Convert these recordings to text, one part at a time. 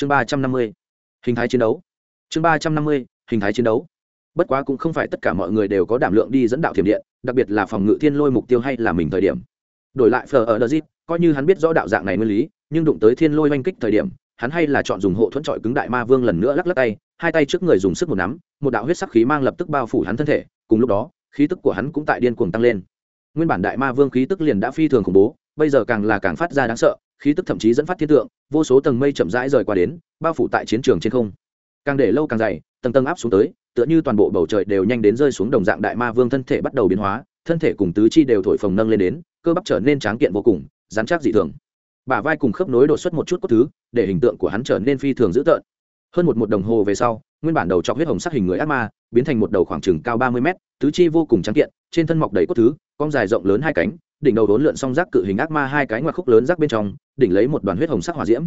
chương ba trăm năm mươi, hình thái chiến đấu. Chương ba trăm năm mươi, hình thái chiến đấu. Bất quá cũng không phải tất cả mọi người đều có đảm lượng đi dẫn đạo thiểm điện, đặc biệt là phòng ngự thiên lôi mục tiêu hay là mình thời điểm. Đổi lại phờ ở đờ zip coi như hắn biết rõ đạo dạng này nguyên lý, nhưng đụng tới thiên lôi oanh kích thời điểm, hắn hay là chọn dùng hộ thuẫn trọi cứng đại ma vương lần nữa lắc lắc tay, hai tay trước người dùng sức một nắm, một đạo huyết sắc khí mang lập tức bao phủ hắn thân thể, cùng lúc đó, khí tức của hắn cũng tại điên cuồng tăng lên. Nguyên bản đại ma vương khí tức liền đã phi thường khủng bố bây giờ càng là càng phát ra đáng sợ, khí tức thậm chí dẫn phát thiên tượng, vô số tầng mây chậm rãi rời qua đến, bao phủ tại chiến trường trên không. Càng để lâu càng dày, tầng tầng áp xuống tới, tựa như toàn bộ bầu trời đều nhanh đến rơi xuống đồng dạng đại ma vương thân thể bắt đầu biến hóa, thân thể cùng tứ chi đều thổi phồng nâng lên đến, cơ bắp trở nên tráng kiện vô cùng dán chắc dị thường. Bả vai cùng khớp nối đột xuất một chút cốt thứ, để hình tượng của hắn trở nên phi thường dữ tợn. Hơn một một đồng hồ về sau, nguyên bản đầu chọc huyết hồng sắc hình người ác ma, biến thành một đầu khoảng chừng cao ba mươi mét, tứ chi vô cùng trắng kiện, trên thân mọc đầy cốt thứ, cong dài rộng lớn hai cánh đỉnh đầu đốn lượn song rác cự hình ác ma hai cái ngoặc khúc lớn rác bên trong, đỉnh lấy một đoàn huyết hồng sắc hỏa diễm.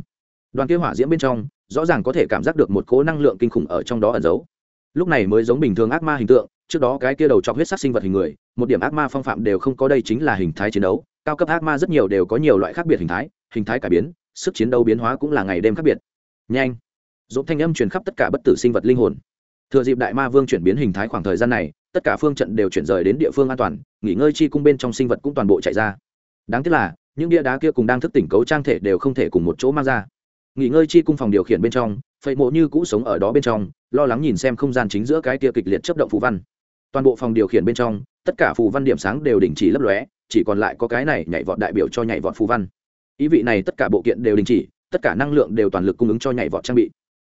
Đoàn kia hỏa diễm bên trong, rõ ràng có thể cảm giác được một cố năng lượng kinh khủng ở trong đó ẩn giấu. Lúc này mới giống bình thường ác ma hình tượng, trước đó cái kia đầu chọc huyết sắc sinh vật hình người, một điểm ác ma phong phạm đều không có đây chính là hình thái chiến đấu, cao cấp ác ma rất nhiều đều có nhiều loại khác biệt hình thái hình thái cải biến, sức chiến đấu biến hóa cũng là ngày đêm khác biệt. Nhanh! Dỗ thanh âm truyền khắp tất cả bất tử sinh vật linh hồn thừa dịp đại ma vương chuyển biến hình thái khoảng thời gian này, tất cả phương trận đều chuyển rời đến địa phương an toàn, nghỉ ngơi chi cung bên trong sinh vật cũng toàn bộ chạy ra. Đáng tiếc là, những bia đá kia cùng đang thức tỉnh cấu trang thể đều không thể cùng một chỗ mang ra. Nghỉ ngơi chi cung phòng điều khiển bên trong, phệ mộ như cũ sống ở đó bên trong, lo lắng nhìn xem không gian chính giữa cái kia kịch liệt chấp động phù văn. Toàn bộ phòng điều khiển bên trong, tất cả phù văn điểm sáng đều đình chỉ lấp lóe, chỉ còn lại có cái này nhảy vọt đại biểu cho nhảy vọt phù văn. Ý vị này tất cả bộ kiện đều đình chỉ, tất cả năng lượng đều toàn lực cung ứng cho nhảy vọt trang bị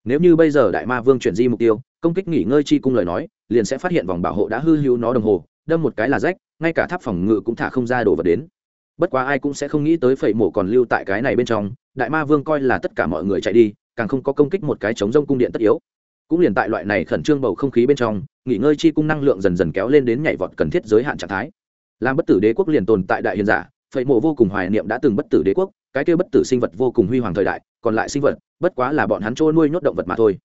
nếu như bây giờ đại ma vương chuyển di mục tiêu, công kích nghỉ ngơi chi cung lời nói, liền sẽ phát hiện vòng bảo hộ đã hư hữu nó đồng hồ, đâm một cái là rách, ngay cả tháp phòng ngự cũng thả không ra đồ vật đến. Bất quá ai cũng sẽ không nghĩ tới phẩy mổ còn lưu tại cái này bên trong, đại ma vương coi là tất cả mọi người chạy đi, càng không có công kích một cái chống rông cung điện tất yếu. Cũng liền tại loại này khẩn trương bầu không khí bên trong, nghỉ ngơi chi cung năng lượng dần dần kéo lên đến nhảy vọt cần thiết giới hạn trạng thái. Làm bất tử đế quốc liền tồn tại đại hiền giả, phẩy mộ vô cùng hoài niệm đã từng bất tử đế quốc, cái kia bất tử sinh vật vô cùng huy hoàng thời đại, còn lại sinh vật bất quá là bọn hắn trôi nuôi nhốt động vật mà thôi.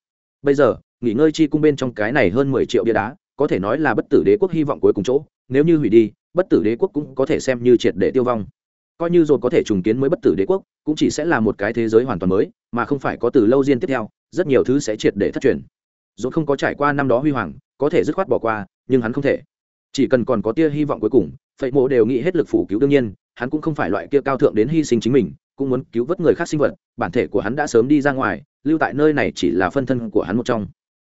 Bây giờ, nghỉ ngơi chi cung bên trong cái này hơn mười triệu bia đá, có thể nói là bất tử đế quốc hy vọng cuối cùng chỗ, nếu như hủy đi, bất tử đế quốc cũng có thể xem như triệt để tiêu vong. Coi như rồi có thể trùng kiến mới bất tử đế quốc, cũng chỉ sẽ là một cái thế giới hoàn toàn mới, mà không phải có từ lâu diên tiếp theo, rất nhiều thứ sẽ triệt để thất truyền. Dốt không có trải qua năm đó huy hoàng, có thể dứt khoát bỏ qua, nhưng hắn không thể. Chỉ cần còn có tia hy vọng cuối cùng, phệ mộ đều nghĩ hết lực phủ cứu đương nhiên, hắn cũng không phải loại kia cao thượng đến hy sinh chính mình cũng muốn cứu vớt người khác sinh vật, bản thể của hắn đã sớm đi ra ngoài, lưu tại nơi này chỉ là phân thân của hắn một trong.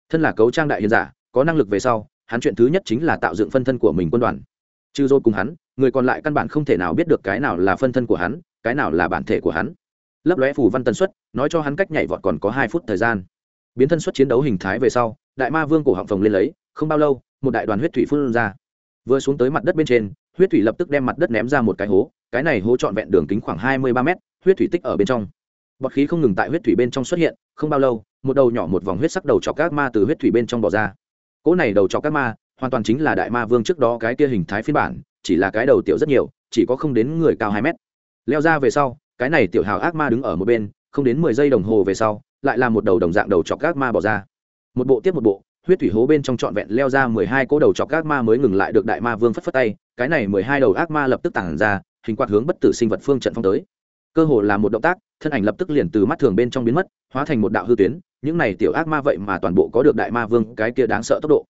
Thân là cấu trang đại hiền giả, có năng lực về sau, hắn chuyện thứ nhất chính là tạo dựng phân thân của mình quân đoàn. Trừ dô cùng hắn, người còn lại căn bản không thể nào biết được cái nào là phân thân của hắn, cái nào là bản thể của hắn. Lấp lóe phù văn tần suất, nói cho hắn cách nhảy vọt còn có hai phút thời gian. Biến thân suất chiến đấu hình thái về sau, đại ma vương cổ họng phồng lên lấy, không bao lâu, một đại đoàn huyết thủy phun ra. Vừa xuống tới mặt đất bên trên, huyết thủy lập tức đem mặt đất ném ra một cái hố, cái này hố trọn vẹn đường kính khoảng hai mươi ba mét huyết thủy tích ở bên trong. Bọt khí không ngừng tại huyết thủy bên trong xuất hiện, không bao lâu, một đầu nhỏ một vòng huyết sắc đầu chọc các ma từ huyết thủy bên trong bỏ ra. Cỗ này đầu chọc các ma, hoàn toàn chính là đại ma vương trước đó cái kia hình thái phiên bản, chỉ là cái đầu tiểu rất nhiều, chỉ có không đến người cao hai mét. Leo ra về sau, cái này tiểu hào ác ma đứng ở một bên, không đến mười giây đồng hồ về sau, lại là một đầu đồng dạng đầu chọc ác ma bỏ ra. Một bộ tiếp một bộ, huyết thủy hố bên trong trọn vẹn leo ra mười hai cỗ đầu chọc ác ma mới ngừng lại được đại ma vương phất phất tay, cái này mười hai đầu ác ma lập tức tản ra, hình quạt hướng bất tử sinh vật phương trận phong tới cơ hồ là một động tác, thân ảnh lập tức liền từ mắt thường bên trong biến mất, hóa thành một đạo hư tuyến, những này tiểu ác ma vậy mà toàn bộ có được đại ma vương, cái kia đáng sợ tốc độ.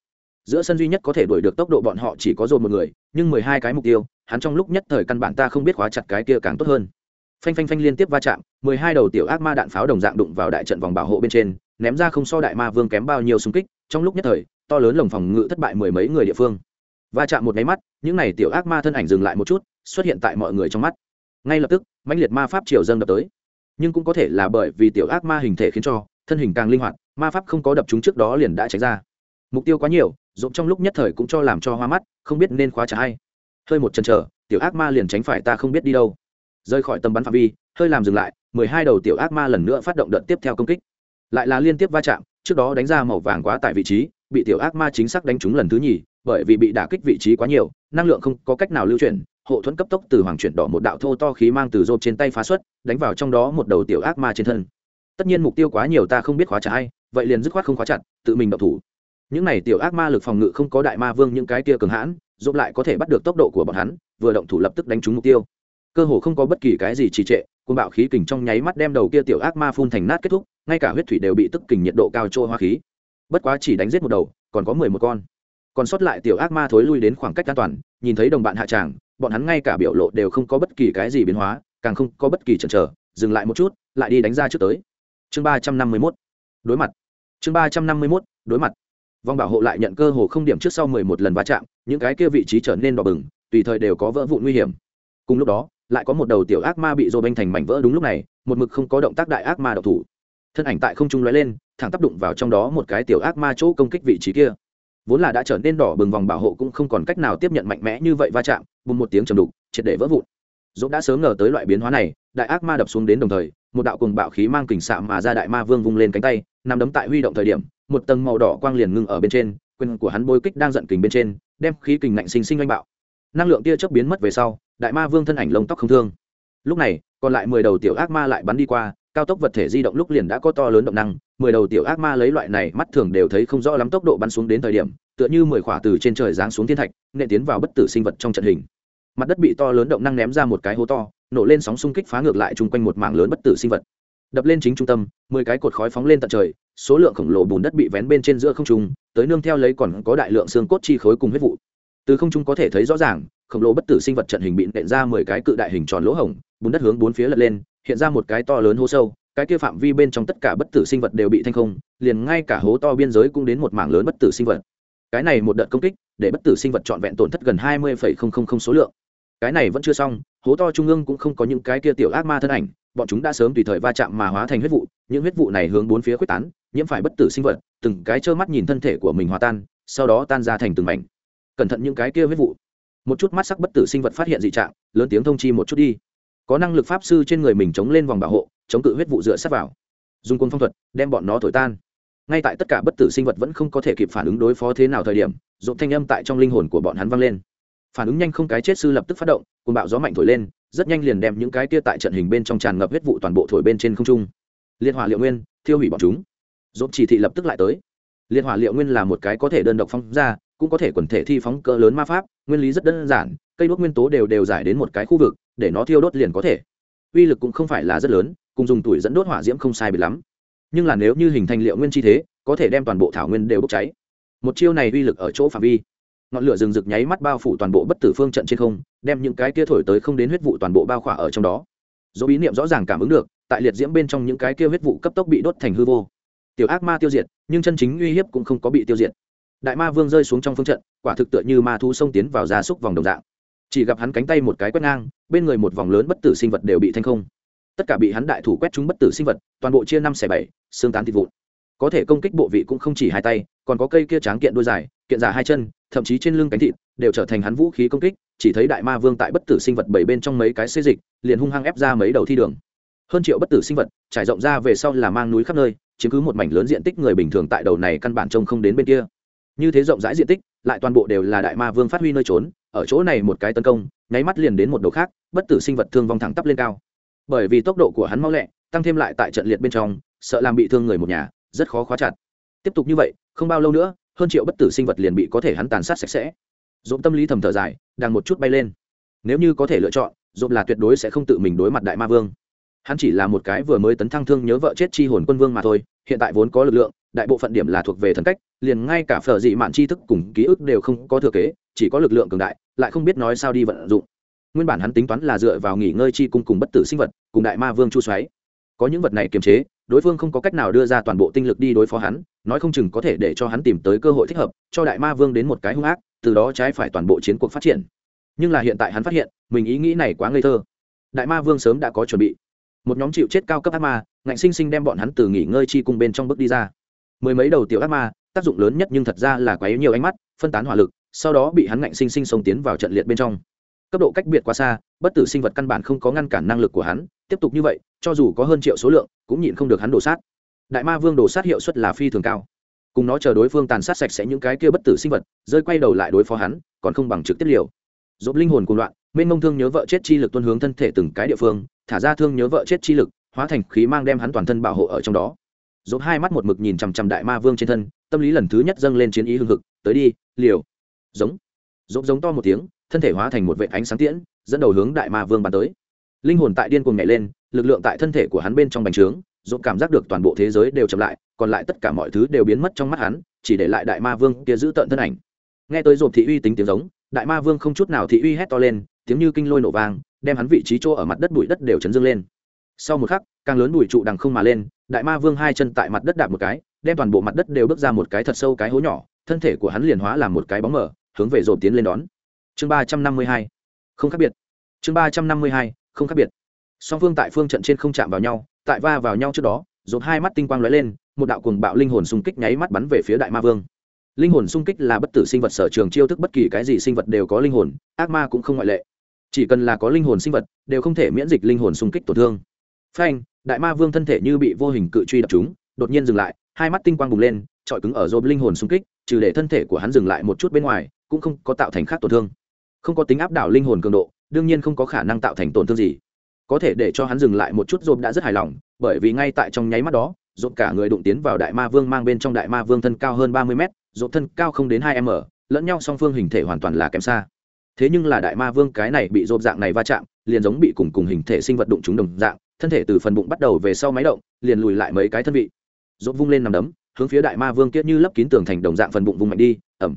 Giữa sân duy nhất có thể đuổi được tốc độ bọn họ chỉ có dồn một người, nhưng mười hai cái mục tiêu, hắn trong lúc nhất thời căn bản ta không biết khóa chặt cái kia càng tốt hơn. Phanh phanh phanh liên tiếp va chạm, mười hai đầu tiểu ác ma đạn pháo đồng dạng đụng vào đại trận vòng bảo hộ bên trên, ném ra không so đại ma vương kém bao nhiêu xung kích, trong lúc nhất thời, to lớn lồng phòng ngự thất bại mười mấy người địa phương. Va chạm một nháy mắt, những này tiểu ác ma thân ảnh dừng lại một chút, xuất hiện tại mọi người trong mắt ngay lập tức, mãnh liệt ma pháp triều dâng đập tới. Nhưng cũng có thể là bởi vì tiểu ác ma hình thể khiến cho, thân hình càng linh hoạt, ma pháp không có đập chúng trước đó liền đã tránh ra. Mục tiêu quá nhiều rộn trong lúc nhất thời cũng cho làm cho hoa mắt, không biết nên khóa trả hay. Hơi một chân trở tiểu ác ma liền tránh phải ta không biết đi đâu. Rơi khỏi tầm bắn phạm vi, hơi làm dừng lại, mười hai đầu tiểu ác ma lần nữa phát động đợt tiếp theo công kích. Lại là liên tiếp va chạm, trước đó đánh ra màu vàng quá tại vị trí, bị tiểu ác ma chính xác đánh trúng lần thứ nhì, bởi vì bị đả kích vị trí quá nhiều, năng lượng không có cách nào lưu chuyển hộ thuẫn cấp tốc từ hoàng chuyển đỏ một đạo thô to khí mang từ rộp trên tay phá xuất, đánh vào trong đó một đầu tiểu ác ma trên thân. Tất nhiên mục tiêu quá nhiều ta không biết khóa trả ai, vậy liền dứt khoát không khóa chặt, tự mình độc thủ. Những này tiểu ác ma lực phòng ngự không có đại ma vương những cái kia cường hãn giúp lại có thể bắt được tốc độ của bọn hắn, vừa động thủ lập tức đánh trúng mục tiêu. Cơ hồ không có bất kỳ cái gì trì trệ côn bạo khí kình trong nháy mắt đem đầu kia tiểu ác ma phun thành nát kết thúc, ngay cả huyết thủy đều bị tức kình nhiệt độ cao trôi hoa khí. Bất quá chỉ đánh giết một đầu, còn có mười một con. Còn sót lại tiểu ác ma thối lui đến khoảng cách an toàn, nhìn thấy đồng bạn hạ tràng bọn hắn ngay cả biểu lộ đều không có bất kỳ cái gì biến hóa, càng không có bất kỳ chần chờ, dừng lại một chút, lại đi đánh ra trước tới. Chương ba trăm năm mươi mốt. Đối mặt. Chương ba trăm năm mươi mốt, đối mặt. Vòng bảo hộ lại nhận cơ hồ không điểm trước sau mười một lần va chạm, những cái kia vị trí trở nên đỏ bừng, tùy thời đều có vỡ vụ nguy hiểm. Cùng lúc đó, lại có một đầu tiểu ác ma bị dô banh thành mảnh vỡ đúng lúc này, một mực không có động tác đại ác ma độc thủ. Thân ảnh tại không trung lóe lên, thẳng tác đụng vào trong đó một cái tiểu ác ma chỗ công kích vị trí kia vốn là đã trở nên đỏ bừng vòng bảo hộ cũng không còn cách nào tiếp nhận mạnh mẽ như vậy va chạm, bùng một tiếng trầm đục, triệt để vỡ vụn. Dũng đã sớm ngờ tới loại biến hóa này, đại ác ma đập xuống đến đồng thời, một đạo cùng bạo khí mang kình xạ mà ra đại ma vương vung lên cánh tay, nằm đấm tại huy động thời điểm, một tầng màu đỏ quang liền ngưng ở bên trên, quyền của hắn bôi kích đang giận kình bên trên, đem khí kình lạnh sinh sinh oanh bạo. Năng lượng tia chớp biến mất về sau, đại ma vương thân ảnh lông tóc không thương. Lúc này, còn lại mười đầu tiểu ác ma lại bắn đi qua, cao tốc vật thể di động lúc liền đã có to lớn động năng mười đầu tiểu ác ma lấy loại này mắt thường đều thấy không rõ lắm tốc độ bắn xuống đến thời điểm, tựa như mười khỏa từ trên trời giáng xuống thiên thạch, nện tiến vào bất tử sinh vật trong trận hình. Mặt đất bị to lớn động năng ném ra một cái hố to, nổ lên sóng xung kích phá ngược lại chung quanh một mảng lớn bất tử sinh vật. Đập lên chính trung tâm, mười cái cột khói phóng lên tận trời, số lượng khổng lồ bùn đất bị vén bên trên giữa không trung, tới nương theo lấy còn có đại lượng xương cốt chi khối cùng huyết vụ. Từ không trung có thể thấy rõ ràng, khổng lồ bất tử sinh vật trận hình bị nện ra mười cái cự đại hình tròn lỗ hổng, bùn đất hướng bốn phía lật lên, hiện ra một cái to lớn hố sâu cái kia phạm vi bên trong tất cả bất tử sinh vật đều bị thanh không, liền ngay cả hố to biên giới cũng đến một mảng lớn bất tử sinh vật. Cái này một đợt công kích, để bất tử sinh vật trọn vẹn tổn thất gần hai mươi số lượng. Cái này vẫn chưa xong, hố to trung ương cũng không có những cái kia tiểu ác ma thân ảnh, bọn chúng đã sớm tùy thời va chạm mà hóa thành huyết vụ, những huyết vụ này hướng bốn phía quyết tán, nhiễm phải bất tử sinh vật, từng cái trơ mắt nhìn thân thể của mình hòa tan, sau đó tan ra thành từng mảnh. Cẩn thận những cái kia huyết vụ. Một chút mắt sắc bất tử sinh vật phát hiện dị trạng, lớn tiếng thông chi một chút đi. Có năng lực pháp sư trên người mình chống lên vòng bảo hộ chống cự huyết vụ dựa sát vào. Dùng quân phong thuật, đem bọn nó thổi tan. Ngay tại tất cả bất tử sinh vật vẫn không có thể kịp phản ứng đối phó thế nào thời điểm dộn thanh âm tại trong linh hồn của bọn hắn vang lên. Phản ứng nhanh không cái chết sư lập tức phát động cùng bạo gió mạnh thổi lên, rất nhanh liền đem những cái tia tại trận hình bên trong tràn ngập huyết vụ toàn bộ thổi bên trên không trung. Liên hỏa liệu nguyên, thiêu hủy bọn chúng. Dốt chỉ thị lập tức lại tới. Liên hỏa liệu nguyên là một cái có thể đơn độc phóng ra, cũng có thể quần thể thi phóng cỡ lớn ma pháp, nguyên lý rất đơn giản, cây đốt nguyên tố đều đều giải đến một cái khu vực, để nó thiêu đốt liền có thể. Uy lực cũng không phải là rất lớn cùng dùng tuổi dẫn đốt hỏa diễm không sai biệt lắm. Nhưng là nếu như hình thành liệu nguyên chi thế, có thể đem toàn bộ thảo nguyên đều bốc cháy. Một chiêu này uy lực ở chỗ phạm vi. Ngọn lửa rừng rực nháy mắt bao phủ toàn bộ bất tử phương trận trên không, đem những cái kia thổi tới không đến huyết vụ toàn bộ bao khỏa ở trong đó. Dỗ bí niệm rõ ràng cảm ứng được, tại liệt diễm bên trong những cái kia huyết vụ cấp tốc bị đốt thành hư vô. Tiểu ác ma tiêu diệt, nhưng chân chính uy hiếp cũng không có bị tiêu diệt. Đại ma vương rơi xuống trong phương trận, quả thực tựa như ma thú xông tiến vào gia súc vòng đồng dạng. Chỉ gặp hắn cánh tay một cái quét ngang, bên người một vòng lớn bất tử sinh vật đều bị thanh không tất cả bị hắn đại thủ quét chúng bất tử sinh vật, toàn bộ chia năm xẻ bảy, xương tán thịt vụn. Có thể công kích bộ vị cũng không chỉ hai tay, còn có cây kia tráng kiện đôi dài, kiện giả hai chân, thậm chí trên lưng cánh thịt, đều trở thành hắn vũ khí công kích, chỉ thấy đại ma vương tại bất tử sinh vật bảy bên trong mấy cái xê dịch, liền hung hăng ép ra mấy đầu thi đường. Hơn triệu bất tử sinh vật, trải rộng ra về sau là mang núi khắp nơi, chiếm cứ một mảnh lớn diện tích người bình thường tại đầu này căn bản trông không đến bên kia. Như thế rộng rãi diện tích, lại toàn bộ đều là đại ma vương phát huy nơi trốn, ở chỗ này một cái tấn công, nháy mắt liền đến một đầu khác, bất tử sinh vật thương vong thẳng tắp lên cao bởi vì tốc độ của hắn mau lẹ, tăng thêm lại tại trận liệt bên trong, sợ làm bị thương người một nhà, rất khó khóa chặt. Tiếp tục như vậy, không bao lâu nữa, hơn triệu bất tử sinh vật liền bị có thể hắn tàn sát sạch sẽ. Dộm tâm lý thầm thở dài, đang một chút bay lên. Nếu như có thể lựa chọn dộm là tuyệt đối sẽ không tự mình đối mặt đại ma vương. Hắn chỉ là một cái vừa mới tấn thăng thương nhớ vợ chết chi hồn quân vương mà thôi, hiện tại vốn có lực lượng, đại bộ phận điểm là thuộc về thần cách, liền ngay cả phở dị mạn tri thức cùng ký ức đều không có thừa kế, chỉ có lực lượng cường đại, lại không biết nói sao đi vận dụng nguyên bản hắn tính toán là dựa vào nghỉ ngơi chi cung cùng bất tử sinh vật, cùng đại ma vương chu xoáy. Có những vật này kiềm chế, đối phương không có cách nào đưa ra toàn bộ tinh lực đi đối phó hắn, nói không chừng có thể để cho hắn tìm tới cơ hội thích hợp, cho đại ma vương đến một cái hung ác, từ đó trái phải toàn bộ chiến cuộc phát triển. Nhưng là hiện tại hắn phát hiện, mình ý nghĩ này quá ngây thơ. Đại ma vương sớm đã có chuẩn bị. Một nhóm chịu chết cao cấp ác ma, ngạnh sinh sinh đem bọn hắn từ nghỉ ngơi chi cung bên trong bước đi ra. Mười mấy đầu tiểu ác ma, tác dụng lớn nhất nhưng thật ra là quá yếu nhiều ánh mắt, phân tán hỏa lực, sau đó bị hắn ngạnh sinh sinh xông tiến vào trận liệt bên trong cấp độ cách biệt quá xa, bất tử sinh vật căn bản không có ngăn cản năng lực của hắn, tiếp tục như vậy, cho dù có hơn triệu số lượng, cũng nhịn không được hắn đổ sát. Đại ma vương đổ sát hiệu suất là phi thường cao. Cùng nó chờ đối phương tàn sát sạch sẽ những cái kia bất tử sinh vật, rơi quay đầu lại đối phó hắn, còn không bằng trực tiếp liều. Dộp linh hồn cùng loạn, mênh mông thương nhớ vợ chết chi lực tuân hướng thân thể từng cái địa phương, thả ra thương nhớ vợ chết chi lực, hóa thành khí mang đem hắn toàn thân bảo hộ ở trong đó. Dộp hai mắt một mực nhìn chằm chằm đại ma vương trên thân, tâm lý lần thứ nhất dâng lên chiến ý hưng hực, tới đi, liều. Giống. Dộp giống to một tiếng thân thể hóa thành một vệ ánh sáng tiễn, dẫn đầu hướng đại ma vương bắn tới. Linh hồn tại điên cuồng nhảy lên, lực lượng tại thân thể của hắn bên trong bành trướng, dồn cảm giác được toàn bộ thế giới đều chậm lại, còn lại tất cả mọi thứ đều biến mất trong mắt hắn, chỉ để lại đại ma vương kia giữ tận thân ảnh. Nghe tới dồn thị uy tính tiếng giống, đại ma vương không chút nào thị uy hét to lên, tiếng như kinh lôi nổ vang, đem hắn vị trí chỗ ở mặt đất bụi đất đều chấn dương lên. Sau một khắc, càng lớn bụi trụ đằng không mà lên, đại ma vương hai chân tại mặt đất đạp một cái, đem toàn bộ mặt đất đều bước ra một cái thật sâu cái hố nhỏ, thân thể của hắn liền hóa làm một cái bóng mở hướng về dồn tiến lên đón chương ba trăm năm mươi hai, không khác biệt. Chương ba trăm năm mươi hai, không khác biệt. Song phương tại phương trận trên không chạm vào nhau, tại va vào nhau trước đó dồn hai mắt tinh quang lóe lên, một đạo cuồng bạo linh hồn xung kích nháy mắt bắn về phía đại ma vương. Linh hồn xung kích là bất tử sinh vật sở trường chiêu thức, bất kỳ cái gì sinh vật đều có linh hồn, ác ma cũng không ngoại lệ. Chỉ cần là có linh hồn sinh vật, đều không thể miễn dịch linh hồn xung kích tổn thương. Phanh, đại ma vương thân thể như bị vô hình cự truy đập chúng đột nhiên dừng lại, hai mắt tinh quang bùng lên trọi cứng ở dồn linh hồn xung kích, trừ để thân thể của hắn dừng lại một chút bên ngoài, cũng không có tạo thành khác tổn thương không có tính áp đảo linh hồn cường độ, đương nhiên không có khả năng tạo thành tổn thương gì. Có thể để cho hắn dừng lại một chút dồn đã rất hài lòng, bởi vì ngay tại trong nháy mắt đó dồn cả người đụng tiến vào đại ma vương mang bên trong đại ma vương thân cao hơn ba mươi mét dồn thân cao không đến hai m, lẫn nhau song phương hình thể hoàn toàn là kém xa. Thế nhưng là đại ma vương cái này bị dồn dạng này va chạm, liền giống bị cùng cùng hình thể sinh vật đụng chúng đồng dạng, thân thể từ phần bụng bắt đầu về sau máy động, liền lùi lại mấy cái thân vị. Dồn vung lên nằm đấm, hướng phía đại ma vương kiết như lấp kín tường thành đồng dạng phần bụng vùng mạnh đi ẩm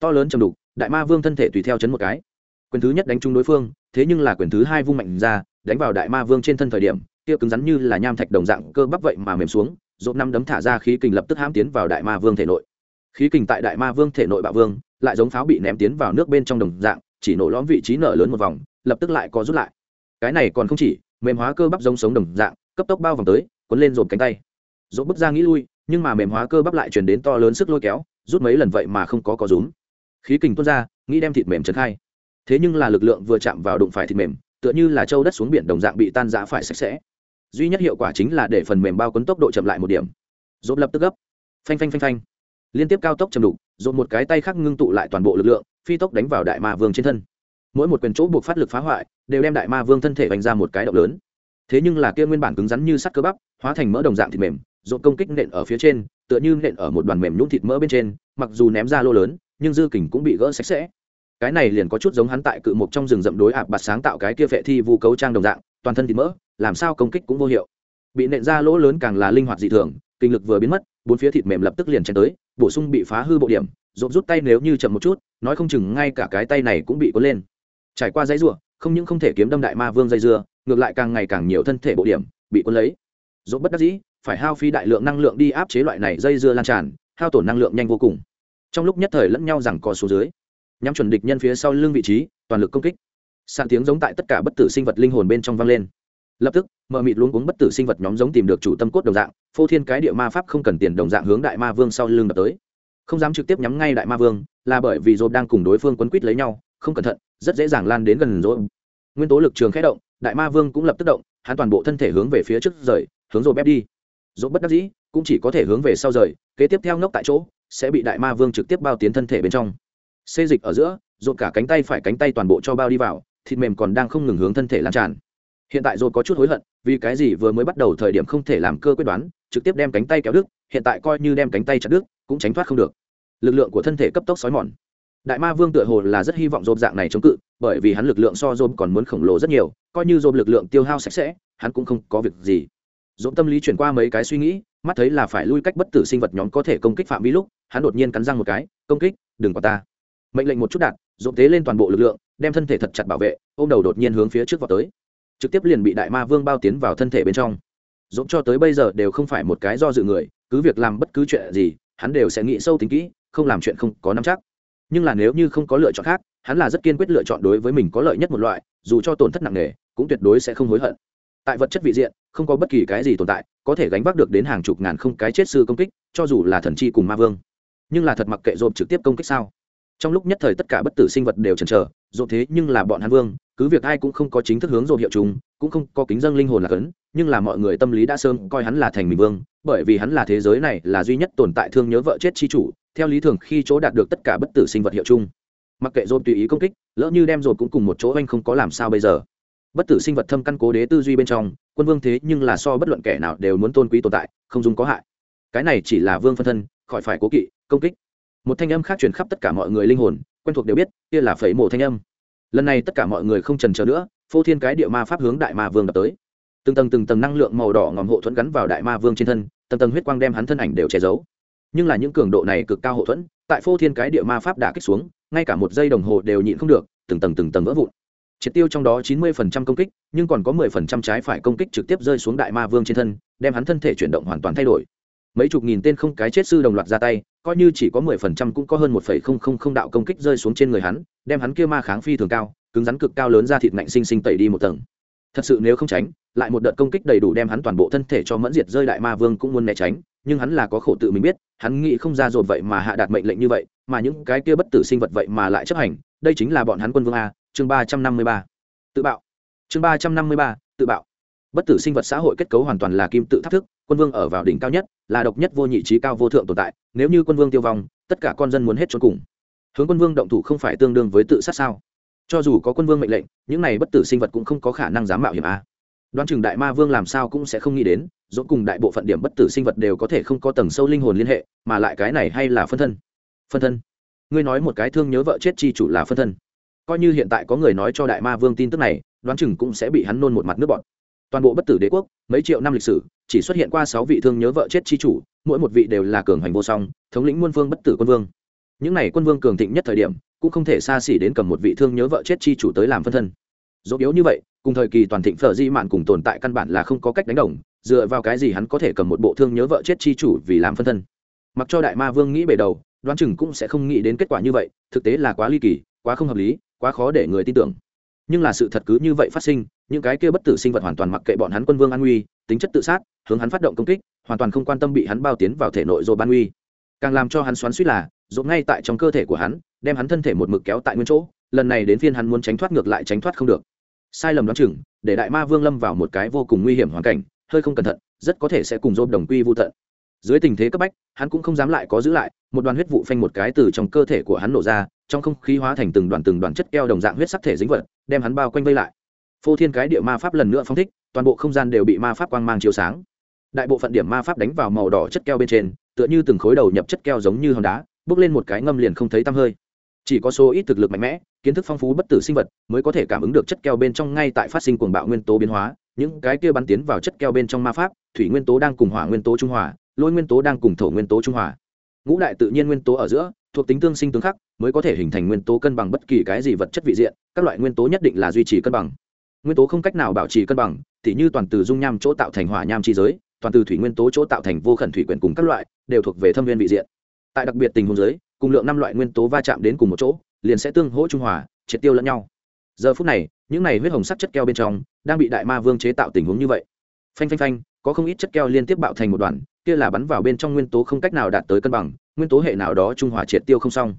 to lớn chầm đục đại ma vương thân thể tùy theo chấn một cái. Quyền thứ nhất đánh trúng đối phương, thế nhưng là quyền thứ hai vung mạnh ra, đánh vào đại ma vương trên thân thời điểm kia cứng rắn như là nham thạch đồng dạng cơ bắp vậy mà mềm xuống dốt năm đấm thả ra khí kình lập tức hãm tiến vào đại ma vương thể nội. Khí kình tại đại ma vương thể nội bạo vương, lại giống pháo bị ném tiến vào nước bên trong đồng dạng, chỉ nổ lõm vị trí nở lớn một vòng, lập tức lại có rút lại. Cái này còn không chỉ, mềm hóa cơ bắp giống sống đồng dạng, cấp tốc bao vòng tới, cuốn lên dồn cánh tay. Dỗ bước ra nghĩ lui, nhưng mà mềm hóa cơ bắp lại truyền đến to lớn sức lôi kéo, rút mấy lần vậy mà không có có rúm khí kình tuôn ra, nghĩ đem thịt mềm trấn khai. Thế nhưng là lực lượng vừa chạm vào đụng phải thịt mềm, tựa như là châu đất xuống biển đồng dạng bị tan giã phải sạch sẽ. Duy nhất hiệu quả chính là để phần mềm bao quấn tốc độ chậm lại một điểm. Dồn lập tức gấp. Phanh phanh phanh phanh. Liên tiếp cao tốc chầm đục dồn một cái tay khác ngưng tụ lại toàn bộ lực lượng, phi tốc đánh vào đại ma vương trên thân. Mỗi một quyền chỗ buộc phát lực phá hoại, đều đem đại ma vương thân thể vành ra một cái động lớn. Thế nhưng là kia nguyên bản cứng rắn như sắt cơ bắp, hóa thành mỡ đồng dạng thịt mềm dồn công kích nện ở phía trên, tựa như nện ở một đoàn mềm nhũng thịt mỡ bên trên, mặc dù ném ra lô lớn nhưng dư kình cũng bị gỡ sạch sẽ. Cái này liền có chút giống hắn tại cự mục trong rừng rậm đối ạp bạt sáng tạo cái kia vệ thi vu cấu trang đồng dạng, toàn thân thịt mỡ, làm sao công kích cũng vô hiệu. Bị nện ra lỗ lớn càng là linh hoạt dị thường, kinh lực vừa biến mất, bốn phía thịt mềm lập tức liền chen tới, bổ sung bị phá hư bộ điểm rộp rút tay nếu như chậm một chút, nói không chừng ngay cả cái tay này cũng bị cuốn lên. Trải qua dãy rủa, không những không thể kiếm đâm đại ma vương dây dưa, ngược lại càng ngày càng nhiều thân thể bộ điểm bị cuốn lấy. Rộp bất đắc dĩ, phải hao phí đại lượng năng lượng đi áp chế loại này dây dưa lan tràn, hao tổn năng lượng nhanh vô cùng trong lúc nhất thời lẫn nhau rằng co xuống dưới, nhắm chuẩn địch nhân phía sau lưng vị trí, toàn lực công kích. Sàn tiếng giống tại tất cả bất tử sinh vật linh hồn bên trong vang lên. Lập tức, mờ mịt luống cuống bất tử sinh vật nhóm giống tìm được chủ tâm cốt đồng dạng, phô thiên cái địa ma pháp không cần tiền đồng dạng hướng đại ma vương sau lưng đập tới. Không dám trực tiếp nhắm ngay đại ma vương, là bởi vì dồn đang cùng đối phương quấn quýt lấy nhau, không cẩn thận, rất dễ dàng lan đến gần dồn nguyên tố lực trường khẽ động, đại ma vương cũng lập tức động, hắn toàn bộ thân thể hướng về phía trước rời, hướng dồn bép đi. Dồn bất đắc dĩ, cũng chỉ có thể hướng về sau rời, kế tiếp theo ngốc tại chỗ sẽ bị đại ma vương trực tiếp bao tiến thân thể bên trong. Xê dịch ở giữa dồn cả cánh tay phải cánh tay toàn bộ cho bao đi vào, thịt mềm còn đang không ngừng hướng thân thể lan tràn. Hiện tại dồn có chút hối hận, vì cái gì vừa mới bắt đầu thời điểm không thể làm cơ quyết đoán, trực tiếp đem cánh tay kéo đứt, hiện tại coi như đem cánh tay chặt đứt, cũng tránh thoát không được. Lực lượng của thân thể cấp tốc xói mòn. Đại ma vương tựa hồ là rất hy vọng dồn dạng này chống cự, bởi vì hắn lực lượng so dồn còn muốn khổng lồ rất nhiều, coi như dồn lực lượng tiêu hao sạch sẽ, hắn cũng không có việc gì dồn tâm lý chuyển qua mấy cái suy nghĩ, mắt thấy là phải lui cách bất tử sinh vật nhóm có thể công kích phạm vi lúc, hắn đột nhiên cắn răng một cái, công kích, đừng có ta. Mệnh lệnh một chút đạt dồn tế lên toàn bộ lực lượng, đem thân thể thật chặt bảo vệ, ôm đầu đột nhiên hướng phía trước vào tới. Trực tiếp liền bị đại ma vương bao tiến vào thân thể bên trong. Dồn cho tới bây giờ đều không phải một cái do dự người, cứ việc làm bất cứ chuyện gì, hắn đều sẽ nghĩ sâu tính kỹ, không làm chuyện không có nắm chắc. Nhưng là nếu như không có lựa chọn khác, hắn là rất kiên quyết lựa chọn đối với mình có lợi nhất một loại, dù cho tổn thất nặng nề, cũng tuyệt đối sẽ không hối hận tại vật chất vị diện, không có bất kỳ cái gì tồn tại, có thể gánh vác được đến hàng chục ngàn không cái chết sư công kích, cho dù là thần chi cùng ma vương. Nhưng là thật mặc kệ dồn trực tiếp công kích sao. Trong lúc nhất thời tất cả bất tử sinh vật đều chần chờ dồn thế nhưng là bọn hắn vương, cứ việc ai cũng không có chính thức hướng dồn hiệu chúng, cũng không có kính dân linh hồn là cấn, nhưng là mọi người tâm lý đã sớm coi hắn là thành mình vương, bởi vì hắn là thế giới này là duy nhất tồn tại thương nhớ vợ chết chi chủ, theo lý thường khi chỗ đạt được tất cả bất tử sinh vật hiệu chung. Mặc kệ dồn tùy ý công kích, lỡ như đem dồn cũng cùng một chỗ anh không có làm sao bây giờ bất tử sinh vật thâm căn cố đế tư duy bên trong, quân vương thế nhưng là so bất luận kẻ nào đều muốn tôn quý tồn tại, không dùng có hại. Cái này chỉ là vương phân thân, khỏi phải cố kỵ, công kích. Một thanh âm khác truyền khắp tất cả mọi người linh hồn, quen thuộc đều biết, kia là phẩy mổ thanh âm. Lần này tất cả mọi người không trần chờ nữa, phô thiên cái địa ma pháp hướng đại ma vương đập tới. Từng tầng từng tầng năng lượng màu đỏ ngòm hộ thuẫn gắn vào đại ma vương trên thân, tầng tầng huyết quang đem hắn thân ảnh đều che giấu. Nhưng là những cường độ này cực cao hộ thuẫn, tại phô thiên cái địa ma pháp đã kích xuống, ngay cả một giây đồng hồ đều nhịn không được, từng tầng từng tầng vỡ vụn triệt tiêu trong đó chín mươi phần trăm công kích, nhưng còn có mười phần trăm trái phải công kích trực tiếp rơi xuống đại ma vương trên thân, đem hắn thân thể chuyển động hoàn toàn thay đổi. Mấy chục nghìn tên không cái chết sư đồng loạt ra tay, coi như chỉ có mười phần trăm cũng có hơn một phẩy không không không đạo công kích rơi xuống trên người hắn, đem hắn kia ma kháng phi thường cao, cứng rắn cực cao lớn ra thịt ngạnh sinh sinh tẩy đi một tầng. Thật sự nếu không tránh, lại một đợt công kích đầy đủ đem hắn toàn bộ thân thể cho mẫn diệt rơi đại ma vương cũng muốn né tránh, nhưng hắn là có khổ tự mình biết, hắn nghĩ không ra rồi vậy mà hạ đạt mệnh lệnh như vậy, mà những cái kia bất tử sinh vật vậy mà lại chấp hành, đây chính là bọn hắn quân vương a chương ba trăm năm mươi ba. Tự bạo. Chương ba trăm năm mươi ba, tự bạo. Bất tử sinh vật xã hội kết cấu hoàn toàn là kim tự tháp thức, quân vương ở vào đỉnh cao nhất, là độc nhất vô nhị trí cao vô thượng tồn tại, nếu như quân vương tiêu vong, tất cả con dân muốn hết cho cùng. Hướng quân vương động thủ không phải tương đương với tự sát sao? Cho dù có quân vương mệnh lệnh, những này bất tử sinh vật cũng không có khả năng dám mạo hiểm a. Đoán chừng đại ma vương làm sao cũng sẽ không nghĩ đến dẫu cùng đại bộ phận điểm bất tử sinh vật đều có thể không có tầng sâu linh hồn liên hệ, mà lại cái này hay là phân thân? Phân thân? Ngươi nói một cái thương nhớ vợ chết chi chủ là phân thân coi như hiện tại có người nói cho đại ma vương tin tức này, đoán chừng cũng sẽ bị hắn nôn một mặt nước bọn toàn bộ bất tử đế quốc, mấy triệu năm lịch sử, chỉ xuất hiện qua sáu vị thương nhớ vợ chết chi chủ, mỗi một vị đều là cường hành vô song, thống lĩnh muôn vương bất tử quân vương. Những n à y quân vương cường thịnh nhất thời điểm, cũng không thể xa xỉ đến cầm một vị thương nhớ vợ chết chi chủ tới làm phân thân. Dỗ yếu như vậy, cùng thời kỳ toàn thịnh phở di mạn cùng tồn tại căn bản là không có cách đánh đồng, dựa vào cái gì hắn có thể cầm một bộ thương nhớ vợ chết chi chủ vì làm phân thân? Mặc cho đại ma vương nghĩ bể đầu, đoán chừng cũng sẽ không nghĩ đến kết quả như vậy, thực tế là quá ly kỳ, quá không hợp lý quá khó để người tin tưởng. Nhưng là sự thật cứ như vậy phát sinh, những cái kia bất tử sinh vật hoàn toàn mặc kệ bọn hắn quân vương an nguy, tính chất tự sát, hướng hắn phát động công kích, hoàn toàn không quan tâm bị hắn bao tiến vào thể nội rồi ban uy càng làm cho hắn xoắn suýt là dồn ngay tại trong cơ thể của hắn, đem hắn thân thể một mực kéo tại nguyên chỗ, lần này đến phiên hắn muốn tránh thoát ngược lại tránh thoát không được. Sai lầm đoán chừng, để đại ma vương lâm vào một cái vô cùng nguy hiểm hoàn cảnh, hơi không cẩn thận, rất có thể sẽ cùng dồn đồng quy vô tận dưới tình thế cấp bách, hắn cũng không dám lại có giữ lại, một đoàn huyết vụ phanh một cái từ trong cơ thể của hắn nổ ra, trong không khí hóa thành từng đoàn từng đoàn chất keo đồng dạng huyết sắc thể dính vật, đem hắn bao quanh vây lại. Phô thiên cái địa ma pháp lần nữa phong thích, toàn bộ không gian đều bị ma pháp quang mang chiếu sáng. Đại bộ phận điểm ma pháp đánh vào màu đỏ chất keo bên trên, tựa như từng khối đầu nhập chất keo giống như hòn đá, bước lên một cái ngâm liền không thấy tăm hơi. Chỉ có số ít thực lực mạnh mẽ, kiến thức phong phú bất tử sinh vật mới có thể cảm ứng được chất keo bên trong ngay tại phát sinh cuồng bạo nguyên tố biến hóa, những cái kia bắn tiến vào chất keo bên trong ma pháp, thủy nguyên tố đang cùng hỏa nguyên tố trung hòa lôi nguyên tố đang cùng thổ nguyên tố trung hòa. Ngũ đại tự nhiên nguyên tố ở giữa, thuộc tính tương sinh tương khắc, mới có thể hình thành nguyên tố cân bằng bất kỳ cái gì vật chất vị diện, các loại nguyên tố nhất định là duy trì cân bằng. Nguyên tố không cách nào bảo trì cân bằng thì như toàn từ dung nham chỗ tạo thành hỏa nham chi giới, toàn từ thủy nguyên tố chỗ tạo thành vô khẩn thủy quyển cùng các loại, đều thuộc về thâm viên vị diện. Tại đặc biệt tình huống giới cùng lượng năm loại nguyên tố va chạm đến cùng một chỗ, liền sẽ tương hỗ trung hòa, triệt tiêu lẫn nhau. Giờ phút này, những này huyết hồng sắc chất keo bên trong, đang bị đại ma vương chế tạo tình huống như vậy. Phanh phanh phanh, có không ít chất keo liên tiếp bạo thành một đoàn kia là bắn vào bên trong nguyên tố không cách nào đạt tới cân bằng, nguyên tố hệ nào đó trung hòa triệt tiêu không xong.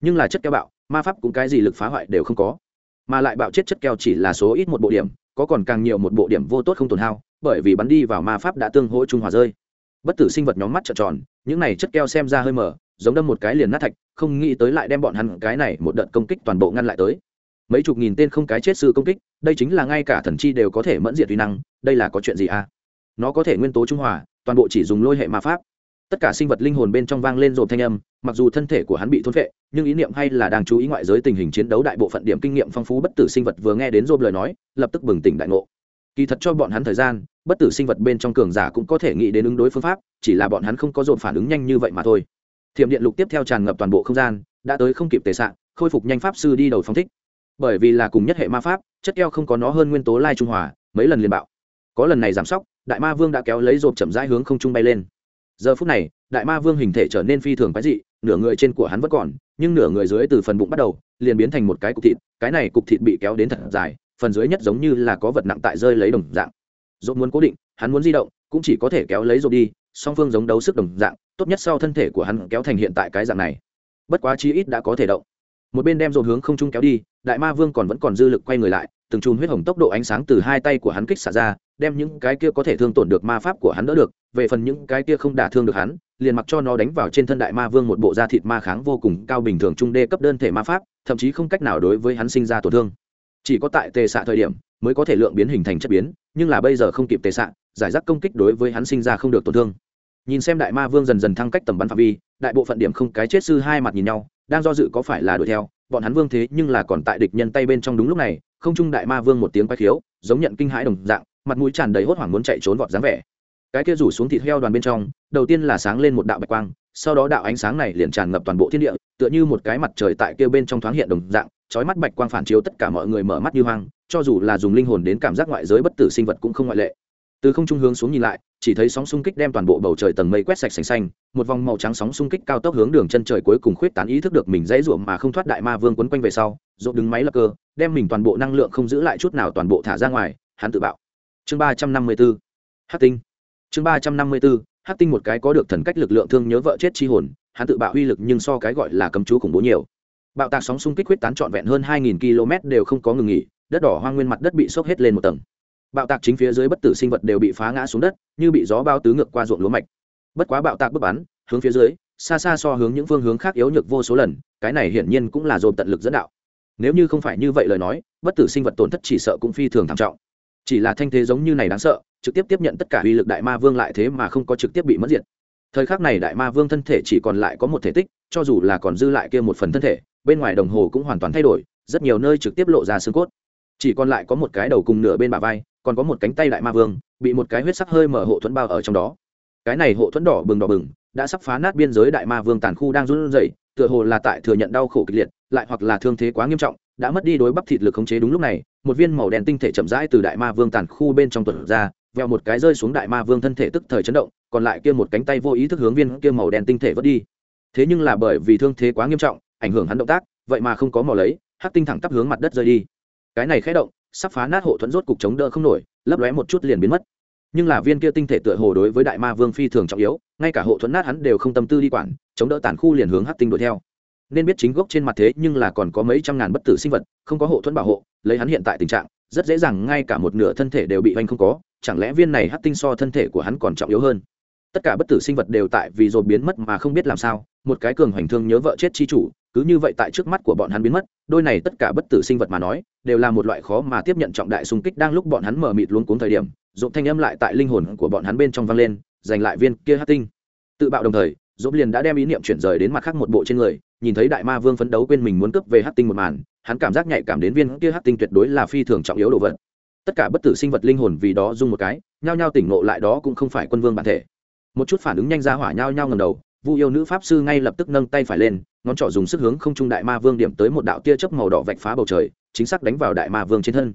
Nhưng là chất keo bạo, ma pháp cũng cái gì lực phá hoại đều không có. Mà lại bạo chết chất keo chỉ là số ít một bộ điểm, có còn càng nhiều một bộ điểm vô tốt không tồn hao, bởi vì bắn đi vào ma pháp đã tương hỗ trung hòa rơi. Bất tử sinh vật nhóm mắt trợn tròn, những này chất keo xem ra hơi mở giống đâm một cái liền nát thạch, không nghĩ tới lại đem bọn hắn cái này một đợt công kích toàn bộ ngăn lại tới. Mấy chục nghìn tên không cái chết sư công kích, đây chính là ngay cả thần chi đều có thể mẫn diệt uy năng, đây là có chuyện gì à? Nó có thể nguyên tố trung hòa toàn bộ chỉ dùng lôi hệ ma pháp. Tất cả sinh vật linh hồn bên trong vang lên rộp thanh âm, mặc dù thân thể của hắn bị thôn phệ, nhưng ý niệm hay là đang chú ý ngoại giới tình hình chiến đấu đại bộ phận điểm kinh nghiệm phong phú bất tử sinh vật vừa nghe đến rộp lời nói, lập tức bừng tỉnh đại ngộ. Kỳ thật cho bọn hắn thời gian, bất tử sinh vật bên trong cường giả cũng có thể nghĩ đến ứng đối phương pháp, chỉ là bọn hắn không có dồn phản ứng nhanh như vậy mà thôi. Thiểm điện lục tiếp theo tràn ngập toàn bộ không gian, đã tới không kịp tề sạn khôi phục nhanh pháp sư đi đầu phong thích. Bởi vì là cùng nhất hệ ma pháp, chất keo không có nó hơn nguyên tố lai trung hòa, mấy lần liền bạo. Có lần này giảm sóc đại ma vương đã kéo lấy rộp chậm rãi hướng không trung bay lên. Giờ phút này, đại ma vương hình thể trở nên phi thường quái dị, nửa người trên của hắn vẫn còn, nhưng nửa người dưới từ phần bụng bắt đầu, liền biến thành một cái cục thịt, cái này cục thịt bị kéo đến thật dài, phần dưới nhất giống như là có vật nặng tại rơi lấy đồng dạng. Dốt muốn cố định, hắn muốn di động, cũng chỉ có thể kéo lấy dốt đi, song phương giống đấu sức đồng dạng, tốt nhất sau thân thể của hắn kéo thành hiện tại cái dạng này. Bất quá chi ít đã có thể động. Một bên đem dồn hướng không trung kéo đi, đại ma vương còn vẫn còn dư lực quay người lại từng chùm huyết hồng tốc độ ánh sáng từ hai tay của hắn kích xả ra, đem những cái kia có thể thương tổn được ma pháp của hắn đỡ được, về phần những cái kia không đả thương được hắn, liền mặc cho nó đánh vào trên thân đại ma vương một bộ da thịt ma kháng vô cùng cao bình thường trung đê cấp đơn thể ma pháp, thậm chí không cách nào đối với hắn sinh ra tổn thương. Chỉ có tại tề xạ thời điểm mới có thể lượng biến hình thành chất biến, nhưng là bây giờ không kịp tề xạ, giải rác công kích đối với hắn sinh ra không được tổn thương. Nhìn xem đại ma vương dần dần thăng cách tầm bắn phạm vi, đại bộ phận điểm không cái chết sư hai mặt nhìn nhau, đang do dự có phải là đuổi theo, bọn hắn vương thế nhưng là còn tại địch nhân tay bên trong đúng lúc này không trung đại ma vương một tiếng quay khiếu, giống nhận kinh hãi đồng dạng, mặt mũi tràn đầy hốt hoảng muốn chạy trốn vọt dáng vẻ. Cái kia rủ xuống thịt heo đoàn bên trong, đầu tiên là sáng lên một đạo bạch quang, sau đó đạo ánh sáng này liền tràn ngập toàn bộ thiên địa, tựa như một cái mặt trời tại kia bên trong thoáng hiện đồng dạng, chói mắt bạch quang phản chiếu tất cả mọi người mở mắt như hoang, cho dù là dùng linh hồn đến cảm giác ngoại giới bất tử sinh vật cũng không ngoại lệ từ không trung hướng xuống nhìn lại, chỉ thấy sóng xung kích đem toàn bộ bầu trời tầng mây quét sạch sành xanh, một vòng màu trắng sóng xung kích cao tốc hướng đường chân trời cuối cùng khuyết tán ý thức được mình dãy ruộng mà không thoát đại ma vương quấn quanh về sau rộn đứng máy lập cơ, đem mình toàn bộ năng lượng không giữ lại chút nào toàn bộ thả ra ngoài, hắn tự bạo. Chương ba trăm năm mươi b ố hát tinh. Chương ba trăm năm mươi b ố hát tinh một cái có được thần cách lực lượng thương nhớ vợ chết chi hồn, hắn tự bạo uy lực nhưng so cái gọi là cấm chú khủng bố nhiều. Bạo tạc sóng xung kích huyết tán trọn vẹn hơn hai nghìn km đều không có ngừng nghỉ, đất đỏ hoang nguyên mặt đất bị sốc hết lên một tầng bạo tạc chính phía dưới bất tử sinh vật đều bị phá ngã xuống đất, như bị gió bao tứ ngược qua ruộng lúa mạch. Bất quá bạo tạc bước bắn, hướng phía dưới, xa xa so hướng những phương hướng khác yếu nhược vô số lần, cái này hiển nhiên cũng là dồn tận lực dẫn đạo. Nếu như không phải như vậy lời nói, bất tử sinh vật tổn thất chỉ sợ cũng phi thường thảm trọng. Chỉ là thanh thế giống như này đáng sợ, trực tiếp tiếp nhận tất cả uy lực đại ma vương lại thế mà không có trực tiếp bị mất diệt. Thời khắc này đại ma vương thân thể chỉ còn lại có một thể tích, cho dù là còn dư lại kia một phần thân thể, bên ngoài đồng hồ cũng hoàn toàn thay đổi, rất nhiều nơi trực tiếp lộ ra xương cốt chỉ còn lại có một cái đầu cùng nửa bên bả vai, còn có một cánh tay đại ma vương, bị một cái huyết sắc hơi mở hộ thuẫn bao ở trong đó. Cái này hộ thuẫn đỏ bừng đỏ bừng, đã sắp phá nát biên giới đại ma vương tàn khu đang run rẩy, tựa hồ là tại thừa nhận đau khổ kịch liệt, lại hoặc là thương thế quá nghiêm trọng, đã mất đi đối bắp thịt lực khống chế đúng lúc này, một viên màu đen tinh thể chậm rãi từ đại ma vương tàn khu bên trong tuần ra vẹo một cái rơi xuống đại ma vương thân thể tức thời chấn động, còn lại kia một cánh tay vô ý thức hướng viên kia màu đen tinh thể vớt đi. Thế nhưng là bởi vì thương thế quá nghiêm trọng, ảnh hưởng hắn động tác, vậy mà không có mò lấy, hắc tinh thẳng tắp hướng mặt đất rơi đi cái này khẽ động, sắp phá nát hộ thuẫn rốt cục chống đỡ không nổi, lấp lóe một chút liền biến mất. Nhưng là viên kia tinh thể tựa hồ đối với đại ma vương phi thường trọng yếu, ngay cả hộ thuẫn nát hắn đều không tâm tư đi quản, chống đỡ tàn khu liền hướng hát tinh đuổi theo. Nên biết chính gốc trên mặt thế nhưng là còn có mấy trăm ngàn bất tử sinh vật, không có hộ thuẫn bảo hộ, lấy hắn hiện tại tình trạng, rất dễ dàng ngay cả một nửa thân thể đều bị hoành không có, chẳng lẽ viên này hát tinh so thân thể của hắn còn trọng yếu hơn? Tất cả bất tử sinh vật đều tại vì rồi biến mất mà không biết làm sao, một cái cường hoành thương nhớ vợ chết chi chủ, cứ như vậy tại trước mắt của bọn hắn biến mất, đôi này tất cả bất tử sinh vật mà nói, đều là một loại khó mà tiếp nhận trọng đại xung kích đang lúc bọn hắn mở mịt luống cuống thời điểm dộp thanh âm lại tại linh hồn của bọn hắn bên trong vang lên, giành lại viên kia hát tinh. Tự bạo đồng thời dộp liền đã đem ý niệm chuyển rời đến mặt khác một bộ trên người, nhìn thấy đại ma vương phấn đấu quên mình muốn cướp về hát tinh một màn, hắn cảm giác nhạy cảm đến viên kia hát tinh tuyệt đối là phi thường trọng yếu đồ vật. Tất cả bất tử sinh vật linh hồn vì đó dung một cái, nhao nhao tỉnh ngộ lại đó cũng không phải quân vương bản thể một chút phản ứng nhanh ra hỏa nhau nhao ngầm đầu, vu yêu nữ pháp sư ngay lập tức nâng tay phải lên, ngón trỏ dùng sức hướng không trung đại ma vương điểm tới một đạo tia chớp màu đỏ vạch phá bầu trời, chính xác đánh vào đại ma vương trên thân.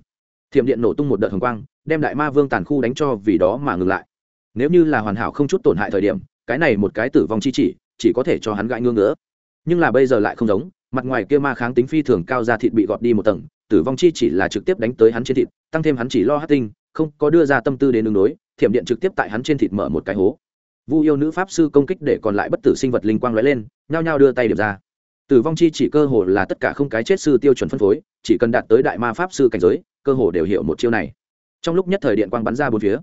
Thiểm điện nổ tung một đợt hồng quang, đem đại ma vương tàn khu đánh cho vì đó mà ngừng lại. Nếu như là hoàn hảo không chút tổn hại thời điểm, cái này một cái tử vong chi chỉ chỉ có thể cho hắn gãi ngưỡng nữa nhưng là bây giờ lại không giống, mặt ngoài kia ma kháng tính phi thường cao ra thịt bị gọt đi một tầng, tử vong chi chỉ là trực tiếp đánh tới hắn trên thịt, tăng thêm hắn chỉ lo hát tinh, không có đưa ra tâm tư đến đường đối, thiểm điện trực tiếp tại hắn trên thịt mở một cái hố vu yêu nữ pháp sư công kích để còn lại bất tử sinh vật linh quang lóe lên, nhao nhao đưa tay điệp ra. Tử vong chi chỉ cơ hồ là tất cả không cái chết sư tiêu chuẩn phân phối, chỉ cần đạt tới đại ma pháp sư cảnh giới, cơ hồ đều hiểu một chiêu này. Trong lúc nhất thời điện quang bắn ra bốn phía.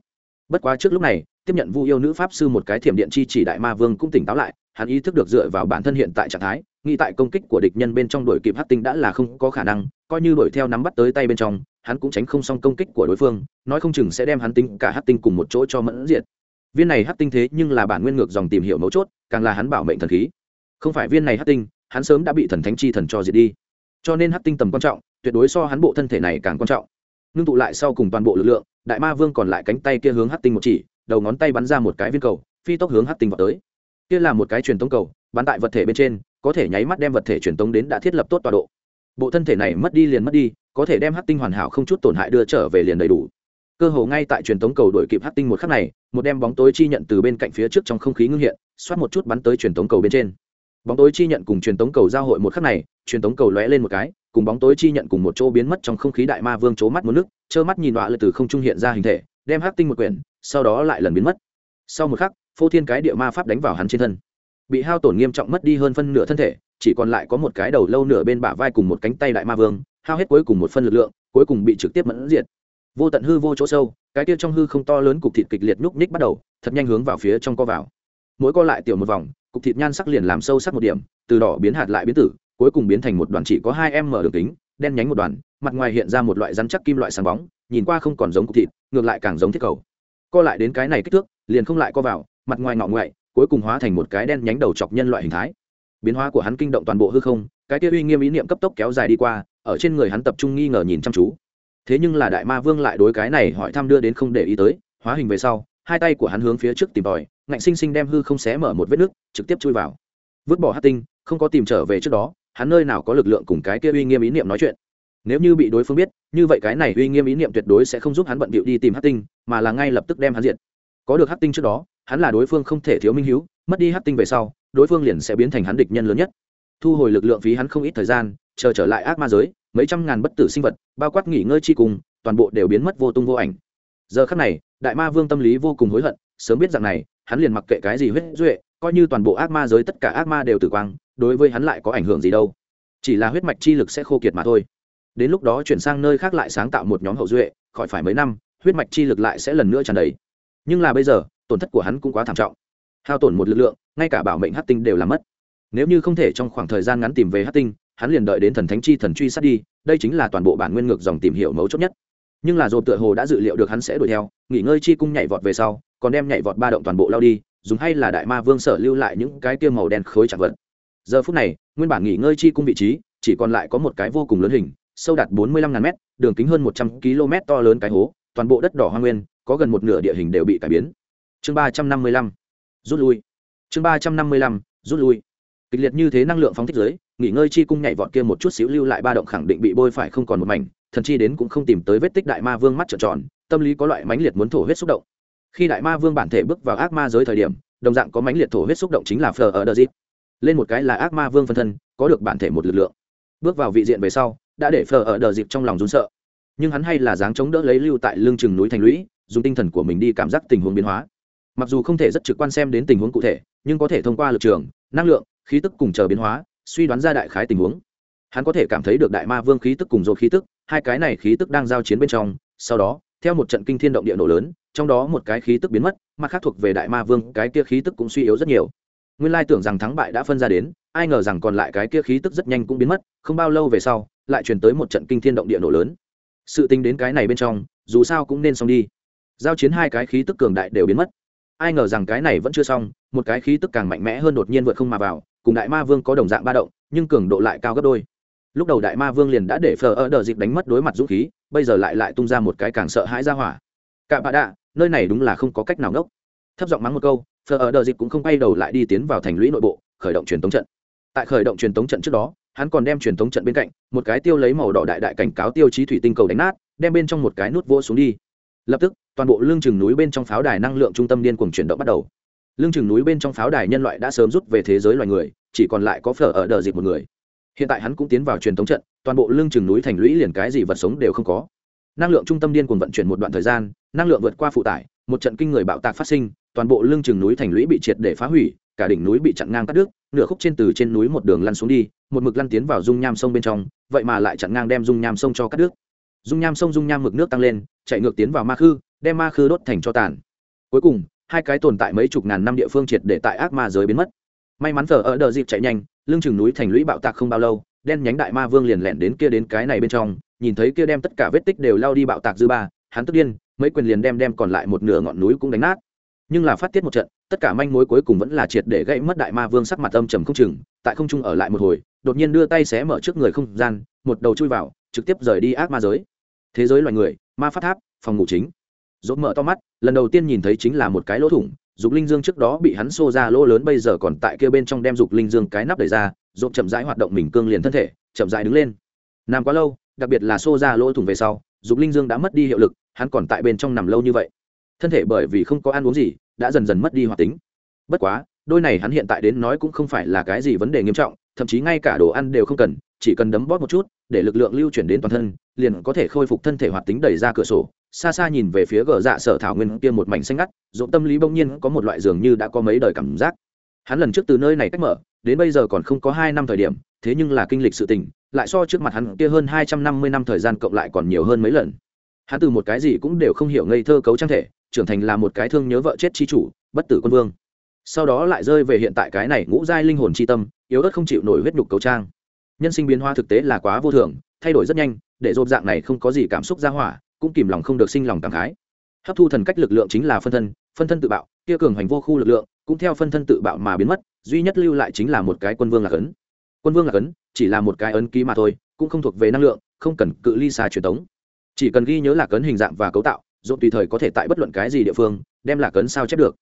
Bất quá trước lúc này, tiếp nhận vu yêu nữ pháp sư một cái thiểm điện chi chỉ đại ma vương cũng tỉnh táo lại, hắn ý thức được dựa vào bản thân hiện tại trạng thái, nghĩ tại công kích của địch nhân bên trong đuổi kịp hắc tinh đã là không có khả năng, coi như đuổi theo nắm bắt tới tay bên trong, hắn cũng tránh không xong công kích của đối phương, nói không chừng sẽ đem hắn tinh cả hắc tinh cùng một chỗ cho mẫn diệt viên này hát tinh thế nhưng là bản nguyên ngược dòng tìm hiểu mấu chốt, càng là hắn bảo mệnh thần khí. Không phải viên này hát tinh, hắn sớm đã bị thần thánh chi thần cho diệt đi. Cho nên hát tinh tầm quan trọng, tuyệt đối so hắn bộ thân thể này càng quan trọng. Ngưng tụ lại sau cùng toàn bộ lực lượng, đại ma vương còn lại cánh tay kia hướng hát tinh một chỉ, đầu ngón tay bắn ra một cái viên cầu, phi tốc hướng hát tinh vào tới. Kia là một cái truyền tống cầu, bắn tại vật thể bên trên, có thể nháy mắt đem vật thể truyền tống đến đã thiết lập tốt tọa độ. Bộ thân thể này mất đi liền mất đi, có thể đem hát tinh hoàn hảo không chút tổn hại đưa trở về liền đầy đủ cơ hồ ngay tại truyền tống cầu đổi kịp hát tinh một khắc này, một đem bóng tối chi nhận từ bên cạnh phía trước trong không khí ngưng hiện, xoát một chút bắn tới truyền tống cầu bên trên. Bóng tối chi nhận cùng truyền tống cầu giao hội một khắc này, truyền tống cầu lóe lên một cái, cùng bóng tối chi nhận cùng một chỗ biến mất trong không khí đại ma vương c mắt một nước, trơ mắt nhìn đọa lật từ không trung hiện ra hình thể, đem hát tinh một quyển, sau đó lại lần biến mất. Sau một khắc, phô thiên cái địa ma pháp đánh vào hắn trên thân. Bị hao tổn nghiêm trọng mất đi hơn phân nửa thân thể, chỉ còn lại có một cái đầu lâu nửa bên bả vai cùng một cánh tay đại ma vương, hao hết cuối cùng một phân lực lượng, cuối cùng bị trực tiếp mẫn diệt vô tận hư vô chỗ sâu, cái kia trong hư không to lớn cục thịt kịch liệt nhúc ních bắt đầu, thật nhanh hướng vào phía trong co vào. Mỗi co lại tiểu một vòng, cục thịt nhan sắc liền làm sâu sắc một điểm, từ đỏ biến hạt lại biến tử, cuối cùng biến thành một đoàn chỉ có hai em mở đường kính, đen nhánh một đoàn, mặt ngoài hiện ra một loại rắn chắc kim loại sáng bóng, nhìn qua không còn giống cục thịt, ngược lại càng giống thiết cầu. Co lại đến cái này kích thước, liền không lại co vào, mặt ngoài ngọ ngoại, cuối cùng hóa thành một cái đen nhánh đầu chọc nhân loại hình thái. Biến hóa của hắn kinh động toàn bộ hư không, cái kia uy nghiêm ý niệm cấp tốc kéo dài đi qua, ở trên người hắn tập trung nghi ngờ nhìn chăm chú thế nhưng là đại ma vương lại đối cái này hỏi thăm đưa đến không để ý tới, hóa hình về sau, hai tay của hắn hướng phía trước tìm tòi, ngạnh sinh sinh đem hư không xé mở một vết nước, trực tiếp chui vào. Vứt bỏ hát tinh, không có tìm trở về trước đó, hắn nơi nào có lực lượng cùng cái kia uy nghiêm ý niệm nói chuyện. Nếu như bị đối phương biết, như vậy cái này uy nghiêm ý niệm tuyệt đối sẽ không giúp hắn bận bịu đi tìm hát tinh, mà là ngay lập tức đem hắn diện có được hát tinh trước đó, hắn là đối phương không thể thiếu minh hữu, mất đi hát tinh về sau, đối phương liền sẽ biến thành hắn địch nhân lớn nhất. Thu hồi lực lượng phí hắn không ít thời gian, chờ trở lại ác ma giới mấy trăm ngàn bất tử sinh vật, bao quát nghỉ ngơi chi cùng, toàn bộ đều biến mất vô tung vô ảnh. Giờ khắc này, đại ma vương tâm lý vô cùng hối hận, sớm biết rằng này, hắn liền mặc kệ cái gì huyết duệ, coi như toàn bộ ác ma giới tất cả ác ma đều tử quang, đối với hắn lại có ảnh hưởng gì đâu. Chỉ là huyết mạch chi lực sẽ khô kiệt mà thôi. Đến lúc đó chuyển sang nơi khác lại sáng tạo một nhóm hậu duệ, khỏi phải mấy năm, huyết mạch chi lực lại sẽ lần nữa tràn đầy. Nhưng là bây giờ, tổn thất của hắn cũng quá thảm trọng. Hao tổn một lực lượng, ngay cả bảo mệnh hát tinh đều làm mất. Nếu như không thể trong khoảng thời gian ngắn tìm về hát tinh hắn liền đợi đến thần thánh chi thần truy sát đi đây chính là toàn bộ bản nguyên ngược dòng tìm hiểu mấu chốt nhất. Nhưng là dồn tựa hồ đã dự liệu được hắn sẽ đuổi theo nghỉ ngơi chi cung nhảy vọt về sau còn đem nhảy vọt ba động toàn bộ lao đi dùng hay là đại ma vương sở lưu lại những cái tiêu màu đen khối chặt vật. Giờ phút này nguyên bản nghỉ ngơi chi cung vị trí chỉ còn lại có một cái vô cùng lớn hình sâu đạt bốn mươi lăm ngàn mét, đường kính hơn một trăm km to lớn cái hố toàn bộ đất đỏ hoa nguyên có gần một nửa địa hình đều bị cải biến. Chương ba trăm năm mươi lăm rút lui. Chương ba trăm năm mươi lăm rút lui kịch liệt như thế năng lượng phóng thích giới, nghỉ ngơi chi cung nhảy vọt kia một chút xíu lưu lại ba động khẳng định bị bôi phải không còn một mảnh, thần chi đến cũng không tìm tới vết tích đại ma vương mắt trợn tròn, tâm lý có loại mãnh liệt muốn thổ huyết xúc động. Khi đại ma vương bản thể bước vào ác ma giới thời điểm, đồng dạng có mãnh liệt thổ huyết xúc động chính là phờ ở đờ dịp lên một cái là ác ma vương phân thân, có được bản thể một lực lượng. Bước vào vị diện về sau, đã để phờ ở đờ dịp trong lòng rún sợ. Nhưng hắn hay là dáng chống đỡ lấy lưu tại lưng chừng núi thành lũy, dùng tinh thần của mình đi cảm giác tình huống biến hóa. Mặc dù không thể rất trực quan xem đến tình huống cụ thể, nhưng có thể thông qua lực trường, năng lượng khí tức cùng chờ biến hóa, suy đoán ra đại khái tình huống. Hắn có thể cảm thấy được đại ma vương khí tức cùng rồi khí tức, hai cái này khí tức đang giao chiến bên trong, sau đó, theo một trận kinh thiên động địa nổ lớn, trong đó một cái khí tức biến mất, mặt khác thuộc về đại ma vương, cái kia khí tức cũng suy yếu rất nhiều. Nguyên lai tưởng rằng thắng bại đã phân ra đến, ai ngờ rằng còn lại cái kia khí tức rất nhanh cũng biến mất, không bao lâu về sau, lại truyền tới một trận kinh thiên động địa nổ lớn. Sự tính đến cái này bên trong, dù sao cũng nên xong đi. Giao chiến hai cái khí tức cường đại đều biến mất. Ai ngờ rằng cái này vẫn chưa xong, một cái khí tức càng mạnh mẽ hơn đột nhiên vượt không mà vào cùng đại ma vương có đồng dạng ba động, nhưng cường độ lại cao gấp đôi. Lúc đầu đại ma vương liền đã để phờ ở đờ dịp đánh mất đối mặt dũng khí, bây giờ lại lại tung ra một cái càng sợ hãi ra hỏa. Cạ bạ đạ, nơi này đúng là không có cách nào ngốc. Thấp giọng mắng một câu, phờ ở đờ dịp cũng không bay đầu lại đi tiến vào thành lũy nội bộ, khởi động truyền tống trận. Tại khởi động truyền tống trận trước đó, hắn còn đem truyền tống trận bên cạnh, một cái tiêu lấy màu đỏ đại đại cảnh cáo tiêu chí thủy tinh cầu đánh nát, đem bên trong một cái nút vỗ xuống đi. Lập tức, toàn bộ lương chừng núi bên trong pháo đài năng lượng trung tâm điên cuồng chuyển động bắt đầu lương chừng núi bên trong pháo đài nhân loại đã sớm rút về thế giới loài người, chỉ còn lại có phở ở đờ dịp một người. Hiện tại hắn cũng tiến vào truyền thống trận, toàn bộ lương chừng núi thành lũy liền cái gì vật sống đều không có. Năng lượng trung tâm điên cuồng vận chuyển một đoạn thời gian, năng lượng vượt qua phụ tải, một trận kinh người bạo tạc phát sinh, toàn bộ lương chừng núi thành lũy bị triệt để phá hủy, cả đỉnh núi bị chặn ngang cắt đứt, nửa khúc trên từ trên núi một đường lăn xuống đi, một mực lăn tiến vào dung nham sông bên trong, vậy mà lại chặn ngang đem dung nham sông cho cắt đứt. Dung nham sông, dung nham mực nước tăng lên, chạy ngược tiến vào ma khư, đem ma khư đốt thành cho tàn. Cuối cùng hai cái tồn tại mấy chục ngàn năm địa phương triệt để tại ác ma giới biến mất. May mắn thờ ở đờ dịp chạy nhanh, lưng chừng núi thành lũy bạo tạc không bao lâu, đen nhánh đại ma vương liền lẻn đến kia đến cái này bên trong, nhìn thấy kia đem tất cả vết tích đều lao đi bạo tạc dư ba, hắn tức điên, mấy quyền liền đem đem còn lại một nửa ngọn núi cũng đánh nát. Nhưng là phát tiết một trận, tất cả manh mối cuối cùng vẫn là triệt để gãy mất đại ma vương sắc mặt âm trầm không chừng, tại không trung ở lại một hồi, đột nhiên đưa tay xé mở trước người không gian, một đầu chui vào, trực tiếp rời đi ác ma giới. Thế giới loài người, ma phát tháp, phòng ngủ chính dốt mở to mắt, lần đầu tiên nhìn thấy chính là một cái lỗ thủng, dục linh dương trước đó bị hắn xô ra lỗ lớn bây giờ còn tại kia bên trong đem dục linh dương cái nắp đẩy ra dốt chậm rãi hoạt động mình cương liền thân thể, chậm rãi đứng lên. Nằm quá lâu, đặc biệt là xô ra lỗ thủng về sau, dục linh dương đã mất đi hiệu lực, hắn còn tại bên trong nằm lâu như vậy. Thân thể bởi vì không có ăn uống gì, đã dần dần mất đi hoạt tính. Bất quá, đôi này hắn hiện tại đến nói cũng không phải là cái gì vấn đề nghiêm trọng, thậm chí ngay cả đồ ăn đều không cần, chỉ cần đấm bóp một chút, để lực lượng lưu chuyển đến toàn thân, liền có thể khôi phục thân thể hoạt tính đẩy ra cửa sổ xa xa nhìn về phía gờ dạ sở thảo nguyên kia một mảnh xanh ngắt dỗ tâm lý bỗng nhiên có một loại dường như đã có mấy đời cảm giác. Hắn lần trước từ nơi này cách mở, đến bây giờ còn không có hai năm thời điểm, thế nhưng là kinh lịch sự tình, lại so trước mặt hắn kia hơn hai trăm năm mươi năm thời gian cộng lại còn nhiều hơn mấy lần. Hắn từ một cái gì cũng đều không hiểu ngây thơ cấu trang thể, trưởng thành là một cái thương nhớ vợ chết chi chủ, bất tử quân vương. Sau đó lại rơi về hiện tại cái này ngũ giai linh hồn chi tâm, yếu ớt không chịu nổi huyết nhục cấu trang nhân sinh biến hóa thực tế là quá vô thường, thay đổi rất nhanh, để dồn dạng này không có gì cảm xúc ra hỏa cũng kìm lòng không được sinh lòng cảm khái. Hấp thu thần cách lực lượng chính là phân thân phân thân tự bạo, kia cường hành vô khu lực lượng, cũng theo phân thân tự bạo mà biến mất, duy nhất lưu lại chính là một cái quân vương là cấn. Quân vương là cấn, chỉ là một cái ấn ký mà thôi, cũng không thuộc về năng lượng, không cần cự ly xa truyền tống. Chỉ cần ghi nhớ là cấn hình dạng và cấu tạo dồn tùy thời có thể tại bất luận cái gì địa phương, đem là cấn sao chép được.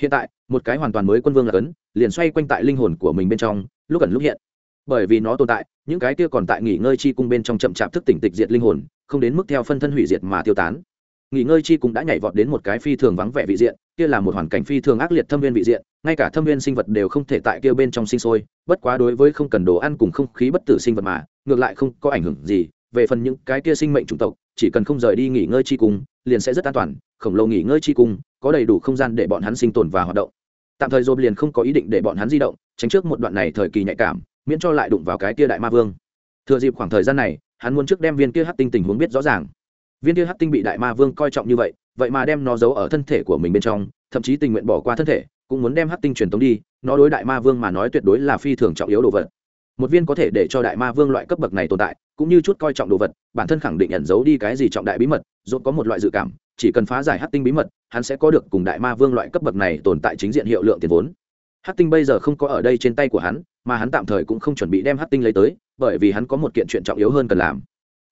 Hiện tại, một cái hoàn toàn mới quân vương là cấn, liền xoay quanh tại linh hồn của mình bên trong, lúc ẩn lúc hiện. Bởi vì nó tồn tại, những cái kia còn tại nghỉ ngơi chi cung bên trong chậm chạp thức tỉnh tịch diệt linh hồn không đến mức theo phân thân hủy diệt mà tiêu tán. Nghỉ ngơi chi cung đã nhảy vọt đến một cái phi thường vắng vẻ vị diện, kia là một hoàn cảnh phi thường ác liệt thâm viên vị diện, ngay cả thâm viên sinh vật đều không thể tại kia bên trong sinh sôi, bất quá đối với không cần đồ ăn cùng không khí bất tử sinh vật mà, ngược lại không có ảnh hưởng gì, về phần những cái kia sinh mệnh chủng tộc, chỉ cần không rời đi nghỉ ngơi chi cung liền sẽ rất an toàn, khổng lồ nghỉ ngơi chi cung có đầy đủ không gian để bọn hắn sinh tồn và hoạt động. Tạm thời dồn liền không có ý định để bọn hắn di động, tránh trước một đoạn này thời kỳ nhạy cảm, miễn cho lại đụng vào cái kia đại ma vương. Thừa dịp khoảng thời gian này hắn muốn trước đem viên kia hắc tinh tình huống biết rõ ràng. Viên kia hắc tinh bị đại ma vương coi trọng như vậy vậy mà đem nó giấu ở thân thể của mình bên trong, thậm chí tình nguyện bỏ qua thân thể, cũng muốn đem hắc tinh truyền tống đi, nó đối đại ma vương mà nói tuyệt đối là phi thường trọng yếu đồ vật. Một viên có thể để cho đại ma vương loại cấp bậc này tồn tại, cũng như chút coi trọng đồ vật, bản thân khẳng định ẩn giấu đi cái gì trọng đại bí mật dốt có một loại dự cảm, chỉ cần phá giải hắc tinh bí mật, hắn sẽ có được cùng đại ma vương loại cấp bậc này tồn tại chính diện hiệu lượng tiền vốn. Hắc tinh bây giờ không có ở đây trên tay của hắn mà hắn tạm thời cũng không chuẩn bị đem hắc tinh lấy tới, bởi vì hắn có một kiện chuyện trọng yếu hơn cần làm.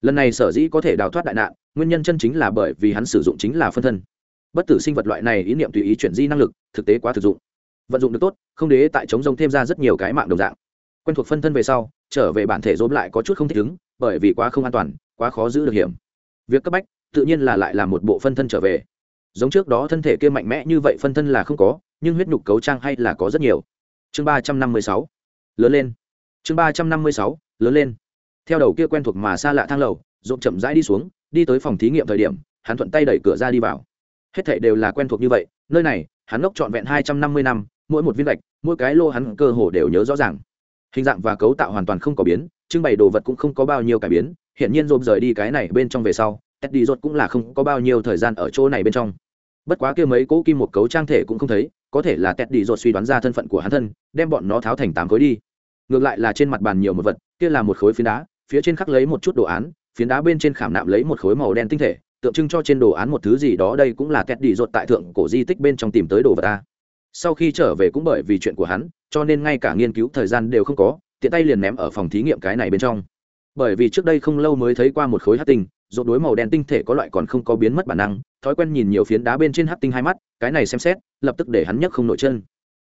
Lần này sở dĩ có thể đào thoát đại nạn, nguyên nhân chân chính là bởi vì hắn sử dụng chính là phân thân. Bất tử sinh vật loại này ý niệm tùy ý chuyển di năng lực, thực tế quá thực dụng. Vận dụng được tốt, không đế tại chống rông thêm ra rất nhiều cái mạng đồng dạng. Quen thuộc phân thân về sau, trở về bản thể dốm lại có chút không thích ứng, bởi vì quá không an toàn, quá khó giữ được hiểm. Việc cấp bách, tự nhiên là lại làm một bộ phân thân trở về. Giống trước đó thân thể kia mạnh mẽ như vậy phân thân là không có, nhưng huyết nhục cấu trang hay là có rất nhiều. Chương ba trăm năm mươi sáu lớn lên. Chương ba trăm năm mươi sáu, lớn lên. Theo đầu kia quen thuộc mà xa lạ thang lầu dộp chậm rãi đi xuống, đi tới phòng thí nghiệm thời điểm, hắn thuận tay đẩy cửa ra đi vào. Hết thảy đều là quen thuộc như vậy, nơi này, hắn ngốc trọn vẹn hai trăm năm mươi năm, mỗi một viên gạch, mỗi cái lô hắn cơ hồ đều nhớ rõ ràng. Hình dạng và cấu tạo hoàn toàn không có biến, trưng bày đồ vật cũng không có bao nhiêu cải biến hiện nhiên dồn rời đi cái này bên trong về sau, teddy rột cũng là không có bao nhiêu thời gian ở chỗ này bên trong. Bất quá kia mấy cỗ kim một cấu trang thể cũng không thấy có thể là tẹt đi dột suy đoán ra thân phận của hắn thân, đem bọn nó tháo thành tám khối đi. Ngược lại là trên mặt bàn nhiều một vật, kia là một khối phiến đá, phía trên khắc lấy một chút đồ án, phiến đá bên trên khảm nạm lấy một khối màu đen tinh thể, tượng trưng cho trên đồ án một thứ gì đó, đây cũng là tẹt đi rột tại thượng cổ di tích bên trong tìm tới đồ vật ta sau khi trở về cũng bởi vì chuyện của hắn, cho nên ngay cả nghiên cứu thời gian đều không có, tiện tay liền ném ở phòng thí nghiệm cái này bên trong. Bởi vì trước đây không lâu mới thấy qua một khối hát tinh rột đối màu đen tinh thể có loại còn không có biến mất bản năng, thói quen nhìn nhiều phiến đá bên trên hát tinh hai mắt, cái này xem xét, lập tức để hắn nhấc không nổi chân.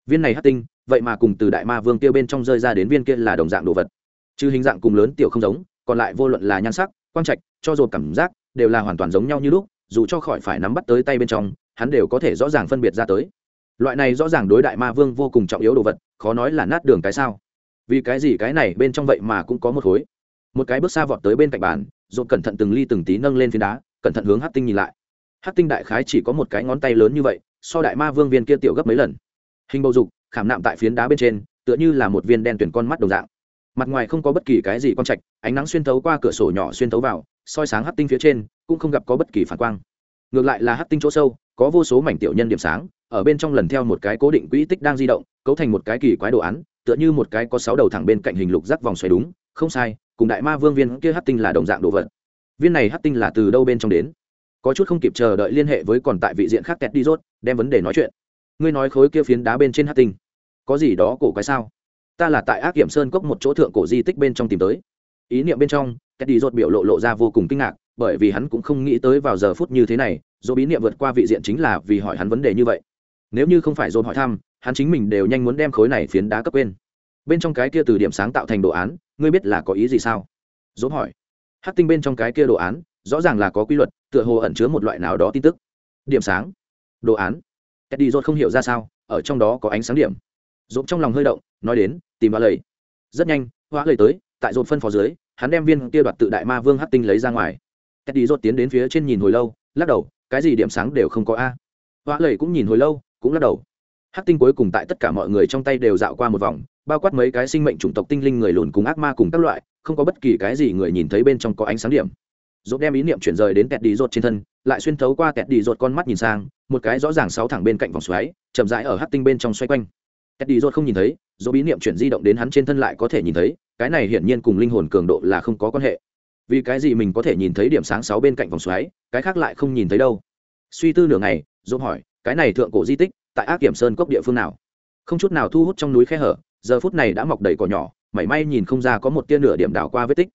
Viên này hát tinh, vậy mà cùng từ đại ma vương kia bên trong rơi ra đến viên kia là đồng dạng đồ vật. Chứ hình dạng cùng lớn tiểu không giống, còn lại vô luận là nhan sắc, quang trạch, cho dồn cảm giác, đều là hoàn toàn giống nhau như lúc, dù cho khỏi phải nắm bắt tới tay bên trong, hắn đều có thể rõ ràng phân biệt ra tới. Loại này rõ ràng đối đại ma vương vô cùng trọng yếu đồ vật, khó nói là nát đường cái sao. Vì cái gì cái này bên trong vậy mà cũng có một khối. Một cái bước xa vọt tới bên cạnh bàn dồn cẩn thận từng ly từng tí nâng lên phiến đá, cẩn thận hướng hát tinh nhìn lại. Hát tinh đại khái chỉ có một cái ngón tay lớn như vậy, so đại ma vương viên kia tiểu gấp mấy lần. Hình bầu dục, khảm nạm tại phiến đá bên trên, tựa như là một viên đen tuyển con mắt đồng dạng. Mặt ngoài không có bất kỳ cái gì quan trạch, ánh nắng xuyên thấu qua cửa sổ nhỏ xuyên thấu vào, soi sáng hát tinh phía trên, cũng không gặp có bất kỳ phản quang. Ngược lại là hát tinh chỗ sâu, có vô số mảnh tiểu nhân điểm sáng, ở bên trong lần theo một cái cố định quỹ tích đang di động, cấu thành một cái kỳ quái đồ án, tựa như một cái có sáu đầu thẳng bên cạnh hình lục rắc vòng xoay đúng, không sai cùng đại ma vương viên kia hát tinh là đồng dạng đồ vật. Viên này hát tinh là từ đâu bên trong đến? Có chút không kịp chờ đợi liên hệ với còn tại vị diện khác tẹt đi rốt, đem vấn đề nói chuyện. Ngươi nói khối kia phiến đá bên trên hát tinh, có gì đó cổ quái sao? Ta là tại ác kiểm sơn cốc một chỗ thượng cổ di tích bên trong tìm tới. Ý niệm bên trong tẹt đi rốt biểu lộ lộ ra vô cùng kinh ngạc, bởi vì hắn cũng không nghĩ tới vào giờ phút như thế này do bí niệm vượt qua vị diện chính là vì hỏi hắn vấn đề như vậy. Nếu như không phải dồn hỏi thăm, hắn chính mình đều nhanh muốn đem khối này phiến đá cấp quên bên trong cái kia từ điểm sáng tạo thành đồ án, ngươi biết là có ý gì sao? Dốt hỏi. Hát tinh bên trong cái kia đồ án, rõ ràng là có quy luật, tựa hồ ẩn chứa một loại nào đó tin tức. Điểm sáng. Đồ án. Eddie dốt không hiểu ra sao, ở trong đó có ánh sáng điểm. Dốt trong lòng hơi động, nói đến, tìm hoa lầy. Rất nhanh hoa lầy tới, tại dốt phân phó dưới, hắn đem viên kia đoạt tự đại ma vương hát tinh lấy ra ngoài. Eddie dốt tiến đến phía trên nhìn hồi lâu, lắc đầu, cái gì điểm sáng đều không có a. Hoa lầy cũng nhìn hồi lâu, cũng lắc đầu hát tinh cuối cùng tại tất cả mọi người trong tay đều dạo qua một vòng, bao quát mấy cái sinh mệnh chủng tộc tinh linh người lùn cùng ác ma cùng các loại, không có bất kỳ cái gì người nhìn thấy bên trong có ánh sáng điểm. Dốt đem ý niệm chuyển rời đến kẹt đi rột trên thân, lại xuyên thấu qua kẹt đi rột con mắt nhìn sang, một cái rõ ràng sáu thẳng bên cạnh vòng xoáy, chậm rãi ở hát tinh bên trong xoay quanh. Kẹt đi rột không nhìn thấy dỗ bí niệm chuyển di động đến hắn trên thân lại có thể nhìn thấy, cái này hiển nhiên cùng linh hồn cường độ là không có quan hệ. Vì cái gì mình có thể nhìn thấy điểm sáng sáu bên cạnh vòng xoáy, cái khác lại không nhìn thấy đâu? Suy tư nửa ngày dỗ hỏi, cái này thượng cổ di tích tại ác kiểm sơn cốc địa phương nào. Không chút nào thu hút trong núi khe hở, giờ phút này đã mọc đầy cỏ nhỏ, mảy may nhìn không ra có một tia nửa điểm đảo qua vết tích.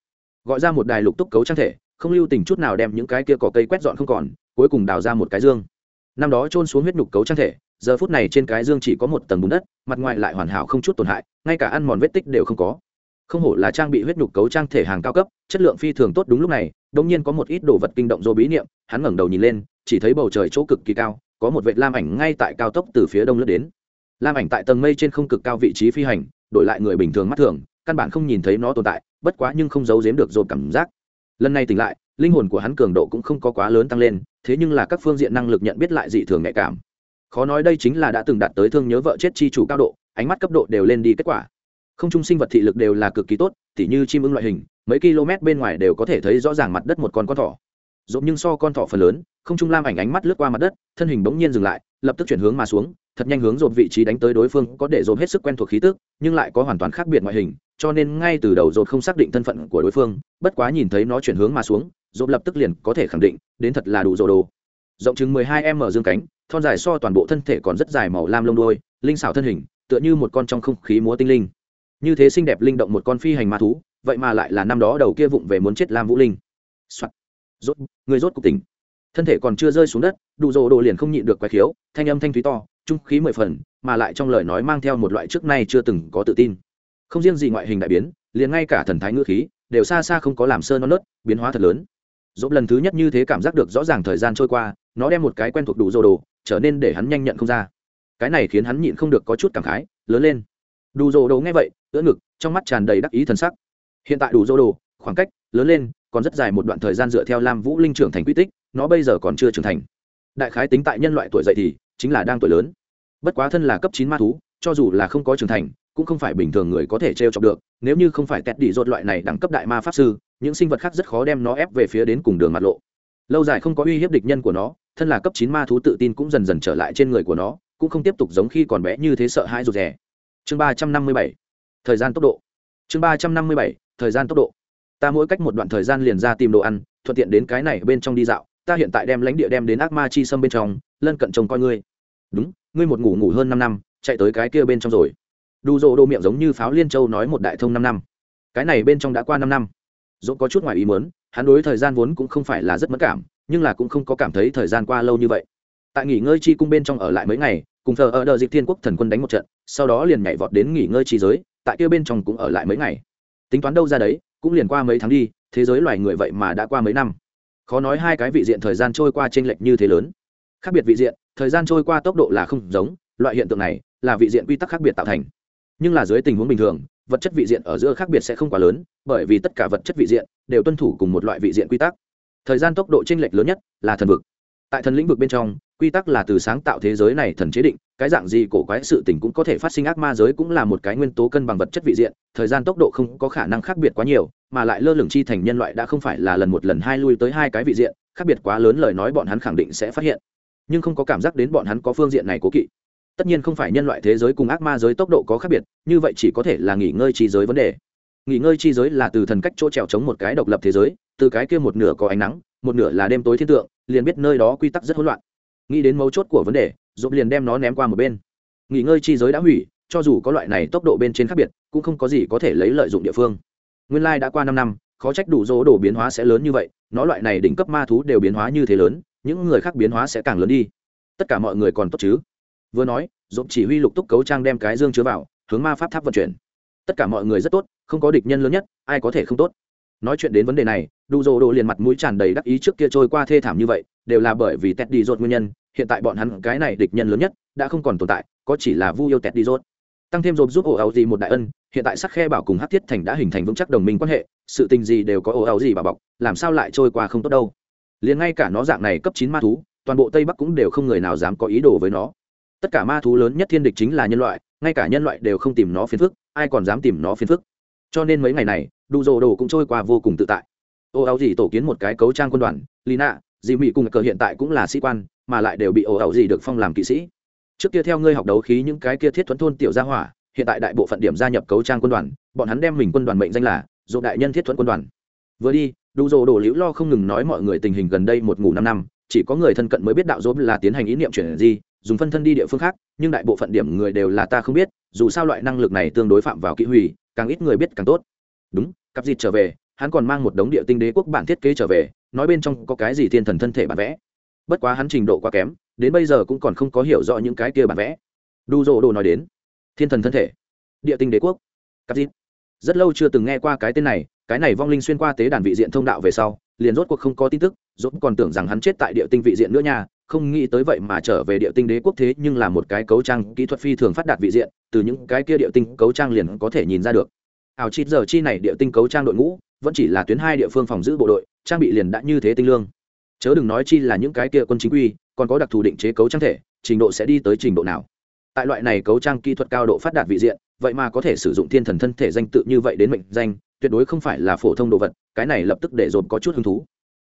Gọi ra một đài lục túc cấu trang thể, không lưu tình chút nào đem những cái kia cỏ cây quét dọn không còn, cuối cùng đào ra một cái dương. Năm đó trôn xuống huyết nhục cấu trang thể, giờ phút này trên cái dương chỉ có một tầng bùn đất, mặt ngoài lại hoàn hảo không chút tổn hại, ngay cả ăn mòn vết tích đều không có. Không hổ là trang bị huyết nhục cấu trang thể hàng cao cấp, chất lượng phi thường tốt đúng lúc này đông nhiên có một ít đồ vật kinh động do bí niệm, hắn ngẩng đầu nhìn lên, chỉ thấy bầu trời chỗ cực kỳ cao có một vệt lam ảnh ngay tại cao tốc từ phía đông lướt đến. Lam ảnh tại tầng mây trên không cực cao vị trí phi hành, đổi lại người bình thường mắt thường, căn bản không nhìn thấy nó tồn tại, bất quá nhưng không giấu giếm được dồn cảm giác. Lần này tỉnh lại, linh hồn của hắn cường độ cũng không có quá lớn tăng lên, thế nhưng là các phương diện năng lực nhận biết lại dị thường nhạy cảm. Khó nói đây chính là đã từng đạt tới thương nhớ vợ chết chi chủ cao độ, ánh mắt cấp độ đều lên đi kết quả. Không trung sinh vật thị lực đều là cực kỳ tốt, tỉ như chim ưng loại hình, mấy km bên ngoài đều có thể thấy rõ ràng mặt đất một con con thỏ dộp nhưng so con thỏ phần lớn, không trung lam ảnh ánh mắt lướt qua mặt đất, thân hình bỗng nhiên dừng lại, lập tức chuyển hướng mà xuống, thật nhanh hướng dồn vị trí đánh tới đối phương, có để dồn hết sức quen thuộc khí tức, nhưng lại có hoàn toàn khác biệt ngoại hình, cho nên ngay từ đầu dồn không xác định thân phận của đối phương, bất quá nhìn thấy nó chuyển hướng mà xuống dồn lập tức liền có thể khẳng định, đến thật là đủ rộ đồ. Rộng chừng mười hai m dương cánh, thon dài so toàn bộ thân thể còn rất dài màu lam lông đôi linh xảo thân hình, tựa như một con trong không khí múa tinh linh. Như thế xinh đẹp linh động một con phi hành ma thú, vậy mà lại là năm đó đầu kia vụng về muốn chết lam vũ linh、Soạn rốt, người rốt cục tỉnh. Thân thể còn chưa rơi xuống đất, đủ rồ đồ liền không nhịn được quái khiếu, thanh âm thanh thúy to, trung khí mười phần, mà lại trong lời nói mang theo một loại trước nay chưa từng có tự tin. Không riêng gì ngoại hình đại biến, liền ngay cả thần thái ngữ khí, đều xa xa không có làm sơ non nớt, biến hóa thật lớn. Dốt lần thứ nhất như thế cảm giác được rõ ràng thời gian trôi qua, nó đem một cái quen thuộc đủ rồ đồ, trở nên để hắn nhanh nhận không ra. Cái này khiến hắn nhịn không được có chút cảm khái, lớn lên. Đủ rồ đồ nghe vậy, ưỡn ngực, trong mắt tràn đầy đắc ý thần sắc. Hiện tại đủ rồ đồ khoảng cách lớn lên, còn rất dài một đoạn thời gian dựa theo lam vũ linh trưởng thành quy tích, nó bây giờ còn chưa trưởng thành. Đại khái tính tại nhân loại tuổi dậy thì chính là đang tuổi lớn. Bất quá thân là cấp chín ma thú, cho dù là không có trưởng thành, cũng không phải bình thường người có thể t r e o chọc được. Nếu như không phải tét đi rột loại này đẳng cấp đại ma pháp sư, những sinh vật khác rất khó đem nó ép về phía đến cùng đường mặt lộ. Lâu dài không có uy hiếp địch nhân của nó, thân là cấp chín ma thú tự tin cũng dần dần trở lại trên người của nó, cũng không tiếp tục giống khi còn bé như thế sợ hãi rụt rè. Chương ba trăm năm mươi bảy. Thời gian tốc độ. Chương ba trăm năm mươi bảy. Thời gian tốc độ ta mỗi cách một đoạn thời gian liền ra tìm đồ ăn, thuận tiện đến cái này bên trong đi dạo, ta hiện tại đem lãnh địa đem đến ác ma chi sâm bên trong, lân cận trông coi ngươi. Đúng, ngươi một ngủ ngủ hơn năm năm, chạy tới cái kia bên trong rồi. Đủ rộ đồ miệng giống như pháo liên châu nói một đại thông năm năm. Cái này bên trong đã qua năm năm. Dỗ có chút ngoài ý mớn hắn đối thời gian vốn cũng không phải là rất mất cảm, nhưng là cũng không có cảm thấy thời gian qua lâu như vậy. Tại nghỉ ngơi chi cung bên trong ở lại mấy ngày, cùng thờ ở đợi dịp thiên quốc thần quân đánh một trận, sau đó liền nhảy vọt đến nghỉ ngơi chi giới, tại kia bên trong cũng ở lại mấy ngày. Tính toán đâu ra đấy cũng liền qua mấy tháng đi, thế giới loài người vậy mà đã qua mấy năm. Khó nói hai cái vị diện thời gian trôi qua t r ê n lệch như thế lớn. Khác biệt vị diện, thời gian trôi qua tốc độ là không giống, loại hiện tượng này là vị diện quy tắc khác biệt tạo thành. Nhưng là dưới tình huống bình thường, vật chất vị diện ở giữa khác biệt sẽ không quá lớn, bởi vì tất cả vật chất vị diện đều tuân thủ cùng một loại vị diện quy tắc. Thời gian tốc độ t r ê n lệch lớn nhất là thần vực. Tại thần lĩnh vực bên trong quy tắc là từ sáng tạo thế giới này thần chế định, cái dạng gì cổ quái sự tình cũng có thể phát sinh ác ma giới cũng là một cái nguyên tố cân bằng vật chất vị diện, thời gian tốc độ không có khả năng khác biệt quá nhiều, mà lại lơ lửng chi thành nhân loại đã không phải là lần một lần hai lui tới hai cái vị diện, khác biệt quá lớn lời nói bọn hắn khẳng định sẽ phát hiện. Nhưng không có cảm giác đến bọn hắn có phương diện này cố kỵ. Tất nhiên không phải nhân loại thế giới cùng ác ma giới tốc độ có khác biệt, như vậy chỉ có thể là nghỉ ngơi chi giới vấn đề. Nghỉ ngơi chi giới là từ thần cách chỗ trèo chống một cái độc lập thế giới, từ cái kia một nửa có ánh nắng, một nửa là đêm tối thiên tượng, liền biết nơi đó quy tắc rất hỗn loạn nghĩ đến mấu chốt của vấn đề dốt liền đem nó ném qua một bên. Nghỉ ngơi chi giới đã hủy, cho dù có loại này tốc độ bên trên khác biệt, cũng không có gì có thể lấy lợi dụng địa phương. Nguyên lai、like、đã qua năm năm, khó trách đủ dỗ đồ biến hóa sẽ lớn như vậy, nó loại này đỉnh cấp ma thú đều biến hóa như thế lớn, những người khác biến hóa sẽ càng lớn đi. Tất cả mọi người còn tốt chứ? Vừa nói dốt chỉ huy lục túc cấu trang đem cái dương chứa vào, hướng ma pháp tháp vận chuyển. Tất cả mọi người rất tốt, không có địch nhân lớn nhất, ai có thể không tốt? Nói chuyện đến vấn đề này, đủ dỗ đồ liền mặt mũi tràn đầy đắc ý trước kia trôi qua thê thảm như vậy, đều là bởi vì tét đi dột nguyên nhân hiện tại bọn hắn cái này địch nhân lớn nhất, đã không còn tồn tại, có chỉ là vu yêu tẹt đi rốt. Tăng thêm dồn giúp ổ áo gì một đại ân, hiện tại sắc khe bảo cùng hát thiết thành đã hình thành vững chắc đồng minh quan hệ, sự tình gì đều có ổ áo gì bà bọc, làm sao lại trôi qua không tốt đâu. Liền ngay cả nó dạng này cấp chín ma thú, toàn bộ tây bắc cũng đều không người nào dám có ý đồ với nó. Tất cả ma thú lớn nhất thiên địch chính là nhân loại, ngay cả nhân loại đều không tìm nó phiền phức, ai còn dám tìm nó phiền phức. Cho nên mấy ngày này đủ rồ đồ cũng trôi qua vô cùng tự tại. Ô áo gì tổ kiến một cái cấu trang quân đoàn, lina dì mỹ cùng cờ hiện tại cũng là sĩ quan mà lại đều bị ồ ẩu gì được phong làm kỵ sĩ. Trước kia theo ngươi học đấu khí những cái kia thiết thuẫn thôn tiểu gia hỏa, hiện tại đại bộ phận điểm gia nhập cấu trang quân đoàn, bọn hắn đem mình quân đoàn mệnh danh là dỗ đại nhân thiết thuẫn quân đoàn. Vừa đi, đủ dồ đổ liễu lo không ngừng nói mọi người tình hình gần đây một ngủ năm năm, chỉ có người thân cận mới biết đạo dỗ là tiến hành ý niệm chuyển gì dùng phân thân đi địa phương khác, nhưng đại bộ phận điểm người đều là ta không biết, dù sao loại năng lực này tương đối phạm vào kỹ hủy, càng ít người biết càng tốt. Đúng, cặp dịt trở về, hắn còn mang một đống địa tinh đế quốc bản thiết kế trở về, nói bên trong có cái gì thiên thần thân thể bản vẽ bất quá hắn trình độ quá kém, đến bây giờ cũng còn không có hiểu rõ những cái kia bản vẽ. Đu dỗ đồ nói đến, thiên thần thân thể, địa tinh đế quốc cắt dịt rất lâu chưa từng nghe qua cái tên này, cái này vong linh xuyên qua tế đàn vị diện thông đạo về sau, liền rốt cuộc không có tin tức, rốt còn tưởng rằng hắn chết tại địa tinh vị diện nữa nha, không nghĩ tới vậy mà trở về địa tinh đế quốc thế nhưng là một cái cấu trang kỹ thuật phi thường phát đạt vị diện, từ những cái kia địa tinh cấu trang liền có thể nhìn ra được. Ảo chít giờ chi này địa tinh cấu trang đội ngũ, vẫn chỉ là tuyến hai địa phương phòng giữ bộ đội, trang bị liền đã như thế tinh lương chớ đừng nói chi là những cái kia quân chính quy, còn có đặc thù định chế cấu trang thể, trình độ sẽ đi tới trình độ nào. Tại loại này cấu trang kỹ thuật cao độ phát đạt vị diện, vậy mà có thể sử dụng thiên thần thân thể danh tự như vậy đến mệnh danh, tuyệt đối không phải là phổ thông đồ vật, cái này lập tức để dồn có chút hứng thú.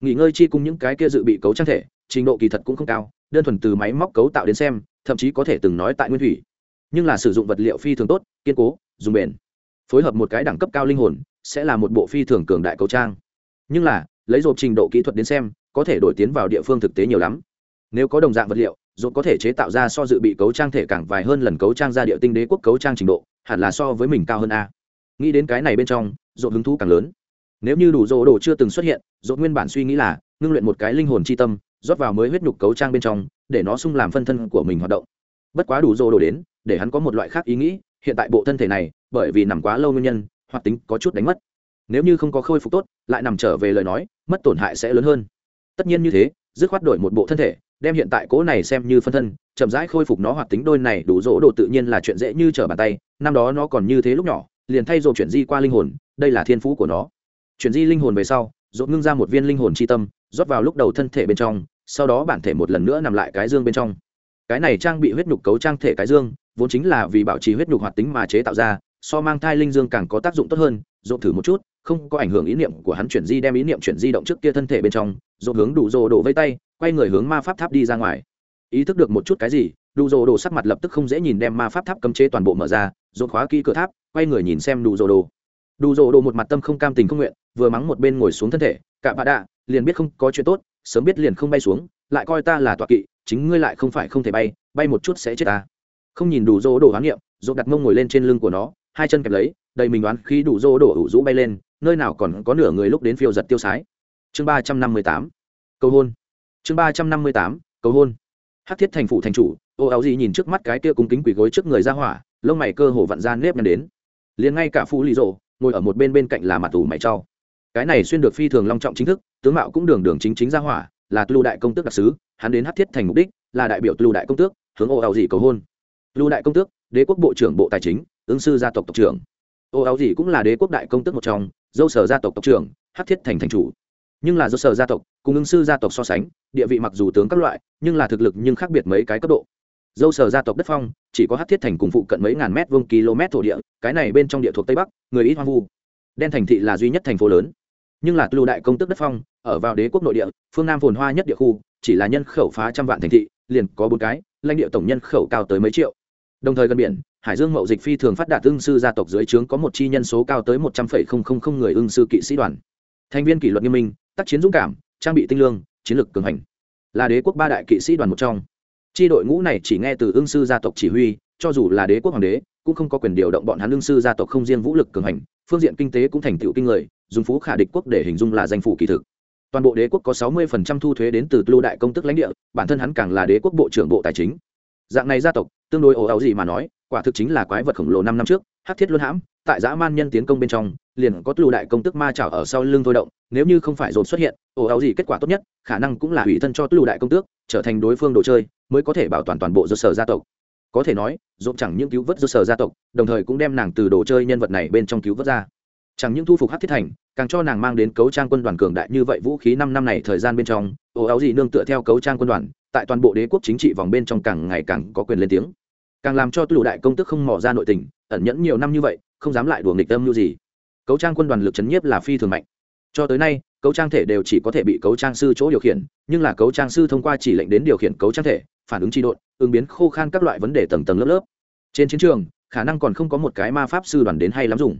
Nghỉ ngơi chi cùng những cái kia dự bị cấu trang thể, trình độ kỳ thật cũng không cao, đơn thuần từ máy móc cấu tạo đến xem, thậm chí có thể từng nói tại nguyên thủy. Nhưng là sử dụng vật liệu phi thường tốt, kiên cố, dùng bền. Phối hợp một cái đẳng cấp cao linh hồn, sẽ là một bộ phi thường cường đại cấu trang. Nhưng là, lấy dồn trình độ kỹ thuật đến xem có thể đổi tiến vào địa phương thực tế nhiều lắm. Nếu có đồng dạng vật liệu dồn có thể chế tạo ra so dự bị cấu trang thể càng vài hơn lần cấu trang ra địa tinh đế quốc cấu trang trình độ, hẳn là so với mình cao hơn a. Nghĩ đến cái này bên trong dồn hứng thú càng lớn. Nếu như đủ dỗ đồ chưa từng xuất hiện dồn nguyên bản suy nghĩ là, ngưng luyện một cái linh hồn c h i tâm, rót vào mới huyết nhục cấu trang bên trong, để nó sung làm phân thân của mình hoạt động. Bất quá đủ dỗ đồ đến, để hắn có một loại khác ý nghĩ, hiện tại bộ thân thể này, bởi vì nằm quá lâu nguyên nhân, hoạt tính có chút đánh mất. Nếu như không có khôi phục tốt, lại nằm trở về lời nói, mất tổn hại sẽ lớn hơn tất nhiên như thế, dứt khoát đổi một bộ thân thể, đem hiện tại cố này xem như phân thân, chậm rãi khôi phục nó hoạt tính đôi này đủ dỗ đồ tự nhiên là chuyện dễ như trở bàn tay, năm đó nó còn như thế lúc nhỏ, liền thay dồn chuyển di qua linh hồn, đây là thiên phú của nó. Chuyển di linh hồn về sau, dồn ngưng ra một viên linh hồn c h i tâm, rót vào lúc đầu thân thể bên trong, sau đó bản thể một lần nữa nằm lại cái dương bên trong. Cái này trang bị huyết nhục cấu trang thể cái dương, vốn chính là vì bảo trì huyết nhục hoạt tính mà chế tạo ra, so mang thai linh dương càng có tác dụng tốt hơn, dồn thử một chút, không có ảnh hưởng ý niệm của hắn chuyển di đem ý niệm chuyển di động trước kia thân thể bên trong dồn hướng đủ rồ đổ vây tay, quay người hướng ma pháp tháp đi ra ngoài. Ý thức được một chút cái gì, đủ rồ đổ sắc mặt lập tức không dễ nhìn đem ma pháp tháp cấm chế toàn bộ mở ra, dồn khóa kỹ cửa tháp, quay người nhìn xem đủ rồ đồ đủ rồ đồ một mặt tâm không cam tình không nguyện, vừa mắng một bên ngồi xuống thân thể, cả bà đạ, liền biết không có chuyện tốt, sớm biết liền không bay xuống, lại coi ta là tọa kỵ, chính ngươi lại không phải không thể bay bay một chút sẽ chết ta. Không nhìn đủ rô đổ hoán niệm dỗ đặt mông ngồi lên trên lưng của nó, hai chân kẹp lấy, đầy mình đoán khi đủ rô đổ ủ rũ bay lên, nơi nào còn có nửa người lúc đến phiêu giật tiêu sái chương ba trăm năm mươi tám, cầu hôn. Chương ba trăm năm mươi tám, cầu hôn. Hát thiết thành phủ thành chủ ô áo gì nhìn trước mắt cái kia cung kính quỳ gối trước người ra hỏa, lông mày cơ hồ vặn ra nếp nhăn đến. Liền ngay cả phú lì rộ ngồi ở một bên bên cạnh là mặt tù mày trau cái này xuyên được phi thường long trọng chính thức, tướng mạo cũng đường đường chính chính ra hỏa, là lưu đại công tước đặc sứ, hắn đến hát thiết thành mục đích, là đại biểu lưu đại công tước, hướng ô áo gì cầu hôn. Lưu đại công tước, đế quốc bộ trưởng bộ tài chính, ứng sư gia tộc tộc trưởng. Ô áo gì cũng là đế quốc đại công tước một trong, dâu sở gia tộc tộc trưởng hát thiết thành thành chủ nhưng là do sở gia tộc, cùng ứng sư gia tộc so sánh, địa vị mặc dù tướng các loại, nhưng là thực lực nhưng khác biệt mấy cái cấp độ. Dâu sở gia tộc đất phong, chỉ có hát thiết thành cùng phụ cận mấy ngàn mét vuông km thổ địa, cái này bên trong địa thuộc tây bắc, người ít hoang vu. Đen thành thị là duy nhất thành phố lớn. Nhưng là lưu đại công tức đất phong, ở vào đế quốc nội địa, phương nam phồn hoa nhất địa khu, chỉ là nhân khẩu phá trăm vạn thành thị, liền có bốn cái, lãnh địa tổng nhân khẩu cao tới mấy triệu. Đồng thời gần biển, hải dương mậu dịch phi thường phát đạt ưng sư gia tộc dưới trướng có một chi nhân số cao tới một trăm linh người ưng sư kỵ sĩ đoàn. Thành viên kỷ luật nghiêm minh tác chiến dũng cảm, trang bị tinh lương, chiến lược cường hành. Là đế quốc ba đại kỵ sĩ đoàn một trong. Chi đội ngũ này chỉ nghe từ ưng sư gia tộc chỉ huy, cho dù là đế quốc hoàng đế, cũng không có quyền điều động bọn hắn ưng sư gia tộc không riêng vũ lực cường hành, phương diện kinh tế cũng thành tựu kinh người, dùng phú khả địch quốc để hình dung là danh phủ kỳ thực. Toàn bộ đế quốc có sáu mươi thu thuế đến từ lưu đại công tức lãnh địa, bản thân hắn càng là đế quốc bộ trưởng bộ tài chính. Dạng này gia tộc, tương đối ồ ảo gì mà nói quả thực chính là quái vật khổng lồ năm năm trước, hắc thiết luân hãm, tại dã man nhân tiến công bên trong, liền có lưu đại công tức ma chảo ở sau lưng thôi động, nếu như không phải dồn xuất hiện, ồ áo gì kết quả tốt nhất, khả năng cũng là hủy thân cho lưu đại công tước, trở thành đối phương đồ chơi, mới có thể bảo toàn toàn bộ do sở gia tộc. Có thể nói, dồn chẳng những cứu vớt do sở gia tộc, đồng thời cũng đem nàng từ đồ chơi nhân vật này bên trong cứu vớt ra. Chẳng những thu phục hát thiết thành, càng cho nàng mang đến cấu trang quân đoàn cường đại như vậy vũ khí năm năm này thời gian bên trong, ồ áo gì nương tựa theo cấu trang quân đoàn, tại toàn bộ đế quốc chính trị vòng bên trong càng ngày càng có quyền lên tiếng càng làm cho lụ đại công tức không mò ra nội tình, ẩn nhẫn nhiều năm như vậy, không dám lại đùa nghịch tâm như gì. Cấu trang quân đoàn lực chấn nhiếp là phi thường mạnh. Cho tới nay, cấu trang thể đều chỉ có thể bị cấu trang sư chỗ điều khiển, nhưng là cấu trang sư thông qua chỉ lệnh đến điều khiển cấu trang thể, phản ứng tri độn, ứng biến khô khan các loại vấn đề tầng tầng lớp lớp. Trên chiến trường, khả năng còn không có một cái ma pháp sư đoàn đến hay lắm dùng.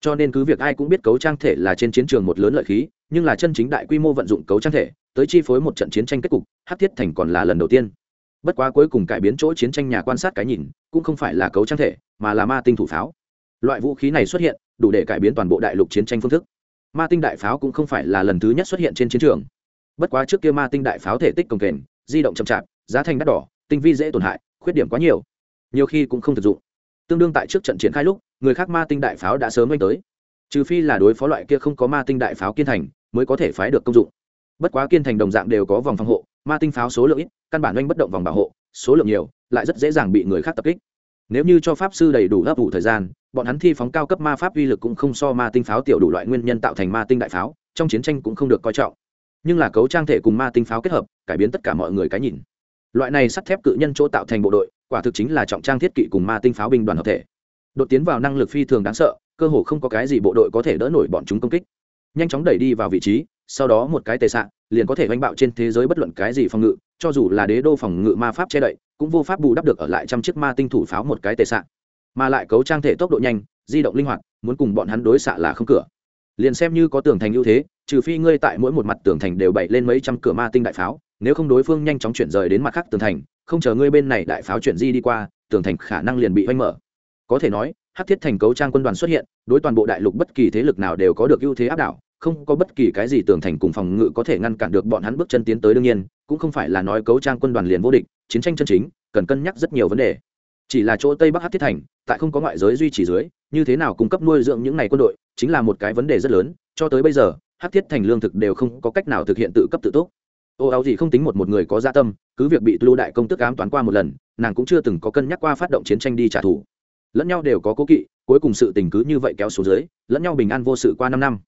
Cho nên cứ việc ai cũng biết cấu trang thể là trên chiến trường một lớn lợi khí, nhưng là chân chính đại quy mô vận dụng cấu trang thể, tới chi phối một trận chiến tranh kết cục hát thiết thành còn là lần đầu tiên bất quá cuối cùng cải biến chỗ chiến tranh nhà quan sát cái nhìn, cũng không phải là cấu trang thể, mà là ma tinh thủ pháo. Loại vũ khí này xuất hiện, đủ để cải biến toàn bộ đại lục chiến tranh phương thức. Ma tinh đại pháo cũng không phải là lần thứ nhất xuất hiện trên chiến trường. Bất quá trước kia ma tinh đại pháo thể tích cồng kềnh di động chậm chạp, giá thành đắt đỏ, tinh vi dễ tổn hại, khuyết điểm quá nhiều. Nhiều khi cũng không thực dụng. Tương đương tại trước trận triển khai lúc, người khác ma tinh đại pháo đã sớm oanh tới. Trừ phi là đối phó loại kia không có ma tinh đại pháo kiên thành, mới có thể phái được công dụng. Bất quá kiên thành đồng dạng đều có vòng phòng hộ ma tinh pháo số lượng ít, căn bản oanh bất động vòng bảo hộ, số lượng nhiều, lại rất dễ dàng bị người khác tập kích. Nếu như cho pháp sư đầy đủ ấp ủ thời gian, bọn hắn thi phóng cao cấp ma pháp uy lực cũng không so ma tinh pháo tiểu đủ loại nguyên nhân tạo thành ma tinh đại pháo, trong chiến tranh cũng không được coi trọng. Nhưng là cấu trang thể cùng ma tinh pháo kết hợp, cải biến tất cả mọi người cái nhìn. Loại này sắt thép cự nhân chỗ tạo thành bộ đội, quả thực chính là trọng trang thiết kỵ cùng ma tinh pháo binh đoàn hợp thể. Đột tiến vào năng lực phi thường đáng sợ, cơ hồ không có cái gì bộ đội có thể đỡ nổi bọn chúng công kích. Nhanh chóng đẩy đi vào vị trí, sau đó một cái tệ sạn liền có thể oanh bạo trên thế giới bất luận cái gì phòng ngự, cho dù là đế đô phòng ngự ma pháp che đậy, cũng vô pháp bù đắp được ở lại trăm chiếc ma tinh thủ pháo một cái tệ xạ mà lại cấu trang thể tốc độ nhanh, di động linh hoạt, muốn cùng bọn hắn đối xạ là không cửa. Liền xem như có tường thành ưu thế, trừ phi ngươi tại mỗi một mặt tường thành đều bậy lên mấy trăm cửa ma tinh đại pháo, nếu không đối phương nhanh chóng chuyển rời đến mặt khác tường thành, không chờ ngươi bên này đại pháo chuyển di đi qua, tường thành khả năng liền bị oanh mở. Có thể nói hát thiết thành cấu trang quân đoàn xuất hiện, đối toàn bộ đại lục bất kỳ thế lực nào đều có được ưu thế áp đảo không có bất kỳ cái gì tường thành cùng phòng ngự có thể ngăn cản được bọn hắn bước chân tiến tới đương nhiên, cũng không phải là nói cấu trang quân đoàn liền vô địch, chiến tranh chân chính, cần cân nhắc rất nhiều vấn đề. Chỉ là chỗ tây bắc hát thiết thành, tại không có ngoại giới duy trì dưới, như thế nào cung cấp nuôi dưỡng những ngày quân đội, chính là một cái vấn đề rất lớn, cho tới bây giờ hát thiết thành lương thực đều không có cách nào thực hiện tự cấp tự túc. Ô áo gì không tính một một người có gia tâm, cứ việc bị lưu đại công tức ám toán qua một lần, nàng cũng chưa từng có cân nhắc qua phát động chiến tranh đi trả thù. Lẫn nhau đều có cố kỵ, cuối cùng sự tình cứ như vậy kéo xuống dưới, lẫn nhau bình an vô sự qua năm năm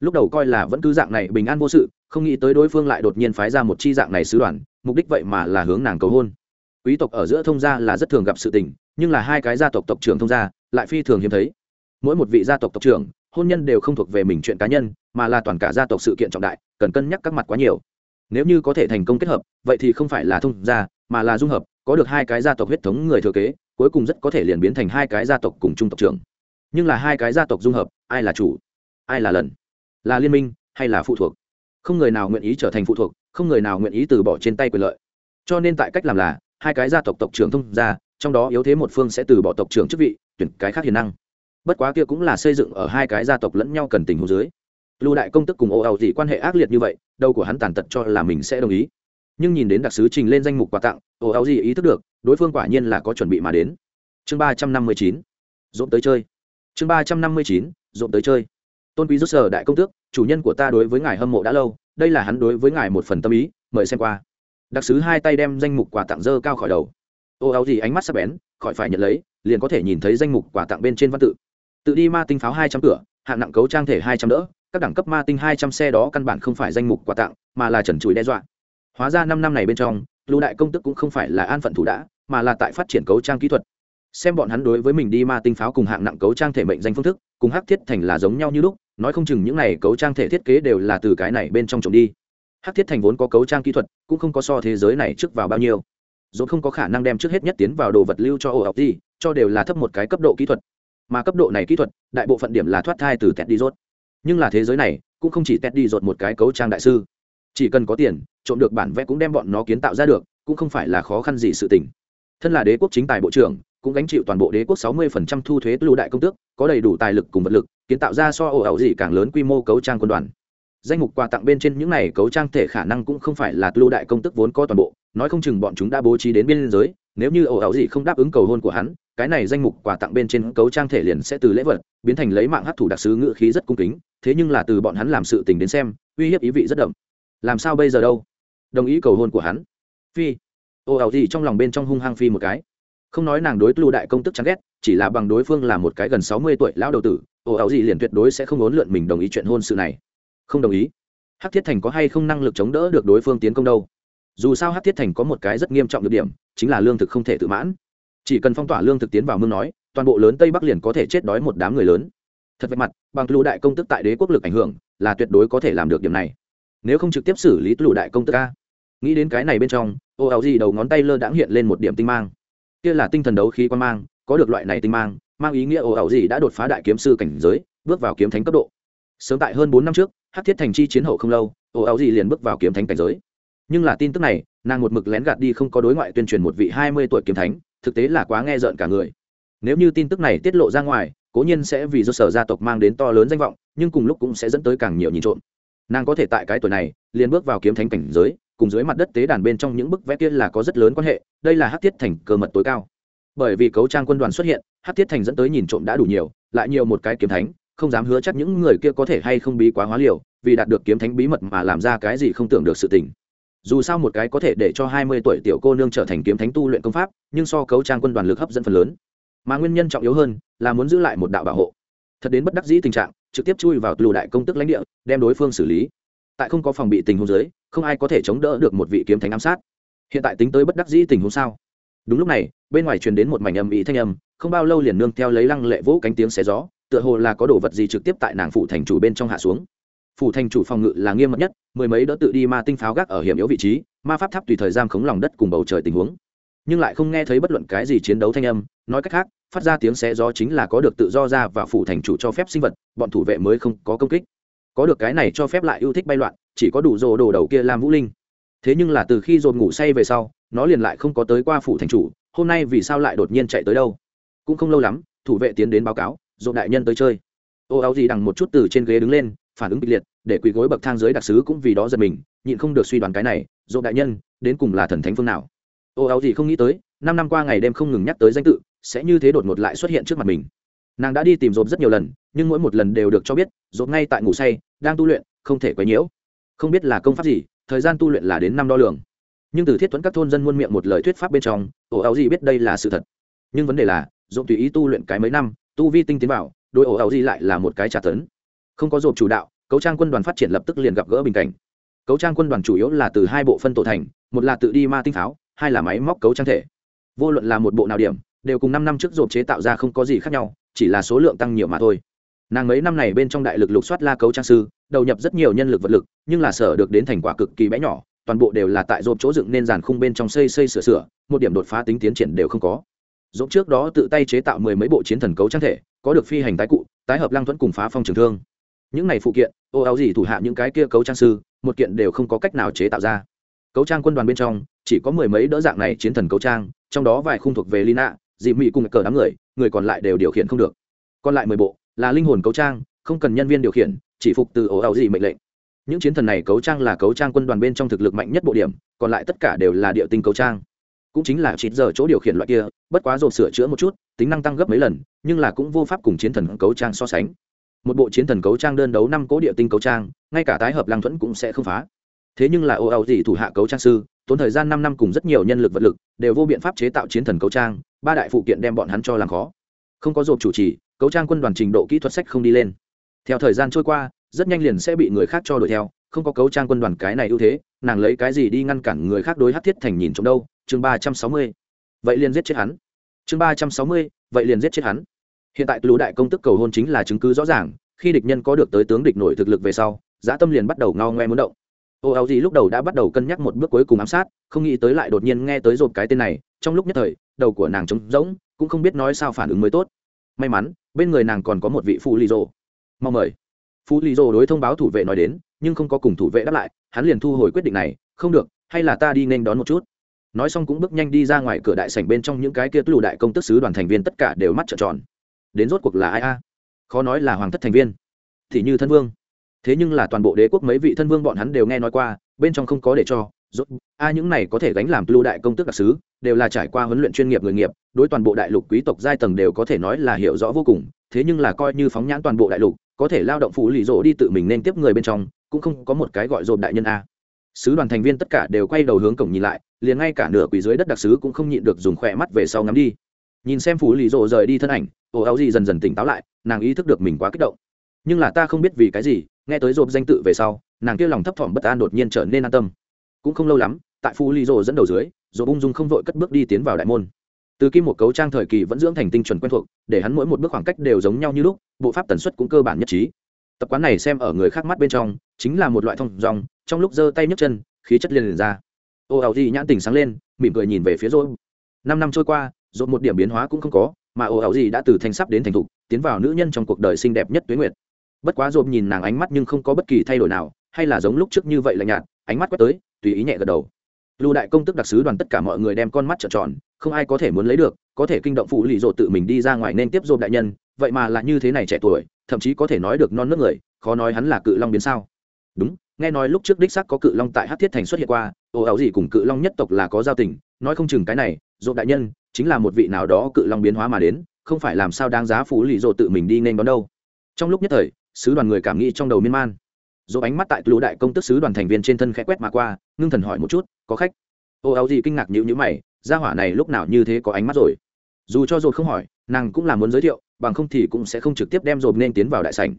lúc đầu coi là vẫn cứ dạng này bình an vô sự, không nghĩ tới đối phương lại đột nhiên phái ra một chi dạng này sứ đoàn, mục đích vậy mà là hướng nàng cầu hôn. Quý tộc ở giữa thông gia là rất thường gặp sự tình, nhưng là hai cái gia tộc tộc trưởng thông gia lại phi thường hiếm thấy. Mỗi một vị gia tộc tộc trưởng, hôn nhân đều không thuộc về mình chuyện cá nhân, mà là toàn cả gia tộc sự kiện trọng đại, cần cân nhắc các mặt quá nhiều. Nếu như có thể thành công kết hợp, vậy thì không phải là thông gia, mà là dung hợp, có được hai cái gia tộc huyết thống người thừa kế, cuối cùng rất có thể liền biến thành hai cái gia tộc cùng chung tộc trưởng. Nhưng là hai cái gia tộc dung hợp, ai là chủ, ai là lần? Là liên minh hay là phụ thuộc? Không người nào nguyện ý trở thành phụ thuộc, không người nào nguyện ý từ bỏ trên tay quyền lợi. Cho nên tại cách làm là, hai cái gia tộc tộc trưởng thông gia, trong đó yếu thế một phương sẽ từ bỏ tộc trưởng chức vị, tuyển cái khác hiền năng. Bất quá kia cũng là xây dựng ở hai cái gia tộc lẫn nhau cần tình hồ dưới. Lưu đại công tức cùng ô ẩu gì quan hệ ác liệt như vậy đâu của hắn tàn tật cho là mình sẽ đồng ý. Nhưng nhìn đến đặc sứ trình lên danh mục quà tặng ô ẩu gì ý thức được, đối phương quả nhiên là có chuẩn bị mà đến. Chương ba trăm năm mươi chín dỗm tới chơi. Chương ba trăm năm mươi chín dỗm tới chơi tôn quý rút sở đại công tước, chủ nhân của ta đối với ngài hâm mộ đã lâu, đây là hắn đối với ngài một phần tâm ý, mời xem qua. Đặc sứ hai tay đem danh mục quà tặng dơ cao khỏi đầu. Ô, áo gì ánh mắt sắc bén, khỏi phải nhận lấy, liền có thể nhìn thấy danh mục quà tặng bên trên văn tự. Tự đi ma tinh pháo hai trăm cửa, hạng nặng cấu trang thể hai trăm đỡ, các đẳng cấp ma tinh hai trăm xe đó căn bản không phải danh mục quà tặng, mà là trần chùi đe dọa. Hóa ra năm năm này bên trong lưu đại công tức cũng không phải là an phận thủ đã, mà là tại phát triển cấu trang kỹ thuật. Xem bọn hắn đối với mình đi ma tinh pháo cùng hạng nặng cấu trang thể mệnh danh phương thức, cùng hắc thiết thành là giống nhau như lúc nói không chừng những này cấu trang thể thiết kế đều là từ cái này bên trong trồng đi. Hắc thiết thành vốn có cấu trang kỹ thuật, cũng không có so thế giới này trước vào bao nhiêu. Dồn không có khả năng đem trước hết nhất tiến vào đồ vật lưu cho ổ học gì cho đều là thấp một cái cấp độ kỹ thuật. Mà cấp độ này kỹ thuật, đại bộ phận điểm là thoát thai từ tét đi rốt nhưng là thế giới này, cũng không chỉ tét đi rột một cái cấu trang đại sư. Chỉ cần có tiền, trộm được bản vẽ cũng đem bọn nó kiến tạo ra được, cũng không phải là khó khăn gì sự tình. Thân là đế quốc chính tài bộ trưởng cũng gánh chịu toàn bộ đế quốc 60% thu thuế lưu đại công tước, có đầy đủ tài lực cùng vật lực, kiến tạo ra so ổ ảo gì càng lớn quy mô cấu trang quân đoàn. Danh mục quà tặng bên trên những này cấu trang thể khả năng cũng không phải là lưu đại công tước vốn có toàn bộ, nói không chừng bọn chúng đã bố trí đến biên giới, nếu như ổ ảo gì không đáp ứng cầu hôn của hắn, cái này danh mục quà tặng bên trên cấu trang thể liền sẽ từ lễ vật, biến thành lấy mạng hấp thủ đặc sứ ngữ khí rất cung kính, thế nhưng là từ bọn hắn làm sự tình đến xem, uy hiếp ý vị rất đậm. Làm sao bây giờ đâu? Đồng ý cầu hôn của hắn. Phi. Ồ ảo gì trong lòng bên trong hung hăng phi một cái không nói nàng đối lưu đại công tức chán ghét, chỉ là bằng đối phương là một cái gần sáu mươi tuổi lão đầu tử, ồ, ảo gì liền tuyệt đối sẽ không ốn lượn mình đồng ý chuyện hôn sự này. Không đồng ý. Hắc thiết thành có hay không năng lực chống đỡ được đối phương tiến công đâu? Dù sao hắc thiết thành có một cái rất nghiêm trọng được điểm, chính là lương thực không thể tự mãn. Chỉ cần phong tỏa lương thực tiến vào mương nói, toàn bộ lớn tây bắc liền có thể chết đói một đám người lớn. Thật vạch mặt, bằng lưu đại công tức tại đế quốc lực ảnh hưởng, là tuyệt đối có thể làm được điểm này. Nếu không trực tiếp xử lý lưu đại công tức ca nghĩ đến cái này bên trong ô áo gì đầu ngón tay lơ đãng hiện lên một điểm tinh mang kia là tinh thần đấu khí quan mang, có được loại này tinh mang mang ý nghĩa ồ ẩu gì đã đột phá đại kiếm sư cảnh giới, bước vào kiếm thánh cấp độ. Sớm tại hơn bốn năm trước hát thiết thành chi chiến hậu không lâu, ồ ẩu gì liền bước vào kiếm thánh cảnh giới. Nhưng là tin tức này, nàng một mực lén gạt đi không có đối ngoại tuyên truyền một vị hai mươi tuổi kiếm thánh, thực tế là quá nghe rợn cả người. Nếu như tin tức này tiết lộ ra ngoài, cố nhiên sẽ vì do sở gia tộc mang đến to lớn danh vọng, nhưng cùng lúc cũng sẽ dẫn tới càng nhiều nhìn trộm. Nàng có thể tại cái tuổi này, liền bước vào kiếm thánh cảnh giới cùng dưới mặt đất tế đàn bên trong những bức vẽ kia là có rất lớn quan hệ, đây là hát tiết thành cơ mật tối cao. Bởi vì cấu trang quân đoàn xuất hiện hát tiết thành dẫn tới nhìn trộm đã đủ nhiều, lại nhiều một cái kiếm thánh, không dám hứa chắc những người kia có thể hay không bí quá hóa liều, vì đạt được kiếm thánh bí mật mà làm ra cái gì không tưởng được sự tình. Dù sao một cái có thể để cho hai mươi tuổi tiểu cô nương trở thành kiếm thánh tu luyện công pháp, nhưng so cấu trang quân đoàn lực hấp dẫn phần lớn. Mà nguyên nhân trọng yếu hơn là muốn giữ lại một đạo bảo hộ. Thật đến bất đắc dĩ tình trạng, trực tiếp chui vào lù đại công tức lãnh địa, đem đối phương xử lý tại không có phòng bị tình huống dưới, không ai có thể chống đỡ được một vị kiếm thánh ám sát. Hiện tại tính tới bất đắc dĩ tình huống sao? Đúng lúc này bên ngoài truyền đến một mảnh âm ý thanh âm không bao lâu liền nương theo lấy lăng lệ vỗ cánh tiếng xé gió tựa hồ là có đồ vật gì trực tiếp tại nàng phụ thành chủ bên trong hạ xuống. Phủ thành chủ phòng ngự là nghiêm mật nhất mười mấy đỡ tự đi ma tinh pháo gác ở hiểm yếu vị trí ma pháp tháp tùy thời giam khống lòng đất cùng bầu trời tình huống. Nhưng lại không nghe thấy bất luận cái gì chiến đấu thanh âm nói cách khác phát ra tiếng xé gió chính là có được tự do ra và phủ thành chủ cho phép sinh vật bọn thủ vệ mới không có công kích có được cái này cho phép lại yêu thích bay loạn, chỉ có đủ rồ đồ đầu kia làm vũ linh. Thế nhưng là từ khi dồn ngủ say về sau, nó liền lại không có tới qua phủ thành chủ, hôm nay vì sao lại đột nhiên chạy tới đâu? Cũng không lâu lắm, thủ vệ tiến đến báo cáo, dồn đại nhân tới chơi. Ô áo gì đằng một chút từ trên ghế đứng lên, phản ứng kịch liệt, để quỳ gối bậc thang dưới đặc sứ cũng vì đó giật mình, nhịn không được suy đoán cái này, dồn đại nhân, đến cùng là thần thánh phương nào? Ô áo gì không nghĩ tới, năm năm qua ngày đêm không ngừng nhắc tới danh tự, sẽ như thế đột ngột lại xuất hiện trước mặt mình nàng đã đi tìm rộp rất nhiều lần, nhưng mỗi một lần đều được cho biết, rộp ngay tại ngủ say, đang tu luyện, không thể quấy nhiễu. Không biết là công pháp gì, thời gian tu luyện là đến năm đo lường. Nhưng từ thiết thuẫn các thôn dân muôn miệng một lời thuyết pháp bên trong, ổ áo gì biết đây là sự thật. Nhưng vấn đề là, rộp tùy ý tu luyện cái mấy năm, tu vi tinh tiến vào, đôi ổ áo gì lại là một cái trả tấn. Không có rộp chủ đạo, cấu trang quân đoàn phát triển lập tức liền gặp gỡ bình cảnh. Cấu trang quân đoàn chủ yếu là từ hai bộ phân tổ thành, một là tự đi ma tinh pháo, hai là máy móc cấu trang thể. Vô luận là một bộ nào điểm, đều cùng năm năm trước rộp chế tạo ra không có gì khác nhau chỉ là số lượng tăng nhiều mà thôi. Nàng mấy năm này bên trong đại lực lục soát la cấu trang sư, đầu nhập rất nhiều nhân lực vật lực, nhưng là sở được đến thành quả cực kỳ bé nhỏ, toàn bộ đều là tại rộp chỗ dựng nên giàn khung bên trong xây xây sửa sửa, một điểm đột phá tính tiến triển đều không có. Dồn trước đó tự tay chế tạo mười mấy bộ chiến thần cấu trang thể, có được phi hành tái cụ, tái hợp lăng thuẫn cùng phá phong trường thương. Những này phụ kiện, ô áo gì thủ hạ những cái kia cấu trang sư, một kiện đều không có cách nào chế tạo ra. Cấu trang quân đoàn bên trong, chỉ có mười mấy đỡ dạng này chiến thần cấu trang, trong đó vài khung thuộc về lina dị mị cùng cờ đám người người còn lại đều điều khiển không được. Còn lại mười bộ là linh hồn cấu trang, không cần nhân viên điều khiển, chỉ phục từ ổ ảo dị mệnh lệnh. Những chiến thần này cấu trang là cấu trang quân đoàn bên trong thực lực mạnh nhất bộ điểm, còn lại tất cả đều là địa tinh cấu trang. Cũng chính là chín giờ chỗ điều khiển loại kia, bất quá rộp sửa chữa một chút, tính năng tăng gấp mấy lần, nhưng là cũng vô pháp cùng chiến thần cấu trang so sánh. Một bộ chiến thần cấu trang đơn đấu năm cố địa tinh cấu trang, ngay cả tái hợp lang thuẫn cũng sẽ không phá. Thế nhưng là ô ảo gì thủ hạ cấu trang sư, tốn thời gian năm năm cùng rất nhiều nhân lực vật lực, đều vô biện pháp chế tạo chiến thần cấu trang ba đại phụ kiện đem bọn hắn cho làm khó. Không có dộp chủ trì, cấu trang quân đoàn trình độ kỹ thuật sách không đi lên. Theo thời gian trôi qua, rất nhanh liền sẽ bị người khác cho đuổi theo, không có cấu trang quân đoàn cái này ưu thế, nàng lấy cái gì đi ngăn cản người khác đối hát thiết thành nhìn trong đâu? Chương ba trăm sáu mươi. Vậy liền giết chết hắn. Chương ba trăm sáu mươi, vậy liền giết chết hắn. Hiện tại lũ đại công tức cầu hôn chính là chứng cứ rõ ràng, khi địch nhân có được tới tướng địch nổi thực lực về sau giã tâm liền bắt đầu ngao ngoe muốn động. Ô áo gì lúc đầu đã bắt đầu cân nhắc một bước cuối cùng ám sát, không nghĩ tới lại đột nhiên nghe tới rộp cái tên này, trong lúc nhất thời đầu của nàng trống rỗng, cũng không biết nói sao phản ứng mới tốt. May mắn, bên người nàng còn có một vị phụ lì rồ mong mời. Phụ lì rồ đối thông báo thủ vệ nói đến, nhưng không có cùng thủ vệ đáp lại, hắn liền thu hồi quyết định này, không được, hay là ta đi nên đón một chút. Nói xong cũng bước nhanh đi ra ngoài cửa đại sảnh bên trong những cái kia lù đại công tức sứ đoàn thành viên tất cả đều mắt trợn tròn. Đến rốt cuộc là ai a? Khó nói là hoàng thất thành viên. Thì như thân vương. Thế nhưng là toàn bộ đế quốc mấy vị thân vương bọn hắn đều nghe nói qua, bên trong không có để cho rốt, a những này có thể gánh làm lưu đại công tức đặc sứ, đều là trải qua huấn luyện chuyên nghiệp người nghiệp, đối toàn bộ đại lục quý tộc giai tầng đều có thể nói là hiểu rõ vô cùng, thế nhưng là coi như phóng nhãn toàn bộ đại lục, có thể lao động phụ lì rỗ đi tự mình nên tiếp người bên trong, cũng không có một cái gọi rộp đại nhân a. Sứ đoàn thành viên tất cả đều quay đầu hướng cổng nhìn lại, liền ngay cả nửa quỷ dưới đất đặc sứ cũng không nhịn được dùng khỏe mắt về sau ngắm đi. Nhìn xem phụ lì rỗ rời đi thân ảnh ồ áo gì dần dần tỉnh táo lại, nàng ý thức được mình quá kích động. Nhưng là ta không biết vì cái gì, nghe tới rộp danh tự về sau, nàng kia lòng thấp thỏm bất an đột nhiên trở nên an tâm cũng không lâu lắm, tại phu ly rồ dẫn đầu dưới rồi ung dung không vội cất bước đi tiến vào đại môn. Từ kim một cấu trang thời kỳ vẫn dưỡng thành tinh chuẩn quen thuộc, để hắn mỗi một bước khoảng cách đều giống nhau như lúc, bộ pháp tần suất cũng cơ bản nhất trí. Tập quán này xem ở người khác mắt bên trong, chính là một loại thông dòng, trong lúc giơ tay nhấc chân, khí chất liền liền ra. Ô ảo Di nhãn tình sáng lên, mỉm cười nhìn về phía rồi năm năm trôi qua rồi một điểm biến hóa cũng không có, mà ô ảo gì đã từ thanh sắp đến thành thục, tiến vào nữ nhân trong cuộc đời xinh đẹp nhất tuyến nguyệt. Bất quá rồi nhìn nàng ánh mắt nhưng không có bất kỳ thay đổi nào, hay là giống lúc trước như vậy là nhạt ánh mắt quét tới, tùy ý nhẹ gật đầu. Lưu đại công tức đặc sứ đoàn tất cả mọi người đem con mắt trợn tròn, không ai có thể muốn lấy được, có thể kinh động phụ lì rộ tự mình đi ra ngoài nên tiếp rộp đại nhân, vậy mà là như thế này trẻ tuổi, thậm chí có thể nói được non nước người, khó nói hắn là cự long biến sao. Đúng, nghe nói lúc trước đích sắc có cự long tại hát thiết thành xuất hiện qua ồ ảo gì cùng cự long nhất tộc là có giao tình, nói không chừng cái này dỗ đại nhân, chính là một vị nào đó cự long biến hóa mà đến, không phải làm sao đáng giá phú lì rộ tự mình đi nên đón đâu. Trong lúc nhất thời, sứ đoàn người cảm nghĩ trong đầu miên man dỗ ánh mắt tại lũ đại công tức sứ đoàn thành viên trên thân khẽ quét mà qua, ngưng thần hỏi một chút, có khách? Ô áo gì kinh ngạc nhữ nhữ mày ra hỏa này lúc nào như thế có ánh mắt rồi? Dù cho dột không hỏi, nàng cũng là muốn giới thiệu, bằng không thì cũng sẽ không trực tiếp đem dột nên tiến vào đại sảnh.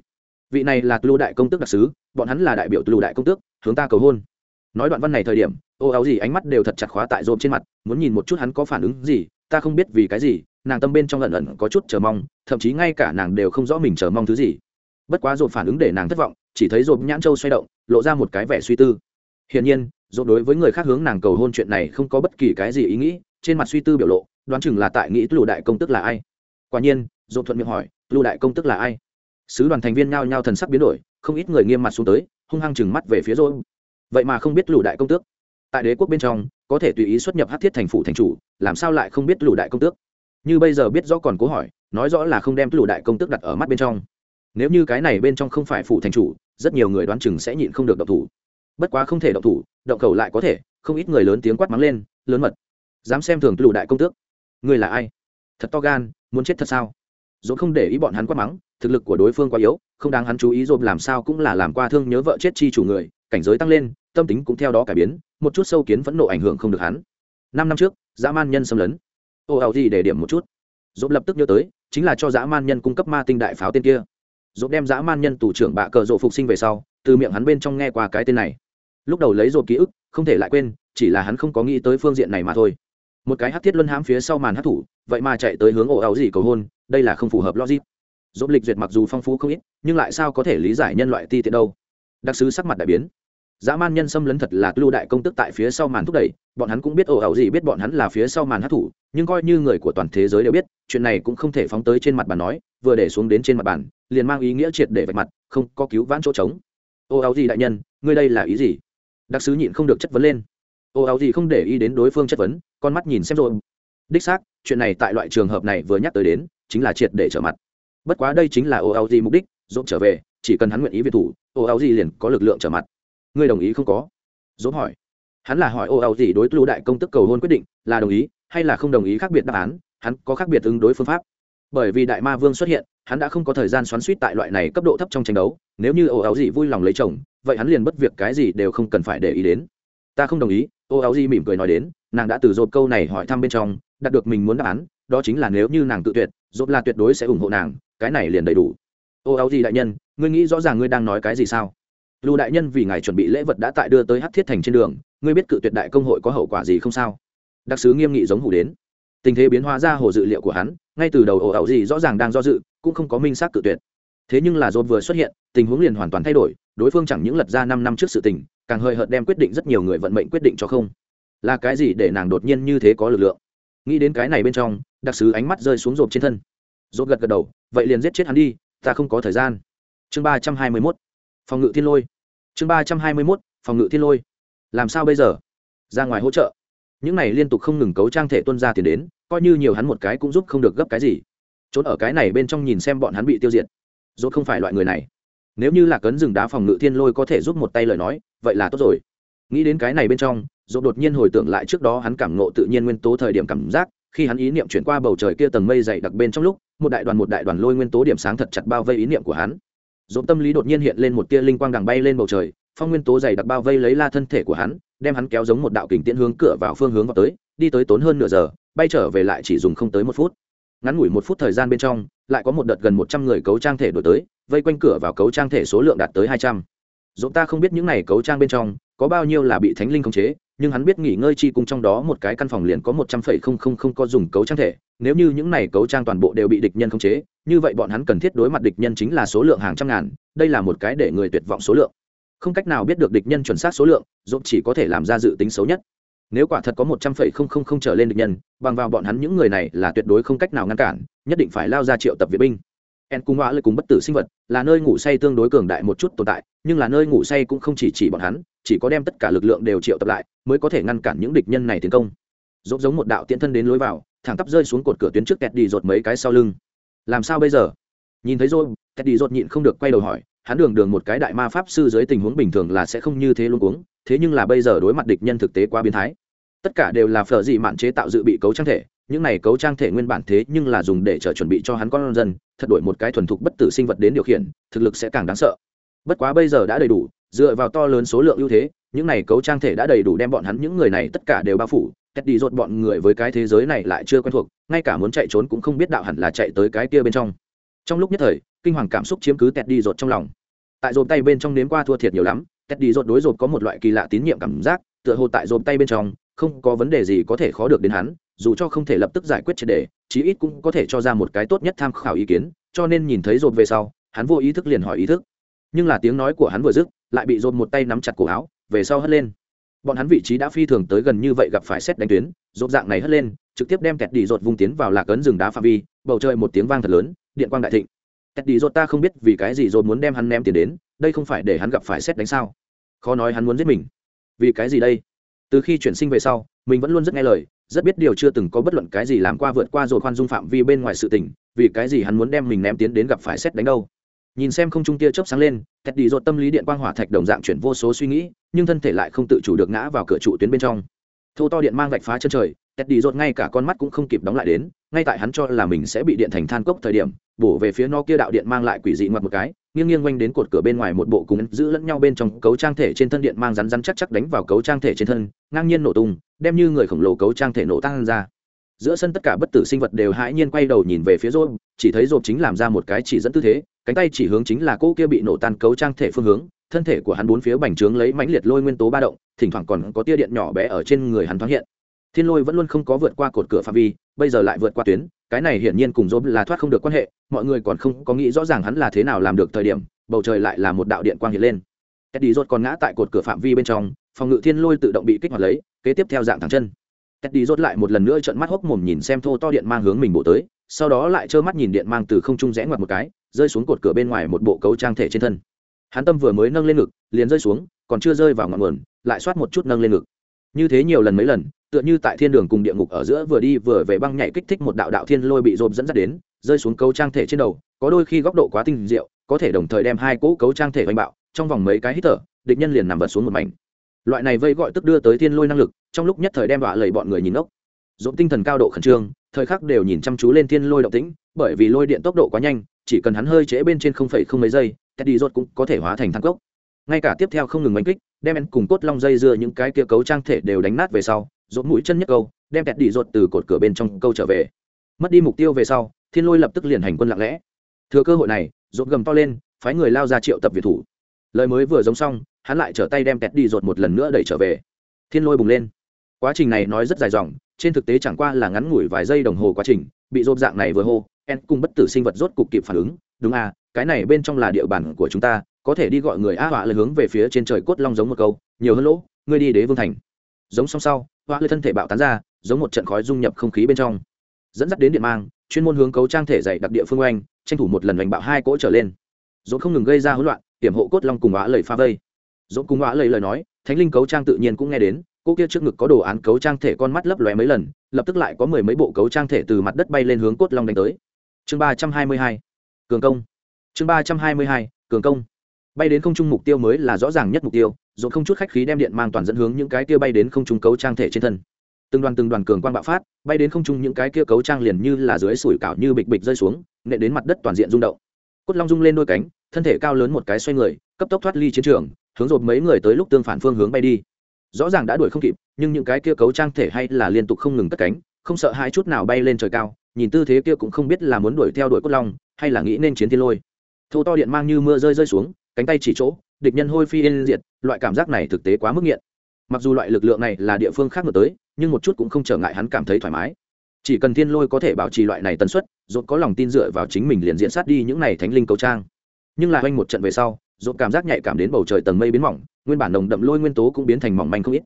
Vị này là lũ đại công tước đặc sứ, bọn hắn là đại biểu lũ đại công tước, hướng ta cầu hôn. Nói đoạn văn này thời điểm, ô áo gì ánh mắt đều thật chặt khóa tại dột trên mặt, muốn nhìn một chút hắn có phản ứng gì, ta không biết vì cái gì, nàng tâm bên trong lần ẩn có chút chờ mong, thậm chí ngay cả nàng đều không rõ mình chờ mong thứ gì. Bất quá dột phản ứng để nàng thất vọng chỉ thấy dột nhãn châu xoay động, lộ ra một cái vẻ suy tư. Hiển nhiên dột đối với người khác hướng nàng cầu hôn chuyện này không có bất kỳ cái gì ý nghĩ, trên mặt suy tư biểu lộ, đoán chừng là tại nghĩ lù đại công tức là ai. Quả nhiên dột thuận miệng hỏi lù đại công tức là ai? Sứ đoàn thành viên nhao nhao thần sắc biến đổi, không ít người nghiêm mặt xuống tới, hung hăng chừng mắt về phía rồi vậy mà không biết lù đại công tước. Tại đế quốc bên trong, có thể tùy ý xuất nhập hát thiết thành phủ thành chủ, làm sao lại không biết lù đại công tước? Như bây giờ biết rõ còn cố hỏi, nói rõ là không đem lù đại công tước đặt ở mắt bên trong. Nếu như cái này bên trong không phải phủ thành chủ rất nhiều người đoán chừng sẽ nhịn không được động thủ. Bất quá không thể động thủ, động khẩu lại có thể, không ít người lớn tiếng quát mắng lên, lớn mật, dám xem thường lù đại công tước. Người là ai? Thật to gan, muốn chết thật sao? Dốt không để ý bọn hắn quát mắng, thực lực của đối phương quá yếu, không đáng hắn chú ý dồn làm sao cũng là làm qua thương nhớ vợ chết chi chủ người, cảnh giới tăng lên, tâm tính cũng theo đó cải biến, một chút sâu kiến phẫn nộ ảnh hưởng không được hắn. Năm năm trước, dã man nhân xâm lấn. Ô ảo gì để điểm một chút. Dốt lập tức nhớ tới, chính là cho dã man nhân cung cấp ma tinh đại pháo tên kia dột đem dã man nhân tù trưởng bạ cờ rộ phục sinh về sau, từ miệng hắn bên trong nghe qua cái tên này. Lúc đầu lấy dột ký ức, không thể lại quên, chỉ là hắn không có nghĩ tới phương diện này mà thôi. Một cái hát thiết luân hãm phía sau màn hát thủ, vậy mà chạy tới hướng ổ áo gì cầu hôn, đây là không phù hợp logic. Dốt lịch duyệt mặc dù phong phú không ít, nhưng lại sao có thể lý giải nhân loại ti tiện đâu? Đặc sứ sắc mặt đại biến dã man nhân xâm lấn thật là lưu đại công tức tại phía sau màn thúc đẩy, bọn hắn cũng biết ồ ẩu gì biết bọn hắn là phía sau màn hát thủ, nhưng coi như người của toàn thế giới đều biết, chuyện này cũng không thể phóng tới trên mặt bàn nói, vừa để xuống đến trên mặt bàn, liền mang ý nghĩa triệt để vạch mặt, không có cứu vãn chỗ trống. Ồ ẩu gì đại nhân, ngươi đây là ý gì? Đặc sứ nhịn không được chất vấn lên. Ồ ẩu gì không để ý đến đối phương chất vấn, con mắt nhìn xem rồi. Đích xác, chuyện này tại loại trường hợp này vừa nhắc tới đến, chính là triệt để trở mặt. Bất quá đây chính là ồ ẩu gì mục đích dốt trở về, chỉ cần hắn nguyện ý về thủ ồ ẩu gì liền có lực lượng trở mặt ngươi đồng ý không có? Dốt hỏi. Hắn là hỏi ô áo gì đối lưu đại công tức cầu hôn quyết định, là đồng ý, hay là không đồng ý khác biệt đáp án, hắn có khác biệt ứng đối phương pháp. Bởi vì đại ma vương xuất hiện, hắn đã không có thời gian xoắn suýt tại loại này cấp độ thấp trong tranh đấu, nếu như ô áo gì vui lòng lấy chồng, vậy hắn liền bất việc cái gì đều không cần phải để ý đến. Ta không đồng ý, ô áo gì mỉm cười nói đến, nàng đã từ dột câu này hỏi thăm bên trong, đạt được mình muốn đáp án, đó chính là nếu như nàng tự tuyệt, dột là tuyệt đối sẽ ủng hộ nàng, cái này liền đầy đủ. Ô áo gì đại nhân, ngươi nghĩ rõ ràng ngươi đang nói cái gì sao? Lưu đại nhân vì ngài chuẩn bị lễ vật đã tại đưa tới hát thiết thành trên đường, ngươi biết cự tuyệt đại công hội có hậu quả gì không sao? Đặc sứ nghiêm nghị giống hủ đến. Tình thế biến hóa ra hồ dự liệu của hắn, ngay từ đầu ồ ẩu gì rõ ràng đang do dự, cũng không có minh xác cự tuyệt. Thế nhưng là dồn vừa xuất hiện, tình huống liền hoàn toàn thay đổi, đối phương chẳng những lật ra năm năm trước sự tình, càng hơi hợt đem quyết định rất nhiều người vận mệnh quyết định cho không. Là cái gì để nàng đột nhiên như thế có lực lượng? Nghĩ đến cái này bên trong đặc sứ ánh mắt rơi xuống rộp trên thân. Rộp gật gật đầu, vậy liền giết chết hắn đi, ta không có thời gian. Chương ba trăm hai mươi mốt phòng ngự thiên lôi. Chương ba trăm hai mươi mốt, phòng ngự thiên lôi. Làm sao bây giờ? Ra ngoài hỗ trợ. Những này liên tục không ngừng cấu trang thể tuân ra tiền đến, coi như nhiều hắn một cái cũng giúp không được gấp cái gì. Trốn ở cái này bên trong nhìn xem bọn hắn bị tiêu diệt. Dốt không phải loại người này. Nếu như là cấn rừng đá phòng ngự thiên lôi có thể giúp một tay lời nói, vậy là tốt rồi. Nghĩ đến cái này bên trong dốt đột nhiên hồi tưởng lại trước đó hắn cảm nộ tự nhiên nguyên tố thời điểm cảm giác, khi hắn ý niệm chuyển qua bầu trời kia tầng mây dày đặc bên trong lúc, một đại đoàn một đại đoàn lôi nguyên tố điểm sáng thật chặt bao vây ý niệm của hắn dồn tâm lý đột nhiên hiện lên một tia linh quang đằng bay lên bầu trời, phong nguyên tố dày đặc bao vây lấy la thân thể của hắn, đem hắn kéo giống một đạo kình tiễn hướng cửa vào phương hướng vào tới, đi tới tốn hơn nửa giờ, bay trở về lại chỉ dùng không tới một phút. Ngắn ngủi một phút thời gian bên trong, lại có một đợt gần một trăm người cấu trang thể đổi tới, vây quanh cửa vào cấu trang thể số lượng đạt tới hai trăm. Dồn ta không biết những này cấu trang bên trong, có bao nhiêu là bị thánh linh khống chế, nhưng hắn biết nghỉ ngơi chi cung trong đó một cái căn phòng liền có một trăm phẩy không không không có dùng cấu trang thể, nếu như những này cấu trang toàn bộ đều bị địch nhân khống chế như vậy bọn hắn cần thiết đối mặt địch nhân chính là số lượng hàng trăm ngàn, đây là một cái để người tuyệt vọng số lượng. Không cách nào biết được địch nhân chuẩn xác số lượng dốt chỉ có thể làm ra dự tính xấu nhất. Nếu quả thật có một trăm phẩy không không không trở lên địch nhân, bằng vào bọn hắn những người này là tuyệt đối không cách nào ngăn cản, nhất định phải lao ra triệu tập viện binh. En cung ngoã lại cùng bất tử sinh vật, là nơi ngủ say tương đối cường đại một chút tồn tại, nhưng là nơi ngủ say cũng không chỉ chỉ bọn hắn, chỉ có đem tất cả lực lượng đều triệu tập lại, mới có thể ngăn cản những địch nhân này tiến công. Dốt giống một đạo tiễn thân đến lối vào, thẳng tắp rơi xuống cột cửa tuyến trước kẹt đi rột mấy cái sau lưng làm sao bây giờ? Nhìn thấy rồi teddy rột nhịn không được quay đầu hỏi, hắn đường đường một cái đại ma pháp sư dưới tình huống bình thường là sẽ không như thế luôn uống thế nhưng là bây giờ đối mặt địch nhân thực tế quá biến thái. Tất cả đều là phở dị mạn chế tạo dự bị cấu trang thể, những này cấu trang thể nguyên bản thế nhưng là dùng để chờ chuẩn bị cho hắn con dân, thật đổi một cái thuần thục bất tử sinh vật đến điều khiển, thực lực sẽ càng đáng sợ. Bất quá bây giờ đã đầy đủ, dựa vào to lớn số lượng ưu thế, những này cấu trang thể đã đầy đủ đem bọn hắn, những người này tất cả đều bao phủ cách đi rột bọn người với cái thế giới này lại chưa quen thuộc, ngay cả muốn chạy trốn cũng không biết đạo hẳn là chạy tới cái kia bên trong. Trong lúc nhất thời, kinh hoàng cảm xúc chiếm cứ tẹt đi rột trong lòng. Tại rột tay bên trong nếm qua thua thiệt nhiều lắm tẹt đi rột đối rột có một loại kỳ lạ tín nhiệm cảm giác, tựa hồ tại rột tay bên trong, không có vấn đề gì có thể khó được đến hắn, dù cho không thể lập tức giải quyết triệt đề, chí ít cũng có thể cho ra một cái tốt nhất tham khảo ý kiến, cho nên nhìn thấy rột về sau, hắn vô ý thức liền hỏi ý thức. Nhưng là tiếng nói của hắn vừa dứt, lại bị rột một tay nắm chặt cổ áo, về sau hất lên bọn hắn vị trí đã phi thường tới gần như vậy gặp phải xét đánh tuyến rộp dạng này hất lên, trực tiếp đem kẹt đi rột vung tiến vào lạc ấn rừng đá phạm vi, bầu trời một tiếng vang thật lớn, điện quang đại thịnh. Kẹt đi rột ta không biết vì cái gì rột muốn đem hắn ném tiền đến, đây không phải để hắn gặp phải xét đánh sao? Khó nói hắn muốn giết mình. Vì cái gì đây? Từ khi chuyển sinh về sau, mình vẫn luôn rất nghe lời, rất biết điều chưa từng có bất luận cái gì làm qua vượt qua rồi khoan dung phạm vi bên ngoài sự tình, vì cái gì hắn muốn đem mình ném tiến đến gặp phải xét đánh đâu? Nhìn xem không trung tia chớp sáng lên kẹt đi rột tâm lý điện quang hỏa thạch đồng dạng chuyển vô số suy nghĩ, nhưng thân thể lại không tự chủ được ngã vào cửa trụ tuyến bên trong. Thô to điện mang vạch phá chân trời kẹt đi rột ngay cả con mắt cũng không kịp đóng lại đến, ngay tại hắn cho là mình sẽ bị điện thành than cốc thời điểm, bổ về phía nó kia đạo điện mang lại quỷ dị ngoặt một cái, nghiêng nghiêng quanh đến cột cửa bên ngoài một bộ cùng giữ lẫn nhau bên trong cấu trang thể trên thân điện mang rắn rắn chắc chắc đánh vào cấu trang thể trên thân, ngang nhiên nổ tung, đem như người khổng lồ cấu trang thể nổ tăng ra giữa sân tất cả bất tử sinh vật đều hãi nhiên quay đầu nhìn về phía rộp chỉ thấy rộp chính làm ra một cái chỉ dẫn tư thế cánh tay chỉ hướng chính là cỗ kia bị nổ tan cấu trang thể phương hướng thân thể của hắn bốn phía bành trướng lấy mãnh liệt lôi nguyên tố ba động thỉnh thoảng còn có tia điện nhỏ bé ở trên người hắn thoáng hiện thiên lôi vẫn luôn không có vượt qua cột cửa phạm vi bây giờ lại vượt qua tuyến cái này hiển nhiên cùng dốt là thoát không được quan hệ mọi người còn không có nghĩ rõ ràng hắn là thế nào làm được thời điểm bầu trời lại là một đạo điện quang hiện lên eddie rốt còn ngã tại cột cửa phạm vi bên trong, phòng ngự thiên lôi tự động bị kích hoạt lấy, kế tiếp theo dạng thẳng chân. Teddy rốt lại một lần nữa trợn mắt hốc mồm nhìn xem thô to điện mang hướng mình bộ tới, sau đó lại trơ mắt nhìn điện mang từ không trung rẽ ngoặt một cái, rơi xuống cột cửa bên ngoài một bộ cấu trang thể trên thân. Hắn tâm vừa mới nâng lên ngực, liền rơi xuống, còn chưa rơi vào ngọn nguồn, lại xoát một chút nâng lên ngực. Như thế nhiều lần mấy lần, tựa như tại thiên đường cùng địa ngục ở giữa vừa đi vừa về băng nhảy kích thích một đạo đạo thiên lôi bị rộp dẫn dắt đến, rơi xuống cấu trang thể trên đầu, có đôi khi góc độ quá tinh diệu, có thể đồng thời đem hai cỗ cấu trang thể vành bạo, trong vòng mấy cái hít thở, địch nhân liền nằm vật xuống một mảnh. Loại này vây gọi tức đưa tới thiên lôi năng lực, trong lúc nhất thời đem đọa lầy bọn người nhìn ốc. Dỗm tinh thần cao độ khẩn trương, thời khắc đều nhìn chăm chú lên thiên lôi động tĩnh, bởi vì lôi điện tốc độ quá nhanh, chỉ cần hắn hơi trễ bên trên không phẩy không mấy giây, Teddy rốt cũng có thể hóa thành thang cốc. Ngay cả tiếp theo không ngừng đánh kích, đem em cùng cốt long dây dưa những cái kia cấu trang thể đều đánh nát về sau, rốt mũi chân nhất câu, đem Teddy rốt từ cột cửa bên trong câu trở về. Mất đi mục tiêu về sau, thiên lôi lập tức liền hành quân lặng lẽ. Thừa cơ hội này, rốt gầm to lên, phái người lao ra triệu tập việt thủ. Lời mới vừa giống xong, hắn lại trở tay đem tẹt đi rột một lần nữa đẩy trở về. Thiên lôi bùng lên. Quá trình này nói rất dài dòng, trên thực tế chẳng qua là ngắn ngủi vài giây đồng hồ quá trình, bị rộp dạng này vừa hô, en cùng bất tử sinh vật rốt cục kịp phản ứng, đúng à, cái này bên trong là địa bàn của chúng ta, có thể đi gọi người a họa lời hướng về phía trên trời cốt long giống một câu nhiều hơn lỗ ngươi đi đế vương thành. Giống song sau họa lời thân thể bạo tán ra giống một trận khói dung nhập không khí bên trong. Dẫn dắt đến điện mang chuyên môn hướng cấu trang thể dạy đặc địa phương oanh tranh thủ một lần đánh bạo hai cỗ trở lên. Dỗ không ngừng gây ra hỗn loạn hiểm hộ cốt long cùng họa lời pha vây dỗ cùng ngã lời lời nói, thánh linh cấu trang tự nhiên cũng nghe đến, cô kia trước ngực có đồ án cấu trang thể con mắt lấp lóe mấy lần, lập tức lại có mười mấy bộ cấu trang thể từ mặt đất bay lên hướng cốt long đánh tới. Chương ba trăm hai mươi hai, cường công. Chương ba trăm hai mươi hai, cường công. Bay đến không trung mục tiêu mới là rõ ràng nhất mục tiêu rồi không chút khách khí đem điện mang toàn dẫn hướng những cái kia bay đến không trung cấu trang thể trên thân. Từng đoàn từng đoàn cường quang bạo phát, bay đến không trung những cái kia cấu trang liền như là dưới sủi cảo như bịch bịch rơi xuống, nện đến mặt đất toàn diện rung động. Cốt long rung lên đôi cánh, thân thể cao lớn một cái xoay người cấp tốc thoát ly chiến trường, hướng rột mấy người tới lúc tương phản phương hướng bay đi. Rõ ràng đã đuổi không kịp, nhưng những cái kia cấu trang thể hay là liên tục không ngừng cất cánh, không sợ hai chút nào bay lên trời cao, nhìn tư thế kia cũng không biết là muốn đuổi theo đuổi cốt long, hay là nghĩ nên chiến thiên lôi. Thô to điện mang như mưa rơi rơi xuống, cánh tay chỉ chỗ, địch nhân hôi phi yên diệt, loại cảm giác này thực tế quá mức nghiện. Mặc dù loại lực lượng này là địa phương khác ngược tới, nhưng một chút cũng không trở ngại hắn cảm thấy thoải mái. Chỉ cần thiên lôi có thể bảo trì loại này tần suất dốt có lòng tin dựa vào chính mình liền diễn sát đi những này thánh linh cầu trang. Nhưng là quanh một trận về sau dốt cảm giác nhạy cảm đến bầu trời tầng mây biến mỏng, nguyên bản nồng đậm lôi nguyên tố cũng biến thành mỏng manh không ít.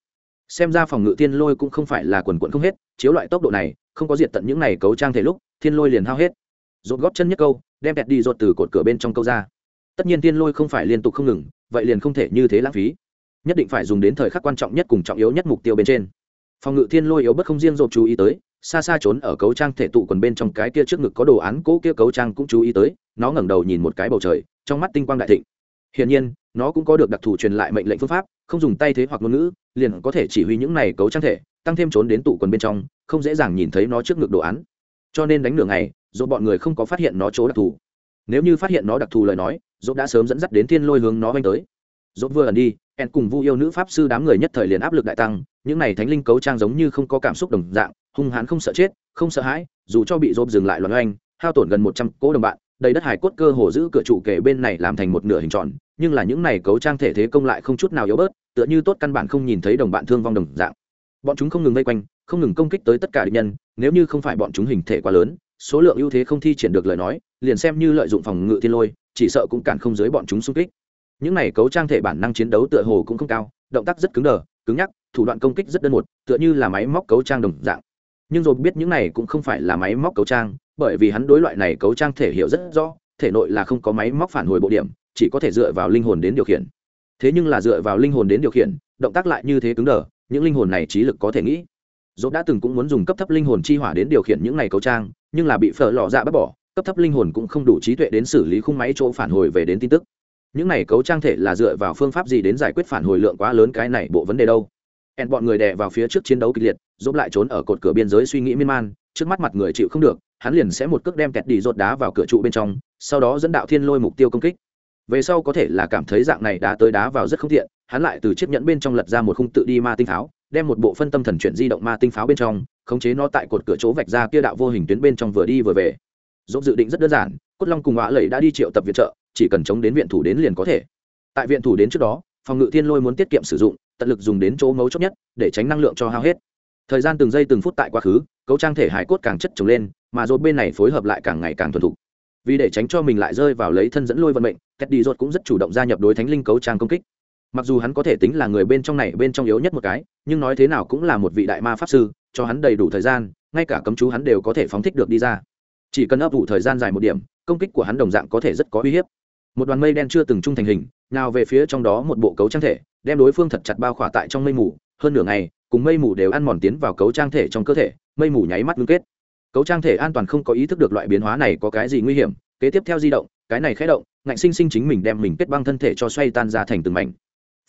Xem ra phòng ngự thiên lôi cũng không phải là quần quận không hết, chiếu loại tốc độ này, không có diệt tận những này cấu trang thể lúc, thiên lôi liền hao hết. Dốt góp chân nhất câu, đem kẹt đi dột từ cột cửa bên trong câu ra. Tất nhiên thiên lôi không phải liên tục không ngừng, vậy liền không thể như thế lãng phí. Nhất định phải dùng đến thời khắc quan trọng nhất cùng trọng yếu nhất mục tiêu bên trên. Phòng ngự thiên lôi yếu bất không riêng dột chú ý tới, xa xa trốn ở cấu trang thể tụ quần bên trong cái kia trước ngực có đồ án cỗ kia cấu trang cũng chú ý tới, nó ngẩng đầu nhìn một cái bầu trời, trong mắt tinh quang đại thịnh hiển nhiên, nó cũng có được đặc thù truyền lại mệnh lệnh phương pháp, không dùng tay thế hoặc ngôn ngữ, liền có thể chỉ huy những này cấu trang thể, tăng thêm trốn đến tụ quần bên trong, không dễ dàng nhìn thấy nó trước ngực đồ án. Cho nên đánh nửa ngày dù bọn người không có phát hiện nó chỗ đặc thù. Nếu như phát hiện nó đặc thù lời nói, dỗ đã sớm dẫn dắt đến thiên lôi hướng nó oanh tới. Dỗ vừa ẩn đi en cùng vu yêu nữ pháp sư đám người nhất thời liền áp lực đại tăng, những này thánh linh cấu trang giống như không có cảm xúc đồng dạng, hung hãn không sợ chết, không sợ hãi, dù cho bị dỗ dừng lại loạn oanh, hao tổn gần một trăm cỗ đồng bạn đầy đất hải cốt cơ hồ giữ cửa trụ kể bên này làm thành một nửa hình tròn, nhưng là những này cấu trang thể thế công lại không chút nào yếu bớt, tựa như tốt căn bản không nhìn thấy đồng bạn thương vong đồng dạng. Bọn chúng không ngừng vây quanh, không ngừng công kích tới tất cả địch nhân, nếu như không phải bọn chúng hình thể quá lớn, số lượng ưu thế không thi triển được lời nói, liền xem như lợi dụng phòng ngự thiên lôi, chỉ sợ cũng cản không dưới bọn chúng xung kích. Những này cấu trang thể bản năng chiến đấu tựa hồ cũng không cao, động tác rất cứng đờ, cứng nhắc, thủ đoạn công kích rất đơn một, tựa như là máy móc cấu trang đồng dạng. Nhưng rồi biết những này cũng không phải là máy móc cấu trang bởi vì hắn đối loại này cấu trang thể hiểu rất rõ, thể nội là không có máy móc phản hồi bộ điểm, chỉ có thể dựa vào linh hồn đến điều khiển. Thế nhưng là dựa vào linh hồn đến điều khiển, động tác lại như thế cứng đờ, những linh hồn này trí lực có thể nghĩ. Dốt đã từng cũng muốn dùng cấp thấp linh hồn chi hỏa đến điều khiển những này cấu trang, nhưng là bị phở lò dạ bắt bỏ, cấp thấp linh hồn cũng không đủ trí tuệ đến xử lý khung máy chỗ phản hồi về đến tin tức. Những này cấu trang thể là dựa vào phương pháp gì đến giải quyết phản hồi lượng quá lớn cái này bộ vấn đề đâu? En bọn người đè vào phía trước chiến đấu kịch liệt, dốt lại trốn ở cột cửa biên giới suy nghĩ miên man, trước mắt mặt người chịu không được hắn liền sẽ một cước đem kẹt đi rột đá vào cửa trụ bên trong, sau đó dẫn đạo thiên lôi mục tiêu công kích. Về sau có thể là cảm thấy dạng này đá tới đá vào rất không thiện, hắn lại từ chiếc nhẫn bên trong lật ra một khung tự đi ma tinh pháo, đem một bộ phân tâm thần chuyển di động ma tinh pháo bên trong, khống chế nó tại cột cửa chỗ vạch ra kia đạo vô hình tuyến bên trong vừa đi vừa về. Dốt dự định rất đơn giản, cốt long cùng ngã lầy đã đi triệu tập viện trợ, chỉ cần chống đến viện thủ đến liền có thể. Tại viện thủ đến trước đó, phòng ngự thiên lôi muốn tiết kiệm sử dụng, tận lực dùng đến chỗ mấu chốt nhất, để tránh năng lượng cho hao hết. Thời gian từng giây từng phút tại quá khứ, cấu trang thể hải cốt càng chất trồng lên mà rốt bên này phối hợp lại càng ngày càng thuần thục. Vì để tránh cho mình lại rơi vào lấy thân dẫn lôi vận mệnh cách đi rốt cũng rất chủ động gia nhập đối thánh linh cấu trang công kích. Mặc dù hắn có thể tính là người bên trong này bên trong yếu nhất một cái, nhưng nói thế nào cũng là một vị đại ma pháp sư, cho hắn đầy đủ thời gian, ngay cả cấm chú hắn đều có thể phóng thích được đi ra. Chỉ cần ấp ủ thời gian dài một điểm, công kích của hắn đồng dạng có thể rất có uy hiếp. Một đoàn mây đen chưa từng trung thành hình, nào về phía trong đó một bộ cấu trang thể, đem đối phương thật chặt bao khỏa tại trong mây mù. Hơn nửa ngày, cùng mây mù đều ăn mòn tiến vào cấu trang thể trong cơ thể, mây mù nháy mắt ngưng kết cấu trang thể an toàn không có ý thức được loại biến hóa này có cái gì nguy hiểm, kế tiếp theo di động, cái này khé động, ngạnh sinh sinh chính mình đem mình kết băng thân thể cho xoay tan ra thành từng mảnh.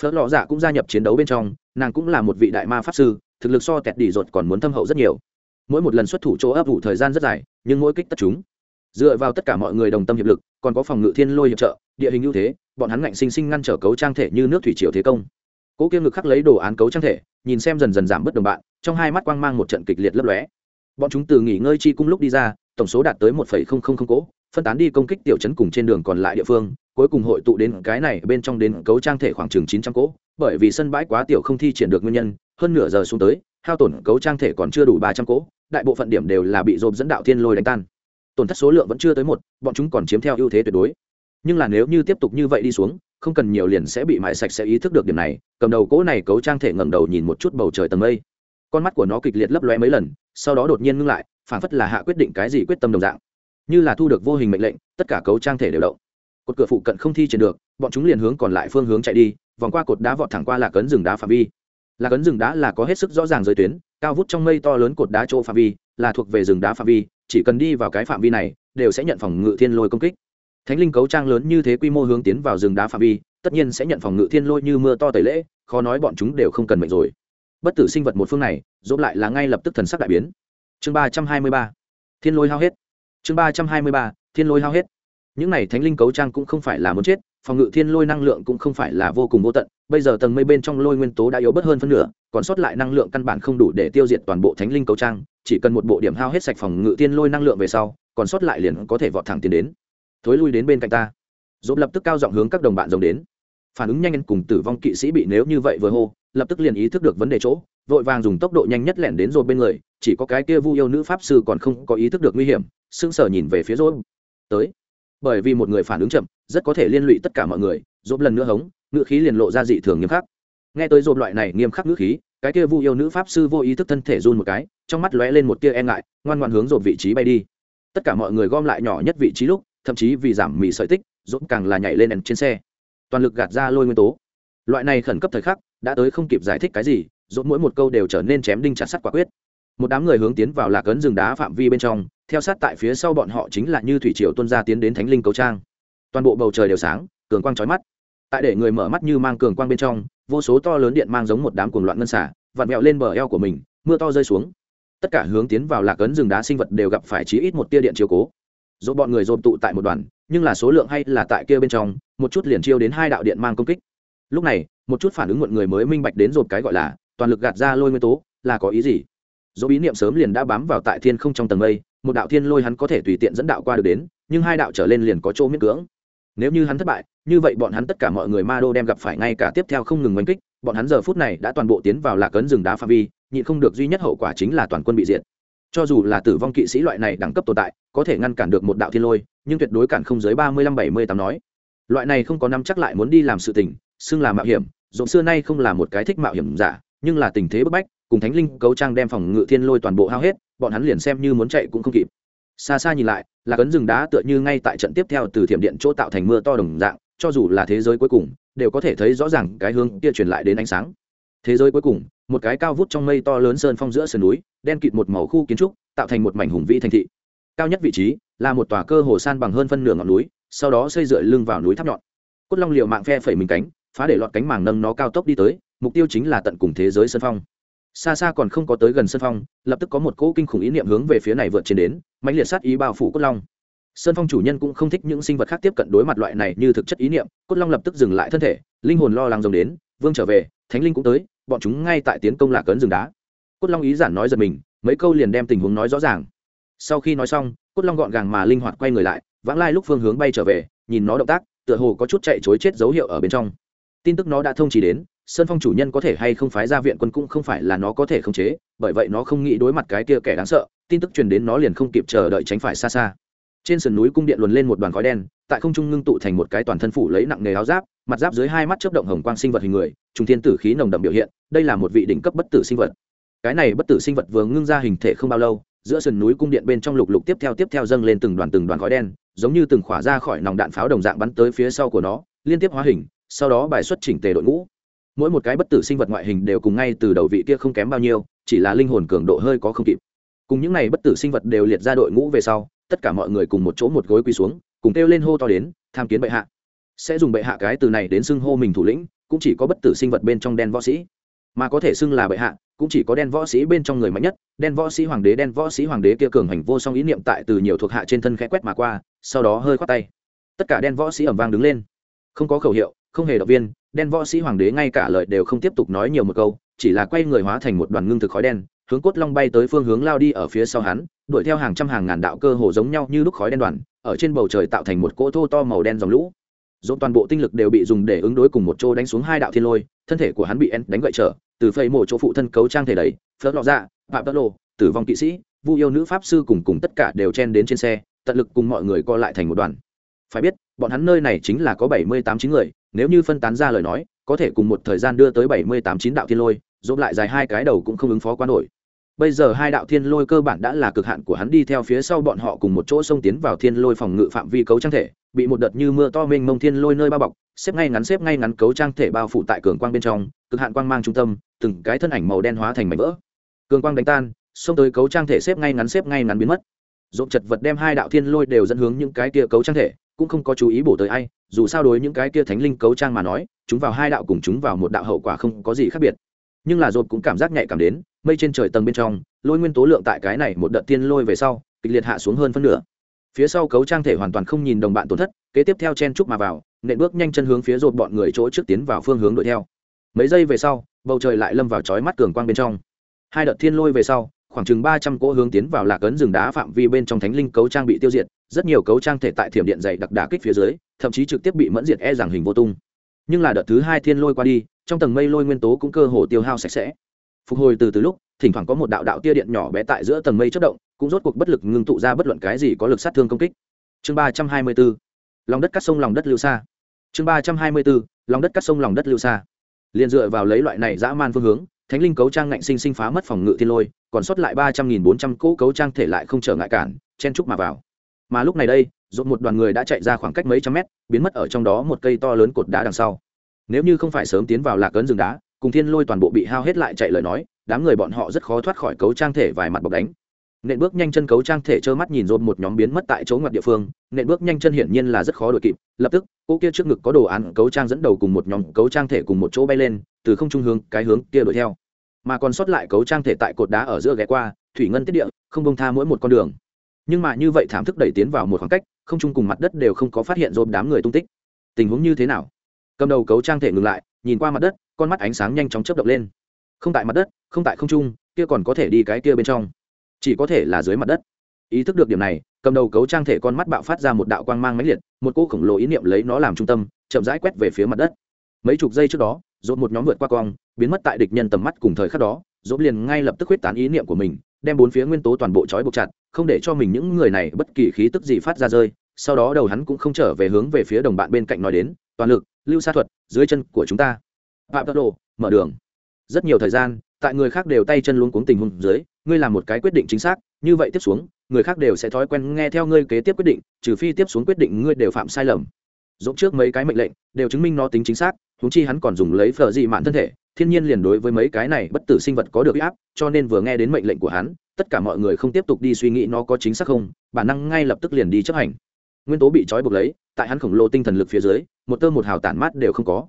Phớt lọ dạ cũng gia nhập chiến đấu bên trong, nàng cũng là một vị đại ma pháp sư, thực lực so tẹt đỉ ruột còn muốn thâm hậu rất nhiều. Mỗi một lần xuất thủ chỗ ấp ủ thời gian rất dài, nhưng mỗi kích tất chúng. Dựa vào tất cả mọi người đồng tâm hiệp lực, còn có phòng ngự thiên lôi hiệp trợ, địa hình ưu thế, bọn hắn ngạnh sinh sinh ngăn trở cấu trang thể như nước thủy triều thế công. Cố kiêm ngực khắc lấy đồ án cấu trang thể, nhìn xem dần dần giảm bớt đồng bạn, trong hai mắt quang mang một trận kịch liệt lấp lóe bọn chúng từ nghỉ ngơi chi cung lúc đi ra, tổng số đạt tới một phẩy không không không cố phân tán đi công kích tiểu chấn cùng trên đường còn lại địa phương, cuối cùng hội tụ đến cái này bên trong đến cấu trang thể khoảng chừng chín trăm cỗ. Bởi vì sân bãi quá tiểu không thi triển được nguyên nhân, hơn nửa giờ xuống tới, hao tổn cấu trang thể còn chưa đủ ba trăm cỗ, đại bộ phận điểm đều là bị dồn dẫn đạo thiên lôi đánh tan. Tổn thất số lượng vẫn chưa tới một, bọn chúng còn chiếm theo ưu thế tuyệt đối. Nhưng là nếu như tiếp tục như vậy đi xuống, không cần nhiều liền sẽ bị mại sạch sẽ ý thức được điểm này, cầm đầu cỗ này cấu trang thể ngẩng đầu nhìn một chút bầu trời tầng mây con mắt của nó kịch liệt lấp lóe mấy lần, sau đó đột nhiên ngưng lại phản phất là hạ quyết định cái gì quyết tâm đồng dạng. Như là thu được vô hình mệnh lệnh, tất cả cấu trang thể đều động. Cột cửa phụ cận không thi triển được, bọn chúng liền hướng còn lại phương hướng chạy đi, vòng qua cột đá vọt thẳng qua là cấn rừng đá phạm vi. Là cấn rừng đá là có hết sức rõ ràng giới tuyến, cao vút trong mây to lớn cột đá chỗ phạm vi, là thuộc về rừng đá phạm vi, chỉ cần đi vào cái phạm vi này, đều sẽ nhận phòng ngự thiên lôi công kích. Thánh linh cấu trang lớn như thế quy mô hướng tiến vào rừng đá phạm vi, tất nhiên sẽ nhận phòng ngự thiên lôi như mưa to tẩy lễ, khó nói bọn chúng đều không cần mệnh rồi bất tử sinh vật một phương này dốt lại là ngay lập tức thần sắc đại biến. Chương ba trăm hai mươi ba, thiên lôi hao hết. Chương ba trăm hai mươi ba, thiên lôi hao hết. Những này thánh linh cấu trang cũng không phải là muốn chết, phòng ngự thiên lôi năng lượng cũng không phải là vô cùng vô tận. Bây giờ tầng mây bên trong lôi nguyên tố đã yếu bớt hơn phân nửa, còn sót lại năng lượng căn bản không đủ để tiêu diệt toàn bộ thánh linh cấu trang. Chỉ cần một bộ điểm hao hết sạch phòng ngự thiên lôi năng lượng về sau, còn sót lại liền có thể vọt thẳng tiến đến. Thối lui đến bên cạnh ta. Dốt lập tức cao giọng hướng các đồng bạn rồng đến. Phản ứng nhanh cùng tử vong kỵ sĩ bị nếu như vậy vừa hô lập tức liền ý thức được vấn đề chỗ, vội vàng dùng tốc độ nhanh nhất lẻn đến rồi bên người, chỉ có cái kia vu yêu nữ pháp sư còn không có ý thức được nguy hiểm, sững sờ nhìn về phía rồi tới. Bởi vì một người phản ứng chậm, rất có thể liên lụy tất cả mọi người dốt lần nữa hống, ngữ khí liền lộ ra dị thường nghiêm khắc. Nghe tới dốt loại này nghiêm khắc ngữ khí, cái kia vu yêu nữ pháp sư vô ý thức thân thể run một cái, trong mắt lóe lên một tia e ngại, ngoan ngoan hướng dột vị trí bay đi. Tất cả mọi người gom lại nhỏ nhất vị trí lúc, thậm chí vì giảm mì sợi tích dốt càng là nhảy lên trên xe. Toàn lực gạt ra lôi nguyên tố. Loại này khẩn cấp thời khắc đã tới không kịp giải thích cái gì dốt mỗi một câu đều trở nên chém đinh chặt sắt quả quyết. Một đám người hướng tiến vào lạc ấn rừng đá phạm vi bên trong, theo sát tại phía sau bọn họ chính là như thủy triều tuân gia tiến đến thánh linh cầu trang. Toàn bộ bầu trời đều sáng, cường quang trói mắt. Tại để người mở mắt như mang cường quang bên trong, vô số to lớn điện mang giống một đám cuồng loạn ngân xả, vặn vẹo lên bờ eo của mình, mưa to rơi xuống. Tất cả hướng tiến vào lạc ấn rừng đá sinh vật đều gặp phải chí ít một tia điện chiếu cố. Dỗ bọn người dồn tụ tại một đoàn, nhưng là số lượng hay là tại kia bên trong, một chút liền chiêu đến hai đạo điện mang công kích lúc này, một chút phản ứng muộn người mới minh bạch đến rột cái gọi là, toàn lực gạt ra lôi nguyên tố, là có ý gì? Dỗ bí niệm sớm liền đã bám vào tại thiên không trong tầng mây, một đạo thiên lôi hắn có thể tùy tiện dẫn đạo qua được đến, nhưng hai đạo trở lên liền có chỗ miễn cưỡng. Nếu như hắn thất bại, như vậy bọn hắn tất cả mọi người ma đô đem gặp phải ngay cả tiếp theo không ngừng oanh kích, bọn hắn giờ phút này đã toàn bộ tiến vào lạc ấn rừng đá pha vi, nhịn không được duy nhất hậu quả chính là toàn quân bị diệt. Cho dù là tử vong kỵ sĩ loại này đẳng cấp tồn tại, có thể ngăn cản được một đạo thiên lôi, nhưng tuyệt đối cản không dưới ba mươi lăm bảy mươi tám nói. Loại này không có năm chắc lại muốn đi làm sự tình xưng là mạo hiểm dồn xưa nay không là một cái thích mạo hiểm giả, nhưng là tình thế bức bách, cùng thánh linh cấu trang đem phòng ngự thiên lôi toàn bộ hao hết, bọn hắn liền xem như muốn chạy cũng không kịp. Xa xa nhìn lại, là cấn rừng đá tựa như ngay tại trận tiếp theo từ thiểm điện chỗ tạo thành mưa to đồng dạng, cho dù là thế giới cuối cùng, đều có thể thấy rõ ràng cái hướng kia truyền lại đến ánh sáng. Thế giới cuối cùng, một cái cao vút trong mây to lớn sơn phong giữa sườn núi, đen kịt một màu khu kiến trúc, tạo thành một mảnh hùng vĩ thành thị. Cao nhất vị trí, là một tòa cơ hồ san bằng hơn phân nửa ngọn núi, sau đó xây dựa lưng vào núi tháp nhọn. Cốt long liệu mạng phe phẩy mình cánh phá để lọt cánh màng nâng nó cao tốc đi tới, mục tiêu chính là tận cùng thế giới sơn phong. Xa xa còn không có tới gần sơn phong, lập tức có một cỗ kinh khủng ý niệm hướng về phía này vượt trên đến, mãnh liệt sát ý bao phủ cốt long. Sơn phong chủ nhân cũng không thích những sinh vật khác tiếp cận đối mặt loại này như thực chất ý niệm, cốt long lập tức dừng lại thân thể, linh hồn lo lắng rồng đến, vương trở về, thánh linh cũng tới, bọn chúng ngay tại tiến công lạc cấn rừng đá. Cốt long ý giản nói giật mình, mấy câu liền đem tình huống nói rõ ràng. Sau khi nói xong, cốt long gọn gàng mà linh hoạt quay người lại, vãng lai lúc phương hướng bay trở về, nhìn nó động tác, tựa hồ có chút chạy chối chết dấu hiệu ở bên trong tin tức nó đã thông chỉ đến, sơn phong chủ nhân có thể hay không phái ra viện quân cũng không phải là nó có thể khống chế, bởi vậy nó không nghĩ đối mặt cái kia kẻ đáng sợ, tin tức truyền đến nó liền không kịp chờ đợi tránh phải xa xa. Trên sườn núi cung điện luồn lên một đoàn khói đen, tại không trung ngưng tụ thành một cái toàn thân phủ lấy nặng nghề áo giáp, mặt giáp dưới hai mắt chớp động hồng quang sinh vật hình người trung thiên tử khí nồng đậm biểu hiện, đây là một vị đỉnh cấp bất tử sinh vật. Cái này bất tử sinh vật vừa ngưng ra hình thể không bao lâu, giữa sườn núi cung điện bên trong lục lục tiếp theo tiếp theo dâng lên từng đoàn từng đoàn khói đen, giống như từng khỏa ra khỏi nòng đạn pháo đồng dạng bắn tới phía sau của nó, liên tiếp hóa hình sau đó bài xuất chỉnh tề đội ngũ. Mỗi một cái bất tử sinh vật ngoại hình đều cùng ngay từ đầu vị kia không kém bao nhiêu, chỉ là linh hồn cường độ hơi có không kịp. Cùng những này bất tử sinh vật đều liệt ra đội ngũ về sau, tất cả mọi người cùng một chỗ một gối quỳ xuống, cùng kêu lên hô to đến, tham kiến bệ hạ. Sẽ dùng bệ hạ cái từ này đến xưng hô mình thủ lĩnh, cũng chỉ có bất tử sinh vật bên trong đen võ sĩ. Mà có thể xưng là bệ hạ, cũng chỉ có đen võ sĩ bên trong người mạnh nhất, đen võ sĩ hoàng đế, đen võ sĩ hoàng đế kia cường hành vô song ý niệm tại từ nhiều thuộc hạ trên thân khẽ quét mà qua, sau đó hơi khoát tay. Tất cả đen võ sĩ ẩm vang đứng lên. Không có khẩu hiệu không hề động viên, đen võ sĩ hoàng đế ngay cả lời đều không tiếp tục nói nhiều một câu, chỉ là quay người hóa thành một đoàn ngưng thực khói đen, hướng cốt long bay tới phương hướng lao đi ở phía sau hắn, đuổi theo hàng trăm hàng ngàn đạo cơ hồ giống nhau như lúc khói đen đoàn, ở trên bầu trời tạo thành một cỗ thô to màu đen dòng lũ. Dồn toàn bộ tinh lực đều bị dùng để ứng đối cùng một chỗ đánh xuống hai đạo thiên lôi, thân thể của hắn bị en đánh gậy trở, từ phây mổ chỗ phụ thân cấu trang thể đầy, phớt lọ ra phạm tất lộ tử vong kỵ sĩ, vu yêu nữ pháp sư cùng cùng tất cả đều chen đến trên xe, tận lực cùng mọi người co lại thành một đoàn. Phải biết, bọn hắn nơi này chính là có bảy mươi tám chín người nếu như phân tán ra lời nói, có thể cùng một thời gian đưa tới bảy mươi tám chín đạo thiên lôi dồn lại dài hai cái đầu cũng không ứng phó quá nổi. Bây giờ hai đạo thiên lôi cơ bản đã là cực hạn của hắn đi theo phía sau bọn họ cùng một chỗ xông tiến vào thiên lôi phòng ngự phạm vi cấu trang thể, bị một đợt như mưa to mênh mông thiên lôi nơi bao bọc, xếp ngay ngắn xếp ngay ngắn cấu trang thể bao phủ tại cường quang bên trong, cực hạn quang mang trung tâm, từng cái thân ảnh màu đen hóa thành mảnh vỡ. Cường quang đánh tan, xông tới cấu trang thể xếp ngay ngắn xếp ngay ngắn biến mất. Dộp chật vật đem hai đạo thiên lôi đều dẫn hướng những cái kia cấu trang thể cũng không có chú ý bổ tới ai, dù sao đối những cái kia thánh linh cấu trang mà nói, chúng vào hai đạo cùng chúng vào một đạo hậu quả không có gì khác biệt. Nhưng là dột cũng cảm giác nhạy cảm đến, mây trên trời tầng bên trong, lôi nguyên tố lượng tại cái này một đợt tiên lôi về sau, kịch liệt hạ xuống hơn phân nửa. Phía sau cấu trang thể hoàn toàn không nhìn đồng bạn tổn thất, kế tiếp theo chen trúc mà vào, nện bước nhanh chân hướng phía dột bọn người chỗ trước tiến vào phương hướng đuổi theo. Mấy giây về sau, bầu trời lại lâm vào chói mắt cường quang bên trong. Hai đợt thiên lôi về sau, khoảng chừng ba trăm cỗ hướng tiến vào lạc ấn rừng đá phạm vi bên trong thánh linh cấu trang bị tiêu diệt rất nhiều cấu trang thể tại thiểm điện dày đặc đà kích phía dưới, thậm chí trực tiếp bị mẫn diệt e rằng hình vô tung. Nhưng là đợt thứ hai thiên lôi qua đi, trong tầng mây lôi nguyên tố cũng cơ hồ tiêu hao sạch sẽ. Phục hồi từ từ lúc, thỉnh thoảng có một đạo đạo tia điện nhỏ bé tại giữa tầng mây chất động, cũng rốt cuộc bất lực ngưng tụ ra bất luận cái gì có lực sát thương công kích. Chương ba trăm hai mươi bốn, lòng đất cắt sông lòng đất lưu xa. Chương ba trăm hai mươi bốn, lòng đất cắt sông lòng đất lưu xa. Liền dựa vào lấy loại này dã man phương hướng, thánh linh cấu trang ngạnh sinh sinh phá mất phòng ngự thiên lôi, còn sót lại ba trăm nghìn bốn trăm cỗ cấu trang thể lại không trở ngại cản, chen trúc mà vào mà lúc này đây dồn một đoàn người đã chạy ra khoảng cách mấy trăm mét, biến mất ở trong đó một cây to lớn cột đá đằng sau. Nếu như không phải sớm tiến vào lạc ấn rừng đá, cùng thiên lôi toàn bộ bị hao hết lại chạy lời nói, đám người bọn họ rất khó thoát khỏi cấu trang thể vài mặt bọc đánh. Nện bước nhanh chân cấu trang thể trơ mắt nhìn dồn một nhóm biến mất tại chỗ ngoặt địa phương, nện bước nhanh chân hiển nhiên là rất khó đuổi kịp, lập tức, cô kia trước ngực có đồ án cấu trang dẫn đầu cùng một nhóm cấu trang thể cùng một chỗ bay lên, từ không trung hướng, cái hướng kia đuổi theo. Mà còn sót lại cấu trang thể tại cột đá ở giữa ghé qua, thủy ngân tiết địa, không bông tha mỗi một con đường nhưng mà như vậy thảm thức đẩy tiến vào một khoảng cách, không chung cùng mặt đất đều không có phát hiện rộp đám người tung tích. Tình huống như thế nào? Cầm đầu cấu trang thể ngừng lại, nhìn qua mặt đất, con mắt ánh sáng nhanh chóng chớp động lên. Không tại mặt đất, không tại không trung, kia còn có thể đi cái kia bên trong. Chỉ có thể là dưới mặt đất. Ý thức được điểm này, cầm đầu cấu trang thể con mắt bạo phát ra một đạo quang mang máy liệt, một cô khổng lồ ý niệm lấy nó làm trung tâm, chậm rãi quét về phía mặt đất. Mấy chục giây trước đó dốt một nhóm vượt qua quang, biến mất tại địch nhân tầm mắt cùng thời khắc đó dốt liền ngay lập tức huyết tán ý niệm của mình, đem bốn phía nguyên tố toàn bộ trói buộc chặt không để cho mình những người này bất kỳ khí tức gì phát ra rơi, sau đó đầu hắn cũng không trở về hướng về phía đồng bạn bên cạnh nói đến, toàn lực, lưu sa thuật, dưới chân của chúng ta. Phạm tốc độ, mở đường. Rất nhiều thời gian, tại người khác đều tay chân luôn cuống tình huống dưới, ngươi làm một cái quyết định chính xác, như vậy tiếp xuống, người khác đều sẽ thói quen nghe theo ngươi kế tiếp quyết định, trừ phi tiếp xuống quyết định ngươi đều phạm sai lầm. Dẫu trước mấy cái mệnh lệnh, đều chứng minh nó tính chính xác húng chi hắn còn dùng lấy phở dị mạn thân thể thiên nhiên liền đối với mấy cái này bất tử sinh vật có được áp, cho nên vừa nghe đến mệnh lệnh của hắn, tất cả mọi người không tiếp tục đi suy nghĩ nó có chính xác không, bản năng ngay lập tức liền đi chấp hành. Nguyên tố bị trói buộc lấy, tại hắn khổng lồ tinh thần lực phía dưới, một tơ một hào tản mát đều không có.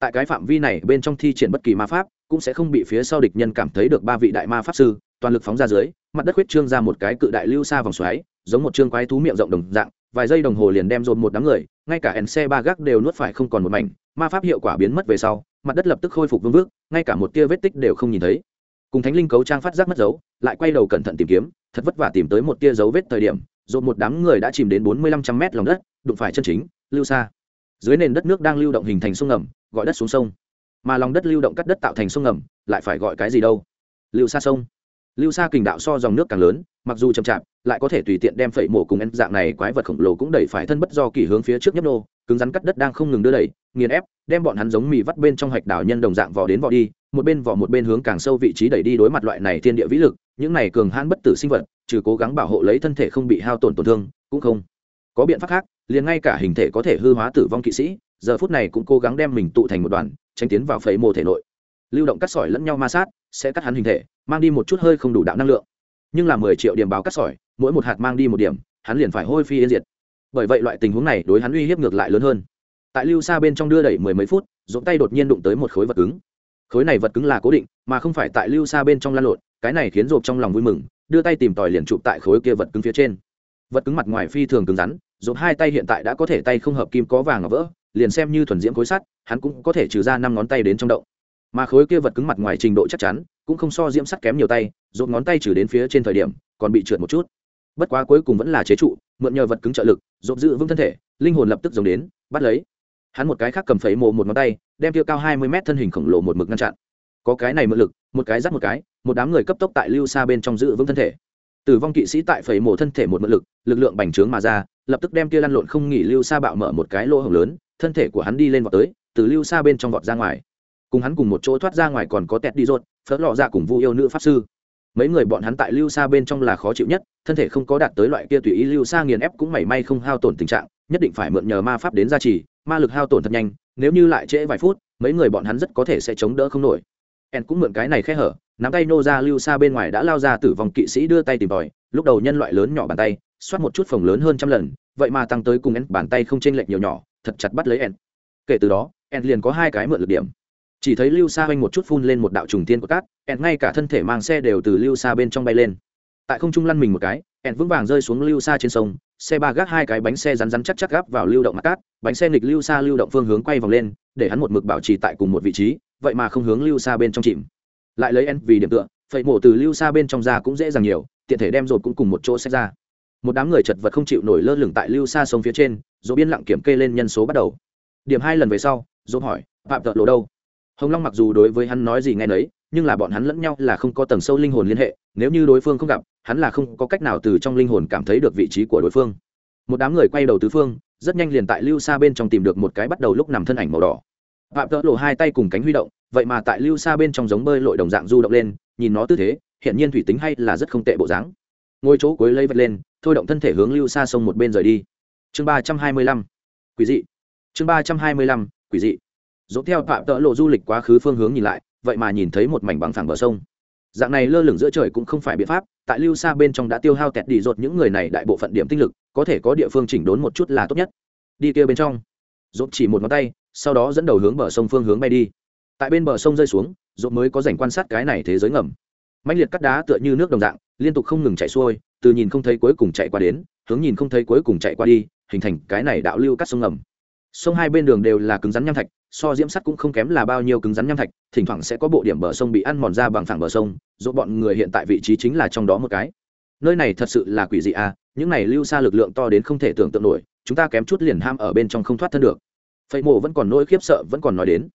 Tại cái phạm vi này, bên trong thi triển bất kỳ ma pháp, cũng sẽ không bị phía sau địch nhân cảm thấy được ba vị đại ma pháp sư, toàn lực phóng ra dưới, mặt đất huyết trương ra một cái cự đại lưu xa vòng xoáy, giống một trương quái thú miệng rộng đồng dạng, vài giây đồng hồ liền đem dồn một đám người, ngay cả NC xe ba gác đều nuốt phải không còn một mảnh, ma pháp hiệu quả biến mất về sau mặt đất lập tức khôi phục vương vước ngay cả một tia vết tích đều không nhìn thấy. Cùng thánh linh cấu trang phát giác mất dấu, lại quay đầu cẩn thận tìm kiếm, thật vất vả tìm tới một tia dấu vết thời điểm dồn một đám người đã chìm đến bốn mươi lăm trăm mét lòng đất, đụng phải chân chính, lưu xa. Dưới nền đất nước đang lưu động hình thành sông ngầm, gọi đất xuống sông. Mà lòng đất lưu động cắt đất tạo thành sông ngầm, lại phải gọi cái gì đâu? Lưu xa sông. Lưu xa kình đạo so dòng nước càng lớn, mặc dù chậm chạp, lại có thể tùy tiện đem phẩy mổ cùng en dạng này quái vật khổng lồ cũng đẩy phải thân bất do kỳ hướng phía trước nhấp nô cứng rắn cắt đất đang không ngừng đưa đẩy, nghiền ép, đem bọn hắn giống mì vắt bên trong hạch đảo nhân đồng dạng vò đến vò đi, một bên vò một bên hướng càng sâu vị trí đẩy đi đối mặt loại này thiên địa vĩ lực, những này cường hãn bất tử sinh vật, trừ cố gắng bảo hộ lấy thân thể không bị hao tổn tổn thương, cũng không có biện pháp khác, liền ngay cả hình thể có thể hư hóa tử vong kỵ sĩ, giờ phút này cũng cố gắng đem mình tụ thành một đoàn, tránh tiến vào phẩy mồ thể nội. Lưu động cắt sỏi lẫn nhau ma sát, sẽ cắt hắn hình thể, mang đi một chút hơi không đủ đạo năng lượng. Nhưng là mười triệu điểm báo cắt sỏi, mỗi một hạt mang đi một điểm, hắn liền phải hôi phi yên diệt bởi vậy loại tình huống này đối hắn uy hiếp ngược lại lớn hơn. Tại lưu xa bên trong đưa đẩy mười mấy phút dũng tay đột nhiên đụng tới một khối vật cứng. Khối này vật cứng là cố định, mà không phải tại lưu xa bên trong lan lộn, cái này khiến rộp trong lòng vui mừng, đưa tay tìm tòi liền chụp tại khối kia vật cứng phía trên. Vật cứng mặt ngoài phi thường cứng rắn, rộp hai tay hiện tại đã có thể tay không hợp kim có vàng ngọc vỡ, liền xem như thuần diễm khối sắt, hắn cũng có thể trừ ra năm ngón tay đến trong động. Mà khối kia vật cứng mặt ngoài trình độ chắc chắn, cũng không so diễm sắt kém nhiều tay, rộp ngón tay trừ đến phía trên thời điểm, còn bị trượt một chút bất quá cuối cùng vẫn là chế trụ, mượn nhờ vật cứng trợ lực, rộp giữ vững thân thể, linh hồn lập tức giống đến, bắt lấy. Hắn một cái khác cầm phẩy mộ một ngón tay, đem tiêu cao hai mươi mét thân hình khổng lồ một mực ngăn chặn. Có cái này mượn lực, một cái dắt một cái, một đám người cấp tốc tại lưu xa bên trong giữ vững thân thể. Tử vong kỵ sĩ tại phẩy mộ thân thể một mượn lực lực lượng bành trướng mà ra, lập tức đem kia lăn lộn không nghỉ lưu xa bạo mở một cái lỗ hổng lớn, thân thể của hắn đi lên vọt tới, từ lưu xa bên trong vọt ra ngoài. Cùng hắn cùng một chỗ thoát ra ngoài còn có tẹt đi rột phớt lọ ra cùng vu yêu nữ pháp sư mấy người bọn hắn tại lưu xa bên trong là khó chịu nhất, thân thể không có đạt tới loại kia tùy ý lưu xa nghiền ép cũng mảy may không hao tổn tình trạng, nhất định phải mượn nhờ ma pháp đến gia trì, ma lực hao tổn thật nhanh, nếu như lại trễ vài phút, mấy người bọn hắn rất có thể sẽ chống đỡ không nổi. En cũng mượn cái này khe hở, nắm tay nô ra lưu xa bên ngoài đã lao ra tử vong kỵ sĩ đưa tay tìm tòi, lúc đầu nhân loại lớn nhỏ bàn tay, xoát một chút phòng lớn hơn trăm lần, vậy mà tăng tới cùng en bàn tay không chênh lệch nhiều nhỏ, thật chặt bắt lấy en. Kể từ đó, en liền có hai cái mượn lực điểm chỉ thấy lưu xa oanh một chút phun lên một đạo trùng tiên của cát, ẹn ngay cả thân thể mang xe đều từ lưu xa bên trong bay lên. Tại không trung lăn mình một cái, ẹn vững vàng rơi xuống lưu xa trên sông, xe ba gác hai cái bánh xe rắn rắn chắc chắc gáp vào lưu động mặt cát, bánh xe nghịch lưu xa lưu động phương hướng quay vòng lên, để hắn một mực bảo trì tại cùng một vị trí, vậy mà không hướng lưu xa bên trong chìm. Lại lấy ẹn vì điểm tựa phẩy mổ từ lưu xa bên trong ra cũng dễ dàng nhiều, tiện thể đem rột cũng cùng một chỗ xét ra. Một đám người chật vật không chịu nổi lơ lửng tại lưu xa sông phía trên rồi biên lặng kiểm kê lên nhân số bắt đầu. Điểm hai lần về sau dốt hỏi, phạm tợ lộ đâu? Hồng long mặc dù đối với hắn nói gì nghe nấy, nhưng là bọn hắn lẫn nhau là không có tầng sâu linh hồn liên hệ, nếu như đối phương không gặp, hắn là không có cách nào từ trong linh hồn cảm thấy được vị trí của đối phương. Một đám người quay đầu tứ phương, rất nhanh liền tại lưu xa bên trong tìm được một cái bắt đầu lúc nằm thân ảnh màu đỏ. Phạm tợ lộ hai tay cùng cánh huy động, vậy mà tại lưu xa bên trong giống bơi lội đồng dạng du động lên, nhìn nó tư thế, hiện nhiên thủy tính hay là rất không tệ bộ dáng. Ngôi chỗ cuối lấy vật lên, thôi động thân thể hướng lưu xa sông một bên rời đi. Chương ba trăm hai mươi lăm. Quỷ dị. Chương ba trăm hai mươi lăm. Quỷ dị dỗ theo phạm tợ lộ du lịch quá khứ phương hướng nhìn lại, vậy mà nhìn thấy một mảnh bằng phẳng bờ sông. Dạng này lơ lửng giữa trời cũng không phải biện pháp, tại lưu xa bên trong đã tiêu hao tẹt đi dột những người này đại bộ phận điểm tinh lực, có thể có địa phương chỉnh đốn một chút là tốt nhất. Đi kia bên trong. Dốt chỉ một ngón tay, sau đó dẫn đầu hướng bờ sông phương hướng bay đi. Tại bên bờ sông rơi xuống, dốt mới có dành quan sát cái này thế giới ngầm. Mạnh liệt cắt đá tựa như nước đồng dạng, liên tục không ngừng chạy xuôi, từ nhìn không thấy cuối cùng chạy qua đến, hướng nhìn không thấy cuối cùng chạy qua đi, hình thành cái này đạo lưu cắt sông ngầm. Sông hai bên đường đều là cứng rắn nham thạch so diễm sắt cũng không kém là bao nhiêu cứng rắn nham thạch, thỉnh thoảng sẽ có bộ điểm bờ sông bị ăn mòn ra bằng phẳng bờ sông dỗ bọn người hiện tại vị trí chính là trong đó một cái. Nơi này thật sự là quỷ dị à những này lưu xa lực lượng to đến không thể tưởng tượng nổi, chúng ta kém chút liền ham ở bên trong không thoát thân được. Phẩy mộ vẫn còn nỗi khiếp sợ, vẫn còn nói đến.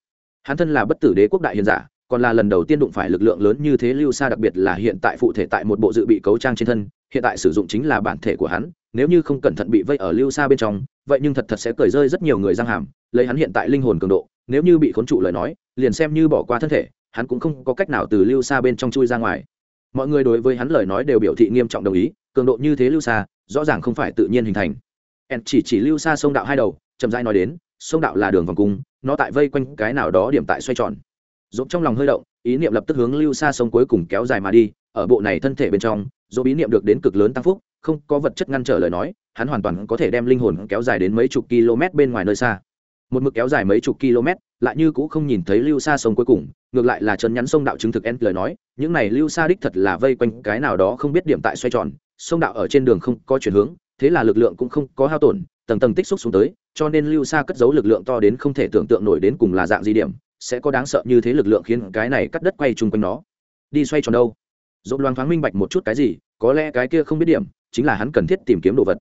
Hắn thân là bất tử đế quốc đại hiền giả, còn là lần đầu tiên đụng phải lực lượng lớn như thế lưu xa đặc biệt là hiện tại phụ thể tại một bộ dự bị cấu trang trên thân, hiện tại sử dụng chính là bản thể của hắn, nếu như không cẩn thận bị vây ở lưu xa bên trong vậy nhưng thật thật sẽ cởi rơi rất nhiều người giang hàm, lấy hắn hiện tại linh hồn cường độ, nếu như bị khốn trụ lời nói, liền xem như bỏ qua thân thể, hắn cũng không có cách nào từ lưu xa bên trong chui ra ngoài. Mọi người đối với hắn lời nói đều biểu thị nghiêm trọng đồng ý, cường độ như thế lưu xa, rõ ràng không phải tự nhiên hình thành. En chỉ chỉ lưu xa sông đạo hai đầu, chậm rãi nói đến, sông đạo là đường vòng cung, nó tại vây quanh cái nào đó điểm tại xoay tròn. Dồn trong lòng hơi động, ý niệm lập tức hướng lưu xa sông cuối cùng kéo dài mà đi, ở bộ này thân thể bên trong, dỗ ý niệm được đến cực lớn tăng phúc không có vật chất ngăn trở lời nói, hắn hoàn toàn có thể đem linh hồn kéo dài đến mấy chục km bên ngoài nơi xa. Một mực kéo dài mấy chục km, lại như cũng không nhìn thấy lưu xa sông cuối cùng, ngược lại là chân nhắn sông đạo chứng thực en lời nói, những này lưu xa đích thật là vây quanh cái nào đó không biết điểm tại xoay tròn, sông đạo ở trên đường không có chuyển hướng, thế là lực lượng cũng không có hao tổn, tầng tầng tích xúc xuống tới, cho nên lưu xa cất giấu lực lượng to đến không thể tưởng tượng nổi đến cùng là dạng gì điểm, sẽ có đáng sợ như thế lực lượng khiến cái này cắt đất quay chung quanh nó. Đi xoay tròn đâu? Dồn loang thoáng minh bạch một chút cái gì, có lẽ cái kia không biết điểm chính là hắn cần thiết tìm kiếm đồ vật.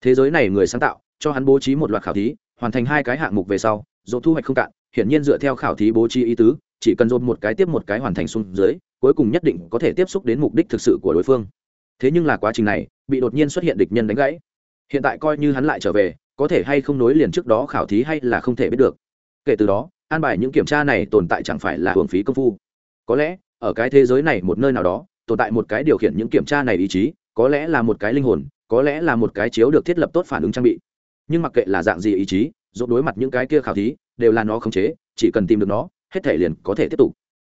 Thế giới này người sáng tạo, cho hắn bố trí một loạt khảo thí, hoàn thành hai cái hạng mục về sau dồn thu hoạch không cạn, hiển nhiên dựa theo khảo thí bố trí ý tứ, chỉ cần dồn một cái tiếp một cái hoàn thành xuống dưới, cuối cùng nhất định có thể tiếp xúc đến mục đích thực sự của đối phương. Thế nhưng là quá trình này, bị đột nhiên xuất hiện địch nhân đánh gãy. Hiện tại coi như hắn lại trở về, có thể hay không nối liền trước đó khảo thí hay là không thể biết được. Kể từ đó, an bài những kiểm tra này tồn tại chẳng phải là hưởng phí công phu. Có lẽ, ở cái thế giới này một nơi nào đó, tồn tại một cái điều khiển những kiểm tra này ý chí có lẽ là một cái linh hồn, có lẽ là một cái chiếu được thiết lập tốt phản ứng trang bị. Nhưng mặc kệ là dạng gì ý chí dỗ đối mặt những cái kia khảo thí, đều là nó khống chế, chỉ cần tìm được nó, hết thể liền có thể tiếp tục.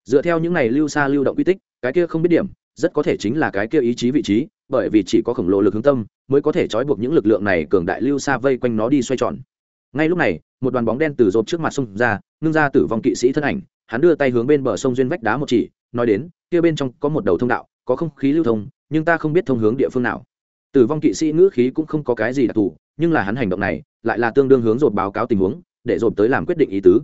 Dựa theo những này lưu xa lưu động quy tích, cái kia không biết điểm, rất có thể chính là cái kia ý chí vị trí, bởi vì chỉ có khổng lồ lực hướng tâm, mới có thể trói buộc những lực lượng này cường đại lưu xa vây quanh nó đi xoay tròn. Ngay lúc này, một đoàn bóng đen từ rộp trước mặt sông ra, ngưng ra tử vong kỵ sĩ thân ảnh, hắn đưa tay hướng bên bờ sông duyên vách đá một chỉ, nói đến, kia bên trong có một đầu thông đạo, có không khí lưu thông nhưng ta không biết thông hướng địa phương nào. Tử vong kỵ sĩ ngữ khí cũng không có cái gì đặc thù, nhưng là hắn hành động này lại là tương đương hướng rộp báo cáo tình huống, để rộp tới làm quyết định ý tứ.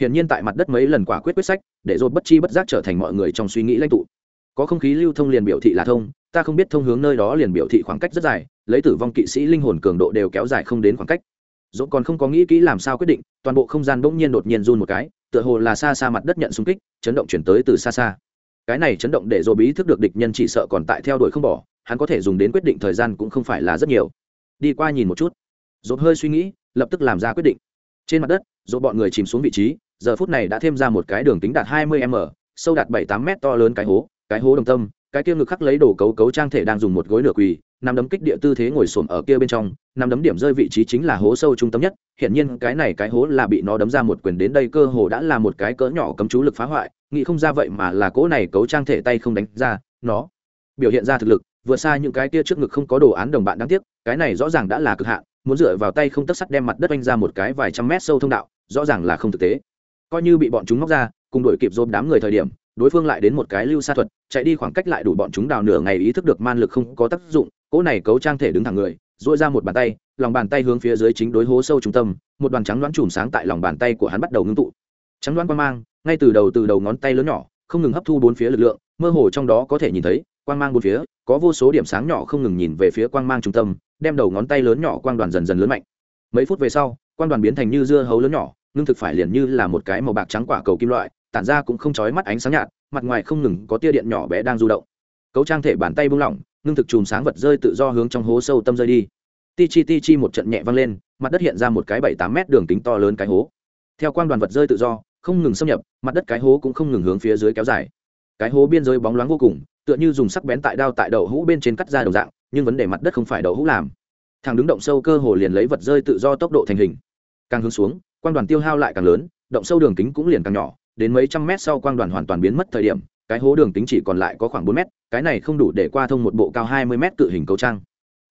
Hiển nhiên tại mặt đất mấy lần quả quyết quyết sách, để rộp bất chi bất giác trở thành mọi người trong suy nghĩ lãnh tụ. Có không khí lưu thông liền biểu thị là thông, ta không biết thông hướng nơi đó liền biểu thị khoảng cách rất dài, lấy tử vong kỵ sĩ linh hồn cường độ đều kéo dài không đến khoảng cách. Dốt còn không có nghĩ kỹ làm sao quyết định, toàn bộ không gian bỗng nhiên đột nhiên run một cái, tựa hồ là xa xa mặt đất nhận xung kích, chấn động chuyển tới từ xa xa cái này chấn động để dô bí thức được địch nhân chỉ sợ còn tại theo đuổi không bỏ, hắn có thể dùng đến quyết định thời gian cũng không phải là rất nhiều. Đi qua nhìn một chút. Dốt hơi suy nghĩ, lập tức làm ra quyết định. Trên mặt đất dốt bọn người chìm xuống vị trí, giờ phút này đã thêm ra một cái đường tính đạt 20 m, sâu đạt 7-8 m to lớn cái hố cái hố đồng tâm, cái kia ngực khắc lấy đồ cấu cấu trang thể đang dùng một gối nửa quỳ, nằm đấm kích địa tư thế ngồi xổm ở kia bên trong, nằm đấm điểm rơi vị trí chính là hố sâu trung tâm nhất hiện nhiên cái này cái hố là bị nó đấm ra một quyền đến đây cơ hồ đã là một cái cỡ nhỏ cấm chú lực phá hoại nghĩ không ra vậy mà là cỗ này cấu trang thể tay không đánh ra, nó biểu hiện ra thực lực, vượt xa những cái kia trước ngực không có đồ án đồng bạn đáng tiếc, cái này rõ ràng đã là cực hạn, muốn dựa vào tay không tất sắt đem mặt đất oanh ra một cái vài trăm mét sâu thông đạo, rõ ràng là không thực tế. Coi như bị bọn chúng móc ra, cùng đuổi kịp dôm đám người thời điểm, đối phương lại đến một cái lưu xa thuật, chạy đi khoảng cách lại đủ bọn chúng đào nửa ngày ý thức được man lực không có tác dụng, cỗ này cấu trang thể đứng thẳng người dội ra một bàn tay, lòng bàn tay hướng phía dưới chính đối hố sâu trung tâm, một đoàn trắng đoán chùm sáng tại lòng bàn tay của hắn bắt đầu ngưng tụ. Trắng đoán quang mang ngay từ đầu từ đầu ngón tay lớn nhỏ, không ngừng hấp thu bốn phía lực lượng, mơ hồ trong đó có thể nhìn thấy quang mang bốn phía, có vô số điểm sáng nhỏ không ngừng nhìn về phía quang mang trung tâm, đem đầu ngón tay lớn nhỏ quang đoàn dần dần lớn mạnh. Mấy phút về sau, quang đoàn biến thành như dưa hấu lớn nhỏ, ngưng thực phải liền như là một cái màu bạc trắng quả cầu kim loại, tản ra cũng không chói mắt ánh sáng nhạt, mặt ngoài không ngừng có tia điện nhỏ bé đang du động. Cấu trang thể bàn tay buông lỏng, ngưng thực chùm sáng vật rơi tự do hướng trong hố sâu tâm rơi đi. Ti chi ti chi một trận nhẹ vang lên, mặt đất hiện ra một cái bảy tám mét đường kính to lớn cái hố. Theo quang đoàn vật rơi tự do không ngừng xâm nhập, mặt đất cái hố cũng không ngừng hướng phía dưới kéo dài. Cái hố biên giới bóng loáng vô cùng, tựa như dùng sắc bén tại đao tại đậu hũ bên trên cắt ra đầu dạng, nhưng vấn đề mặt đất không phải đậu hũ làm. Thằng đứng động sâu cơ hồ liền lấy vật rơi tự do tốc độ thành hình. Càng hướng xuống quan đoàn tiêu hao lại càng lớn, động sâu đường kính cũng liền càng nhỏ, đến mấy trăm mét sau quang đoàn hoàn toàn biến mất thời điểm, cái hố đường kính chỉ còn lại có khoảng bốn mét, cái này không đủ để qua thông một bộ cao hai mươi mét cự hình cấu trang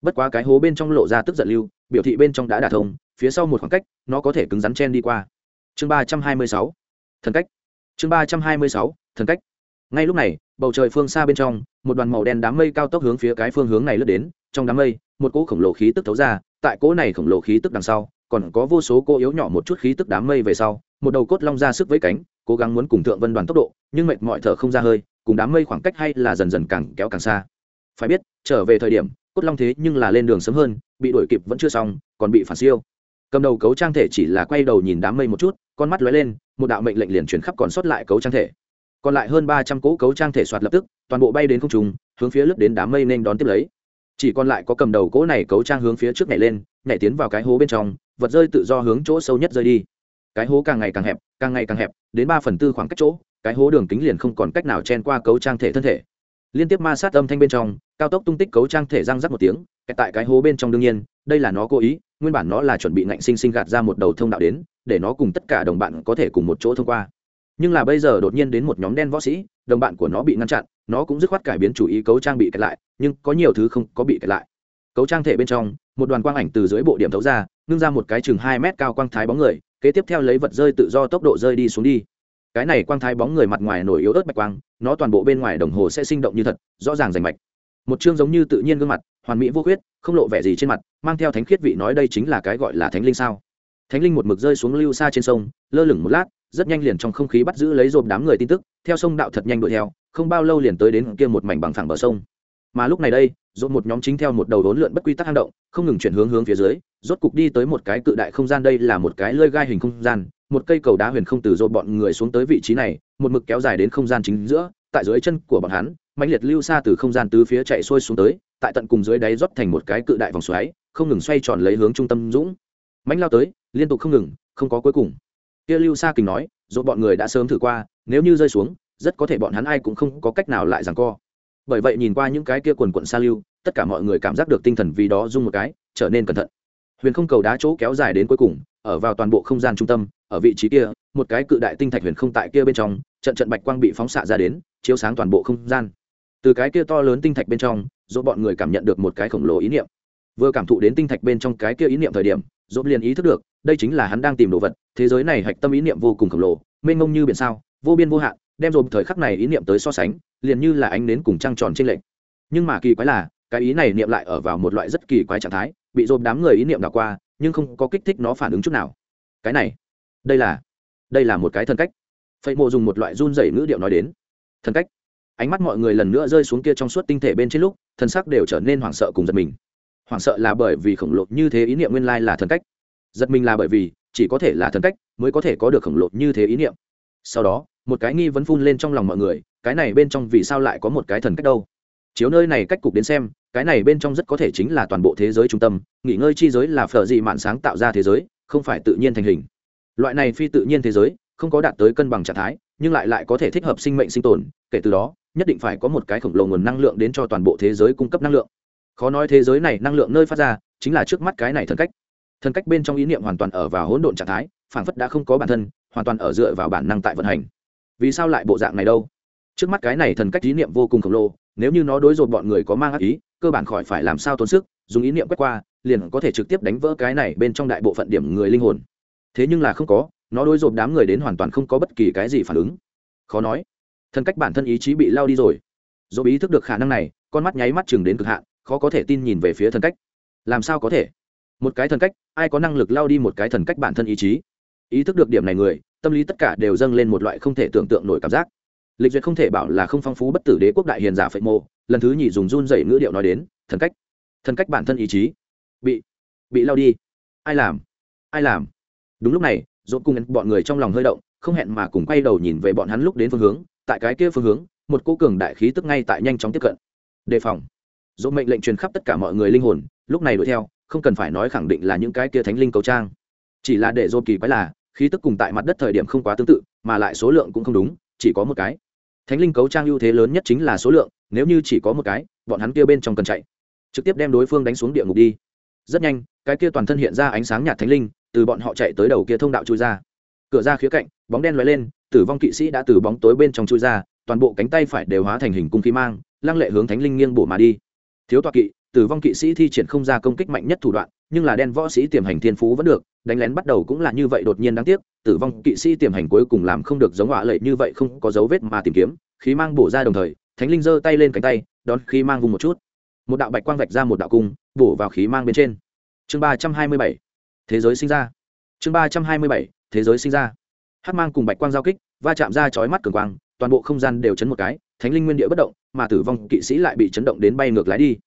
bất quá cái hố bên trong lộ ra tức giận lưu, biểu thị bên trong đã đả thông, phía sau một khoảng cách, nó có thể cứng rắn chen đi qua. Chương ba trăm hai mươi sáu thần cách. Chương ba trăm hai mươi sáu, thần cách. Ngay lúc này, bầu trời phương xa bên trong, một đoàn màu đen đám mây cao tốc hướng phía cái phương hướng này lướt đến. Trong đám mây, một cỗ khổng lồ khí tức thấu ra, tại cỗ này khổng lồ khí tức đằng sau, còn có vô số cỗ yếu nhỏ một chút khí tức đám mây về sau. Một đầu cốt long ra sức với cánh, cố gắng muốn cùng thượng vân đoàn tốc độ, nhưng mệt mỏi thở không ra hơi, cùng đám mây khoảng cách hay là dần dần càng kéo càng xa. Phải biết, trở về thời điểm, cốt long thế nhưng là lên đường sớm hơn, bị đuổi kịp vẫn chưa xong, còn bị phản siêu cầm đầu cấu trang thể chỉ là quay đầu nhìn đám mây một chút, con mắt lóe lên, một đạo mệnh lệnh liền chuyển khắp còn sót lại cấu trang thể. Còn lại hơn ba trăm cỗ cấu trang thể soạt lập tức, toàn bộ bay đến không trung, hướng phía lướt đến đám mây nên đón tiếp lấy. Chỉ còn lại có cầm đầu cỗ này cấu trang hướng phía trước nhảy lên, nhảy tiến vào cái hố bên trong, vật rơi tự do hướng chỗ sâu nhất rơi đi. Cái hố càng ngày càng hẹp, càng ngày càng hẹp, đến ba phần tư khoảng cách chỗ, cái hố đường kính liền không còn cách nào chen qua cấu trang thể thân thể. Liên tiếp ma sát âm thanh bên trong, cao tốc tung tích cấu trang thể răng rắc một tiếng tại cái hố bên trong đương nhiên, đây là nó cố ý nguyên bản nó là chuẩn bị ngạnh sinh sinh gạt ra một đầu thông đạo đến, để nó cùng tất cả đồng bạn có thể cùng một chỗ thông qua. Nhưng là bây giờ đột nhiên đến một nhóm đen võ sĩ, đồng bạn của nó bị ngăn chặn, nó cũng dứt khoát cải biến chủ ý cấu trang bị kẹt lại, nhưng có nhiều thứ không có bị kẹt lại. Cấu trang thể bên trong, một đoàn quang ảnh từ dưới bộ điểm thấu ra, ngưng ra một cái chừng hai mét cao quang thái bóng người, kế tiếp theo lấy vật rơi tự do tốc độ rơi đi xuống đi. Cái này quang thái bóng người mặt ngoài nổi yếu ớt bạch quang, nó toàn bộ bên ngoài đồng hồ sẽ sinh động như thật, rõ ràng rành mạch. Một chương giống như tự nhiên gương mặt, hoàn mỹ vô khuyết không lộ vẻ gì trên mặt, mang theo thánh khiết vị nói đây chính là cái gọi là thánh linh sao? Thánh linh một mực rơi xuống lưu xa trên sông, lơ lửng một lát, rất nhanh liền trong không khí bắt giữ lấy dồn đám người tin tức, theo sông đạo thật nhanh đuổi theo, không bao lâu liền tới đến kia một mảnh bằng phẳng bờ sông. Mà lúc này đây dồn một nhóm chính theo một đầu đốn lượn bất quy tắc hang động, không ngừng chuyển hướng hướng phía dưới, rốt cục đi tới một cái cự đại không gian, đây là một cái lơi gai hình không gian, một cây cầu đá huyền không từ dồn bọn người xuống tới vị trí này, một mực kéo dài đến không gian chính giữa, tại dưới chân của bọn hắn mạnh liệt lưu xa từ không gian tứ phía chạy xuôi xuống tới, tại tận cùng dưới đáy rót thành một cái cự đại vòng xoáy, không ngừng xoay tròn lấy hướng trung tâm dũng. Mạnh lao tới, liên tục không ngừng, không có cuối cùng. Kia lưu xa kình nói dỗ bọn người đã sớm thử qua, nếu như rơi xuống, rất có thể bọn hắn ai cũng không có cách nào lại rằng co. Bởi vậy nhìn qua những cái kia quần quận xa lưu, tất cả mọi người cảm giác được tinh thần vì đó rung một cái, trở nên cẩn thận. Huyền không cầu đá chỗ kéo dài đến cuối cùng, ở vào toàn bộ không gian trung tâm, ở vị trí kia, một cái cự đại tinh thạch huyền không tại kia bên trong, trận trận bạch quang bị phóng xạ ra đến, chiếu sáng toàn bộ không gian từ cái kia to lớn tinh thạch bên trong dỗ bọn người cảm nhận được một cái khổng lồ ý niệm. Vừa cảm thụ đến tinh thạch bên trong cái kia ý niệm thời điểm dỗ liền ý thức được, đây chính là hắn đang tìm đồ vật, thế giới này hạch tâm ý niệm vô cùng khổng lồ, mênh mông như biển sao, vô biên vô hạn, đem dồn thời khắc này ý niệm tới so sánh, liền như là ánh nến cùng trăng tròn trên lệnh nhưng mà kỳ quái là, cái ý này niệm lại ở vào một loại rất kỳ quái trạng thái, bị dồn đám người ý niệm đảo qua, nhưng không có kích thích nó phản ứng chút nào. Cái này, đây là đây là một cái thần cách. Phệ mộ dùng một loại run rẩy ngữ điệu nói đến. Thần cách ánh mắt mọi người lần nữa rơi xuống kia trong suốt tinh thể bên trên lúc thần sắc đều trở nên hoảng sợ cùng giật mình. Hoảng sợ là bởi vì khổng lồ như thế ý niệm nguyên lai là thần cách. Giật mình là bởi vì, chỉ có thể là thần cách mới có thể có được khổng lồ như thế ý niệm. Sau đó, một cái nghi vấn phun lên trong lòng mọi người, cái này bên trong vì sao lại có một cái thần cách đâu? Chiếu nơi này cách cục đến xem, cái này bên trong rất có thể chính là toàn bộ thế giới trung tâm, nghỉ ngơi chi giới là phở dị mạn sáng tạo ra thế giới, không phải tự nhiên thành hình. Loại này phi tự nhiên thế giới, không có đạt tới cân bằng trạng thái, nhưng lại lại có thể thích hợp sinh mệnh sinh tồn, kể từ đó nhất định phải có một cái khổng lồ nguồn năng lượng đến cho toàn bộ thế giới cung cấp năng lượng. Khó nói thế giới này năng lượng nơi phát ra, chính là trước mắt cái này thần cách. Thần cách bên trong ý niệm hoàn toàn ở vào hỗn độn trạng thái phản phất đã không có bản thân, hoàn toàn ở dựa vào bản năng tại vận hành. Vì sao lại bộ dạng này đâu? Trước mắt cái này thần cách ý niệm vô cùng khổng lồ, nếu như nó đối dột bọn người có mang ác ý, cơ bản khỏi phải làm sao tốn sức, dùng ý niệm quét qua, liền có thể trực tiếp đánh vỡ cái này bên trong đại bộ phận điểm người linh hồn. Thế nhưng là không có, nó đối dột đám người đến hoàn toàn không có bất kỳ cái gì phản ứng. Khó nói thần cách bản thân ý chí bị lao đi rồi. Dỗ ý thức được khả năng này, con mắt nháy mắt chừng đến cực hạn, khó có thể tin nhìn về phía thần cách. Làm sao có thể? Một cái thần cách, ai có năng lực lao đi một cái thần cách bản thân ý chí? Ý thức được điểm này người, tâm lý tất cả đều dâng lên một loại không thể tưởng tượng nổi cảm giác. Lịch duyệt không thể bảo là không phong phú bất tử đế quốc đại hiền giả phệ mộ, lần thứ nhì dùng run dày ngữ điệu nói đến thần cách. Thần cách bản thân ý chí. Bị bị lao đi. Ai làm? Ai làm? Đúng lúc này dốt cùng bọn người trong lòng hơi động, không hẹn mà cùng quay đầu nhìn về bọn hắn lúc đến phương hướng tại cái kia phương hướng, một cô cường đại khí tức ngay tại nhanh chóng tiếp cận. Đề phòng. Dỗ mệnh lệnh truyền khắp tất cả mọi người linh hồn, lúc này đuổi theo, không cần phải nói khẳng định là những cái kia thánh linh cầu trang. Chỉ là để dỗ kỳ quái là, khí tức cùng tại mặt đất thời điểm không quá tương tự, mà lại số lượng cũng không đúng, chỉ có một cái. Thánh linh cấu trang ưu thế lớn nhất chính là số lượng, nếu như chỉ có một cái, bọn hắn kia bên trong cần chạy. Trực tiếp đem đối phương đánh xuống địa ngục đi. Rất nhanh, cái kia toàn thân hiện ra ánh sáng nhạt thánh linh, từ bọn họ chạy tới đầu kia thông đạo chui ra. Cửa ra khía cạnh, bóng đen lóe lên tử vong kỵ sĩ đã từ bóng tối bên trong chui ra, toàn bộ cánh tay phải đều hóa thành hình cung khí mang, lăng lệ hướng thánh linh nghiêng bổ mà đi. Thiếu toa kỵ, tử vong kỵ sĩ thi triển không ra công kích mạnh nhất thủ đoạn, nhưng là đen võ sĩ tiềm hành thiên phú vẫn được, đánh lén bắt đầu cũng là như vậy đột nhiên đáng tiếc, tử vong kỵ sĩ tiềm hành cuối cùng làm không được giống họa lệ như vậy không có dấu vết mà tìm kiếm, khí mang bổ ra đồng thời, thánh linh giơ tay lên cánh tay, đón khí mang vùng một chút. Một đạo bạch quang vạch ra một đạo cung, bổ vào khí mang bên trên. Chương ba trăm hai mươi bảy, thế giới sinh ra. Chương ba trăm hai mươi bảy, thế giới sinh ra hát mang cùng bạch quang giao kích, va chạm ra chói mắt cường quang, toàn bộ không gian đều chấn một cái, thánh linh nguyên địa bất động, mà tử vong kỵ sĩ lại bị chấn động đến bay ngược lái đi.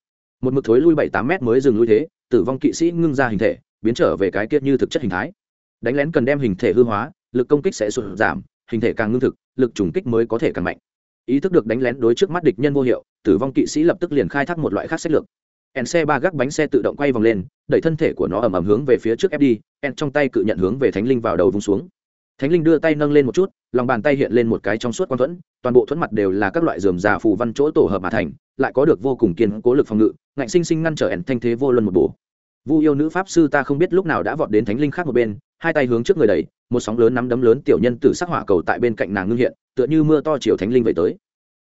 Một mực thối lui bảy tám mét mới dừng lui thế, tử vong kỵ sĩ ngưng ra hình thể, biến trở về cái kiệt như thực chất hình thái. Đánh lén cần đem hình thể hư hóa, lực công kích sẽ sụt giảm, hình thể càng ngưng thực, lực trùng kích mới có thể càng mạnh. Ý thức được đánh lén đối trước mắt địch nhân vô hiệu, tử vong kỵ sĩ lập tức liền khai thác một loại khác sách lược. En xe ba gác bánh xe tự động quay vòng lên, đẩy thân thể của nó ầm ầm hướng về phía trước ép đi, en trong tay cự nhận hướng về thánh linh vào đầu vung xuống thánh linh đưa tay nâng lên một chút, lòng bàn tay hiện lên một cái trong suốt quang thuẫn, toàn bộ thuẫn mặt đều là các loại dườm già phù văn chỗ tổ hợp mà thành, lại có được vô cùng kiên cố lực phòng ngự, ngạnh sinh sinh ngăn trở ẻn thanh thế vô luân một bổ. Vu yêu nữ pháp sư ta không biết lúc nào đã vọt đến thánh linh khác một bên, hai tay hướng trước người đẩy, một sóng lớn nắm đấm lớn tiểu nhân từ sắc hỏa cầu tại bên cạnh nàng ngưng hiện, tựa như mưa to chiều thánh linh về tới.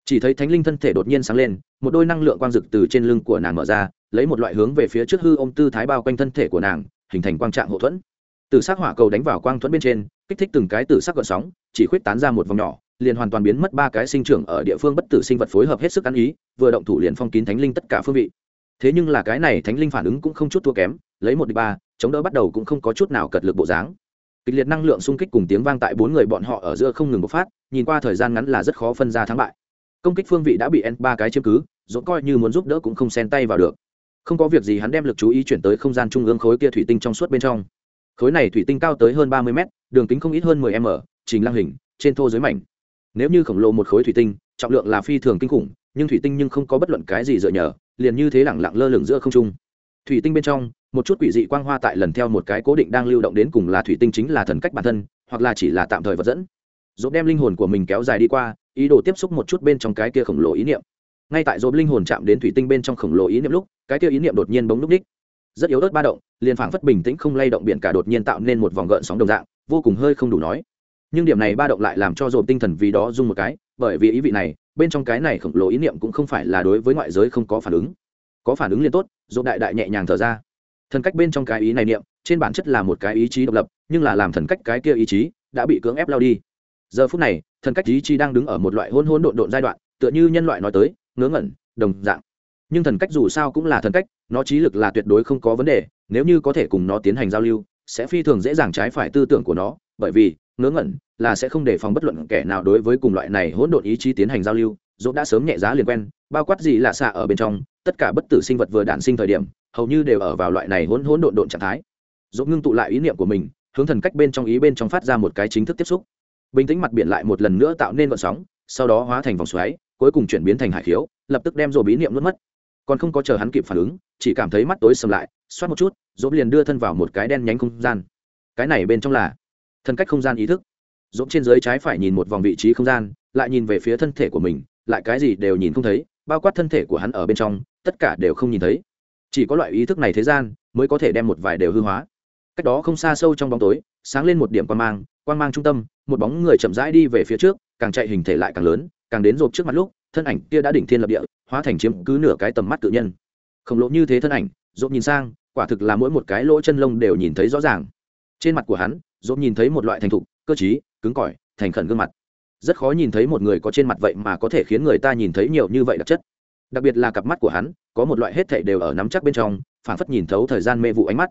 Chỉ thấy thánh linh thân thể đột nhiên sáng lên, một đôi năng lượng quang dực từ trên lưng của nàng mở ra, lấy một loại hướng về phía trước hư ôm tư thái bao quanh thân thể của nàng, hình thành quang trạng hậu thuẫn. Tử sắc hỏa cầu đánh vào quang thuẫn bên trên, kích thích từng cái tử sắc gợn sóng, chỉ khuyết tán ra một vòng nhỏ, liền hoàn toàn biến mất ba cái sinh trưởng ở địa phương bất tử sinh vật phối hợp hết sức ăn ý, vừa động thủ liền phong kín thánh linh tất cả phương vị. Thế nhưng là cái này thánh linh phản ứng cũng không chút thua kém, lấy một đi ba, chống đỡ bắt đầu cũng không có chút nào cật lực bộ dáng. Kịch liệt năng lượng xung kích cùng tiếng vang tại bốn người bọn họ ở giữa không ngừng bộc phát, nhìn qua thời gian ngắn là rất khó phân ra thắng bại. Công kích phương vị đã bị n ba cái chiếm cứ dỗ coi như muốn giúp đỡ cũng không xen tay vào được. Không có việc gì hắn đem lực chú ý chuyển tới không gian trung ương khối kia thủy tinh trong suốt bên trong khối này thủy tinh cao tới hơn ba mươi mét, đường kính không ít hơn 10 m, trình lăng hình, trên thô dưới mảnh. Nếu như khổng lồ một khối thủy tinh, trọng lượng là phi thường kinh khủng, nhưng thủy tinh nhưng không có bất luận cái gì dựa nhờ, liền như thế lẳng lặng lơ lửng giữa không trung. Thủy tinh bên trong, một chút quỷ dị quang hoa tại lần theo một cái cố định đang lưu động đến cùng là thủy tinh chính là thần cách bản thân, hoặc là chỉ là tạm thời vật dẫn. Dốt đem linh hồn của mình kéo dài đi qua, ý đồ tiếp xúc một chút bên trong cái kia khổng lồ ý niệm. Ngay tại dốt linh hồn chạm đến thủy tinh bên trong khổng lồ ý niệm lúc, cái kia ý niệm đột nhiên bỗng lúc đích rất yếu ớt ba động, liền phảng phất bình tĩnh không lay động biển cả đột nhiên tạo nên một vòng gợn sóng đồng dạng, vô cùng hơi không đủ nói. Nhưng điểm này ba động lại làm cho dồn tinh thần vì đó rung một cái, bởi vì ý vị này, bên trong cái này khổng lồ ý niệm cũng không phải là đối với ngoại giới không có phản ứng. Có phản ứng liền tốt dồn đại đại nhẹ nhàng thở ra. Thần cách bên trong cái ý này niệm, trên bản chất là một cái ý chí độc lập, nhưng là làm thần cách cái kia ý chí đã bị cưỡng ép lao đi. Giờ phút này, thần cách ý chí đang đứng ở một loại hôn hôn độn độn giai đoạn, tựa như nhân loại nói tới, ngớ ngẩn, đồng dạng nhưng thần cách dù sao cũng là thần cách, nó trí lực là tuyệt đối không có vấn đề, nếu như có thể cùng nó tiến hành giao lưu, sẽ phi thường dễ dàng trái phải tư tưởng của nó, bởi vì, ngớ ngẩn, là sẽ không đề phòng bất luận kẻ nào đối với cùng loại này hỗn độn ý chí tiến hành giao lưu dỗ đã sớm nhẹ giá liền quen, bao quát gì là xạ ở bên trong, tất cả bất tử sinh vật vừa đản sinh thời điểm, hầu như đều ở vào loại này hỗn hỗn độn độn trạng thái. Dỗ ngưng tụ lại ý niệm của mình, hướng thần cách bên trong ý bên trong phát ra một cái chính thức tiếp xúc. Bình tĩnh mặt biển lại một lần nữa tạo nên vận sóng, sau đó hóa thành vòng xoáy, cuối cùng chuyển biến thành hải khiếu, lập tức đem rồi bí niệm nuốt mất còn không có chờ hắn kịp phản ứng, chỉ cảm thấy mắt tối sầm lại, xoát một chút, dỗ liền đưa thân vào một cái đen nhánh không gian. Cái này bên trong là thân cách không gian ý thức. Dỗ trên dưới trái phải nhìn một vòng vị trí không gian, lại nhìn về phía thân thể của mình, lại cái gì đều nhìn không thấy, bao quát thân thể của hắn ở bên trong, tất cả đều không nhìn thấy. Chỉ có loại ý thức này thế gian, mới có thể đem một vài đều hư hóa. Cách đó không xa sâu trong bóng tối, sáng lên một điểm quan mang quan mang trung tâm, một bóng người chậm rãi đi về phía trước, càng chạy hình thể lại càng lớn, càng đến rộp trước mặt lúc thân ảnh kia đã đỉnh thiên lập địa, hóa thành chiếm cứ nửa cái tầm mắt tự nhân. Khổng lồ như thế thân ảnh dốt nhìn sang, quả thực là mỗi một cái lỗ chân lông đều nhìn thấy rõ ràng. Trên mặt của hắn dốt nhìn thấy một loại thành thục, cơ t cứng cỏi, thành khẩn gương mặt. Rất khó nhìn thấy một người có trên mặt vậy mà có thể khiến người ta nhìn thấy nhiều như vậy đặc chất. Đặc biệt là cặp mắt của hắn, có một loại hết thảy đều ở nắm chắc bên trong, phảng phất nhìn thấu thời gian mê vụ ánh mắt.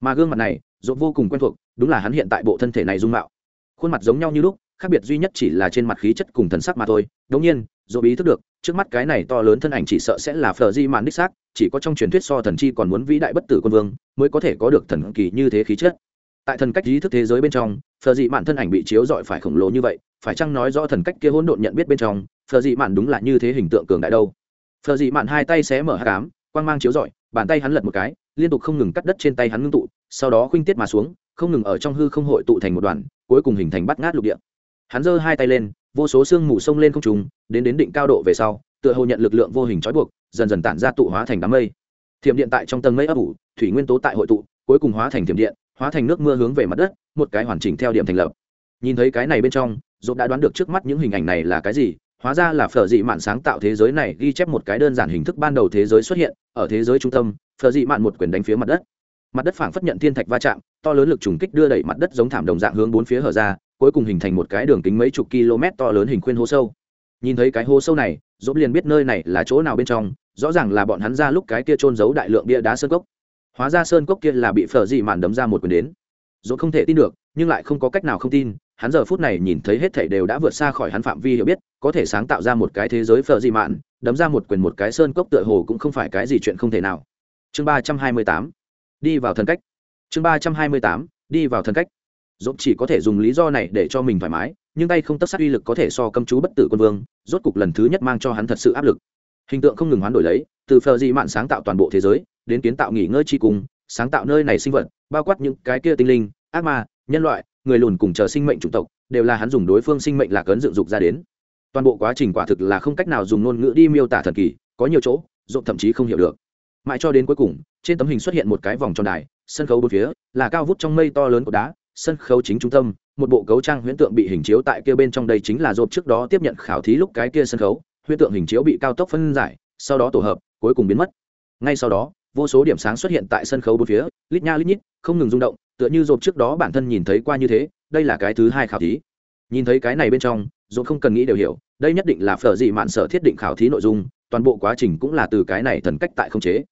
Mà gương mặt này dốt vô cùng quen thuộc, đúng là hắn hiện tại bộ thân thể này dung mạo. Khuôn mặt giống nhau như lúc khác biệt duy nhất chỉ là trên mặt khí chất cùng thần sắc mà thôi. Đống nhiên dỗ ý thức được trước mắt cái này to lớn thân ảnh chỉ sợ sẽ là phờ di màn đích xác chỉ có trong truyền thuyết so thần chi còn muốn vĩ đại bất tử quân vương mới có thể có được thần kỳ như thế khí chất. Tại thần cách ý thức thế giới bên trong phờ dị mạn thân ảnh bị chiếu dọi phải khổng lồ như vậy phải chăng nói rõ thần cách kia hỗn độn nhận biết bên trong phờ dị mạn đúng là như thế hình tượng cường đại đâu? Phờ dị mạn hai tay xé mở hám, cám quang mang chiếu rọi, bàn tay hắn lật một cái liên tục không ngừng cắt đất trên tay hắn ngưng tụ sau đó khuynh tiết mà xuống không ngừng ở trong hư không hội tụ thành một đoàn cuối cùng hình thành bắt ngát lục địa hắn giơ hai tay lên, vô số sương mù sông lên không trùng đến đến định cao độ về sau, tựa hồ nhận lực lượng vô hình trói buộc, dần dần tản ra tụ hóa thành đám mây. Thiểm điện tại trong tầng mây ấp ủ, thủy nguyên tố tại hội tụ, cuối cùng hóa thành thiểm điện, hóa thành nước mưa hướng về mặt đất, một cái hoàn chỉnh theo điểm thành lập. Nhìn thấy cái này bên trong dốt đã đoán được trước mắt những hình ảnh này là cái gì, hóa ra là phở dị mạn sáng tạo thế giới này ghi chép một cái đơn giản hình thức ban đầu thế giới xuất hiện, ở thế giới trung tâm, phở dị mạn một quyền đánh phía mặt đất. Mặt đất phảng phất nhận thiên thạch va chạm, to lớn lực trùng kích đưa đẩy mặt đất giống thảm đồng dạng hướng bốn phía hở ra cuối cùng hình thành một cái đường kính mấy chục km to lớn hình khuyên hố sâu. Nhìn thấy cái hố sâu này, dỗ liền biết nơi này là chỗ nào bên trong, rõ ràng là bọn hắn ra lúc cái kia trôn giấu đại lượng bia đá sơn cốc. Hóa ra sơn cốc kia là bị phở dị mạn đấm ra một quyền đến. Dỗ không thể tin được, nhưng lại không có cách nào không tin, hắn giờ phút này nhìn thấy hết thảy đều đã vượt xa khỏi hắn phạm vi hiểu biết, có thể sáng tạo ra một cái thế giới phở dị mạn, đấm ra một quyền một cái sơn cốc tựa hồ cũng không phải cái gì chuyện không thể nào. Chương ba trăm hai mươi tám, đi vào thần cách. Chương ba trăm hai mươi tám, đi vào thần cách dốt chỉ có thể dùng lý do này để cho mình thoải mái, nhưng tay không tất sát uy lực có thể so cầm chú bất tử quân vương, rốt cục lần thứ nhất mang cho hắn thật sự áp lực. Hình tượng không ngừng hoán đổi lấy, từ phờ dị mạn sáng tạo toàn bộ thế giới, đến kiến tạo nghỉ ngơi tri cùng, sáng tạo nơi này sinh vật, bao quát những cái kia tinh linh, ác ma, nhân loại, người lùn cùng chờ sinh mệnh chủng tộc, đều là hắn dùng đối phương sinh mệnh lạc ấn dựng dục ra đến. Toàn bộ quá trình quả thực là không cách nào dùng ngôn ngữ đi miêu tả thần kỳ, có nhiều chỗ rộn thậm chí không hiểu được. Mãi cho đến cuối cùng, trên tấm hình xuất hiện một cái vòng tròn đài, sân khấu bốn phía, là cao vút trong mây to lớn của đá sân khấu chính trung tâm, một bộ cấu trang huyễn tượng bị hình chiếu tại kia bên trong đây chính là dộp trước đó tiếp nhận khảo thí lúc cái kia sân khấu, huyễn tượng hình chiếu bị cao tốc phân giải, sau đó tổ hợp, cuối cùng biến mất. Ngay sau đó, vô số điểm sáng xuất hiện tại sân khấu bốn phía, lít nha lít nhít, không ngừng rung động, tựa như dộp trước đó bản thân nhìn thấy qua như thế, đây là cái thứ hai khảo thí. Nhìn thấy cái này bên trong dộp không cần nghĩ đều hiểu, đây nhất định là phở dị mạn sở thiết định khảo thí nội dung, toàn bộ quá trình cũng là từ cái này thần cách tại không chế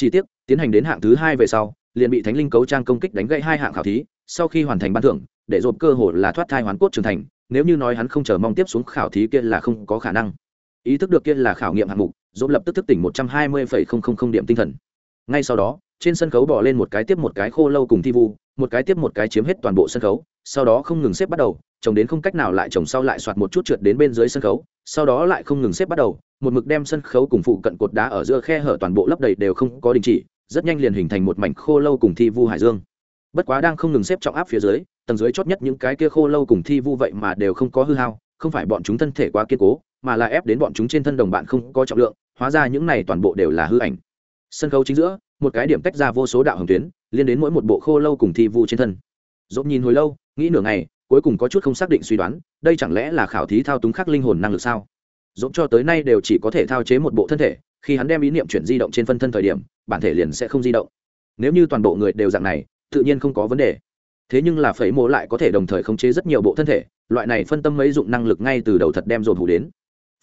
chi tiết tiến hành đến hạng thứ hai về sau, liền bị thánh linh cấu trang công kích đánh gãy hai hạng khảo thí, sau khi hoàn thành ban thưởng, để dồn cơ hội là thoát thai hoàn cốt trưởng thành, nếu như nói hắn không chờ mong tiếp xuống khảo thí kia là không có khả năng. Ý thức được kia là khảo nghiệm hạng mục dồn lập tức thức tỉnh một trăm hai mươi điểm tinh thần. Ngay sau đó, trên sân khấu bỏ lên một cái tiếp một cái khô lâu cùng thi vu, một cái tiếp một cái chiếm hết toàn bộ sân khấu, sau đó không ngừng xếp bắt đầu trồng đến không cách nào lại trồng sau lại soạt một chút trượt đến bên dưới sân khấu, sau đó lại không ngừng xếp bắt đầu một mực đem sân khấu cùng phụ cận cột đá ở giữa khe hở toàn bộ lấp đầy đều không có đình chỉ, rất nhanh liền hình thành một mảnh khô lâu cùng thi vu hải dương. Bất quá đang không ngừng xếp trọng áp phía dưới, tầng dưới chót nhất những cái kia khô lâu cùng thi vu vậy mà đều không có hư hao, không phải bọn chúng thân thể quá kiên cố, mà là ép đến bọn chúng trên thân đồng bạn không có trọng lượng, hóa ra những này toàn bộ đều là hư ảnh. Sân khấu chính giữa, một cái điểm tách ra vô số đạo hồng tuyến, liên đến mỗi một bộ khô lâu cùng thi vu trên thân. Dốt nhìn hồi lâu, nghĩ nửa ngày, cuối cùng có chút không xác định suy đoán, đây chẳng lẽ là khảo thí thao túng khắc linh hồn năng lực sao? Dũng cho tới nay đều chỉ có thể thao chế một bộ thân thể, khi hắn đem ý niệm chuyển di động trên phân thân thời điểm, bản thể liền sẽ không di động. Nếu như toàn bộ người đều dạng này, tự nhiên không có vấn đề. Thế nhưng là phẩy mộ lại có thể đồng thời khống chế rất nhiều bộ thân thể, loại này phân tâm mấy dụng năng lực ngay từ đầu thật đem dồn hủ đến.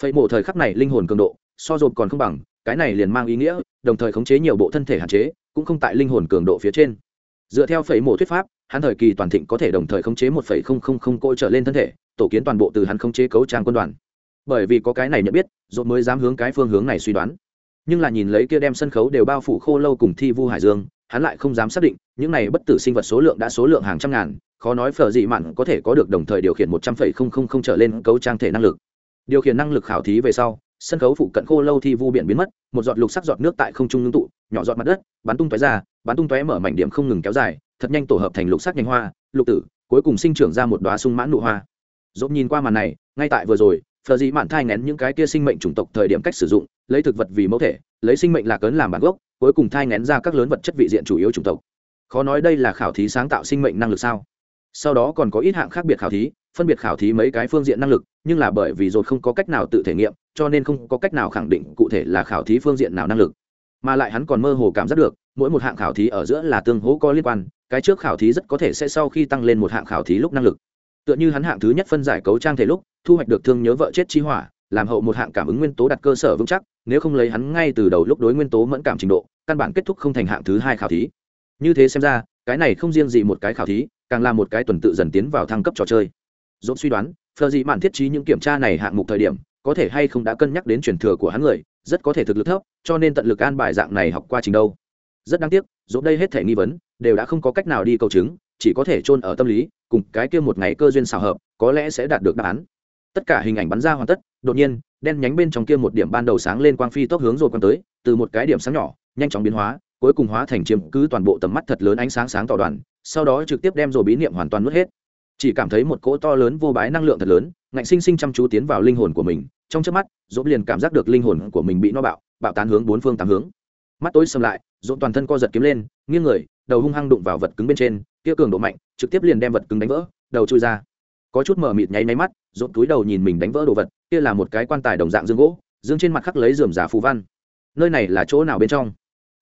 Phẩy mộ thời khắc này linh hồn cường độ, so dồn còn không bằng, cái này liền mang ý nghĩa, đồng thời khống chế nhiều bộ thân thể hạn chế, cũng không tại linh hồn cường độ phía trên. Dựa theo phẩy mộ thuyết pháp, hắn thời kỳ toàn thịnh có thể đồng thời khống chế một phẩy không không không cỗ trở lên thân thể, tổ kiến toàn bộ từ hắn khống chế cấu trang quân đoàn bởi vì có cái này nhận biết dồn mới dám hướng cái phương hướng này suy đoán. Nhưng là nhìn lấy kia đem sân khấu đều bao phủ khô lâu cùng thi vu hải dương, hắn lại không dám xác định, những này bất tử sinh vật số lượng đã số lượng hàng trăm ngàn, khó nói phở dị mặn có thể có được đồng thời điều khiển một trăm phẩy không không không trở lên cấu trang thể năng lực. Điều khiển năng lực khảo thí về sau, sân khấu phụ cận khô lâu thi vu biển biến mất, một giọt lục sắc giọt nước tại không trung ngưng tụ, nhỏ giọt mặt đất, bắn tung tóe ra, bắn tung tóe mở mảnh điểm không ngừng kéo dài, thật nhanh tổ hợp thành lục sắc nhánh hoa, lục tử, cuối cùng sinh trưởng ra một đoá sung mãn nụ hoa. Dốt nhìn qua màn này, ngay tại vừa rồi phờ dị mạn thai ngén những cái kia sinh mệnh chủng tộc thời điểm cách sử dụng, lấy thực vật vì mẫu thể, lấy sinh mệnh lạc ấn làm bản gốc, cuối cùng thai ngén ra các lớn vật chất vị diện chủ yếu chủng tộc. Khó nói đây là khảo thí sáng tạo sinh mệnh năng lực sao? Sau đó còn có ít hạng khác biệt khảo thí, phân biệt khảo thí mấy cái phương diện năng lực, nhưng là bởi vì rồi không có cách nào tự thể nghiệm, cho nên không có cách nào khẳng định cụ thể là khảo thí phương diện nào năng lực. Mà lại hắn còn mơ hồ cảm giác được, mỗi một hạng khảo thí ở giữa là tương hỗ có liên quan, cái trước khảo thí rất có thể sẽ sau khi tăng lên một hạng khảo thí lúc năng lực tựa như hắn hạng thứ nhất phân giải cấu trang thể lúc, thu hoạch được thương nhớ vợ chết chi hỏa, làm hậu một hạng cảm ứng nguyên tố đặt cơ sở vững chắc, nếu không lấy hắn ngay từ đầu lúc đối nguyên tố mẫn cảm trình độ, căn bản kết thúc không thành hạng thứ hai khảo thí. Như thế xem ra, cái này không riêng gì một cái khảo thí, càng là một cái tuần tự dần tiến vào thăng cấp trò chơi. Dốt suy đoán phờ dị mạn thiết trí những kiểm tra này hạng mục thời điểm, có thể hay không đã cân nhắc đến truyền thừa của hắn người, rất có thể thực lực thấp, cho nên tận lực an bài dạng này học qua trình đâu. Rất đáng tiếc, dốt đây hết thể nghi vấn, đều đã không có cách nào đi cầu chứng chỉ có thể chôn ở tâm lý, cùng cái kia một ngày cơ duyên xào hợp, có lẽ sẽ đạt được đáp án. Tất cả hình ảnh bắn ra hoàn tất, đột nhiên, đen nhánh bên trong kia một điểm ban đầu sáng lên quang phi tốc hướng rồi quang tới, từ một cái điểm sáng nhỏ, nhanh chóng biến hóa, cuối cùng hóa thành chiếm cứ toàn bộ tầm mắt thật lớn ánh sáng sáng tỏ đoàn, sau đó trực tiếp đem rồi bí niệm hoàn toàn nuốt hết. Chỉ cảm thấy một cỗ to lớn vô bái năng lượng thật lớn, ngạnh sinh sinh chăm chú tiến vào linh hồn của mình, trong chớp mắt, dỗ liền cảm giác được linh hồn của mình bị no bạo bạo tán hướng bốn phương tám hướng. Mắt tối sầm lại, dỗ toàn thân co giật kiếm lên, nghiêng người, đầu hung hăng đụng vào vật cứng bên trên kia cường độ mạnh, trực tiếp liền đem vật cứng đánh vỡ, đầu chui ra. Có chút mờ mịt nháy máy mắt, rộn túi đầu nhìn mình đánh vỡ đồ vật, kia là một cái quan tài đồng dạng dương gỗ, dương trên mặt khắc lấy dườm giả phù văn. Nơi này là chỗ nào bên trong?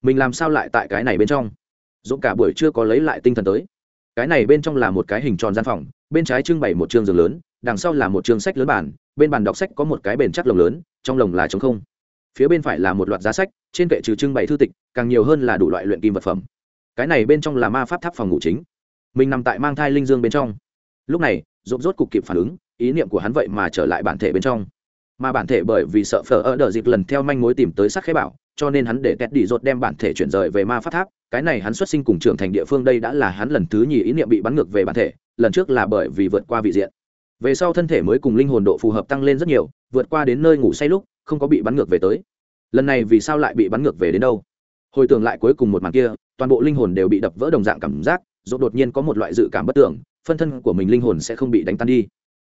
Mình làm sao lại tại cái này bên trong? Dũng cả buổi chưa có lấy lại tinh thần tới. Cái này bên trong là một cái hình tròn gian phòng, bên trái trưng bày một chương giường lớn, đằng sau là một chương sách lớn bản bên bàn đọc sách có một cái bền chắc lồng lớn, trong lồng là trống không. Phía bên phải là một loạt giá sách, trên kệ trừ trưng bày thư tịch, càng nhiều hơn là đủ loại luyện kim vật phẩm. Cái này bên trong là ma pháp tháp phòng ngủ chính mình nằm tại mang thai linh dương bên trong. Lúc này rộp rốt cục kịp phản ứng, ý niệm của hắn vậy mà trở lại bản thể bên trong. Mà bản thể bởi vì sợ phở ở đợt dịp lần theo manh mối tìm tới sắc khế bảo, cho nên hắn để tét đi rột đem bản thể chuyển rời về ma pháp tháp. Cái này hắn xuất sinh cùng trưởng thành địa phương đây đã là hắn lần thứ nhì ý niệm bị bắn ngược về bản thể, lần trước là bởi vì vượt qua vị diện. Về sau thân thể mới cùng linh hồn độ phù hợp tăng lên rất nhiều, vượt qua đến nơi ngủ say lúc, không có bị bắn ngược về tới. Lần này vì sao lại bị bắn ngược về đến đâu? Hồi tưởng lại cuối cùng một màn kia, toàn bộ linh hồn đều bị đập vỡ đồng dạng cảm giác dỗ đột nhiên có một loại dự cảm bất tưởng, phân thân của mình linh hồn sẽ không bị đánh tan đi.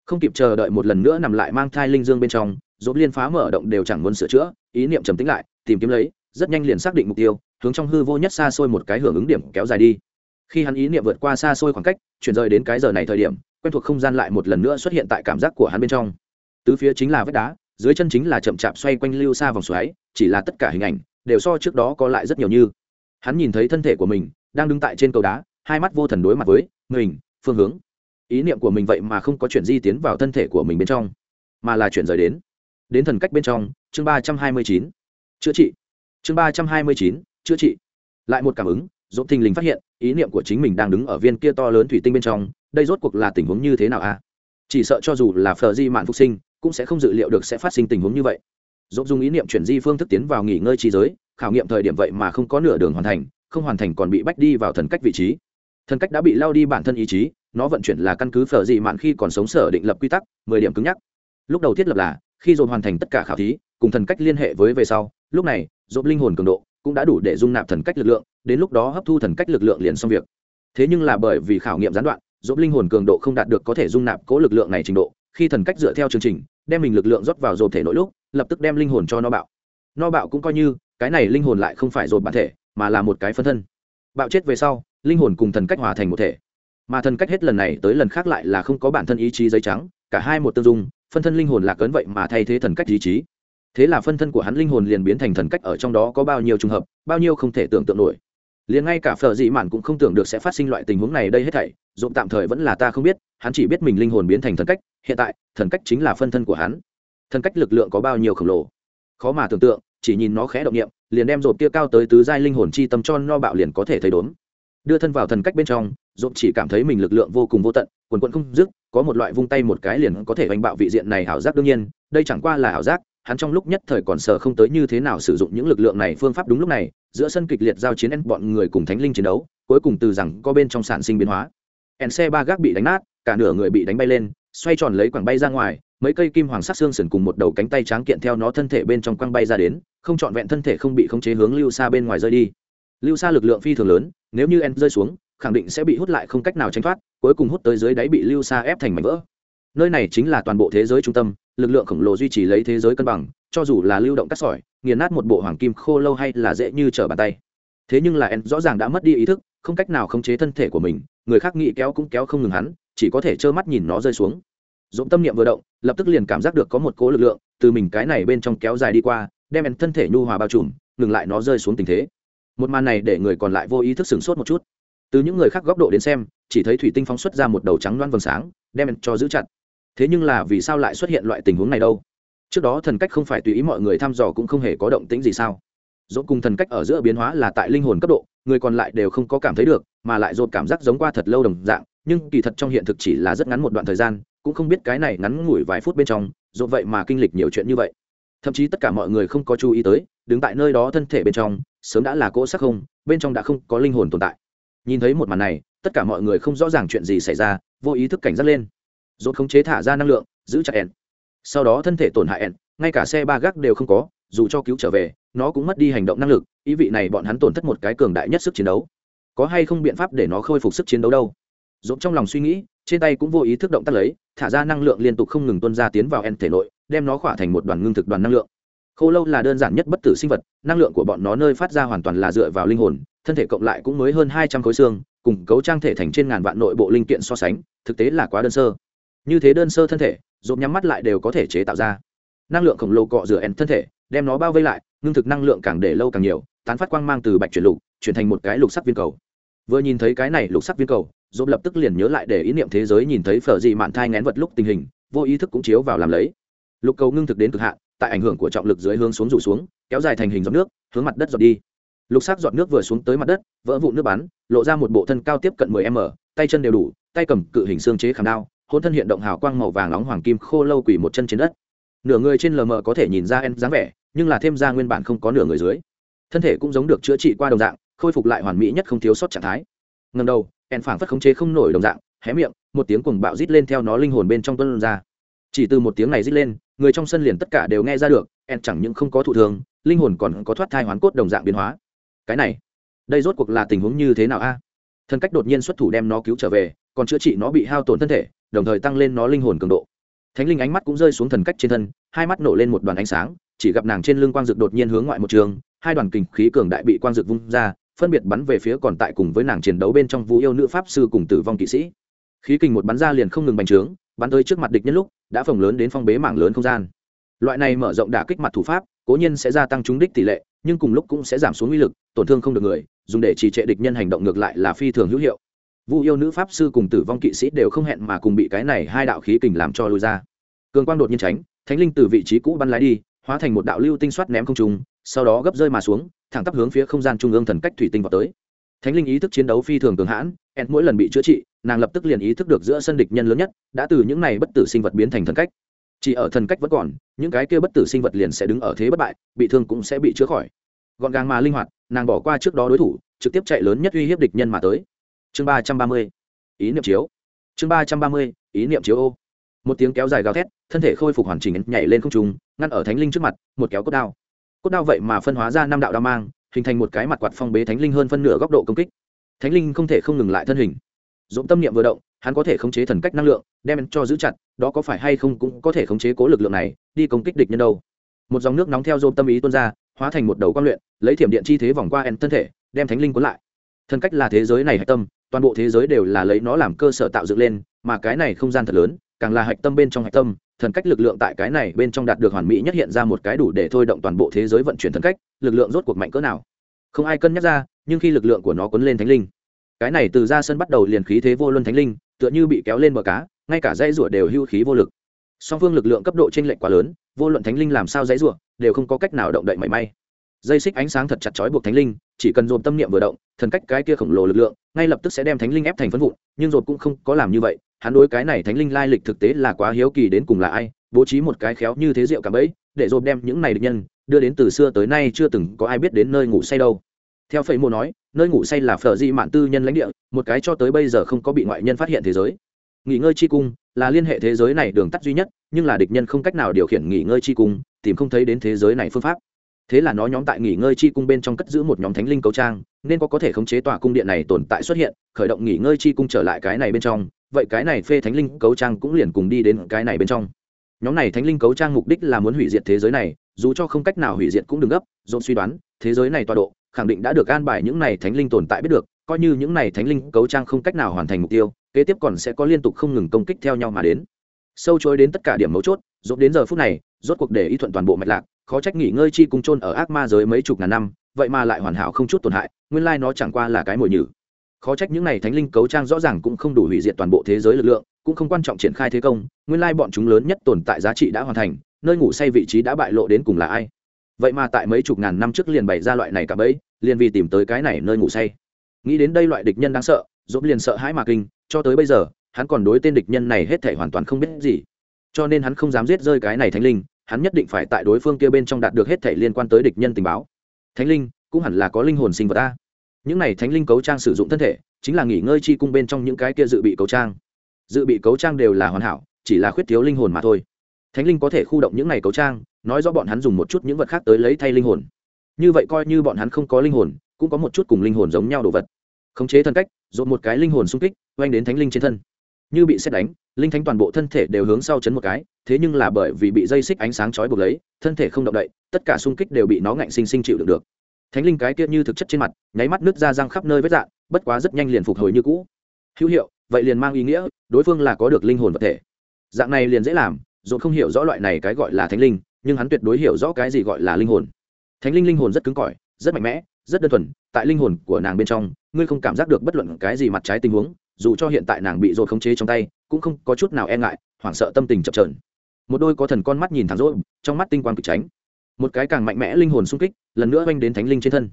Không kịp chờ đợi một lần nữa nằm lại mang thai linh dương bên trong dốt liên phá mở động đều chẳng muốn sửa chữa, ý niệm trầm tính lại, tìm kiếm lấy, rất nhanh liền xác định mục tiêu, hướng trong hư vô nhất xa xôi một cái hưởng ứng điểm kéo dài đi. Khi hắn ý niệm vượt qua xa xôi khoảng cách, chuyển rời đến cái giờ này thời điểm, quen thuộc không gian lại một lần nữa xuất hiện tại cảm giác của hắn bên trong. Tứ phía chính là vách đá, dưới chân chính là chậm chạp xoay quanh lưu xa vòng xoáy, chỉ là tất cả hình ảnh đều so trước đó có lại rất nhiều như. Hắn nhìn thấy thân thể của mình đang đứng tại trên cầu đá hai mắt vô thần đối mặt với mình, phương hướng. Ý niệm của mình vậy mà không có chuyện di tiến vào thân thể của mình bên trong, mà là chuyển rời đến đến thần cách bên trong. Chương ba trăm hai mươi chín, chữa trị. Chương ba trăm hai mươi chín, chữa trị. Lại một cảm ứng dỗ thình lình phát hiện, ý niệm của chính mình đang đứng ở viên kia to lớn thủy tinh bên trong. Đây rốt cuộc là tình huống như thế nào a chỉ sợ cho dù là phờ di mạn phục sinh, cũng sẽ không dự liệu được sẽ phát sinh tình huống như vậy. Dỗ dùng ý niệm chuyển di phương thức tiến vào nghỉ ngơi trí giới, khảo nghiệm thời điểm vậy mà không có nửa đường hoàn thành, không hoàn thành còn bị bách đi vào thần cách vị trí thần cách đã bị lao đi bản thân ý chí, nó vận chuyển là căn cứ phở dị mạn khi còn sống sở định lập quy tắc, mười điểm cứng nhắc. Lúc đầu thiết lập là, khi dồn hoàn thành tất cả khảo thí, cùng thần cách liên hệ với về sau, lúc này, dồn linh hồn cường độ cũng đã đủ để dung nạp thần cách lực lượng, đến lúc đó hấp thu thần cách lực lượng liền xong việc. Thế nhưng là bởi vì khảo nghiệm gián đoạn, dồn linh hồn cường độ không đạt được có thể dung nạp cố lực lượng này trình độ, khi thần cách dựa theo chương trình, đem mình lực lượng rót vào dồn thể nội lúc, lập tức đem linh hồn cho no bạo. No bạo cũng coi như, cái này linh hồn lại không phải dồn bản thể, mà là một cái phân thân bạo chết về sau, linh hồn cùng thần cách hòa thành một thể. Mà thần cách hết lần này tới lần khác lại là không có bản thân ý chí giấy trắng, cả hai một tương dung, phân thân linh hồn là cấn vậy mà thay thế thần cách ý chí. Thế là phân thân của hắn linh hồn liền biến thành thần cách ở trong đó có bao nhiêu trùng hợp, bao nhiêu không thể tưởng tượng nổi. Liền ngay cả phở dị mạn cũng không tưởng được sẽ phát sinh loại tình huống này đây hết thảy dộm tạm thời vẫn là ta không biết, hắn chỉ biết mình linh hồn biến thành thần cách, hiện tại, thần cách chính là phân thân của hắn. Thần cách lực lượng có bao nhiêu khổng lồ. Khó mà tưởng tượng chỉ nhìn nó khẽ động nghiệm liền đem rộp kia cao tới tứ giai linh hồn chi tâm cho no bạo liền có thể thấy đốn. Đưa thân vào thần cách bên trong, rộp chỉ cảm thấy mình lực lượng vô cùng vô tận, quần quận không dứt, có một loại vung tay một cái liền có thể oanh bạo vị diện này ảo giác đương nhiên, đây chẳng qua là ảo giác, hắn trong lúc nhất thời còn sợ không tới như thế nào sử dụng những lực lượng này phương pháp đúng lúc này, giữa sân kịch liệt giao chiến en bọn người cùng thánh linh chiến đấu, cuối cùng từ rằng có bên trong sản sinh biến hóa. En xe ba gác bị đánh nát, cả nửa người bị đánh bay lên, xoay tròn lấy quảng bay ra ngoài mấy cây kim hoàng sắc xương sườn cùng một đầu cánh tay tráng kiện theo nó thân thể bên trong quăng bay ra đến, không trọn vẹn thân thể không bị khống chế hướng lưu xa bên ngoài rơi đi. Lưu xa lực lượng phi thường lớn, nếu như en rơi xuống, khẳng định sẽ bị hút lại không cách nào tránh thoát, cuối cùng hút tới dưới đáy bị lưu xa ép thành mảnh vỡ. Nơi này chính là toàn bộ thế giới trung tâm, lực lượng khổng lồ duy trì lấy thế giới cân bằng, cho dù là lưu động cắt sỏi, nghiền nát một bộ hoàng kim khô lâu hay là dễ như trở bàn tay. Thế nhưng là en rõ ràng đã mất đi ý thức, không cách nào khống chế thân thể của mình, người khác nghĩ kéo cũng kéo không ngừng hắn, chỉ có thể trơ mắt nhìn nó rơi xuống dũng tâm niệm vừa động, lập tức liền cảm giác được có một cố lực lượng từ mình cái này bên trong kéo dài đi qua, đem en thân thể nhu hòa bao trùm, ngừng lại nó rơi xuống tình thế. Một màn này để người còn lại vô ý thức sửng sốt một chút. Từ những người khác góc độ đến xem, chỉ thấy thủy tinh phóng xuất ra một đầu trắng loan vầng sáng, đem cho giữ chặt. Thế nhưng là vì sao lại xuất hiện loại tình huống này đâu? Trước đó thần cách không phải tùy ý mọi người thăm dò cũng không hề có động tĩnh gì sao? Dốt cùng thần cách ở giữa biến hóa là tại linh hồn cấp độ, người còn lại đều không có cảm thấy được, mà lại dột cảm giác giống qua thật lâu đồng dạng, nhưng kỳ thật trong hiện thực chỉ là rất ngắn một đoạn thời gian cũng không biết cái này ngắn ngủi vài phút bên trong, dù vậy mà kinh lịch nhiều chuyện như vậy. Thậm chí tất cả mọi người không có chú ý tới, đứng tại nơi đó thân thể bên trong, sớm đã là cỗ sắc không, bên trong đã không có linh hồn tồn tại. Nhìn thấy một màn này, tất cả mọi người không rõ ràng chuyện gì xảy ra, vô ý thức cảnh giác lên. Dốt khống chế thả ra năng lượng, giữ chặt ẻn sau đó thân thể tổn hại ẻn ngay cả xe ba gác đều không có, dù cho cứu trở về, nó cũng mất đi hành động năng lực, ý vị này bọn hắn tổn thất một cái cường đại nhất sức chiến đấu. Có hay không biện pháp để nó khôi phục sức chiến đấu đâu? Dốt trong lòng suy nghĩ trên tay cũng vô ý thức động tác lấy, thả ra năng lượng liên tục không ngừng tuân ra tiến vào en thể nội, đem nó khỏa thành một đoàn ngưng thực đoàn năng lượng. Khô lâu là đơn giản nhất bất tử sinh vật, năng lượng của bọn nó nơi phát ra hoàn toàn là dựa vào linh hồn, thân thể cộng lại cũng mới hơn hai trăm khối xương, cùng cấu trang thể thành trên ngàn vạn nội bộ linh kiện so sánh, thực tế là quá đơn sơ. Như thế đơn sơ thân thể dồn nhắm mắt lại đều có thể chế tạo ra. Năng lượng khổng lồ cọ rửa en thân thể, đem nó bao vây lại, ngưng thực năng lượng càng để lâu càng nhiều, tán phát quang mang từ bạch chuyển lục, chuyển thành một cái lục sắc viên cầu. Vừa nhìn thấy cái này lục sắc viên cầu dồn lập tức liền nhớ lại để ý niệm thế giới nhìn thấy phở dị mạn thai ngén vật lúc tình hình, vô ý thức cũng chiếu vào làm lấy. Lục cầu ngưng thực đến cực hạn, tại ảnh hưởng của trọng lực dưới hướng xuống rủ xuống, kéo dài thành hình giọt nước, hướng mặt đất giọt đi. Lục sắc giọt nước vừa xuống tới mặt đất, vỡ vụ nước bắn, lộ ra một bộ thân cao tiếp cận 10 m, tay chân đều đủ, tay cầm cự hình xương chế khảm đao, hôn thân hiện động hào quang màu vàng nóng hoàng kim khô lâu quỷ một chân trên đất. Nửa người trên lờ mờ có thể nhìn ra en dáng vẻ, nhưng là thêm ra nguyên bản không có nửa người dưới. Thân thể cũng giống được chữa trị qua đồng dạng, khôi phục lại hoàn mỹ nhất không thiếu sót trạng thái. Ngần đầu en phảng phất khống chế không nổi đồng dạng, hé miệng, một tiếng cuồng bạo rít lên theo nó linh hồn bên trong tuân ra. Chỉ từ một tiếng này rít lên, người trong sân liền tất cả đều nghe ra được en chẳng những không có thụ thường linh hồn còn có thoát thai hoán cốt đồng dạng biến hóa. Cái này, đây rốt cuộc là tình huống như thế nào a? Thân cách đột nhiên xuất thủ đem nó cứu trở về, còn chữa trị nó bị hao tổn thân thể, đồng thời tăng lên nó linh hồn cường độ. Thánh linh ánh mắt cũng rơi xuống thần cách trên thân, hai mắt nổ lên một đoàn ánh sáng, chỉ gặp nàng trên lưng quang dực đột nhiên hướng ngoại một trường, hai đoàn kình khí cường đại bị quang dực vung ra phân biệt bắn về phía còn tại cùng với nàng chiến đấu bên trong vũ yêu nữ pháp sư cùng tử vong kỵ sĩ. Khí kình một bắn ra liền không ngừng bành trướng, bắn tới trước mặt địch nhân lúc, đã phồng lớn đến phong bế mảng lớn không gian. Loại này mở rộng đả kích mặt thủ pháp, cố nhiên sẽ gia tăng trúng đích tỷ lệ, nhưng cùng lúc cũng sẽ giảm xuống uy lực, tổn thương không được người, dùng để trì trệ địch nhân hành động ngược lại là phi thường hữu hiệu. Vu yêu nữ pháp sư cùng tử vong kỵ sĩ đều không hẹn mà cùng bị cái này hai đạo khí kình làm cho lôi ra. Cường quang đột nhiên tránh, thánh linh từ vị trí cũ bắn lái đi, hóa thành một đạo lưu tinh soát ném không trùng sau đó gấp rơi mà xuống thẳng tắp hướng phía không gian trung ương thần cách thủy tinh vào tới. Thánh linh ý thức chiến đấu phi thường cường hãn, ẹn mỗi lần bị chữa trị, nàng lập tức liền ý thức được giữa sân địch nhân lớn nhất, đã từ những này bất tử sinh vật biến thành thần cách. Chỉ ở thần cách vẫn còn, những cái kia bất tử sinh vật liền sẽ đứng ở thế bất bại, bị thương cũng sẽ bị chữa khỏi. Gọn gàng mà linh hoạt, nàng bỏ qua trước đó đối thủ, trực tiếp chạy lớn nhất uy hiếp địch nhân mà tới. Chương ba trăm ba mươi, ý niệm chiếu. Chương ba trăm ba mươi, ý niệm chiếu ô. Một tiếng kéo dài gào thét, thân thể khôi phục hoàn chỉnh nhảy lên không trung, ngăn ở thánh linh trước mặt, một kéo cốt đao cốt đao vậy mà phân hóa ra năm đạo đao mang, hình thành một cái mặt quạt phong bế thánh linh hơn phân nửa góc độ công kích. Thánh linh không thể không ngừng lại thân hình. Dũng tâm niệm vừa động, hắn có thể khống chế thần cách năng lượng, đem cho giữ chặt, đó có phải hay không cũng có thể khống chế cố lực lượng này, đi công kích địch nhân đâu. Một dòng nước nóng theo dôm tâm ý tuôn ra, hóa thành một đầu quan luyện, lấy thiểm điện chi thế vòng qua en thân thể, đem thánh linh cuốn lại. Thần cách là thế giới này hạch tâm, toàn bộ thế giới đều là lấy nó làm cơ sở tạo dựng lên, mà cái này không gian thật lớn, càng là hạch tâm bên trong hạch tâm thần cách lực lượng tại cái này bên trong đạt được hoàn mỹ nhất hiện ra một cái đủ để thôi động toàn bộ thế giới vận chuyển thần cách, lực lượng rốt cuộc mạnh cỡ nào? Không ai cân nhắc ra, nhưng khi lực lượng của nó quấn lên thánh linh, cái này từ ra sân bắt đầu liền khí thế vô luân thánh linh, tựa như bị kéo lên bờ cá, ngay cả dãy rủa đều hưu khí vô lực. Song phương lực lượng cấp độ t r ê n lệch quá lớn, vô luận thánh linh làm sao dãy rủa, đều không có cách nào động đậy mảy may. Dây xích ánh sáng thật chặt chói buộc thánh linh, chỉ cần dồn tâm niệm vừa động, thần cách cái kia khổng lồ lực lượng, ngay lập tức sẽ đem thánh linh ép thành phân vụn, nhưng dồn cũng không có làm như vậy hắn đối cái này thánh linh lai lịch thực tế là quá hiếu kỳ đến cùng là ai, bố trí một cái khéo như thế rượu cả bẫy, để dồn đem những này địch nhân, đưa đến từ xưa tới nay chưa từng có ai biết đến nơi ngủ say đâu. Theo phẩy mô nói, nơi ngủ say là phở di mạn tư nhân lãnh địa, một cái cho tới bây giờ không có bị ngoại nhân phát hiện thế giới. Nghỉ ngơi chi cung là liên hệ thế giới này đường tắt duy nhất, nhưng là địch nhân không cách nào điều khiển nghỉ ngơi chi cung, tìm không thấy đến thế giới này phương pháp. Thế là nó nhóm tại nghỉ ngơi chi cung bên trong cất giữ một nhóm thánh linh cấu trang, nên có có thể khống chế tòa cung điện này tồn tại xuất hiện, khởi động nghỉ ngơi chi cung trở lại cái này bên trong vậy cái này phê thánh linh cấu trang cũng liền cùng đi đến cái này bên trong. Nhóm này thánh linh cấu trang mục đích là muốn hủy diệt thế giới này, dù cho không cách nào hủy diệt cũng đừng gấp, dồn suy đoán, thế giới này tọa độ, khẳng định đã được an bài những này thánh linh tồn tại biết được, coi như những này thánh linh cấu trang không cách nào hoàn thành mục tiêu, kế tiếp còn sẽ có liên tục không ngừng công kích theo nhau mà đến. Sâu chối đến tất cả điểm mấu chốt dồn đến giờ phút này, rốt cuộc để ý thuận toàn bộ mạch lạc, khó trách nghỉ ngơi chi cung trôn ở ác ma giới mấy chục ngàn năm, vậy mà lại hoàn hảo không chút tổn hại, nguyên lai nó chẳng qua là cái mồi nhử khó trách những này thánh linh cấu trang rõ ràng cũng không đủ hủy diệt toàn bộ thế giới lực lượng, cũng không quan trọng triển khai thế công, nguyên lai bọn chúng lớn nhất tồn tại giá trị đã hoàn thành, nơi ngủ say vị trí đã bại lộ đến cùng là ai. Vậy mà tại mấy chục ngàn năm trước liền bày ra loại này cả bấy liền vì tìm tới cái này nơi ngủ say. Nghĩ đến đây loại địch nhân đáng sợ dốt liền sợ hãi mà kinh, cho tới bây giờ, hắn còn đối tên địch nhân này hết thể hoàn toàn không biết gì. Cho nên hắn không dám giết rơi cái này thánh linh, hắn nhất định phải tại đối phương kia bên trong đạt được hết thể liên quan tới địch nhân tình báo. Thánh linh, cũng hẳn là có linh hồn sinh vật ta những này thánh linh cấu trang sử dụng thân thể, chính là nghỉ ngơi chi cung bên trong những cái kia dự bị cấu trang. Dự bị cấu trang đều là hoàn hảo, chỉ là khuyết thiếu linh hồn mà thôi. Thánh linh có thể khu động những này cấu trang, nói rõ bọn hắn dùng một chút những vật khác tới lấy thay linh hồn. Như vậy coi như bọn hắn không có linh hồn, cũng có một chút cùng linh hồn giống nhau đồ vật. Khống chế thân cách dồn một cái linh hồn xung kích, oanh đến thánh linh trên thân. Như bị xét đánh, linh thánh toàn bộ thân thể đều hướng sau chấn một cái, thế nhưng là bởi vì bị dây xích ánh sáng chói buộc lấy, thân thể không động đậy, tất cả xung kích đều bị nó ngạnh sinh sinh chịu được được thánh linh cái kia như thực chất trên mặt, nháy mắt nước ra răng khắp nơi vết dạn bất quá rất nhanh liền phục hồi như cũ. Hữu hiệu, vậy liền mang ý nghĩa, đối phương là có được linh hồn vật thể. Dạng này liền dễ làm dồn không hiểu rõ loại này cái gọi là thánh linh, nhưng hắn tuyệt đối hiểu rõ cái gì gọi là linh hồn. Thánh linh linh hồn rất cứng cỏi, rất mạnh mẽ, rất đơn thuần, tại linh hồn của nàng bên trong, ngươi không cảm giác được bất luận cái gì mặt trái tình huống, dù cho hiện tại nàng bị dồn khống chế trong tay, cũng không có chút nào e ngại, hoảng sợ tâm tình chập trờn một đôi có thần con mắt nhìn thẳng rỗi trong mắt tinh quang kịch tránh một cái càng mạnh mẽ linh hồn xung kích, lần nữa oanh đến thánh linh trên thân.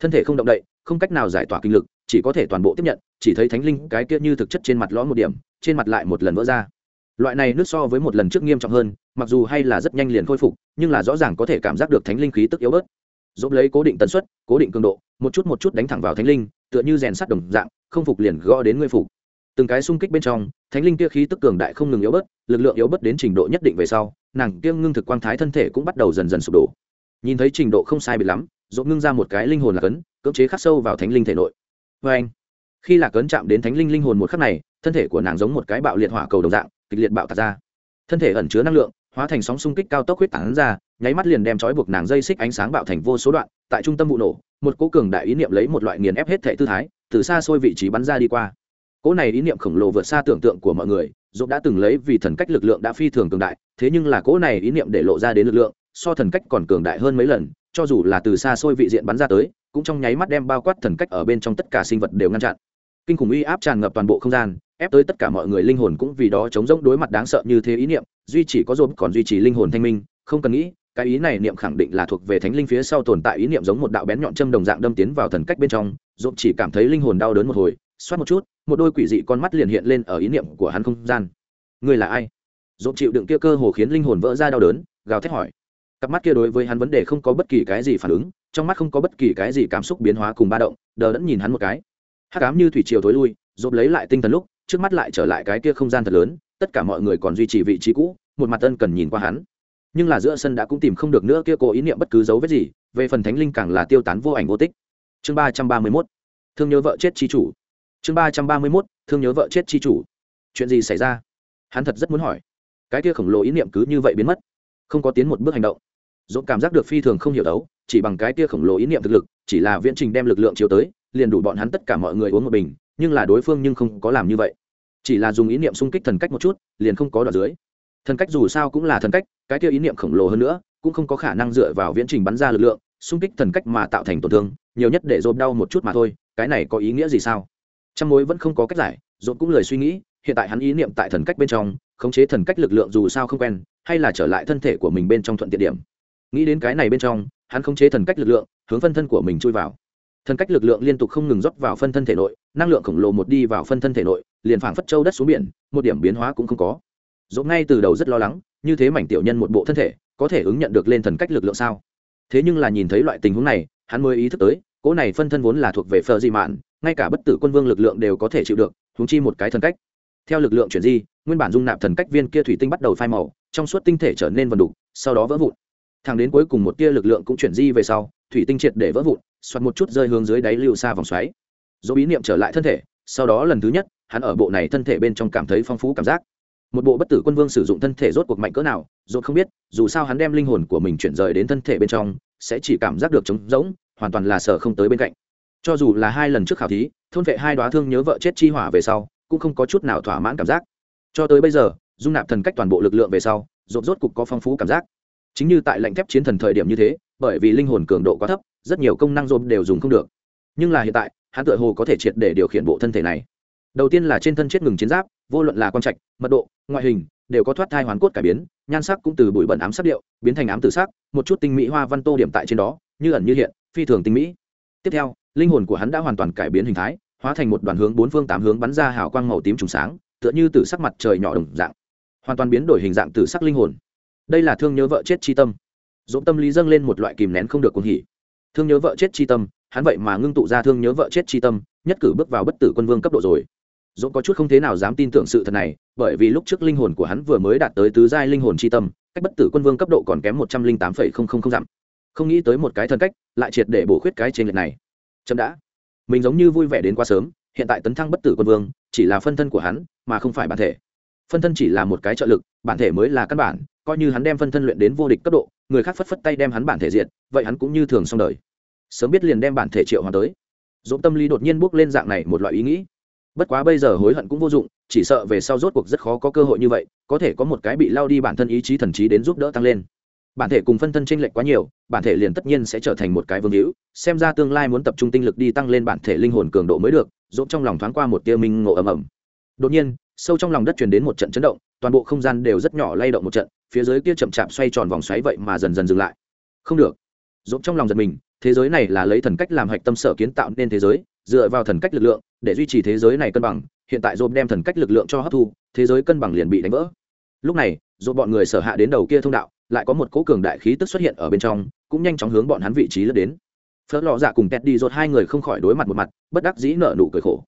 Thân thể không động đậy, không cách nào giải tỏa kinh lực, chỉ có thể toàn bộ tiếp nhận, chỉ thấy thánh linh cái kia như thực chất trên mặt lõm một điểm, trên mặt lại một lần vỡ ra. Loại này nước so với một lần trước nghiêm trọng hơn, mặc dù hay là rất nhanh liền khôi phục, nhưng là rõ ràng có thể cảm giác được thánh linh khí tức yếu bớt. Dốt lấy cố định tần suất, cố định cường độ, một chút một chút đánh thẳng vào thánh linh, tựa như rèn sắt đồng dạng, không phục liền gõ đến ngươi phục từng cái xung kích bên trong, thánh linh kia khí tức cường đại không ngừng yếu bớt, lực lượng yếu bớt đến trình độ nhất định về sau, nàng kia ngưng thực quang thái thân thể cũng bắt đầu dần dần sụp đổ. Nhìn thấy trình độ không sai biệt lắm dốt ngưng ra một cái linh hồn là cấn, cưỡng chế khắc sâu vào thánh linh thể nội. Vê anh khi lạc cấn chạm đến thánh linh linh hồn một khắc này, thân thể của nàng giống một cái bạo liệt hỏa cầu đồng dạng, kịch liệt bạo tạt ra. Thân thể ẩn chứa năng lượng, hóa thành sóng xung kích cao tốc huyết tán ra, nháy mắt liền đem trói buộc nàng dây xích ánh sáng bạo thành vô số đoạn, tại trung tâm vụ nổ, một cố cường đại ý niệm lấy một loại nghiền ép hết thể tư thái, từ xa xôi vị trí bắn ra đi qua cỗ này ý niệm khổng lồ vượt xa tưởng tượng của mọi người, dũng đã từng lấy vì thần cách lực lượng đã phi thường cường đại, thế nhưng là cỗ này ý niệm để lộ ra đến lực lượng, so thần cách còn cường đại hơn mấy lần, cho dù là từ xa xôi vị diện bắn ra tới, cũng trong nháy mắt đem bao quát thần cách ở bên trong tất cả sinh vật đều ngăn chặn. Kinh khủng uy áp tràn ngập toàn bộ không gian, ép tới tất cả mọi người linh hồn cũng vì đó chống rỗng đối mặt đáng sợ như thế ý niệm, duy chỉ có dồn còn duy trì linh hồn thanh minh, không cần nghĩ, cái ý này niệm khẳng định là thuộc về thánh linh phía sau tồn tại ý niệm giống một đạo bén nhọn châm đồng dạng đâm tiến vào thần cách bên trong dồn chỉ cảm thấy linh hồn đau đớn một hồi, xoát một chút một đôi quỷ dị con mắt liền hiện lên ở ý niệm của hắn không gian. Người là ai? Dộn chịu đựng kia cơ hồ khiến linh hồn vỡ ra đau đớn, gào thét hỏi. Cặp mắt kia đối với hắn vấn đề không có bất kỳ cái gì phản ứng, trong mắt không có bất kỳ cái gì cảm xúc biến hóa cùng ba động, đờ đẫn nhìn hắn một cái. Hát cám như thủy triều thối lui dồn lấy lại tinh thần lúc, trước mắt lại trở lại cái kia không gian thật lớn, tất cả mọi người còn duy trì vị trí cũ, một mặt ân cần nhìn qua hắn. Nhưng là giữa sân đã cũng tìm không được nữa kia cố ý niệm bất cứ dấu vết gì, về phần thánh linh càng là tiêu tán vô ảnh vô tích. Chương ba trăm ba mươi mốt. Thương nhớ vợ chết chi chủ chương ba trăm ba mươi mốt, thương nhớ vợ chết chi chủ. Chuyện gì xảy ra? Hắn thật rất muốn hỏi. Cái kia khổng lồ ý niệm cứ như vậy biến mất. Không có tiến một bước hành động. Dũng cảm giác được phi thường không hiểu đấu, chỉ bằng cái kia khổng lồ ý niệm thực lực, chỉ là viễn trình đem lực lượng chiếu tới, liền đủ bọn hắn tất cả mọi người uống một bình, nhưng là đối phương nhưng không có làm như vậy. Chỉ là dùng ý niệm xung kích thần cách một chút, liền không có đoạn dưới. Thần cách dù sao cũng là thần cách, cái kia ý niệm khổng lồ hơn nữa, cũng không có khả năng dựa vào viễn trình bắn ra lực lượng, xung kích thần cách mà tạo thành tổn thương, nhiều nhất để dồn đau một chút mà thôi, cái này có ý nghĩa gì sao? Trăm mối vẫn không có cách giải dồn cũng lời suy nghĩ, hiện tại hắn ý niệm tại thần cách bên trong, khống chế thần cách lực lượng dù sao không quen, hay là trở lại thân thể của mình bên trong thuận tiện điểm. Nghĩ đến cái này bên trong, hắn khống chế thần cách lực lượng, hướng phân thân của mình chui vào. Thần cách lực lượng liên tục không ngừng rót vào phân thân thể nội, năng lượng khổng lồ một đi vào phân thân thể nội, liền phảng phất châu đất xuống biển, một điểm biến hóa cũng không có. Dồn ngay từ đầu rất lo lắng, như thế mảnh tiểu nhân một bộ thân thể, có thể ứng nhận được lên thần cách lực lượng sao? Thế nhưng là nhìn thấy loại tình huống này, hắn mới ý thức tới, cỗ này phân thân vốn là thuộc về phờ di mạn ngay cả bất tử quân vương lực lượng đều có thể chịu được thúng chi một cái thần cách. Theo lực lượng chuyển di, nguyên bản dung nạp thần cách viên kia thủy tinh bắt đầu phai màu, trong suốt tinh thể trở nên vần đục, sau đó vỡ vụn. Thẳng đến cuối cùng một tia lực lượng cũng chuyển di về sau, thủy tinh triệt để vỡ vụn xoặt một chút rơi hướng dưới đáy lưu xa vòng xoáy. Dỗ ý niệm trở lại thân thể, sau đó lần thứ nhất, hắn ở bộ này thân thể bên trong cảm thấy phong phú cảm giác. Một bộ bất tử quân vương sử dụng thân thể rốt cuộc mạnh cỡ nào dốt không biết, dù sao hắn đem linh hồn của mình chuyển rời đến thân thể bên trong, sẽ chỉ cảm giác được trống rỗng, hoàn toàn là sở không tới bên cạnh cho dù là hai lần trước khảo thí, thôn vệ hai đoá thương nhớ vợ chết chi hỏa về sau, cũng không có chút nào thỏa mãn cảm giác. Cho tới bây giờ, dung nạp thần cách toàn bộ lực lượng về sau, rộp rốt cục có phong phú cảm giác. Chính như tại lệnh thép chiến thần thời điểm như thế, bởi vì linh hồn cường độ quá thấp, rất nhiều công năng rộp đều dùng không được. Nhưng là hiện tại, hắn tựa hồ có thể triệt để điều khiển bộ thân thể này. Đầu tiên là trên thân chết ngừng chiến giáp, vô luận là quan trạch, mật độ, ngoại hình, đều có thoát thai hoàn cốt cải biến, nhan sắc cũng từ bụi bẩn ám sắc điệu, biến thành ám tử sắc, một chút tinh mỹ hoa văn tô điểm tại trên đó, như ẩn như hiện, phi thường tinh mỹ. Tiếp theo linh hồn của hắn đã hoàn toàn cải biến hình thái, hóa thành một đoàn hướng bốn phương tám hướng bắn ra hào quang màu tím trùng sáng, tựa như từ sắc mặt trời nhỏ đồng dạng. Hoàn toàn biến đổi hình dạng từ sắc linh hồn. Đây là thương nhớ vợ chết chi tâm. Dũng tâm lý dâng lên một loại kìm nén không được cuồng hỉ. Thương nhớ vợ chết chi tâm, hắn vậy mà ngưng tụ ra thương nhớ vợ chết chi tâm, nhất cử bước vào bất tử quân vương cấp độ rồi. Dũng có chút không thế nào dám tin tưởng sự thật này, bởi vì lúc trước linh hồn của hắn vừa mới đạt tới tứ giai linh hồn chi tâm, cách bất tử quân vương cấp độ còn kém một trăm linh tám phẩy không không không dặm. Không nghĩ tới một cái thân cách, lại triệt để bổ khuyết cái trên lệch này chậm đã. Mình giống như vui vẻ đến quá sớm, hiện tại tấn thăng bất tử quân vương, chỉ là phân thân của hắn, mà không phải bản thể. Phân thân chỉ là một cái trợ lực, bản thể mới là căn bản, coi như hắn đem phân thân luyện đến vô địch cấp độ, người khác phất phất tay đem hắn bản thể diện vậy hắn cũng như thường xong đời. Sớm biết liền đem bản thể triệu hoàng tới. Dũng tâm lý đột nhiên bước lên dạng này một loại ý nghĩ. Bất quá bây giờ hối hận cũng vô dụng, chỉ sợ về sau rốt cuộc rất khó có cơ hội như vậy, có thể có một cái bị lao đi bản thân ý chí thần trí đến giúp đỡ tăng lên bản thể cùng phân thân tranh lệch quá nhiều, bản thể liền tất nhiên sẽ trở thành một cái vương hữu, xem ra tương lai muốn tập trung tinh lực đi tăng lên bản thể linh hồn cường độ mới được rộn trong lòng thoáng qua một tia minh ngộ ầm ầm. Đột nhiên, sâu trong lòng đất truyền đến một trận chấn động, toàn bộ không gian đều rất nhỏ lay động một trận, phía dưới kia chậm chạp xoay tròn vòng xoáy vậy mà dần dần dừng lại. Không được. Rộn trong lòng giật mình, thế giới này là lấy thần cách làm hạch tâm sở kiến tạo nên thế giới, dựa vào thần cách lực lượng, để duy trì thế giới này cân bằng, hiện tại Rộn đem thần cách lực lượng cho hấp thu, thế giới cân bằng liền bị đánh vỡ. Lúc này Rộn bọn người sở hạ đến đầu kia thông đạo lại có một cỗ cường đại khí tức xuất hiện ở bên trong, cũng nhanh chóng hướng bọn hắn vị trí lướt đến. Phớt lọ dạ cùng tẹt đi dột hai người không khỏi đối mặt một mặt, bất đắc dĩ nở nụ cười khổ.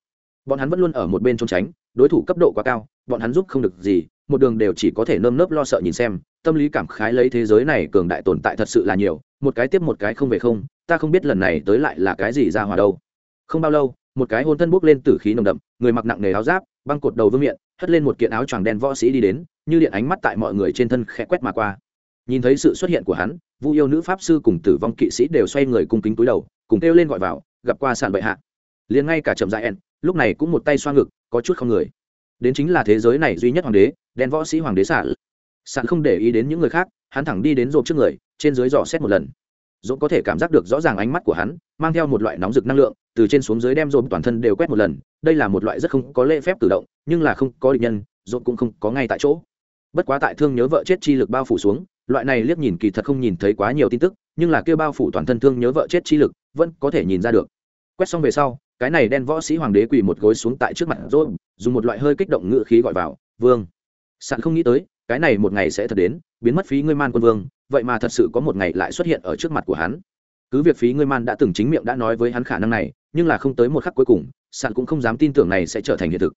Bọn hắn vẫn luôn ở một bên trốn tránh, đối thủ cấp độ quá cao, bọn hắn giúp không được gì, một đường đều chỉ có thể nơm nớp lo sợ nhìn xem, tâm lý cảm khái lấy thế giới này cường đại tồn tại thật sự là nhiều, một cái tiếp một cái không về không, ta không biết lần này tới lại là cái gì ra hòa đâu. Không bao lâu, một cái hôn thân bốc lên tử khí nồng đậm, người mặc nặng nề áo giáp, băng cột đầu vương miệng hất lên một kiện áo choàng đen võ sĩ đi đến, như điện ánh mắt tại mọi người trên thân khẽ quét mà qua nhìn thấy sự xuất hiện của hắn, vu yêu nữ pháp sư cùng tử vong kỵ sĩ đều xoay người cung kính túi đầu, cùng kêu lên gọi vào, gặp qua sàn bệ hạ. Liền ngay cả trầm dại ẹn lúc này cũng một tay xoa ngực, có chút không người. Đến chính là thế giới này duy nhất hoàng đế, đen võ sĩ hoàng đế sản sản không để ý đến những người khác, hắn thẳng đi đến rộp trước người, trên dưới dò xét một lần. Dũng có thể cảm giác được rõ ràng ánh mắt của hắn, mang theo một loại nóng rực năng lượng, từ trên xuống dưới đem rộp toàn thân đều quét một lần. Đây là một loại rất không có lễ phép tự động, nhưng là không có định nhân, rộp cũng không có ngay tại chỗ. Bất quá tại thương nhớ vợ chết chi lực bao phủ xuống loại này liếc nhìn kỳ thật không nhìn thấy quá nhiều tin tức, nhưng là kêu bao phủ toàn thân thương nhớ vợ chết chi lực, vẫn có thể nhìn ra được. Quét xong về sau, cái này đen võ sĩ hoàng đế quỳ một gối xuống tại trước mặt rồi dùng một loại hơi kích động ngự khí gọi vào, vương. Sạn không nghĩ tới, cái này một ngày sẽ thật đến, biến mất phí ngươi man quân vương, vậy mà thật sự có một ngày lại xuất hiện ở trước mặt của hắn. Cứ việc phí ngươi man đã từng chính miệng đã nói với hắn khả năng này, nhưng là không tới một khắc cuối cùng, sạn cũng không dám tin tưởng này sẽ trở thành hiện thực.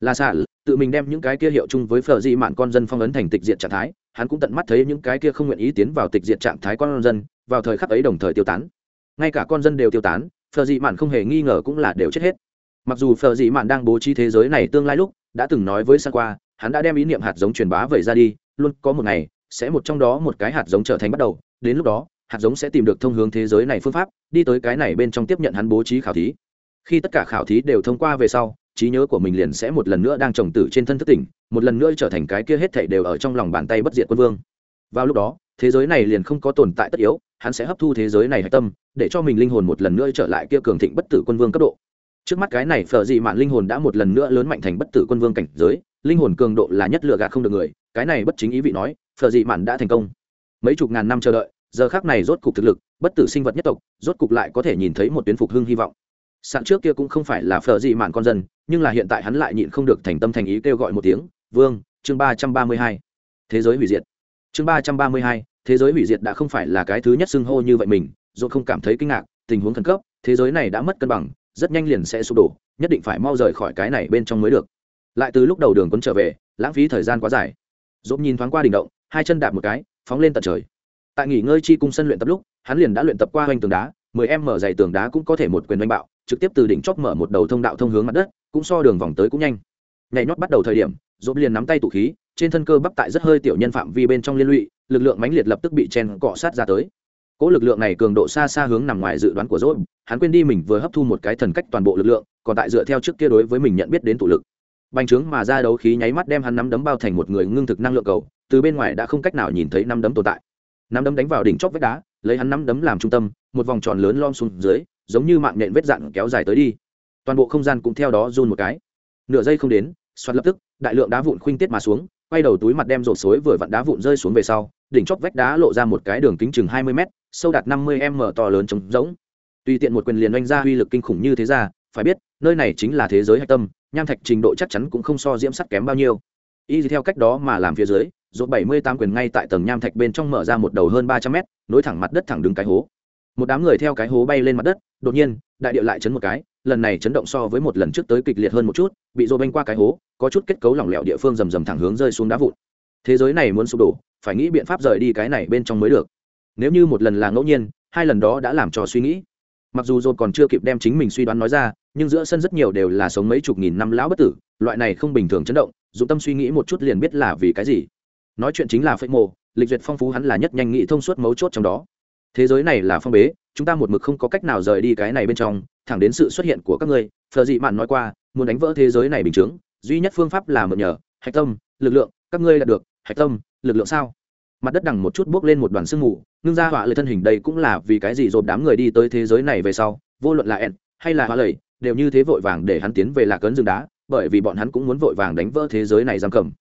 Là sạn, tự mình đem những cái kia hiệu chung với phở di mạn con dân phong ấn thành tịch diện trạng thái hắn cũng tận mắt thấy những cái kia không nguyện ý tiến vào tịch diệt trạng thái con dân, vào thời khắc ấy đồng thời tiêu tán. Ngay cả con dân đều tiêu tán, phờ dị mạn không hề nghi ngờ cũng là đều chết hết. Mặc dù phờ dị mạn đang bố trí thế giới này tương lai lúc, đã từng nói với sang qua hắn đã đem ý niệm hạt giống truyền bá vẩy ra đi, luôn có một ngày, sẽ một trong đó một cái hạt giống trở thành bắt đầu, đến lúc đó, hạt giống sẽ tìm được thông hướng thế giới này phương pháp, đi tới cái này bên trong tiếp nhận hắn bố trí khảo thí. Khi tất cả khảo thí đều thông qua về sau trí nhớ của mình liền sẽ một lần nữa đang trồng tử trên thân thức tỉnh, một lần nữa trở thành cái kia hết thảy đều ở trong lòng bàn tay bất diệt quân vương. Vào lúc đó, thế giới này liền không có tồn tại tất yếu, hắn sẽ hấp thu thế giới này hạch tâm, để cho mình linh hồn một lần nữa trở lại kia cường thịnh bất tử quân vương cấp độ. Trước mắt cái này phở dị mạn linh hồn đã một lần nữa lớn mạnh thành bất tử quân vương cảnh giới, linh hồn cường độ là nhất lựa gạt không được người, cái này bất chính ý vị nói, phở dị mạn đã thành công. Mấy chục ngàn năm chờ đợi, giờ khác này rốt cục thực lực, bất tử sinh vật nhất tộc, rốt cục lại có thể nhìn thấy một tuyến phục hưng hy vọng sạn trước kia cũng không phải là phở gì mạn con dân, nhưng là hiện tại hắn lại nhịn không được thành tâm thành ý kêu gọi một tiếng, vương, chương ba trăm ba mươi hai, thế giới hủy diệt. Chương ba trăm ba mươi hai, thế giới hủy diệt đã không phải là cái thứ nhất xưng hô như vậy mình dồn không cảm thấy kinh ngạc, tình huống khẩn cấp, thế giới này đã mất cân bằng, rất nhanh liền sẽ sụp đổ, nhất định phải mau rời khỏi cái này bên trong mới được. Lại từ lúc đầu đường quân trở về, lãng phí thời gian quá dài. Dồn nhìn thoáng qua đỉnh động, hai chân đạp một cái, phóng lên tận trời. Tại nghỉ ngơi chi cung sân luyện tập lúc, hắn liền đã luyện tập qua hoành tường đá, mười em mở dày tường đá cũng có thể một quyền đánh bạo trực tiếp từ đỉnh chóp mở một đầu thông đạo thông hướng mặt đất, cũng so đường vòng tới cũng nhanh. Nhảy nhót bắt đầu thời điểm dồn liền nắm tay tụ khí, trên thân cơ bắp tại rất hơi tiểu nhân phạm vi bên trong liên lụy, lực lượng mãnh liệt lập tức bị chen cọ sát ra tới. Cỗ lực lượng này cường độ xa xa hướng nằm ngoài dự đoán của dốt hắn quên đi mình vừa hấp thu một cái thần cách toàn bộ lực lượng, còn tại dựa theo trước kia đối với mình nhận biết đến tụ lực. Bành trướng mà ra đấu khí nháy mắt đem hắn nắm đấm bao thành một người ngưng thực năng lượng cầu, từ bên ngoài đã không cách nào nhìn thấy năm đấm tồn tại. Năm đấm đánh vào đỉnh chóp vách đá, lấy hắn nắm đấm làm trung tâm, một vòng tròn lớn lom xuống dưới giống như mạng nhện vết dạn kéo dài tới đi. Toàn bộ không gian cũng theo đó run một cái. Nửa giây không đến xoát lập tức, đại lượng đá vụn khuynh tiết mà xuống, quay đầu túi mặt đem rột xối vừa vặn đá vụn rơi xuống về sau, đỉnh chóp vách đá lộ ra một cái đường kính chừng hai mươi m sâu đạt năm mươi m to lớn trống rỗng. Tùy tiện một quyền liền oanh ra uy lực kinh khủng như thế ra, phải biết, nơi này chính là thế giới hạch tâm, nham thạch trình độ chắc chắn cũng không so diễm sắt kém bao nhiêu. Y theo cách đó mà làm phía dưới rột bảy mươi tám quyền ngay tại tầng nham thạch bên trong mở ra một đầu hơn ba trăm mét, nối thẳng mặt đất thẳng đứng cái hố một đám người theo cái hố bay lên mặt đất, đột nhiên, đại địa lại chấn một cái, lần này chấn động so với một lần trước tới kịch liệt hơn một chút, bị rô banh qua cái hố, có chút kết cấu lỏng lẻo địa phương rầm rầm thẳng hướng rơi xuống đá vụn. Thế giới này muốn sụp đổ, phải nghĩ biện pháp rời đi cái này bên trong mới được. Nếu như một lần là ngẫu nhiên, hai lần đó đã làm trò suy nghĩ. Mặc dù rô còn chưa kịp đem chính mình suy đoán nói ra, nhưng giữa sân rất nhiều đều là sống mấy chục nghìn năm lão bất tử, loại này không bình thường chấn động dù tâm suy nghĩ một chút liền biết là vì cái gì. Nói chuyện chính là phệ mộ lịch duyệt phong phú hắn là nhất nhanh nghĩ thông suốt mấu chốt trong đó thế giới này là phong bế, chúng ta một mực không có cách nào rời đi cái này bên trong, thẳng đến sự xuất hiện của các ngươi, phờ dị mạn nói qua, muốn đánh vỡ thế giới này bình chướng, duy nhất phương pháp là mượn nhờ, hạch tâm, lực lượng, các ngươi đạt được, hạch tâm, lực lượng sao? Mặt đất đằng một chút bước lên một đoàn sương mù, ngưng ra họa lời thân hình đây cũng là vì cái gì dồn đám người đi tới thế giới này về sau, vô luận là ẹn, hay là hoa lầy đều như thế vội vàng để hắn tiến về lạc ấn rừng đá, bởi vì bọn hắn cũng muốn vội vàng đánh vỡ thế giới này giam cầm.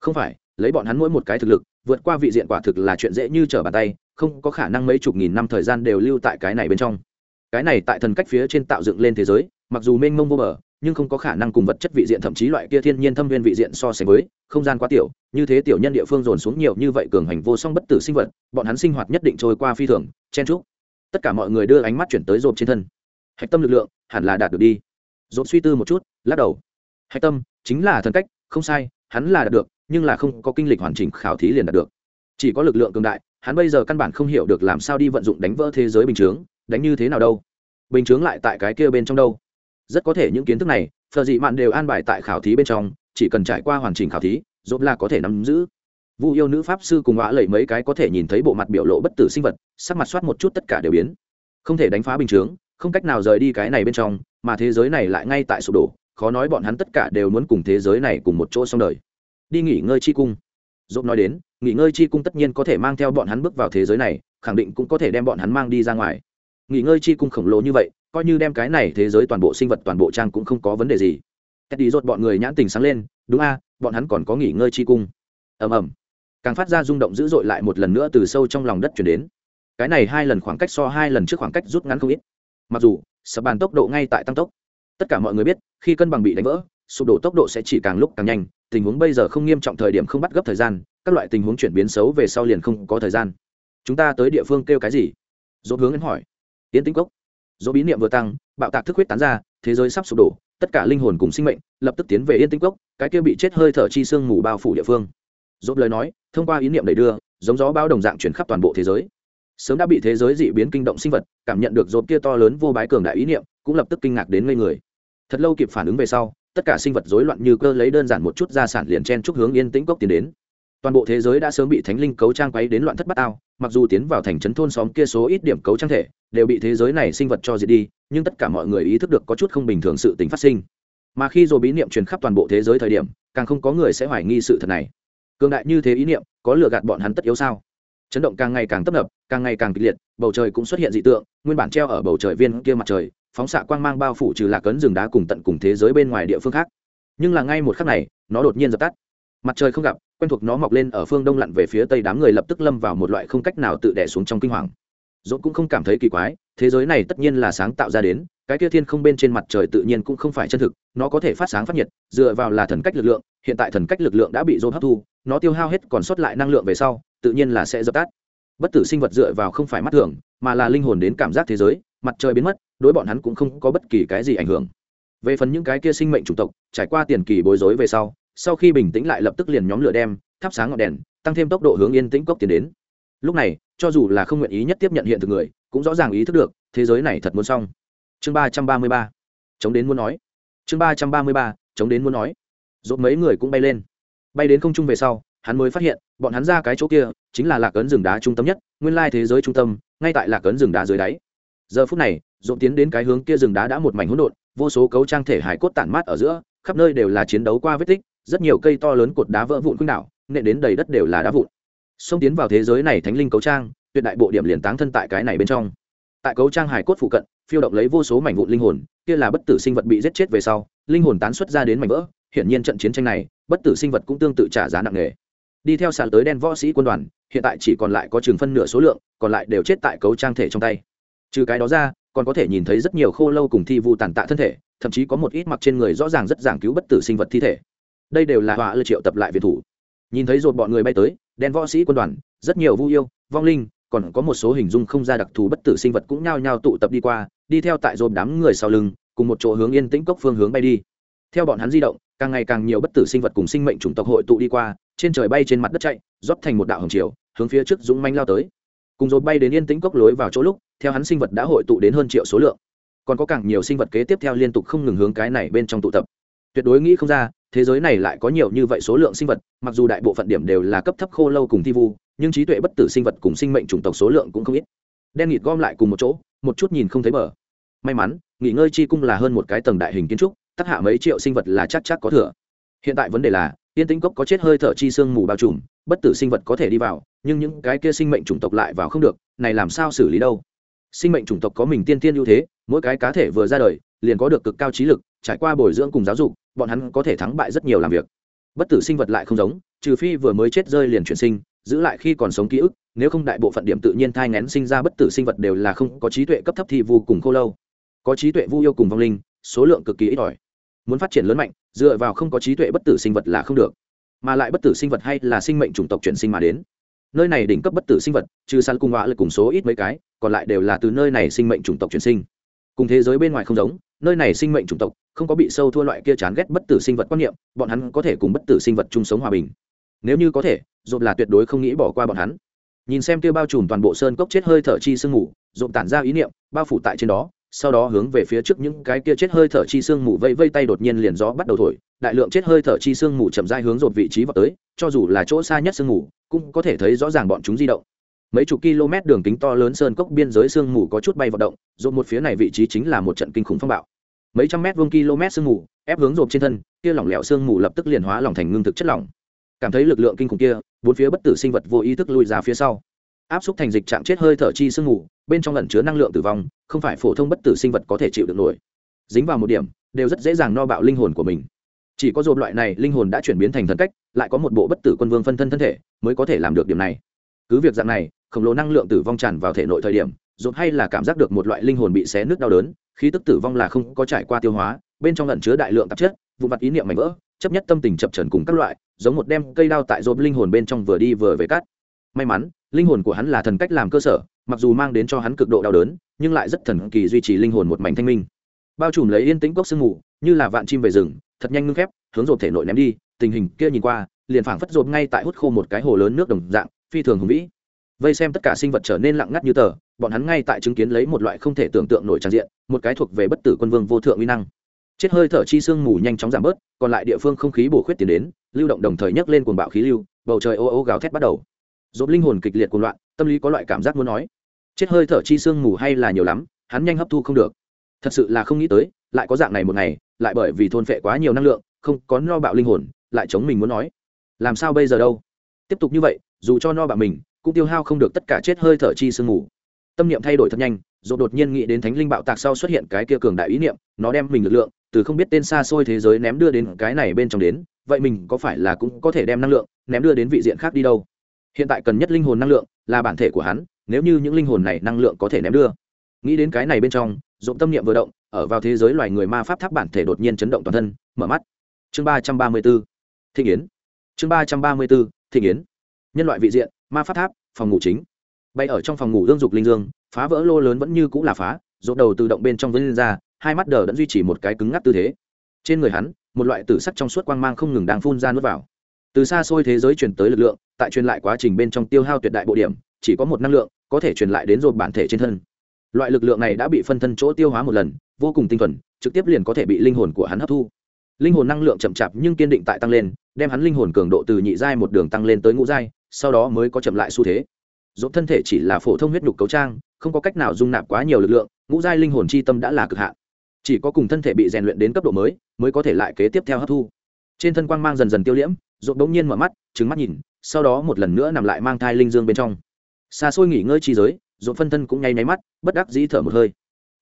Không phải, lấy bọn hắn mỗi một cái thực lực, vượt qua vị diện quả thực là chuyện dễ như trở bàn tay không có khả năng mấy chục nghìn năm thời gian đều lưu tại cái này bên trong. Cái này tại thần cách phía trên tạo dựng lên thế giới, mặc dù mênh mông vô bờ, nhưng không có khả năng cùng vật chất vị diện thậm chí loại kia thiên nhiên thâm viên vị diện so sánh với, không gian quá tiểu, như thế tiểu nhân địa phương dồn xuống nhiều như vậy cường hành vô song bất tử sinh vật, bọn hắn sinh hoạt nhất định trôi qua phi thường, chen trúc tất cả mọi người đưa ánh mắt chuyển tới rộp trên thân. Hạch tâm lực lượng, hẳn là đạt được đi. Rộp suy tư một chút, lắc đầu. Hạch tâm, chính là thần cách, không sai, hắn là đạt được, nhưng là không có kinh lịch hoàn chỉnh khảo thí liền đạt được. Chỉ có lực lượng cường đại hắn bây giờ căn bản không hiểu được làm sao đi vận dụng đánh vỡ thế giới bình chướng, đánh như thế nào đâu. Bình chướng lại tại cái kia bên trong đâu. Rất có thể những kiến thức này phờ dị mạn đều an bài tại khảo thí bên trong, chỉ cần trải qua hoàn chỉnh khảo thí dốt là có thể nắm giữ. Vu yêu nữ pháp sư cùng ngã lẩy mấy cái có thể nhìn thấy bộ mặt biểu lộ bất tử sinh vật, sắc mặt soát một chút tất cả đều biến. Không thể đánh phá bình chướng, không cách nào rời đi cái này bên trong, mà thế giới này lại ngay tại sụp đổ, khó nói bọn hắn tất cả đều muốn cùng thế giới này cùng một chỗ xong đời. Đi nghỉ ngơi chi cung. Dốt nói đến nghỉ ngơi chi cung tất nhiên có thể mang theo bọn hắn bước vào thế giới này, khẳng định cũng có thể đem bọn hắn mang đi ra ngoài. Nghỉ ngơi chi cung khổng lồ như vậy, coi như đem cái này thế giới toàn bộ sinh vật, toàn bộ trang cũng không có vấn đề gì. Teddy đi rột bọn người nhãn tình sáng lên, đúng a, bọn hắn còn có nghỉ ngơi chi cung. Ầm ầm. Càng phát ra rung động dữ dội lại một lần nữa từ sâu trong lòng đất chuyển đến. Cái này hai lần khoảng cách so hai lần trước khoảng cách rút ngắn không ít. Mặc dù, sập bàn tốc độ ngay tại tăng tốc. Tất cả mọi người biết, khi cân bằng bị đánh vỡ, sụp đổ tốc độ sẽ chỉ càng lúc càng nhanh, tình huống bây giờ không nghiêm trọng thời điểm không bắt gấp thời gian các loại tình huống chuyển biến xấu về sau liền không có thời gian. Chúng ta tới địa phương kêu cái gì? Dốt hướng đến hỏi. Tiến tĩnh cốc. Dỗ bí niệm vừa tăng, bạo tạc thức huyết tán ra, thế giới sắp sụp đổ, tất cả linh hồn cùng sinh mệnh lập tức tiến về yên tĩnh cốc, cái kia bị chết hơi thở chi sương mù bao phủ địa phương. Dỗ lời nói, thông qua ý niệm đẩy đưa, giống gió bao đồng dạng chuyển khắp toàn bộ thế giới. Sớm đã bị thế giới dị biến kinh động sinh vật, cảm nhận được dồn kia to lớn vô bái cường đại ý niệm, cũng lập tức kinh ngạc đến ngây người. Thật lâu kịp phản ứng về sau, tất cả sinh vật rối loạn như cơ lấy đơn giản một chút gia sản liền chen chúc hướng yên tĩnh cốc tiến đến toàn bộ thế giới đã sớm bị thánh linh cấu trang quấy đến loạn thất bát ao mặc dù tiến vào thành trấn thôn xóm kia số ít điểm cấu trang thể đều bị thế giới này sinh vật cho diệt đi, nhưng tất cả mọi người ý thức được có chút không bình thường sự tính phát sinh. Mà khi rồi bí niệm truyền khắp toàn bộ thế giới thời điểm, càng không có người sẽ hoài nghi sự thật này. Cường đại như thế ý niệm, có lừa gạt bọn hắn tất yếu sao? Chấn động càng ngày càng tấp nập, càng ngày càng kịch liệt, bầu trời cũng xuất hiện dị tượng, nguyên bản treo ở bầu trời viên kia mặt trời, phóng xạ quang mang bao phủ trừ lạc cấn rừng đá cùng tận cùng thế giới bên ngoài địa phương khác. Nhưng là ngay một khắc này, nó đột nhiên dập tắt. Mặt trời không gặp quen thuộc nó mọc lên ở phương đông lặn về phía tây đám người lập tức lâm vào một loại không cách nào tự đẻ xuống trong kinh hoàng. Dốt cũng không cảm thấy kỳ quái, thế giới này tất nhiên là sáng tạo ra đến, cái kia thiên không bên trên mặt trời tự nhiên cũng không phải chân thực, nó có thể phát sáng phát nhiệt, dựa vào là thần cách lực lượng, hiện tại thần cách lực lượng đã bị dốt hấp thu, nó tiêu hao hết còn sót lại năng lượng về sau, tự nhiên là sẽ dập tắt. Bất tử sinh vật dựa vào không phải mắt thường, mà là linh hồn đến cảm giác thế giới, mặt trời biến mất, đối bọn hắn cũng không có bất kỳ cái gì ảnh hưởng. Về phần những cái kia sinh mệnh chủng tộc, trải qua tiền kỳ bối rối về sau sau khi bình tĩnh lại lập tức liền nhóm lửa đem, thắp sáng ngọn đèn, tăng thêm tốc độ hướng yên tĩnh cốc tiến đến. Lúc này, cho dù là không nguyện ý nhất tiếp nhận hiện thực người, cũng rõ ràng ý thức được, thế giới này thật muốn xong. Chương ba trăm ba mươi ba. Chống đến muốn nói. Chương ba trăm ba mươi ba, chống đến muốn nói. Dốt mấy người cũng bay lên. Bay đến không trung về sau, hắn mới phát hiện, bọn hắn ra cái chỗ kia, chính là lạc ấn rừng đá trung tâm nhất, nguyên lai thế giới trung tâm, ngay tại lạc ấn rừng đá dưới đáy. Giờ phút này dồn tiến đến cái hướng kia rừng đá đã một mảnh hỗn độn, vô số cấu trang thể hải cốt tản mát ở giữa, khắp nơi đều là chiến đấu qua vết tích rất nhiều cây to lớn cột đá vỡ vụn khuynh đảo, nện đến đầy đất đều là đá vụn. Xông tiến vào thế giới này thánh linh cấu trang, tuyệt đại bộ điểm liền táng thân tại cái này bên trong. Tại cấu trang hải cốt phụ cận, phiêu động lấy vô số mảnh vụn linh hồn, kia là bất tử sinh vật bị giết chết về sau, linh hồn tán xuất ra đến mảnh vỡ, hiển nhiên trận chiến tranh này, bất tử sinh vật cũng tương tự trả giá nặng nề. Đi theo sàn tới đen võ sĩ quân đoàn, hiện tại chỉ còn lại có chừng phân nửa số lượng, còn lại đều chết tại cấu trang thể trong tay. Trừ cái đó ra, còn có thể nhìn thấy rất nhiều khô lâu cùng thi vu tàn tạ thân thể, thậm chí có một ít mặc trên người rõ ràng rất giảng cứu bất tử sinh vật thi thể đây đều là họa ưa triệu tập lại viện thủ. Nhìn thấy rột bọn người bay tới, đen võ sĩ quân đoàn, rất nhiều vu yêu, vong linh, còn có một số hình dung không ra đặc thù bất tử sinh vật cũng nhao nhao tụ tập đi qua, đi theo tại rột đám người sau lưng, cùng một chỗ hướng yên tĩnh cốc phương hướng bay đi. Theo bọn hắn di động, càng ngày càng nhiều bất tử sinh vật cùng sinh mệnh chủng tộc hội tụ đi qua, trên trời bay trên mặt đất chạy, rót thành một đạo hồng chiều hướng phía trước dũng manh lao tới. Cùng rồi bay đến yên tĩnh cốc lối vào chỗ lúc, theo hắn sinh vật đã hội tụ đến hơn triệu số lượng. Còn có càng nhiều sinh vật kế tiếp theo liên tục không ngừng hướng cái này bên trong tụ tập tuyệt đối nghĩ không ra, thế giới này lại có nhiều như vậy số lượng sinh vật, mặc dù đại bộ phận điểm đều là cấp thấp khô lâu cùng thi vu, nhưng trí tuệ bất tử sinh vật cùng sinh mệnh chủng tộc số lượng cũng không ít. Đen nghịt gom lại cùng một chỗ, một chút nhìn không thấy bờ. May mắn, nghỉ ngơi chi cung là hơn một cái tầng đại hình kiến trúc tắc hạ mấy triệu sinh vật là chắc chắc có thừa. Hiện tại vấn đề là yên tĩnh cốc có chết hơi thở chi xương mù bao trùm, bất tử sinh vật có thể đi vào, nhưng những cái kia sinh mệnh chủng tộc lại vào không được, này làm sao xử lý đâu? Sinh mệnh chủng tộc có mình tiên tiên ưu thế, mỗi cái cá thể vừa ra đời, liền có được cực cao trí lực, trải qua bồi dưỡng cùng giáo dục bọn hắn có thể thắng bại rất nhiều làm việc. Bất tử sinh vật lại không giống, trừ phi vừa mới chết rơi liền chuyển sinh, giữ lại khi còn sống ký ức, nếu không đại bộ phận điểm tự nhiên thai ngén sinh ra bất tử sinh vật đều là không có trí tuệ cấp thấp thì vô cùng khô lâu. Có trí tuệ vu yêu cùng vong linh, số lượng cực kỳ ít ỏi. Muốn phát triển lớn mạnh, dựa vào không có trí tuệ bất tử sinh vật là không được. Mà lại bất tử sinh vật hay là sinh mệnh chủng tộc chuyển sinh mà đến. Nơi này đỉnh cấp bất tử sinh vật, trừ săn cung họa lực cùng số ít mấy cái, còn lại đều là từ nơi này sinh mệnh chủng tộc chuyển sinh. Cùng thế giới bên ngoài không giống nơi này sinh mệnh chủng tộc, không có bị sâu thua loại kia chán ghét bất tử sinh vật quan niệm, bọn hắn có thể cùng bất tử sinh vật chung sống hòa bình. Nếu như có thể dồn là tuyệt đối không nghĩ bỏ qua bọn hắn. Nhìn xem kia bao trùm toàn bộ sơn cốc chết hơi thở chi sương mù dồn tản ra ý niệm, bao phủ tại trên đó, sau đó hướng về phía trước những cái kia chết hơi thở chi sương mù vây vây tay đột nhiên liền gió bắt đầu thổi, đại lượng chết hơi thở chi sương mù chậm rãi hướng dồn vị trí vào tới, cho dù là chỗ xa nhất sương mù, cũng có thể thấy rõ ràng bọn chúng di động mấy chục km đường kính to lớn sơn cốc biên giới sương mù có chút bay vận động dồn một phía này vị trí chính là một trận kinh khủng phong bạo. Mấy trăm mét vuông km sương mù, ép hướng rộp trên thân, kia lỏng lẻo sương mù lập tức liền hóa lỏng thành ngưng thực chất lỏng. Cảm thấy lực lượng kinh khủng kia, bốn phía bất tử sinh vật vô ý thức lùi ra phía sau. Áp xúc thành dịch trạng chết hơi thở chi sương mù, bên trong lẩn chứa năng lượng tử vong, không phải phổ thông bất tử sinh vật có thể chịu được nổi. Dính vào một điểm, đều rất dễ dàng no bạo linh hồn của mình. Chỉ có dồn loại này linh hồn đã chuyển biến thành thần cách, lại có một bộ bất tử quân vương phân thân thân thể, mới có thể làm được điểm này. Cứ việc dạng này khổng lồ năng lượng tử vong tràn vào thể nội thời điểm dồn hay là cảm giác được một loại linh hồn bị xé nước đau đớn khí tức tử vong là không có trải qua tiêu hóa bên trong lẩn chứa đại lượng tạp chất vụ mặt ý niệm mảnh vỡ chấp nhất tâm tình chập trần cùng các loại giống một đem cây đao tại dồn linh hồn bên trong vừa đi vừa về cắt. May mắn linh hồn của hắn là thần cách làm cơ sở mặc dù mang đến cho hắn cực độ đau đớn nhưng lại rất thần kỳ duy trì linh hồn một mảnh thanh minh. Bao trùm lấy yên tĩnh cốc sương mù, như là vạn chim về rừng thật nhanh ngưng khép hướng rộp thể nội ném đi tình hình kia nhìn qua liền phảng phất rộp ngay tại hút khô một cái hồ lớn nước đồng dạng phi thường hùng vĩ vây xem tất cả sinh vật trở nên lặng ngắt như tờ, bọn hắn ngay tại chứng kiến lấy một loại không thể tưởng tượng nổi tràn diện, một cái thuộc về bất tử quân vương vô thượng uy năng. Chết hơi thở chi sương mù nhanh chóng giảm bớt, còn lại địa phương không khí bổ khuyết tiến đến, lưu động đồng thời nhấc lên cuồng bạo khí lưu, bầu trời ô ô gào thét bắt đầu. Dốt linh hồn kịch liệt cuồng loạn, tâm lý có loại cảm giác muốn nói, chết hơi thở chi sương mù hay là nhiều lắm, hắn nhanh hấp thu không được. Thật sự là không nghĩ tới, lại có dạng này một ngày, lại bởi vì thôn phệ quá nhiều năng lượng, không có no bạo linh hồn, lại chống mình muốn nói, làm sao bây giờ đâu? Tiếp tục như vậy, dù cho no bạo mình cũng tiêu hao không được tất cả chết hơi thở chi sương mù tâm niệm thay đổi thật nhanh rồi đột nhiên nghĩ đến thánh linh bạo tạc sau xuất hiện cái kia cường đại ý niệm, nó đem mình lực lượng, từ không biết tên xa xôi thế giới ném đưa đến cái này bên trong đến, vậy mình có phải là cũng có thể đem năng lượng, ném đưa đến vị diện khác đi đâu? Hiện tại cần nhất linh hồn năng lượng, là bản thể của hắn, nếu như những linh hồn này năng lượng có thể ném đưa. Nghĩ đến cái này bên trong dũng tâm niệm vừa động, ở vào thế giới loài người ma pháp tháp bản thể đột nhiên chấn động toàn thân, mở mắt. Chương ba trăm ba mươi b ố thị yến. Chương ba trăm ba mươi b ố thị yến. Nhân loại vị diện, ma pháp tháp phòng ngủ chính. Bay ở trong phòng ngủ ương dục linh dương, phá vỡ lô lớn vẫn như cũng là phá Rộp đầu tự động bên trong vân lên ra, hai mắt đờ vẫn duy trì một cái cứng ngắc tư thế. Trên người hắn, một loại tử sắc trong suốt quang mang không ngừng đang phun ra nuốt vào. Từ xa xôi thế giới truyền tới lực lượng, tại truyền lại quá trình bên trong tiêu hao tuyệt đại bộ điểm, chỉ có một năng lượng, có thể truyền lại đến rồi bản thể trên thân. Loại lực lượng này đã bị phân thân chỗ tiêu hóa một lần, vô cùng tinh thuần, trực tiếp liền có thể bị linh hồn của hắn hấp thu. Linh hồn năng lượng chậm chạp nhưng kiên định tại tăng lên, đem hắn linh hồn cường độ từ nhị giai một đường tăng lên tới ngũ giai sau đó mới có chậm lại xu thế. Dốt thân thể chỉ là phổ thông huyết nhục cấu trang, không có cách nào dung nạp quá nhiều lực lượng, ngũ giai linh hồn chi tâm đã là cực hạn. Chỉ có cùng thân thể bị rèn luyện đến cấp độ mới mới có thể lại kế tiếp theo hấp thu. Trên thân quang mang dần dần tiêu liễm dốt bỗng nhiên mở mắt trứng mắt nhìn, sau đó một lần nữa nằm lại mang thai linh dương bên trong. Xa xôi nghỉ ngơi chi giới dốt phân thân cũng nháy nháy mắt, bất đắc dĩ thở một hơi.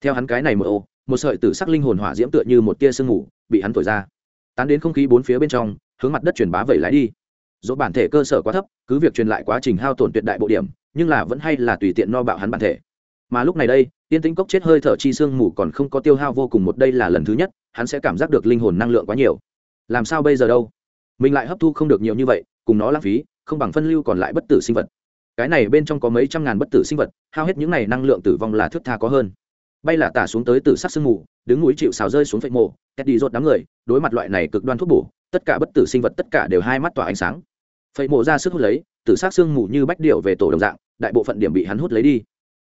Theo hắn cái này một ô, một sợi tử sắc linh hồn hỏa diễm tựa như một tia sương ngủ bị hắn thổi ra. Tán đến không khí bốn phía bên trong, hướng mặt đất truyền bá vẩy lái đi dỗ bản thể cơ sở quá thấp, cứ việc truyền lại quá trình hao tổn tuyệt đại bộ điểm, nhưng là vẫn hay là tùy tiện no bạo hắn bản thể. Mà lúc này đây, tiên tĩnh cốc chết hơi thở chi xương mù còn không có tiêu hao vô cùng một đây là lần thứ nhất, hắn sẽ cảm giác được linh hồn năng lượng quá nhiều. Làm sao bây giờ đâu? Mình lại hấp thu không được nhiều như vậy, cùng nó lãng phí, không bằng phân lưu còn lại bất tử sinh vật. Cái này bên trong có mấy trăm ngàn bất tử sinh vật, hao hết những này năng lượng tử vong là thước tha có hơn. Bay là tả xuống tới từ sắc sương mù, đứng núi chịu xào rơi xuống phệ mộ kẹt đi rột đám người, đối mặt loại này cực đoan thuốc bổ tất cả bất tử sinh vật tất cả đều hai mắt tỏa ánh sáng. Phệ mộ ra sức hút lấy, tử sắc xương mù như bách điệu về tổ đồng dạng, đại bộ phận điểm bị hắn hút lấy đi.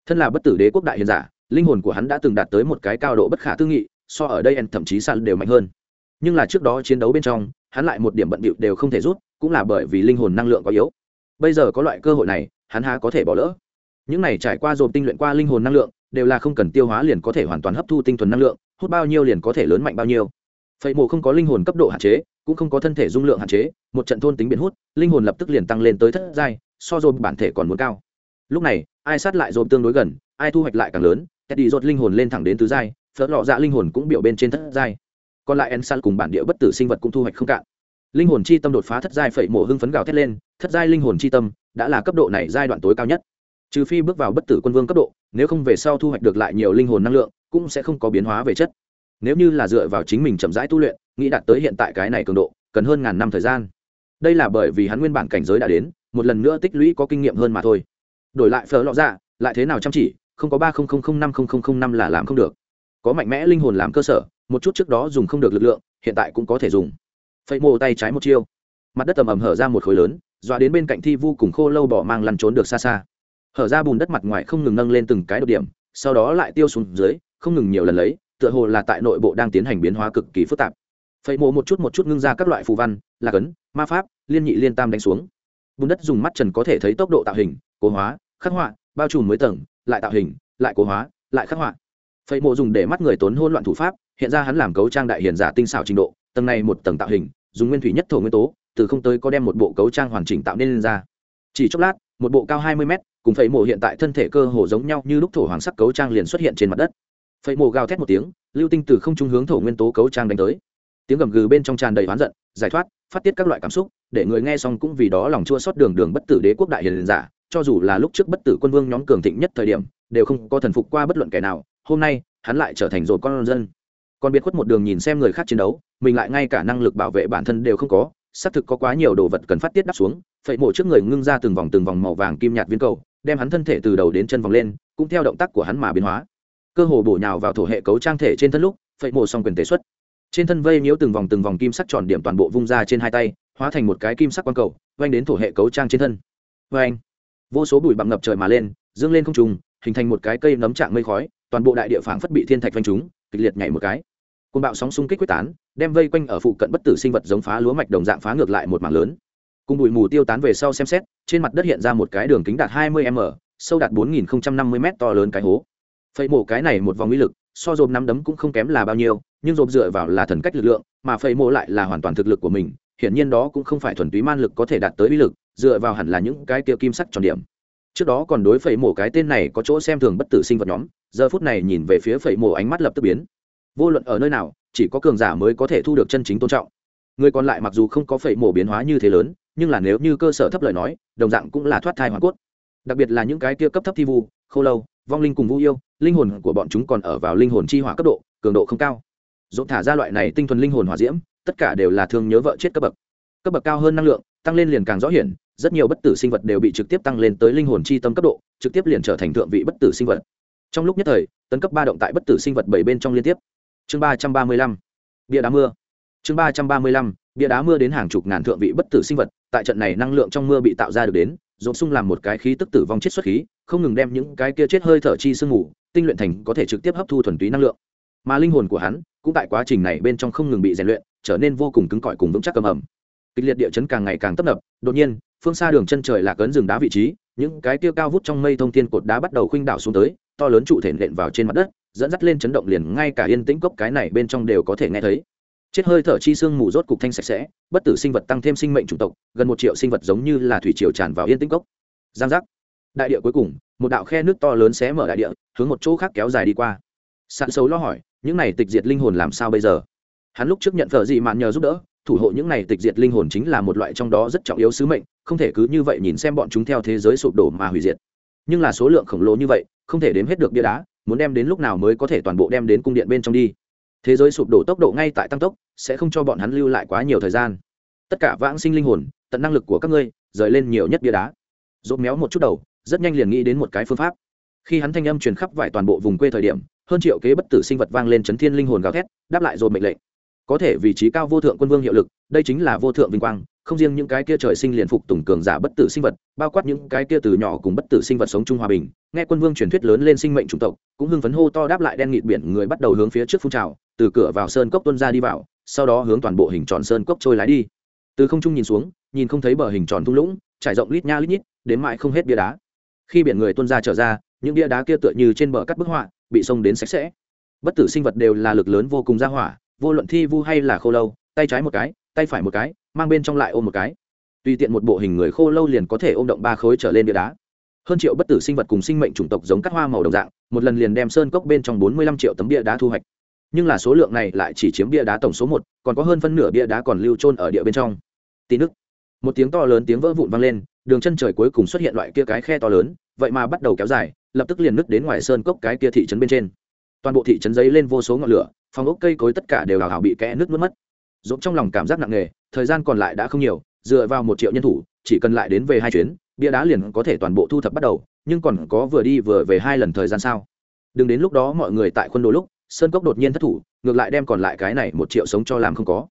Thân là bất tử đế quốc đại hiền giả, linh hồn của hắn đã từng đạt tới một cái cao độ bất khả tư nghị, so ở đây en thậm chí săn đều mạnh hơn. Nhưng là trước đó chiến đấu bên trong, hắn lại một điểm bận bịu đều không thể rút, cũng là bởi vì linh hồn năng lượng quá yếu. Bây giờ có loại cơ hội này, hắn há có thể bỏ lỡ. Những này trải qua dồn tinh luyện qua linh hồn năng lượng, đều là không cần tiêu hóa liền có thể hoàn toàn hấp thu tinh thuần năng lượng, hút bao nhiêu liền có thể lớn mạnh bao nhiêu. Phẩy mộ không có linh hồn cấp độ hạn chế cũng không có thân thể dung lượng hạn chế, một trận thôn tính biến hút, linh hồn lập tức liền tăng lên tới thất giai, so dồn bản thể còn muốn cao. Lúc này, ai sát lại dồn tương đối gần, ai thu hoạch lại càng lớn đi dột linh hồn lên thẳng đến tứ giai phớt lọ dạ linh hồn cũng biểu bên trên thất giai. Còn lại en san cùng bản địa bất tử sinh vật cũng thu hoạch không cạn. Linh hồn chi tâm đột phá thất giai phẩy mộ hưng phấn gào thét lên, thất giai linh hồn chi tâm đã là cấp độ này giai đoạn tối cao nhất. Trừ phi bước vào bất tử quân vương cấp độ, nếu không về sau thu hoạch được lại nhiều linh hồn năng lượng, cũng sẽ không có biến hóa về chất. Nếu như là dựa vào chính mình chậm rãi tu luyện nghĩ đạt tới hiện tại cái này cường độ, cần hơn ngàn năm thời gian. Đây là bởi vì hắn nguyên bản cảnh giới đã đến, một lần nữa tích lũy có kinh nghiệm hơn mà thôi. Đổi lại phở lọ ra lại thế nào chăm chỉ, không có ba năm năm là làm không được. Có mạnh mẽ linh hồn làm cơ sở, một chút trước đó dùng không được lực lượng, hiện tại cũng có thể dùng. Phẩy mồ tay trái một chiêu. Mặt đất tầm ầm hở ra một khối lớn, dọa đến bên cạnh thi vu cùng khô lâu bỏ mang lăn trốn được xa xa. Hở ra bùn đất mặt ngoài không ngừng nâng lên từng cái đột điểm, sau đó lại tiêu xuống dưới, không ngừng nhiều lần lấy, tựa hồ là tại nội bộ đang tiến hành biến hóa cực kỳ phức tạp phẩy mộ một chút một chút ngưng ra các loại phù văn lạc ấn, ma pháp liên nhị liên tam đánh xuống. Bùn đất dùng mắt trần có thể thấy tốc độ tạo hình cố hóa khắc họa bao trùm mới tầng lại tạo hình lại cố hóa lại khắc họa. Phẩy mộ dùng để mắt người tốn hôn loạn thủ pháp hiện ra hắn làm cấu trang đại hiền giả tinh xảo trình độ tầng này một tầng tạo hình dùng nguyên thủy nhất thổ nguyên tố từ không tới có đem một bộ cấu trang hoàn chỉnh tạo nên lên ra. Chỉ chốc lát một bộ cao hai mươi mét cùng phẩy mộ hiện tại thân thể cơ hồ giống nhau như lúc thổ hoàng sắc cấu trang liền xuất hiện trên mặt đất. Phẩy mộ gào thét một tiếng lưu tinh từ không trung hướng thổ nguyên tố cấu trang đánh tới tiếng gầm gừ bên trong tràn đầy oán giận, giải thoát, phát tiết các loại cảm xúc, để người nghe xong cũng vì đó lòng chua xót đường đường bất tử đế quốc đại hiền giả, cho dù là lúc trước bất tử quân vương nhóm cường thịnh nhất thời điểm, đều không có thần phục qua bất luận kẻ nào, hôm nay, hắn lại trở thành rồi con dân. Còn biệt khuất một đường nhìn xem người khác chiến đấu, mình lại ngay cả năng lực bảo vệ bản thân đều không có, xác thực có quá nhiều đồ vật cần phát tiết đắp xuống phẩy mộ trước người ngưng ra từng vòng từng vòng màu vàng kim nhạt viên cầu, đem hắn thân thể từ đầu đến chân vòng lên, cũng theo động tác của hắn mà biến hóa. Cơ hồ bổ nhào vào thổ hệ cấu trang thể trên thân lúc phẩy mộ xong quyền tế xuất trên thân vây nhiễu từng vòng từng vòng kim sắc tròn điểm toàn bộ vung ra trên hai tay, hóa thành một cái kim sắc quang cầu vanh đến thổ hệ cấu trang trên thân. Vanh vô số bụi bặm ngập trời mà lên, dương lên không trùng hình thành một cái cây nấm trạng mây khói, toàn bộ đại địa phảng phất bị thiên thạch vanh chúng kịch liệt nhảy một cái. Côn bạo sóng xung kích quyết tán, đem vây quanh ở phụ cận bất tử sinh vật giống phá lúa mạch đồng dạng phá ngược lại một mảng lớn. Cùng bụi mù tiêu tán về sau xem xét, trên mặt đất hiện ra một cái đường kính đạt 20 m, sâu đạt 4.050 m to lớn cái hố. Phẩy mổ cái này một vòng uy lực so dồn năm đấm cũng không kém là bao nhiêu, nhưng dồn dựa vào là thần cách lực lượng, mà phẩy mổ lại là hoàn toàn thực lực của mình, hiển nhiên đó cũng không phải thuần túy man lực có thể đạt tới uy lực, dựa vào hẳn là những cái kia kim sắc tròn điểm. Trước đó còn đối phẩy mổ cái tên này có chỗ xem thường bất tử sinh vật nhóm, giờ phút này nhìn về phía phẩy mổ ánh mắt lập tức biến. Vô luận ở nơi nào, chỉ có cường giả mới có thể thu được chân chính tôn trọng. Người còn lại mặc dù không có phẩy mổ biến hóa như thế lớn, nhưng là nếu như cơ sở thấp lời nói, đồng dạng cũng là thoát thai hoàn cốt. Đặc biệt là những cái kia cấp thấp thi vu khâu lâu, vong linh cùng vu yêu linh hồn của bọn chúng còn ở vào linh hồn chi hỏa cấp độ, cường độ không cao. Dồn thả ra loại này tinh thuần linh hồn hỏa diễm, tất cả đều là thương nhớ vợ chết cấp bậc. Cấp bậc cao hơn năng lượng, tăng lên liền càng rõ hiển, rất nhiều bất tử sinh vật đều bị trực tiếp tăng lên tới linh hồn chi tâm cấp độ, trực tiếp liền trở thành thượng vị bất tử sinh vật. Trong lúc nhất thời, tấn cấp ba động tại bất tử sinh vật bảy bên trong liên tiếp. Chương ba trăm ba mươi lăm, bia đá mưa. Chương ba trăm ba mươi lăm, bia đá mưa đến hàng chục ngàn thượng vị bất tử sinh vật, tại trận này năng lượng trong mưa bị tạo ra được đến dồn sung làm một cái khí tức tử vong chết xuất khí, không ngừng đem những cái kia chết hơi thở chi sương ngủ tinh luyện thành có thể trực tiếp hấp thu thuần túy năng lượng. Mà linh hồn của hắn, cũng tại quá trình này bên trong không ngừng bị rèn luyện, trở nên vô cùng cứng cỏi cùng vững chắc cầm ẩm kịch liệt địa chấn càng ngày càng tấp nập, đột nhiên, phương xa đường chân trời là cấn rừng đá vị trí, những cái kia cao vút trong mây thông thiên cột đá bắt đầu khuynh đảo xuống tới, to lớn trụ thể nện vào trên mặt đất, dẫn dắt lên chấn động liền ngay cả yên tĩnh cốc cái này bên trong đều có thể nghe thấy chết hơi thở chi xương mù rốt cục thanh sạch sẽ, bất tử sinh vật tăng thêm sinh mệnh chủng tộc, gần một triệu sinh vật giống như là thủy triều tràn vào yên tĩnh cốc. Giang giác. Đại địa cuối cùng, một đạo khe nước to lớn xé mở đại địa, hướng một chỗ khác kéo dài đi qua. Sạn xấu lo hỏi, những này tịch diệt linh hồn làm sao bây giờ? Hắn lúc trước nhận phở dị mạn nhờ giúp đỡ, thủ hộ những này tịch diệt linh hồn chính là một loại trong đó rất trọng yếu sứ mệnh, không thể cứ như vậy nhìn xem bọn chúng theo thế giới sụp đổ mà hủy diệt. Nhưng là số lượng khổng lồ như vậy, không thể đếm hết được bia đá, muốn đem đến lúc nào mới có thể toàn bộ đem đến cung điện bên trong đi thế giới sụp đổ tốc độ ngay tại tăng tốc, sẽ không cho bọn hắn lưu lại quá nhiều thời gian. Tất cả vãng sinh linh hồn, tận năng lực của các ngươi, rời lên nhiều nhất bia đá. Rốt méo một chút đầu, rất nhanh liền nghĩ đến một cái phương pháp. Khi hắn thanh âm truyền khắp vải toàn bộ vùng quê thời điểm, hơn triệu kế bất tử sinh vật vang lên chấn thiên linh hồn gào thét, đáp lại rồi mệnh lệnh. Có thể vị trí cao vô thượng quân vương hiệu lực, đây chính là vô thượng vinh quang, không riêng những cái kia trời sinh liền phục tùng cường giả bất tử sinh vật, bao quát những cái kia từ nhỏ cùng bất tử sinh vật sống chung hòa bình. Nghe quân vương truyền thuyết lớn lên sinh mệnh chủng tộc, cũng hưng phấn hô to đáp lại đen nghịt biển người bắt đầu hướng phía trước phun trào từ cửa vào sơn cốc tuân ra đi vào, sau đó hướng toàn bộ hình tròn sơn cốc trôi lái đi. Từ không trung nhìn xuống, nhìn không thấy bờ hình tròn thung lũng, trải rộng lít nha lít nhít, đến mãi không hết bia đá. Khi biển người tuân ra trở ra, những bia đá kia tựa như trên bờ cắt bức họa, bị sông đến sạch sẽ. Bất tử sinh vật đều là lực lớn vô cùng ra hỏa, vô luận thi vu hay là khô lâu, tay trái một cái, tay phải một cái, mang bên trong lại ôm một cái. Tùy tiện một bộ hình người khô lâu liền có thể ôm động ba khối trở lên bia đá. Hơn triệu bất tử sinh vật cùng sinh mệnh chủng tộc giống các hoa màu đồng dạng, một lần liền đem sơn cốc bên trong bốn mươi lăm triệu tấm bia đá thu hoạch nhưng là số lượng này lại chỉ chiếm bia đá tổng số một, còn có hơn phân nửa bia đá còn lưu trôn ở địa bên trong. Tí nước một tiếng to lớn tiếng vỡ vụn vang lên, đường chân trời cuối cùng xuất hiện loại kia cái khe to lớn, vậy mà bắt đầu kéo dài, lập tức liền nứt đến ngoài sơn cốc cái kia thị trấn bên trên. Toàn bộ thị trấn giấy lên vô số ngọn lửa, phòng ốc cây cối tất cả đều hào hào bị kẽ nứt mất mất. Dũng trong lòng cảm giác nặng nề, thời gian còn lại đã không nhiều, dựa vào một triệu nhân thủ, chỉ cần lại đến về hai chuyến, bia đá liền có thể toàn bộ thu thập bắt đầu, nhưng còn có vừa đi vừa về hai lần thời gian sao? Đừng đến lúc đó mọi người tại quân đô lúc sơn cốc đột nhiên thất thủ, ngược lại đem còn lại cái này một triệu sống cho làm không có.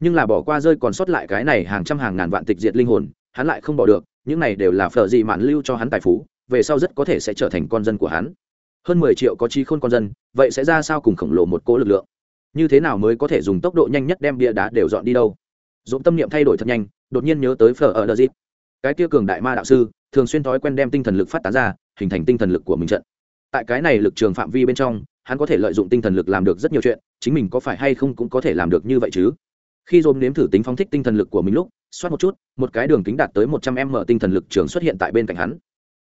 Nhưng là bỏ qua rơi còn sót lại cái này hàng trăm hàng ngàn vạn tịch diệt linh hồn, hắn lại không bỏ được, những này đều là phở gì mạn lưu cho hắn tài phú, về sau rất có thể sẽ trở thành con dân của hắn. Hơn mười triệu có chi khôn con dân, vậy sẽ ra sao cùng khổng lồ một cỗ lực lượng? Như thế nào mới có thể dùng tốc độ nhanh nhất đem bia đá đều dọn đi đâu? Dũng tâm niệm thay đổi thật nhanh, đột nhiên nhớ tới phở ở đờ dịp cái kia cường đại ma đạo sư, thường xuyên thói quen đem tinh thần lực phát tán ra, hình thành tinh thần lực của mình trận tại cái này lực trường phạm vi bên trong, hắn có thể lợi dụng tinh thần lực làm được rất nhiều chuyện, chính mình có phải hay không cũng có thể làm được như vậy chứ? Khi dồn nếm thử tính phóng thích tinh thần lực của mình lúc, xoát một chút, một cái đường kính đạt tới một trăm m tinh thần lực trường xuất hiện tại bên cạnh hắn.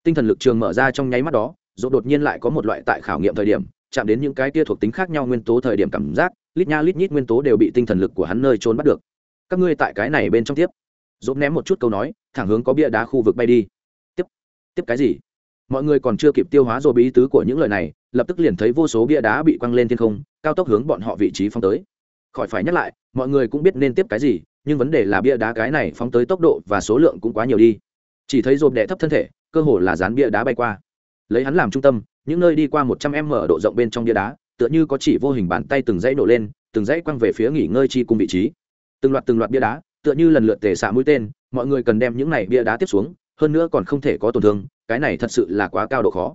Tinh thần lực trường mở ra trong nháy mắt đó dồn đột nhiên lại có một loại tại khảo nghiệm thời điểm, chạm đến những cái tia thuộc tính khác nhau nguyên tố thời điểm cảm giác, lít nha lít nhít nguyên tố đều bị tinh thần lực của hắn nơi trốn bắt được. Các ngươi tại cái này bên trong tiếp. Dồn ném một chút câu nói, thẳng hướng có bia đá khu vực bay đi. Tiếp. Tiếp cái gì? Mọi người còn chưa kịp tiêu hóa rồi bí tứ của những lời này, lập tức liền thấy vô số bia đá bị quăng lên thiên không, cao tốc hướng bọn họ vị trí phóng tới. Khỏi phải nhắc lại, mọi người cũng biết nên tiếp cái gì, nhưng vấn đề là bia đá cái này phóng tới tốc độ và số lượng cũng quá nhiều đi. Chỉ thấy rộp đẻ thấp thân thể, cơ hồ là dán bia đá bay qua. Lấy hắn làm trung tâm, những nơi đi qua một trăm m độ rộng bên trong bia đá, tựa như có chỉ vô hình bàn tay từng dãy nổ lên, từng dãy quăng về phía nghỉ ngơi chi cung vị trí. Từng loạt từng loạt bia đá, tựa như lần lượt tề xạ mũi tên, mọi người cần đem những này bia đá tiếp xuống, hơn nữa còn không thể có tổn thương cái này thật sự là quá cao độ khó.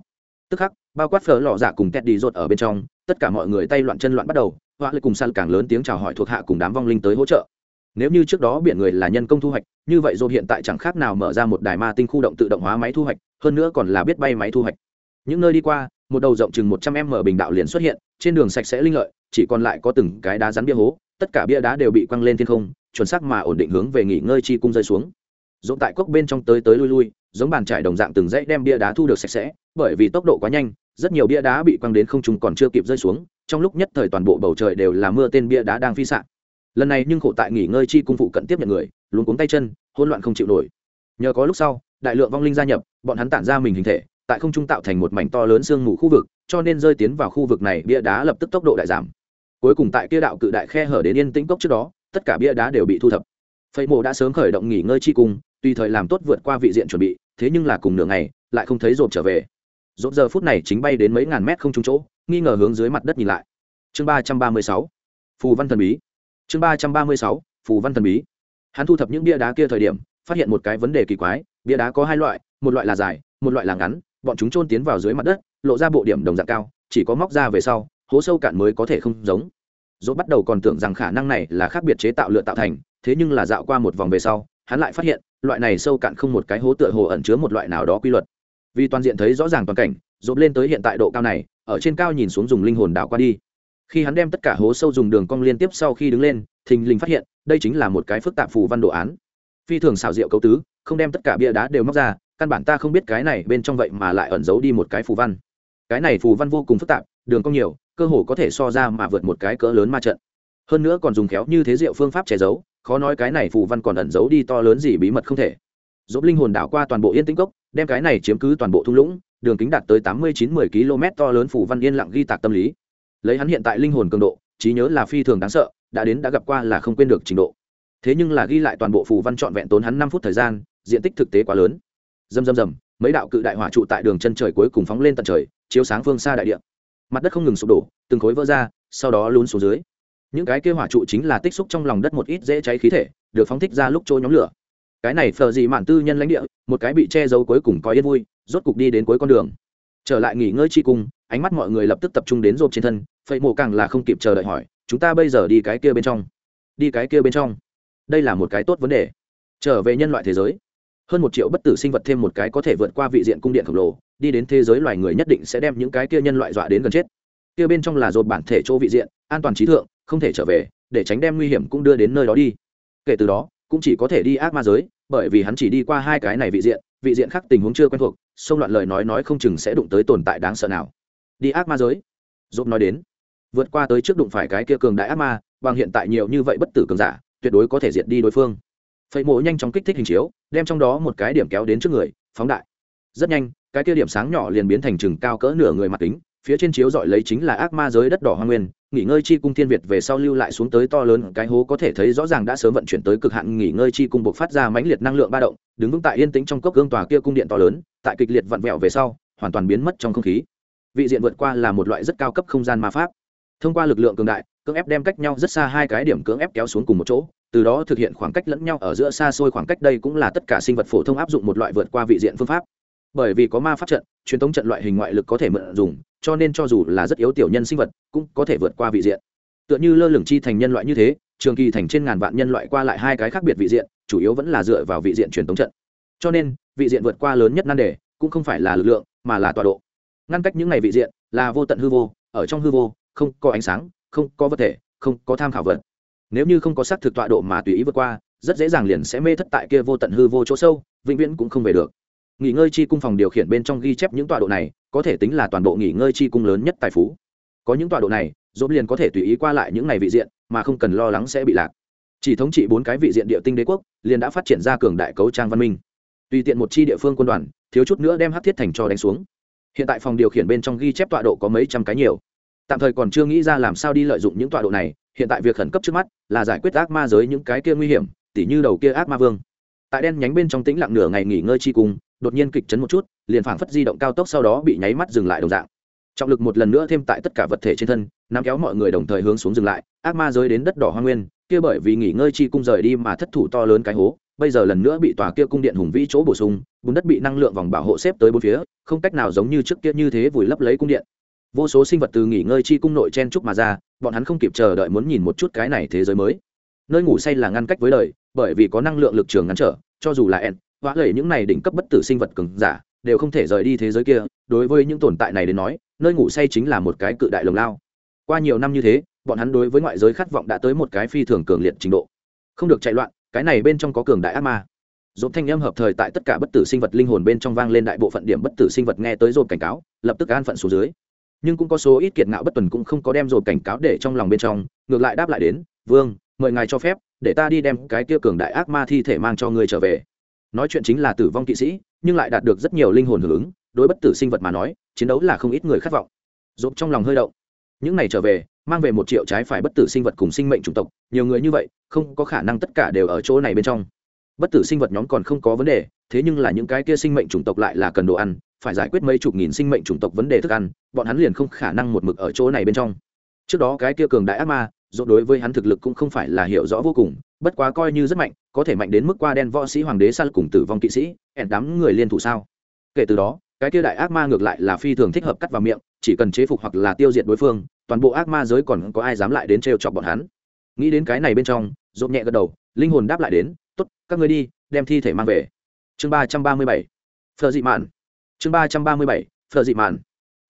Tức khắc, bao quát phở lò dạ cùng tét đi rột ở bên trong, tất cả mọi người tay loạn chân loạn bắt đầu, họa lại cùng săn càng lớn tiếng chào hỏi thuộc hạ cùng đám vong linh tới hỗ trợ. Nếu như trước đó biển người là nhân công thu hoạch, như vậy rồi hiện tại chẳng khác nào mở ra một đài ma tinh khu động tự động hóa máy thu hoạch, hơn nữa còn là biết bay máy thu hoạch. Những nơi đi qua, một đầu rộng chừng một trăm m bình đạo liền xuất hiện, trên đường sạch sẽ linh lợi, chỉ còn lại có từng cái đá rắn bia hố, tất cả bia đá đều bị quăng lên thiên không, chuẩn xác mà ổn định hướng về nghỉ ngơi chi cung rơi xuống. Dũng tại cốc bên trong tới tới lui lui giống bàn trải đồng dạng từng dãy đem bia đá thu được sạch sẽ, bởi vì tốc độ quá nhanh, rất nhiều bia đá bị quăng đến không trung còn chưa kịp rơi xuống, trong lúc nhất thời toàn bộ bầu trời đều là mưa tên bia đá đang phi sạn lần này nhưng khổ tại nghỉ ngơi chi cung phụ cận tiếp nhận người luôn cuống tay chân, hỗn loạn không chịu nổi. Nhờ có lúc sau, đại lượng vong linh gia nhập, bọn hắn tản ra mình hình thể, tại không trung tạo thành một mảnh to lớn sương mù khu vực, cho nên rơi tiến vào khu vực này, bia đá lập tức tốc độ đại giảm. Cuối cùng tại kia đạo cự đại khe hở đến yên tĩnh cốc trước đó, tất cả bia đá đều bị thu thập. Phẩy mộ đã sớm khởi động nghỉ ngơi chi cung tùy thời làm tốt vượt qua vị diện chuẩn bị, thế nhưng là cùng nửa ngày, lại không thấy rộp trở về. Rộp giờ phút này chính bay đến mấy ngàn mét không trúng chỗ, nghi ngờ hướng dưới mặt đất nhìn lại. Chương ba trăm ba mươi sáu, phù văn thần bí. Chương ba trăm ba mươi sáu, phù văn thần bí. Hắn thu thập những bia đá kia thời điểm, phát hiện một cái vấn đề kỳ quái, bia đá có hai loại, một loại là dài, một loại là ngắn, bọn chúng trôn tiến vào dưới mặt đất, lộ ra bộ điểm đồng dạng cao, chỉ có móc ra về sau, hố sâu cạn mới có thể không giống. Dỗ bắt đầu còn tưởng rằng khả năng này là khác biệt chế tạo lựa tạo thành, thế nhưng là dạo qua một vòng về sau, hắn lại phát hiện loại này sâu cạn không một cái hố tựa hồ ẩn chứa một loại nào đó quy luật. Vì toàn diện thấy rõ ràng toàn cảnh dồn lên tới hiện tại độ cao này, ở trên cao nhìn xuống dùng linh hồn đảo qua đi. Khi hắn đem tất cả hố sâu dùng đường cong liên tiếp sau khi đứng lên, thình lình phát hiện, đây chính là một cái phức tạp phù văn đồ án. Phi thường xảo diệu cấu tứ, không đem tất cả bia đá đều móc ra, căn bản ta không biết cái này bên trong vậy mà lại ẩn giấu đi một cái phù văn. Cái này phù văn vô cùng phức tạp, đường cong nhiều, cơ hồ có thể so ra mà vượt một cái cỡ lớn ma trận. Hơn nữa còn dùng khéo như thế diệu phương pháp che giấu khó nói cái này phù văn còn ẩn giấu đi to lớn gì bí mật không thể. Dốt linh hồn đảo qua toàn bộ yên tĩnh cốc, đem cái này chiếm cứ toàn bộ thung lũng, đường kính đạt tới tám mươi chín mươi km to lớn phù văn yên lặng ghi tạc tâm lý. Lấy hắn hiện tại linh hồn cường độ, trí nhớ là phi thường đáng sợ, đã đến đã gặp qua là không quên được trình độ. Thế nhưng là ghi lại toàn bộ phù văn trọn vẹn tốn hắn năm phút thời gian, diện tích thực tế quá lớn. Dầm dầm dầm mấy đạo cự đại hỏa trụ tại đường chân trời cuối cùng phóng lên tận trời, chiếu sáng phương xa đại địa. Mặt đất không ngừng sụp đổ, từng khối vỡ ra, sau đó lún xuống dưới những cái kia hỏa trụ chính là tích xúc trong lòng đất một ít dễ cháy khí thể, được phóng thích ra lúc trôi nhóm lửa. Cái này phờ gì mạn tư nhân lãnh địa, một cái bị che giấu cuối cùng có yên vui, rốt cục đi đến cuối con đường. Trở lại nghỉ ngơi chi cung, ánh mắt mọi người lập tức tập trung đến rộp trên thân phẩy mộ càng là không kịp chờ đợi hỏi, chúng ta bây giờ đi cái kia bên trong? Đi cái kia bên trong. Đây là một cái tốt vấn đề. Trở về nhân loại thế giới. Hơn một triệu bất tử sinh vật thêm một cái có thể vượt qua vị diện cung điện khổng lồ, đi đến thế giới loài người nhất định sẽ đem những cái kia nhân loại dọa đến gần chết. Kia bên trong là rộp bản thể chỗ vị diện, an toàn trí thượng không thể trở về, để tránh đem nguy hiểm cũng đưa đến nơi đó đi. Kể từ đó, cũng chỉ có thể đi ác ma giới, bởi vì hắn chỉ đi qua hai cái này vị diện vị diện khác tình huống chưa quen thuộc xông loạn lời nói nói không chừng sẽ đụng tới tồn tại đáng sợ nào. Đi ác ma giới. Dốt nói đến, vượt qua tới trước đụng phải cái kia cường đại ác ma, bằng hiện tại nhiều như vậy bất tử cường giả, tuyệt đối có thể diệt đi đối phương. Phẩy mộ nhanh chóng kích thích hình chiếu, đem trong đó một cái điểm kéo đến trước người, phóng đại. Rất nhanh, cái kia điểm sáng nhỏ liền biến thành chừng cao cỡ nửa người mặt kính phía trên chiếu dọi lấy chính là ác ma giới đất đỏ hoa nguyên, nghỉ ngơi chi cung thiên việt về sau lưu lại xuống tới to lớn, cái hố có thể thấy rõ ràng đã sớm vận chuyển tới cực hạn, nghỉ ngơi chi cung buộc phát ra mãnh liệt năng lượng ba động, đứng vững tại yên tĩnh trong cốc gương tòa kia cung điện to lớn, tại kịch liệt vặn vẹo về sau, hoàn toàn biến mất trong không khí. Vị diện vượt qua là một loại rất cao cấp không gian ma pháp. Thông qua lực lượng cường đại, cưỡng ép đem cách nhau rất xa hai cái điểm cưỡng ép kéo xuống cùng một chỗ, từ đó thực hiện khoảng cách lẫn nhau ở giữa xa xôi khoảng cách, đây cũng là tất cả sinh vật phổ thông áp dụng một loại vượt qua vị diện phương pháp. Bởi vì có ma pháp trận, truyền thống trận loại hình ngoại lực có thể mượn dùng cho nên cho dù là rất yếu tiểu nhân sinh vật, cũng có thể vượt qua vị diện. Tựa như lơ lửng chi thành nhân loại như thế, trường kỳ thành trên ngàn vạn nhân loại qua lại hai cái khác biệt vị diện, chủ yếu vẫn là dựa vào vị diện truyền thống trận. Cho nên, vị diện vượt qua lớn nhất nan đề, cũng không phải là lực lượng, mà là tọa độ. Ngăn cách những ngày vị diện là vô tận hư vô, ở trong hư vô, không có ánh sáng, không có vật thể, không có tham khảo vật. Nếu như không có xác thực tọa độ mà tùy ý vượt qua, rất dễ dàng liền sẽ mê thất tại kia vô tận hư vô chỗ sâu, vĩnh viễn cũng không về được nghỉ ngơi chi cung phòng điều khiển bên trong ghi chép những tọa độ này, có thể tính là toàn bộ nghỉ ngơi chi cung lớn nhất tài phú. Có những tọa độ này dốt liền có thể tùy ý qua lại những ngày vị diện, mà không cần lo lắng sẽ bị lạc. Chỉ thống trị bốn cái vị diện địa tinh đế quốc, liền đã phát triển ra cường đại cấu trang văn minh. Tùy tiện một chi địa phương quân đoàn, thiếu chút nữa đem hát thiết thành cho đánh xuống. Hiện tại phòng điều khiển bên trong ghi chép tọa độ có mấy trăm cái nhiều. Tạm thời còn chưa nghĩ ra làm sao đi lợi dụng những tọa độ này, hiện tại việc khẩn cấp trước mắt là giải quyết ác ma giới những cái kia nguy hiểm, tỉ như đầu kia ác ma vương tại đen nhánh bên trong tĩnh lặng nửa ngày nghỉ ngơi chi cùng, đột nhiên kịch chấn một chút, liền phảng phất di động cao tốc sau đó bị nháy mắt dừng lại đồng dạng. Trọng lực một lần nữa thêm tại tất cả vật thể trên thân, nắm kéo mọi người đồng thời hướng xuống dừng lại, ác ma rơi đến đất đỏ hoa nguyên, kia bởi vì nghỉ ngơi chi cung rời đi mà thất thủ to lớn cái hố, bây giờ lần nữa bị tòa kia cung điện hùng vĩ chỗ bổ sung, bùn đất bị năng lượng vòng bảo hộ xếp tới bốn phía, không cách nào giống như trước kia như thế vùi lấp lấy cung điện. Vô số sinh vật từ nghỉ ngơi chi cung nội chen trúc mà ra, bọn hắn không kịp chờ đợi muốn nhìn một chút cái này thế giới mới. Nơi ngủ say là ngăn cách với đời, bởi vì có năng lượng lực trường ngăn trở cho dù là ẹn vã lệ những này đỉnh cấp bất tử sinh vật cường giả, đều không thể rời đi thế giới kia. Đối với những tồn tại này đến nói, nơi ngủ say chính là một cái cự đại lồng lao. Qua nhiều năm như thế, bọn hắn đối với ngoại giới khát vọng đã tới một cái phi thường cường liệt trình độ. Không được chạy loạn, cái này bên trong có cường đại ác ma. Dồn thanh âm hợp thời tại tất cả bất tử sinh vật linh hồn bên trong vang lên đại bộ phận điểm bất tử sinh vật nghe tới dồn cảnh cáo, lập tức an phận xuống dưới. Nhưng cũng có số ít kiệt ngạo bất tuần cũng không có đem dồn cảnh cáo để trong lòng bên trong, ngược lại đáp lại đến, vương, mời ngài cho phép để ta đi đem cái kia cường đại ác ma thi thể mang cho ngươi trở về. Nói chuyện chính là tử vong kỵ sĩ, nhưng lại đạt được rất nhiều linh hồn hưởng ứng, đối bất tử sinh vật mà nói, chiến đấu là không ít người khát vọng. Dồn trong lòng hơi động. Những này trở về, mang về một triệu trái phải bất tử sinh vật cùng sinh mệnh chủng tộc, nhiều người như vậy, không có khả năng tất cả đều ở chỗ này bên trong. Bất tử sinh vật nhóm còn không có vấn đề, thế nhưng là những cái kia sinh mệnh chủng tộc lại là cần đồ ăn, phải giải quyết mấy chục nghìn sinh mệnh chủng tộc vấn đề thức ăn, bọn hắn liền không khả năng một mực ở chỗ này bên trong. Trước đó cái kia cường đại ác ma dỗ đối với hắn thực lực cũng không phải là hiểu rõ vô cùng, bất quá coi như rất mạnh, có thể mạnh đến mức qua đen võ sĩ hoàng đế săn cùng tử vong kỵ sĩ ẻn đám người liên thủ sao? Kể từ đó, cái kia đại ác ma ngược lại là phi thường thích hợp cắt vào miệng, chỉ cần chế phục hoặc là tiêu diệt đối phương, toàn bộ ác ma giới còn có ai dám lại đến trêu chọc bọn hắn? Nghĩ đến cái này bên trong dồn nhẹ gật đầu, linh hồn đáp lại đến, tốt, các ngươi đi, đem thi thể mang về. Chương ba trăm ba mươi bảy. Phờ dị mạn. Chương ba trăm ba mươi bảy phờ dị mạn.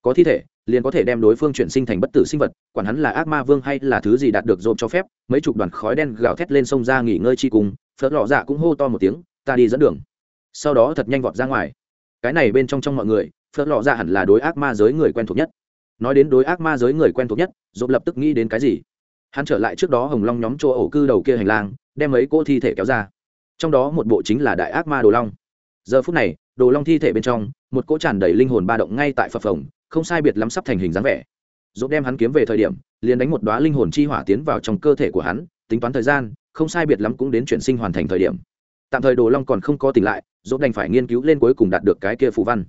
Có thi thể liền có thể đem đối phương chuyển sinh thành bất tử sinh vật, quản hắn là ác ma vương hay là thứ gì đạt được dộp cho phép, mấy chục đoàn khói đen gào thét lên sông ra nghỉ ngơi chi cùng, phớt lọ dạ cũng hô to một tiếng, ta đi dẫn đường. Sau đó thật nhanh vọt ra ngoài. Cái này bên trong trong mọi người, phớt lọ dạ hẳn là đối ác ma giới người quen thuộc nhất. Nói đến đối ác ma giới người quen thuộc nhất dộp lập tức nghĩ đến cái gì? Hắn trở lại trước đó hồng long nhóm chỗ ổ cư đầu kia hành lang, đem mấy cỗ thi thể kéo ra. Trong đó một bộ chính là đại ác ma đồ long. Giờ phút này, đồ long thi thể bên trong, một cỗ tràn đầy linh hồn ba động ngay tại phập phồng không sai biệt lắm sắp thành hình dáng vẻ. Dốt đem hắn kiếm về thời điểm, liền đánh một đoá linh hồn chi hỏa tiến vào trong cơ thể của hắn, tính toán thời gian, không sai biệt lắm cũng đến chuyển sinh hoàn thành thời điểm. Tạm thời đồ long còn không có tỉnh lại, dốt đành phải nghiên cứu lên cuối cùng đạt được cái kia phù văn.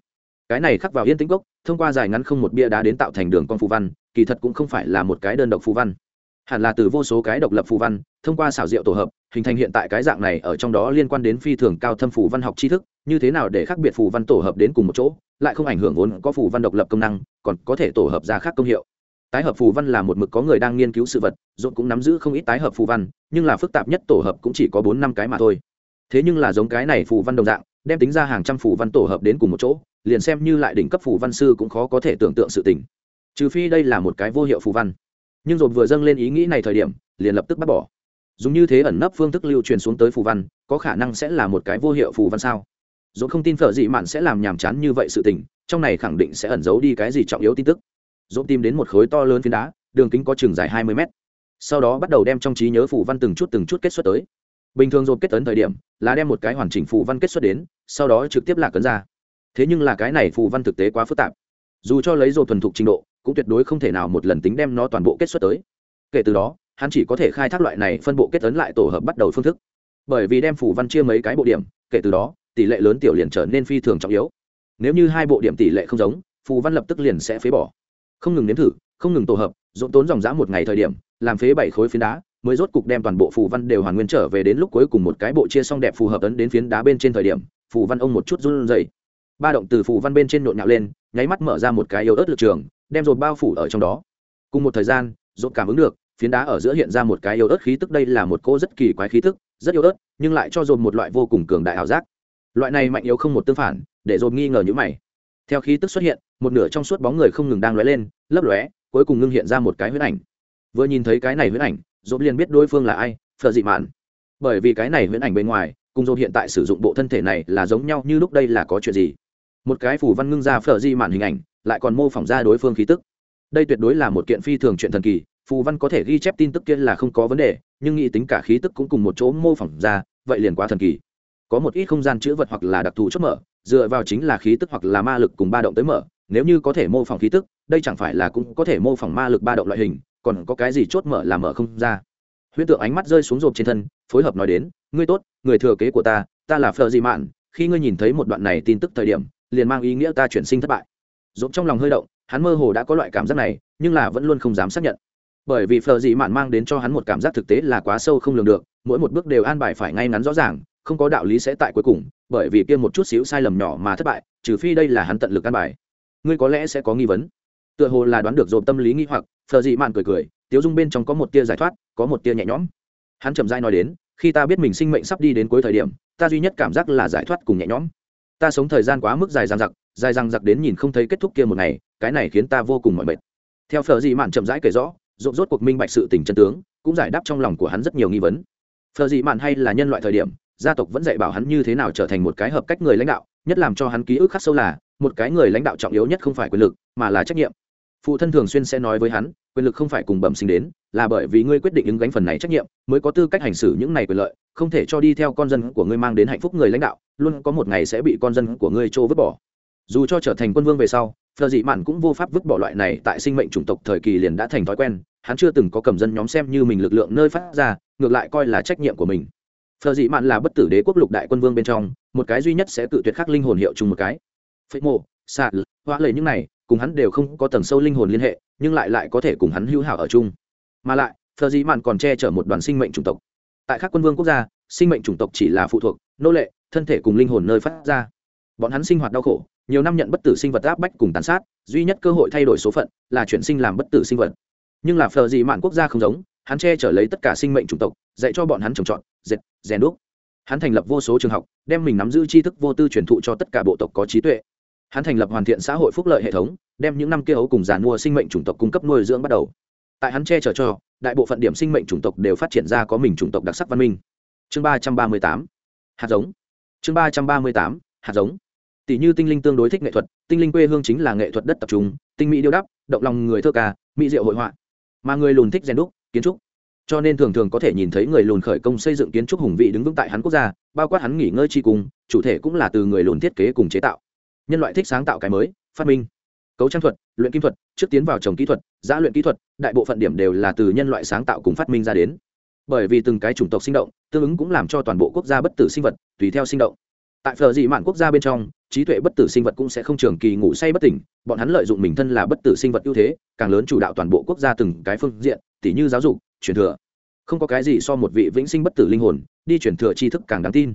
Cái này khắc vào yên tĩnh gốc, thông qua dài ngắn không một bia đá đến tạo thành đường con phù văn, kỳ thật cũng không phải là một cái đơn độc phù văn hẳn là từ vô số cái độc lập phù văn, thông qua xảo diệu tổ hợp, hình thành hiện tại cái dạng này ở trong đó liên quan đến phi thường cao thâm phù văn học tri thức, như thế nào để khác biệt phù văn tổ hợp đến cùng một chỗ, lại không ảnh hưởng vốn có phù văn độc lập công năng, còn có thể tổ hợp ra khác công hiệu. Tái hợp phù văn là một mực có người đang nghiên cứu sự vật dốt cũng nắm giữ không ít tái hợp phù văn, nhưng là phức tạp nhất tổ hợp cũng chỉ có bốn năm cái mà thôi. Thế nhưng là giống cái này phù văn đồng dạng, đem tính ra hàng trăm phù văn tổ hợp đến cùng một chỗ, liền xem như lại đỉnh cấp phù văn sư cũng khó có thể tưởng tượng sự tình. Trừ phi đây là một cái vô hiệu phù văn nhưng rồi vừa dâng lên ý nghĩ này thời điểm, liền lập tức bác bỏ. Dùng như thế ẩn nấp phương thức lưu truyền xuống tới phù văn, có khả năng sẽ là một cái vô hiệu phù văn sao? Dồn không tin phở dị mạn sẽ làm nhàm chán như vậy sự tình, trong này khẳng định sẽ ẩn giấu đi cái gì trọng yếu tin tức. Dồn tìm đến một khối to lớn phiến đá, đường kính có chừng dài hai mươi mét. Sau đó bắt đầu đem trong trí nhớ phù văn từng chút từng chút kết xuất tới. Bình thường dồn kết tấn thời điểm, là đem một cái hoàn chỉnh phù văn kết xuất đến, sau đó trực tiếp là cấn ra. Thế nhưng là cái này phù văn thực tế quá phức tạp. Dù cho lấy dồn thuần thục trình độ cũng tuyệt đối không thể nào một lần tính đem nó toàn bộ kết xuất tới. Kể từ đó, hắn chỉ có thể khai thác loại này phân bộ kết tấn lại tổ hợp bắt đầu phương thức. Bởi vì đem phù văn chia mấy cái bộ điểm, kể từ đó, tỷ lệ lớn tiểu liền trở nên phi thường trọng yếu. Nếu như hai bộ điểm tỷ lệ không giống, phù văn lập tức liền sẽ phế bỏ. Không ngừng nếm thử, không ngừng tổ hợp dồn tốn dòng dã một ngày thời điểm, làm phế bảy khối phiến đá, mới rốt cục đem toàn bộ phù văn đều hoàn nguyên trở về đến lúc cuối cùng một cái bộ chia xong đẹp phù hợp ấn đến phiến đá bên trên thời điểm, phù văn ông một chút run rẩy. Ba động từ phù văn bên trên nhộn nhạo lên, nháy mắt mở ra một cái yếu ớt lực trường đem rột bao phủ ở trong đó. Cùng một thời gian rột cảm ứng được, phiến đá ở giữa hiện ra một cái yếu ớt khí tức, đây là một cô rất kỳ quái khí tức, rất yếu ớt, nhưng lại cho dồn một loại vô cùng cường đại ảo giác. Loại này mạnh yếu không một tương phản, để dồn nghi ngờ như mày. Theo khí tức xuất hiện, một nửa trong suốt bóng người không ngừng đang lóe lên, lấp lóe, cuối cùng ngưng hiện ra một cái huyết ảnh. Vừa nhìn thấy cái này huyết ảnh dồn liền biết đối phương là ai phờ dị mạn. Bởi vì cái này huyết ảnh bên ngoài, cùng dồn hiện tại sử dụng bộ thân thể này là giống nhau như lúc đây là có chuyện gì. Một cái phủ văn ngưng ra phờ di mạn hình ảnh lại còn mô phỏng ra đối phương khí tức. Đây tuyệt đối là một kiện phi thường chuyện thần kỳ, phù văn có thể ghi chép tin tức kia là không có vấn đề, nhưng nghĩ tính cả khí tức cũng cùng một chỗ mô phỏng ra, vậy liền quá thần kỳ. Có một ít không gian chữ vật hoặc là đặc thù chốt mở, dựa vào chính là khí tức hoặc là ma lực cùng ba động tới mở, nếu như có thể mô phỏng khí tức, đây chẳng phải là cũng có thể mô phỏng ma lực ba động loại hình, còn có cái gì chốt mở là mở không ra. Huyễn tượng ánh mắt rơi xuống rộp trên thân, phối hợp nói đến, ngươi tốt, người thừa kế của ta ta là phờ dị mạn, khi ngươi nhìn thấy một đoạn này tin tức thời điểm, liền mang ý nghĩa ta chuyển sinh thất bại rộp trong lòng hơi động, hắn mơ hồ đã có loại cảm giác này, nhưng là vẫn luôn không dám xác nhận. Bởi vì phờ dị mạn mang đến cho hắn một cảm giác thực tế là quá sâu không lường được, mỗi một bước đều an bài phải ngay ngắn rõ ràng, không có đạo lý sẽ tại cuối cùng, bởi vì kia một chút xíu sai lầm nhỏ mà thất bại, trừ phi đây là hắn tận lực an bài. Ngươi có lẽ sẽ có nghi vấn. Tựa hồ là đoán được dồn tâm lý nghi hoặc phờ dị mạn cười cười, tiếu dung bên trong có một tia giải thoát, có một tia nhẹ nhõm. Hắn chậm dai nói đến, khi ta biết mình sinh mệnh sắp đi đến cuối thời điểm, ta duy nhất cảm giác là giải thoát cùng nhẹ nhõm. Ta sống thời gian quá mức dài dằng dặc dài dằng dặc đến nhìn không thấy kết thúc kia một ngày, cái này khiến ta vô cùng mỏi mệt. Theo phờ dị mạn chậm rãi kể rõ rộn rốt cuộc minh bạch sự tình chân tướng, cũng giải đáp trong lòng của hắn rất nhiều nghi vấn. Phờ dị mạn hay là nhân loại thời điểm, gia tộc vẫn dạy bảo hắn như thế nào trở thành một cái hợp cách người lãnh đạo, nhất làm cho hắn ký ức khắc sâu là, một cái người lãnh đạo trọng yếu nhất không phải quyền lực, mà là trách nhiệm. Phụ thân thường xuyên sẽ nói với hắn, quyền lực không phải cùng bẩm sinh đến, là bởi vì ngươi quyết định ứng gánh phần này trách nhiệm, mới có tư cách hành xử những này quyền lợi, không thể cho đi theo con dân của ngươi mang đến hạnh phúc người lãnh đạo, luôn có một ngày sẽ bị con dân của ngươi trô vứt bỏ dù cho trở thành quân vương về sau, phờ dị mạn cũng vô pháp vứt bỏ loại này tại sinh mệnh chủng tộc thời kỳ liền đã thành thói quen, hắn chưa từng có cầm dân nhóm xem như mình lực lượng nơi phát ra, ngược lại coi là trách nhiệm của mình. Phờ dị mạn là bất tử đế quốc lục đại quân vương bên trong, một cái duy nhất sẽ tự tuyệt khắc linh hồn hiệu chung một cái. Phế mộ, sạt, hoa lời những này, cùng hắn đều không có tầng sâu linh hồn liên hệ, nhưng lại lại có thể cùng hắn hữu hảo ở chung. Mà lại, phờ dị mạn còn che chở một đoàn sinh mệnh chủng tộc. Tại các quân vương quốc gia, sinh mệnh chủng tộc chỉ là phụ thuộc, nô lệ, thân thể cùng linh hồn nơi phát ra. Bọn hắn sinh hoạt đau khổ nhiều năm nhận bất tử sinh vật áp bách cùng tàn sát, duy nhất cơ hội thay đổi số phận là chuyển sinh làm bất tử sinh vật. Nhưng là phờ gì mạn quốc gia không giống, hắn che chở lấy tất cả sinh mệnh chủng tộc, dạy cho bọn hắn trồng trọt dệt rèn đúc. Hắn thành lập vô số trường học, đem mình nắm giữ tri thức vô tư truyền thụ cho tất cả bộ tộc có trí tuệ. Hắn thành lập hoàn thiện xã hội phúc lợi hệ thống, đem những năm kia ấu cùng giàn mua sinh mệnh chủng tộc cung cấp nuôi dưỡng bắt đầu. Tại hắn che chở cho, đại bộ phận điểm sinh mệnh chủng tộc đều phát triển ra có mình chủng tộc đặc sắc văn minh. Chương ba trăm ba mươi tám. Hạt giống. Chương ba trăm ba mươi tám. Hạt giống tỷ như tinh linh tương đối thích nghệ thuật, tinh linh quê hương chính là nghệ thuật đất tập trung, tinh mỹ điêu đắp, động lòng người thơ ca, mỹ diệu hội họa. Mà người lùn thích rèn đúc, kiến trúc. Cho nên thường thường có thể nhìn thấy người lùn khởi công xây dựng kiến trúc hùng vị đứng vững tại hắn quốc gia, bao quát hắn nghỉ ngơi chi cùng, chủ thể cũng là từ người lùn thiết kế cùng chế tạo. Nhân loại thích sáng tạo cái mới, phát minh. Cấu trang thuật, luyện kim thuật, trước tiến vào trồng kỹ thuật, giã luyện kỹ thuật, đại bộ phận điểm đều là từ nhân loại sáng tạo cùng phát minh ra đến. Bởi vì từng cái chủng tộc sinh động, tương ứng cũng làm cho toàn bộ quốc gia bất tử sinh vật, tùy theo sinh động. Tại phờ dị mạn quốc gia bên trong trí tuệ bất tử sinh vật cũng sẽ không trường kỳ ngủ say bất tỉnh, bọn hắn lợi dụng mình thân là bất tử sinh vật ưu thế, càng lớn chủ đạo toàn bộ quốc gia từng cái phương diện, tỉ như giáo dục, truyền thừa. Không có cái gì so một vị vĩnh sinh bất tử linh hồn, đi truyền thừa tri thức càng đáng tin.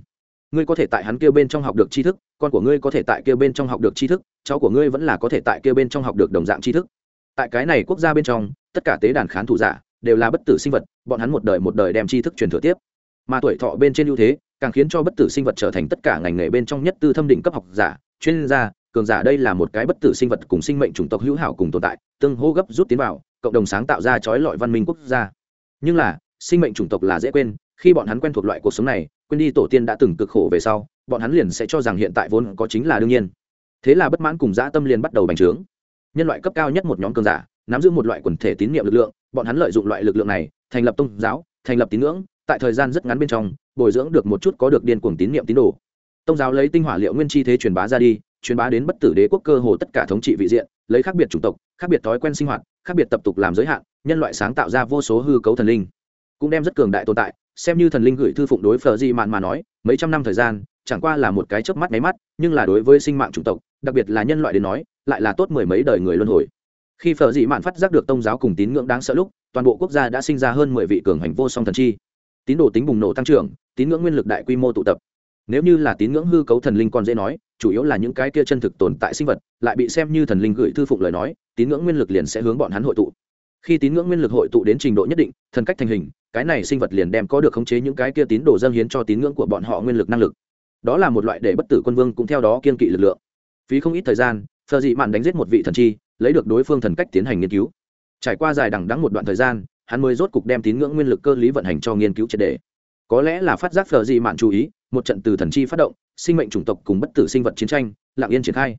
Ngươi có thể tại hắn kêu bên trong học được tri thức, con của ngươi có thể tại kêu bên trong học được tri thức, cháu của ngươi vẫn là có thể tại kêu bên trong học được đồng dạng tri thức. Tại cái này quốc gia bên trong, tất cả tế đàn khán thủ giả đều là bất tử sinh vật, bọn hắn một đời một đời đem tri thức truyền thừa tiếp. Mà tuổi thọ bên trên ưu thế càng khiến cho bất tử sinh vật trở thành tất cả ngành nghề bên trong nhất tư thâm định cấp học giả, chuyên gia, cường giả đây là một cái bất tử sinh vật cùng sinh mệnh chủng tộc hữu hảo cùng tồn tại, tương hô gấp rút tiến vào, cộng đồng sáng tạo ra trói lọi văn minh quốc gia. Nhưng là, sinh mệnh chủng tộc là dễ quên, khi bọn hắn quen thuộc loại cuộc sống này, quên đi tổ tiên đã từng cực khổ về sau, bọn hắn liền sẽ cho rằng hiện tại vốn có chính là đương nhiên. Thế là bất mãn cùng dã tâm liền bắt đầu bành trướng. Nhân loại cấp cao nhất một nhóm cường giả, nắm giữ một loại quần thể tín nhiệm lực lượng, bọn hắn lợi dụng loại lực lượng này, thành lập tôn giáo, thành lập tín ngưỡng, tại thời gian rất ngắn bên trong bồi dưỡng được một chút có được điên cuồng tín niệm tín đồ. Tông giáo lấy tinh hỏa liệu nguyên chi thế truyền bá ra đi, truyền bá đến bất tử đế quốc cơ hồ tất cả thống trị vị diện, lấy khác biệt chủng tộc, khác biệt thói quen sinh hoạt, khác biệt tập tục làm giới hạn, nhân loại sáng tạo ra vô số hư cấu thần linh. Cũng đem rất cường đại tồn tại, xem như thần linh gửi thư phụng đối phờ di mạn mà nói, mấy trăm năm thời gian, chẳng qua là một cái chớp mắt máy mắt, nhưng là đối với sinh mạng chủng tộc, đặc biệt là nhân loại đến nói, lại là tốt mười mấy đời người luân hồi. Khi phở dị mạn phát giác được tông giáo cùng tín ngưỡng đáng sợ lúc, toàn bộ quốc gia đã sinh ra hơn mười vị cường hành vô song thần chi tín đồ tính bùng nổ tăng trưởng, tín ngưỡng nguyên lực đại quy mô tụ tập. Nếu như là tín ngưỡng hư cấu thần linh còn dễ nói, chủ yếu là những cái kia chân thực tồn tại sinh vật, lại bị xem như thần linh gửi thư phụng lời nói, tín ngưỡng nguyên lực liền sẽ hướng bọn hắn hội tụ. Khi tín ngưỡng nguyên lực hội tụ đến trình độ nhất định, thần cách thành hình, cái này sinh vật liền đem có được khống chế những cái kia tín đồ dâng hiến cho tín ngưỡng của bọn họ nguyên lực năng lực. Đó là một loại để bất tử quân vương cũng theo đó kiên kỵ lực lượng. Phí không ít thời gian, phờ dị mạn đánh giết một vị thần chi, lấy được đối phương thần cách tiến hành nghiên cứu. Trải qua dài đằng đắng một đoạn thời gian hắn mới rốt cục đem tín ngưỡng nguyên lực cơ lý vận hành cho nghiên cứu triệt đề có lẽ là phát giác phờ dị mạn chú ý, một trận từ thần chi phát động, sinh mệnh chủng tộc cùng bất tử sinh vật chiến tranh lạng yên triển khai.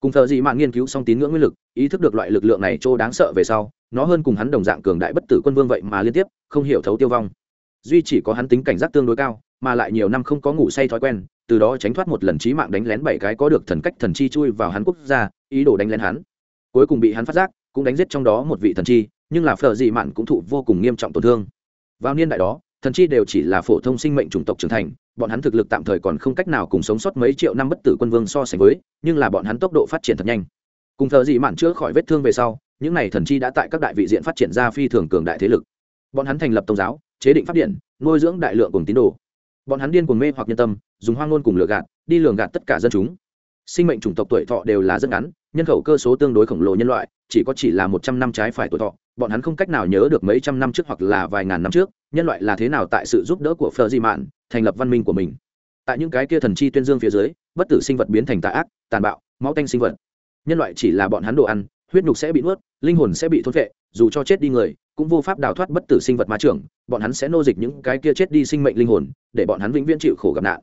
Cùng phờ dị mạn nghiên cứu xong tín ngưỡng nguyên lực, ý thức được loại lực lượng này chỗ đáng sợ về sau, nó hơn cùng hắn đồng dạng cường đại bất tử quân vương vậy mà liên tiếp, không hiểu thấu tiêu vong. Duy chỉ có hắn tính cảnh giác tương đối cao, mà lại nhiều năm không có ngủ say thói quen, từ đó tránh thoát một lần trí mạng đánh lén bảy cái có được thần cách thần chi chui vào hắn quốc gia, ý đồ đánh lén hắn. Cuối cùng bị hắn phát giác, cũng đánh giết trong đó một vị thần chi nhưng là phở dị mạn cũng thụ vô cùng nghiêm trọng tổn thương. Vào niên đại đó, thần chi đều chỉ là phổ thông sinh mệnh chủng tộc trưởng thành, bọn hắn thực lực tạm thời còn không cách nào cùng sống sót mấy triệu năm bất tử quân vương so sánh với, nhưng là bọn hắn tốc độ phát triển thật nhanh. Cùng thợ dị mạn chữa khỏi vết thương về sau, những n à y thần chi đã tại các đại vị diện phát triển ra phi thường cường đại thế lực. Bọn hắn thành lập tôn giáo, chế định p điện, nuôi dưỡng đại lượng cùng tín đồ. Bọn hắn điên cuồng mê hoặc nhân tâm, dùng hoang ngôn cùng lừa gạt, đi lường gạt tất cả dân chúng. Sinh mệnh chủng tộc tuổi thọ đều là rất ngắn, nhân khẩu cơ số tương đối khổng lồ nhân loại, chỉ có chỉ là một trăm năm trái phải tuổi thọ bọn hắn không cách nào nhớ được mấy trăm năm trước hoặc là vài ngàn năm trước, nhân loại là thế nào tại sự giúp đỡ của phờ di mạn, thành lập văn minh của mình. Tại những cái kia thần chi tuyên dương phía dưới, bất tử sinh vật biến thành tà ác, tàn bạo, máu tanh sinh vật. Nhân loại chỉ là bọn hắn đồ ăn, huyết nhục sẽ bị nuốt, linh hồn sẽ bị thốt vệ dù cho chết đi người, cũng vô pháp đào thoát bất tử sinh vật ma trưởng, bọn hắn sẽ nô dịch những cái kia chết đi sinh mệnh linh hồn, để bọn hắn vĩnh viễn chịu khổ gặp nạn.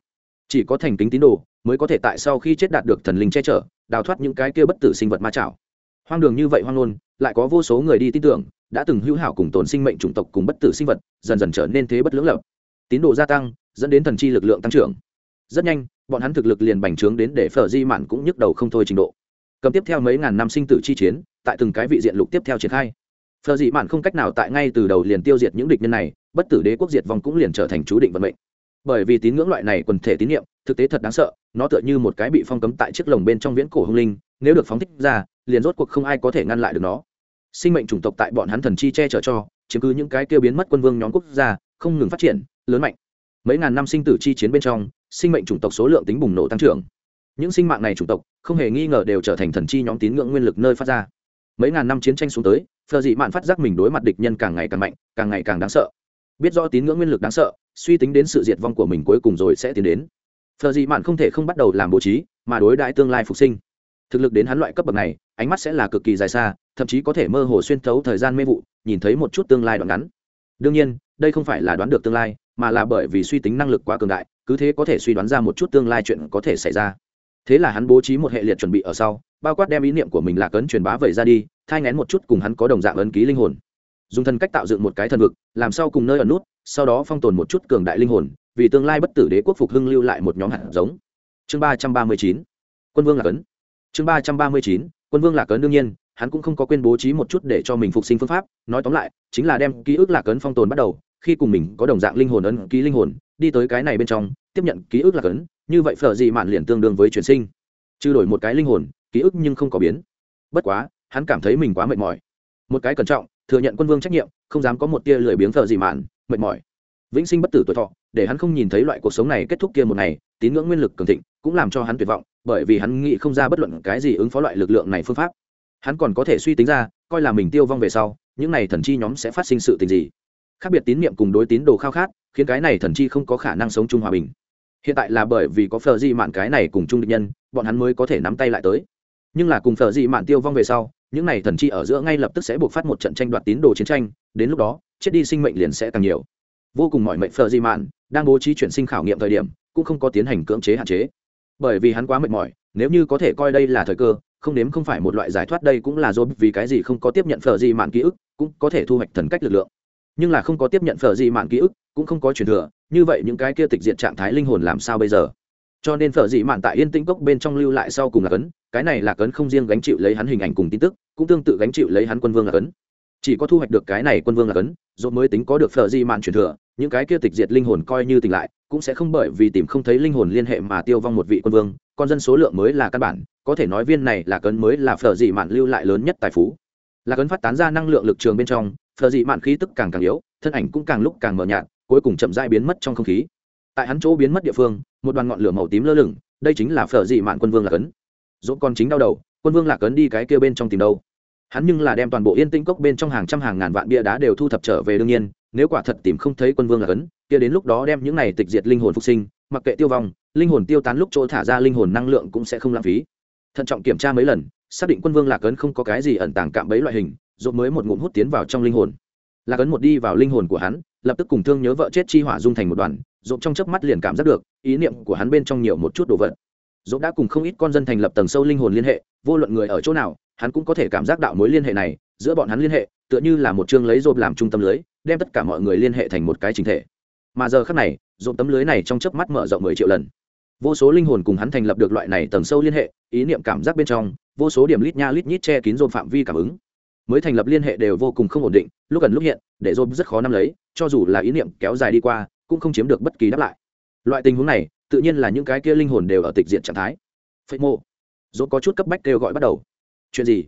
Chỉ có thành kính tín đồ mới có thể tại sau khi chết đạt được thần linh che chở, đào thoát những cái kia bất tử sinh vật ma chảo. Hoang đường như vậy hoang ngôn lại có vô số người đi tin tưởng, đã từng hữu hảo cùng tồn sinh mệnh chủng tộc cùng bất tử sinh vật, dần dần trở nên thế bất lưỡng lập tín đồ gia tăng, dẫn đến thần chi lực lượng tăng trưởng. Rất nhanh, bọn hắn thực lực liền bành trướng đến để phở di mạn cũng nhức đầu không thôi trình độ. Cầm tiếp theo mấy ngàn năm sinh tử chi chiến, tại từng cái vị diện lục tiếp theo triển khai. Phở di mạn không cách nào tại ngay từ đầu liền tiêu diệt những địch nhân này, bất tử đế quốc diệt vong cũng liền trở thành chú định vận mệnh. Bởi vì tín ngưỡng loại này quần thể tín nhiệm thực tế thật đáng sợ, nó tựa như một cái bị phong cấm tại chiếc lồng bên trong viễn cổ hung linh nếu được phóng thích ra, liền rốt cuộc không ai có thể ngăn lại được nó. Sinh mệnh chủng tộc tại bọn hắn thần chi che chở cho, chiếm cứ những cái kêu biến mất quân vương nhóm quốc gia, không ngừng phát triển, lớn mạnh. Mấy ngàn năm sinh tử chi chiến bên trong, sinh mệnh chủng tộc số lượng tính bùng nổ tăng trưởng. Những sinh mạng này chủng tộc, không hề nghi ngờ đều trở thành thần chi nhóm tín ngưỡng nguyên lực nơi phát ra. Mấy ngàn năm chiến tranh xuống tới phờ dị mạn phát giác mình đối mặt địch nhân càng ngày càng mạnh, càng ngày càng đáng sợ. Biết rõ tín ngưỡng nguyên lực đáng sợ, suy tính đến sự diệt vong của mình cuối cùng rồi sẽ tiến đến. Phờ dị mạn không thể không bắt đầu làm bố trí, mà đối đãi tương lai phục sinh thực lực đến hắn loại cấp bậc này, ánh mắt sẽ là cực kỳ dài xa, thậm chí có thể mơ hồ xuyên thấu thời gian mê vụ, nhìn thấy một chút tương lai đoạn ngắn. Đương nhiên, đây không phải là đoán được tương lai, mà là bởi vì suy tính năng lực quá cường đại, cứ thế có thể suy đoán ra một chút tương lai chuyện có thể xảy ra. Thế là hắn bố trí một hệ liệt chuẩn bị ở sau, bao quát đem ý niệm của mình là cấn truyền bá vẩy ra đi, thai ngén một chút cùng hắn có đồng dạng ấn ký linh hồn. Dùng thần cách tạo dựng một cái thần vực, làm sao cùng nơi ở nút, sau đó phong tồn một chút cường đại linh hồn, vì tương lai bất tử đế quốc phục hưng lưu lại một nhóm hạt giống. Chương ba trăm ba mươi chín, quân vương là cấn chương ba trăm ba mươi chín, quân vương lạc ấn đương nhiên, hắn cũng không có quên bố trí một chút để cho mình phục sinh phương pháp. Nói tóm lại, chính là đem ký ức lạc ấn phong tồn bắt đầu, khi cùng mình có đồng dạng linh hồn ấn, ký linh hồn, đi tới cái này bên trong, tiếp nhận ký ức lạc ấn như vậy phở dị mạn liền tương đương với chuyển sinh. Trừ đổi một cái linh hồn, ký ức nhưng không có biến. Bất quá, hắn cảm thấy mình quá mệt mỏi. Một cái cẩn trọng, thừa nhận quân vương trách nhiệm, không dám có một tia lười biếng phở dị mạn, mệt mỏi. Vĩnh sinh bất tử tuổi thọ, để hắn không nhìn thấy loại cuộc sống này kết thúc kia một ngày, tín ngưỡng nguyên lực cường thịnh, cũng làm cho hắn tuyệt vọng bởi vì hắn nghĩ không ra bất luận cái gì ứng phó loại lực lượng này phương pháp. Hắn còn có thể suy tính ra, coi là mình tiêu vong về sau, những này thần chi nhóm sẽ phát sinh sự tình gì. Khác biệt tín nhiệm cùng đối tín đồ khao khát, khiến cái này thần chi không có khả năng sống chung hòa bình. Hiện tại là bởi vì có phờ di mạn cái này cùng chung địch nhân, bọn hắn mới có thể nắm tay lại tới. Nhưng là cùng phờ di mạn tiêu vong về sau, những này thần chi ở giữa ngay lập tức sẽ buộc phát một trận tranh đoạt tín đồ chiến tranh, đến lúc đó, chết đi sinh mệnh liền sẽ càng nhiều. Vô cùng mọi mệnh phờ di mạn đang bố trí chuyển sinh khảo nghiệm thời điểm, cũng không có tiến hành cưỡng chế hạn chế bởi vì hắn quá mệt mỏi, nếu như có thể coi đây là thời cơ, không nếm không phải một loại giải thoát đây cũng là do vì cái gì không có tiếp nhận phở dị mạn ký ức, cũng có thể thu hoạch thần cách lực lượng. Nhưng là không có tiếp nhận phở dị mạn ký ức, cũng không có truyền thừa, như vậy những cái kia tịch diện trạng thái linh hồn làm sao bây giờ? Cho nên phở dị mạn tại yên tĩnh cốc bên trong lưu lại sau cùng là cấn, cái này là cấn không riêng gánh chịu lấy hắn hình ảnh cùng tin tức, cũng tương tự gánh chịu lấy hắn quân vương là cấn. Chỉ có thu hoạch được cái này quân vương là cấn rồi mới tính có được phở dị mạn truyền thừa, những cái kia tịch diệt linh hồn coi như tỉnh lại cũng sẽ không bởi vì tìm không thấy linh hồn liên hệ mà tiêu vong một vị quân vương, con dân số lượng mới là căn bản, có thể nói viên này là cấn mới là phở dị mạn lưu lại lớn nhất tài phú. Là cấn phát tán ra năng lượng lực trường bên trong, phở dị mạn khí tức càng càng yếu, thân ảnh cũng càng lúc càng mờ nhạt, cuối cùng chậm rãi biến mất trong không khí. Tại hắn chỗ biến mất địa phương, một đoàn ngọn lửa màu tím lơ lửng, đây chính là phở dị mạn quân vương là cấn. dỗ con chính đau đầu, quân vương là cấn đi cái kia bên trong tìm đâu. Hắn nhưng là đem toàn bộ yên tĩnh cốc bên trong hàng trăm hàng ngàn vạn bia đá đều thu thập trở về đương nhiên nếu quả thật tìm không thấy quân vương là cấn, kia đến lúc đó đem những này tịch diệt linh hồn phục sinh mặc kệ tiêu vong linh hồn tiêu tán lúc chỗ thả ra linh hồn năng lượng cũng sẽ không lãng phí. Thận trọng kiểm tra mấy lần xác định quân vương lạc ấn không có cái gì ẩn tàng cạm bẫy loại hình rồi mới một ngụm hút tiến vào trong linh hồn. Lạc ấn một đi vào linh hồn của hắn lập tức cùng thương nhớ vợ chết chi hỏa dung thành một đoàn dốt trong chớp mắt liền cảm giác được ý niệm của hắn bên trong nhiều một chút đồ vật. Dốt đã cùng không ít con dân thành lập tầng sâu linh hồn liên hệ vô luận người ở chỗ nào hắn cũng có thể cảm giác đạo mối liên hệ này giữa bọn hắn liên hệ tựa như là một chương lấy dồn làm trung tâm lưới đem tất cả mọi người liên hệ thành một cái chính thể. Mà giờ khác này dồn tấm lưới này trong chớp mắt mở rộng mười triệu lần. Vô số linh hồn cùng hắn thành lập được loại này tầng sâu liên hệ ý niệm cảm giác bên trong vô số điểm lít nha lít nhít che kín dồn phạm vi cảm ứng. Mới thành lập liên hệ đều vô cùng không ổn định lúc gần lúc hiện để dồn rất khó nắm lấy cho dù là ý niệm kéo dài đi qua cũng không chiếm được bất kỳ đáp lại. Loại tình huống này tự nhiên là những cái kia linh hồn đều ở tịch diện trạng thái. Phệ mô, dồn có chút cấp bách kêu gọi bắt đầu. Chuyện gì?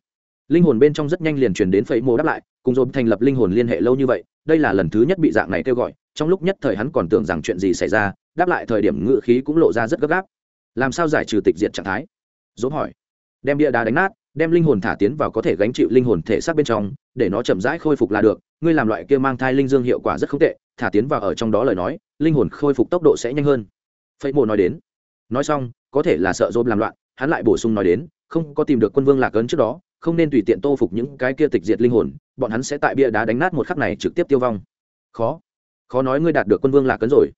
Linh hồn bên trong rất nhanh liền truyền đến phệ mô đáp lại cùng dồn thành lập linh hồn liên hệ lâu như vậy, đây là lần thứ nhất bị dạng này kêu gọi, trong lúc nhất thời hắn còn tưởng rằng chuyện gì xảy ra, đáp lại thời điểm ngự khí cũng lộ ra rất gấp gáp. Làm sao giải trừ tịch diệt trạng thái? Dốt hỏi. Đem bia đá đánh nát, đem linh hồn thả tiến vào có thể gánh chịu linh hồn thể xác bên trong, để nó chậm rãi khôi phục là được, ngươi làm loại kia mang thai linh dương hiệu quả rất không tệ, thả tiến vào ở trong đó lời nói, linh hồn khôi phục tốc độ sẽ nhanh hơn. Phẩy mộ nói đến. Nói xong, có thể là sợ dôm làm loạn, hắn lại bổ sung nói đến, không có tìm được quân vương lạc ấn trước đó, không nên tùy tiện tô phục những cái kia tịch diệt linh hồn bọn hắn sẽ tại bia đá đánh nát một khắc này trực tiếp tiêu vong. Khó. Khó nói ngươi đạt được quân vương lạc cấn rồi.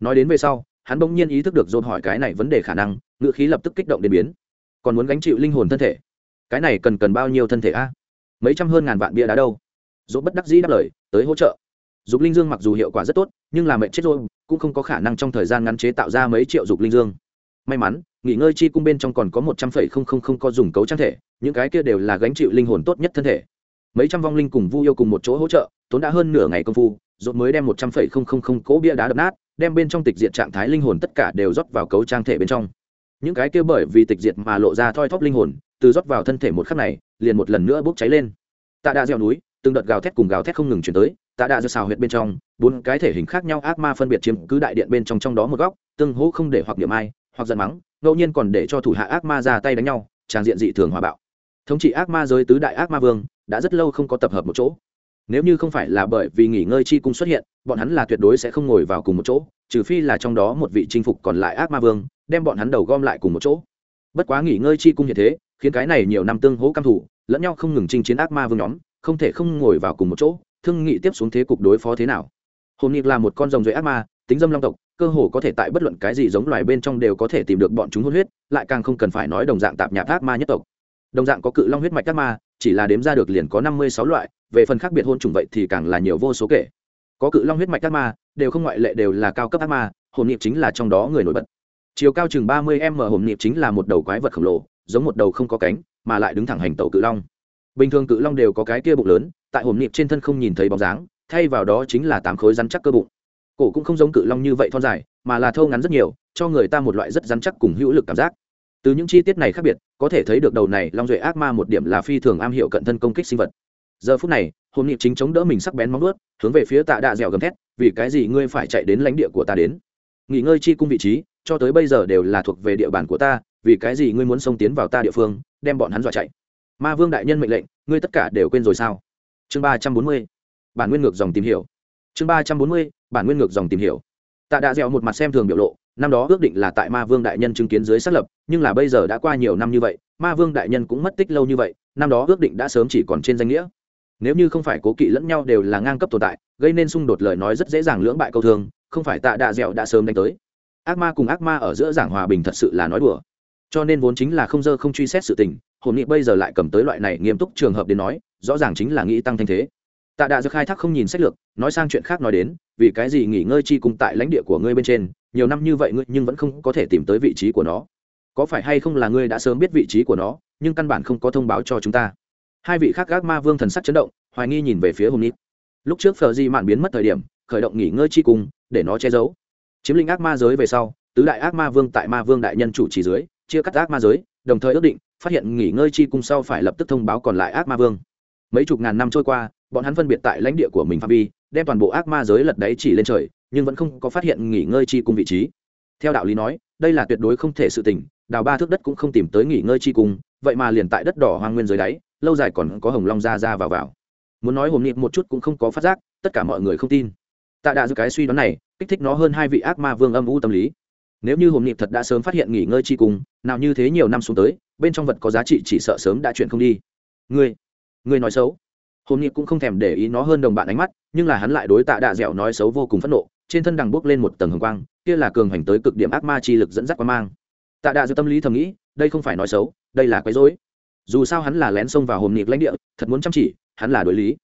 Nói đến về sau, hắn bỗng nhiên ý thức được dồn hỏi cái này vấn đề khả năng ngự khí lập tức kích động đến biến. Còn muốn gánh chịu linh hồn thân thể. Cái này cần cần bao nhiêu thân thể a? Mấy trăm hơn ngàn vạn bia đá đâu? Dồn bất đắc dĩ đáp lời, tới hỗ trợ. Dục linh dương mặc dù hiệu quả rất tốt, nhưng là mệnh chết rồi, cũng không có khả năng trong thời gian ngắn chế tạo ra mấy triệu dục linh dương. May mắn, nghỉ ngơi chi cung bên trong còn có một trăm phẩy không không không có dùng cấu trang thể, những cái kia đều là gánh chịu linh hồn tốt nhất thân thể mấy trăm vong linh cùng vu yêu cùng một chỗ hỗ trợ, tốn đã hơn nửa ngày công phu dốt mới đem một trăm phẩy không không không cỗ bia đá đập nát, đem bên trong tịch diệt trạng thái linh hồn tất cả đều rót vào cấu trang thể bên trong. Những cái kia bởi vì tịch diệt mà lộ ra thoi thóp linh hồn, từ rót vào thân thể một khắc này, liền một lần nữa bốc cháy lên. Tạ đa gieo núi, từng đợt gào thét cùng gào thét không ngừng chuyển tới, tạ đa gieo xào huyệt bên trong, bốn cái thể hình khác nhau ác ma phân biệt chiếm cứ đại điện bên trong trong đó một góc, tương hỗ không để hoặc điểm ai, hoặc giận mắng, ngẫu nhiên còn để cho thủ hạ ác ma ra tay đánh nhau, trang diện dị thường hòa bạo. Thống trị ác ma giới tứ đại ác ma vương đã rất lâu không có tập hợp một chỗ. Nếu như không phải là bởi vì nghỉ ngơi chi cung xuất hiện, bọn hắn là tuyệt đối sẽ không ngồi vào cùng một chỗ, trừ phi là trong đó một vị chinh phục còn lại ác ma vương, đem bọn hắn đầu gom lại cùng một chỗ. Bất quá nghỉ ngơi chi cung như thế, khiến cái này nhiều năm tương hỗ căm thủ lẫn nhau không ngừng chinh chiến ác ma vương nhóm, không thể không ngồi vào cùng một chỗ, thương nghị tiếp xuống thế cục đối phó thế nào. Hồn nghị là một con rồng dưới ác ma, tính dâm long tộc, cơ hồ có thể tại bất luận cái gì giống loài bên trong đều có thể tìm được bọn chúng hôn huyết, lại càng không cần phải nói đồng dạng tạp nhạp ác ma nhất tộc. Đồng dạng có cự long huyết mạch ác ma chỉ là đếm ra được liền có năm mươi sáu loại, về phần khác biệt hôn chủng vậy thì càng là nhiều vô số kể. Có cự long huyết mạch ác ma, đều không ngoại lệ đều là cao cấp ác ma, hồn niệm chính là trong đó người nổi bật. Chiều cao chừng ba mươi m hồn niệm chính là một đầu quái vật khổng lồ, giống một đầu không có cánh, mà lại đứng thẳng hành tàu cự long. Bình thường cự long đều có cái kia bụng lớn, tại hồn niệm trên thân không nhìn thấy bóng dáng, thay vào đó chính là tám khối rắn chắc cơ bụng. Cổ cũng không giống cự long như vậy thon dài, mà là thâu ngắn rất nhiều, cho người ta một loại rất rắn chắc cùng hữu lực cảm giác từ những chi tiết này khác biệt, có thể thấy được đầu này long duệ ác ma một điểm là phi thường am hiểu cận thân công kích sinh vật. Giờ phút này, hồn niệm chính chống đỡ mình sắc bén móng ướt hướng về phía tạ đạ dẻo gầm thét, vì cái gì ngươi phải chạy đến lãnh địa của ta đến? Nghỉ ngơi chi cung vị trí, cho tới bây giờ đều là thuộc về địa bàn của ta, vì cái gì ngươi muốn xông tiến vào ta địa phương, đem bọn hắn dọa chạy? Ma vương đại nhân mệnh lệnh, ngươi tất cả đều quên rồi sao? Chương ba trăm bốn mươi, bản nguyên ngược dòng tìm hiểu. Chương ba trăm bốn mươi, bản nguyên ngược dòng tìm hiểu. Tạ đạ dẻo một mặt xem thường biểu lộ năm đó ước định là tại ma vương đại nhân chứng kiến dưới xác lập, nhưng là bây giờ đã qua nhiều năm như vậy, ma vương đại nhân cũng mất tích lâu như vậy, năm đó ước định đã sớm chỉ còn trên danh nghĩa. Nếu như không phải cố kỵ lẫn nhau đều là ngang cấp tồn tại, gây nên xung đột lời nói rất dễ dàng lưỡng bại câu thương, không phải tạ đạ dẻo đã sớm đánh tới. Ác ma cùng ác ma ở giữa giảng hòa bình thật sự là nói đùa. Cho nên vốn chính là không dơ không truy xét sự tình, hồn nghị bây giờ lại cầm tới loại này nghiêm túc trường hợp đến nói, rõ ràng chính là nghĩ tăng thanh thế. Tạ đạ dược khai thác không nhìn sách lược, nói sang chuyện khác nói đến, vì cái gì nghỉ ngơi chi cùng tại lãnh địa của ngươi bên trên nhiều năm như vậy ngươi nhưng vẫn không có thể tìm tới vị trí của nó. Có phải hay không là ngươi đã sớm biết vị trí của nó, nhưng căn bản không có thông báo cho chúng ta? Hai vị khác gác ma vương thần sắc chấn động, hoài nghi nhìn về phía hồn nít. Lúc trước phờ di mạn biến mất thời điểm, khởi động nghỉ ngơi chi cùng, để nó che giấu. Chiếm lĩnh ác ma giới về sau, tứ đại ác ma vương tại ma vương đại nhân chủ trì dưới, chia cắt ác ma giới, đồng thời ước định, phát hiện nghỉ ngơi chi cung sau phải lập tức thông báo còn lại ác ma vương. Mấy chục ngàn năm trôi qua, bọn hắn phân biệt tại lãnh địa của mình phạm vi, đem toàn bộ ác ma giới lật đáy chỉ lên trời nhưng vẫn không có phát hiện nghỉ ngơi chi cung vị trí. Theo đạo lý nói, đây là tuyệt đối không thể sự tình, đào ba thước đất cũng không tìm tới nghỉ ngơi chi cung, vậy mà liền tại đất đỏ hoang nguyên dưới đáy, lâu dài còn có hồng long ra ra vào vào. Muốn nói hồn niệm một chút cũng không có phát giác, tất cả mọi người không tin. Tạ đạ giữ cái suy đoán này, kích thích nó hơn hai vị ác ma vương âm u tâm lý. Nếu như hồn niệm thật đã sớm phát hiện nghỉ ngơi chi cung, nào như thế nhiều năm xuống tới, bên trong vật có giá trị chỉ sợ sớm đã chuyển không đi. Ngươi ngươi nói xấu. Hồn niệm cũng không thèm để ý nó hơn đồng bạn ánh mắt, nhưng là hắn lại đối tạ đạ dẻo nói xấu vô cùng phẫn nộ trên thân đằng bước lên một tầng hồng quang, kia là cường hành tới cực điểm ác ma chi lực dẫn dắt qua mang. Tạ đạ dẻo tâm lý thầm nghĩ, đây không phải nói xấu, đây là quấy rối. Dù sao hắn là lén xông vào hồn nịp lãnh địa, thật muốn chăm chỉ, hắn là đối lý.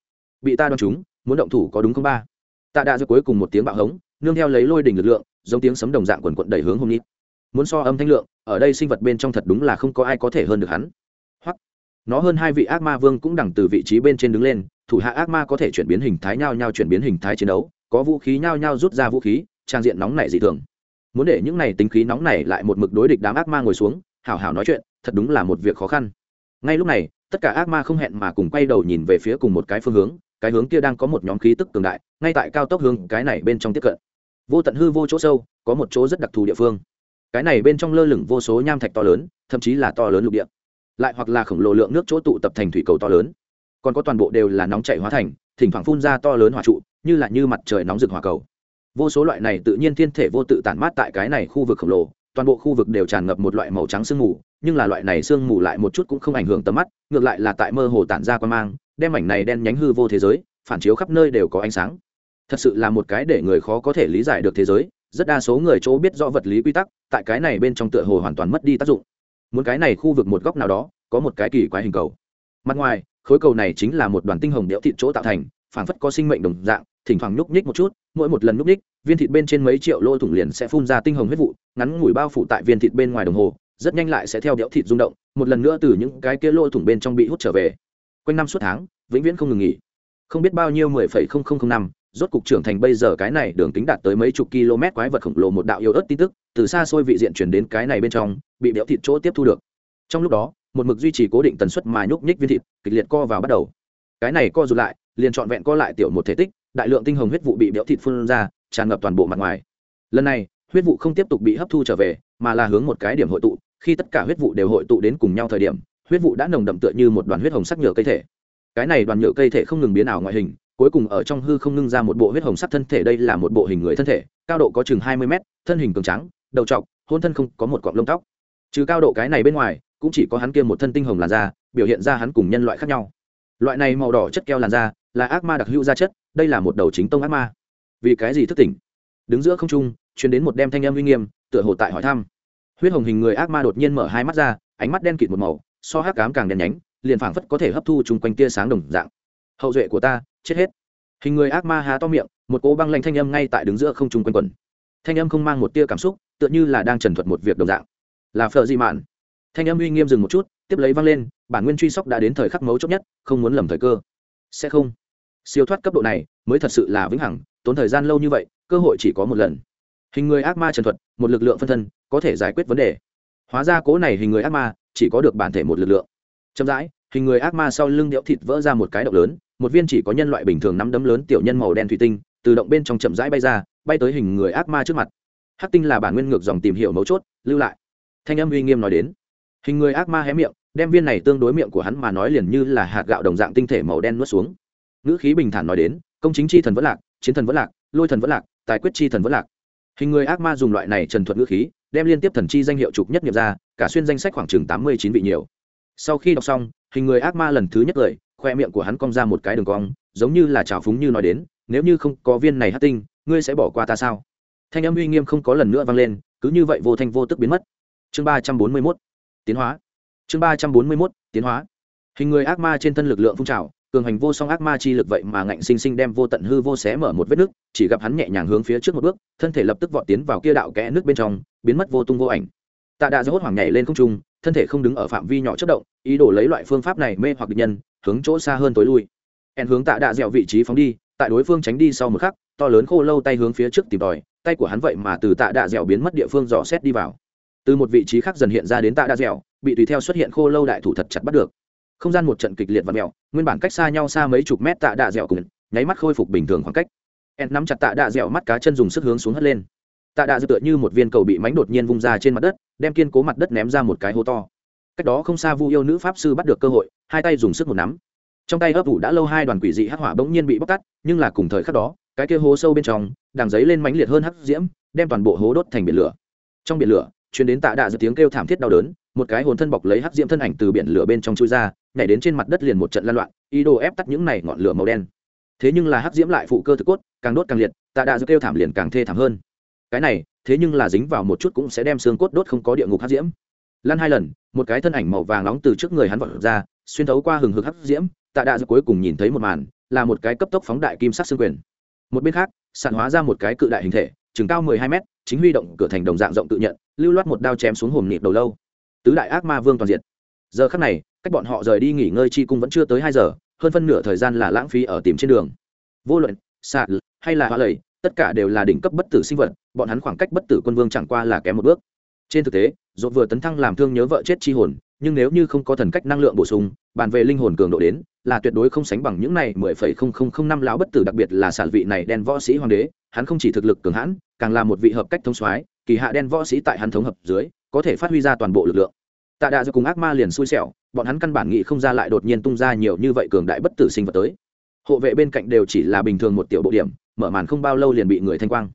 Bị ta đoán chúng, muốn động thủ có đúng không ba? Tạ đạ dẻo cuối cùng một tiếng bạo hống, nương theo lấy lôi đỉnh lực lượng, giống tiếng sấm đồng dạng quần quận đẩy hướng hồn nịp muốn so âm thanh lượng, ở đây sinh vật bên trong thật đúng là không có ai có thể hơn được hắn. Hoặc, nó hơn hai vị ác ma vương cũng đẳng từ vị trí bên trên đứng lên, thủ hạ ác ma có thể chuyển biến hình thái nhau nhau chuyển biến hình thái chiến đấu có vũ khí nhao nhao rút ra vũ khí, trang diện nóng này dị thường. Muốn để những này tính khí nóng này lại một mực đối địch đám ác ma ngồi xuống, hảo hảo nói chuyện, thật đúng là một việc khó khăn. Ngay lúc này, tất cả ác ma không hẹn mà cùng quay đầu nhìn về phía cùng một cái phương hướng, cái hướng kia đang có một nhóm khí tức cường đại, ngay tại cao tốc hướng cái này bên trong tiếp cận. Vô tận hư vô chỗ sâu, có một chỗ rất đặc thù địa phương. Cái này bên trong lơ lửng vô số nham thạch to lớn, thậm chí là to lớn lục địa. Lại hoặc là khổng lồ lượng nước chỗ tụ tập thành thủy cầu to lớn. Còn có toàn bộ đều là nóng chảy hóa thành, thỉnh thoảng phun ra to lớn hỏa trụ như là như mặt trời nóng rực hỏa cầu. Vô số loại này tự nhiên thiên thể vô tự tản mát tại cái này khu vực khổng lồ, toàn bộ khu vực đều tràn ngập một loại màu trắng sương mù, nhưng là loại này sương mù lại một chút cũng không ảnh hưởng tầm mắt, ngược lại là tại mơ hồ tản ra quan mang, đem mảnh này đen nhánh hư vô thế giới, phản chiếu khắp nơi đều có ánh sáng. Thật sự là một cái để người khó có thể lý giải được thế giới, rất đa số người chỗ biết rõ vật lý quy tắc, tại cái này bên trong tựa hồ hoàn toàn mất đi tác dụng. Muốn cái này khu vực một góc nào đó, có một cái kỳ quái hình cầu. Mặt ngoài, khối cầu này chính là một đoàn tinh hồng đẽo thịt chỗ tạo thành phản phất có sinh mệnh đồng dạng thỉnh thoảng nhúc nhích một chút, mỗi một lần nhúc nhích, viên thịt bên trên mấy triệu lỗ thủng liền sẽ phun ra tinh hồng huyết vụ, ngắn ngủi bao phủ tại viên thịt bên ngoài đồng hồ, rất nhanh lại sẽ theo đẽo thịt rung động, một lần nữa từ những cái kia lỗ thủng bên trong bị hút trở về. Quanh năm suốt tháng, vĩnh viễn không ngừng nghỉ. Không biết bao nhiêu mười phẩy không không không năm, rốt cục trưởng thành bây giờ cái này đường kính đạt tới mấy chục km quái vật khổng lồ một đạo yêu ớt tin tức, từ xa xôi vị diện chuyển đến cái này bên trong, bị béo thịt chỗ tiếp thu được. Trong lúc đó, một mực duy trì cố định tần suất mà nhúc nhích viên thịt, kịch liệt co vào bắt đầu. Cái này co rụt lại, liền trọn vẹn co lại tiểu một thể tích đại lượng tinh hồng huyết vụ bị béo thịt phun ra, tràn ngập toàn bộ mặt ngoài. Lần này, huyết vụ không tiếp tục bị hấp thu trở về, mà là hướng một cái điểm hội tụ. Khi tất cả huyết vụ đều hội tụ đến cùng nhau thời điểm, huyết vụ đã nồng đậm tựa như một đoàn huyết hồng sắc nhựa cây thể. Cái này đoàn nhựa cây thể không ngừng biến ảo ngoại hình, cuối cùng ở trong hư không ngưng ra một bộ huyết hồng sắc thân thể, đây là một bộ hình người thân thể, cao độ có chừng hai mươi mét, thân hình cường trắng đầu trọc, hôn thân không có một cọng lông tóc. Trừ cao độ cái này bên ngoài, cũng chỉ có hắn kia một thân tinh hồng làn da, biểu hiện ra hắn cùng nhân loại khác nhau. Loại này màu đỏ chất keo làn da là ác ma đặc hữu da chất đây là một đầu chính tông ác ma. Vì cái gì thức tỉnh? Đứng giữa không trung chuyến đến một đem thanh âm uy nghiêm, tựa hồ tại hỏi thăm. Huyết hồng hình người ác ma đột nhiên mở hai mắt ra, ánh mắt đen kịt một màu, so hắc cám càng đen nhánh, liền phảng phất có thể hấp thu chung quanh tia sáng đồng dạng. Hậu duệ của ta, chết hết. Hình người ác ma há to miệng, một cỗ băng lanh thanh âm ngay tại đứng giữa không trung quanh quẩn. Thanh âm không mang một tia cảm xúc, tựa như là đang trần thuật một việc đồng dạng. Là phở di mạn. Thanh âm uy nghiêm dừng một chút, tiếp lấy văng lên, bản nguyên truy sóc đã đến thời khắc mấu chốt nhất, không muốn lầm thời cơ. Sẽ không siêu thoát cấp độ này mới thật sự là vĩnh hằng, tốn thời gian lâu như vậy, cơ hội chỉ có một lần. Hình người ác ma trần thuật, một lực lượng phân thân, có thể giải quyết vấn đề. Hóa ra cố này hình người ác ma chỉ có được bản thể một lực lượng. Chậm rãi, hình người ác ma sau lưng đẽo thịt vỡ ra một cái động lớn, một viên chỉ có nhân loại bình thường nắm đấm lớn tiểu nhân màu đen thủy tinh, từ động bên trong chậm rãi bay ra, bay tới hình người ác ma trước mặt. Hắc tinh là bản nguyên ngược dòng tìm hiểu mấu chốt, lưu lại. Thanh âm uy nghiêm nói đến. Hình người ác ma hé miệng, đem viên này tương đối miệng của hắn mà nói liền như là hạt gạo đồng dạng tinh thể màu đen nuốt xuống ngữ khí bình thản nói đến, công chính chi thần vẫn lạc, chiến thần vẫn lạc, lôi thần vẫn lạc, tài quyết chi thần vẫn lạc. Hình người ác ma dùng loại này trần thuật ngữ khí, đem liên tiếp thần chi danh hiệu trục nhất nghiệp ra, cả xuyên danh sách khoảng chừng tám mươi chín vị nhiều. Sau khi đọc xong, hình người ác ma lần thứ nhất cười, khoe miệng của hắn cong ra một cái đường cong, giống như là trào phúng như nói đến, nếu như không có viên này hát tinh, ngươi sẽ bỏ qua ta sao? Thanh âm uy nghiêm không có lần nữa vang lên, cứ như vậy vô thanh vô tức biến mất. Chương ba trăm bốn mươi mốt, tiến hóa. Chương ba trăm bốn mươi mốt, tiến hóa. Hình người ác ma trên thân lực lượng phun trào cường hành vô song ác ma chi lực vậy mà ngạnh sinh sinh đem vô tận hư vô xé mở một vết nước, chỉ gặp hắn nhẹ nhàng hướng phía trước một bước, thân thể lập tức vọt tiến vào kia đạo kẽ nước bên trong, biến mất vô tung vô ảnh. Tạ đạ do hốt hoảng nhảy lên không trung, thân thể không đứng ở phạm vi nhỏ chất động, ý đồ lấy loại phương pháp này mê hoặc địch nhân, hướng chỗ xa hơn tối lui. En hướng tạ đạ dẹo vị trí phóng đi, tại đối phương tránh đi sau một khắc, to lớn khô lâu tay hướng phía trước tìm tòi, tay của hắn vậy mà từ tạ đạ dẻo biến mất địa phương dò xét đi vào. Từ một vị trí khác dần hiện ra đến tạ đạ dẻo, bị tùy theo xuất hiện khô lâu đại thủ thật chặt bắt được không gian một trận kịch liệt và mèo nguyên bản cách xa nhau xa mấy chục mét tạ đạ dẻo cùng, nháy mắt khôi phục bình thường khoảng cách. Ed nắm chặt tạ đạ dẻo mắt cá chân dùng sức hướng xuống hất lên. Tạ đạ dẻo tựa như một viên cầu bị mánh đột nhiên vung ra trên mặt đất, đem kiên cố mặt đất ném ra một cái hố to. Cách đó không xa vu yêu nữ pháp sư bắt được cơ hội, hai tay dùng sức một nắm. Trong tay ấp ủ đã lâu hai đoàn quỷ dị hắc hỏa bỗng nhiên bị bóc tắt nhưng là cùng thời khắc đó, cái kia hố sâu bên trong, đằng giấy lên mãnh liệt hơn hắc diễm, đem toàn bộ hố đốt thành biển lửa. Trong biển lửa chuyến đến tạ đạ giật tiếng kêu thảm thiết đau đớn, một cái hồn thân bọc lấy hắc diễm thân ảnh từ biển lửa bên trong chui ra nhảy đến trên mặt đất liền một trận lan loạn, ý đồ ép tắt những này ngọn lửa màu đen. Thế nhưng là hắc diễm lại phụ cơ thực cốt, càng đốt càng liệt, tạ đạ giật kêu thảm liền càng thê thảm hơn. Cái này, thế nhưng là dính vào một chút cũng sẽ đem xương cốt đốt không có địa ngục hắc diễm. Lăn hai lần, một cái thân ảnh màu vàng nóng từ trước người hắn vọt ra, xuyên thấu qua hừng hực hắc diễm, tạ đạ giật cuối cùng nhìn thấy một màn, là một cái cấp tốc phóng đại kim sắc xương quyền. Một bên khác sản hóa ra một cái cự đại hình thể, chừng cao mười hai mét, chính huy động cửa thành đồng dạng rộng tự nhận, lưu loát một đao chém xuống hồm nịp đầu lâu. Tứ đại ác ma vương toàn diện giờ khắc này, cách bọn họ rời đi nghỉ ngơi chi cung vẫn chưa tới hai giờ, hơn phân nửa thời gian là lãng phí ở tìm trên đường. Vô luận, sạt hay là hoa lầy, tất cả đều là đỉnh cấp bất tử sinh vật, bọn hắn khoảng cách bất tử quân vương chẳng qua là kém một bước. Trên thực tế dột vừa tấn thăng làm thương nhớ vợ chết chi hồn, nhưng nếu như không có thần cách năng lượng bổ sung, bàn về linh hồn cường độ đến, là tuyệt đối không sánh bằng những này mười phẩy không không không năm lão bất tử đặc biệt là sản vị này đen võ sĩ hoàng đế, hắn không chỉ thực lực cường hãn, càng là một vị hợp cách thông soái, kỳ hạ đen võ sĩ tại hắn thống hợp dưới, có thể phát huy ra toàn bộ lực lượng tạ đạ do cùng ác ma liền xui xẻo, bọn hắn căn bản nghĩ không ra lại đột nhiên tung ra nhiều như vậy cường đại bất tử sinh vật tới. Hộ vệ bên cạnh đều chỉ là bình thường một tiểu bộ điểm, mở màn không bao lâu liền bị người thanh quang.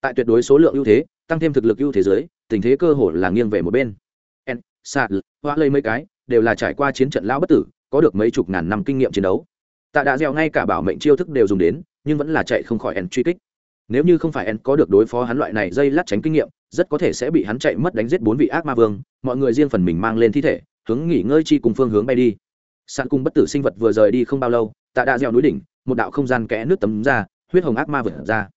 Tại tuyệt đối số lượng ưu thế, tăng thêm thực lực ưu thế giới tình thế cơ hồ là nghiêng về một bên. En, sạt, hoa lây mấy cái, đều là trải qua chiến trận lão bất tử, có được mấy chục ngàn năm kinh nghiệm chiến đấu. Tạ đã gieo ngay cả bảo mệnh chiêu thức đều dùng đến, nhưng vẫn là chạy không khỏi en truy kích nếu như không phải en có được đối phó hắn loại này dây lát tránh kinh nghiệm, rất có thể sẽ bị hắn chạy mất đánh giết bốn vị ác ma vương, mọi người riêng phần mình mang lên thi thể, hướng nghỉ ngơi chi cùng phương hướng bay đi. Sạn cung bất tử sinh vật vừa rời đi không bao lâu, tạ đã gieo núi đỉnh, một đạo không gian kẽ nước tấm ra, huyết hồng ác ma vượt ra.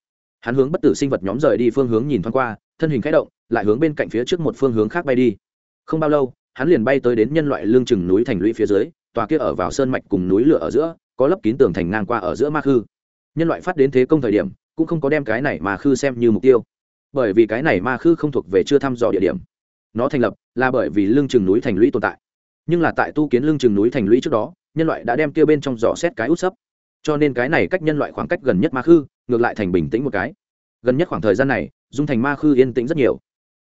Hắn hướng bất tử sinh vật nhóm rời đi phương hướng nhìn thoáng qua, thân hình khẽ động, lại hướng bên cạnh phía trước một phương hướng khác bay đi. Không bao lâu, hắn liền bay tới đến nhân loại lương chừng núi thành lũy phía dưới, tòa kia ở vào sơn mạch cùng núi lửa ở giữa, có lấp kín tường thành ngang qua ở giữa ma khư. Nhân loại phát đến thế công thời điểm cũng không có đem cái này mà khư xem như mục tiêu. Bởi vì cái này ma khư không thuộc về chưa thăm dò địa điểm. Nó thành lập là bởi vì lương chừng núi thành lũy tồn tại. Nhưng là tại tu kiến lương chừng núi thành lũy trước đó, nhân loại đã đem kia bên trong dò xét cái út sấp. Cho nên cái này cách nhân loại khoảng cách gần nhất ma khư, ngược lại thành bình tĩnh một cái. Gần nhất khoảng thời gian này, dung thành ma khư yên tĩnh rất nhiều.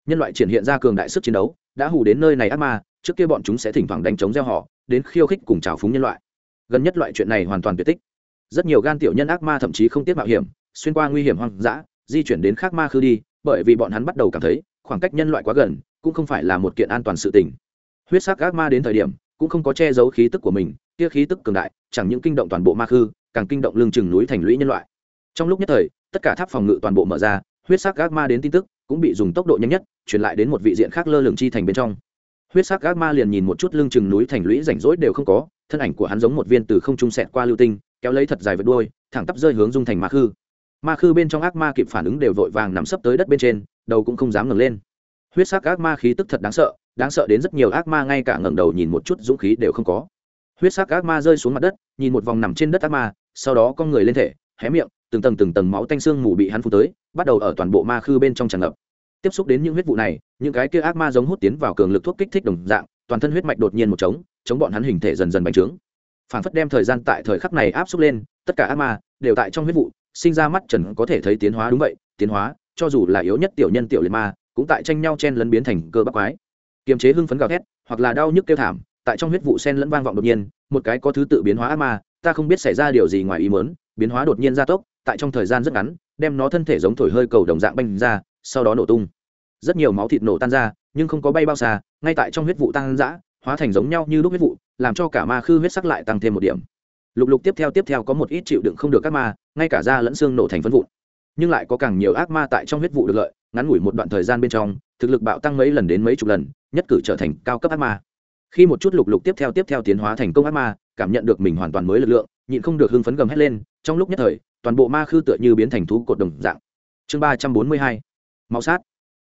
Nhân loại triển hiện ra cường đại sức chiến đấu, đã hù đến nơi này ác ma, trước kia bọn chúng sẽ thỉnh thoảng đánh chống gieo họ, đến khiêu khích cùng trào phúng nhân loại. Gần nhất loại chuyện này hoàn toàn tuyệt tích. Rất nhiều gan tiểu nhân ác ma thậm chí không tiếc mạo hiểm xuyên qua nguy hiểm hoang dã, di chuyển đến khác ma khư đi, bởi vì bọn hắn bắt đầu cảm thấy, khoảng cách nhân loại quá gần, cũng không phải là một kiện an toàn sự tình. Huyết sắc ác ma đến thời điểm, cũng không có che giấu khí tức của mình, kia khí tức cường đại, chẳng những kinh động toàn bộ ma khư, càng kinh động lưng chừng núi thành lũy nhân loại. Trong lúc nhất thời, tất cả tháp phòng ngự toàn bộ mở ra, huyết sắc ác ma đến tin tức cũng bị dùng tốc độ nhanh nhất, truyền lại đến một vị diện khác lơ lửng chi thành bên trong. Huyết sắc ác ma liền nhìn một chút lưng chừng núi thành lũy rảnh rỗi đều không có, thân ảnh của hắn giống một viên từ không trung sẹt qua lưu tinh, kéo lấy thật dài vượt đuôi, thẳng tắp rơi hướng dung thành ma khư ma khư bên trong ác ma kịp phản ứng đều vội vàng nằm sấp tới đất bên trên, đầu cũng không dám ngẩng lên. Huyết sắc ác ma khí tức thật đáng sợ đáng sợ đến rất nhiều ác ma ngay cả ngẩng đầu nhìn một chút dũng khí đều không có. Huyết sắc ác ma rơi xuống mặt đất, nhìn một vòng nằm trên đất ác ma, sau đó con người lên thể, hé miệng, từng tầng từng tầng máu tanh xương mù bị hắn phụ tới, bắt đầu ở toàn bộ ma khư bên trong tràn ngập. Tiếp xúc đến những huyết vụ này, những cái kia ác ma giống hút tiến vào cường lực thuốc kích thích đồng dạng, toàn thân huyết mạch đột nhiên một trống, chống bọn hắn hình thể dần dần bành trướng. Phản phất đem thời gian tại thời khắc này áp xúc lên, tất cả ác ma đều tại trong huyết vụ sinh ra mắt trần có thể thấy tiến hóa đúng vậy, tiến hóa, cho dù là yếu nhất tiểu nhân tiểu liệt ma, cũng tại tranh nhau chen lấn biến thành cơ bắp quái. Kiềm chế hưng phấn gào thét, hoặc là đau nhức kêu thảm, tại trong huyết vụ sen lẫn vang vọng đột nhiên, một cái có thứ tự biến hóa ác ma, ta không biết xảy ra điều gì ngoài ý mớn biến hóa đột nhiên gia tốc, tại trong thời gian rất ngắn, đem nó thân thể giống thổi hơi cầu đồng dạng banh ra, sau đó nổ tung. Rất nhiều máu thịt nổ tan ra, nhưng không có bay bao xa, ngay tại trong huyết vụ tăng dã hóa thành giống nhau như lúc huyết vụ, làm cho cả ma khư huyết sắc lại tăng thêm một điểm lục lục tiếp theo tiếp theo có một ít chịu đựng không được các ma, ngay cả da lẫn xương nổ thành phân vụn. Nhưng lại có càng nhiều ác ma tại trong huyết vụ được lợi, ngắn ngủi một đoạn thời gian bên trong, thực lực bạo tăng mấy lần đến mấy chục lần, nhất cử trở thành cao cấp ác ma. Khi một chút lục lục tiếp theo tiếp theo tiến hóa thành công ác ma, cảm nhận được mình hoàn toàn mới lực lượng, nhịn không được hưng phấn gầm hét lên, trong lúc nhất thời, toàn bộ ma khư tựa như biến thành thú cột đồng dạng. Chương ba trăm bốn mươi hai, máu sát.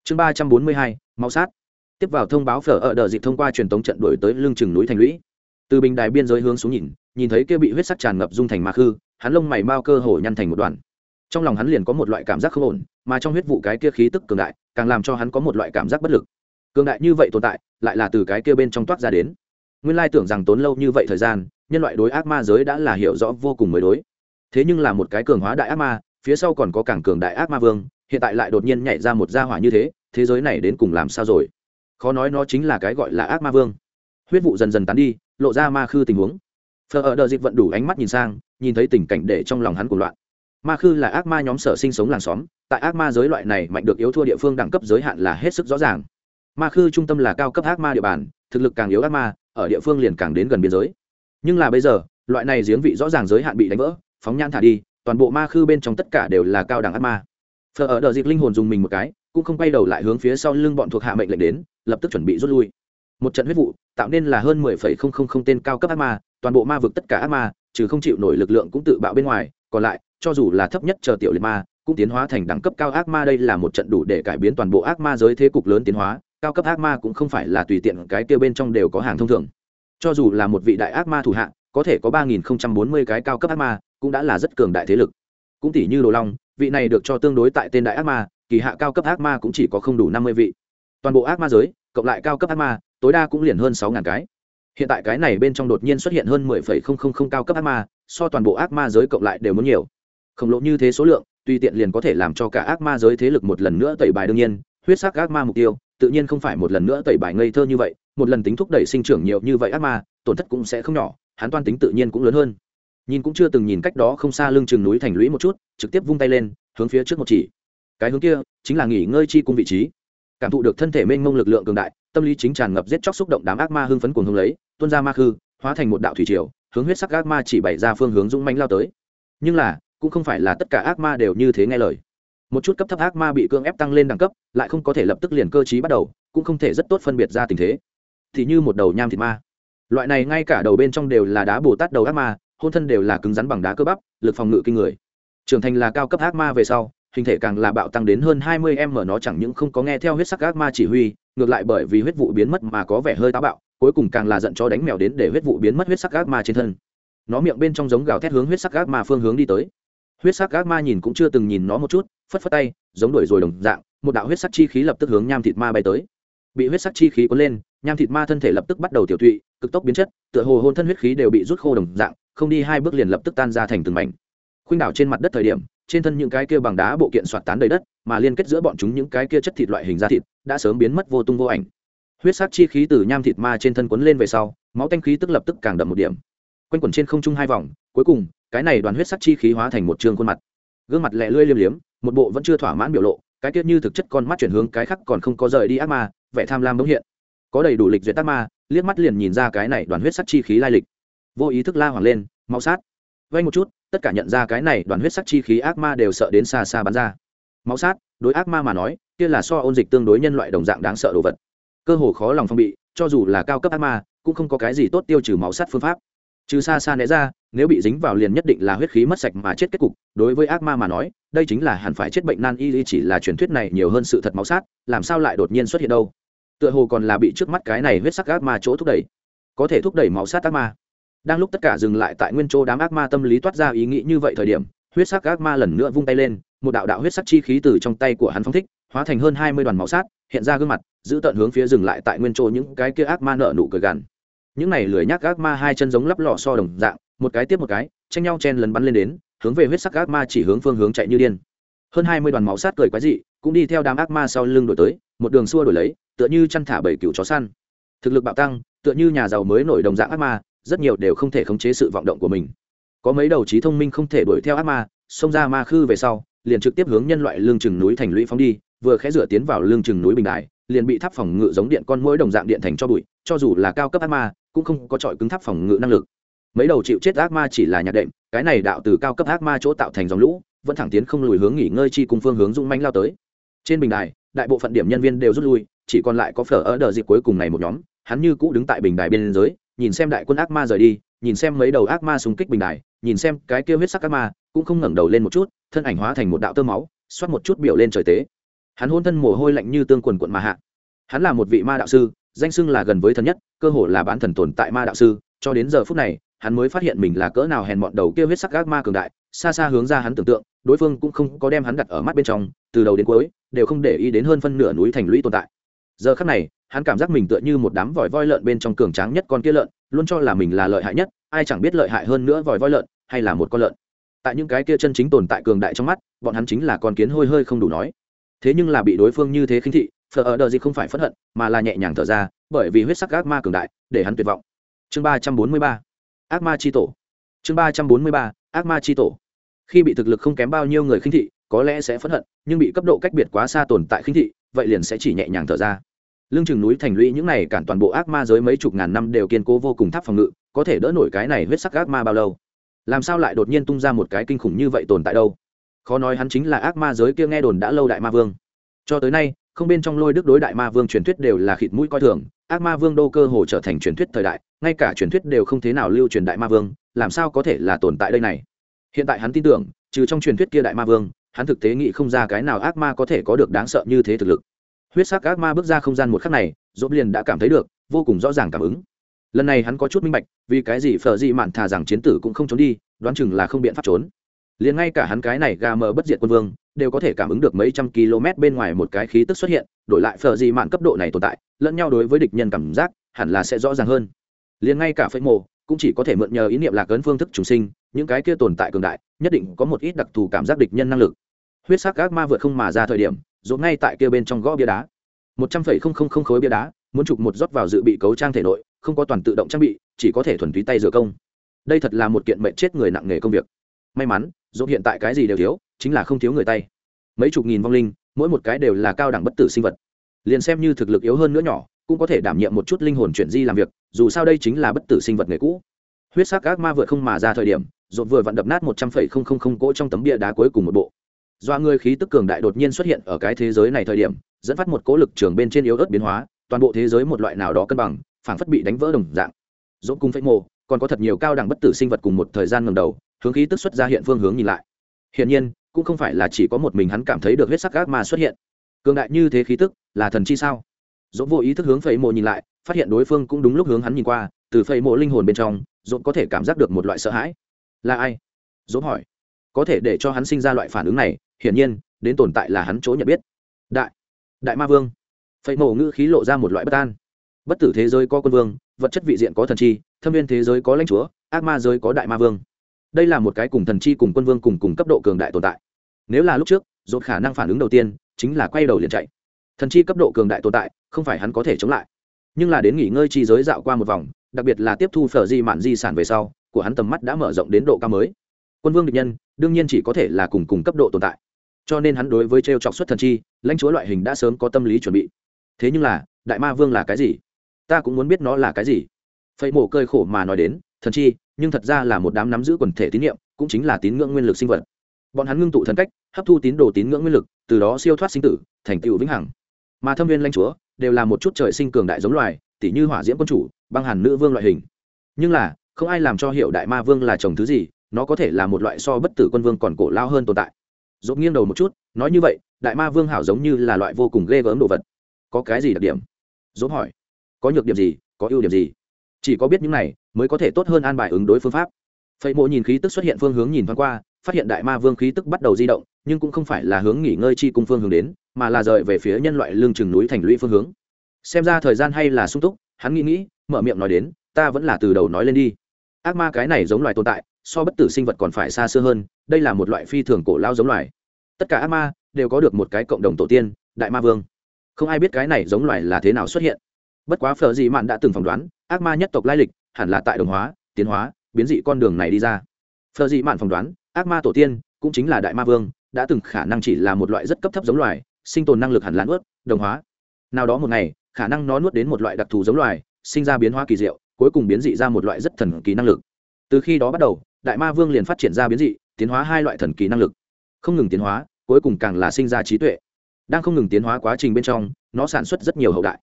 Chương ba trăm bốn mươi hai, máu sát. Tiếp vào thông báo phở ở đợt dịch thông qua truyền tống trận đổi tới lưng chừng núi thành lũy. Từ bình đài biên giới hướng xuống nhìn nhìn thấy kia bị huyết sắc tràn ngập dung thành ma khư, hắn lông mày mau cơ hồ nhăn thành một đoàn. Trong lòng hắn liền có một loại cảm giác không ổn, mà trong huyết vụ cái kia khí tức cường đại, càng làm cho hắn có một loại cảm giác bất lực. Cường đại như vậy tồn tại, lại là từ cái kia bên trong toát ra đến. Nguyên lai tưởng rằng tốn lâu như vậy thời gian, nhân loại đối ác ma giới đã là hiểu rõ vô cùng mới đối. Thế nhưng là một cái cường hóa đại ác ma, phía sau còn có càng cường đại ác ma vương, hiện tại lại đột nhiên nhảy ra một gia hỏa như thế thế giới này đến cùng làm sao rồi? Khó nói nó chính là cái gọi là ác ma vương. Huyết vụ dần dần tán đi, lộ ra ma khư tình huống phờ ở đờ dịch vận đủ ánh mắt nhìn sang, nhìn thấy tình cảnh để trong lòng hắn cuồng loạn. Ma khư là ác ma nhóm sở sinh sống làng xóm, tại ác ma giới loại này mạnh được yếu thua địa phương đẳng cấp giới hạn là hết sức rõ ràng. Ma khư trung tâm là cao cấp ác ma địa bàn, thực lực càng yếu ác ma, ở địa phương liền càng đến gần biên giới. Nhưng là bây giờ, loại này giếng vị rõ ràng giới hạn bị đánh vỡ, phóng nhãn thả đi, toàn bộ ma khư bên trong tất cả đều là cao đẳng ác ma. Phờ ở đờ dịch linh hồn dùng mình một cái, cũng không quay đầu lại hướng phía sau lưng bọn thuộc hạ mệnh lệnh đến, lập tức chuẩn bị rút lui. Một trận huyết vụ, tạo nên là hơn mười phẩy không không không tên cao cấp ác ma toàn bộ ma vực tất cả ác ma, trừ không chịu nổi lực lượng cũng tự bạo bên ngoài, còn lại, cho dù là thấp nhất chờ tiểu liệt ma, cũng tiến hóa thành đẳng cấp cao ác ma. Đây là một trận đủ để cải biến toàn bộ ác ma giới thế cục lớn tiến hóa. Cao cấp ác ma cũng không phải là tùy tiện, cái tiêu bên trong đều có hàng thông thường. Cho dù là một vị đại ác ma thủ hạng có thể có ba nghìn bốn mươi cái cao cấp ác ma, cũng đã là rất cường đại thế lực. Cũng tỷ như đồ long, vị này được cho tương đối tại tên đại ác ma, kỳ hạ cao cấp ác ma cũng chỉ có không đủ năm mươi vị. Toàn bộ ác ma giới, cộng lại cao cấp ác ma, tối đa cũng liền hơn sáu ngàn cái hiện tại cái này bên trong đột nhiên xuất hiện hơn mười phẩy không không không cao cấp ác ma, so toàn bộ ác ma giới cộng lại đều muốn nhiều. Khổng lồ như thế số lượng tuy tiện liền có thể làm cho cả ác ma giới thế lực một lần nữa tẩy bài đương nhiên, huyết sắc ác ma mục tiêu, tự nhiên không phải một lần nữa tẩy bài ngây thơ như vậy, một lần tính thúc đẩy sinh trưởng nhiều như vậy ác ma, tổn thất cũng sẽ không nhỏ, hắn toan tính tự nhiên cũng lớn hơn. Nhìn cũng chưa từng nhìn cách đó không xa lưng chừng núi thành lũy một chút, trực tiếp vung tay lên, hướng phía trước một chỉ. Cái hướng kia, chính là nghỉ ngơi chi cung vị trí. Cảm thụ được thân thể mênh mông lực lượng cường đại, tâm lý chính tràn ngập giết chóc xúc động đám ác ma hưng phấn cuồng hưng lấy tuôn ra ma khư, hóa thành một đạo thủy triều, hướng huyết sắc ác ma chỉ bày ra phương hướng dũng manh lao tới. Nhưng là, cũng không phải là tất cả ác ma đều như thế nghe lời. Một chút cấp thấp ác ma bị cưỡng ép tăng lên đẳng cấp, lại không có thể lập tức liền cơ chí bắt đầu, cũng không thể rất tốt phân biệt ra tình thế. Thì như một đầu nham thịt ma. Loại này ngay cả đầu bên trong đều là đá bồ tát đầu ác ma, hôn thân đều là cứng rắn bằng đá cơ bắp, lực phòng ngự kinh người. Trưởng thành là cao cấp ác ma về sau, hình thể càng là bạo tăng đến hơn hai mươi m nó chẳng những không có nghe theo huyết sắc ác ma chỉ huy, ngược lại bởi vì huyết vụ biến mất mà có vẻ hơi táo bạo cuối cùng càng là giận cho đánh mèo đến để huyết vụ biến mất huyết sắc ác ma trên thân. Nó miệng bên trong giống gào thét hướng huyết sắc ác ma phương hướng đi tới. Huyết sắc ác ma nhìn cũng chưa từng nhìn nó một chút phất phất tay giống đuổi rồi đồng dạng một đạo huyết sắc chi khí lập tức hướng nham thịt ma bay tới. Bị huyết sắc chi khí cuốn lên nham thịt ma thân thể lập tức bắt đầu tiểu thụy, cực tốc biến chất tựa hồ hôn thân huyết khí đều bị rút khô đồng dạng không đi hai bước liền lập tức tan ra thành từng mảnh. Khuynh đảo trên mặt đất thời điểm trên thân những cái kia bằng đá bộ kiện soạt tán đầy đất mà liên kết giữa bọn chúng những cái kia chất thịt loại hình da thịt đã sớm biến mất vô tung vô ảnh huyết sắc chi khí từ nham thịt ma trên thân quấn lên về sau, máu tanh khí tức lập tức càng đậm một điểm. Quanh quẩn trên không trung hai vòng, cuối cùng, cái này đoàn huyết sắc chi khí hóa thành một trường khuôn mặt. Gương mặt lẹ lưỡi liêm liếm, một bộ vẫn chưa thỏa mãn biểu lộ, cái tiết như thực chất con mắt chuyển hướng cái khác còn không có rời đi ác ma, vẻ tham lam bỗng hiện. Có đầy đủ lịch duyệt ác ma, liếc mắt liền nhìn ra cái này đoàn huyết sắc chi khí lai lịch. Vô ý thức la hoàng lên, mau sát. Vay một chút, tất cả nhận ra cái này đoàn huyết sắc chi khí ác ma đều sợ đến xa xa bắn ra. Máu sát, đối ác ma mà nói, kia là so ôn dịch tương đối nhân loại đồng dạng đáng sợ đồ vật cơ hồ khó lòng phong bị, cho dù là cao cấp ác ma, cũng không có cái gì tốt tiêu trừ máu sát phương pháp. Trừ xa xa né ra, nếu bị dính vào liền nhất định là huyết khí mất sạch mà chết kết cục, đối với ác ma mà nói, đây chính là hẳn phải chết bệnh nan y chỉ là truyền thuyết này nhiều hơn sự thật máu sát làm sao lại đột nhiên xuất hiện đâu? Tựa hồ còn là bị trước mắt cái này huyết sắc ác ma chỗ thúc đẩy. Có thể thúc đẩy máu sát ác ma. Đang lúc tất cả dừng lại tại nguyên chỗ đám ác ma tâm lý toát ra ý nghĩ như vậy thời điểm, huyết sắc ác ma lần nữa vung tay lên, một đạo đạo huyết sắc chi khí từ trong tay của hắn phong thích, hóa thành hơn hai mươi đoàn máu sát hiện ra gương mặt, giữ tận hướng phía dừng lại tại nguyên chỗ những cái kia ác ma nợ nụ cười gằn. Những này lười nhác ác ma hai chân giống lắp lọ so đồng dạng, một cái tiếp một cái, tranh nhau chen lấn bắn lên đến, hướng về huyết sắc ác ma chỉ hướng phương hướng chạy như điên. Hơn hai mươi đoàn máu sát cười quái dị, cũng đi theo đám ác ma sau lưng đổi tới, một đường xua đổi lấy, tựa như chăn thả bảy cựu chó săn. Thực lực bạo tăng, tựa như nhà giàu mới nổi đồng dạng ác ma, rất nhiều đều không thể khống chế sự vọng động của mình. Có mấy đầu trí thông minh không thể đuổi theo ác ma, xông ra ma khư về sau, liền trực tiếp hướng nhân loại lương chừng núi thành lũy phóng đi vừa khẽ rửa tiến vào lưng chừng núi bình đài, liền bị tháp phòng ngự giống điện con mũi đồng dạng điện thành cho bụi cho dù là cao cấp ác ma cũng không có trọi cứng tháp phòng ngự năng lực. Mấy đầu chịu chết ác ma chỉ là nhạc đệm cái này đạo từ cao cấp ác ma chỗ tạo thành dòng lũ vẫn thẳng tiến không lùi hướng nghỉ ngơi chi cùng phương hướng dung manh lao tới. Trên bình đài đại bộ phận điểm nhân viên đều rút lui chỉ còn lại có phở ở đợt dịp cuối cùng này một nhóm hắn như cũ đứng tại bình đài bên dưới nhìn xem đại quân ác ma rời đi nhìn xem mấy đầu ác ma xung kích bình đài nhìn xem cái kia huyết sắc ác ma cũng không ngẩng đầu lên một chút thân ảnh hóa thành một đạo tơ máu xoát một chút biểu lên trời tế hắn hôn thân mồ hôi lạnh như tương quần quận mà hạ. Hắn là một vị ma đạo sư, danh xưng là gần với thần nhất, cơ hồ là bán thần tồn tại ma đạo sư. Cho đến giờ phút này, hắn mới phát hiện mình là cỡ nào hèn mọn đầu kia huyết sắc gác ma cường đại, xa xa hướng ra hắn tưởng tượng, đối phương cũng không có đem hắn đặt ở mắt bên trong, từ đầu đến cuối, đều không để ý đến hơn phân nửa núi thành lũy tồn tại. Giờ khắc này, hắn cảm giác mình tựa như một đám vòi voi lợn bên trong cường tráng nhất con kia lợn, luôn cho là mình là lợi hại nhất, ai chẳng biết lợi hại hơn nữa vòi voi lợn hay là một con lợn. Tại những cái kia chân chính tồn tại cường đại trong mắt, bọn hắn chính là con kiến hôi hơi không đủ nói thế nhưng là bị đối phương như thế khinh thị, phở ở đờ gì không phải phẫn hận, mà là nhẹ nhàng thở ra, bởi vì huyết sắc ác ma cường đại, để hắn tuyệt vọng. Chương ba trăm bốn mươi ba, ác ma chi tổ. Chương ba trăm bốn mươi ba, ác ma chi tổ. Khi bị thực lực không kém bao nhiêu người khinh thị, có lẽ sẽ phẫn hận, nhưng bị cấp độ cách biệt quá xa tồn tại khinh thị, vậy liền sẽ chỉ nhẹ nhàng thở ra. Lương chừng núi thành lũy những này cản toàn bộ ác ma giới mấy chục ngàn năm đều kiên cố vô cùng tháp phòng ngự, có thể đỡ nổi cái này huyết sắc ác ma bao lâu? Làm sao lại đột nhiên tung ra một cái kinh khủng như vậy tồn tại đâu? Khó nói hắn chính là ác ma giới kia nghe đồn đã lâu đại ma vương. Cho tới nay, không bên trong lôi đức đối đại ma vương truyền thuyết đều là khịt mũi coi thường, ác ma vương đô cơ hồ trở thành truyền thuyết thời đại, ngay cả truyền thuyết đều không thế nào lưu truyền đại ma vương, làm sao có thể là tồn tại đây này? Hiện tại hắn tin tưởng, trừ trong truyền thuyết kia đại ma vương, hắn thực tế nghĩ không ra cái nào ác ma có thể có được đáng sợ như thế thực lực. Huyết sắc ác ma bước ra không gian một khắc này dốt liền đã cảm thấy được, vô cùng rõ ràng cảm ứng. Lần này hắn có chút minh bạch, vì cái gì phở dị mạn thà rằng chiến tử cũng không trốn đi, đoán chừng là không biện pháp trốn liền ngay cả hắn cái này gà mờ bất diệt quân vương, đều có thể cảm ứng được mấy trăm km bên ngoài một cái khí tức xuất hiện, đổi lại phờ gì mạn cấp độ này tồn tại, lẫn nhau đối với địch nhân cảm giác, hẳn là sẽ rõ ràng hơn. Liền ngay cả phế mộ, cũng chỉ có thể mượn nhờ ý niệm lạc ấn phương thức trùng sinh, những cái kia tồn tại cường đại, nhất định có một ít đặc thù cảm giác địch nhân năng lực. Huyết sắc ác ma vượt không mà ra thời điểm dồn ngay tại kia bên trong gõ bia đá. Một trăm phẩy không không không khối bia đá, muốn chụp một rót vào dự bị cấu trang thể nội, không có toàn tự động trang bị, chỉ có thể thuần túy tay rửa công. Đây thật là một kiện mệnh chết người nặng nghề công việc may mắn dồn hiện tại cái gì đều thiếu, chính là không thiếu người tay. Mấy chục nghìn vong linh, mỗi một cái đều là cao đẳng bất tử sinh vật. Liền xem như thực lực yếu hơn nữa nhỏ, cũng có thể đảm nhiệm một chút linh hồn chuyển di làm việc, dù sao đây chính là bất tử sinh vật nghề cũ. Huyết sắc ác ma vượt không mà ra thời điểm dột vừa vặn đập nát một trăm phẩy không không không cỗ trong tấm bia đá cuối cùng một bộ. Do người khí tức cường đại đột nhiên xuất hiện ở cái thế giới này thời điểm, dẫn phát một cỗ lực trường bên trên yếu ớt biến hóa, toàn bộ thế giới một loại nào đó cân bằng, phảng phất bị đánh vỡ đồng dạng. Dỗ cung phách mộ, còn có thật nhiều cao đẳng bất tử sinh vật cùng một thời gian ngầm đầu hướng khí tức xuất ra hiện phương hướng nhìn lại. Hiển nhiên, cũng không phải là chỉ có một mình hắn cảm thấy được huyết sắc gác ma xuất hiện. Cường đại như thế khí tức, là thần chi sao? Dỗ vô ý thức hướng phẩy mộ nhìn lại, phát hiện đối phương cũng đúng lúc hướng hắn nhìn qua, từ phẩy mộ linh hồn bên trong dỗ có thể cảm giác được một loại sợ hãi. Là ai? Dỗ hỏi. Có thể để cho hắn sinh ra loại phản ứng này, hiển nhiên, đến tồn tại là hắn chỗ nhận biết. Đại đại ma vương. Phẩy mộ ngữ khí lộ ra một loại bất an. Bất tử thế giới có quân vương, vật chất vị diện có thần chi, thâm viên thế giới có lãnh chúa, ác ma giới có đại ma vương đây là một cái cùng thần chi cùng quân vương cùng cùng cấp độ cường đại tồn tại. Nếu là lúc trước dột khả năng phản ứng đầu tiên chính là quay đầu liền chạy. Thần chi cấp độ cường đại tồn tại, không phải hắn có thể chống lại. Nhưng là đến nghỉ ngơi chi giới dạo qua một vòng, đặc biệt là tiếp thu phở di mạn di sản về sau, của hắn tầm mắt đã mở rộng đến độ cao mới. Quân vương địch nhân, đương nhiên chỉ có thể là cùng cùng cấp độ tồn tại. Cho nên hắn đối với t r e o trọc xuất thần chi, lãnh chúa loại hình đã sớm có tâm lý chuẩn bị. Thế nhưng là, đại ma vương là cái gì? Ta cũng muốn biết nó là cái gì. Phẩy mổ cơi khổ mà nói đến thần chi, nhưng thật ra là một đám nắm giữ quần thể tín nhiệm cũng chính là tín ngưỡng nguyên lực sinh vật. Bọn hắn ngưng tụ thần cách, hấp thu tín đồ tín ngưỡng nguyên lực, từ đó siêu thoát sinh tử, thành tựu vĩnh hằng. Mà thâm viên lãnh chúa, đều là một chút trời sinh cường đại giống loài tỷ như hỏa diễm quân chủ, băng hàn nữ vương loại hình. Nhưng là, không ai làm cho hiệu đại ma vương là chồng thứ gì, nó có thể là một loại so bất tử quân vương còn cổ lao hơn tồn tại. Dốt nghiêng đầu một chút, nói như vậy, đại ma vương hảo giống như là loại vô cùng ghê gớm đồ vật. Có cái gì đặc điểm? Dốt hỏi. Có nhược điểm gì, có ưu điểm gì? Chỉ có biết những này mới có thể tốt hơn an bài ứng đối phương pháp. Phẩy mộ nhìn khí tức xuất hiện phương hướng nhìn thoáng qua, phát hiện đại ma vương khí tức bắt đầu di động, nhưng cũng không phải là hướng nghỉ ngơi chi cung phương hướng đến, mà là rời về phía nhân loại lương chừng núi thành lũy phương hướng. Xem ra thời gian hay là sung túc, hắn nghĩ nghĩ, mở miệng nói đến, ta vẫn là từ đầu nói lên đi. Ác ma cái này giống loài tồn tại, so bất tử sinh vật còn phải xa xưa hơn, đây là một loại phi thường cổ lao giống loài. Tất cả ác ma đều có được một cái cộng đồng tổ tiên, đại ma vương. Không ai biết cái này giống loài là thế nào xuất hiện. Bất quá phở dị mạn đã từng phỏng đoán ác ma nhất tộc lai lịch, hẳn là tại đồng hóa, tiến hóa, biến dị con đường này đi ra. Phở dị mạn phỏng đoán, ác ma tổ tiên cũng chính là đại ma vương, đã từng khả năng chỉ là một loại rất cấp thấp giống loài, sinh tồn năng lực hẳn là nuốt, đồng hóa. Nào đó một ngày, khả năng nó nuốt đến một loại đặc thù giống loài, sinh ra biến hóa kỳ diệu, cuối cùng biến dị ra một loại rất thần kỳ năng lực. Từ khi đó bắt đầu, đại ma vương liền phát triển ra biến dị, tiến hóa hai loại thần kỳ năng lực. Không ngừng tiến hóa, cuối cùng càng là sinh ra trí tuệ. Đang không ngừng tiến hóa quá trình bên trong, nó sản xuất rất nhiều hậu đại.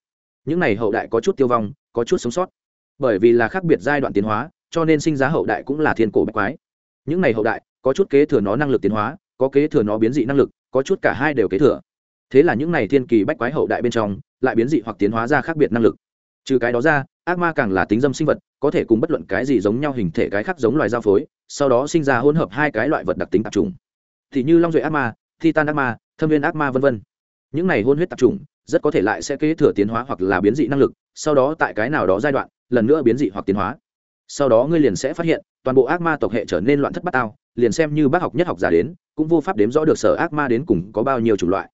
Những này hậu đại có chút tiêu vong, có chút sống sót bởi vì là khác biệt giai đoạn tiến hóa, cho nên sinh ra hậu đại cũng là thiên cổ bách quái. Những này hậu đại, có chút kế thừa nó năng lực tiến hóa, có kế thừa nó biến dị năng lực, có chút cả hai đều kế thừa. Thế là những này thiên kỳ bách quái hậu đại bên trong, lại biến dị hoặc tiến hóa ra khác biệt năng lực. Trừ cái đó ra, ác ma càng là tính dâm sinh vật, có thể cùng bất luận cái gì giống nhau hình thể cái khác giống loài giao phối, sau đó sinh ra hỗn hợp hai cái loại vật đặc tính tạp trùng thì như long duệ ác ma, titan ác ma, thâm viên ác ma v v những này hôn huyết tạp trùng rất có thể lại sẽ kế thừa tiến hóa hoặc là biến dị năng lực, sau đó tại cái nào đó giai đoạn lần nữa biến dị hoặc tiến hóa. Sau đó ngươi liền sẽ phát hiện, toàn bộ ác ma tộc hệ trở nên loạn thất bát ao liền xem như bác học nhất học giả đến, cũng vô pháp đếm rõ được sở ác ma đến cùng có bao nhiêu chủng loại.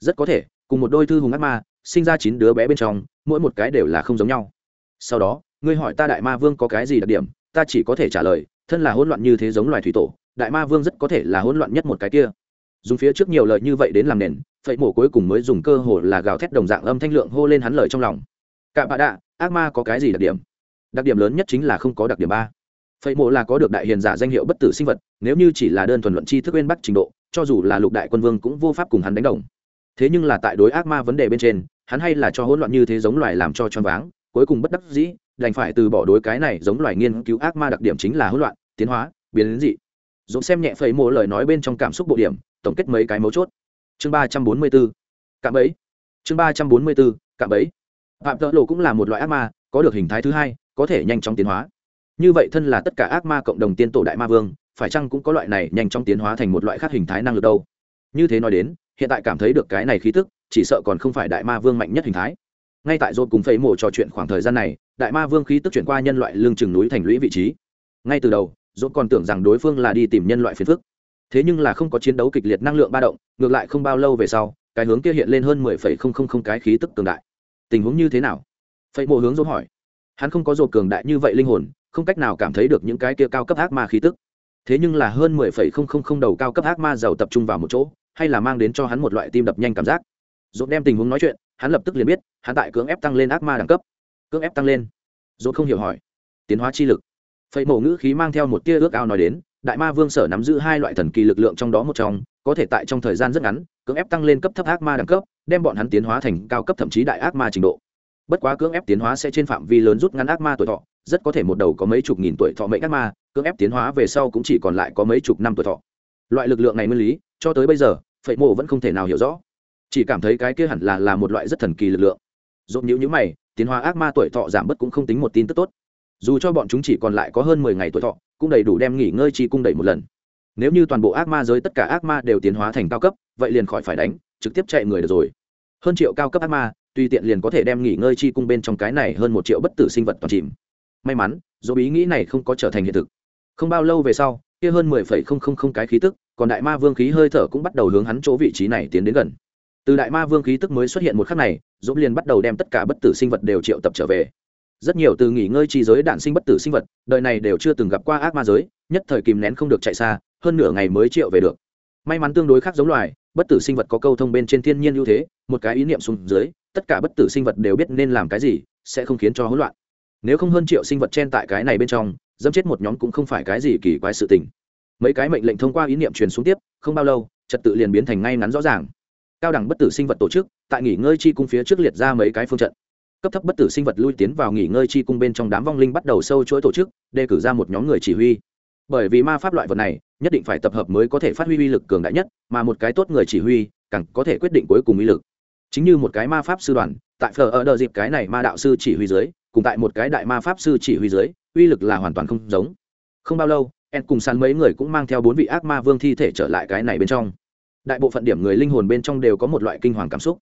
Rất có thể, cùng một đôi thư hùng ác ma, sinh ra chín đứa bé bên trong, mỗi một cái đều là không giống nhau. Sau đó, ngươi hỏi ta đại ma vương có cái gì đặc điểm, ta chỉ có thể trả lời, thân là hỗn loạn như thế giống loài thủy tổ, đại ma vương rất có thể là hỗn loạn nhất một cái kia. Dùng phía trước nhiều lời như vậy đến làm nền phẩy mổ cuối cùng mới dùng cơ hội là gào thét đồng dạng âm thanh lượng hô lên hắn lời trong lòng. Cạm bạ đạ ác ma có cái gì đặc điểm? Đặc điểm lớn nhất chính là không có đặc điểm ba. Phẩy Mộ là có được đại hiền giả danh hiệu bất tử sinh vật, nếu như chỉ là đơn thuần luận chi thức bên bắc trình độ, cho dù là lục đại quân vương cũng vô pháp cùng hắn đánh đồng. Thế nhưng là tại đối ác ma vấn đề bên trên, hắn hay là cho hỗn loạn như thế giống loài làm cho choáng váng, cuối cùng bất đắc dĩ, đành phải từ bỏ đối cái này giống loài nghiên cứu ác ma đặc điểm chính là hỗn loạn, tiến hóa, biến đến dị. Dũng xem nhẹ phẩy Mộ lời nói bên trong cảm xúc bộ điểm, tổng kết mấy cái mấu chốt. Chương ba trăm bốn mươi bốn, cạm bẫy. Chương ba trăm bốn mươi bốn, cạm bẫy phạm tợ lộ cũng là một loại ác ma, có được hình thái thứ hai, có thể nhanh chóng tiến hóa. Như vậy thân là tất cả ác ma cộng đồng tiên tổ đại ma vương, phải chăng cũng có loại này nhanh chóng tiến hóa thành một loại khác hình thái năng lực đâu? Như thế nói đến, hiện tại cảm thấy được cái này khí tức, chỉ sợ còn không phải đại ma vương mạnh nhất hình thái. Ngay tại dồn cùng phẩy mổ trò chuyện khoảng thời gian này, đại ma vương khí tức chuyển qua nhân loại lương chừng núi thành lũy vị trí. Ngay từ đầu dồn còn tưởng rằng đối phương là đi tìm nhân loại phiền phức. Thế nhưng là không có chiến đấu kịch liệt năng lượng ba động, ngược lại không bao lâu về sau, cái hướng kia hiện lên hơn mười phẩy không không không cái khí tức cường đại tình huống như thế nào? Phẩy mộ hướng dỗ hỏi. Hắn không có dột cường đại như vậy linh hồn, không cách nào cảm thấy được những cái kia cao cấp ác ma khí tức. Thế nhưng là hơn mười phẩy không không không đầu cao cấp ác ma giàu tập trung vào một chỗ, hay là mang đến cho hắn một loại tim đập nhanh cảm giác. Dột đem tình huống nói chuyện, hắn lập tức liền biết, hắn tại cưỡng ép tăng lên ác ma đẳng cấp. Cưỡng ép tăng lên. Dột không hiểu hỏi. Tiến hóa chi lực. Phẩy mộ ngữ khí mang theo một tia ước ao nói đến, đại ma vương sở nắm giữ hai loại thần kỳ lực lượng trong đó một trong, có thể tại trong thời gian rất ngắn, cưỡng ép tăng lên cấp thấp ác ma đẳng cấp đem bọn hắn tiến hóa thành cao cấp thậm chí đại ác ma trình độ. Bất quá cưỡng ép tiến hóa sẽ trên phạm vi lớn rút ngắn ác ma tuổi thọ, rất có thể một đầu có mấy chục nghìn tuổi thọ mệnh ác ma, cưỡng ép tiến hóa về sau cũng chỉ còn lại có mấy chục năm tuổi thọ. Loại lực lượng này nguyên lý, cho tới bây giờ, phệ mộ vẫn không thể nào hiểu rõ. Chỉ cảm thấy cái kia hẳn là là một loại rất thần kỳ lực lượng. Dồn nhữ nhữ mày, tiến hóa ác ma tuổi thọ giảm bớt cũng không tính một tin tức tốt. Dù cho bọn chúng chỉ còn lại có hơn mười ngày tuổi thọ, cũng đầy đủ đem nghỉ ngơi chi cung đẩy một lần. Nếu như toàn bộ ác ma giới tất cả ác ma đều tiến hóa thành cao cấp, vậy liền khỏi phải đánh trực tiếp chạy người được rồi. Hơn triệu cao cấp ác ma, tùy tiện liền có thể đem nghỉ ngơi chi cung bên trong cái này hơn một triệu bất tử sinh vật toàn chìm. May mắn dù ý nghĩ này không có trở thành hiện thực. Không bao lâu về sau, kia hơn mười phẩy không không không cái khí tức, còn đại ma vương khí hơi thở cũng bắt đầu hướng hắn chỗ vị trí này tiến đến gần. Từ đại ma vương khí tức mới xuất hiện một khắc này dỗ liền bắt đầu đem tất cả bất tử sinh vật đều triệu tập trở về. Rất nhiều từ nghỉ ngơi chi giới đạn sinh bất tử sinh vật, đời này đều chưa từng gặp qua ác ma giới, nhất thời kìm nén không được chạy xa, hơn nửa ngày mới triệu về được. May mắn tương đối khác giống loài bất tử sinh vật có câu thông bên trên thiên nhiên ưu thế, một cái ý niệm xuống dưới, tất cả bất tử sinh vật đều biết nên làm cái gì, sẽ không khiến cho hỗn loạn. Nếu không hơn triệu sinh vật chen tại cái này bên trong, dẫm chết một nhóm cũng không phải cái gì kỳ quái sự tình. Mấy cái mệnh lệnh thông qua ý niệm truyền xuống tiếp, không bao lâu, trật tự liền biến thành ngay ngắn rõ ràng. Cao đẳng bất tử sinh vật tổ chức, tại nghỉ ngơi chi cung phía trước liệt ra mấy cái phương trận. Cấp thấp bất tử sinh vật lui tiến vào nghỉ ngơi chi cung bên trong đám vong linh bắt đầu sâu chuỗi tổ chức, đề cử ra một nhóm người chỉ huy bởi vì ma pháp loại vật này, nhất định phải tập hợp mới có thể phát huy uy lực cường đại nhất, mà một cái tốt người chỉ huy, càng có thể quyết định cuối cùng uy lực. Chính như một cái ma pháp sư đoàn, tại phở ở đợt dịp cái này ma đạo sư chỉ huy dưới, cùng tại một cái đại ma pháp sư chỉ huy dưới, uy lực là hoàn toàn không giống. Không bao lâu, en cùng sàn mấy người cũng mang theo bốn vị ác ma vương thi thể trở lại cái này bên trong. Đại bộ phận điểm người linh hồn bên trong đều có một loại kinh hoàng cảm xúc.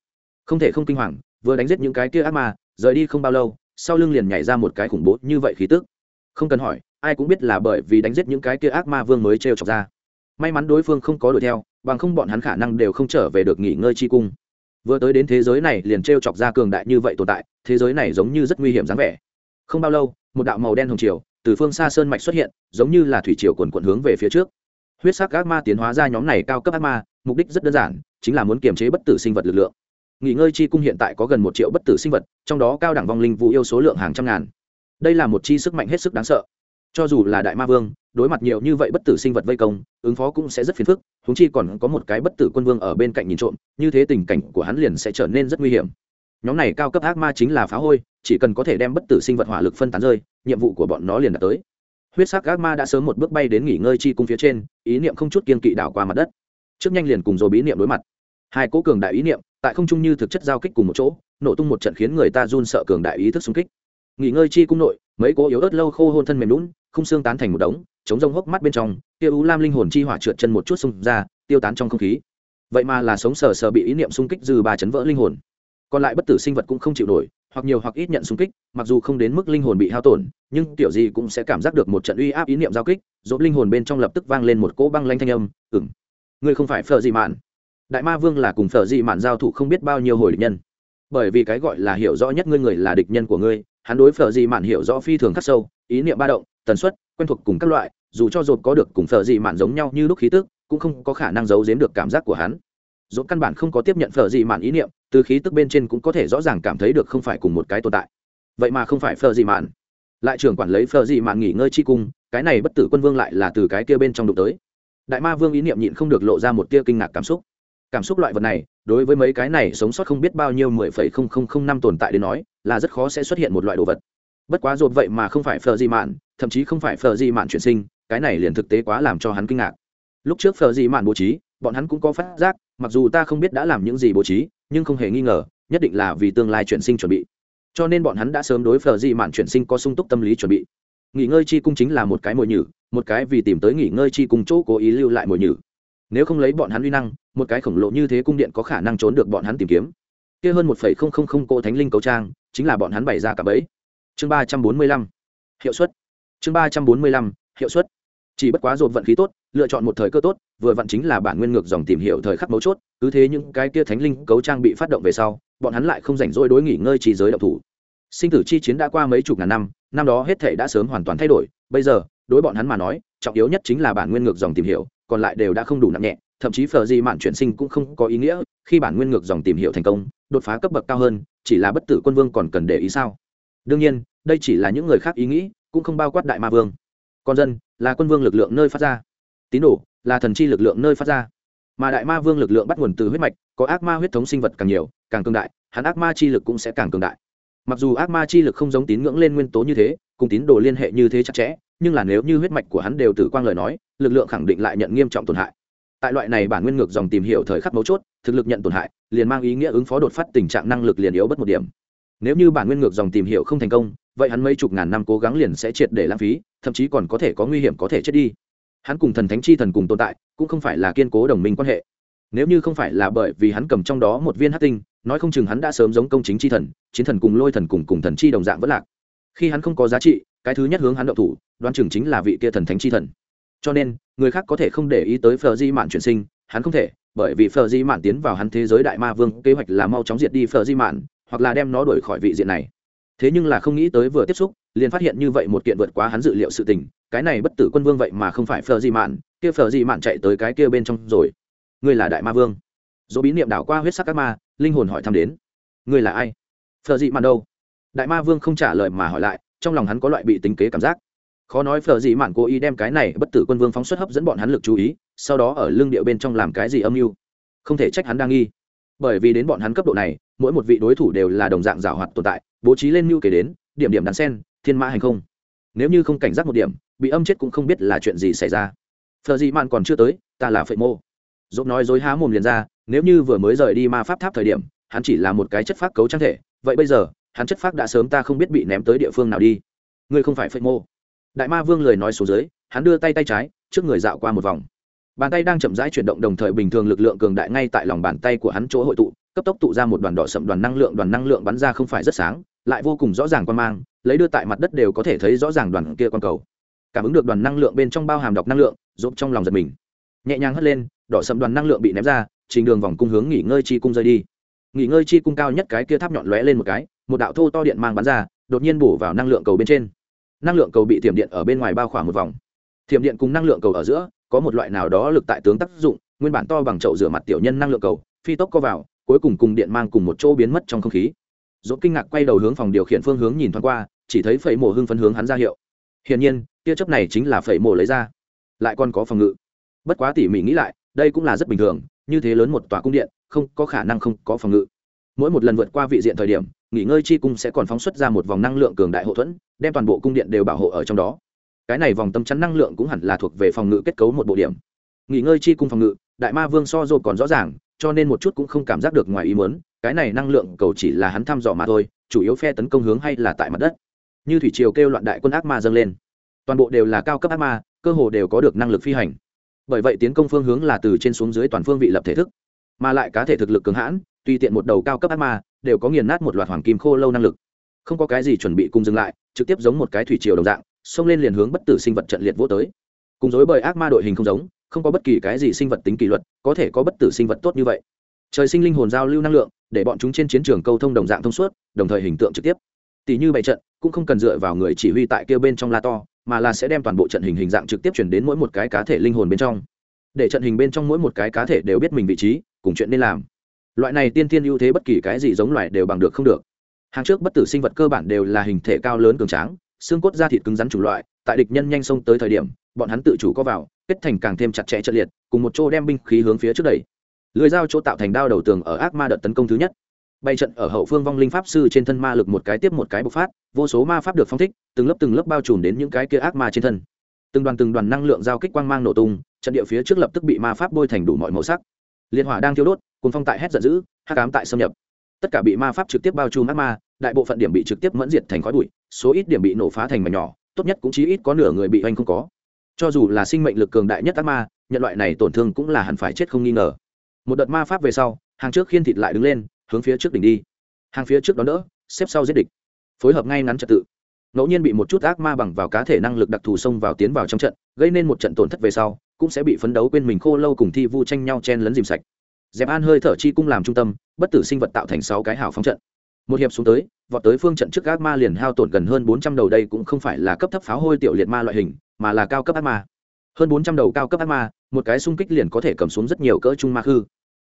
Không thể không kinh hoàng, vừa đánh giết những cái kia ác ma, rời đi không bao lâu, sau lưng liền nhảy ra một cái khủng bố như vậy khí tức không cần hỏi, ai cũng biết là bởi vì đánh giết những cái kia ác ma vương mới trêu chọc ra. May mắn đối phương không có đuổi theo, bằng không bọn hắn khả năng đều không trở về được nghỉ ngơi chi cung. Vừa tới đến thế giới này liền trêu chọc ra cường đại như vậy tồn tại, thế giới này giống như rất nguy hiểm dáng vẻ. Không bao lâu, một đạo màu đen hồng chiều từ phương xa sơn mạch xuất hiện, giống như là thủy triều quần quận hướng về phía trước. Huyết sắc ác ma tiến hóa ra nhóm này cao cấp ác ma, mục đích rất đơn giản, chính là muốn kiềm chế bất tử sinh vật lực lượng. Nghỉ ngơi chi cung hiện tại có gần một triệu bất tử sinh vật, trong đó cao đẳng vong linh vũ yêu số lượng hàng trăm ngàn đây là một chi sức mạnh hết sức đáng sợ. Cho dù là đại ma vương, đối mặt nhiều như vậy bất tử sinh vật vây công, ứng phó cũng sẽ rất phiền phức húng chi còn có một cái bất tử quân vương ở bên cạnh nhìn trộm, như thế tình cảnh của hắn liền sẽ trở nên rất nguy hiểm. Nhóm này cao cấp ác ma chính là phá hôi, chỉ cần có thể đem bất tử sinh vật hỏa lực phân tán rơi, nhiệm vụ của bọn nó liền đạt tới. Huyết sắc ác ma đã sớm một bước bay đến nghỉ ngơi chi cung phía trên, ý niệm không chút kiên kỵ đảo qua mặt đất. Trước nhanh liền cùng rồi bí niệm đối mặt. Hai cố cường đại ý niệm, tại không trung như thực chất giao kích cùng một chỗ, nổ tung một trận khiến người ta run sợ cường đại ý thức xung kích nghỉ ngơi chi cung nội, mấy cố yếu ớt lâu khô hôn thân mềm lún không xương tán thành một đống, chống rông hốc mắt bên trong tiêu u lam linh hồn chi hỏa trượt chân một chút xung ra, tiêu tán trong không khí. Vậy mà là sống sờ sờ bị ý niệm xung kích dư ba chấn vỡ linh hồn. Còn lại bất tử sinh vật cũng không chịu nổi, hoặc nhiều hoặc ít nhận xung kích, mặc dù không đến mức linh hồn bị hao tổn, nhưng tiểu gì cũng sẽ cảm giác được một trận uy áp ý niệm giao kích dốt linh hồn bên trong lập tức vang lên một cỗ băng lanh thanh âm ừng ngươi không phải phở gì mạn. Đại ma vương là cùng phở gì mạn giao thủ không biết bao nhiêu hồi địch nhân. Bởi vì cái gọi là hiểu rõ nhất ngươi người là địch nhân của ngươi hắn đối phở gì mạn hiểu rõ phi thường khắc sâu, ý niệm ba động, tần suất, quen thuộc cùng các loại, dù cho dột có được cùng phở gì mạn giống nhau như lúc khí tức, cũng không có khả năng giấu giếm được cảm giác của hắn. Dột căn bản không có tiếp nhận phở gì mạn ý niệm, từ khí tức bên trên cũng có thể rõ ràng cảm thấy được không phải cùng một cái tồn tại. Vậy mà không phải phở gì mạn. Lại trưởng quản lấy phở gì mạn nghỉ ngơi chi cung, cái này bất tử quân vương lại là từ cái kia bên trong đụng tới. Đại ma vương ý niệm nhịn không được lộ ra một tia kinh ngạc cảm xúc cảm xúc loại vật này, đối với mấy cái này sống sót không biết bao nhiêu mười phẩy không không không năm tồn tại đến nói, là rất khó sẽ xuất hiện một loại đồ vật. Bất quá dột vậy mà không phải phờ di mạn, thậm chí không phải phờ di mạn chuyển sinh, cái này liền thực tế quá làm cho hắn kinh ngạc. Lúc trước phờ di mạn bố trí, bọn hắn cũng có phát giác, mặc dù ta không biết đã làm những gì bố trí, nhưng không hề nghi ngờ, nhất định là vì tương lai chuyển sinh chuẩn bị. Cho nên bọn hắn đã sớm đối phờ di mạn chuyển sinh có sung túc tâm lý chuẩn bị. Nghỉ ngơi chi cung chính là một cái mồi nhử, một cái vì tìm tới nghỉ ngơi chi cung chỗ cố ý lưu lại mồi nhử nếu không lấy bọn hắn uy năng, một cái khổng lồ như thế cung điện có khả năng trốn được bọn hắn tìm kiếm. Kia hơn một phẩy không không không cô thánh linh cấu trang, chính là bọn hắn bày ra cả bẫy. Chương ba trăm bốn mươi lăm, hiệu suất. Chương ba trăm bốn mươi lăm, hiệu suất. Chỉ bất quá dồn vận khí tốt, lựa chọn một thời cơ tốt, vừa vặn chính là bản nguyên ngược dòng tìm hiểu thời khắc mấu chốt, cứ thế những cái kia thánh linh cấu trang bị phát động về sau, bọn hắn lại không rảnh rỗi đối nghỉ ngơi trì giới động thủ. Sinh tử chi chiến đã qua mấy chục ngàn năm năm đó hết thể đã sớm hoàn toàn thay đổi, bây giờ, đối bọn hắn mà nói, trọng yếu nhất chính là bản nguyên ngược dòng tìm hiểu còn lại đều đã không đủ nặng nhẹ, thậm chí phờ di mạn chuyển sinh cũng không có ý nghĩa, khi bản nguyên ngược dòng tìm hiểu thành công, đột phá cấp bậc cao hơn, chỉ là bất tử quân vương còn cần để ý sao? Đương nhiên, đây chỉ là những người khác ý nghĩ, cũng không bao quát đại ma vương. Con dân, là quân vương lực lượng nơi phát ra. Tín đồ, là thần chi lực lượng nơi phát ra. Mà đại ma vương lực lượng bắt nguồn từ huyết mạch, có ác ma huyết thống sinh vật càng nhiều, càng cường đại, hắn ác ma chi lực cũng sẽ càng cường đại. Mặc dù ác ma chi lực không giống tín ngưỡng lên nguyên tố như thế, cùng tín đồ liên hệ như thế chặt chẽ nhưng là nếu như huyết mạch của hắn đều tử quang lời nói, lực lượng khẳng định lại nhận nghiêm trọng tổn hại. Tại loại này bản nguyên ngược dòng tìm hiểu thời khắc mấu chốt, thực lực nhận tổn hại, liền mang ý nghĩa ứng phó đột phát tình trạng năng lực liền yếu bất một điểm. Nếu như bản nguyên ngược dòng tìm hiểu không thành công, vậy hắn mấy chục ngàn năm cố gắng liền sẽ triệt để lãng phí, thậm chí còn có thể có nguy hiểm có thể chết đi. Hắn cùng thần thánh chi thần cùng tồn tại, cũng không phải là kiên cố đồng minh quan hệ. Nếu như không phải là bởi vì hắn cầm trong đó một viên hát tinh, nói không chừng hắn đã sớm giống công chính chi thần, chiến thần cùng lôi thần cùng cùng thần chi đồng dạng vẫn lạc. Khi hắn không có giá trị cái thứ nhất hướng hắn động thủ, đoán chừng chính là vị kia thần thánh chi thần. Cho nên, người khác có thể không để ý tới phờ di mạn chuyển sinh, hắn không thể, bởi vì phờ di mạn tiến vào hắn thế giới đại ma vương, kế hoạch là mau chóng diệt đi phờ di mạn, hoặc là đem nó đuổi khỏi vị diện này. Thế nhưng là không nghĩ tới vừa tiếp xúc, liền phát hiện như vậy một kiện vượt quá hắn dự liệu sự tình, cái này bất tử quân vương vậy mà không phải phờ di mạn, kia phờ di mạn chạy tới cái kia bên trong rồi. Ngươi là đại ma vương. Dỗ bí niệm đảo qua huyết sắc các ma, linh hồn hỏi thăm đến. Ngươi là ai? Phờ di mạn đâu? Đại ma vương không trả lời mà hỏi lại trong lòng hắn có loại bị tính kế cảm giác. Khó nói phờ gì mạn cố ý đem cái này bất tử quân vương phóng xuất hấp dẫn bọn hắn lực chú ý, sau đó ở lưng điệu bên trong làm cái gì âm mưu. Không thể trách hắn đang nghi. Bởi vì đến bọn hắn cấp độ này, mỗi một vị đối thủ đều là đồng dạng giảo hoạt tồn tại, bố trí lên mưu kể đến, điểm điểm đàn sen, thiên mã hành không. Nếu như không cảnh giác một điểm, bị âm chết cũng không biết là chuyện gì xảy ra. Phờ gì mạn còn chưa tới, ta là phệ mô. Dốt nói dối há mồm liền ra, nếu như vừa mới rời đi ma pháp tháp thời điểm, hắn chỉ là một cái chất phát cấu trang thể, vậy bây giờ hắn chất phát đã sớm ta không biết bị ném tới địa phương nào đi. Ngươi không phải phệ mô. Đại ma vương lời nói xuống dưới, hắn đưa tay tay trái, trước người dạo qua một vòng. Bàn tay đang chậm rãi chuyển động đồng thời bình thường lực lượng cường đại ngay tại lòng bàn tay của hắn chỗ hội tụ, cấp tốc tụ ra một đoàn đỏ sậm đoàn năng lượng, đoàn năng lượng bắn ra không phải rất sáng, lại vô cùng rõ ràng quan mang, lấy đưa tại mặt đất đều có thể thấy rõ ràng đoàn kia quan cầu. Cảm ứng được đoàn năng lượng bên trong bao hàm độc năng lượng, rộp trong lòng giật mình. Nhẹ nhàng hất lên, đỏ sậm đoàn năng lượng bị ném ra, trình đường vòng cung hướng nghỉ ngơi chi cung rơi đi. Nghỉ ngơi chi cung cao nhất cái kia tháp nhọn lóe lên một cái một đạo thô to điện mang bắn ra, đột nhiên bổ vào năng lượng cầu bên trên. Năng lượng cầu bị thiểm điện ở bên ngoài bao khoảng một vòng. Thiểm điện cùng năng lượng cầu ở giữa, có một loại nào đó lực tại tướng tác dụng, nguyên bản to bằng chậu rửa mặt tiểu nhân năng lượng cầu, phi tốc co vào, cuối cùng cùng điện mang cùng một chỗ biến mất trong không khí. Dỗ kinh ngạc quay đầu hướng phòng điều khiển phương hướng nhìn thoáng qua, chỉ thấy phẩy mổ hưng phấn hướng hắn ra hiệu. Hiển nhiên, tia chớp này chính là phẩy mổ lấy ra. Lại còn có phòng ngự. Bất quá tỉ mỉ nghĩ lại, đây cũng là rất bình thường, như thế lớn một tòa cung điện, không có khả năng không có phòng ngự. Mỗi một lần vượt qua vị diện thời điểm nghỉ ngơi chi cung sẽ còn phóng xuất ra một vòng năng lượng cường đại hậu thuẫn, đem toàn bộ cung điện đều bảo hộ ở trong đó. Cái này vòng tâm chắn năng lượng cũng hẳn là thuộc về phòng ngự kết cấu một bộ điểm. Nghỉ ngơi chi cung phòng ngự, đại ma vương so dô còn rõ ràng, cho nên một chút cũng không cảm giác được ngoài ý muốn, cái này năng lượng cầu chỉ là hắn thăm dò mà thôi, chủ yếu phe tấn công hướng hay là tại mặt đất. Như thủy triều kêu loạn đại quân ác ma dâng lên. Toàn bộ đều là cao cấp ác ma, cơ hồ đều có được năng lực phi hành. Bởi vậy tiến công phương hướng là từ trên xuống dưới toàn phương vị lập thể thức, mà lại cá thể thực lực cường hãn tùy tiện một đầu cao cấp ác ma, đều có nghiền nát một loạt hoàng kim khô lâu năng lực. Không có cái gì chuẩn bị cùng dừng lại, trực tiếp giống một cái thủy triều đồng dạng, xông lên liền hướng bất tử sinh vật trận liệt vô tới. Cùng dối bởi ác ma đội hình không giống, không có bất kỳ cái gì sinh vật tính kỷ luật, có thể có bất tử sinh vật tốt như vậy. Trời sinh linh hồn giao lưu năng lượng, để bọn chúng trên chiến trường câu thông đồng dạng thông suốt, đồng thời hình tượng trực tiếp. Tỷ như bày trận, cũng không cần dựa vào người chỉ huy tại kia bên trong la to, mà là sẽ đem toàn bộ trận hình hình dạng trực tiếp chuyển đến mỗi một cái cá thể linh hồn bên trong. Để trận hình bên trong mỗi một cái cá thể đều biết mình vị trí, cùng chuyện nên làm loại này tiên tiên ưu thế bất kỳ cái gì giống loài đều bằng được không được. Hàng trước bất tử sinh vật cơ bản đều là hình thể cao lớn cường tráng, xương cốt da thịt cứng rắn chủng loại, tại địch nhân nhanh xông tới thời điểm, bọn hắn tự chủ có vào, kết thành càng thêm chặt chẽ trận liệt, cùng một chỗ đem binh khí hướng phía trước đẩy. Lưới dao chỗ tạo thành đao đầu tường ở ác ma đợt tấn công thứ nhất. Bay trận ở hậu phương vong linh pháp sư trên thân ma lực một cái tiếp một cái bộc phát, vô số ma pháp được phong thích, từng lớp từng lớp bao trùm đến những cái kia ác ma trên thân. Từng đoàn từng đoàn năng lượng giao kích quang mang nổ tung, trận địa phía trước lập tức bị ma pháp bôi thành đủ mọi màu sắc. Liên hỏa đang thiêu đốt cùng phong tại hét giận dữ hát cám tại xâm nhập. Tất cả bị ma pháp trực tiếp bao trùm ác ma, đại bộ phận điểm bị trực tiếp mẫn diệt thành khói bụi, số ít điểm bị nổ phá thành mảnh nhỏ, tốt nhất cũng chỉ ít có nửa người bị oanh không có. Cho dù là sinh mệnh lực cường đại nhất ác ma nhận loại này tổn thương cũng là hẳn phải chết không nghi ngờ. Một đợt ma pháp về sau, hàng trước khiên thịt lại đứng lên, hướng phía trước đỉnh đi. Hàng phía trước đó đỡ, xếp sau giết địch. Phối hợp ngay ngắn trật tự. Ngẫu nhiên bị một chút ác ma bằng vào cá thể năng lực đặc thù xông vào tiến vào trong trận, gây nên một trận tổn thất về sau, cũng sẽ bị phấn đấu quên mình khô lâu cùng thi vu tranh nhau chen lấn dìm sạch dẹp an hơi thở chi cung làm trung tâm, bất tử sinh vật tạo thành sáu cái hào phóng trận. Một hiệp xuống tới, vọt tới phương trận trước ác ma liền hao tổn gần hơn bốn trăm đầu đây cũng không phải là cấp thấp pháo hôi tiểu liệt ma loại hình, mà là cao cấp ác ma. Hơn bốn trăm đầu cao cấp ác ma, một cái xung kích liền có thể cầm xuống rất nhiều cỡ trung ma khư.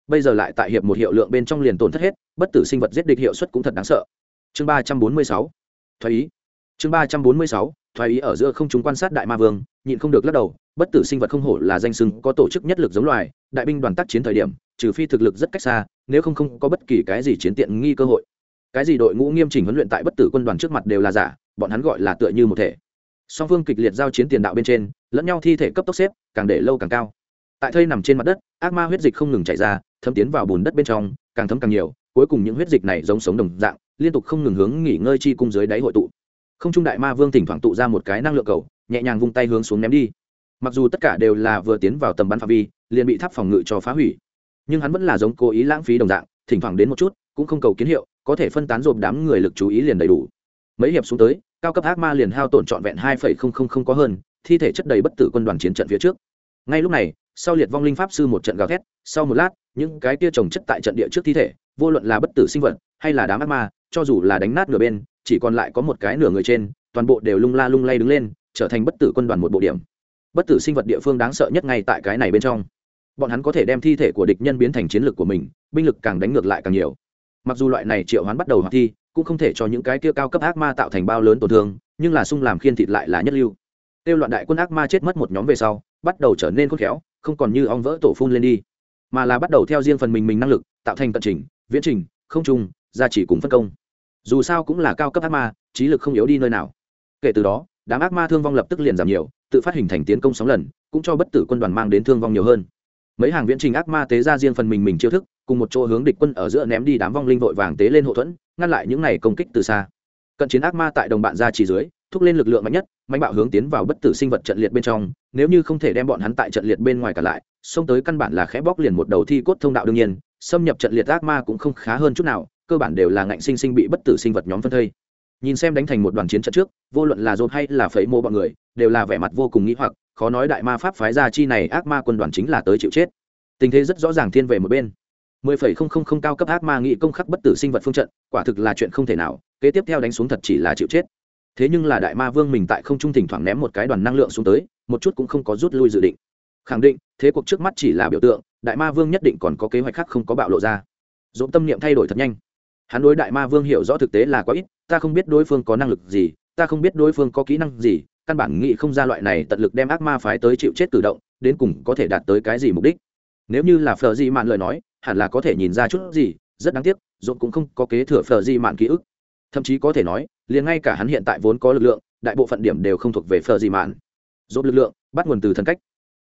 Bây giờ lại tại hiệp một hiệu lượng bên trong liền tổn thất hết, bất tử sinh vật giết địch hiệu suất cũng thật đáng sợ. Chương ba trăm bốn mươi sáu, thoái ý. Chương ba trăm bốn mươi sáu, thoái ý ở giữa không chúng quan sát đại ma vương, nhịn không được lắc đầu, bất tử sinh vật không hổ là danh sưng có tổ chức nhất lực giống loài, đại binh đoàn tác chiến thời điểm trừ phi thực lực rất cách xa, nếu không không có bất kỳ cái gì chiến tiện nghi cơ hội. Cái gì đội ngũ nghiêm chỉnh huấn luyện tại bất tử quân đoàn trước mặt đều là giả, bọn hắn gọi là tựa như một thể. Song phương kịch liệt giao chiến tiền đạo bên trên, lẫn nhau thi thể cấp tốc xếp, càng để lâu càng cao. Tại thây nằm trên mặt đất, ác ma huyết dịch không ngừng chảy ra, thấm tiến vào bùn đất bên trong, càng thấm càng nhiều, cuối cùng những huyết dịch này giống sống đồng dạng, liên tục không ngừng hướng nghỉ ngơi chi cung dưới đáy hội tụ. Không trung đại ma vương thỉnh thoảng tụ ra một cái năng lượng cầu, nhẹ nhàng vung tay hướng xuống ném đi. Mặc dù tất cả đều là vừa tiến vào tầm bắn phạm vi, liền bị tháp phòng ngự cho phá hủy nhưng hắn vẫn là giống cố ý lãng phí đồng dạng, thỉnh thoảng đến một chút, cũng không cầu kiến hiệu, có thể phân tán rộp đám người lực chú ý liền đầy đủ. Mấy hiệp xuống tới, cao cấp ác ma liền hao tổn trọn vẹn hai phẩy không không không có hơn, thi thể chất đầy bất tử quân đoàn chiến trận phía trước. Ngay lúc này, sau liệt vong linh pháp sư một trận gào thét, sau một lát, những cái tia trồng chất tại trận địa trước thi thể, vô luận là bất tử sinh vật, hay là đám ác ma, cho dù là đánh nát nửa bên, chỉ còn lại có một cái nửa người trên, toàn bộ đều lung la lung lay đứng lên, trở thành bất tử quân đoàn một bộ điểm. Bất tử sinh vật địa phương đáng sợ nhất ngay tại cái này bên trong bọn hắn có thể đem thi thể của địch nhân biến thành chiến lược của mình, binh lực càng đánh ngược lại càng nhiều. Mặc dù loại này triệu hoán bắt đầu hoạt thi, cũng không thể cho những cái kia cao cấp ác ma tạo thành bao lớn tổn thương, nhưng là sung làm khiên thịt lại là nhất lưu. Tiêu loạn đại quân ác ma chết mất một nhóm về sau, bắt đầu trở nên khôn khéo, không còn như ong vỡ tổ phun lên đi, mà là bắt đầu theo riêng phần mình mình năng lực, tạo thành cận trình, viễn trình, không trung, gia chỉ cùng phân công. Dù sao cũng là cao cấp ác ma, trí lực không yếu đi nơi nào. Kể từ đó, đám ác ma thương vong lập tức liền giảm nhiều, tự phát hình thành tiến công sóng lần, cũng cho bất tử quân đoàn mang đến thương vong nhiều hơn mấy hàng viễn trình ác ma tế ra riêng phần mình mình chiêu thức, cùng một chỗ hướng địch quân ở giữa ném đi đám vong linh vội vàng tế lên hậu thuẫn, ngăn lại những này công kích từ xa. Cận chiến ác ma tại đồng bạn ra chỉ dưới, thúc lên lực lượng mạnh nhất, mạnh bạo hướng tiến vào bất tử sinh vật trận liệt bên trong, nếu như không thể đem bọn hắn tại trận liệt bên ngoài cả lại, xông tới căn bản là khẽ bóc liền một đầu thi cốt thông đạo đương nhiên, xâm nhập trận liệt ác ma cũng không khá hơn chút nào, cơ bản đều là ngạnh sinh sinh bị bất tử sinh vật nhóm phân thây. Nhìn xem đánh thành một đoàn chiến trận trước, vô luận là dồn hay là phẩy mô bọn người, đều là vẻ mặt vô cùng nghĩ hoặc khó nói đại ma pháp phái ra chi này ác ma quân đoàn chính là tới chịu chết. Tình thế rất rõ ràng thiên về một bên. Mười phẩy không không không cao cấp ác ma nghị công khắc bất tử sinh vật phương trận, quả thực là chuyện không thể nào, kế tiếp theo đánh xuống thật chỉ là chịu chết. Thế nhưng là đại ma vương mình tại không trung thỉnh thoảng ném một cái đoàn năng lượng xuống tới, một chút cũng không có rút lui dự định. Khẳng định, thế cuộc trước mắt chỉ là biểu tượng, đại ma vương nhất định còn có kế hoạch khác không có bạo lộ ra. Dỗ tâm niệm thay đổi thật nhanh. Hắn đối đại ma vương hiểu rõ thực tế là quá ít, ta không biết đối phương có năng lực gì, ta không biết đối phương có kỹ năng gì căn bản nghĩ không ra loại này tận lực đem ác ma phái tới chịu chết tự động, đến cùng có thể đạt tới cái gì mục đích. Nếu như là phờ di mạn lời nói, hẳn là có thể nhìn ra chút gì, rất đáng tiếc dồn cũng không có kế thừa phờ di mạn ký ức. Thậm chí có thể nói, liền ngay cả hắn hiện tại vốn có lực lượng, đại bộ phận điểm đều không thuộc về phờ di mạn. Dồn lực lượng, bắt nguồn từ thân cách.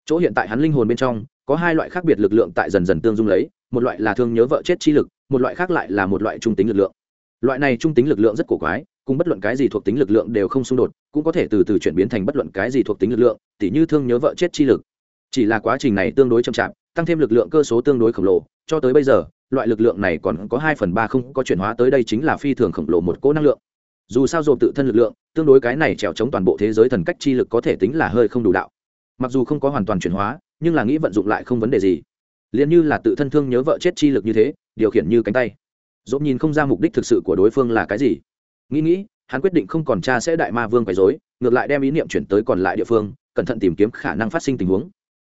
Chỗ hiện tại hắn linh hồn bên trong, có hai loại khác biệt lực lượng tại dần dần tương dung lấy, một loại là thương nhớ vợ chết chi lực, một loại khác lại là một loại trung tính lực lượng. Loại này trung tính lực lượng rất cổ quái cùng bất luận cái gì thuộc tính lực lượng đều không xung đột, cũng có thể từ từ chuyển biến thành bất luận cái gì thuộc tính lực lượng, tỉ như thương nhớ vợ chết chi lực. Chỉ là quá trình này tương đối chậm chạp, tăng thêm lực lượng cơ số tương đối khổng lồ, cho tới bây giờ, loại lực lượng này còn có hai phần ba không có chuyển hóa tới đây chính là phi thường khổng lồ một cỗ năng lượng. Dù sao dồn tự thân lực lượng, tương đối cái này trèo chống toàn bộ thế giới thần cách chi lực có thể tính là hơi không đủ đạo. Mặc dù không có hoàn toàn chuyển hóa, nhưng là nghĩ vận dụng lại không vấn đề gì. Liền như là tự thân thương nhớ vợ chết chi lực như thế, điều khiển như cánh tay. Dồn nhìn không ra mục đích thực sự của đối phương là cái gì nghĩ nghĩ, hắn quyết định không còn cha sẽ đại ma vương quấy dối ngược lại đem ý niệm chuyển tới còn lại địa phương, cẩn thận tìm kiếm khả năng phát sinh tình huống.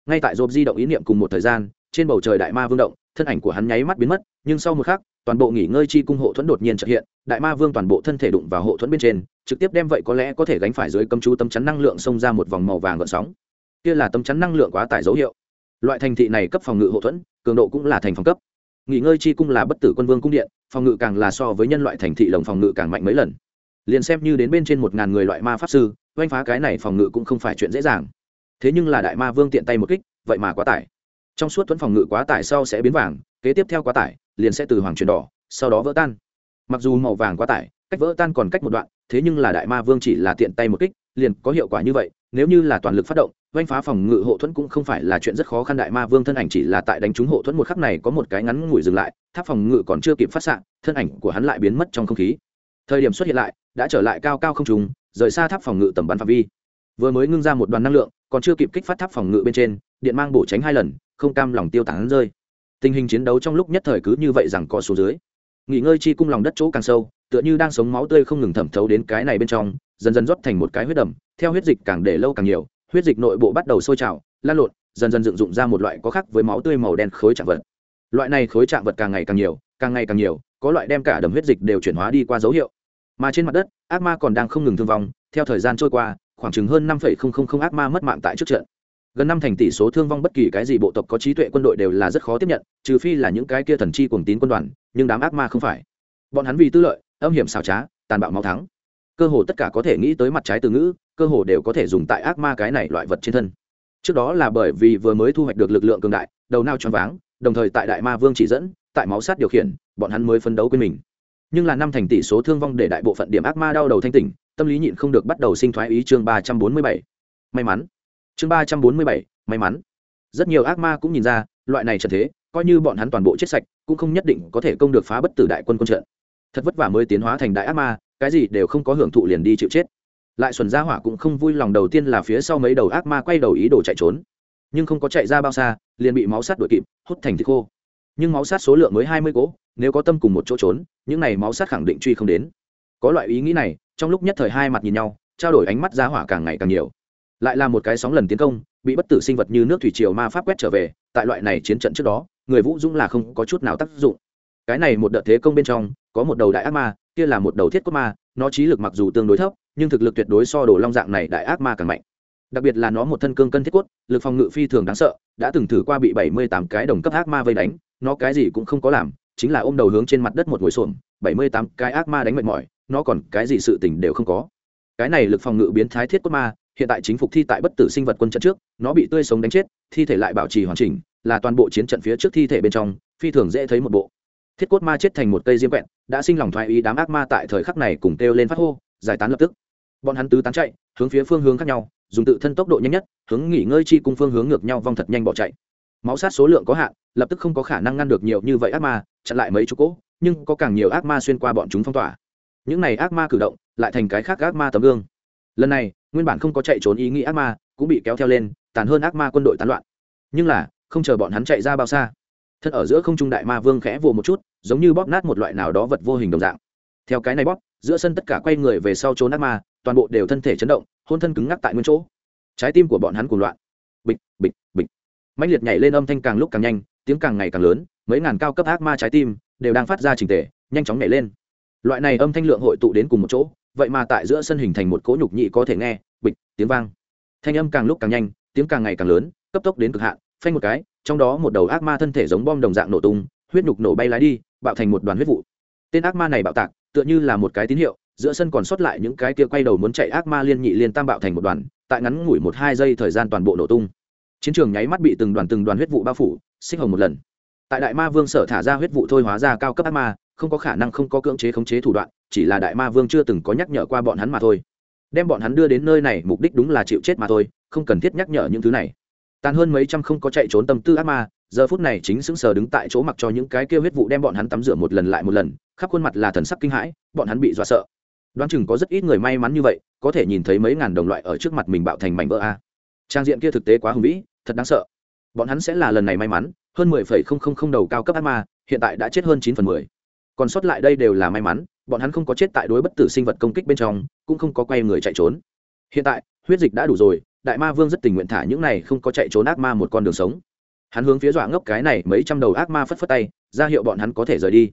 Ngay tại dồn di động ý niệm cùng một thời gian, trên bầu trời đại ma vương động, thân ảnh của hắn nháy mắt biến mất, nhưng sau một khắc, toàn bộ nghỉ ngơi chi cung hộ thuẫn đột nhiên trợ hiện, đại ma vương toàn bộ thân thể đụng vào hộ thuẫn bên trên, trực tiếp đem vậy có lẽ có thể gánh phải dưới cấm chú tâm chắn năng lượng xông ra một vòng màu vàng gợn sóng. Kia là tâm chắn năng lượng quá tải dấu hiệu. Loại thành thị này cấp phòng ngự hộ thuẫn, cường độ cũng là thành phòng cấp nghỉ ngơi chi cung là bất tử quân vương cung điện, phòng ngự càng là so với nhân loại thành thị lồng phòng ngự càng mạnh mấy lần. Liền xem như đến bên trên một ngàn người loại ma pháp sư, oanh phá cái này phòng ngự cũng không phải chuyện dễ dàng. Thế nhưng là đại ma vương tiện tay một kích, vậy mà quá tải. Trong suốt thuẫn phòng ngự quá tải sau sẽ biến vàng, kế tiếp theo quá tải, liền sẽ từ hoàng chuyển đỏ, sau đó vỡ tan. Mặc dù màu vàng quá tải cách vỡ tan còn cách một đoạn, thế nhưng là đại ma vương chỉ là tiện tay một kích, liền có hiệu quả như vậy, nếu như là toàn lực phát động oanh phá phòng ngự hộ thuẫn cũng không phải là chuyện rất khó khăn, đại ma vương thân ảnh chỉ là tại đánh trúng hộ thuẫn một khắc này có một cái ngắn ngủi dừng lại, tháp phòng ngự còn chưa kịp phát xạ, thân ảnh của hắn lại biến mất trong không khí. Thời điểm xuất hiện lại, đã trở lại cao cao không trùng rời xa tháp phòng ngự tầm bắn phạm vi. Vừa mới ngưng ra một đoàn năng lượng, còn chưa kịp kích phát tháp phòng ngự bên trên, điện mang bổ tránh hai lần, không cam lòng tiêu tán rơi. Tình hình chiến đấu trong lúc nhất thời cứ như vậy rằng có số dưới. Nghỉ ngơi chi cung lòng đất chỗ càng sâu tựa như đang sống máu tươi không ngừng thẩm thấu đến cái này bên trong, dần dần rót thành một cái huyết đầm, theo huyết dịch càng để lâu càng nhiều, huyết dịch nội bộ bắt đầu sôi trào, lan lộn, dần dần dựng dụng ra một loại có khác với máu tươi màu đen khối trạng vật. Loại này khối trạng vật càng ngày càng nhiều, càng ngày càng nhiều, có loại đem cả đầm huyết dịch đều chuyển hóa đi qua dấu hiệu. Mà trên mặt đất, ác ma còn đang không ngừng thương vong, theo thời gian trôi qua, khoảng chừng hơn năm ác ma mất mạng tại trước trận. Gần năm thành tỷ số thương vong bất kỳ cái gì bộ tộc có trí tuệ quân đội đều là rất khó tiếp nhận, trừ phi là những cái kia thần chi cuồng tín quân đoàn, nhưng đám ác ma không phải bọn hắn vì tư lợi, âm hiểm xảo trá, tàn bạo máu thắng. Cơ hồ tất cả có thể nghĩ tới mặt trái từ ngữ, cơ hồ đều có thể dùng tại ác ma cái này loại vật trên thân. Trước đó là bởi vì vừa mới thu hoạch được lực lượng cường đại, đầu nao choáng váng, đồng thời tại đại ma vương chỉ dẫn, tại máu sát điều khiển, bọn hắn mới phấn đấu quên mình. Nhưng là năm thành tỷ số thương vong để đại bộ phận điểm ác ma đau đầu thanh tỉnh, tâm lý nhịn không được bắt đầu sinh thoái ý chương ba trăm bốn mươi bảy. May mắn. Chương ba trăm bốn mươi bảy, may mắn. Rất nhiều ác ma cũng nhìn ra, loại này trận thế, coi như bọn hắn toàn bộ chết sạch, cũng không nhất định có thể công được phá bất tử đại quân quân trận thật vất vả mới tiến hóa thành đại ác ma, cái gì đều không có hưởng thụ liền đi chịu chết. Lại xuân gia hỏa cũng không vui lòng đầu tiên là phía sau mấy đầu ác ma quay đầu ý đồ chạy trốn. Nhưng không có chạy ra bao xa, liền bị máu sát đuổi kịp, hút thành thịt khô. Nhưng máu sát số lượng mới hai mươi cỗ, nếu có tâm cùng một chỗ trốn, những này máu sát khẳng định truy không đến. Có loại ý nghĩ này, trong lúc nhất thời hai mặt nhìn nhau, trao đổi ánh mắt gia hỏa càng ngày càng nhiều. Lại là một cái sóng lần tiến công, bị bất tử sinh vật như nước thủy triều ma pháp quét trở về, tại loại này chiến trận trước đó, người vũ dũng là không có chút nào tác dụng cái này một đợt thế công bên trong, có một đầu đại ác ma, kia là một đầu thiết cốt ma, nó trí lực mặc dù tương đối thấp, nhưng thực lực tuyệt đối so đồ long dạng này đại ác ma càng mạnh. Đặc biệt là nó một thân cương cân thiết cốt, lực phòng ngự phi thường đáng sợ, đã từng thử qua bị bảy mươi tám cái đồng cấp ác ma vây đánh, nó cái gì cũng không có làm, chính là ôm đầu hướng trên mặt đất một ngồi xuồng bảy mươi tám cái ác ma đánh mệt mỏi, nó còn cái gì sự tình đều không có. Cái này lực phòng ngự biến thái thiết cốt ma, hiện tại chính phục thi tại bất tử sinh vật quân trận trước, nó bị tươi sống đánh chết, thi thể lại bảo trì hoàn chỉnh, là toàn bộ chiến trận phía trước thi thể bên trong, phi thường dễ thấy một bộ thiết cốt ma chết thành một cây diêm vẹn đã sinh lòng thoái ý đám ác ma tại thời khắc này cùng kêu lên phát hô, giải tán lập tức. Bọn hắn tứ tán chạy, hướng phía phương hướng khác nhau, dùng tự thân tốc độ nhanh nhất, hướng nghỉ ngơi chi cung phương hướng ngược nhau vong thật nhanh bỏ chạy. Máu sát số lượng có hạn, lập tức không có khả năng ngăn được nhiều như vậy ác ma, chặn lại mấy chỗ cỗ, nhưng có càng nhiều ác ma xuyên qua bọn chúng phong tỏa. Những này ác ma cử động, lại thành cái khác ác ma tấm gương. Lần này, nguyên bản không có chạy trốn ý nghĩ ác ma, cũng bị kéo theo lên, tàn hơn ác ma quân đội tán loạn. Nhưng là, không chờ bọn hắn chạy ra bao xa thân ở giữa không trung đại ma vương khẽ vồ một chút, giống như bóp nát một loại nào đó vật vô hình đồng dạng. Theo cái này bóp, giữa sân tất cả quay người về sau trốn nát ma, toàn bộ đều thân thể chấn động, hôn thân cứng ngắc tại nguyên chỗ. Trái tim của bọn hắn cuồng loạn. Bịch bịch bịch. Mạnh liệt nhảy lên âm thanh càng lúc càng nhanh, tiếng càng ngày càng lớn, mấy ngàn cao cấp ác ma trái tim đều đang phát ra trình tề, nhanh chóng nhảy lên. Loại này âm thanh lượng hội tụ đến cùng một chỗ, vậy mà tại giữa sân hình thành một cỗ nhục nhị có thể nghe, bịch, tiếng vang. Thanh âm càng lúc càng nhanh, tiếng càng ngày càng lớn, cấp tốc đến cực hạn, phanh một cái trong đó một đầu ác ma thân thể giống bom đồng dạng nổ tung, huyết nhục nổ bay lái đi, bạo thành một đoàn huyết vụ. Tên ác ma này bạo tạc, tựa như là một cái tín hiệu, giữa sân còn sót lại những cái kia quay đầu muốn chạy ác ma liên nhị liên tam bạo thành một đoàn, tại ngắn ngủi một hai giây thời gian toàn bộ nổ tung. Chiến trường nháy mắt bị từng đoàn từng đoàn huyết vụ bao phủ, xích hồng một lần. Tại đại ma vương sở thả ra huyết vụ thôi hóa ra cao cấp ác ma, không có khả năng không có cưỡng chế khống chế thủ đoạn, chỉ là đại ma vương chưa từng có nhắc nhở qua bọn hắn mà thôi. Đem bọn hắn đưa đến nơi này, mục đích đúng là chịu chết mà thôi, không cần thiết nhắc nhở những thứ này tàn hơn mấy trăm không có chạy trốn tâm tư ác ma, giờ phút này chính sững sờ đứng tại chỗ mặc cho những cái kêu huyết vụ đem bọn hắn tắm rửa một lần lại một lần, khắp khuôn mặt là thần sắc kinh hãi, bọn hắn bị dọa sợ. Đoán chừng có rất ít người may mắn như vậy, có thể nhìn thấy mấy ngàn đồng loại ở trước mặt mình bạo thành mảnh vỡ a. Trang diện kia thực tế quá hùng vĩ, thật đáng sợ. Bọn hắn sẽ là lần này may mắn, hơn mười phẩy không không không đầu cao cấp ác ma, hiện tại đã chết hơn chín phần mười. Còn sót lại đây đều là may mắn, bọn hắn không có chết tại đối bất tử sinh vật công kích bên trong, cũng không có quay người chạy trốn. Hiện tại, huyết dịch đã đủ rồi đại ma vương rất tình nguyện thả những này không có chạy trốn ác ma một con đường sống. Hắn hướng phía dọa ngốc cái này mấy trăm đầu ác ma phất phất tay, ra hiệu bọn hắn có thể rời đi.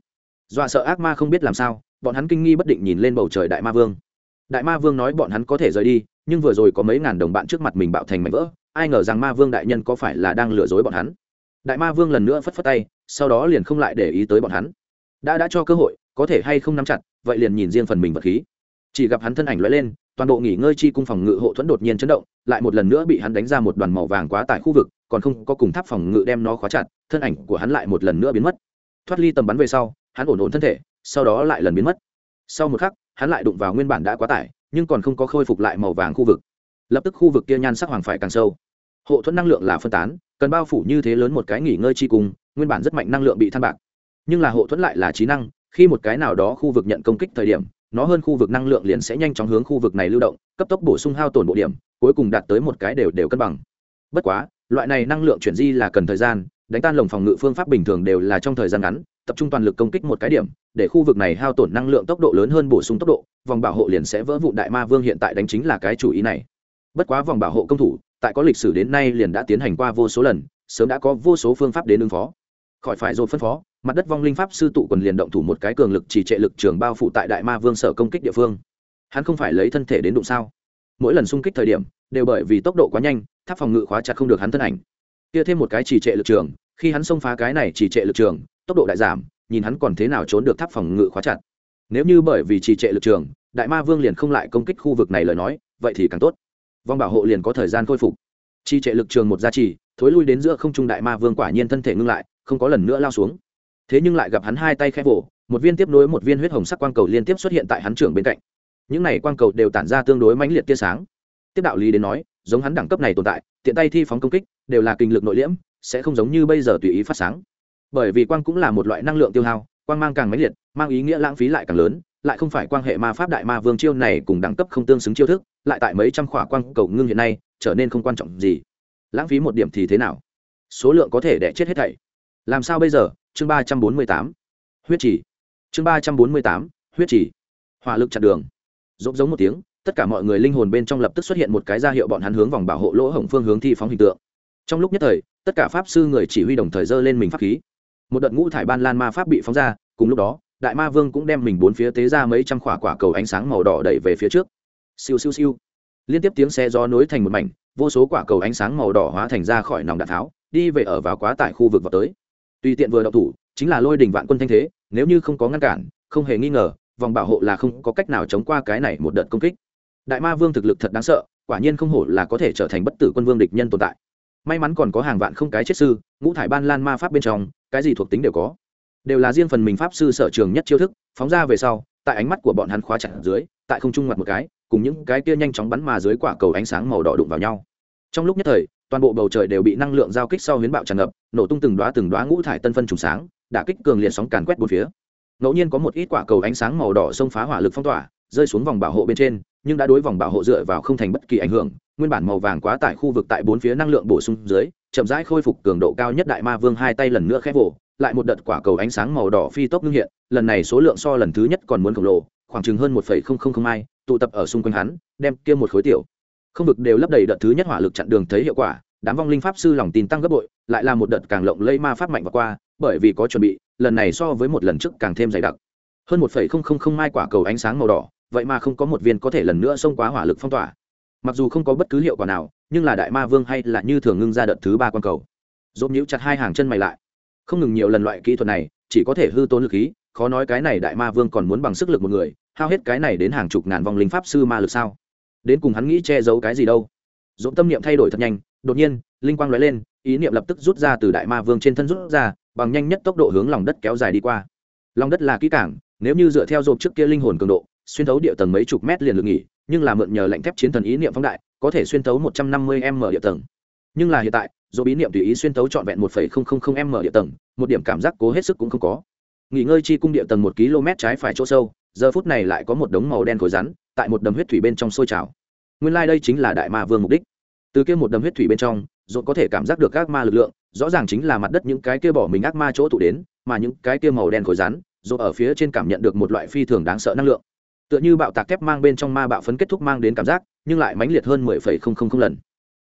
Dọa sợ ác ma không biết làm sao, bọn hắn kinh nghi bất định nhìn lên bầu trời đại ma vương. Đại ma vương nói bọn hắn có thể rời đi, nhưng vừa rồi có mấy ngàn đồng bạn trước mặt mình bạo thành mảnh vỡ, ai ngờ rằng ma vương đại nhân có phải là đang lừa dối bọn hắn. Đại ma vương lần nữa phất phất tay, sau đó liền không lại để ý tới bọn hắn. Đã đã cho cơ hội, có thể hay không nắm chặt, vậy liền nhìn riêng phần mình vật khí. Chỉ gặp hắn thân ảnh lóe lên toàn bộ nghỉ ngơi chi cung phòng ngự hộ thuẫn đột nhiên chấn động, lại một lần nữa bị hắn đánh ra một đoàn màu vàng quá tải khu vực, còn không có cùng tháp phòng ngự đem nó khóa chặt, thân ảnh của hắn lại một lần nữa biến mất. Thoát ly tầm bắn về sau, hắn ổn ổn thân thể, sau đó lại lần biến mất. Sau một khắc, hắn lại đụng vào nguyên bản đã quá tải, nhưng còn không có khôi phục lại màu vàng khu vực. Lập tức khu vực kia nhan sắc hoàng phải càng sâu. Hộ thuẫn năng lượng là phân tán, cần bao phủ như thế lớn một cái nghỉ ngơi chi cùng nguyên bản rất mạnh năng lượng bị than bạc. Nhưng là hộ thuẫn lại là trí năng, khi một cái nào đó khu vực nhận công kích thời điểm nó hơn khu vực năng lượng liền sẽ nhanh chóng hướng khu vực này lưu động, cấp tốc bổ sung hao tổn bộ điểm, cuối cùng đạt tới một cái đều đều cân bằng. Bất quá, loại này năng lượng chuyển di là cần thời gian, đánh tan lồng phòng ngự phương pháp bình thường đều là trong thời gian ngắn, tập trung toàn lực công kích một cái điểm, để khu vực này hao tổn năng lượng tốc độ lớn hơn bổ sung tốc độ, vòng bảo hộ liền sẽ vỡ vụ đại ma vương hiện tại đánh chính là cái chủ ý này. Bất quá vòng bảo hộ công thủ, tại có lịch sử đến nay liền đã tiến hành qua vô số lần, sớm đã có vô số phương pháp đến ứng phó. Khỏi phải rồi phân phó mặt đất vong linh pháp sư tụ quần liền động thủ một cái cường lực chỉ trệ lực trường bao phủ tại đại ma vương sở công kích địa phương. Hắn không phải lấy thân thể đến đụng sao? Mỗi lần xung kích thời điểm, đều bởi vì tốc độ quá nhanh, tháp phòng ngự khóa chặt không được hắn thân ảnh. Kia thêm một cái chỉ trệ lực trường, khi hắn xông phá cái này chỉ trệ lực trường, tốc độ đại giảm, nhìn hắn còn thế nào trốn được tháp phòng ngự khóa chặt. Nếu như bởi vì trì trệ lực trường, đại ma vương liền không lại công kích khu vực này lời nói, vậy thì càng tốt. Vòng bảo hộ liền có thời gian khôi phục. Trì trệ lực trường một gia trì, thối lui đến giữa không trung đại ma vương quả nhiên thân thể ngưng lại, không có lần nữa lao xuống thế nhưng lại gặp hắn hai tay khẽ vỗ, một viên tiếp nối một viên huyết hồng sắc quang cầu liên tiếp xuất hiện tại hắn trưởng bên cạnh. Những này quang cầu đều tản ra tương đối mãnh liệt tia sáng. Tiếp đạo lý đến nói, giống hắn đẳng cấp này tồn tại, tiện tay thi phóng công kích, đều là kinh lực nội liễm, sẽ không giống như bây giờ tùy ý phát sáng. Bởi vì quang cũng là một loại năng lượng tiêu hao, quang mang càng mãnh liệt, mang ý nghĩa lãng phí lại càng lớn, lại không phải quan hệ ma pháp đại ma vương chiêu này cùng đẳng cấp không tương xứng chiêu thức, lại tại mấy trăm khỏa quang cầu ngưng hiện nay, trở nên không quan trọng gì. Lãng phí một điểm thì thế nào? Số lượng có thể đẻ chết hết thảy. Làm sao bây giờ? Chương ba trăm bốn mươi tám, huyết chỉ chương ba trăm bốn mươi tám, huyết chỉ hỏa lực chặn đường. Rộp giống một tiếng, tất cả mọi người linh hồn bên trong lập tức xuất hiện một cái ra hiệu bọn hắn hướng vòng bảo hộ lỗ hổng phương hướng thi phóng hình tượng. Trong lúc nhất thời, tất cả pháp sư người chỉ huy đồng thời dơ lên mình pháp khí. Một đợt ngũ thải ban lan ma pháp bị phóng ra, cùng lúc đó, đại ma vương cũng đem mình bốn phía tế ra mấy trăm quả quả cầu ánh sáng màu đỏ đẩy về phía trước. Siêu siêu siêu. Liên tiếp tiếng xe gió nối thành một mảnh, vô số quả cầu ánh sáng màu đỏ hóa thành ra khỏi nòng đạn tháo, đi về ở vào quá tải khu vực vào tới tùy tiện vừa đậu thủ, chính là lôi đình vạn quân thanh thế, nếu như không có ngăn cản, không hề nghi ngờ, vòng bảo hộ là không có cách nào chống qua cái này một đợt công kích. Đại ma vương thực lực thật đáng sợ, quả nhiên không hổ là có thể trở thành bất tử quân vương địch nhân tồn tại. May mắn còn có hàng vạn không cái chết sư, ngũ thải ban lan ma pháp bên trong, cái gì thuộc tính đều có. Đều là riêng phần mình pháp sư sở trường nhất chiêu thức, phóng ra về sau, tại ánh mắt của bọn hắn khóa chặt dưới, tại không trung mặt một cái, cùng những cái kia nhanh chóng bắn mà dưới quả cầu ánh sáng màu đỏ đụng vào nhau. Trong lúc nhất thời toàn bộ bầu trời đều bị năng lượng giao kích sau hiến bạo tràn ngập, nổ tung từng đoá từng đoá ngũ thải tân phân trùng sáng, đả kích cường liệt sóng càn quét bốn phía. Ngẫu nhiên có một ít quả cầu ánh sáng màu đỏ xông phá hỏa lực phong tỏa, rơi xuống vòng bảo hộ bên trên, nhưng đã đối vòng bảo hộ dựa vào không thành bất kỳ ảnh hưởng, nguyên bản màu vàng quá tải khu vực tại bốn phía năng lượng bổ sung dưới, chậm rãi khôi phục cường độ cao nhất đại ma vương hai tay lần nữa khép vỗ lại một đợt quả cầu ánh sáng màu đỏ phi tốc ngưng hiện, lần này số lượng so lần thứ nhất còn muốn khổng lồ, khoảng chừng hơn một phẩy không không không mai tụ tập ở xung quanh hắn, đem kia một khối tiểu không vực đều lấp đầy đợt thứ nhất hỏa lực chặn đường thấy hiệu quả, đám vong linh pháp sư lòng tin tăng gấp bội, lại là một đợt càng lộng lây ma pháp mạnh và qua, bởi vì có chuẩn bị, lần này so với một lần trước càng thêm dày đặc. Hơn một phẩy không không không mai quả cầu ánh sáng màu đỏ, vậy mà không có một viên có thể lần nữa xông quá hỏa lực phong tỏa. Mặc dù không có bất cứ hiệu quả nào, nhưng là đại ma vương hay là như thường ngưng ra đợt thứ ba quan cầu. Dốt nhũ chặt hai hàng chân mày lại. Không ngừng nhiều lần loại kỹ thuật này, chỉ có thể hư tốn lực khí, khó nói cái này đại ma vương còn muốn bằng sức lực một người, hao hết cái này đến hàng chục ngàn vong linh pháp sư ma lực sao? Đến cùng hắn nghĩ che giấu cái gì đâu. Dỗm tâm niệm thay đổi thật nhanh, đột nhiên, linh quang lóe lên, ý niệm lập tức rút ra từ đại ma vương trên thân rút ra, bằng nhanh nhất tốc độ hướng lòng đất kéo dài đi qua. Lòng đất là kỹ cảng, nếu như dựa theo dộp trước kia linh hồn cường độ, xuyên thấu địa tầng mấy chục mét liền lực nghỉ, nhưng là mượn nhờ lạnh thép chiến thần ý niệm phóng đại, có thể xuyên thấu một trăm năm mươi m địa tầng. Nhưng là hiện tại dộp ý niệm tùy ý xuyên thấu trọn vẹn một phẩy không không không m địa tầng, một điểm cảm giác cố hết sức cũng không có. Nghỉ ngơi chi cung địa tầng một km trái phải chỗ sâu, giờ phút này lại có một đống màu đen khối rắn tại một đầm huyết thủy bên trong sôi trào. Nguyên lai、like、đây chính là đại ma vương mục đích. Từ kia một đầm huyết thủy bên trong dồn có thể cảm giác được các ma lực lượng, rõ ràng chính là mặt đất những cái kia bỏ mình ác ma chỗ tụ đến, mà những cái kia màu đen khối rắn dồn ở phía trên cảm nhận được một loại phi thường đáng sợ năng lượng. Tựa như bạo tạc thép mang bên trong ma bạo phấn kết thúc mang đến cảm giác, nhưng lại mãnh liệt hơn mười phẩy không không không lần.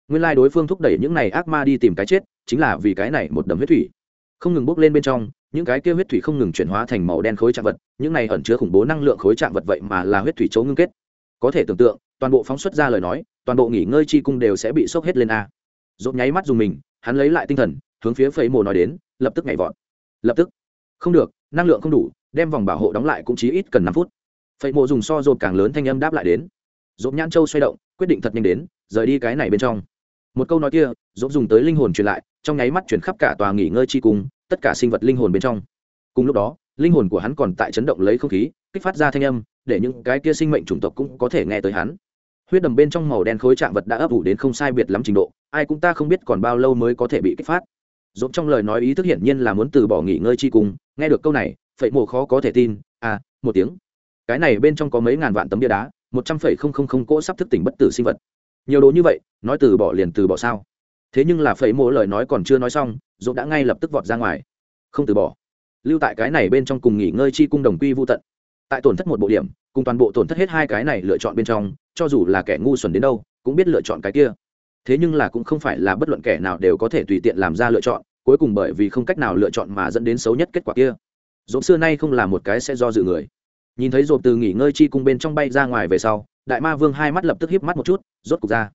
Nguyên lai đối phương thúc đẩy những này ác ma đi tìm cái chết, chính là vì cái này một đầm huyết thủy. Không ngừng bốc lên bên trong, những cái kia huyết thủy không ngừng chuyển hóa thành màu đen khối trạng vật, những này ẩn chứa khủng bố năng lượng khối trạng vật vậy mà là huyết thủy chỗ ngưng kết có thể tưởng tượng, toàn bộ phóng xuất ra lời nói, toàn bộ nghỉ ngơi chi cung đều sẽ bị sốc hết lên a. Dốt nháy mắt dùng mình, hắn lấy lại tinh thần, hướng phía phẩy mồ nói đến, lập tức nhảy vọt. Lập tức. Không được, năng lượng không đủ, đem vòng bảo hộ đóng lại cũng chỉ ít cần năm phút. Phẩy mồ dùng so dột càng lớn thanh âm đáp lại đến. Dốt nhãn châu xoay động, quyết định thật nhanh đến, rời đi cái này bên trong. Một câu nói kia dốt dùng tới linh hồn truyền lại, trong nháy mắt chuyển khắp cả tòa nghỉ ngơi chi cung, tất cả sinh vật linh hồn bên trong. Cùng lúc đó linh hồn của hắn còn tại chấn động lấy không khí, kích phát ra thanh âm, để những cái kia sinh mệnh chủng tộc cũng có thể nghe tới hắn. Huyết đầm bên trong màu đen khối trạng vật đã ấp ủ đến không sai biệt lắm trình độ, ai cũng ta không biết còn bao lâu mới có thể bị kích phát. Dốt trong lời nói ý thức hiển nhiên là muốn từ bỏ nghỉ ngơi chi cùng, nghe được câu này, phệ mồ khó có thể tin à một tiếng. Cái này bên trong có mấy ngàn vạn tấm bia đá, một trăm phẩy không không không cỗ sắp thức tỉnh bất tử sinh vật. Nhiều đồ như vậy, nói từ bỏ liền từ bỏ sao? Thế nhưng là phẩy mồ lời nói còn chưa nói xong dốt đã ngay lập tức vọt ra ngoài. Không từ bỏ lưu tại cái này bên trong cùng nghỉ ngơi chi cung đồng quy vô tận. Tại tổn thất một bộ điểm, cùng toàn bộ tổn thất hết hai cái này lựa chọn bên trong, cho dù là kẻ ngu xuẩn đến đâu, cũng biết lựa chọn cái kia. Thế nhưng là cũng không phải là bất luận kẻ nào đều có thể tùy tiện làm ra lựa chọn, cuối cùng bởi vì không cách nào lựa chọn mà dẫn đến xấu nhất kết quả kia. Dỗ xưa nay không là một cái sẽ do dự người. Nhìn thấy dồn từ nghỉ ngơi chi cung bên trong bay ra ngoài về sau, đại ma vương hai mắt lập tức híp mắt một chút, rốt cục ra.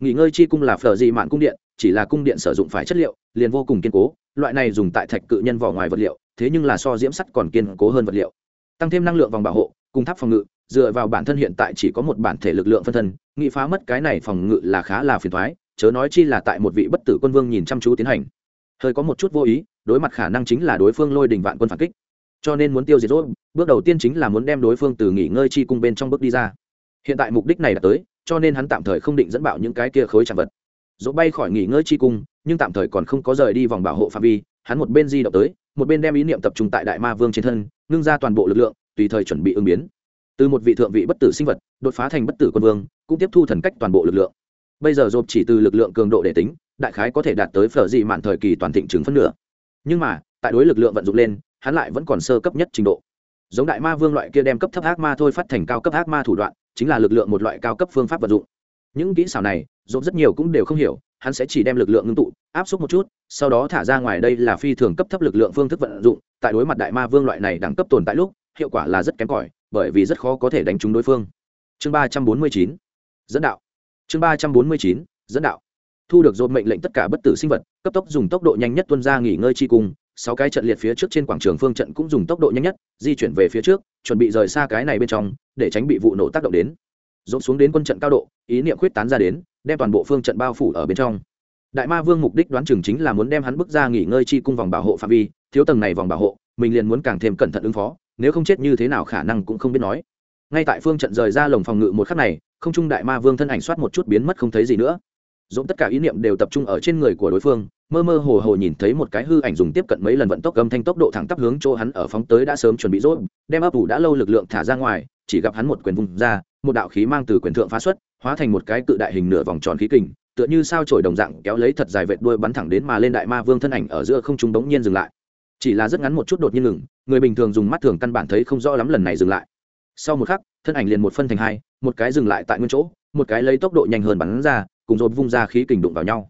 Nghỉ ngơi chi cung là phở dị mạn cung điện, chỉ là cung điện sử dụng phải chất liệu, liền vô cùng kiên cố, loại này dùng tại thạch cự nhân vỏ ngoài vật liệu thế nhưng là so diễm sắt còn kiên cố hơn vật liệu. Tăng thêm năng lượng vòng bảo hộ, cùng tháp phòng ngự, dựa vào bản thân hiện tại chỉ có một bản thể lực lượng phân thân, nghị phá mất cái này phòng ngự là khá là phiền thoái chớ nói chi là tại một vị bất tử quân vương nhìn chăm chú tiến hành. Hơi có một chút vô ý, đối mặt khả năng chính là đối phương lôi đình vạn quân phản kích. Cho nên muốn tiêu diệt rốt, bước đầu tiên chính là muốn đem đối phương từ nghỉ ngơi chi cung bên trong bước đi ra. Hiện tại mục đích này đã tới, cho nên hắn tạm thời không định dẫn bạo những cái kia khối chạm vật. Dỗ bay khỏi nghỉ ngơi chi cung, nhưng tạm thời còn không có rời đi vòng bảo hộ phạm vi, hắn một bên di động tới một bên đem ý niệm tập trung tại đại ma vương trên thân, ngưng ra toàn bộ lực lượng, tùy thời chuẩn bị ứng biến. Từ một vị thượng vị bất tử sinh vật, đột phá thành bất tử quân vương, cũng tiếp thu thần cách toàn bộ lực lượng. Bây giờ dồn chỉ từ lực lượng cường độ để tính, đại khái có thể đạt tới phở dị mạn thời kỳ toàn thịnh chứng phân nửa. Nhưng mà, tại đối lực lượng vận dụng lên, hắn lại vẫn còn sơ cấp nhất trình độ. Giống đại ma vương loại kia đem cấp thấp ác ma thôi phát thành cao cấp ác ma thủ đoạn, chính là lực lượng một loại cao cấp phương pháp vận dụng. Những kỹ xảo này dồn rất nhiều cũng đều không hiểu hắn sẽ chỉ đem lực lượng ngưng tụ, áp suất một chút, sau đó thả ra ngoài. Đây là phi thường cấp thấp lực lượng phương thức vận dụng, tại đối mặt đại ma vương loại này đẳng cấp tồn tại lúc, hiệu quả là rất kém cỏi, bởi vì rất khó có thể đánh trúng đối phương. Chương ba trăm bốn mươi chín, dẫn đạo. Chương ba trăm bốn mươi chín, dẫn đạo. Thu được dồn mệnh lệnh tất cả bất tử sinh vật, cấp tốc dùng tốc độ nhanh nhất tuân ra nghỉ ngơi chi cung. Sáu cái trận liệt phía trước trên quảng trường phương trận cũng dùng tốc độ nhanh nhất, di chuyển về phía trước, chuẩn bị rời xa cái này bên trong, để tránh bị vụ nổ tác động đến. Dồn xuống đến quân trận cao độ, ý niệm quyết tán ra đến đem toàn bộ phương trận bao phủ ở bên trong. Đại ma vương mục đích đoán chừng chính là muốn đem hắn bước ra nghỉ ngơi chi cung vòng bảo hộ phạm vi, thiếu tầng này vòng bảo hộ, mình liền muốn càng thêm cẩn thận ứng phó, nếu không chết như thế nào khả năng cũng không biết nói. Ngay tại phương trận rời ra lồng phòng ngự một khắc này, không trung đại ma vương thân ảnh soát một chút biến mất không thấy gì nữa. Dũng tất cả ý niệm đều tập trung ở trên người của đối phương, mơ mơ hồ hồ nhìn thấy một cái hư ảnh dùng tiếp cận mấy lần vận tốc âm thanh tốc độ thẳng tắp hướng chỗ hắn ở phóng tới đã sớm chuẩn bị rốt, đem ấp ủ đã lâu lực lượng thả ra ngoài, chỉ gặp hắn một quyền vùng ra, một đạo khí mang từ quyền thượng phá xuất hóa thành một cái cự đại hình nửa vòng tròn khí kình, tựa như sao trổi đồng dạng kéo lấy thật dài vệt đuôi bắn thẳng đến mà lên đại ma vương thân ảnh ở giữa không trung đống nhiên dừng lại. Chỉ là rất ngắn một chút đột nhiên ngừng, người bình thường dùng mắt thường căn bản thấy không rõ lắm lần này dừng lại. Sau một khắc, thân ảnh liền một phân thành hai, một cái dừng lại tại nguyên chỗ, một cái lấy tốc độ nhanh hơn bắn ra, cùng dồn vung ra khí kình đụng vào nhau.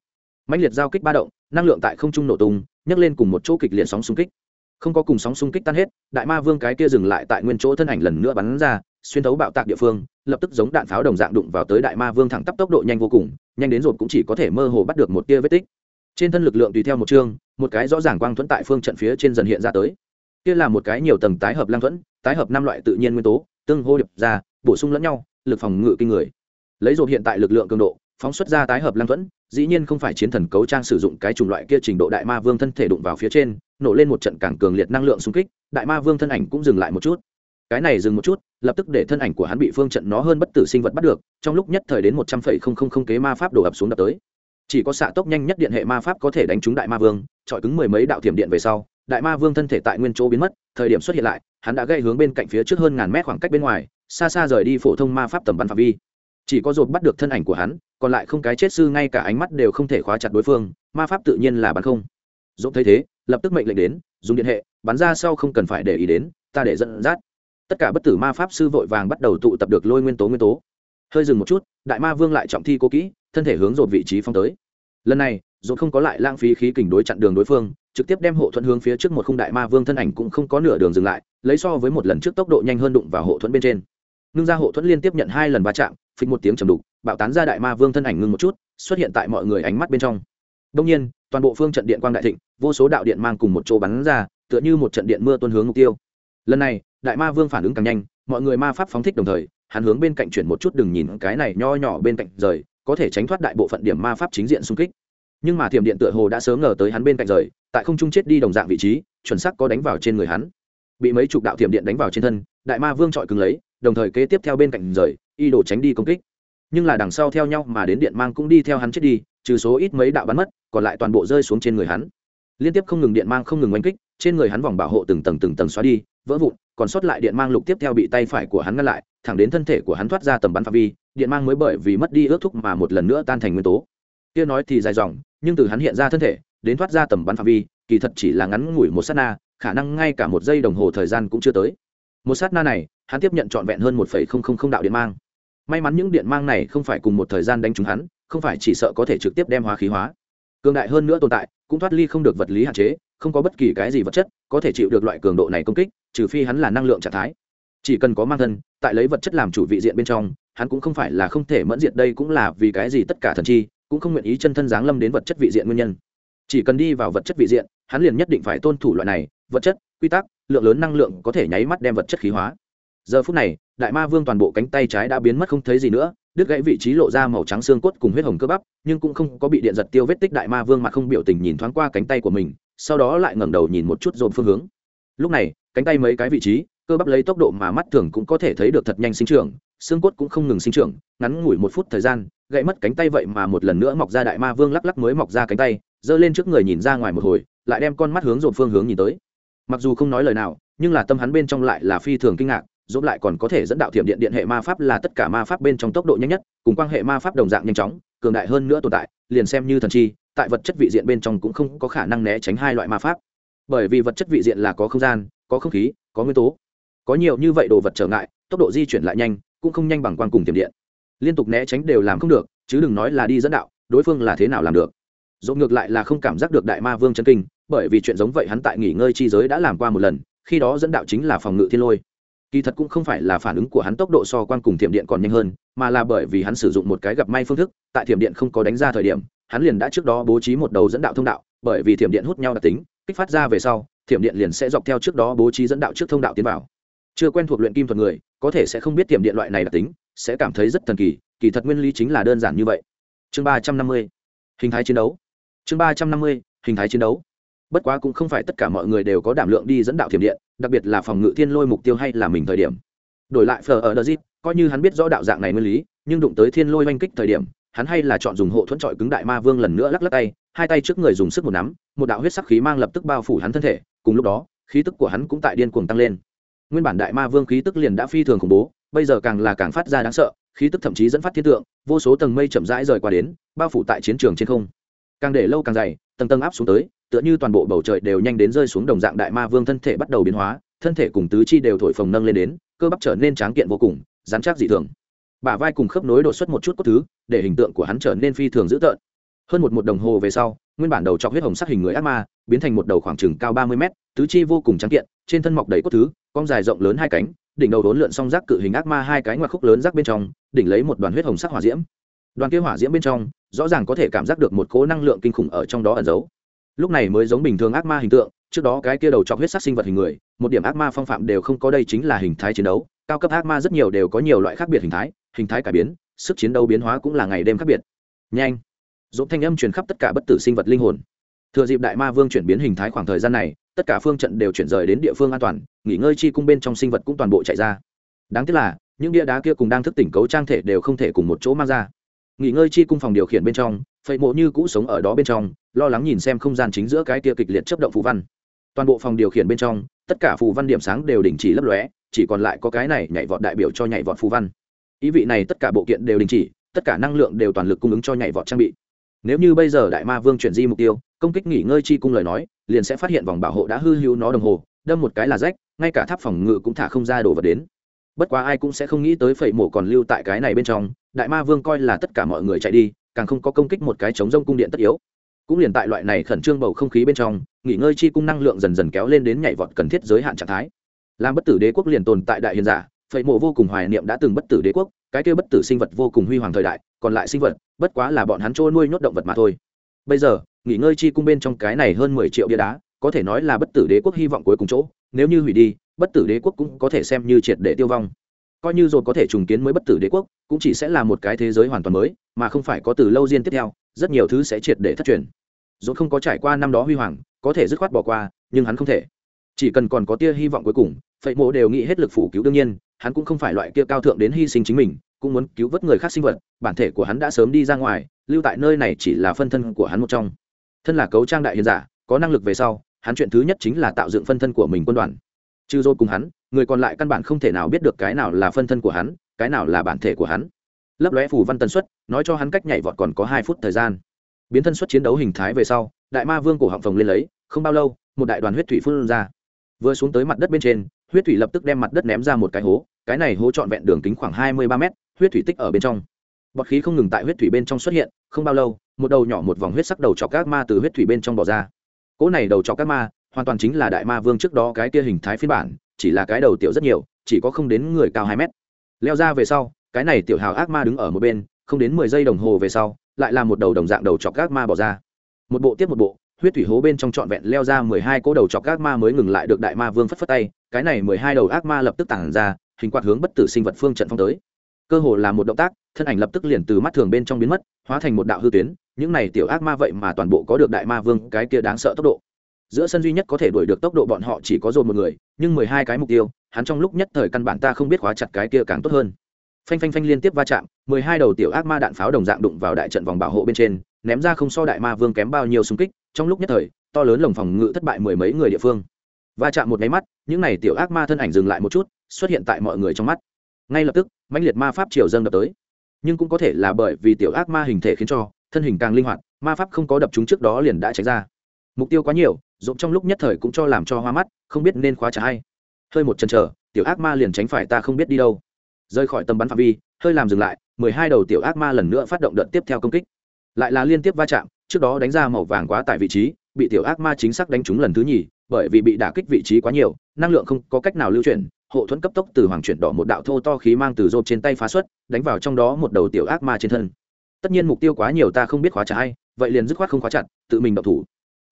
Mãnh liệt giao kích ba động, năng lượng tại không trung nổ tung, nhấc lên cùng một chỗ kịch liệt sóng xung kích. Không có cùng sóng xung kích tan hết, đại ma vương cái kia dừng lại tại nguyên chỗ thân ảnh lần nữa bắn ra xuyên thấu bạo tạc địa phương, lập tức giống đạn pháo đồng dạng đụng vào tới đại ma vương thẳng tắp tốc độ nhanh vô cùng, nhanh đến rột cũng chỉ có thể mơ hồ bắt được một tia vết tích. Trên thân lực lượng tùy theo một chương, một cái rõ ràng quang thuẫn tại phương trận phía trên dần hiện ra tới. Kia là một cái nhiều tầng tái hợp lang thuẫn, tái hợp năm loại tự nhiên nguyên tố, tương hô điệp ra, bổ sung lẫn nhau, lực phòng ngự kinh người. Lấy rột hiện tại lực lượng cường độ, phóng xuất ra tái hợp lang thuẫn, dĩ nhiên không phải chiến thần cấu trang sử dụng cái chủng loại kia trình độ đại ma vương thân thể đụng vào phía trên, nổ lên một trận càng cường liệt năng lượng xung kích, đại ma vương thân ảnh cũng dừng lại một chút cái này dừng một chút, lập tức để thân ảnh của hắn bị phương trận nó hơn bất tử sinh vật bắt được, trong lúc nhất thời đến một trăm phẩy không không không kế ma pháp đổ ập xuống đập tới. Chỉ có xạ tốc nhanh nhất điện hệ ma pháp có thể đánh trúng đại ma vương trọi cứng mười mấy đạo thiểm điện về sau, đại ma vương thân thể tại nguyên chỗ biến mất, thời điểm xuất hiện lại, hắn đã gây hướng bên cạnh phía trước hơn ngàn mét khoảng cách bên ngoài, xa xa rời đi phổ thông ma pháp tầm bắn phạm vi. Chỉ có dột bắt được thân ảnh của hắn, còn lại không cái chết sư ngay cả ánh mắt đều không thể khóa chặt đối phương, ma pháp tự nhiên là bắn không. Dột thấy thế, lập tức mệnh lệnh đến, dùng điện hệ, bắn ra sau không cần phải để ý đến, ta để dẫn dắt tất cả bất tử ma pháp sư vội vàng bắt đầu tụ tập được lôi nguyên tố nguyên tố. Hơi dừng một chút, đại ma vương lại trọng thi cố kỹ, thân thể hướng dột vị trí phong tới. Lần này dột không có lại lãng phí khí kình đối chặn đường đối phương, trực tiếp đem hộ thuẫn hướng phía trước một khung đại ma vương thân ảnh cũng không có nửa đường dừng lại, lấy so với một lần trước tốc độ nhanh hơn đụng vào hộ thuẫn bên trên. Ngưng ra hộ thuẫn liên tiếp nhận hai lần va chạm, phịch một tiếng trầm đục, bạo tán ra đại ma vương thân ảnh ngưng một chút, xuất hiện tại mọi người ánh mắt bên trong. Đông nhiên, toàn bộ phương trận điện quang đại thịnh, vô số đạo điện mang cùng một chỗ bắn ra, tựa như một trận điện mưa tuôn hướng mục tiêu. Lần này đại ma vương phản ứng càng nhanh, mọi người ma pháp phóng thích đồng thời, hắn hướng bên cạnh chuyển một chút đừng nhìn cái này nho nhỏ bên cạnh rời, có thể tránh thoát đại bộ phận điểm ma pháp chính diện xung kích. Nhưng mà thiểm điện tựa hồ đã sớm ngờ tới hắn bên cạnh rời, tại không trung chết đi đồng dạng vị trí, chuẩn xác có đánh vào trên người hắn. Bị mấy chục đạo thiểm điện đánh vào trên thân, đại ma vương trọi cứng lấy, đồng thời kế tiếp theo bên cạnh rời, y đổ tránh đi công kích. Nhưng là đằng sau theo nhau mà đến điện mang cũng đi theo hắn chết đi, trừ số ít mấy đạo bắn mất, còn lại toàn bộ rơi xuống trên người hắn. Liên tiếp không ngừng điện mang không ngừng oanh kích trên người hắn vòng bảo hộ từng tầng từng tầng xóa đi, vỡ vụn, còn sót lại điện mang lục tiếp theo bị tay phải của hắn ngăn lại, thẳng đến thân thể của hắn thoát ra tầm bắn phạm vi, điện mang mới bởi vì mất đi ước thúc mà một lần nữa tan thành nguyên tố. Kia nói thì dài dòng, nhưng từ hắn hiện ra thân thể, đến thoát ra tầm bắn phạm vi, kỳ thật chỉ là ngắn ngủi một sát na, khả năng ngay cả một giây đồng hồ thời gian cũng chưa tới. Một sát na này, hắn tiếp nhận trọn vẹn hơn một đạo điện mang. May mắn những điện mang này không phải cùng một thời gian đánh trúng hắn, không phải chỉ sợ có thể trực tiếp đem hóa khí hóa cường đại hơn nữa tồn tại, cũng thoát ly không được vật lý hạn chế, không có bất kỳ cái gì vật chất có thể chịu được loại cường độ này công kích, trừ phi hắn là năng lượng trạng thái. Chỉ cần có mang thân, tại lấy vật chất làm chủ vị diện bên trong, hắn cũng không phải là không thể mẫn diệt, đây cũng là vì cái gì tất cả thần chi cũng không nguyện ý chân thân giáng lâm đến vật chất vị diện nguyên nhân. Chỉ cần đi vào vật chất vị diện, hắn liền nhất định phải tôn thủ loại này, vật chất, quy tắc, lượng lớn năng lượng có thể nháy mắt đem vật chất khí hóa. Giờ phút này, đại ma vương toàn bộ cánh tay trái đã biến mất không thấy gì nữa đứt gãy vị trí lộ ra màu trắng xương cốt cùng huyết hồng cơ bắp, nhưng cũng không có bị điện giật tiêu vết tích đại ma vương mà không biểu tình nhìn thoáng qua cánh tay của mình, sau đó lại ngẩng đầu nhìn một chút dồn phương hướng. Lúc này, cánh tay mấy cái vị trí, cơ bắp lấy tốc độ mà mắt thường cũng có thể thấy được thật nhanh sinh trưởng, xương cốt cũng không ngừng sinh trưởng, ngắn ngủi một phút thời gian, gãy mất cánh tay vậy mà một lần nữa mọc ra đại ma vương lắc lắc mới mọc ra cánh tay, giơ lên trước người nhìn ra ngoài một hồi, lại đem con mắt hướng dồn phương hướng nhìn tới. Mặc dù không nói lời nào, nhưng là tâm hắn bên trong lại là phi thường kinh ngạc dốt lại còn có thể dẫn đạo thiểm điện điện hệ ma pháp là tất cả ma pháp bên trong tốc độ nhanh nhất, cùng quan hệ ma pháp đồng dạng nhanh chóng, cường đại hơn nữa tồn tại, liền xem như thần chi, tại vật chất vị diện bên trong cũng không có khả năng né tránh hai loại ma pháp. Bởi vì vật chất vị diện là có không gian, có không khí, có nguyên tố. Có nhiều như vậy đồ vật trở ngại, tốc độ di chuyển lại nhanh, cũng không nhanh bằng quan cùng tiềm điện. Liên tục né tránh đều làm không được, chứ đừng nói là đi dẫn đạo, đối phương là thế nào làm được. Dỗ ngược lại là không cảm giác được đại ma vương chân kinh, bởi vì chuyện giống vậy hắn tại nghỉ ngơi chi giới đã làm qua một lần, khi đó dẫn đạo chính là phòng ngự thiên lôi kỳ thật cũng không phải là phản ứng của hắn tốc độ so quan cùng thiểm điện còn nhanh hơn, mà là bởi vì hắn sử dụng một cái gặp may phương thức, tại thiểm điện không có đánh ra thời điểm, hắn liền đã trước đó bố trí một đầu dẫn đạo thông đạo, bởi vì thiểm điện hút nhau đặc tính, kích phát ra về sau, thiểm điện liền sẽ dọc theo trước đó bố trí dẫn đạo trước thông đạo tiến vào. Chưa quen thuộc luyện kim thuật người, có thể sẽ không biết thiểm điện loại này đặc tính, sẽ cảm thấy rất thần kỳ kỳ thật nguyên lý chính là đơn giản như vậy. Chương ba trăm năm mươi, hình thái chiến đấu. Chương ba trăm năm mươi, hình thái chiến đấu bất quá cũng không phải tất cả mọi người đều có đảm lượng đi dẫn đạo thiểm điện, đặc biệt là phòng ngự thiên lôi mục tiêu hay là mình thời điểm. Đổi lại phờ ở đờ zip coi như hắn biết rõ đạo dạng này nguyên lý, nhưng đụng tới thiên lôi oanh kích thời điểm, hắn hay là chọn dùng hộ thuẫn trọi cứng đại ma vương lần nữa lắc lắc tay, hai tay trước người dùng sức một nắm, một đạo huyết sắc khí mang lập tức bao phủ hắn thân thể, cùng lúc đó, khí tức của hắn cũng tại điên cuồng tăng lên. Nguyên bản đại ma vương khí tức liền đã phi thường khủng bố, bây giờ càng là càng phát ra đáng sợ, khí tức thậm chí dẫn phát thiên tượng, vô số tầng mây chậm rãi rời qua đến, bao phủ tại chiến trường trên không. Càng để lâu càng dày, tầng tầng áp xuống tới tựa như toàn bộ bầu trời đều nhanh đến rơi xuống đồng dạng đại ma vương thân thể bắt đầu biến hóa, thân thể cùng tứ chi đều thổi phồng nâng lên đến, cơ bắp trở nên tráng kiện vô cùng dán chắc dị thường. Bả vai cùng khớp nối đột xuất một chút cốt thứ, để hình tượng của hắn trở nên phi thường dữ tợn. Hơn một một đồng hồ về sau, nguyên bản đầu chọc huyết hồng sắc hình người ác ma, biến thành một đầu khoảng chừng cao ba mươi mét, tứ chi vô cùng trắng kiện, trên thân mọc đầy cốt thứ, cong dài rộng lớn hai cánh, đỉnh đầu đốn lượn song rác cự hình ác ma hai cái ngoặc khúc lớn rác bên trong, đỉnh lấy một đoàn huyết hồng sắc hỏa diễm. Đoàn kia hỏa diễm bên trong, rõ ràng có thể cảm giác được một cố năng lượng kinh khủng ở trong đó ẩn giấu lúc này mới giống bình thường ác ma hình tượng, trước đó cái kia đầu chọc huyết sắc sinh vật hình người, một điểm ác ma phong phạm đều không có đây chính là hình thái chiến đấu, cao cấp ác ma rất nhiều đều có nhiều loại khác biệt hình thái hình thái cải biến, sức chiến đấu biến hóa cũng là ngày đêm khác biệt. Nhanh! Dỗ thanh âm truyền khắp tất cả bất tử sinh vật linh hồn. Thừa dịp đại ma vương chuyển biến hình thái khoảng thời gian này, tất cả phương trận đều chuyển rời đến địa phương an toàn, nghỉ ngơi chi cung bên trong sinh vật cũng toàn bộ chạy ra. Đáng tiếc là, những bia đá kia cùng đang thức tỉnh cấu trang thể đều không thể cùng một chỗ mang ra nghỉ ngơi chi cung phòng điều khiển bên trong, phệ mộ như cũ sống ở đó bên trong, lo lắng nhìn xem không gian chính giữa cái kia kịch liệt chấp động phù văn. Toàn bộ phòng điều khiển bên trong, tất cả phù văn điểm sáng đều đình chỉ lấp lóe, chỉ còn lại có cái này nhảy vọt đại biểu cho nhảy vọt phù văn. Ý vị này tất cả bộ kiện đều đình chỉ, tất cả năng lượng đều toàn lực cung ứng cho nhảy vọt trang bị. Nếu như bây giờ đại ma vương chuyển di mục tiêu, công kích nghỉ ngơi chi cung lời nói, liền sẽ phát hiện vòng bảo hộ đã hư hữu nó đồng hồ, đâm một cái là rách, ngay cả tháp phòng ngự cũng thả không ra đồ vật đến bất quá ai cũng sẽ không nghĩ tới phẩy mổ còn lưu tại cái này bên trong, đại ma vương coi là tất cả mọi người chạy đi, càng không có công kích một cái chống rông cung điện tất yếu. Cũng liền tại loại này khẩn trương bầu không khí bên trong, nghỉ ngơi chi cung năng lượng dần dần kéo lên đến nhảy vọt cần thiết giới hạn trạng thái. Làm bất tử đế quốc liền tồn tại đại hiền giả, phẩy mộ vô cùng hoài niệm đã từng bất tử đế quốc, cái kia bất tử sinh vật vô cùng huy hoàng thời đại, còn lại sinh vật, bất quá là bọn hắn trôi nuôi nhốt động vật mà thôi. Bây giờ, nghỉ ngơi chi cung bên trong cái này hơn mười triệu bia đá, có thể nói là bất tử đế quốc hy vọng cuối cùng chỗ, nếu như hủy đi bất tử đế quốc cũng có thể xem như triệt để tiêu vong. Coi như rồi có thể trùng kiến mới bất tử đế quốc, cũng chỉ sẽ là một cái thế giới hoàn toàn mới, mà không phải có từ lâu diên tiếp theo, rất nhiều thứ sẽ triệt để thất truyền. Rồi không có trải qua năm đó huy hoàng, có thể dứt khoát bỏ qua, nhưng hắn không thể. Chỉ cần còn có tia hy vọng cuối cùng, phệ mộ đều nghĩ hết lực phủ cứu đương nhiên, hắn cũng không phải loại kia cao thượng đến hy sinh chính mình, cũng muốn cứu vớt người khác sinh vật, bản thể của hắn đã sớm đi ra ngoài, lưu tại nơi này chỉ là phân thân của hắn một trong. Thân là cấu trang đại hiền giả, có năng lực về sau, hắn chuyện thứ nhất chính là tạo dựng phân thân của mình quân đoàn trừ dốt cùng hắn, người còn lại căn bản không thể nào biết được cái nào là phân thân của hắn, cái nào là bản thể của hắn. Lấp lóe phù văn tần suất, nói cho hắn cách nhảy vọt còn có hai phút thời gian. Biến thân suất chiến đấu hình thái về sau, đại ma vương cổ họng phồng lên lấy, không bao lâu, một đại đoàn huyết thủy phun ra. Vừa xuống tới mặt đất bên trên, huyết thủy lập tức đem mặt đất ném ra một cái hố, cái này hố trọn vẹn đường kính khoảng hai mươi ba mét, huyết thủy tích ở bên trong. Bọt khí không ngừng tại huyết thủy bên trong xuất hiện, không bao lâu, một đầu nhỏ một vòng huyết sắc đầu chọc các ma từ huyết thủy bên trong bỏ ra. Cỗ này đầu chọc các ma hoàn toàn chính là đại ma vương trước đó cái kia hình thái phiên bản, chỉ là cái đầu tiểu rất nhiều, chỉ có không đến người cao hai mét. Leo ra về sau, cái này tiểu hào ác ma đứng ở một bên, không đến mười giây đồng hồ về sau, lại là một đầu đồng dạng đầu chọc ác ma bỏ ra. Một bộ tiếp một bộ, huyết thủy hố bên trong trọn vẹn leo ra mười hai cỗ đầu chọc ác ma mới ngừng lại được đại ma vương phất phất tay, cái này mười hai đầu ác ma lập tức tản ra, hình quạt hướng bất tử sinh vật phương trận phong tới. Cơ hồ là một động tác, thân ảnh lập tức liền từ mắt thường bên trong biến mất, hóa thành một đạo hư tuyến, những này tiểu ác ma vậy mà toàn bộ có được đại ma vương cái kia đáng sợ tốc độ giữa sân duy nhất có thể đuổi được tốc độ bọn họ chỉ có dồn một người, nhưng mười hai cái mục tiêu, hắn trong lúc nhất thời căn bản ta không biết khóa chặt cái kia càng tốt hơn. Phanh phanh phanh liên tiếp va chạm, mười hai đầu tiểu ác ma đạn pháo đồng dạng đụng vào đại trận vòng bảo hộ bên trên, ném ra không so đại ma vương kém bao nhiêu xung kích, trong lúc nhất thời, to lớn lồng phòng ngự thất bại mười mấy người địa phương. Va chạm một máy mắt, những n à y tiểu ác ma thân ảnh dừng lại một chút, xuất hiện tại mọi người trong mắt. Ngay lập tức, mãnh liệt ma pháp triều dâng đập tới. Nhưng cũng có thể là bởi vì tiểu ác ma hình thể khiến cho, thân hình càng linh hoạt, ma pháp không có đập chúng trước đó liền đã tránh ra. Mục tiêu quá nhiều rộn trong lúc nhất thời cũng cho làm cho hoa mắt, không biết nên khóa trả hay. Hơi một chân trở tiểu ác ma liền tránh phải ta không biết đi đâu. Rơi khỏi tầm bắn phạm vi, hơi làm dừng lại, mười hai đầu tiểu ác ma lần nữa phát động đợt tiếp theo công kích. Lại là liên tiếp va chạm, trước đó đánh ra màu vàng quá tại vị trí, bị tiểu ác ma chính xác đánh trúng lần thứ nhì, bởi vì bị đả kích vị trí quá nhiều, năng lượng không có cách nào lưu chuyển, hộ thuẫn cấp tốc từ hoàng chuyển đỏ một đạo thô to khí mang từ rộp trên tay phá xuất, đánh vào trong đó một đầu tiểu ác ma trên thân. Tất nhiên mục tiêu quá nhiều ta không biết khóa trả hay, vậy liền dứt khoát không khóa chặt, tự mình độc thủ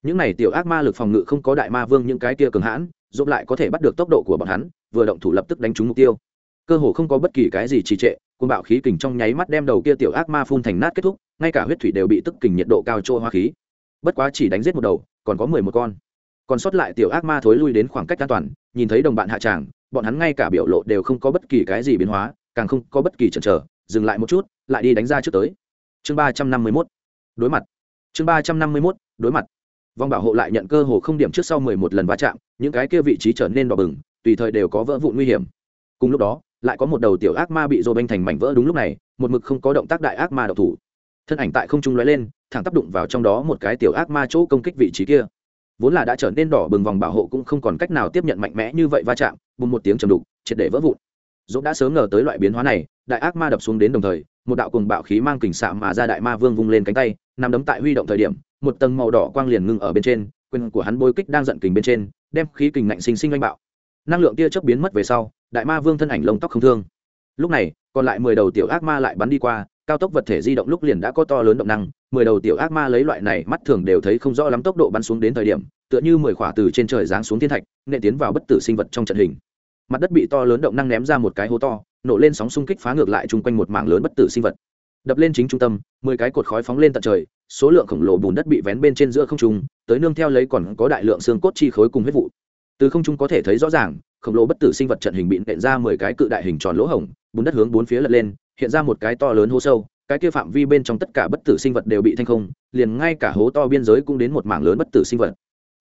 những này tiểu ác ma lực phòng ngự không có đại ma vương những cái kia cường hãn dốt lại có thể bắt được tốc độ của bọn hắn, vừa động thủ lập tức đánh trúng mục tiêu. Cơ hồ không có bất kỳ cái gì trì trệ côn bạo khí kình trong nháy mắt đem đầu kia tiểu ác ma phun thành nát kết thúc, ngay cả huyết thủy đều bị tức kình nhiệt độ cao trôi hoa khí. Bất quá chỉ đánh giết một đầu, còn có mười một con. Còn sót lại tiểu ác ma thối lui đến khoảng cách an toàn, nhìn thấy đồng bạn hạ tràng, bọn hắn ngay cả biểu lộ đều không có bất kỳ cái gì biến hóa, càng không có bất kỳ chần chờ, dừng lại một chút, lại đi đánh ra trước tới. Chương ba trăm năm mươi mốt. Đối mặt. Chương ba trăm năm mươi mốt, đối mặt vòng bảo hộ lại nhận cơ hồ không điểm trước sau mười một lần va chạm, những cái kia vị trí trở nên đỏ bừng, tùy thời đều có vỡ vụn nguy hiểm. Cùng lúc đó, lại có một đầu tiểu ác ma bị dồ banh thành mảnh vỡ đúng lúc này, một mực không có động tác đại ác ma đầu thủ. Thân ảnh tại không trung lóe lên, thẳng tác đụng vào trong đó một cái tiểu ác ma chỗ công kích vị trí kia. Vốn là đã trở nên đỏ bừng vòng bảo hộ cũng không còn cách nào tiếp nhận mạnh mẽ như vậy va chạm, bùng một tiếng trầm đục, triệt để vỡ vụn. Rô đã sớm ngờ tới loại biến hóa này, đại ác ma đập xuống đến đồng thời, một đạo cùng bạo khí mang kình xạ mà ra đại ma vương vung lên cánh tay nằm đấm tại huy động thời điểm một tầng màu đỏ quang liền ngưng ở bên trên, quyền của hắn bôi kích đang giận kình bên trên, đem khí kình ngạnh sinh sinh oanh bạo. Năng lượng tia chớp biến mất về sau, đại ma vương thân ảnh lông tóc không thương. Lúc này, còn lại mười đầu tiểu ác ma lại bắn đi qua, cao tốc vật thể di động lúc liền đã có to lớn động năng, mười đầu tiểu ác ma lấy loại này mắt thường đều thấy không rõ lắm tốc độ bắn xuống đến thời điểm, tựa như mười khỏa từ trên trời giáng xuống thiên thạch nệ tiến vào bất tử sinh vật trong trận hình. Mặt đất bị to lớn động năng ném ra một cái hố to, nổ lên sóng xung kích phá ngược lại chung quanh một mảng lớn bất tử sinh vật. Đập lên chính trung tâm, mười cái cột khói phóng lên tận trời số lượng khổng lồ bùn đất bị vén bên trên giữa không trung, tới nương theo lấy còn có đại lượng xương cốt chi khối cùng huyết vụ. Từ không trung có thể thấy rõ ràng, khổng lồ bất tử sinh vật trận hình bị nện ra mười cái cự đại hình tròn lỗ hổng, bùn đất hướng bốn phía lật lên, hiện ra một cái to lớn hố sâu, cái kia phạm vi bên trong tất cả bất tử sinh vật đều bị thanh không, liền ngay cả hố to biên giới cũng đến một mảng lớn bất tử sinh vật.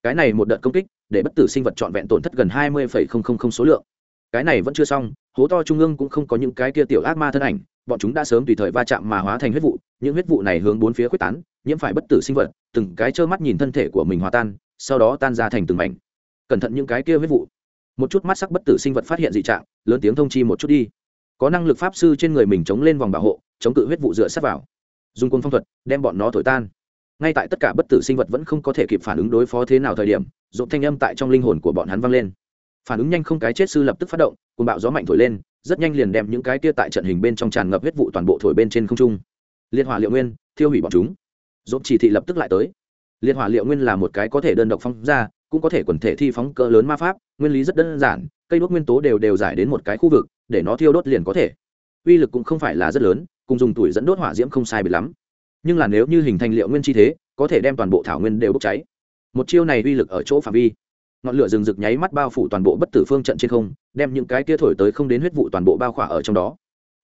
Cái này một đợt công kích, để bất tử sinh vật trọn vẹn tổn thất gần hai mươi số lượng. Cái này vẫn chưa xong, hố to trung ương cũng không có những cái kia tiểu ác ma thân ảnh, bọn chúng đã sớm tùy thời va chạm mà hóa thành huyết vụ, những huyết vụ này hướng bốn phía quyết tán nhiễm phải bất tử sinh vật, từng cái trơ mắt nhìn thân thể của mình hòa tan, sau đó tan ra thành từng mảnh. Cẩn thận những cái kia huyết vụ. Một chút mắt sắc bất tử sinh vật phát hiện dị trạng, lớn tiếng thông chi một chút đi. Có năng lực pháp sư trên người mình chống lên vòng bảo hộ, chống cự huyết vụ dựa sát vào. Dùng quân phong thuật, đem bọn nó thổi tan. Ngay tại tất cả bất tử sinh vật vẫn không có thể kịp phản ứng đối phó thế nào thời điểm dộn thanh âm tại trong linh hồn của bọn hắn vang lên. Phản ứng nhanh không cái chết sư lập tức phát động cùng bạo gió mạnh thổi lên, rất nhanh liền đem những cái kia tại trận hình bên trong tràn ngập huyết vụ toàn bộ thổi bên trên không trung. Liên hỏa liệu nguyên, thiêu hủy bọn chúng dốt chỉ thị lập tức lại tới. Liên hỏa liệu nguyên là một cái có thể đơn độc phóng ra, cũng có thể quần thể thi phóng cỡ lớn ma pháp, nguyên lý rất đơn giản, cây đốt nguyên tố đều đều giải đến một cái khu vực, để nó thiêu đốt liền có thể. Uy lực cũng không phải là rất lớn, cùng dùng tuổi dẫn đốt hỏa diễm không sai biệt lắm. Nhưng là nếu như hình thành liệu nguyên chi thế, có thể đem toàn bộ thảo nguyên đều bốc cháy. Một chiêu này uy lực ở chỗ phạm vi. Ngọn lửa rừng rực nháy mắt bao phủ toàn bộ bất tử phương trận trên không, đem những cái kia thổi tới không đến huyết vụ toàn bộ bao khỏa ở trong đó.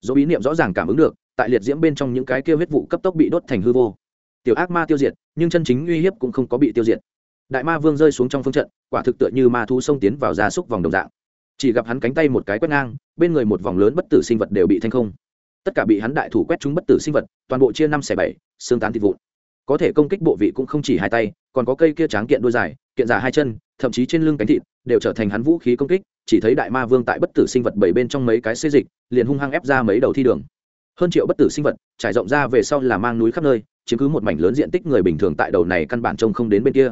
Do bí niệm rõ ràng cảm ứng được, tại liệt diễm bên trong những cái kia huyết vụ cấp tốc bị đốt thành hư vô tiểu ác ma tiêu diệt, nhưng chân chính uy hiếp cũng không có bị tiêu diệt. Đại ma vương rơi xuống trong phương trận, quả thực tựa như ma thú xông tiến vào gia súc vòng đồng dạng. Chỉ gặp hắn cánh tay một cái quét ngang, bên người một vòng lớn bất tử sinh vật đều bị thanh không. Tất cả bị hắn đại thủ quét chúng bất tử sinh vật, toàn bộ chia năm xẻ bảy, xương tán thịt vụn. Có thể công kích bộ vị cũng không chỉ hai tay, còn có cây kia tráng kiện đôi dài, kiện giả hai chân, thậm chí trên lưng cánh thịt, đều trở thành hắn vũ khí công kích, chỉ thấy đại ma vương tại bất tử sinh vật bảy bên trong mấy cái xê dịch, liền hung hăng ép ra mấy đầu thi đường. Hơn triệu bất tử sinh vật, trải rộng ra về sau là mang núi khắp nơi chiếm cứ một mảnh lớn diện tích người bình thường tại đầu này căn bản trông không đến bên kia.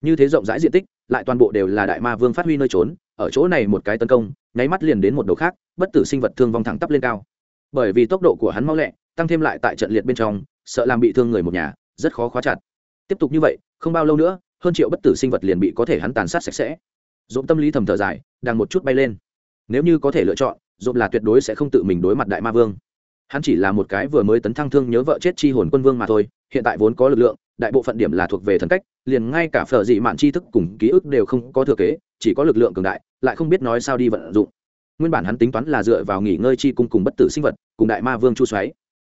Như thế rộng rãi diện tích, lại toàn bộ đều là đại ma vương phát huy nơi trốn, ở chỗ này một cái tấn công, nháy mắt liền đến một đầu khác, bất tử sinh vật thương vong thẳng tắp lên cao. Bởi vì tốc độ của hắn mau lẹ, tăng thêm lại tại trận liệt bên trong, sợ làm bị thương người một nhà, rất khó khóa chặt. Tiếp tục như vậy, không bao lâu nữa, hơn triệu bất tử sinh vật liền bị có thể hắn tàn sát sạch sẽ. Dồn tâm lý thầm thở dài, đang một chút bay lên. Nếu như có thể lựa chọn dồn là tuyệt đối sẽ không tự mình đối mặt đại ma vương hắn chỉ là một cái vừa mới tấn thăng thương nhớ vợ chết chi hồn quân vương mà thôi, hiện tại vốn có lực lượng, đại bộ phận điểm là thuộc về thần cách, liền ngay cả phở dị mạn tri thức cùng ký ức đều không có thừa kế, chỉ có lực lượng cường đại, lại không biết nói sao đi vận dụng. Nguyên bản hắn tính toán là dựa vào nghỉ ngơi chi cung cùng bất tử sinh vật, cùng đại ma vương chu xoáy.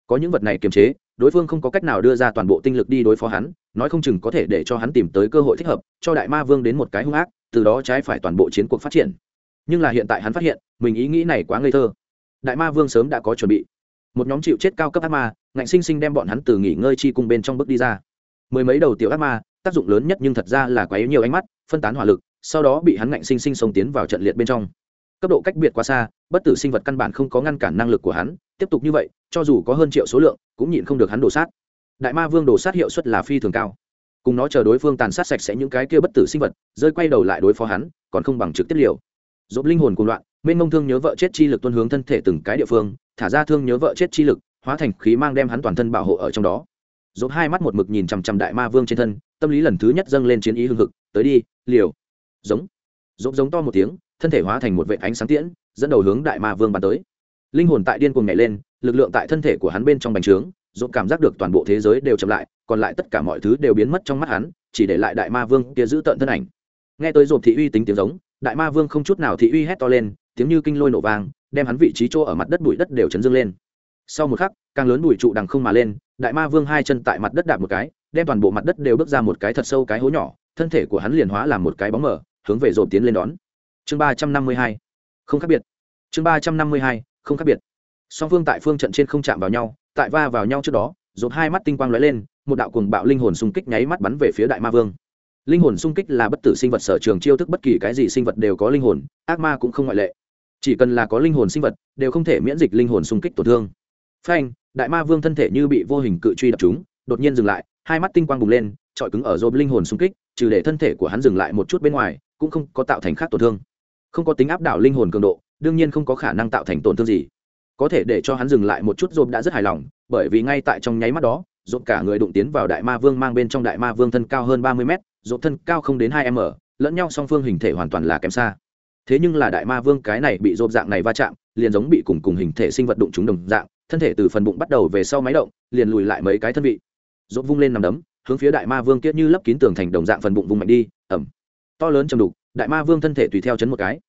Có những vật này kiềm chế, đối phương không có cách nào đưa ra toàn bộ tinh lực đi đối phó hắn, nói không chừng có thể để cho hắn tìm tới cơ hội thích hợp, cho đại ma vương đến một cái hung ác, từ đó trái phải toàn bộ chiến cuộc phát triển. Nhưng là hiện tại hắn phát hiện, mình ý nghĩ này quá ngây thơ. Đại ma vương sớm đã có chuẩn bị một nhóm chịu chết cao cấp ác ma, ngạnh sinh sinh đem bọn hắn từ nghỉ ngơi chi cung bên trong bước đi ra. Mười mấy đầu tiểu ác ma, tác dụng lớn nhất nhưng thật ra là quá yếu nhiều ánh mắt, phân tán hỏa lực, sau đó bị hắn ngạnh sinh sinh xông tiến vào trận liệt bên trong. Cấp độ cách biệt quá xa, bất tử sinh vật căn bản không có ngăn cản năng lực của hắn, tiếp tục như vậy, cho dù có hơn triệu số lượng, cũng nhịn không được hắn đổ sát. Đại ma vương đổ sát hiệu suất là phi thường cao. Cùng nó chờ đối phương tàn sát sạch sẽ những cái kia bất tử sinh vật, rơi quay đầu lại đối phó hắn, còn không bằng trực tiếp liều dộp linh hồn cùng loạn, mênh mông thương nhớ vợ chết chi lực tuân hướng thân thể từng cái địa phương, thả ra thương nhớ vợ chết chi lực, hóa thành khí mang đem hắn toàn thân bảo hộ ở trong đó. Dộp hai mắt một mực nhìn chằm chằm đại ma vương trên thân, tâm lý lần thứ nhất dâng lên chiến ý hưng hực, tới đi, liều. Giống. Dộp giống to một tiếng, thân thể hóa thành một vệ ánh sáng tiễn, dẫn đầu hướng đại ma vương bắn tới. Linh hồn tại điên cuồng nhảy lên, lực lượng tại thân thể của hắn bên trong bành trướng dộp cảm giác được toàn bộ thế giới đều chậm lại, còn lại tất cả mọi thứ đều biến mất trong mắt hắn, chỉ để lại đại ma vương kia giữ tận thân ảnh. Nghe tới dộp thị uy tính tiếng giống đại ma vương không chút nào thị uy hét to lên, tiếng như kinh lôi nổ vang, đem hắn vị trí chỗ ở mặt đất bụi đất đều chấn dương lên. Sau một khắc, càng lớn bụi trụ đằng không mà lên, đại ma vương hai chân tại mặt đất đạp một cái, đem toàn bộ mặt đất đều bước ra một cái thật sâu cái hố nhỏ, thân thể của hắn liền hóa làm một cái bóng mở hướng về dồn tiến lên đón. Chương ba trăm năm mươi hai, không khác biệt. Chương ba trăm năm mươi hai, không khác biệt. Song phương tại phương trận trên không chạm vào nhau, tại va vào nhau trước đó dồn hai mắt tinh quang lóe lên, một đạo cuồng bạo linh hồn xung kích nháy mắt bắn về phía đại ma vương linh hồn xung kích là bất tử sinh vật sở trường chiêu thức bất kỳ cái gì sinh vật đều có linh hồn, ác ma cũng không ngoại lệ. Chỉ cần là có linh hồn sinh vật, đều không thể miễn dịch linh hồn xung kích tổn thương. Phanh, đại ma vương thân thể như bị vô hình cự truy đập chúng đột nhiên dừng lại, hai mắt tinh quang bùng lên, trọi cứng ở dồn linh hồn xung kích, trừ để thân thể của hắn dừng lại một chút bên ngoài, cũng không có tạo thành khác tổn thương. Không có tính áp đảo linh hồn cường độ, đương nhiên không có khả năng tạo thành tổn thương gì. Có thể để cho hắn dừng lại một chút dồn đã rất hài lòng, bởi vì ngay tại trong nháy mắt đó dồn cả người đụng tiến vào đại ma vương mang bên trong đại ma vương thân cao hơn ba mươi mét Rộp thân cao không đến hai m, lẫn nhau song phương hình thể hoàn toàn là kém xa. Thế nhưng là đại ma vương cái này bị rộp dạng này va chạm, liền giống bị cùng cùng hình thể sinh vật đụng chúng đồng dạng, thân thể từ phần bụng bắt đầu về sau máy động, liền lùi lại mấy cái thân vị. Rộp vung lên nằm đấm, hướng phía đại ma vương kiết như lấp kín tường thành đồng dạng phần bụng vùng mạnh đi ẩm to lớn chầm đục, đại ma vương thân thể tùy theo chấn một cái.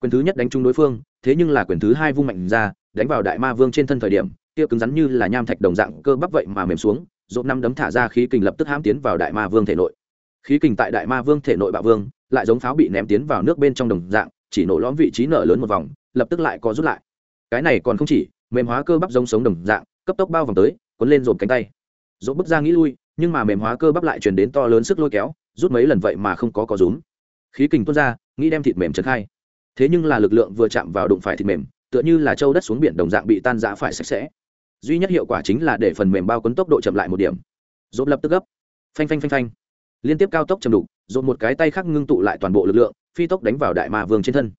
Quyền thứ nhất đánh trúng đối phương, thế nhưng là quyền thứ hai vung mạnh ra, đánh vào đại ma vương trên thân thời điểm, kia cứng rắn như là nham thạch đồng dạng cơ bắp vậy mà mềm xuống Rộp năm đấm thả ra khí kình lập tức hãm tiến vào đại ma vương thể nội khí kình tại đại ma vương thể nội bạo vương, lại giống pháo bị ném tiến vào nước bên trong đồng dạng, chỉ nổ lõm vị trí nở lớn một vòng, lập tức lại có rút lại. Cái này còn không chỉ, mềm hóa cơ bắp giống sống đồng dạng, cấp tốc bao vòng tới, cuốn lên dồn cánh tay. Dỗ bước ra nghĩ lui, nhưng mà mềm hóa cơ bắp lại truyền đến to lớn sức lôi kéo, rút mấy lần vậy mà không có có rúm. Khí kình tuôn ra, nghĩ đem thịt mềm trấn khai thế nhưng là lực lượng vừa chạm vào đụng phải thịt mềm, tựa như là châu đất xuống biển đồng dạng bị tan rã phải sạch sẽ. Duy nhất hiệu quả chính là để phần mềm bao quấn tốc độ chậm lại một điểm. Dồn lập tức gấp. Phanh phanh phanh phanh liên tiếp cao tốc chầm đục, dồn một cái tay khác ngưng tụ lại toàn bộ lực lượng, phi tốc đánh vào đại ma vương trên thân.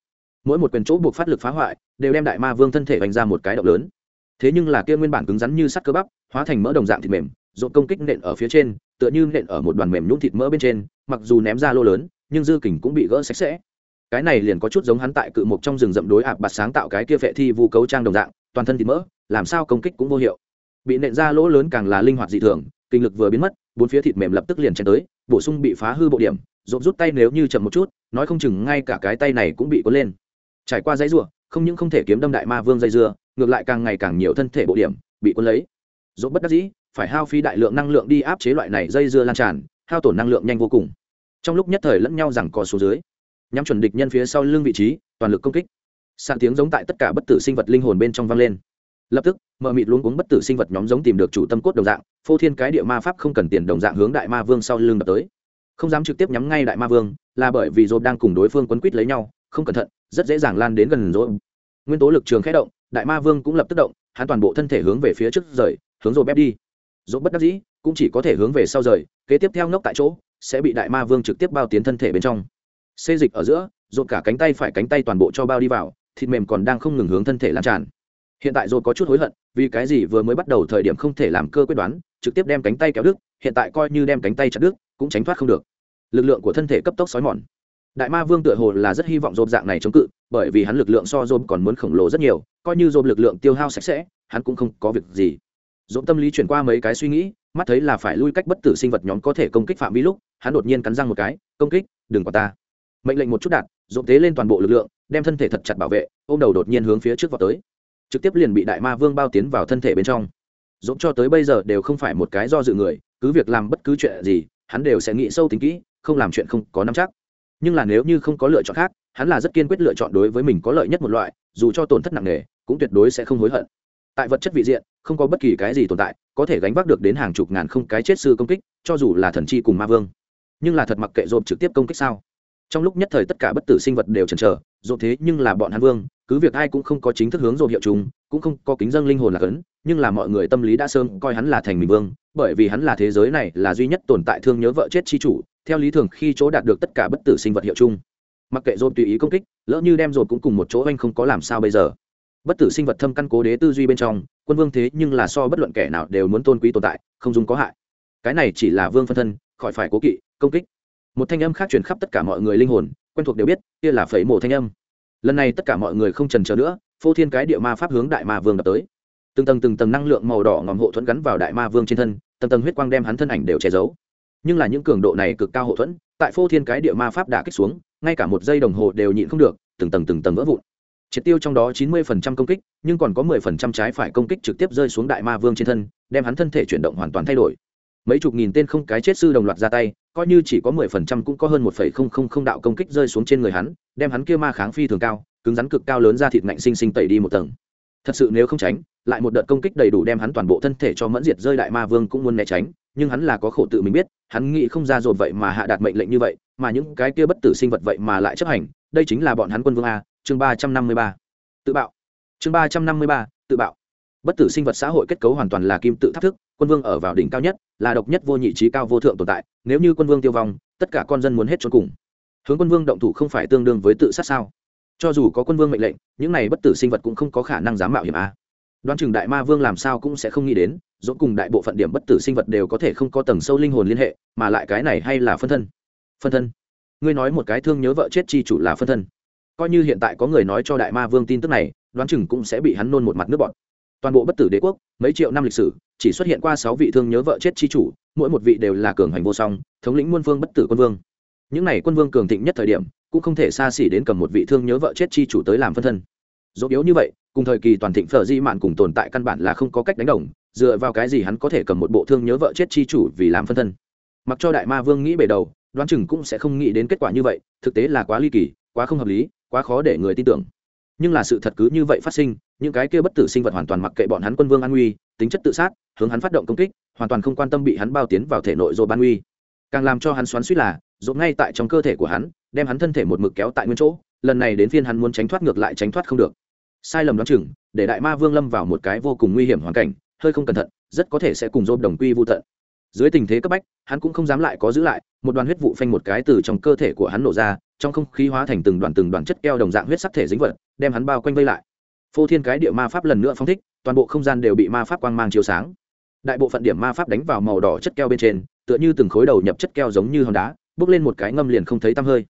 Mỗi một quyền chỗ buộc phát lực phá hoại, đều đem đại ma vương thân thể vành ra một cái động lớn. Thế nhưng là kia nguyên bản cứng rắn như sắt cơ bắp, hóa thành mỡ đồng dạng thịt mềm, dồn công kích nện ở phía trên, tựa như nện ở một đoàn mềm nhũng thịt mỡ bên trên, mặc dù ném ra lô lớn, nhưng dư kình cũng bị gỡ sạch sẽ. Cái này liền có chút giống hắn tại cự mục trong rừng rậm đối ạp bạt sáng tạo cái kia vệ thi vu cấu trang đồng dạng, toàn thân thịt mỡ, làm sao công kích cũng vô hiệu. Bị nện ra lỗ lớn càng là linh hoạt dị thường kinh lực vừa biến mất, bốn phía thịt mềm lập tức liền chen tới, bổ sung bị phá hư bộ điểm rộp rút tay nếu như chậm một chút, nói không chừng ngay cả cái tay này cũng bị cuốn lên. Trải qua dãy rủa, không những không thể kiếm đâm đại ma vương dây dưa, ngược lại càng ngày càng nhiều thân thể bộ điểm bị cuốn lấy. Rộp bất đắc dĩ, phải hao phí đại lượng năng lượng đi áp chế loại này dây dưa lan tràn, hao tổn năng lượng nhanh vô cùng. Trong lúc nhất thời lẫn nhau rằng co số dưới, nhắm chuẩn địch nhân phía sau lưng vị trí, toàn lực công kích. Sàn tiếng giống tại tất cả bất tử sinh vật linh hồn bên trong vang lên lập tức, mờ mịt luống cuống bất tử sinh vật nhóm giống tìm được chủ tâm cốt đồng dạng, phô thiên cái địa ma pháp không cần tiền đồng dạng hướng đại ma vương sau lưng đập tới. Không dám trực tiếp nhắm ngay đại ma vương, là bởi vì dồn đang cùng đối phương quấn quýt lấy nhau, không cẩn thận, rất dễ dàng lan đến gần dồn nguyên tố lực trường khẽ động, đại ma vương cũng lập tức động, hắn toàn bộ thân thể hướng về phía trước rời, hướng dồn bép đi. Dồn bất đắc dĩ, cũng chỉ có thể hướng về sau rời, kế tiếp theo ngốc tại chỗ, sẽ bị đại ma vương trực tiếp bao tiến thân thể bên trong. Xê dịch ở giữa dồn cả cánh tay phải cánh tay toàn bộ cho bao đi vào, thịt mềm còn đang không ngừng hướng thân thể lan tràn hiện tại dồn có chút hối hận, vì cái gì vừa mới bắt đầu thời điểm không thể làm cơ quyết đoán, trực tiếp đem cánh tay kéo đứt, hiện tại coi như đem cánh tay chặt đứt, cũng tránh thoát không được. Lực lượng của thân thể cấp tốc xói mòn. Đại ma vương tựa hồ là rất hy vọng dồn dạng này chống cự, bởi vì hắn lực lượng so dồn còn muốn khổng lồ rất nhiều, coi như dồn lực lượng tiêu hao sạch sẽ, hắn cũng không có việc gì. Dồn tâm lý chuyển qua mấy cái suy nghĩ, mắt thấy là phải lui cách bất tử sinh vật nhóm có thể công kích phạm vi lúc, hắn đột nhiên cắn răng một cái, công kích, đừng qua ta. Mệnh lệnh một chút đạt dồn tế lên toàn bộ lực lượng, đem thân thể thật chặt bảo vệ, ôm đầu đột nhiên hướng phía trước vào tới trực tiếp liền bị đại ma vương bao tiến vào thân thể bên trong. Dồn cho tới bây giờ đều không phải một cái do dự người, cứ việc làm bất cứ chuyện gì, hắn đều sẽ nghĩ sâu tính kỹ, không làm chuyện không có nắm chắc. Nhưng là nếu như không có lựa chọn khác, hắn là rất kiên quyết lựa chọn đối với mình có lợi nhất một loại, dù cho tổn thất nặng nề, cũng tuyệt đối sẽ không hối hận. Tại vật chất vị diện, không có bất kỳ cái gì tồn tại, có thể gánh vác được đến hàng chục ngàn không cái chết sư công kích, cho dù là thần chi cùng ma vương. Nhưng là thật mặc kệ dồn trực tiếp công kích sao? Trong lúc nhất thời tất cả bất tử sinh vật đều chần chờ dồn thế nhưng là bọn hắn vương cứ việc ai cũng không có chính thức hướng dồn hiệu chúng, cũng không có kính dân linh hồn là cấn, nhưng là mọi người tâm lý đã sớm coi hắn là thành mình vương, bởi vì hắn là thế giới này là duy nhất tồn tại thương nhớ vợ chết chi chủ, theo lý thường khi chỗ đạt được tất cả bất tử sinh vật hiệu chung. Mặc kệ dồn tùy ý công kích, lỡ như đem dồn cũng cùng một chỗ anh không có làm sao bây giờ. Bất tử sinh vật thâm căn cố đế tư duy bên trong, quân vương thế nhưng là so bất luận kẻ nào đều muốn tôn quý tồn tại, không dùng có hại. Cái này chỉ là vương phân thân, khỏi phải cố kỵ, công kích. Một thanh âm khác truyền khắp tất cả mọi người linh hồn, quen thuộc đều biết, kia là phẩy mổ thanh âm lần này tất cả mọi người không trần chờ nữa, phô thiên cái địa ma pháp hướng đại ma vương đập tới. Từng tầng từng tầng năng lượng màu đỏ ngòm hộ thuẫn gắn vào đại ma vương trên thân, tầng tầng huyết quang đem hắn thân ảnh đều che giấu. Nhưng là những cường độ này cực cao hộ thuẫn, tại phô thiên cái địa ma pháp đã kích xuống, ngay cả một giây đồng hồ đều nhịn không được, từng tầng từng tầng vỡ vụn. Triệt tiêu trong đó chín mươi phần trăm công kích, nhưng còn có mười phần trăm trái phải công kích trực tiếp rơi xuống đại ma vương trên thân, đem hắn thân thể chuyển động hoàn toàn thay đổi. Mấy chục nghìn tên không cái chết sư đồng loạt ra tay coi như chỉ có mười phần trăm cũng có hơn một phẩy không không không đạo công kích rơi xuống trên người hắn, đem hắn kia ma kháng phi thường cao, cứng rắn cực cao lớn ra thịt ngạnh sinh sinh tẩy đi một tầng. Thật sự nếu không tránh, lại một đợt công kích đầy đủ đem hắn toàn bộ thân thể cho mẫn diệt rơi đại ma vương cũng muốn né tránh, nhưng hắn là có khổ tự mình biết, hắn nghĩ không ra rồi vậy mà hạ đạt mệnh lệnh như vậy, mà những cái kia bất tử sinh vật vậy mà lại chấp hành, đây chính là bọn hắn quân vương a, chương ba trăm năm mươi ba. Tự bạo. Chương ba trăm năm mươi ba, tự bạo bất tử sinh vật xã hội kết cấu hoàn toàn là kim tự tháp thức, quân vương ở vào đỉnh cao nhất, là độc nhất vô nhị trí cao vô thượng tồn tại, nếu như quân vương tiêu vong, tất cả con dân muốn hết trốn cùng. Hướng quân vương động thủ không phải tương đương với tự sát sao? Cho dù có quân vương mệnh lệnh, những này bất tử sinh vật cũng không có khả năng dám mạo hiểm a. À. đoán chừng đại ma vương làm sao cũng sẽ không nghĩ đến dỗ cùng đại bộ phận điểm bất tử sinh vật đều có thể không có tầng sâu linh hồn liên hệ, mà lại cái này hay là phân thân? Phân thân? Ngươi nói một cái thương nhớ vợ chết chi chủ là phân thân. Coi như hiện tại có người nói cho đại ma vương tin tức này, đoán chừng cũng sẽ bị hắn nôn một mặt nước bọt toàn bộ bất tử đế quốc, mấy triệu năm lịch sử, chỉ xuất hiện qua sáu vị thương nhớ vợ chết chi chủ, mỗi một vị đều là cường hành vô song, thống lĩnh muôn phương bất tử quân vương. Những n à y quân vương cường thịnh nhất thời điểm, cũng không thể xa xỉ đến cầm một vị thương nhớ vợ chết chi chủ tới làm phân thân. Dỗ yếu như vậy, cùng thời kỳ toàn thịnh phở di mạn cùng tồn tại căn bản là không có cách đánh đồng, dựa vào cái gì hắn có thể cầm một bộ thương nhớ vợ chết chi chủ vì làm phân thân? Mặc cho đại ma vương nghĩ bể đầu, đoán chừng cũng sẽ không nghĩ đến kết quả như vậy, thực tế là quá ly kỳ, quá không hợp lý, quá khó để người tin tưởng nhưng là sự thật cứ như vậy phát sinh, những cái kia bất tử sinh vật hoàn toàn mặc kệ bọn hắn quân vương an nguy, tính chất tự sát, hướng hắn phát động công kích, hoàn toàn không quan tâm bị hắn bao tiến vào thể nội rồi ban nguy. Càng làm cho hắn xoắn suýt là dồn ngay tại trong cơ thể của hắn, đem hắn thân thể một mực kéo tại nguyên chỗ, lần này đến phiên hắn muốn tránh thoát ngược lại tránh thoát không được. Sai lầm đoán chừng, để đại ma vương lâm vào một cái vô cùng nguy hiểm hoàn cảnh, hơi không cẩn thận, rất có thể sẽ cùng dồn đồng quy vô tận. Dưới tình thế cấp bách, hắn cũng không dám lại có giữ lại, một đoàn huyết vụ phanh một cái từ trong cơ thể của hắn nổ ra trong không khí hóa thành từng đoàn từng đoàn chất keo đồng dạng huyết sắc thể dính vật, đem hắn bao quanh vây lại. Phô thiên cái địa ma pháp lần nữa phong thích, toàn bộ không gian đều bị ma pháp quang mang chiếu sáng. Đại bộ phận điểm ma pháp đánh vào màu đỏ chất keo bên trên, tựa như từng khối đầu nhập chất keo giống như hòn đá, bước lên một cái ngâm liền không thấy tăm hơi.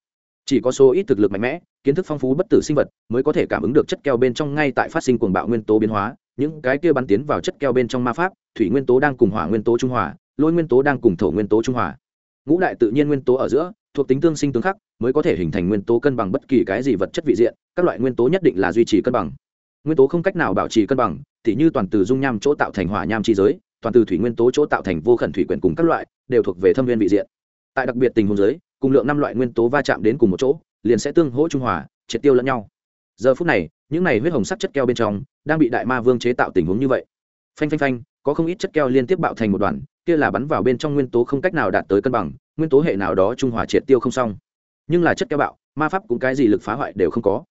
Chỉ có số ít thực lực mạnh mẽ, kiến thức phong phú bất tử sinh vật mới có thể cảm ứng được chất keo bên trong ngay tại phát sinh cuồng bạo nguyên tố biến hóa. Những cái kia bắn tiến vào chất keo bên trong ma pháp, thủy nguyên tố đang cùng hỏa nguyên tố trung hòa, lôi nguyên tố đang cùng thổ nguyên tố trung hòa. Ngũ đại tự nhiên nguyên tố ở giữa, thuộc tính tương sinh tương khắc mới có thể hình thành nguyên tố cân bằng bất kỳ cái gì vật chất vị diện, các loại nguyên tố nhất định là duy trì cân bằng. Nguyên tố không cách nào bảo trì cân bằng thì như toàn từ dung nham chỗ tạo thành hỏa nham chi giới, toàn từ thủy nguyên tố chỗ tạo thành vô khẩn thủy quyển cùng các loại, đều thuộc về thâm viên vị diện. Tại đặc biệt tình huống giới cùng lượng năm loại nguyên tố va chạm đến cùng một chỗ, liền sẽ tương hỗ trung hòa, triệt tiêu lẫn nhau. Giờ phút này, những này huyết hồng sắc chất keo bên trong, đang bị đại ma vương chế tạo tình huống như vậy. Phanh phanh phanh, có không ít chất keo liên tiếp bạo thành một đoàn, kia là bắn vào bên trong nguyên tố không cách nào đạt tới cân bằng, nguyên tố hệ nào đó trung hòa triệt tiêu không xong nhưng là chất keo bạo, ma pháp cũng cái gì lực phá hoại đều không có.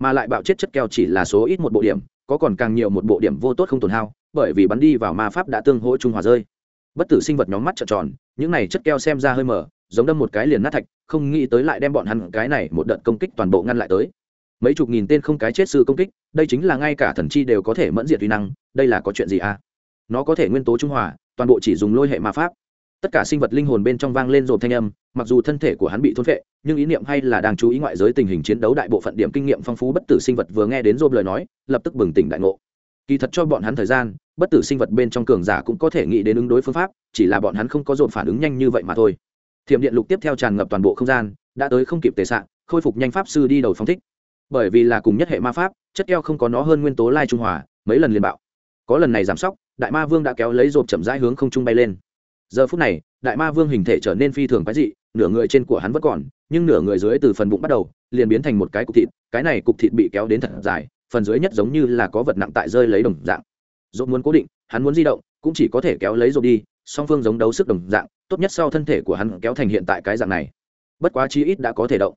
Mà lại bạo chết chất keo chỉ là số ít một bộ điểm, có còn càng nhiều một bộ điểm vô tốt không tồn hao, bởi vì bắn đi vào ma pháp đã tương hỗ trung hòa rơi. Bất tử sinh vật nhóm mắt trợn tròn, những này chất keo xem ra hơi mở giống đâm một cái liền nát thạch, không nghĩ tới lại đem bọn hắn cái này một đợt công kích toàn bộ ngăn lại tới. Mấy chục nghìn tên không cái chết sư công kích, đây chính là ngay cả thần chi đều có thể mẫn diệt uy năng, đây là có chuyện gì à? Nó có thể nguyên tố trung hòa, toàn bộ chỉ dùng lôi hệ ma pháp tất cả sinh vật linh hồn bên trong vang lên rộp thanh âm, mặc dù thân thể của hắn bị thôn phệ, nhưng ý niệm hay là đang chú ý ngoại giới tình hình chiến đấu đại bộ phận điểm kinh nghiệm phong phú bất tử sinh vật vừa nghe đến rộp lời nói, lập tức bừng tỉnh đại ngộ. Kỳ thật cho bọn hắn thời gian, bất tử sinh vật bên trong cường giả cũng có thể nghĩ đến ứng đối phương pháp, chỉ là bọn hắn không có rộp phản ứng nhanh như vậy mà thôi. Thiểm điện lục tiếp theo tràn ngập toàn bộ không gian, đã tới không kịp tề sạn khôi phục nhanh pháp sư đi đầu phong thích. Bởi vì là cùng nhất hệ ma pháp, chất keo không có nó hơn nguyên tố lai trung hòa, mấy lần liền bạo. Có lần này giảm sóc, đại ma vương đã kéo lấy rộp chậm rãi hướng không trung bay lên giờ phút này, đại ma vương hình thể trở nên phi thường quái dị, nửa người trên của hắn vẫn còn, nhưng nửa người dưới từ phần bụng bắt đầu, liền biến thành một cái cục thịt, cái này cục thịt bị kéo đến thật dài, phần dưới nhất giống như là có vật nặng tại rơi lấy đồng dạng. Dốt muốn cố định, hắn muốn di động, cũng chỉ có thể kéo lấy rộp đi, song phương giống đấu sức đồng dạng, tốt nhất sau thân thể của hắn kéo thành hiện tại cái dạng này. Bất quá chi ít đã có thể động.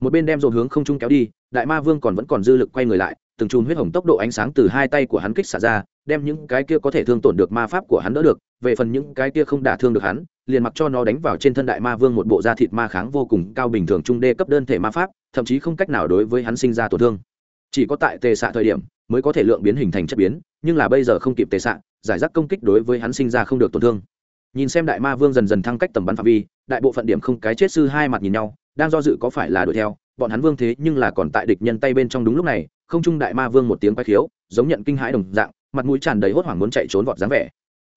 Một bên đem dồn hướng không trung kéo đi, đại ma vương còn vẫn còn dư lực quay người lại, từng chùm huyết hồng tốc độ ánh sáng từ hai tay của hắn kích xả ra đem những cái kia có thể thương tổn được ma pháp của hắn đỡ được, về phần những cái kia không đả thương được hắn, liền mặc cho nó đánh vào trên thân đại ma vương một bộ da thịt ma kháng vô cùng cao bình thường trung đê cấp đơn thể ma pháp, thậm chí không cách nào đối với hắn sinh ra tổn thương. Chỉ có tại tề xạ thời điểm mới có thể lượng biến hình thành chất biến, nhưng là bây giờ không kịp tề xạ, giải rác công kích đối với hắn sinh ra không được tổn thương. Nhìn xem đại ma vương dần dần thăng cách tầm bắn phạm vi, đại bộ phận điểm không cái chết sư hai mặt nhìn nhau, đang do dự có phải là đuổi theo, bọn hắn vương thế nhưng là còn tại địch nhân tay bên trong đúng lúc này, không trung đại ma vương một tiếng quay khiếu, giống nhận kinh hãi đồng dạng mặt mũi tràn đầy hốt hoảng muốn chạy trốn vọt dáng vẻ.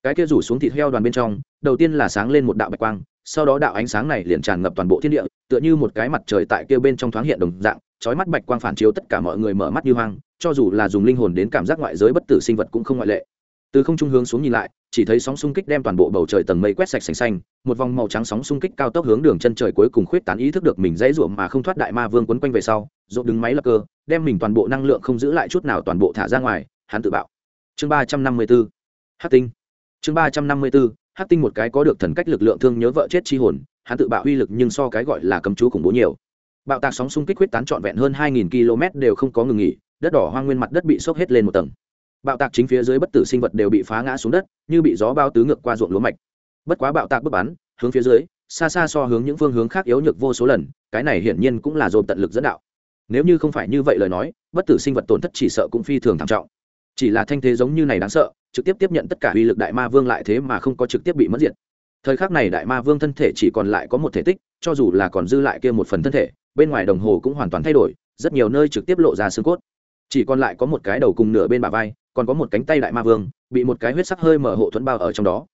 Cái kia rủ xuống thịt heo đoàn bên trong, đầu tiên là sáng lên một đạo bạch quang, sau đó đạo ánh sáng này liền tràn ngập toàn bộ thiên địa, tựa như một cái mặt trời tại kia bên trong thoáng hiện đồng dạng, chói mắt bạch quang phản chiếu tất cả mọi người mở mắt như hoang, cho dù là dùng linh hồn đến cảm giác ngoại giới bất tử sinh vật cũng không ngoại lệ. Từ không trung hướng xuống nhìn lại, chỉ thấy sóng xung kích đem toàn bộ bầu trời tầng mây quét sạch sành xanh, một vòng màu trắng sóng xung kích cao tốc hướng đường chân trời cuối cùng khuyết tán ý thức được mình dãy ruộng mà không thoát đại ma vương quấn quanh về sau dội đứng máy lập cơ, đem mình toàn bộ năng lượng không giữ lại chút nào toàn bộ thả ra ngoài, hắn tự bạo chương ba trăm năm mươi hát tinh. Chương ba trăm năm mươi hát tinh một cái có được thần cách lực lượng thương nhớ vợ chết chi hồn, hắn tự bạo uy lực nhưng so cái gọi là cấm chú khủng bố nhiều. Bạo tạc sóng xung kích huyết tán trọn vẹn hơn hai nghìn km đều không có ngừng nghỉ, đất đỏ hoang nguyên mặt đất bị sốc hết lên một tầng. Bạo tạc chính phía dưới bất tử sinh vật đều bị phá ngã xuống đất, như bị gió bao tứ ngược qua ruộng lúa mạch. Bất quá bạo tạc bức bắn, hướng phía dưới, xa xa so hướng những phương hướng khác yếu nhược vô số lần, cái này hiển nhiên cũng là dồn tận lực dẫn đạo. Nếu như không phải như vậy lời nói, bất tử sinh vật tổn thất chỉ sợ cũng phi thường thảm trọng chỉ là thanh thế giống như này đáng sợ, trực tiếp tiếp nhận tất cả uy lực đại ma vương lại thế mà không có trực tiếp bị mất diệt. Thời khắc này đại ma vương thân thể chỉ còn lại có một thể tích, cho dù là còn dư lại kia một phần thân thể, bên ngoài đồng hồ cũng hoàn toàn thay đổi, rất nhiều nơi trực tiếp lộ ra xương cốt. Chỉ còn lại có một cái đầu cùng nửa bên bà vai, còn có một cánh tay đại ma vương, bị một cái huyết sắc hơi mở hộ thuẫn bao ở trong đó.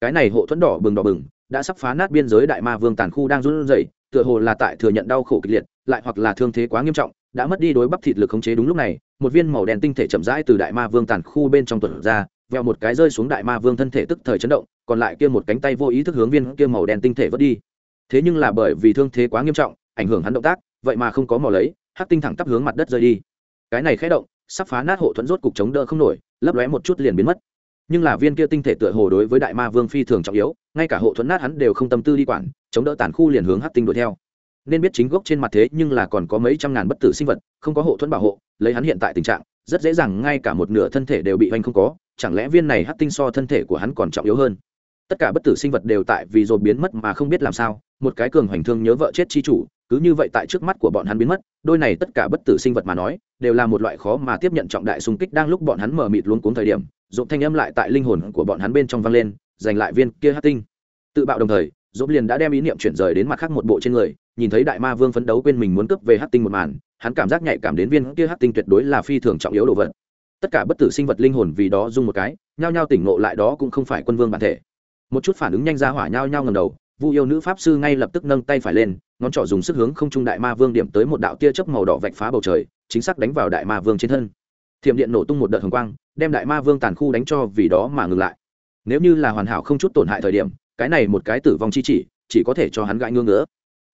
Cái này hộ thuẫn đỏ bừng đỏ bừng, đã sắp phá nát biên giới đại ma vương tàn khu đang run rẩy, tựa hồ là tại thừa nhận đau khổ kịch liệt, lại hoặc là thương thế quá nghiêm trọng đã mất đi đối bắp thịt lực khống chế đúng lúc này, một viên màu đen tinh thể chậm rãi từ đại ma vương tàn khu bên trong tuần ra, veo một cái rơi xuống đại ma vương thân thể tức thời chấn động, còn lại kia một cánh tay vô ý thức hướng viên kia màu đen tinh thể vớt đi. Thế nhưng là bởi vì thương thế quá nghiêm trọng, ảnh hưởng hắn động tác, vậy mà không có mò lấy, hắc tinh thẳng tắp hướng mặt đất rơi đi. Cái này khẽ động, sắp phá nát hộ thuẫn rốt cục chống đỡ không nổi, lấp lóe một chút liền biến mất. Nhưng là viên kia tinh thể tựa hồ đối với đại ma vương phi thường trọng yếu, ngay cả hộ thuẫn nát hắn đều không tâm tư đi quản, chống đỡ tàn khu liền hướng hắc tinh đuổi theo nên biết chính gốc trên mặt thế nhưng là còn có mấy trăm ngàn bất tử sinh vật, không có hộ thuẫn bảo hộ, lấy hắn hiện tại tình trạng, rất dễ dàng ngay cả một nửa thân thể đều bị hoành không có, chẳng lẽ viên này hắc tinh so thân thể của hắn còn trọng yếu hơn? Tất cả bất tử sinh vật đều tại vì rồi biến mất mà không biết làm sao, một cái cường hoành thương nhớ vợ chết chi chủ, cứ như vậy tại trước mắt của bọn hắn biến mất, đôi này tất cả bất tử sinh vật mà nói, đều là một loại khó mà tiếp nhận trọng đại xung kích đang lúc bọn hắn mở mịt luống cuống thời điểm dộp thanh âm lại tại linh hồn của bọn hắn bên trong vang lên, giành lại viên kia hát tinh. Tự bạo đồng thời dộp liền đã đem ý niệm chuyển rời đến mặt khác một bộ trên người nhìn thấy đại ma vương phấn đấu quên mình muốn cướp về hát tinh một màn, hắn cảm giác nhạy cảm đến viên kia hát tinh tuyệt đối là phi thường trọng yếu đồ vật. Tất cả bất tử sinh vật linh hồn vì đó dung một cái, nhao nhao tỉnh ngộ lại đó cũng không phải quân vương bản thể. Một chút phản ứng nhanh ra hỏa nhao nhao ngầm đầu, vu yêu nữ pháp sư ngay lập tức nâng tay phải lên, ngón trỏ dùng sức hướng không trung đại ma vương điểm tới một đạo tia chớp màu đỏ vạch phá bầu trời, chính xác đánh vào đại ma vương trên thân. Thiểm điện nổ tung một đợt hồng quang, đem đại ma vương tàn khu đánh cho vì đó mà ngừng lại. Nếu như là hoàn hảo không chút tổn hại thời điểm, cái này một cái tử vong chi chỉ chỉ có thể cho hắn gãi ngưỡng nữa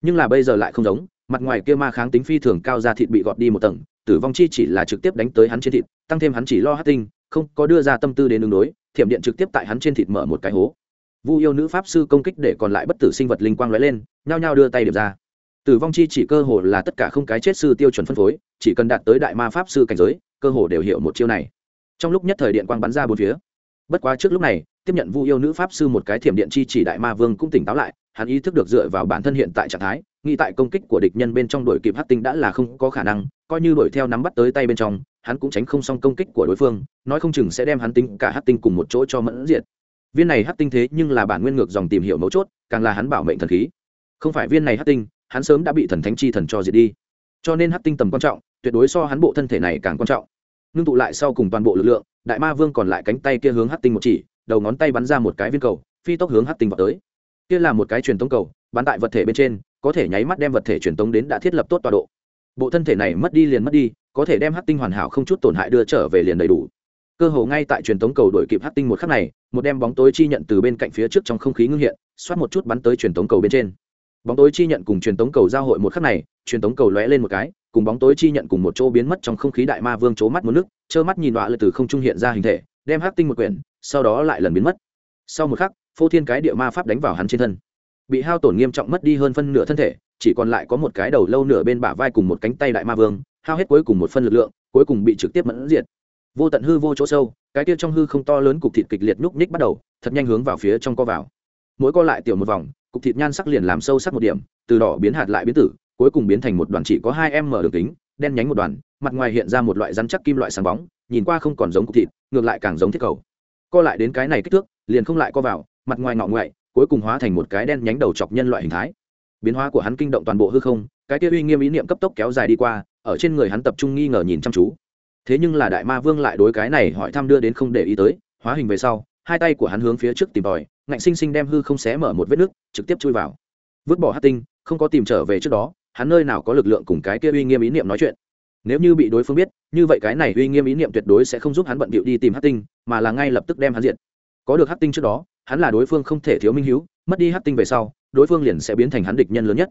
nhưng là bây giờ lại không giống, mặt ngoài kia ma kháng tính phi thường cao ra thịt bị gọt đi một tầng, tử vong chi chỉ là trực tiếp đánh tới hắn trên thịt, tăng thêm hắn chỉ lo hát tinh, không có đưa ra tâm tư đến đường đối, thiểm điện trực tiếp tại hắn trên thịt mở một cái hố. Vu yêu nữ pháp sư công kích để còn lại bất tử sinh vật linh quang lóe lên, nhao nhao đưa tay điệp ra. Tử vong chi chỉ cơ hồ là tất cả không cái chết sư tiêu chuẩn phân phối, chỉ cần đạt tới đại ma pháp sư cảnh giới, cơ hồ đều hiểu một chiêu này. Trong lúc nhất thời điện quang bắn ra bốn phía. Bất quá trước lúc này, tiếp nhận vu yêu nữ pháp sư một cái thiểm điện chi chỉ đại ma vương cũng tỉnh táo lại hắn ý thức được dựa vào bản thân hiện tại trạng thái, nghĩ tại công kích của địch nhân bên trong đuổi kịp hát tinh đã là không có khả năng, coi như đuổi theo nắm bắt tới tay bên trong, hắn cũng tránh không xong công kích của đối phương, nói không chừng sẽ đem hắn tính cả hát tinh cùng một chỗ cho mẫn diệt. Viên này hát tinh thế nhưng là bản nguyên ngược dòng tìm hiểu mấu chốt, càng là hắn bảo mệnh thần khí. Không phải viên này hát tinh, hắn sớm đã bị thần thánh chi thần cho diệt đi. Cho nên hát tinh tầm quan trọng, tuyệt đối so hắn bộ thân thể này càng quan trọng. Ngưng tụ lại sau cùng toàn bộ lực lượng, đại ma vương còn lại cánh tay kia hướng hát tinh một chỉ, đầu ngón tay bắn ra một cái viên cầu, phi tốc hướng hát tinh vào tới kia là một cái truyền tống cầu, bán tại vật thể bên trên, có thể nháy mắt đem vật thể truyền tống đến đã thiết lập tốt tọa độ. Bộ thân thể này mất đi liền mất đi, có thể đem hát tinh hoàn hảo không chút tổn hại đưa trở về liền đầy đủ. Cơ hồ ngay tại truyền tống cầu đổi kịp hát tinh một khắc này, một đem bóng tối chi nhận từ bên cạnh phía trước trong không khí ngưng hiện, xoát một chút bắn tới truyền tống cầu bên trên. Bóng tối chi nhận cùng truyền tống cầu giao hội một khắc này, truyền tống cầu lóe lên một cái, cùng bóng tối chi nhận cùng một chỗ biến mất trong không khí đại ma vương c mắt một nước, trơ mắt nhìn đọa lật từ không trung hiện ra hình thể, đem hát tinh một quyển, sau đó lại lần biến mất. Sau một khắc phô thiên cái địa ma pháp đánh vào hắn trên thân. Bị hao tổn nghiêm trọng mất đi hơn phân nửa thân thể, chỉ còn lại có một cái đầu lâu nửa bên bả vai cùng một cánh tay đại ma vương, hao hết cuối cùng một phân lực lượng, cuối cùng bị trực tiếp mẫn diệt. Vô tận hư vô chỗ sâu, cái kia trong hư không to lớn cục thịt kịch liệt nhúc nhích bắt đầu, thật nhanh hướng vào phía trong co vào. Mỗi co lại tiểu một vòng, cục thịt nhan sắc liền làm sâu sắc một điểm, từ đỏ biến hạt lại biến tử, cuối cùng biến thành một đoàn chỉ có hai em mở đường kính, đen nhánh một đoàn, mặt ngoài hiện ra một loại rắn chắc kim loại sáng bóng, nhìn qua không còn giống cục thịt, ngược lại càng giống thiết cầu. Co lại đến cái này kích thước, liền không lại co vào mặt ngoài ngọ ngoại, cuối cùng hóa thành một cái đen nhánh đầu chọc nhân loại hình thái. Biến hóa của hắn kinh động toàn bộ hư không, cái kia uy nghiêm ý niệm cấp tốc kéo dài đi qua, ở trên người hắn tập trung nghi ngờ nhìn chăm chú. Thế nhưng là đại ma vương lại đối cái này hỏi thăm đưa đến không để ý tới, hóa hình về sau, hai tay của hắn hướng phía trước tìm tòi, ngạnh sinh sinh đem hư không xé mở một vết nước, trực tiếp chui vào. Vứt bỏ hát tinh, không có tìm trở về trước đó, hắn nơi nào có lực lượng cùng cái kia uy nghiêm ý niệm nói chuyện. Nếu như bị đối phương biết, như vậy cái này uy nghiêm ý niệm tuyệt đối sẽ không giúp hắn bận bịu đi tìm hát tinh, mà là ngay lập tức đem hắn diện có được hát tinh trước đó hắn là đối phương không thể thiếu minh hữu mất đi hát tinh về sau, đối phương liền sẽ biến thành hắn địch nhân lớn nhất.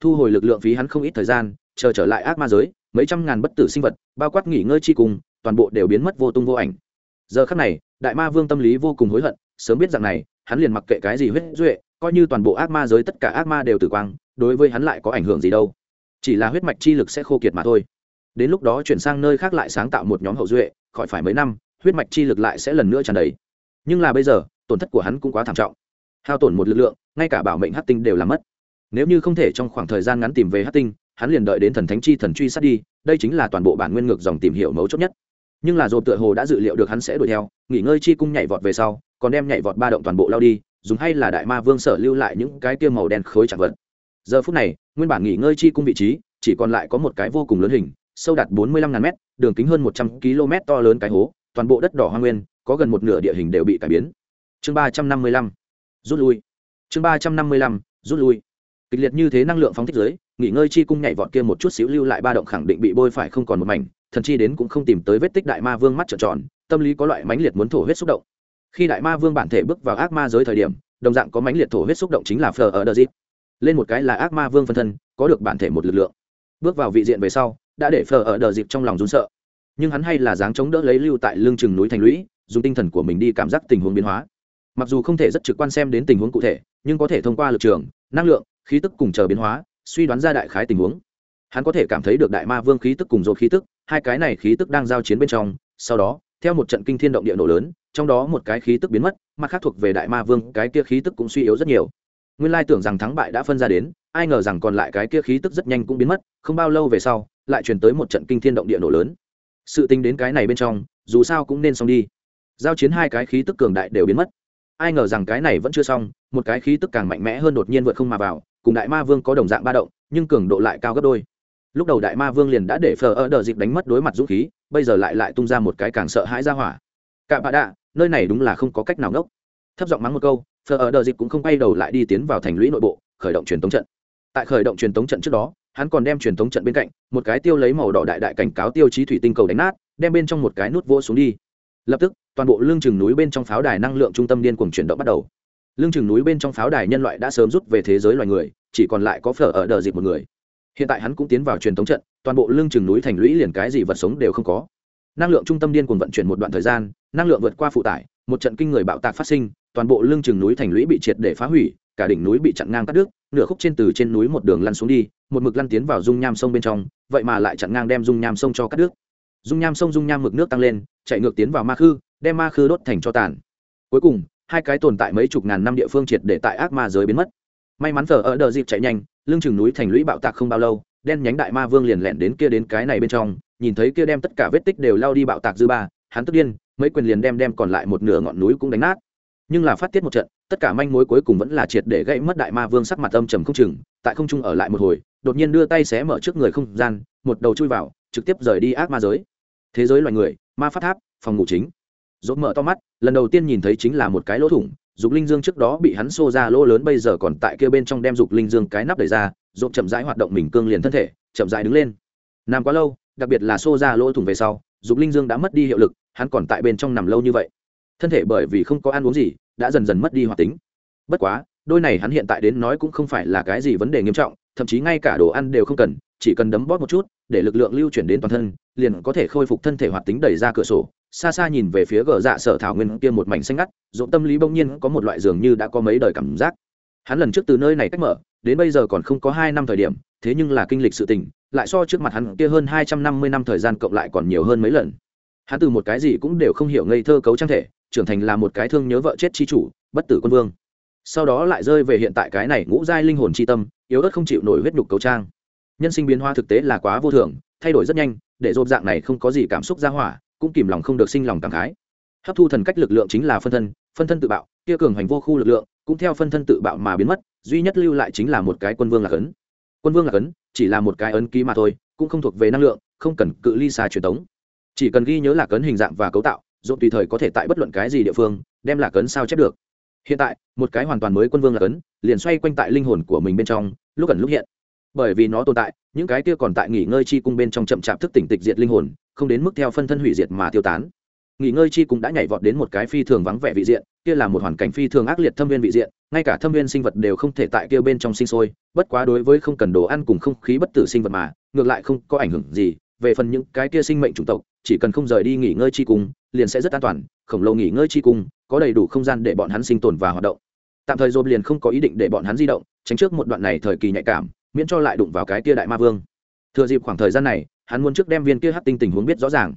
Thu hồi lực lượng phí hắn không ít thời gian, chờ trở lại ác ma giới, mấy trăm ngàn bất tử sinh vật, bao quát nghỉ ngơi chi cùng, toàn bộ đều biến mất vô tung vô ảnh. Giờ khắc này, đại ma vương tâm lý vô cùng hối hận, sớm biết rằng này, hắn liền mặc kệ cái gì huyết duệ, coi như toàn bộ ác ma giới tất cả ác ma đều tử quang, đối với hắn lại có ảnh hưởng gì đâu. Chỉ là huyết mạch chi lực sẽ khô kiệt mà thôi. Đến lúc đó chuyển sang nơi khác lại sáng tạo một nhóm hậu duệ, khỏi phải mấy năm, huyết mạch chi lực lại sẽ lần nữa tràn đầy. Nhưng là bây giờ tổn thất của hắn cũng quá thảm trọng. Hao tổn một lực lượng, ngay cả bảo mệnh hát tinh đều làm mất. Nếu như không thể trong khoảng thời gian ngắn tìm về hát tinh, hắn liền đợi đến thần thánh chi thần truy sát đi, đây chính là toàn bộ bản nguyên ngược dòng tìm hiểu mấu chốt nhất. Nhưng là dồn tựa hồ đã dự liệu được hắn sẽ đuổi theo, nghỉ ngơi chi cung nhảy vọt về sau, còn đem nhảy vọt ba động toàn bộ lao đi, dùng hay là đại ma vương sở lưu lại những cái kia màu đen khối chặt vật. Giờ phút này, nguyên bản nghỉ ngơi chi cung vị trí, chỉ còn lại có một cái vô cùng lớn hình, sâu đạt bốn mươi lăm ngàn mét, đường kính hơn một trăm km to lớn cái hố, toàn bộ đất đỏ hoa nguyên, có gần một nửa địa hình đều bị cải biến chương ba trăm năm mươi lăm, rút lui. Chương ba trăm năm mươi lăm, rút lui. Kịch liệt như thế năng lượng phóng thích giới, nghỉ ngơi chi cung nhảy vọt kia một chút xíu lưu lại ba động khẳng định bị bôi phải không còn một mảnh, thần chi đến cũng không tìm tới vết tích đại ma vương mắt trợn tròn, tâm lý có loại mãnh liệt muốn thổ huyết xúc động. Khi đại ma vương bản thể bước vào ác ma giới thời điểm, đồng dạng có mãnh liệt thổ huyết xúc động chính là phờ ở đờ dịp lên một cái là ác ma vương phân thân, có được bản thể một lực lượng. Bước vào vị diện về sau, đã để phờ ở đờ dịp trong lòng rún sợ. Nhưng hắn hay là dáng chống đỡ lấy lưu tại lương chừng núi thành lũy, dùng tinh thần của mình đi cảm giác tình huống biến hóa mặc dù không thể rất trực quan xem đến tình huống cụ thể, nhưng có thể thông qua lực trường, năng lượng, khí tức cùng chờ biến hóa, suy đoán ra đại khái tình huống. Hắn có thể cảm thấy được đại ma vương khí tức cùng dột khí tức, hai cái này khí tức đang giao chiến bên trong, sau đó, theo một trận kinh thiên động địa nổ lớn, trong đó một cái khí tức biến mất, mặt khác thuộc về đại ma vương, cái kia khí tức cũng suy yếu rất nhiều. Nguyên lai tưởng rằng thắng bại đã phân ra đến, ai ngờ rằng còn lại cái kia khí tức rất nhanh cũng biến mất, không bao lâu về sau, lại truyền tới một trận kinh thiên động địa nổ lớn. Sự tính đến cái này bên trong, dù sao cũng nên xong đi. Giao chiến hai cái khí tức cường đại đều biến mất ai ngờ rằng cái này vẫn chưa xong, một cái khí tức càng mạnh mẽ hơn đột nhiên vượt không mà vào, cùng đại ma vương có đồng dạng ba động, nhưng cường độ lại cao gấp đôi. Lúc đầu đại ma vương liền đã để phờ ở đờ dịp đánh mất đối mặt dũng khí, bây giờ lại lại tung ra một cái càng sợ hãi ra hỏa. Cạm bạ đạ, nơi này đúng là không có cách nào ngốc thấp giọng mắng một câu phờ ở đờ dịp cũng không quay đầu lại đi tiến vào thành lũy nội bộ, khởi động truyền tống trận. Tại khởi động truyền tống trận trước đó, hắn còn đem truyền tống trận bên cạnh, một cái tiêu lấy màu đỏ đại đại cảnh cáo tiêu chí thủy tinh cầu đánh nát, đem bên trong một cái nút vô xuống đi. Lập tức toàn bộ lương chừng núi bên trong pháo đài năng lượng trung tâm điên cuồng chuyển động bắt đầu. Lương chừng núi bên trong pháo đài nhân loại đã sớm rút về thế giới loài người, chỉ còn lại có phở ở đờ dịp một người. Hiện tại hắn cũng tiến vào truyền thống trận, toàn bộ lương chừng núi thành lũy liền cái gì vật sống đều không có. Năng lượng trung tâm điên cuồng vận chuyển một đoạn thời gian, năng lượng vượt qua phụ tải, một trận kinh người bạo tạc phát sinh, toàn bộ lương chừng núi thành lũy bị triệt để phá hủy, cả đỉnh núi bị chặn ngang cắt đứt, nửa khúc trên từ trên núi một đường lăn xuống đi, một mực lăn tiến vào dung nham sông bên trong, vậy mà lại chặn ngang đem dung nham sông cho cắt đứt. Dung nham sông, dung nham mực nước tăng lên, chạy ngược tiến vào ma khư đem ma khư đốt thành cho tàn. Cuối cùng, hai cái tồn tại mấy chục ngàn năm địa phương triệt để tại ác ma giới biến mất. May mắn thờ ở đờ dịp chạy nhanh, lưng chừng núi thành lũy bạo tạc không bao lâu, đen nhánh đại ma vương liền lẹn đến kia đến cái này bên trong, nhìn thấy kia đem tất cả vết tích đều lao đi bạo tạc dư ba, hắn tức điên, mấy quyền liền đem đem còn lại một nửa ngọn núi cũng đánh nát. Nhưng là phát tiết một trận, tất cả manh mối cuối cùng vẫn là triệt để gãy mất đại ma vương sắc mặt âm trầm không chừng, tại không trung ở lại một hồi, đột nhiên đưa tay xé mở trước người không gian, một đầu chui vào, trực tiếp rời đi ác ma giới. Thế giới loài người, ma phát tháp, phòng ngủ chính dốt mở to mắt, lần đầu tiên nhìn thấy chính là một cái lỗ thủng, dục linh dương trước đó bị hắn xô ra lỗ lớn bây giờ còn tại kia bên trong đem dục linh dương cái nắp đẩy ra dốt chậm rãi hoạt động mình cương liền thân thể, chậm rãi đứng lên. Nằm quá lâu, đặc biệt là xô ra lỗ thủng về sau, dục linh dương đã mất đi hiệu lực, hắn còn tại bên trong nằm lâu như vậy. Thân thể bởi vì không có ăn uống gì, đã dần dần mất đi hoạt tính. Bất quá, đôi này hắn hiện tại đến nói cũng không phải là cái gì vấn đề nghiêm trọng, thậm chí ngay cả đồ ăn đều không cần, chỉ cần đấm bóp một chút để lực lượng lưu chuyển đến toàn thân, liền có thể khôi phục thân thể hoạt tính đẩy ra cửa sổ. Xa xa nhìn về phía gờ dạ sở thảo nguyên kia một mảnh xanh ngắt dỗ tâm lý bỗng nhiên có một loại dường như đã có mấy đời cảm giác. Hắn lần trước từ nơi này cách mở, đến bây giờ còn không có hai năm thời điểm, thế nhưng là kinh lịch sự tình, lại so trước mặt hắn kia hơn hai trăm năm mươi năm thời gian cộng lại còn nhiều hơn mấy lần. Hắn từ một cái gì cũng đều không hiểu ngây thơ cấu trang thể, trưởng thành là một cái thương nhớ vợ chết chi chủ, bất tử quân vương. Sau đó lại rơi về hiện tại cái này ngũ giai linh hồn chi tâm, yếu ớt không chịu nổi huyết nhục cấu trang nhân sinh biến hóa thực tế là quá vô thường, thay đổi rất nhanh, để dồn dạng này không có gì cảm xúc ra hỏa, cũng kìm lòng không được sinh lòng cảm khái. Hấp thu thần cách lực lượng chính là phân thân phân thân tự bạo, kia cường hành vô khu lực lượng, cũng theo phân thân tự bạo mà biến mất, duy nhất lưu lại chính là một cái quân vương là cấn quân vương là cấn chỉ là một cái ấn ký mà thôi, cũng không thuộc về năng lượng, không cần cự ly xa truyền thống chỉ cần ghi nhớ là cấn hình dạng và cấu tạo dồn tùy thời có thể tại bất luận cái gì địa phương, đem là cấn sao chép được. Hiện tại, một cái hoàn toàn mới quân vương là cấn liền xoay quanh tại linh hồn của mình bên trong, lúc ẩn lúc hiện bởi vì nó tồn tại, những cái kia còn tại nghỉ ngơi chi cung bên trong chậm chạp thức tỉnh tịch diệt linh hồn, không đến mức theo phân thân hủy diệt mà tiêu tán. Nghỉ ngơi chi cung đã nhảy vọt đến một cái phi thường vắng vẻ vị diện, kia là một hoàn cảnh phi thường ác liệt thâm viên vị diện, ngay cả thâm viên sinh vật đều không thể tại kia bên trong sinh sôi, bất quá đối với không cần đồ ăn cùng không khí bất tử sinh vật mà, ngược lại không có ảnh hưởng gì, về phần những cái kia sinh mệnh chủng tộc, chỉ cần không rời đi nghỉ ngơi chi cung, liền sẽ rất an toàn, khổng lồ nghỉ ngơi chi cung, có đầy đủ không gian để bọn hắn sinh tồn và hoạt động. Tạm thời dồn liền không có ý định để bọn hắn di động, tránh trước một đoạn này thời kỳ nhạy cảm miễn cho lại đụng vào cái kia đại ma vương. Thừa dịp khoảng thời gian này, hắn muốn trước đem viên kia hắc tinh tình huống biết rõ ràng.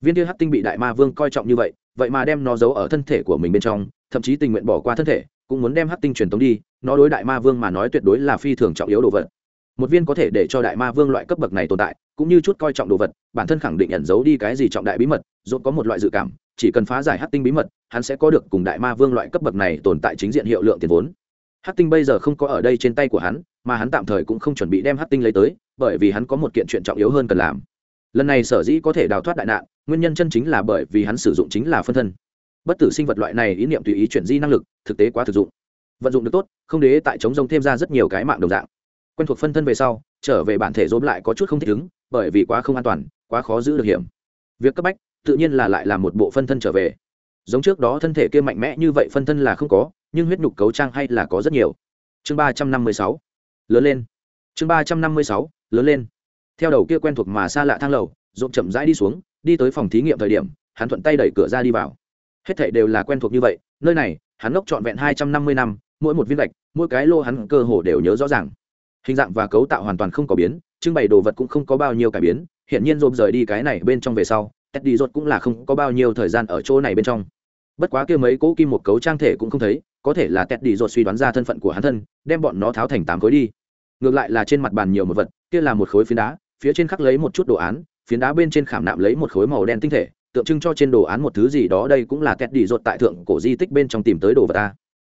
Viên kia hắc tinh bị đại ma vương coi trọng như vậy vậy mà đem nó giấu ở thân thể của mình bên trong, thậm chí tình nguyện bỏ qua thân thể, cũng muốn đem hắc tinh truyền tống đi, nó đối đại ma vương mà nói tuyệt đối là phi thường trọng yếu đồ vật. Một viên có thể để cho đại ma vương loại cấp bậc này tồn tại, cũng như chút coi trọng đồ vật, bản thân khẳng định ẩn giấu đi cái gì trọng đại bí mật dốt có một loại dự cảm, chỉ cần phá giải hắc tinh bí mật, hắn sẽ có được cùng đại ma vương loại cấp bậc này tồn tại chính diện hiệu lượng tiền vốn hắc tinh bây giờ không có ở đây trên tay của hắn, mà hắn tạm thời cũng không chuẩn bị đem hắc tinh lấy tới, bởi vì hắn có một kiện chuyện trọng yếu hơn cần làm. Lần này sở dĩ có thể đào thoát đại nạn, nguyên nhân chân chính là bởi vì hắn sử dụng chính là phân thân. Bất tử sinh vật loại này ý niệm tùy ý chuyển di năng lực, thực tế quá thực dụng. Vận dụng được tốt, không đế tại chống rông thêm ra rất nhiều cái mạng đồng dạng. Quen thuộc phân thân về sau, trở về bản thể dốm lại có chút không thích ứng, bởi vì quá không an toàn, quá khó giữ được hiểm. Việc cấp bách, tự nhiên là lại làm một bộ phân thân trở về. Giống trước đó thân thể kia mạnh mẽ như vậy phân thân là không có nhưng huyết nhục cấu trang hay là có rất nhiều. Chương ba trăm năm mươi sáu, lớn lên. Chương ba trăm năm mươi sáu, lớn lên. Theo đầu kia quen thuộc mà xa lạ thang lầu rộn chậm rãi đi xuống, đi tới phòng thí nghiệm thời điểm, hắn thuận tay đẩy cửa ra đi vào. Hết thảy đều là quen thuộc như vậy, nơi này, hắn ngốc trọn vẹn hai trăm năm mươi năm, mỗi một viên gạch, mỗi cái lô hắn cơ hồ đều nhớ rõ ràng. Hình dạng và cấu tạo hoàn toàn không có biến, trưng bày đồ vật cũng không có bao nhiêu cải biến hiện nhiên rộp rời đi cái này bên trong về sau tét đi rốt cũng là không có bao nhiêu thời gian ở chỗ này bên trong. Bất quá kia mấy cỗ kim một cấu trang thể cũng không thấy có thể là tẹt đi rốt suy đoán ra thân phận của hắn thân, đem bọn nó tháo thành tám khối đi. Ngược lại là trên mặt bàn nhiều một vật, kia là một khối phiến đá, phía trên khắc lấy một chút đồ án, phiến đá bên trên khảm nạm lấy một khối màu đen tinh thể, tượng trưng cho trên đồ án một thứ gì đó đây cũng là tẹt đi rốt tại thượng cổ di tích bên trong tìm tới đồ vật ta.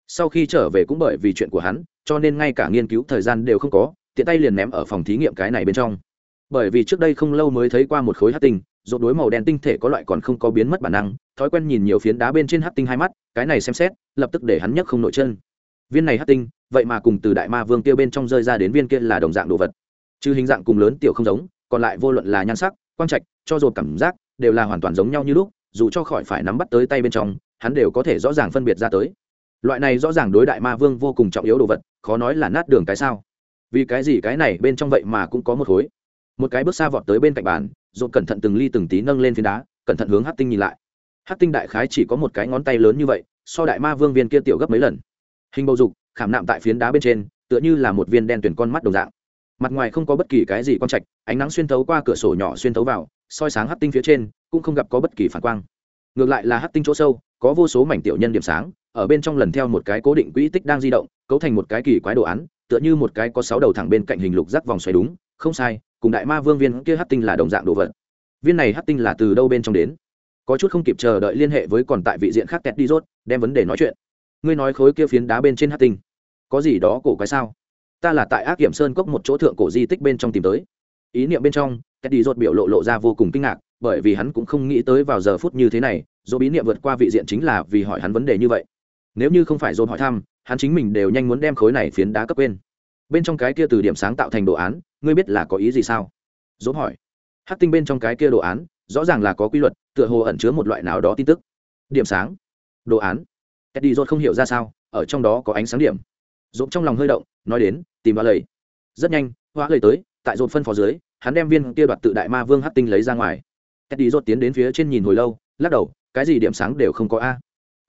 Sau khi trở về cũng bởi vì chuyện của hắn, cho nên ngay cả nghiên cứu thời gian đều không có, tiện tay liền ném ở phòng thí nghiệm cái này bên trong. Bởi vì trước đây không lâu mới thấy qua một khối hát tinh rột đối màu đen tinh thể có loại còn không có biến mất bản năng, thói quen nhìn nhiều phiến đá bên trên hát tinh hai mắt cái này xem xét, lập tức để hắn nhấc không nổi chân. Viên này hát tinh, vậy mà cùng từ đại ma vương kia bên trong rơi ra đến viên kia là đồng dạng đồ vật. Chứ hình dạng cùng lớn tiểu không giống, còn lại vô luận là nhan sắc, quang trạch, cho dồn cảm giác, đều là hoàn toàn giống nhau như lúc, dù cho khỏi phải nắm bắt tới tay bên trong, hắn đều có thể rõ ràng phân biệt ra tới. Loại này rõ ràng đối đại ma vương vô cùng trọng yếu đồ vật, khó nói là nát đường cái sao. Vì cái gì cái này bên trong vậy mà cũng có một khối. Một cái bước xa vọt tới bên cạnh bàn dồn cẩn thận từng ly từng tí nâng lên phiến đá, cẩn thận hướng hát tinh nhìn lại hát tinh đại khái chỉ có một cái ngón tay lớn như vậy, so đại ma vương viên kia tiểu gấp mấy lần. Hình bầu dục, khảm nạm tại phiến đá bên trên, tựa như là một viên đen tuyển con mắt đồng dạng. Mặt ngoài không có bất kỳ cái gì quan trạch, ánh nắng xuyên thấu qua cửa sổ nhỏ xuyên thấu vào, soi sáng hát tinh phía trên, cũng không gặp có bất kỳ phản quang. Ngược lại là hát tinh chỗ sâu, có vô số mảnh tiểu nhân điểm sáng, ở bên trong lần theo một cái cố định quỹ tích đang di động, cấu thành một cái kỳ quái đồ án, tựa như một cái có sáu đầu thẳng bên cạnh hình lục rắc vòng xoay đúng, không sai, cùng đại ma vương viên kia hát tinh là đồng dạng đồ vật. Viên này hát tinh là từ đâu bên trong đến? Có chút không kịp chờ đợi liên hệ với còn tại vị diện khác tẹt đi rốt, đem vấn đề nói chuyện. Ngươi nói khối kia phiến đá bên trên hát tinh, có gì đó cổ cái sao? Ta là tại ác kiểm sơn cốc một chỗ thượng cổ di tích bên trong tìm tới. Ý niệm bên trong, tẹt đi rốt biểu lộ lộ ra vô cùng kinh ngạc, bởi vì hắn cũng không nghĩ tới vào giờ phút như thế này do bí niệm vượt qua vị diện chính là vì hỏi hắn vấn đề như vậy. Nếu như không phải dồn hỏi thăm, hắn chính mình đều nhanh muốn đem khối này phiến đá cấp quên. Bên trong cái kia từ điểm sáng tạo thành đồ án, ngươi biết là có ý gì sao? Dốt hỏi. Hát tinh bên trong cái kia đồ án rõ ràng là có quy luật, tựa hồ ẩn chứa một loại nào đó tin tức. Điểm sáng. Đồ án. Eddie Rốt không hiểu ra sao, ở trong đó có ánh sáng điểm. Dốt trong lòng hơi động, nói đến, tìm hoa lầy. Rất nhanh hoa lầy tới, tại dốt phân phó dưới, hắn đem viên kia đoạt tự đại ma vương hát tinh lấy ra ngoài. Eddie Rốt tiến đến phía trên nhìn hồi lâu, lắc đầu, cái gì điểm sáng đều không có a.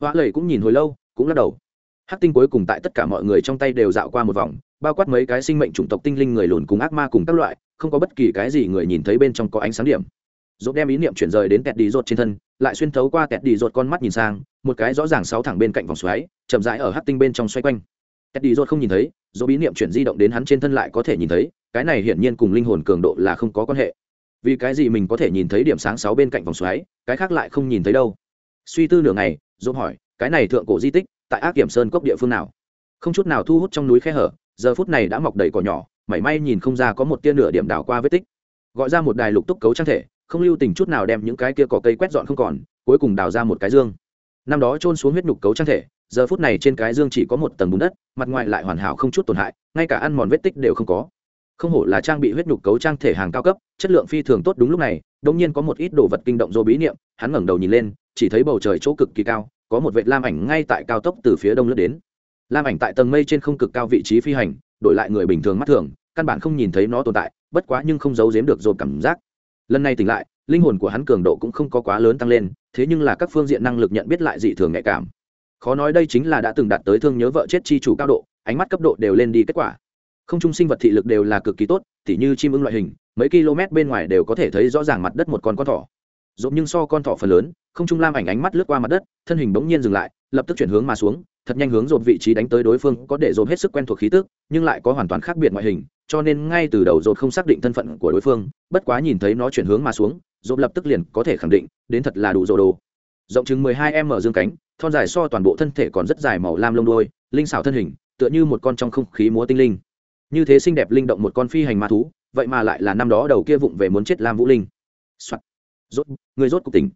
Hoa lầy cũng nhìn hồi lâu, cũng lắc đầu. Hát tinh cuối cùng tại tất cả mọi người trong tay đều dạo qua một vòng, bao quát mấy cái sinh mệnh chủng tộc tinh linh người lùn cùng ác ma cùng các loại, không có bất kỳ cái gì người nhìn thấy bên trong có ánh sáng điểm dốt đem ý niệm chuyển rời đến tẹt đi rột trên thân, lại xuyên thấu qua tẹt đi rột con mắt nhìn sang, một cái rõ ràng sáu thẳng bên cạnh vòng xoáy, chậm rãi ở hắc tinh bên trong xoay quanh. Tẹt đi rột không nhìn thấy rốt ý niệm chuyển di động đến hắn trên thân lại có thể nhìn thấy, cái này hiển nhiên cùng linh hồn cường độ là không có quan hệ. Vì cái gì mình có thể nhìn thấy điểm sáng sáu bên cạnh vòng xoáy, cái khác lại không nhìn thấy đâu? Suy tư nửa ngày rốt hỏi, cái này thượng cổ di tích, tại ác kiểm sơn cốc địa phương nào? Không chút nào thu hút trong núi khe hở, giờ phút này đã mọc đầy cỏ nhỏ, mảy may nhìn không ra có một tia nửa điểm đảo qua vết tích. Gọi ra một đài lục túc cấu trang thể không lưu tình chút nào đem những cái kia cỏ cây quét dọn không còn, cuối cùng đào ra một cái dương. Năm đó trôn xuống huyết nhục cấu trang thể, giờ phút này trên cái dương chỉ có một tầng bùn đất, mặt ngoài lại hoàn hảo không chút tổn hại, ngay cả ăn mòn vết tích đều không có. Không hổ là trang bị huyết nhục cấu trang thể hàng cao cấp, chất lượng phi thường tốt đúng lúc này đông nhiên có một ít đồ vật kinh động do bí niệm, hắn ngẩng đầu nhìn lên, chỉ thấy bầu trời chỗ cực kỳ cao, có một vệt lam ảnh ngay tại cao tốc từ phía đông lướt đến. Lam ảnh tại tầng mây trên không cực cao vị trí phi hành, đổi lại người bình thường mắt thường, căn bản không nhìn thấy nó tồn tại, bất quá nhưng không giấu giếm được dồn cảm giác lần này tỉnh lại, linh hồn của hắn cường độ cũng không có quá lớn tăng lên, thế nhưng là các phương diện năng lực nhận biết lại dị thường nhạy cảm. Khó nói đây chính là đã từng đạt tới thương nhớ vợ chết chi chủ cao độ, ánh mắt cấp độ đều lên đi kết quả. Không trung sinh vật thị lực đều là cực kỳ tốt t h như chim ưng loại hình, mấy km bên ngoài đều có thể thấy rõ ràng mặt đất một con con thỏ. Dẫu nhưng so con thỏ phần lớn, không trung lam ảnh ánh mắt lướt qua mặt đất, thân hình bỗng nhiên dừng lại, lập tức chuyển hướng mà xuống thật nhanh hướng dồn vị trí đánh tới đối phương, có để dồn hết sức quen thuộc khí tức, nhưng lại có hoàn toàn khác biệt ngoại hình, cho nên ngay từ đầu dồn không xác định thân phận của đối phương, bất quá nhìn thấy nó chuyển hướng mà xuống dồn lập tức liền có thể khẳng định, đến thật là đủ dồ đồ. Rộng chừng mười hai m dương cánh, thon dài so toàn bộ thân thể còn rất dài màu lam lông đôi linh xảo thân hình, tựa như một con trong không khí múa tinh linh. Như thế xinh đẹp linh động một con phi hành ma thú, vậy mà lại là năm đó đầu kia vụng về muốn chết lam vũ linh、Soạn. rốt, người rốt cục tỉnh.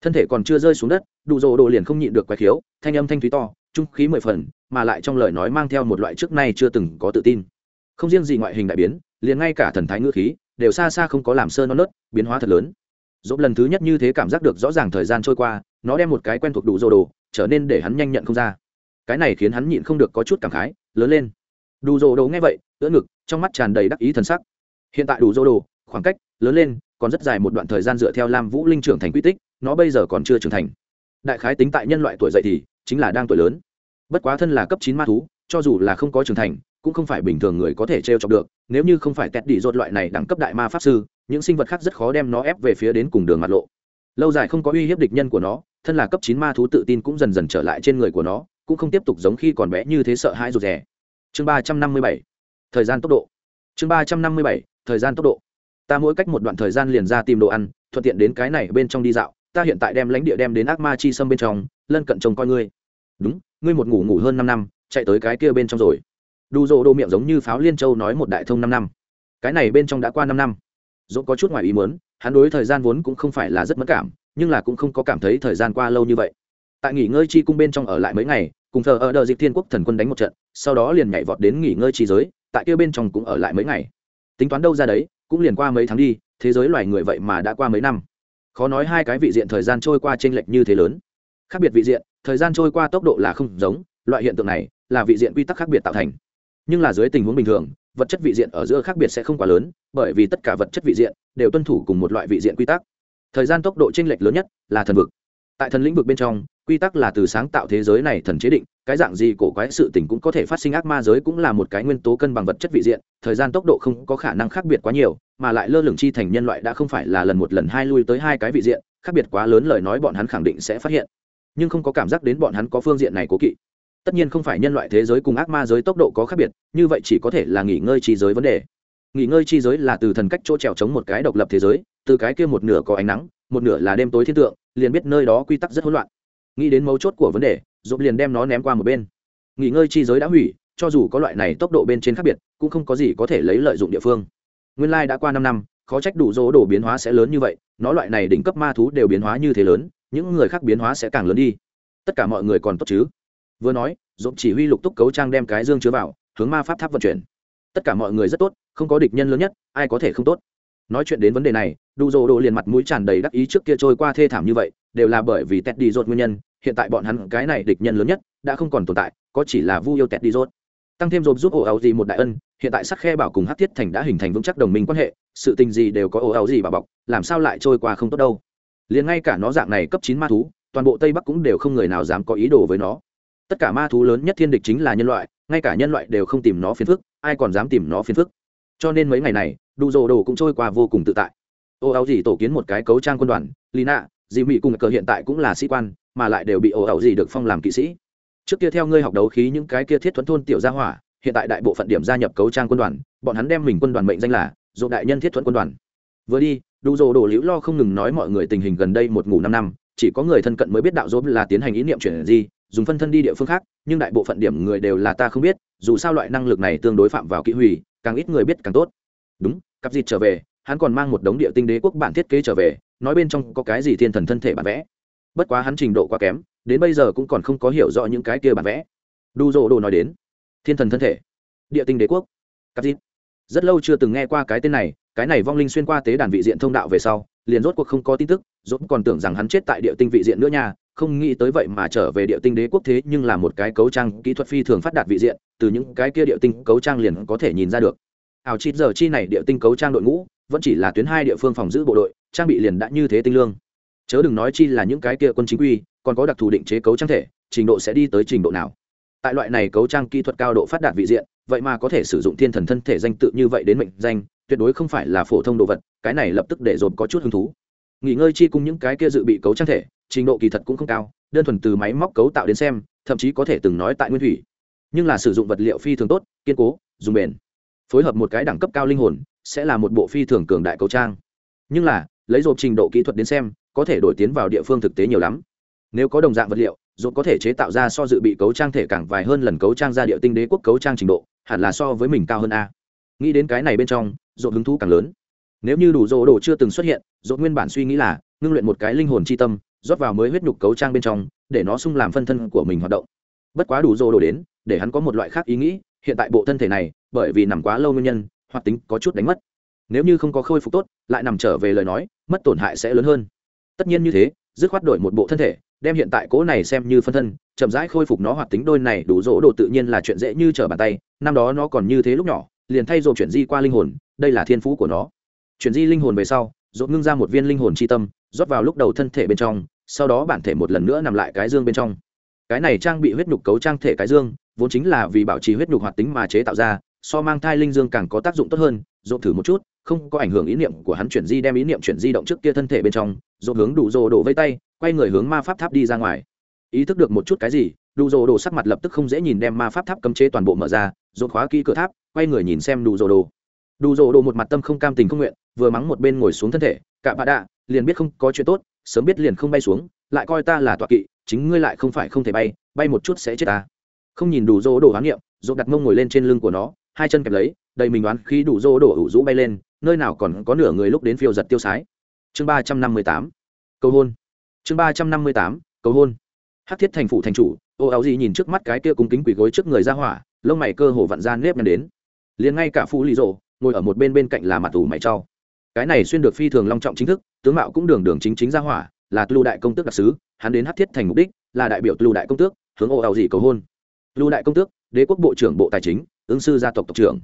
Thân thể còn chưa rơi xuống đất, đủ rồ đồ liền không nhịn được quái khiếu, thanh âm thanh thúy to trung khí mười phần, mà lại trong lời nói mang theo một loại trước nay chưa từng có tự tin. Không riêng gì ngoại hình đại biến, liền ngay cả thần thái ngữ khí, đều xa xa không có làm sơ non nớt, biến hóa thật lớn. Dốt lần thứ nhất như thế cảm giác được rõ ràng thời gian trôi qua, nó đem một cái quen thuộc đủ dô đồ, trở nên để hắn nhanh nhận không ra. Cái này khiến hắn nhịn không được có chút cảm khái, lớn lên. Đủ dô đồ nghe vậy, ưỡn ngực, trong mắt tràn đầy đắc ý thần sắc. Hiện tại đủ dô đồ, khoảng cách lớn lên, còn rất dài một đoạn thời gian dựa theo lam vũ linh trưởng thành quy tích, nó bây giờ còn chưa trưởng thành. Đại khái tính tại nhân loại tuổi dậy thì chính là đang tuổi lớn. Bất quá thân là cấp chín ma thú, cho dù là không có trưởng thành, cũng không phải bình thường người có thể t r e o chọc được. Nếu như không phải tét đi rột loại này đẳng cấp đại ma pháp sư, những sinh vật khác rất khó đem nó ép về phía đến cùng đường mặt lộ. Lâu dài không có uy hiếp địch nhân của nó, thân là cấp chín ma thú tự tin cũng dần dần trở lại trên người của nó, cũng không tiếp tục giống khi còn bé như thế sợ hãi rụt rè. Chương ba trăm năm mươi bảy. Thời gian tốc độ. Chương ba trăm năm mươi bảy. Thời gian tốc độ. Ta mỗi cách một đoạn thời gian liền ra tìm đồ ăn, thuận tiện đến cái này bên trong đi dạo. Ta hiện tại đem lãnh địa đem đến ác ma chi sâm bên trong, lân cận trông coi ngươi đúng, ngươi một ngủ ngủ hơn năm năm, chạy tới cái kia bên trong rồi. Đủ rộ đồ miệng giống như pháo liên châu nói một đại thông năm năm. Cái này bên trong đã qua năm năm. Dỗ có chút ngoài ý muốn, hắn đối thời gian vốn cũng không phải là rất mất cảm, nhưng là cũng không có cảm thấy thời gian qua lâu như vậy. Tại nghỉ ngơi chi cung bên trong ở lại mấy ngày, cùng thờ ở đợi dịp thiên quốc thần quân đánh một trận, sau đó liền nhảy vọt đến nghỉ ngơi chi giới, tại kia bên trong cũng ở lại mấy ngày. Tính toán đâu ra đấy, cũng liền qua mấy tháng đi, thế giới loài người vậy mà đã qua mấy năm. Khó nói hai cái vị diện thời gian trôi qua t r ê n lệch như thế lớn khác biệt vị diện, thời gian trôi qua tốc độ là không giống, loại hiện tượng này là vị diện quy tắc khác biệt tạo thành. Nhưng là dưới tình huống bình thường, vật chất vị diện ở giữa khác biệt sẽ không quá lớn, bởi vì tất cả vật chất vị diện đều tuân thủ cùng một loại vị diện quy tắc. Thời gian tốc độ t r ê n lệch lớn nhất là thần vực. Tại thần lĩnh vực bên trong, quy tắc là từ sáng tạo thế giới này thần chế định, cái dạng gì cổ quái sự tình cũng có thể phát sinh ác ma giới cũng là một cái nguyên tố cân bằng vật chất vị diện, thời gian tốc độ không có khả năng khác biệt quá nhiều, mà lại lơ lửng chi thành nhân loại đã không phải là lần một lần hai lui tới hai cái vị diện, khác biệt quá lớn lời nói bọn hắn khẳng định sẽ phát hiện nhưng không có cảm giác đến bọn hắn có phương diện này cố kỵ. Tất nhiên không phải nhân loại thế giới cùng ác ma giới tốc độ có khác biệt, như vậy chỉ có thể là nghỉ ngơi chi giới vấn đề. Nghỉ ngơi chi giới là từ thần cách chỗ trèo chống một cái độc lập thế giới, từ cái kia một nửa có ánh nắng, một nửa là đêm tối thiên tượng, liền biết nơi đó quy tắc rất hỗn loạn. Nghĩ đến mấu chốt của vấn đề dốt liền đem nó ném qua một bên. Nghỉ ngơi chi giới đã hủy, cho dù có loại này tốc độ bên trên khác biệt, cũng không có gì có thể lấy lợi dụng địa phương. Nguyên lai đã qua năm năm, khó trách đủ dỗ đổ biến hóa sẽ lớn như vậy, nó loại này đỉnh cấp ma thú đều biến hóa như thế lớn những người khác biến hóa sẽ càng lớn đi. Tất cả mọi người còn tốt chứ? Vừa nói, dũng chỉ huy lục túc cấu trang đem cái dương chứa vào, hướng ma pháp tháp vận chuyển. Tất cả mọi người rất tốt, không có địch nhân lớn nhất, ai có thể không tốt? Nói chuyện đến vấn đề này đủ Dô đồ liền mặt mũi tràn đầy đắc ý trước kia trôi qua thê thảm như vậy, đều là bởi vì tét đi rột nguyên nhân, hiện tại bọn hắn cái này địch nhân lớn nhất, đã không còn tồn tại, có chỉ là vu yêu tét đi rột tăng thêm Rộp giúp ổ áo gì một đại ân, hiện tại sắc khe bảo cùng hát thiết thành đã hình thành vững chắc đồng minh quan hệ, sự tình gì đều có ổ áo gì bà bọc, làm sao lại trôi qua không tốt đâu? Liền ngay cả nó dạng này cấp chín ma thú, toàn bộ tây bắc cũng đều không người nào dám có ý đồ với nó. Tất cả ma thú lớn nhất thiên địch chính là nhân loại, ngay cả nhân loại đều không tìm nó phiền phức, ai còn dám tìm nó phiền phức? Cho nên mấy ngày này đủ rồ đồ cũng trôi qua vô cùng tự tại. Ô áo gì tổ kiến một cái cấu trang quân đoàn lina dì mỹ cùng cờ hiện tại cũng là sĩ quan, mà lại đều bị ô ảo gì được phong làm kỵ sĩ. Trước kia theo ngươi học đấu khí những cái kia thiết thuẫn thôn tiểu gia hỏa, hiện tại đại bộ phận điểm gia nhập cấu trang quân đoàn, bọn hắn đem mình quân đoàn mệnh danh là dỗ đại nhân thiết thuẫn quân đoàn vừa đi, đủ rồ đổ liễu lo không ngừng nói mọi người tình hình gần đây một ngủ năm năm, chỉ có người thân cận mới biết đạo dỗ là tiến hành ý niệm chuyển gì dùng phân thân đi địa phương khác, nhưng đại bộ phận điểm người đều là ta không biết, dù sao loại năng lực này tương đối phạm vào kỹ hủy, càng ít người biết càng tốt. Đúng, cặp dịt trở về, hắn còn mang một đống địa tinh đế quốc bản thiết kế trở về, nói bên trong có cái gì thiên thần thân thể bản vẽ. Bất quá hắn trình độ quá kém, đến bây giờ cũng còn không có hiểu rõ những cái kia bản vẽ. Đu dỗ đồ nói đến, thiên thần thân thể, địa tinh đế quốc, cặp dịt. Rất lâu chưa từng nghe qua cái tên này cái này vong linh xuyên qua tế đàn vị diện thông đạo về sau, liền rốt cuộc không có tin tức, rốt còn tưởng rằng hắn chết tại địa tinh vị diện nữa nha, không nghĩ tới vậy mà trở về địa tinh đế quốc thế nhưng là một cái cấu trang kỹ thuật phi thường phát đạt vị diện, từ những cái kia địa tinh cấu trang liền có thể nhìn ra được. Ảo chít giờ chi này địa tinh cấu trang đội ngũ, vẫn chỉ là tuyến hai địa phương phòng giữ bộ đội, trang bị liền đã như thế tinh lương. Chớ đừng nói chi là những cái kia quân chính quy, còn có đặc thù định chế cấu trang thể, trình độ sẽ đi tới trình độ nào tại loại này cấu trang kỹ thuật cao độ phát đạt vị diện, vậy mà có thể sử dụng thiên thần thân thể danh tự như vậy đến mệnh danh, tuyệt đối không phải là phổ thông đồ vật, cái này lập tức để dồn có chút hứng thú. Nghỉ ngơi chi cùng những cái kia dự bị cấu trang thể, trình độ kỳ thật cũng không cao, đơn thuần từ máy móc cấu tạo đến xem, thậm chí có thể từng nói tại nguyên thủy. Nhưng là sử dụng vật liệu phi thường tốt, kiên cố, dùng bền. Phối hợp một cái đẳng cấp cao linh hồn, sẽ là một bộ phi thường cường đại cấu trang. Nhưng là, lấy dồn trình độ kỹ thuật đến xem, có thể đổi tiến vào địa phương thực tế nhiều lắm. Nếu có đồng dạng vật liệu dồn có thể chế tạo ra so dự bị cấu trang thể càng vài hơn lần cấu trang ra địa tinh đế quốc cấu trang trình độ, hẳn là so với mình cao hơn a. Nghĩ đến cái này bên trong dồn hứng thú càng lớn. Nếu như đủ dỗ đồ chưa từng xuất hiện dồn nguyên bản suy nghĩ là ngưng luyện một cái linh hồn c h i tâm, rót vào mới huyết nhục cấu trang bên trong, để nó sung làm phân thân của mình hoạt động. Bất quá đủ dỗ đồ đến, để hắn có một loại khác ý nghĩ, hiện tại bộ thân thể này, bởi vì nằm quá lâu nguyên nhân, hoạt tính có chút đánh mất. Nếu như không có khôi phục tốt, lại nằm trở về lời nói, mất tổn hại sẽ lớn hơn. Tất nhiên như thế, dứt khoát đổi một bộ thân thể đem hiện tại cố này xem như phân thân, chậm rãi khôi phục nó hoạt tính đôi này đủ rỗ độ tự nhiên là chuyện dễ như trở bàn tay, năm đó nó còn như thế lúc nhỏ, liền thay dồn chuyển di qua linh hồn, đây là thiên phú của nó. Chuyển di linh hồn về sau, dồn ngưng ra một viên linh hồn c h i tâm, rót vào lúc đầu thân thể bên trong, sau đó bản thể một lần nữa nằm lại cái dương bên trong. Cái này trang bị huyết nhục cấu trang thể cái dương, vốn chính là vì bảo trì huyết nhục hoạt tính mà chế tạo ra so mang thai linh dương càng có tác dụng tốt hơn dồn thử một chút, không có ảnh hưởng ý niệm của hắn chuyển di đem ý niệm chuyển di động trước kia thân thể bên trong dồn hướng đủ rồ đổ vây tay, quay người hướng ma pháp tháp đi ra ngoài. Ý thức được một chút cái gì, đủ rồ đổ sắc mặt lập tức không dễ nhìn đem ma pháp tháp cấm chế toàn bộ mở ra dồn khóa kỹ cửa tháp, quay người nhìn xem đủ rồ đồ đủ rồ đồ một mặt tâm không cam tình không nguyện, vừa mắng một bên ngồi xuống thân thể, cả bà đạ, liền biết không có chuyện tốt, sớm biết liền không bay xuống, lại coi ta là tọa kỵ, chính ngươi lại không phải không thể bay bay một chút sẽ chết ta. Không nhìn đủ dồ đồ hoán niệm dồn đặt mông ngồi lên trên lưng của nó hai chân kẹp lấy, đầy mình đoán khi đủ rô đổ ủ rũ bay lên, nơi nào còn có nửa người lúc đến phiêu giật tiêu sái. Chương ba trăm năm mươi tám, cầu hôn. Chương ba trăm năm mươi tám, cầu hôn. Hát thiết thành phủ thành chủ, ô áo gì nhìn trước mắt cái kia cung kính quỳ gối trước người ra hỏa, lông mày cơ hồ vặn ra nếp nhăn đến. Liền ngay cả phú lì rộ ngồi ở một bên bên cạnh là mặt tù mày trau cái này xuyên được phi thường long trọng chính thức, tướng mạo cũng đường đường chính chính ra hỏa, là lưu đại công tước đặc sứ, hắn đến hát thiết thành mục đích là đại biểu lưu đại công tước, hướng ô áo gì cầu hôn. Lưu đại công tước, đế quốc bộ trưởng bộ tài chính ứng sư gia tộc tộc trưởng.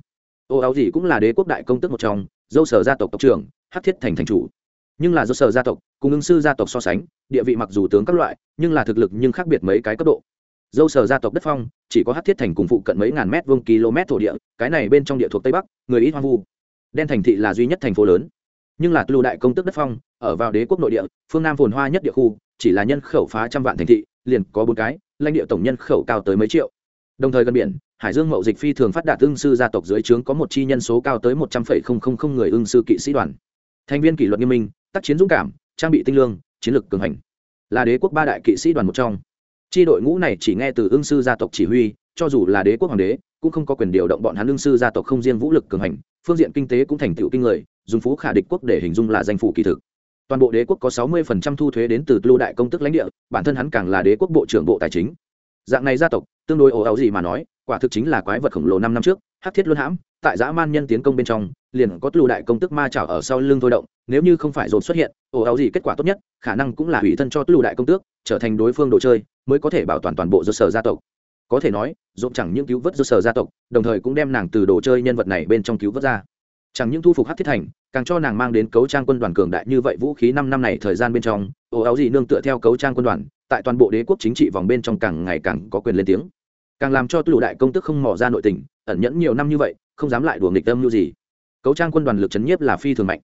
Ô áo gì cũng là đế quốc đại công tước một trong, dâu sở gia tộc tộc trưởng hát thiết thành thành chủ. Nhưng là do sở gia tộc, cùng ứng sư gia tộc so sánh, địa vị mặc dù tướng các loại, nhưng là thực lực nhưng khác biệt mấy cái cấp độ. Dâu sở gia tộc đất phong, chỉ có hát thiết thành cùng phụ cận mấy ngàn mét vuông km thổ địa, cái này bên trong địa thuộc tây bắc, người ít hoang vu. Đen thành thị là duy nhất thành phố lớn. Nhưng là lưu đại công tước đất phong, ở vào đế quốc nội địa, phương nam phồn hoa nhất địa khu, chỉ là nhân khẩu phá trăm vạn thành thị, liền có bốn cái, lãnh địa tổng nhân khẩu cao tới mấy triệu. Đồng thời gần biển hải dương mậu dịch phi thường phát đạt ưng sư gia tộc dưới trướng có một chi nhân số cao tới một trăm linh người ưng sư kỵ sĩ đoàn. Thành viên kỷ luật nghiêm minh, tác chiến dũng cảm, trang bị tinh lương, chiến lược cường hành. Là đế quốc ba đại kỵ sĩ đoàn một trong. Chi đội ngũ này chỉ nghe từ ưng sư gia tộc chỉ huy, cho dù là đế quốc hoàng đế, cũng không có quyền điều động bọn hắn ưng sư gia tộc không riêng vũ lực cường hành, phương diện kinh tế cũng thành tựu kinh người, dùng phú khả địch quốc để hình dung là danh phủ kỳ thực. Toàn bộ đế quốc có sáu mươi phần trăm thu thuế đến từ lưu đại công tức lãnh địa, bản thân hắn càng là đế quốc bộ trưởng bộ tài chính. Dạng này gia tộc, tương đối ồ ẩu gì mà nói quả thực chính là quái vật khổng lồ năm năm trước, hắc thiết luân hãm, tại dã man nhân tiến công bên trong, liền có lù đại công tức ma chảo ở sau lưng thôi động, nếu như không phải dồn xuất hiện, ồ Áo gì kết quả tốt nhất, khả năng cũng là hủy thân cho lù đại công tước, trở thành đối phương đồ chơi, mới có thể bảo toàn toàn bộ do sở gia tộc. Có thể nói dồn chẳng những cứu vớt do sở gia tộc, đồng thời cũng đem nàng từ đồ chơi nhân vật này bên trong cứu vớt ra. Chẳng những thu phục hắc thiết thành, càng cho nàng mang đến cấu trang quân đoàn cường đại như vậy vũ khí năm năm này thời gian bên trong, ồ áo gì nương tựa theo cấu trang quân đoàn, tại toàn bộ đế quốc chính trị vòng bên trong càng ngày càng có quyền lên tiếng càng làm cho lụ đại công tức không mò ra nội tình, ẩn nhẫn nhiều năm như vậy, không dám lại đùa nghịch tâm như gì. Cấu trang quân đoàn lực chấn nhiếp là phi thường mạnh.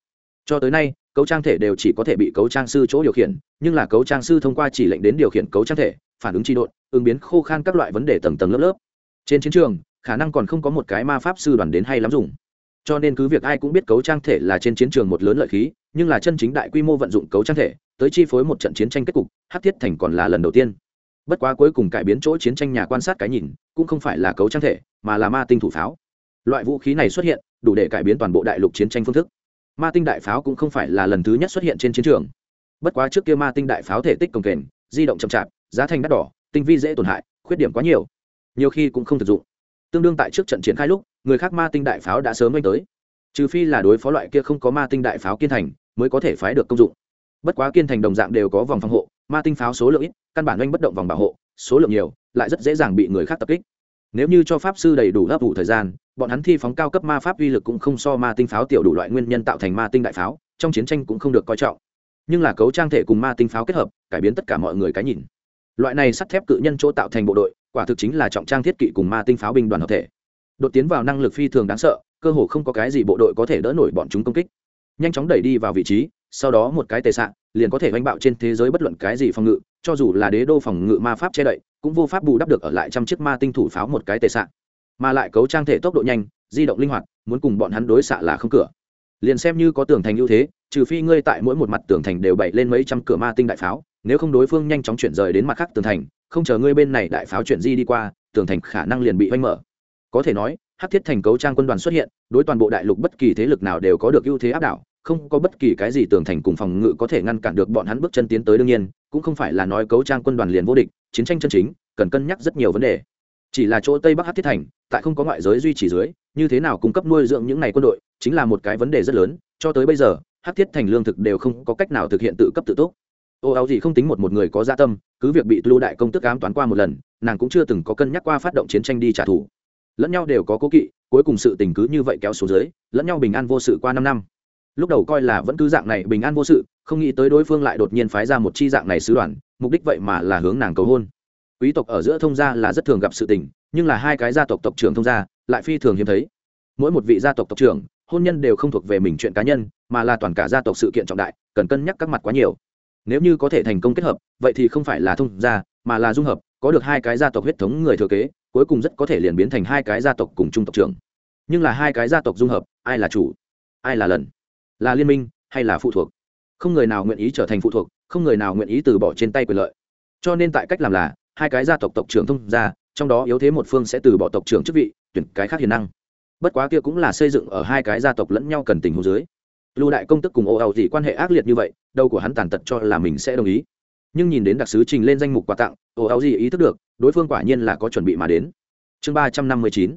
Cho tới nay, cấu trang thể đều chỉ có thể bị cấu trang sư chỗ điều khiển, nhưng là cấu trang sư thông qua chỉ lệnh đến điều khiển cấu trang thể, phản ứng tri độn, ứng biến khô khan các loại vấn đề tầng tầng lớp lớp. Trên chiến trường, khả năng còn không có một cái ma pháp sư đoàn đến hay lắm dùng. Cho nên cứ việc ai cũng biết cấu trang thể là trên chiến trường một lớn lợi khí, nhưng là chân chính đại quy mô vận dụng cấu trang thể, tới chi phối một trận chiến tranh kết cục hát thiết thành còn là lần đầu tiên bất quá cuối cùng cải biến chỗ chiến tranh nhà quan sát cái nhìn, cũng không phải là cấu trang thể, mà là ma tinh thủ pháo. Loại vũ khí này xuất hiện, đủ để cải biến toàn bộ đại lục chiến tranh phương thức. Ma tinh đại pháo cũng không phải là lần thứ nhất xuất hiện trên chiến trường. Bất quá trước kia ma tinh đại pháo thể tích cồng kềnh, di động chậm chạp, giá thành đắt đỏ, tinh vi dễ tổn hại, khuyết điểm quá nhiều. Nhiều khi cũng không thực dụng. Tương đương tại trước trận triển khai lúc, người khác ma tinh đại pháo đã sớm oanh tới. Trừ phi là đối phó loại kia không có ma tinh đại pháo kiên thành, mới có thể phái được công dụng. Bất quá kiên thành đồng dạng đều có vòng phòng hộ ma tinh pháo số lượng ít, căn bản oanh bất động vòng bảo hộ, số lượng nhiều, lại rất dễ dàng bị người khác tập kích. Nếu như cho pháp sư đầy đủ ấp ủ thời gian, bọn hắn thi phóng cao cấp ma pháp uy lực cũng không so ma tinh pháo tiểu đủ loại nguyên nhân tạo thành ma tinh đại pháo, trong chiến tranh cũng không được coi trọng. Nhưng là cấu trang thể cùng ma tinh pháo kết hợp, cải biến tất cả mọi người cái nhìn. Loại này sắt thép cự nhân chỗ tạo thành bộ đội, quả thực chính là trọng trang thiết kỵ cùng ma tinh pháo binh đoàn hợp thể. Đột tiến vào năng lực phi thường đáng sợ, cơ hồ không có cái gì bộ đội có thể đỡ nổi bọn chúng công kích nhanh chóng đẩy đi vào vị trí sau đó một cái tệ sạn liền có thể oanh bạo trên thế giới bất luận cái gì phòng ngự cho dù là đế đô phòng ngự ma pháp che đậy cũng vô pháp bù đắp được ở lại trăm chiếc ma tinh thủ pháo một cái tệ sạn, mà lại cấu trang thể tốc độ nhanh di động linh hoạt muốn cùng bọn hắn đối xạ là không cửa. Liền xem như có tường thành ưu thế trừ phi ngươi tại mỗi một mặt tường thành đều bậy lên mấy trăm cửa ma tinh đại pháo nếu không đối phương nhanh chóng chuyển rời đến mặt khác tường thành không chờ ngươi bên này đại pháo chuyển di đi qua tường thành khả năng liền bị oanh mở. Có thể nói hát thiết thành cấu trang quân đoàn xuất hiện đối toàn bộ đại lục bất kỳ thế lực nào đều có được ưu thế áp đảo không có bất kỳ cái gì tường thành cùng phòng ngự có thể ngăn cản được bọn hắn bước chân tiến tới đương nhiên, cũng không phải là nói cấu trang quân đoàn liền vô địch, chiến tranh chân chính, cần cân nhắc rất nhiều vấn đề. Chỉ là chỗ tây bắc hát thiết thành, tại không có ngoại giới duy trì dưới, như thế nào cung cấp nuôi dưỡng những ngày quân đội, chính là một cái vấn đề rất lớn, cho tới bây giờ hát thiết thành lương thực đều không có cách nào thực hiện tự cấp tự túc. Ô áo gì không tính một một người có gia tâm, cứ việc bị lưu đại công tức ám toán qua một lần, nàng cũng chưa từng có cân nhắc qua phát động chiến tranh đi trả thù. Lẫn nhau đều có cố kỵ, cuối cùng sự tình cứ như vậy kéo xuống dưới, lẫn nhau bình an vô sự qua năm năm lúc đầu coi là vẫn cứ dạng này bình an vô sự, không nghĩ tới đối phương lại đột nhiên phái ra một chi dạng này sứ đoàn, mục đích vậy mà là hướng nàng cầu hôn. Quý tộc ở giữa thông gia là rất thường gặp sự tình, nhưng là hai cái gia tộc tộc trưởng thông gia lại phi thường hiếm thấy. Mỗi một vị gia tộc tộc trưởng, hôn nhân đều không thuộc về mình chuyện cá nhân, mà là toàn cả gia tộc sự kiện trọng đại, cần cân nhắc các mặt quá nhiều. Nếu như có thể thành công kết hợp, vậy thì không phải là thông gia, mà là dung hợp, có được hai cái gia tộc huyết thống người thừa kế, cuối cùng rất có thể liền biến thành hai cái gia tộc cùng chung tộc trưởng. Nhưng là hai cái gia tộc dung hợp, ai là chủ, ai là lần? Là liên minh hay là phụ thuộc? Không người nào nguyện ý trở thành phụ thuộc, không người nào nguyện ý từ bỏ trên tay quyền lợi. Cho nên tại cách làm là, hai cái gia tộc tộc trưởng thông gia, trong đó yếu thế một phương sẽ từ bỏ tộc trưởng chức vị, tuyển cái khác hiền năng. Bất quá kia cũng là xây dựng ở hai cái gia tộc lẫn nhau cần tình hồ dưới. Lưu đại công tức cùng ô ẩu gì quan hệ ác liệt như vậy đâu của hắn tàn tật cho là mình sẽ đồng ý. Nhưng nhìn đến đặc sứ trình lên danh mục quà tặng ô ẩu gì ý thức được, đối phương quả nhiên là có chuẩn bị mà đến. Chương ba trăm năm mươi chín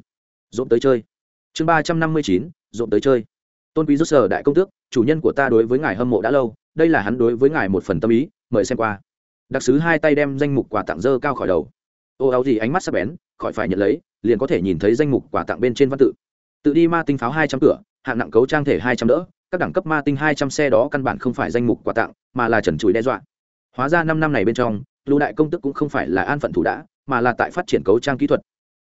dỗm tới chơi. Chương ba trăm năm mươi chín dỗm tới chơi tôn quý rút sở đại công tước, chủ nhân của ta đối với ngài hâm mộ đã lâu, đây là hắn đối với ngài một phần tâm ý, mời xem qua. Đặc sứ hai tay đem danh mục quà tặng dơ cao khỏi đầu. Ô, áo gì ánh mắt sắc bén, khỏi phải nhận lấy, liền có thể nhìn thấy danh mục quà tặng bên trên văn tự. Tự đi ma tinh pháo hai trăm cửa, hạng nặng cấu trang thể hai trăm đỡ, các đẳng cấp ma tinh hai trăm xe đó căn bản không phải danh mục quà tặng, mà là trần chùi đe dọa. Hóa ra năm năm này bên trong lưu đại công tức cũng không phải là an phận thủ đã, mà là tại phát triển cấu trang kỹ thuật.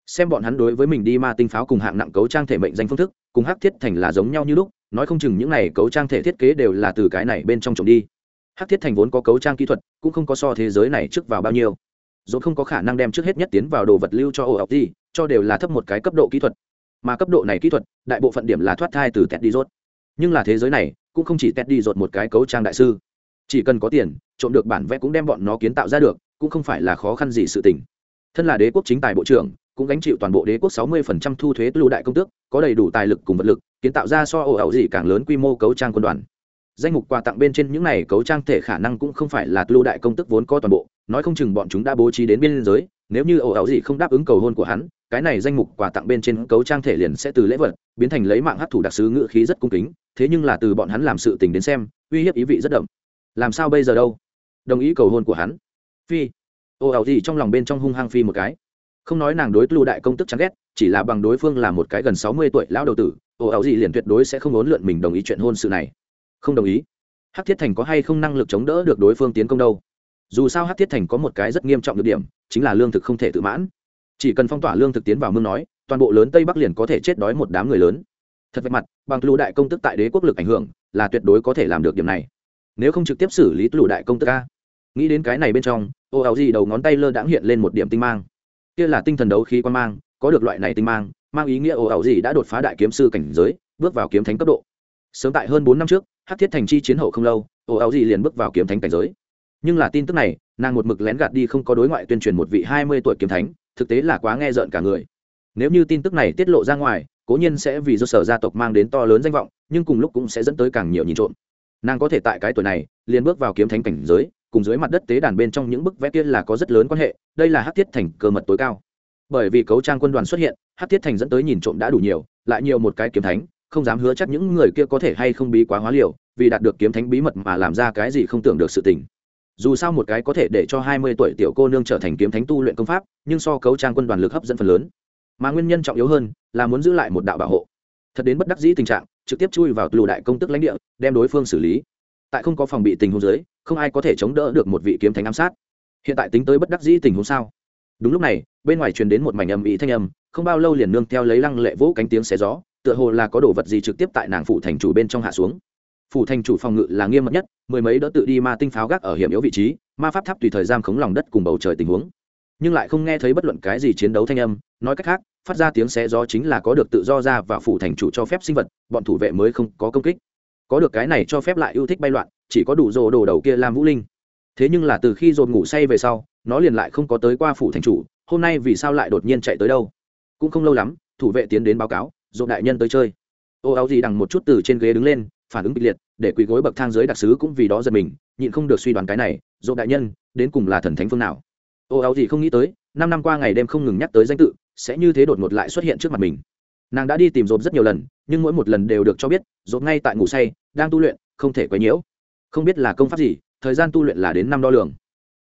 Xem bọn hắn đối với mình đi ma tinh pháo cùng hạng nặng cấu trang thể mệnh danh phương thức, cùng hắc thiết thành là giống nhau như lúc nói không chừng những này cấu trang thể thiết kế đều là từ cái này bên trong trồng đi. Hắc thiết thành vốn có cấu trang kỹ thuật, cũng không có so thế giới này trước vào bao nhiêu. Dồn không có khả năng đem trước hết nhất tiến vào đồ vật lưu cho ổ ập gì cho đều là thấp một cái cấp độ kỹ thuật. Mà cấp độ này kỹ thuật, đại bộ phận điểm là thoát thai từ tét đi rốt nhưng là thế giới này, cũng không chỉ tét đi rột một cái cấu trang đại sư. Chỉ cần có tiền, trộm được bản vẽ cũng đem bọn nó kiến tạo ra được, cũng không phải là khó khăn gì sự tình. Thân là đế quốc chính tài bộ trưởng, cũng gánh chịu toàn bộ đế quốc 60% thu thuế lưu đại công tước, có đầy đủ tài lực cùng vật lực kiến tạo ra so ổ ẩu gì càng lớn quy mô cấu trang quân đoàn. Danh mục quà tặng bên trên những này cấu trang thể khả năng cũng không phải là lưu đại công tức vốn có toàn bộ, nói không chừng bọn chúng đã bố trí đến biên giới, nếu như ổ ẩu gì không đáp ứng cầu hôn của hắn, cái này danh mục quà tặng bên trên cấu trang thể liền sẽ từ lễ vật biến thành lấy mạng hấp thủ đặc sứ ngữ khí rất cung kính, thế nhưng là từ bọn hắn làm sự tình đến xem, uy hiếp ý vị rất đậm. Làm sao bây giờ đâu? Đồng ý cầu hôn của hắn. Phi. Ồ ảo gì trong lòng bên trong hung hăng phi một cái. Không nói nàng đối lưu đại công tức chán ghét, chỉ là bằng đối phương là một cái gần sáu mươi tuổi lão đầu tử ồ, ảo gì liền tuyệt đối sẽ không ốn lượn mình đồng ý chuyện hôn sự này. Không đồng ý. Hắc thiết thành có hay không năng lực chống đỡ được đối phương tiến công đâu? Dù sao hắc thiết thành có một cái rất nghiêm trọng được điểm, chính là lương thực không thể tự mãn. Chỉ cần phong tỏa lương thực tiến vào mương nói, toàn bộ lớn tây bắc liền có thể chết đói một đám người lớn. Thật vạch mặt, bằng lưu đại công tức tại đế quốc lực ảnh hưởng, là tuyệt đối có thể làm được điểm này. Nếu không trực tiếp xử lý lưu đại công tức a. Nghĩ đến cái này bên trong ô ảo gì đầu ngón tay lơ đãng hiện lên một điểm tinh mang. Kia là tinh thần đấu khí quan mang, có được loại này tinh mang mang ý nghĩa ồ ảo gì đã đột phá đại kiếm sư cảnh giới, bước vào kiếm thánh cấp độ. Sớm tại hơn bốn năm trước hát thiết thành chi chiến hậu không lâu, ồ ảo gì liền bước vào kiếm thánh cảnh giới. Nhưng là tin tức này, nàng một mực lén gạt đi không có đối ngoại tuyên truyền một vị hai mươi tuổi kiếm thánh, thực tế là quá nghe rợn cả người. Nếu như tin tức này tiết lộ ra ngoài, cố nhiên sẽ vì do sở gia tộc mang đến to lớn danh vọng, nhưng cùng lúc cũng sẽ dẫn tới càng nhiều nhìn trộm. Nàng có thể tại cái tuổi này, liền bước vào kiếm thánh cảnh giới, cùng dưới mặt đất tế đàn bên trong những bức vẽ kia là có rất lớn quan hệ, đây là hát thiết thành cơ mật tối cao. Bởi vì cấu trang quân đoàn xuất hiện hát thiết thành dẫn tới nhìn trộm đã đủ nhiều, lại nhiều một cái kiếm thánh, không dám hứa chắc những người kia có thể hay không bí quá hóa liều, vì đạt được kiếm thánh bí mật mà làm ra cái gì không tưởng được sự tình. Dù sao một cái có thể để cho hai mươi tuổi tiểu cô nương trở thành kiếm thánh tu luyện công pháp, nhưng so cấu trang quân đoàn lực hấp dẫn phần lớn. Mà nguyên nhân trọng yếu hơn là muốn giữ lại một đạo bảo hộ. Thật đến bất đắc dĩ tình trạng, trực tiếp chui vào lù đại công tức lãnh địa, đem đối phương xử lý. Tại không có phòng bị tình huống giới không ai có thể chống đỡ được một vị kiếm thánh ám sát. Hiện tại tính tới bất đắc dĩ tình huống sao? Đúng lúc này, bên ngoài truyền đến một mảnh âm ý thanh âm không bao lâu liền nương theo lấy lăng lệ vỗ cánh tiếng xé gió, tựa hồ là có đồ vật gì trực tiếp tại nàng phủ thành chủ bên trong hạ xuống. Phủ thành chủ phòng ngự là nghiêm mật nhất, mười mấy đỡ tự đi ma tinh pháo gác ở hiểm yếu vị trí, ma pháp tháp tùy thời giam khống lòng đất cùng bầu trời tình huống. Nhưng lại không nghe thấy bất luận cái gì chiến đấu thanh âm, nói cách khác, phát ra tiếng xé gió chính là có được tự do ra và phủ thành chủ cho phép sinh vật, bọn thủ vệ mới không có công kích. Có được cái này cho phép lại yêu thích bay loạn, chỉ có đủ rồ đồ đầu kia làm vũ linh. Thế nhưng là từ khi dồn ngủ say về sau, nó liền lại không có tới qua phủ thành chủ, hôm nay vì sao lại đột nhiên chạy tới đâu? Cũng không lâu lắm, thủ vệ tiến đến báo cáo dồn đại nhân tới chơi. Ô áo gì đằng một chút từ trên ghế đứng lên, phản ứng kịch liệt, để quỳ gối bậc thang dưới đặc sứ cũng vì đó giật mình, nhịn không được suy đoán cái này dồn đại nhân, đến cùng là thần thánh phương nào? Ô áo gì không nghĩ tới, năm năm qua ngày đêm không ngừng nhắc tới danh tự, sẽ như thế đột ngột lại xuất hiện trước mặt mình. Nàng đã đi tìm dồn rất nhiều lần, nhưng mỗi một lần đều được cho biết dồn ngay tại ngủ say, đang tu luyện, không thể quấy nhiễu. Không biết là công pháp gì, thời gian tu luyện là đến năm đo lường.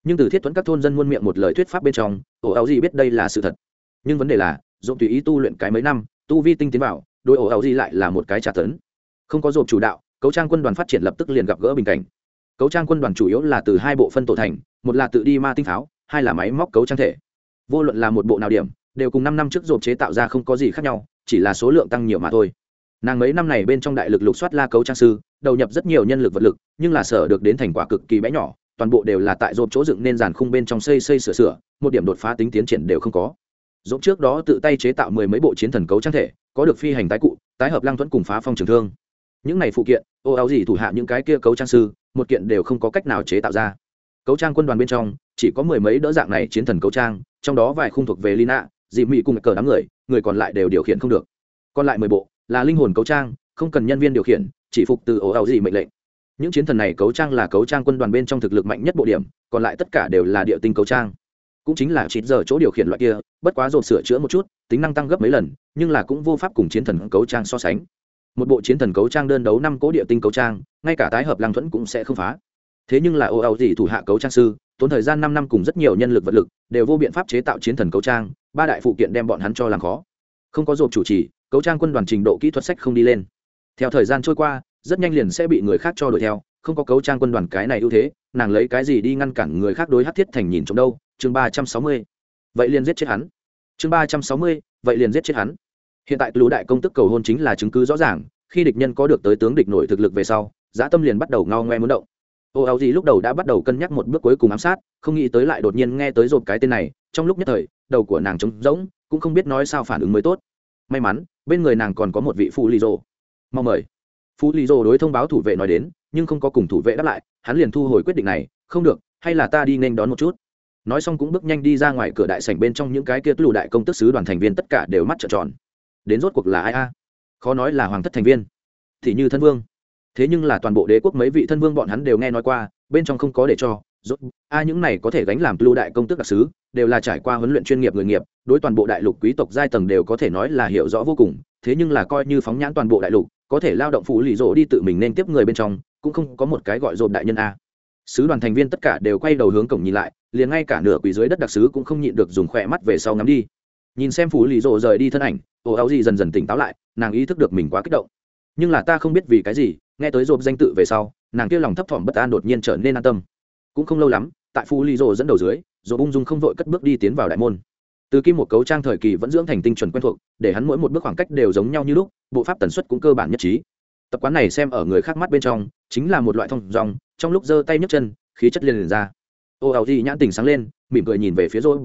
Nhưng từ thiết thuẫn các thôn dân muôn miệng một lời thuyết pháp bên trong ổ áo gì biết đây là sự thật. Nhưng vấn đề là dồn tùy ý tu luyện cái mấy năm, tu vi tinh tiến vào, đôi ổ ẩu gì lại là một cái trả tấn. Không có dồn chủ đạo, cấu trang quân đoàn phát triển lập tức liền gặp gỡ bình cảnh. Cấu trang quân đoàn chủ yếu là từ hai bộ phân tổ thành, một là tự đi ma tinh pháo hai là máy móc cấu trang thể. Vô luận là một bộ nào điểm, đều cùng năm năm trước dồn chế tạo ra không có gì khác nhau, chỉ là số lượng tăng nhiều mà thôi. Nàng mấy năm này bên trong đại lực lục soát la cấu trang sư, đầu nhập rất nhiều nhân lực vật lực, nhưng là sở được đến thành quả cực kỳ bé nhỏ, toàn bộ đều là tại dồn chỗ dựng nên giàn khung bên trong xây xây sửa sửa, một điểm đột phá tính tiến triển đều không có dũng trước đó tự tay chế tạo mười mấy bộ chiến thần cấu trang thể, có được phi hành tái cụ, tái hợp lăng thuẫn cùng phá phong trường thương. Những này phụ kiện, ô áo gì thủ hạ những cái kia cấu trang sư, một kiện đều không có cách nào chế tạo ra. Cấu trang quân đoàn bên trong, chỉ có mười mấy đỡ dạng này chiến thần cấu trang, trong đó vài khung thuộc về lina dị mị cùng cờ đám người người còn lại đều điều khiển không được. Còn lại mười bộ là linh hồn cấu trang, không cần nhân viên điều khiển, chỉ phục từ ổ ảo gì mệnh lệnh. Những chiến thần này cấu trang là cấu trang quân đoàn bên trong thực lực mạnh nhất bộ điểm, còn lại tất cả đều là địa tinh cấu trang cũng chính là chín giờ chỗ điều khiển loại kia, bất quá rồi sửa chữa một chút, tính năng tăng gấp mấy lần, nhưng là cũng vô pháp cùng chiến thần cấu trang so sánh. Một bộ chiến thần cấu trang đơn đấu năm cố địa tinh cấu trang, ngay cả tái hợp lăng thuẫn cũng sẽ không phá. Thế nhưng là ô ảo gì thủ hạ cấu trang sư, tốn thời gian năm năm cùng rất nhiều nhân lực vật lực, đều vô biện pháp chế tạo chiến thần cấu trang, ba đại phụ kiện đem bọn hắn cho làm khó. Không có rộp chủ trì, cấu trang quân đoàn trình độ kỹ thuật sách không đi lên. Theo thời gian trôi qua, rất nhanh liền sẽ bị người khác cho đuổi theo, không có cấu trang quân đoàn cái này ưu thế, nàng lấy cái gì đi ngăn cản người khác đối hát thiết thành nhìn trong đâu? Chương ba trăm sáu mươi, vậy liền giết chết hắn. chương ba trăm sáu mươi, vậy liền giết chết hắn. hiện tại lũ đại công tức cầu hôn chính là chứng cứ rõ ràng, khi địch nhân có được tới tướng địch nổi thực lực về sau dã tâm liền bắt đầu ngao ngoe muốn động. Ô áo gì lúc đầu đã bắt đầu cân nhắc một bước cuối cùng ám sát, không nghĩ tới lại đột nhiên nghe tới rộp cái tên này, trong lúc nhất thời, đầu của nàng trống rỗng, cũng không biết nói sao phản ứng mới tốt. May mắn, bên người nàng còn có một vị phụ lì rồ mong mời. Phụ lì rồ đối thông báo thủ vệ nói đến, nhưng không có cùng thủ vệ đáp lại, hắn liền thu hồi quyết định này, không được, hay là ta đi nên đón một chút nói xong cũng bước nhanh đi ra ngoài cửa đại sảnh bên trong những cái kia lù đại công tức sứ đoàn thành viên tất cả đều mắt trợn tròn. Đến rốt cuộc là ai a? Khó nói là hoàng thất thành viên. Thì như thân vương. Thế nhưng là toàn bộ đế quốc mấy vị thân vương bọn hắn đều nghe nói qua, bên trong không có để cho. Rốt, a những này có thể gánh làm lưu đại công tước đặc sứ, đều là trải qua huấn luyện chuyên nghiệp người nghiệp, đối toàn bộ đại lục quý tộc giai tầng đều có thể nói là hiểu rõ vô cùng, thế nhưng là coi như phóng nhãn toàn bộ đại lục, có thể lao động phụ lì rộ đi tự mình nên tiếp người bên trong, cũng không có một cái gọi dồn đại nhân a. Sứ đoàn thành viên tất cả đều quay đầu hướng cổng nhìn lại liền ngay cả nửa quỷ dưới đất đặc sứ cũng không nhịn được dùng khỏe mắt về sau ngắm đi. Nhìn xem phù lì rộ rời đi thân ảnh, ồ áo gì dần dần tỉnh táo lại, nàng ý thức được mình quá kích động. Nhưng là ta không biết vì cái gì, nghe tới rộp danh tự về sau, nàng kia lòng thấp thỏm bất an đột nhiên trở nên an tâm. Cũng không lâu lắm, tại phù lý rồ dẫn đầu dưới, rộp ung dung không vội cất bước đi tiến vào đại môn. Từ kim một cấu trang thời kỳ vẫn dưỡng thành tinh chuẩn quen thuộc, để hắn mỗi một bước khoảng cách đều giống nhau như lúc, bộ pháp tần suất cũng cơ bản nhất trí. Tập quán này xem ở người khác mắt bên trong, chính là một loại thông dòng, trong lúc giơ tay nhấc chân, khí chất liền liền ra ô ảo gì nhãn tình sáng lên, mỉm cười nhìn về phía rộp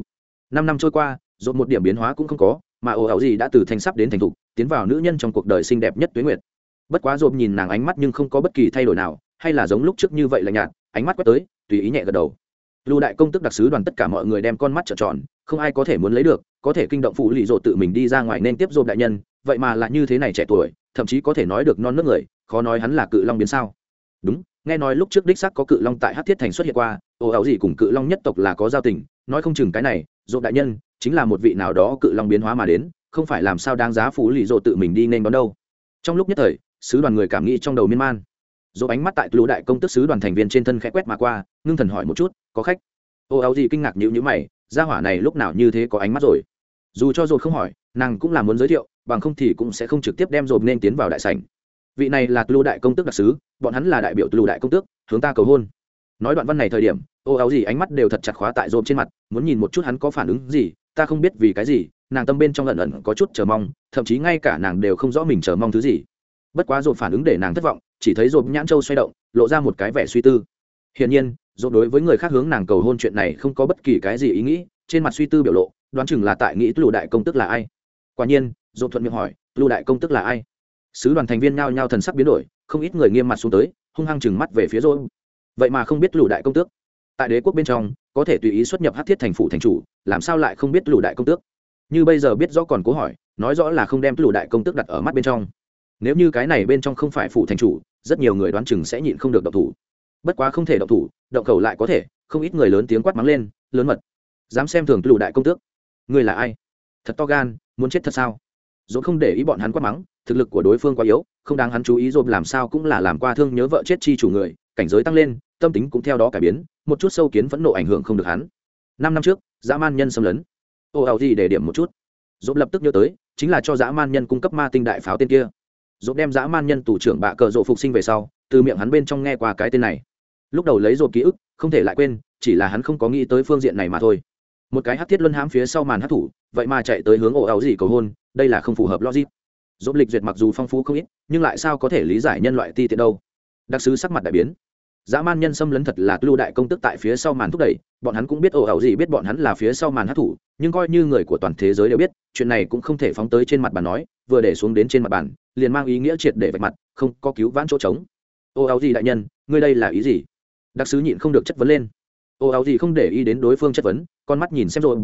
năm năm trôi qua rộp một điểm biến hóa cũng không có, mà ô ảo gì đã từ thanh sắp đến thành thục, tiến vào nữ nhân trong cuộc đời xinh đẹp nhất tuyến nguyệt. Bất quá rộp nhìn nàng ánh mắt nhưng không có bất kỳ thay đổi nào, hay là giống lúc trước như vậy là nhạt, ánh mắt quét tới, tùy ý nhẹ gật đầu. Lưu đại công tức đặc sứ đoàn tất cả mọi người đem con mắt trợn tròn, không ai có thể muốn lấy được, có thể kinh động phụ lì rộ tự mình đi ra ngoài nên tiếp dồn đại nhân, vậy mà là như thế này trẻ tuổi, thậm chí có thể nói được non nước người, khó nói hắn là cự long biến sao. Đúng, nghe nói lúc trước đích sắc có cự long tại hát thiết thành xuất hiện qua ồ ảo gì cùng cự long nhất tộc là có giao tình, nói không chừng cái này, dỗ đại nhân, chính là một vị nào đó cự long biến hóa mà đến, không phải làm sao đáng giá phú lì rộ tự mình đi nên đón đâu. Trong lúc nhất thời, sứ đoàn người cảm nghĩ trong đầu miên man. Dỗ ánh mắt tại lũ đại công tức sứ đoàn thành viên trên thân khẽ quét mà qua, ngưng thần hỏi một chút, có khách? Ô áo gì kinh ngạc nhữ nhữ mày ra hỏa này lúc nào như thế có ánh mắt rồi? Dù cho dột không hỏi, nàng cũng là muốn giới thiệu, bằng không thì cũng sẽ không trực tiếp đem dột nên tiến vào đại sảnh. Vị này là lũ đại công tước đặc sứ, bọn hắn là đại biểu lũ đại công tước, hướng ta cầu hôn. Nói đoạn văn này thời điểm ô áo gì ánh mắt đều thật chặt khóa tại dột trên mặt, muốn nhìn một chút hắn có phản ứng gì, ta không biết vì cái gì, nàng tâm bên trong lần lần có chút chờ mong, thậm chí ngay cả nàng đều không rõ mình chờ mong thứ gì. Bất quá dồn phản ứng để nàng thất vọng, chỉ thấy dồn nhãn châu xoay động, lộ ra một cái vẻ suy tư. Hiển nhiên dồn đối với người khác hướng nàng cầu hôn chuyện này không có bất kỳ cái gì ý nghĩ, trên mặt suy tư biểu lộ, đoán chừng là tại nghĩ lù đại công tức là ai. Quả nhiên dồn thuận miệng hỏi, lù đại công tức là ai? Sứ đoàn thành viên nhao nhao thần sắc biến đổi, không ít người nghiêm mặt xuống tới, hung hăng chừng mắt về phía rồi vậy mà không biết lù đại công tước tại đế quốc bên trong, có thể tùy ý xuất nhập hát thiết thành phủ thành chủ, làm sao lại không biết lù đại công tước? Như bây giờ biết rõ còn cố hỏi, nói rõ là không đem lù đại công tước đặt ở mắt bên trong. Nếu như cái này bên trong không phải phủ thành chủ, rất nhiều người đoán chừng sẽ nhịn không được động thủ. Bất quá không thể động thủ, động khẩu lại có thể, không ít người lớn tiếng quát mắng lên, lớn mật. Dám xem thường lù đại công tước? Người là ai? Thật to gan, muốn chết thật sao? Dốt không để ý bọn hắn quát mắng, thực lực của đối phương quá yếu, không đáng hắn chú ý dồn làm sao cũng là làm qua thương nhớ vợ chết chi chủ người, cảnh giới tăng lên, tâm tính cũng theo đó cải biến một chút sâu kiến phẫn nộ ảnh hưởng không được hắn. Năm năm trước, dã man nhân xâm lấn. Ô ảo gì để điểm một chút. Dồn lập tức nhớ tới, chính là cho dã man nhân cung cấp ma tinh đại pháo tên kia. Dồn đem dã man nhân tù trưởng bạ cờ rộ phục sinh về sau, từ miệng hắn bên trong nghe qua cái tên này. Lúc đầu lấy dồn ký ức, không thể lại quên, chỉ là hắn không có nghĩ tới phương diện này mà thôi. Một cái hát thiết luân hãm phía sau màn hát thủ, vậy mà chạy tới hướng ổ ảo gì cầu hôn, đây là không phù hợp logic. Dốt lịch duyệt mặc dù phong phú không ít, nhưng lại sao có thể lý giải nhân loại ti tiện đâu? Đặc sứ sắc mặt đại biến dã man nhân xâm lấn thật là lưu đại công tức tại phía sau màn thúc đẩy, bọn hắn cũng biết ồ ẩu gì biết bọn hắn là phía sau màn hát thủ, nhưng coi như người của toàn thế giới đều biết, chuyện này cũng không thể phóng tới trên mặt bàn nói, vừa để xuống đến trên mặt bàn, liền mang ý nghĩa triệt để vạch mặt, không có cứu vãn chỗ trống. Ồ ẩu gì đại nhân, ngươi đây là ý gì? Đặc sứ nhịn không được chất vấn lên. Ồ ẩu gì không để ý đến đối phương chất vấn, con mắt nhìn xem rồi.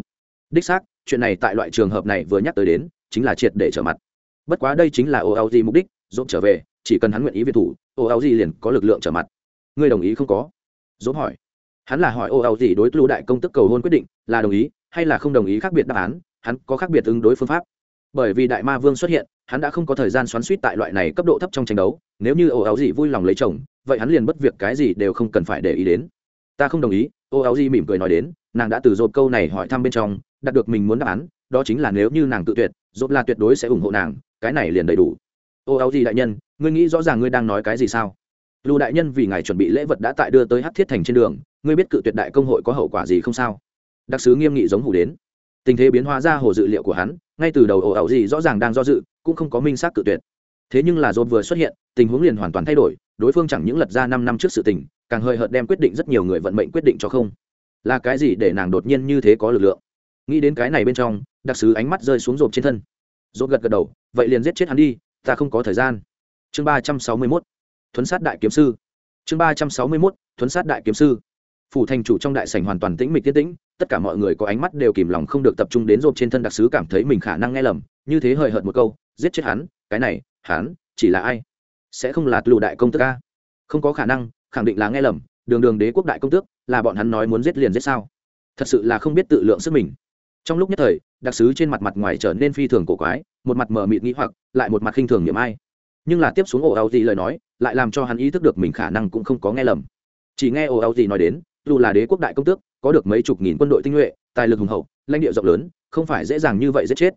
Đích xác, chuyện này tại loại trường hợp này vừa nhắc tới đến, chính là triệt để trở mặt. Bất quá đây chính là ồ ẩu gì mục đích dốt trở về, chỉ cần hắn nguyện ý về thủ ồ ẩu gì liền có lực lượng trở mặt ngươi đồng ý không có? Dốt hỏi. Hắn là hỏi ô âu gì đối lưu đại công tức cầu hôn quyết định, là đồng ý, hay là không đồng ý khác biệt đáp án, hắn có khác biệt ứng đối phương pháp. Bởi vì đại ma vương xuất hiện, hắn đã không có thời gian xoắn suýt tại loại này cấp độ thấp trong tranh đấu, nếu như ô áo gì vui lòng lấy chồng, vậy hắn liền bất việc cái gì đều không cần phải để ý đến. Ta không đồng ý, ô áo gì mỉm cười nói đến, nàng đã từ dột câu này hỏi thăm bên trong, đạt được mình muốn đáp án, đó chính là nếu như nàng tự tuyệt, dột là tuyệt đối sẽ ủng hộ nàng, cái này liền đầy đủ. Ô áo gì đại nhân, ngươi nghĩ rõ ràng ngươi đang nói cái gì sao? Lưu đại nhân vì ngài chuẩn bị lễ vật đã tại đưa tới hát thiết thành trên đường, ngươi biết cự tuyệt đại công hội có hậu quả gì không sao? Đặc sứ nghiêm nghị giống hủ đến. Tình thế biến hóa ra hồ dự liệu của hắn, ngay từ đầu ồ ẩu gì rõ ràng đang do dự, cũng không có minh xác cự tuyệt. Thế nhưng là dồn vừa xuất hiện, tình huống liền hoàn toàn thay đổi, đối phương chẳng những lật ra năm năm trước sự tình, càng hơi hợt đem quyết định rất nhiều người vận mệnh quyết định cho không. Là cái gì để nàng đột nhiên như thế có lực lượng? Nghĩ đến cái này bên trong đặc sứ ánh mắt rơi xuống rộp trên thân. Rộp gật gật đầu, vậy liền giết chết hắn đi, ta không có thời gian. Chương ba trăm sáu mươi mốt thuấn sát đại kiếm sư. Chương ba trăm sáu mươi mốt, thuấn sát đại kiếm sư. Phủ thành chủ trong đại sảnh hoàn toàn tĩnh mịch tiết tĩnh, tất cả mọi người có ánh mắt đều kìm lòng không được tập trung đến rộp trên thân đặc sứ cảm thấy mình khả năng nghe lầm, như thế hời hợt một câu, giết chết hắn, cái này, hắn, chỉ là ai? Sẽ không là lù đại công tước ca không có khả năng, khẳng định là nghe lầm, đường đường đế quốc đại công tước, là bọn hắn nói muốn giết liền giết sao? Thật sự là không biết tự lượng sức mình. Trong lúc nhất thời, đặc sứ trên mặt mặt ngoài trở nên phi thường cổ quái, một mặt mờ mịt nghĩ hoặc, lại một mặt khinh thường niệm ai nhưng là tiếp xuống ổ áo gì lời nói, lại làm cho hắn ý thức được mình khả năng cũng không có nghe lầm. Chỉ nghe ổ áo gì nói đến, dù là đế quốc đại công tước, có được mấy chục nghìn quân đội tinh nhuệ, tài lực hùng hậu, lãnh địa rộng lớn, không phải dễ dàng như vậy giết chết.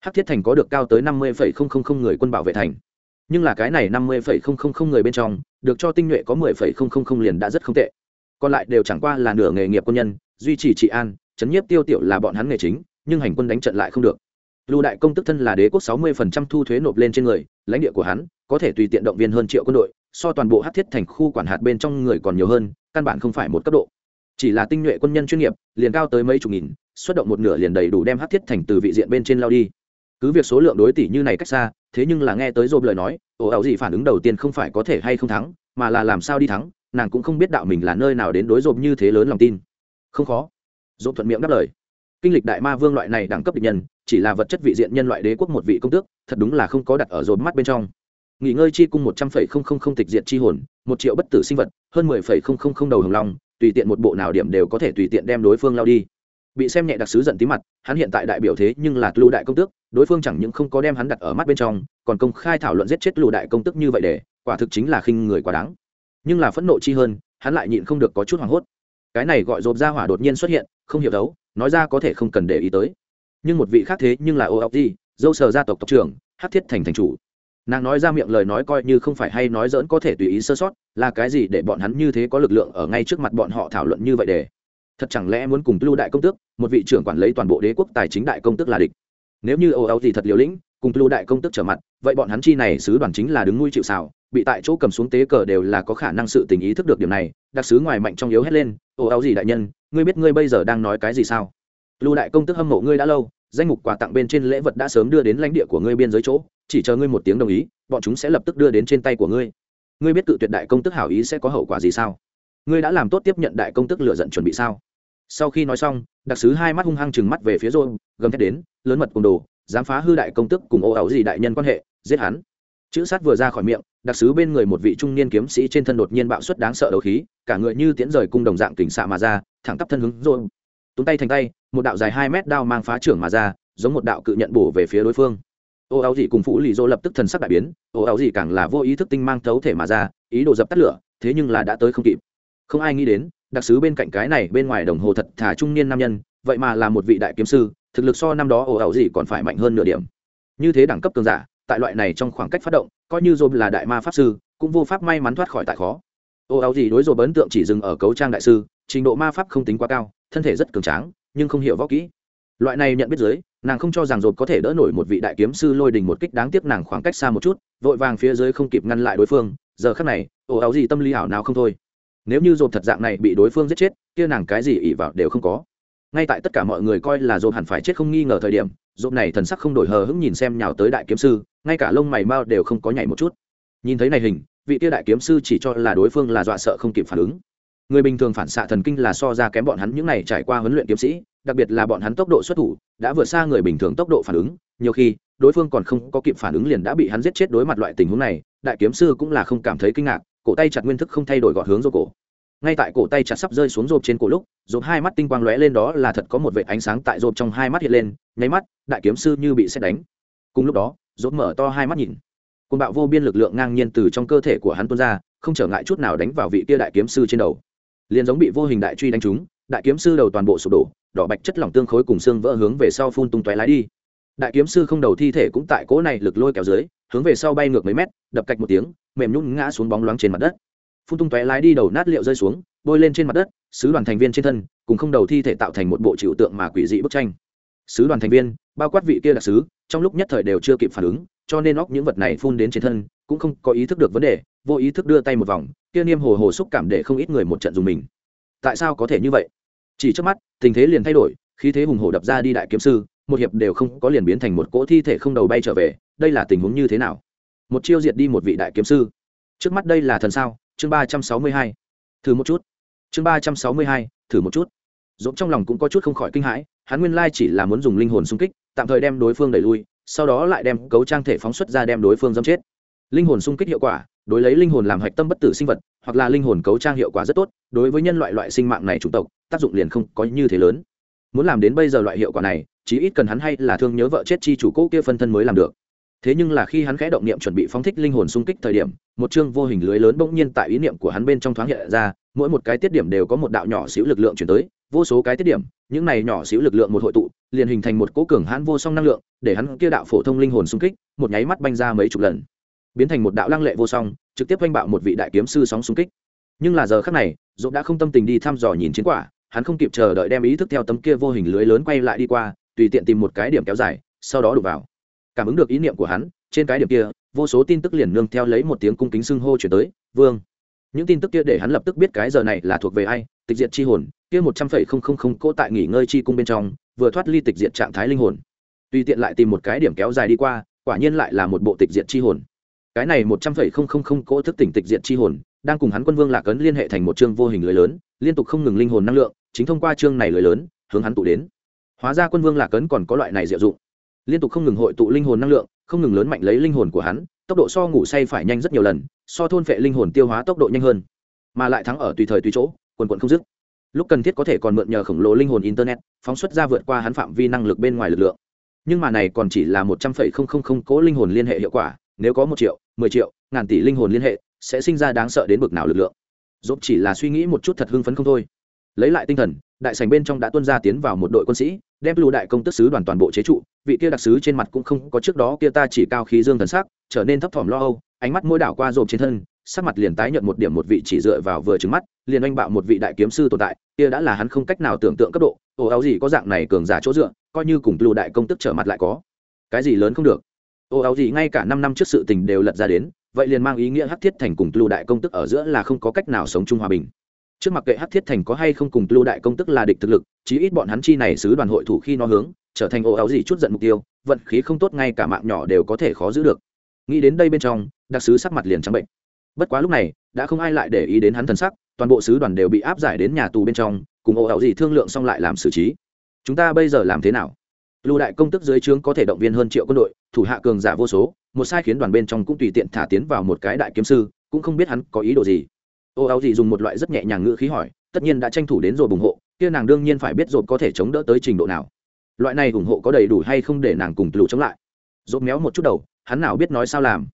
Hắc thiết thành có được cao tới năm mươi người quân bảo vệ thành. Nhưng là cái này năm mươi người bên trong, được cho tinh nhuệ có mười liền đã rất không tệ. Còn lại đều chẳng qua là nửa nghề nghiệp quân nhân, duy trì trị an, chấn nhiếp tiêu tiểu là bọn hắn nghề chính, nhưng hành quân đánh trận lại không được. Lưu đại công tức thân là đế quốc sáu mươi thu thuế nộp lên trên người, lãnh địa của hắn có thể tùy tiện động viên hơn triệu quân đội, so toàn bộ hát thiết thành khu quản hạt bên trong người còn nhiều hơn, căn bản không phải một cấp độ. Chỉ là tinh nhuệ quân nhân chuyên nghiệp, liền cao tới mấy chục nghìn, xuất động một nửa liền đầy đủ đem hát thiết thành từ vị diện bên trên lao đi. Cứ việc số lượng đối tỷ như này cách xa, thế nhưng là nghe tới dồm lời nói, ồ, ảo gì phản ứng đầu tiên không phải có thể hay không thắng, mà là làm sao đi thắng, nàng cũng không biết đạo mình là nơi nào đến đối dồm như thế lớn lòng tin. Không khó. Dồm thuận miệng đáp lời. Kinh lịch đại ma vương loại này đẳng cấp địch nhân, chỉ là vật chất vị diện nhân loại đế quốc một vị công tước, thật đúng là không có đặt ở dồm mắt bên trong nghỉ ngơi chi cung một trăm phẩy không không không tịch diện chi hồn, một triệu bất tử sinh vật, hơn mười phẩy không không không đầu hồng long, tùy tiện một bộ nào điểm đều có thể tùy tiện đem đối phương lao đi. Bị xem nhẹ đặc sứ giận tí mặt, hắn hiện tại đại biểu thế nhưng là lưu đại công tước, đối phương chẳng những không có đem hắn đặt ở mắt bên trong, còn công khai thảo luận giết chết lưu đại công tước như vậy để, quả thực chính là khinh người quá đáng. Nhưng là phẫn nộ chi hơn, hắn lại nhịn không được có chút hoảng hốt. Cái này gọi dồn ra hỏa đột nhiên xuất hiện, không hiểu đấu, nói ra có thể không cần để ý tới. Nhưng một vị khác thế nhưng là ô ốc gì dâu sờ gia tộc tộc trưởng hát thiết thành thành chủ nàng nói ra miệng lời nói coi như không phải hay nói dỡn có thể tùy ý sơ sót, là cái gì để bọn hắn như thế có lực lượng ở ngay trước mặt bọn họ thảo luận như vậy để? Thật chẳng lẽ muốn cùng lưu đại công tước, một vị trưởng quản lý toàn bộ đế quốc tài chính đại công tước là địch? Nếu như Âu âu thì thật liều lĩnh, cùng lưu đại công tước trở mặt, vậy bọn hắn chi này sứ đoàn chính là đứng nuôi chịu xào bị tại chỗ cầm xuống tế cờ đều là có khả năng sự tình ý thức được điểm này, đặc sứ ngoài mạnh trong yếu hết lên ồ âu gì đại nhân, ngươi biết ngươi bây giờ đang nói cái gì sao? Lưu đại công tức hâm mộ ngươi đã lâu danh mục quà tặng bên trên lễ vật đã sớm đưa đến lãnh địa của ngươi biên giới chỗ, chỉ chờ ngươi một tiếng đồng ý, bọn chúng sẽ lập tức đưa đến trên tay của ngươi. Ngươi biết cự tuyệt đại công tức hảo ý sẽ có hậu quả gì sao? Ngươi đã làm tốt tiếp nhận đại công tức lựa giận chuẩn bị sao? Sau khi nói xong, đặc sứ hai mắt hung hăng chừng mắt về phía rôn gầm thét đến, lớn mật cùng đồ, dám phá hư đại công tức cùng ô ẩu gì đại nhân quan hệ, giết hắn. Chữ sát vừa ra khỏi miệng, đặc sứ bên người một vị trung niên kiếm sĩ trên thân đột nhiên bạo suất đáng sợ đấu khí, cả người như tiễn rời cung đồng dạng kình xạ mà ra, thẳng tắp thân hướng rôn túm tay thành tay, một đạo dài hai mét đao mang phá trưởng mà ra, giống một đạo cự nhận bổ về phía đối phương. Ô áo dị cùng phụ lì dô lập tức thần sắc đại biến, ô áo dị càng là vô ý thức tinh mang thấu thể mà ra, ý đồ dập tắt lửa, thế nhưng là đã tới không kịp. Không ai nghĩ đến, đặc sứ bên cạnh cái này bên ngoài đồng hồ thật thả trung niên nam nhân, vậy mà là một vị đại kiếm sư, thực lực so năm đó ồ ảo gì còn phải mạnh hơn nửa điểm. Như thế đẳng cấp cường giả, tại loại này trong khoảng cách phát động, coi như dồn là đại ma pháp sư, cũng vô pháp may mắn thoát khỏi tại khó. Ồ ảo gì đối dồn ấn tượng chỉ dừng ở cấu trang đại sư trình độ ma pháp không tính quá cao, thân thể rất cường tráng, nhưng không hiểu võ kỹ. Loại này nhận biết dưới, nàng không cho rằng rột có thể đỡ nổi một vị đại kiếm sư lôi đình một kích đáng tiếc nàng khoảng cách xa một chút, vội vàng phía dưới không kịp ngăn lại đối phương, giờ khắc này, ồ ảo gì tâm lý ảo nào không thôi. Nếu như rột thật dạng này bị đối phương giết chết, kia nàng cái gì ỉ vào đều không có. Ngay tại tất cả mọi người coi là rột hẳn phải chết không nghi ngờ thời điểm, rột này thần sắc không đổi hờ hững nhìn xem nhào tới đại kiếm sư, ngay cả lông mày mao đều không có nhảy một chút. Nhìn thấy này hình, vị tia đại kiếm sư chỉ cho là đối phương là dọa sợ không kịp phản ứng người bình thường phản xạ thần kinh là so ra kém bọn hắn những này trải qua huấn luyện kiếm sĩ, đặc biệt là bọn hắn tốc độ xuất thủ, đã vượt xa người bình thường tốc độ phản ứng. Nhiều khi, đối phương còn không có kịp phản ứng liền đã bị hắn giết chết đối mặt loại tình huống này, đại kiếm sư cũng là không cảm thấy kinh ngạc, cổ tay chặt nguyên thức không thay đổi gọn hướng rô cổ. Ngay tại cổ tay chặt sắp rơi xuống rộp trên cổ lúc, rộp hai mắt tinh quang lóe lên đó là thật có một vệ ánh sáng tại rộp trong hai mắt hiện lên, nháy mắt, đại kiếm sư như bị xét đánh. Cùng lúc đó, rộp mở to hai mắt nhìn. Côn bạo vô biên lực lượng ngang nhiên từ trong cơ thể của hắn tuôn ra, không trở ngại chút nào đánh vào vị kia đại kiếm sư trên đầu liền giống bị vô hình đại truy đánh trúng, đại kiếm sư đầu toàn bộ sụp đổ, đỏ bạch chất lỏng tương khối cùng xương vỡ hướng về sau phun tung tóe lái đi. Đại kiếm sư không đầu thi thể cũng tại cỗ này lực lôi kéo dưới, hướng về sau bay ngược mấy mét, đập cạch một tiếng, mềm nhún ngã xuống bóng loáng trên mặt đất. Phun tung tóe lái đi đầu nát liệu rơi xuống, bôi lên trên mặt đất, sứ đoàn thành viên trên thân cùng không đầu thi thể tạo thành một bộ trừu tượng mà quỷ dị bức tranh. Sứ đoàn thành viên, bao quát vị kia đặc sứ, trong lúc nhất thời đều chưa kịp phản ứng, cho nên óc những vật này phun đến trên thân cũng không có ý thức được vấn đề vô ý thức đưa tay một vòng, kia niêm hồ hồ xúc cảm để không ít người một trận dùng mình. Tại sao có thể như vậy? Chỉ trước mắt, tình thế liền thay đổi, khí thế hùng hổ đập ra đi đại kiếm sư, một hiệp đều không có liền biến thành một cỗ thi thể không đầu bay trở về, đây là tình huống như thế nào? Một chiêu diệt đi một vị đại kiếm sư. Trước mắt đây là thần sao? Chương ba trăm sáu mươi hai. Thử một chút. Chương ba trăm sáu mươi hai, thử một chút. Dũng trong lòng cũng có chút không khỏi kinh hãi, hắn nguyên lai chỉ là muốn dùng linh hồn xung kích, tạm thời đem đối phương đẩy lui, sau đó lại đem cấu trang thể phóng xuất ra đem đối phương dâm chết. Linh hồn xung kích hiệu quả đối lấy linh hồn làm hạch tâm bất tử sinh vật, hoặc là linh hồn cấu trang hiệu quả rất tốt, đối với nhân loại loại sinh mạng này chủng tộc, tác dụng liền không có như thế lớn. Muốn làm đến bây giờ loại hiệu quả này, chí ít cần hắn hay là thương nhớ vợ chết chi chủ cũ kia phân thân mới làm được. Thế nhưng là khi hắn khẽ động niệm chuẩn bị phóng thích linh hồn xung kích thời điểm, một chương vô hình lưới lớn bỗng nhiên tại ý niệm của hắn bên trong thoáng hiện ra, mỗi một cái tiết điểm đều có một đạo nhỏ xíu lực lượng chuyển tới, vô số cái tiết điểm, những này nhỏ xíu lực lượng một hội tụ, liền hình thành một cố cường hãn vô song năng lượng, để hắn kia đạo phổ thông linh hồn xung kích, một nháy mắt banh ra mấy chục lần biến thành một đạo lăng lệ vô song, trực tiếp oanh bạo một vị đại kiếm sư sóng xung kích. Nhưng là giờ khác này, dũng đã không tâm tình đi thăm dò nhìn chiến quả, hắn không kịp chờ đợi đem ý thức theo tấm kia vô hình lưới lớn quay lại đi qua, tùy tiện tìm một cái điểm kéo dài, sau đó đục vào. Cảm ứng được ý niệm của hắn, trên cái điểm kia, vô số tin tức liền nương theo lấy một tiếng cung kính xưng hô chuyển tới, vương. Những tin tức kia để hắn lập tức biết cái giờ này là thuộc về ai, tịch diệt chi hồn, kia một trăm phẩy không không không cỗ tại nghỉ ngơi chi cung bên trong, vừa thoát ly tịch diệt trạng thái linh hồn. Tùy tiện lại tìm một cái điểm kéo dài đi qua, quả nhiên lại là một bộ tịch diệt chi hồn cái này một trăm phẩy không không không cỗ thức tỉnh tịch diện chi hồn, đang cùng hắn quân vương lạc ấn liên hệ thành một chương vô hình lưới lớn, liên tục không ngừng linh hồn năng lượng, chính thông qua chương này lưới lớn, hướng hắn tụ đến. Hóa ra quân vương lạc ấn còn có loại này diệu dụng. Liên tục không ngừng hội tụ linh hồn năng lượng, không ngừng lớn mạnh lấy linh hồn của hắn, tốc độ so ngủ say phải nhanh rất nhiều lần, so thôn phệ linh hồn tiêu hóa tốc độ nhanh hơn. Mà lại thắng ở tùy thời tùy chỗ, quần quận không dứt. Lúc cần thiết có thể còn mượn nhờ khổng lồ linh hồn internet, phóng xuất ra vượt qua hắn phạm vi năng lực bên ngoài lực lượng. Nhưng mà này còn chỉ là một trăm phẩy không không không cố linh hồn liên hệ hiệu quả, nếu có một triệu mười triệu, ngàn tỷ linh hồn liên hệ, sẽ sinh ra đáng sợ đến bực nào lực lượng. Dốt chỉ là suy nghĩ một chút thật hưng phấn không thôi. Lấy lại tinh thần, đại sành bên trong đã tuân ra tiến vào một đội quân sĩ, đem lưu đại công tức sứ đoàn toàn bộ chế trụ, vị kia đặc sứ trên mặt cũng không có trước đó kia ta chỉ cao khí dương thần sắc, trở nên thấp thỏm lo âu, ánh mắt mỗi đảo qua rộp trên thân, sắc mặt liền tái nhợt một điểm một vị chỉ dựa vào vừa trứng mắt, liền oanh bạo một vị đại kiếm sư tồn tại, kia đã là hắn không cách nào tưởng tượng cấp độ, ồ, áo gì có dạng này cường giả chỗ dựa, coi như cùng lưu đại công tức trở mặt lại có. Cái gì lớn không được ô áo gì ngay cả năm năm trước sự tình đều lật ra đến, vậy liền mang ý nghĩa hắc thiết thành cùng lưu đại công tức ở giữa là không có cách nào sống chung hòa bình. Trước mặt kệ hắc thiết thành có hay không cùng lưu đại công tức là địch thực lực, chí ít bọn hắn chi này sứ đoàn hội thủ khi nó hướng, trở thành ô áo gì chút giận mục tiêu, vận khí không tốt ngay cả mạng nhỏ đều có thể khó giữ được. Nghĩ đến đây bên trong, đặc sứ sắc mặt liền trắng bệnh. Bất quá lúc này, đã không ai lại để ý đến hắn thần sắc, toàn bộ sứ đoàn đều bị áp giải đến nhà tù bên trong, cùng ô áo gì thương lượng xong lại làm xử trí. Chúng ta bây giờ làm thế nào? Lưu đại công tức dưới trướng có thể động viên hơn triệu quân đội, thủ hạ cường giả vô số, một sai khiến đoàn bên trong cũng tùy tiện thả tiến vào một cái đại kiếm sư, cũng không biết hắn có ý đồ gì. Ô áo gì dùng một loại rất nhẹ nhàng ngữ khí hỏi, tất nhiên đã tranh thủ đến rồi ủng hộ, kia nàng đương nhiên phải biết rồi có thể chống đỡ tới trình độ nào. Loại này ủng hộ có đầy đủ hay không để nàng cùng lù chống lại? Dốt méo một chút đầu, hắn nào biết nói sao làm?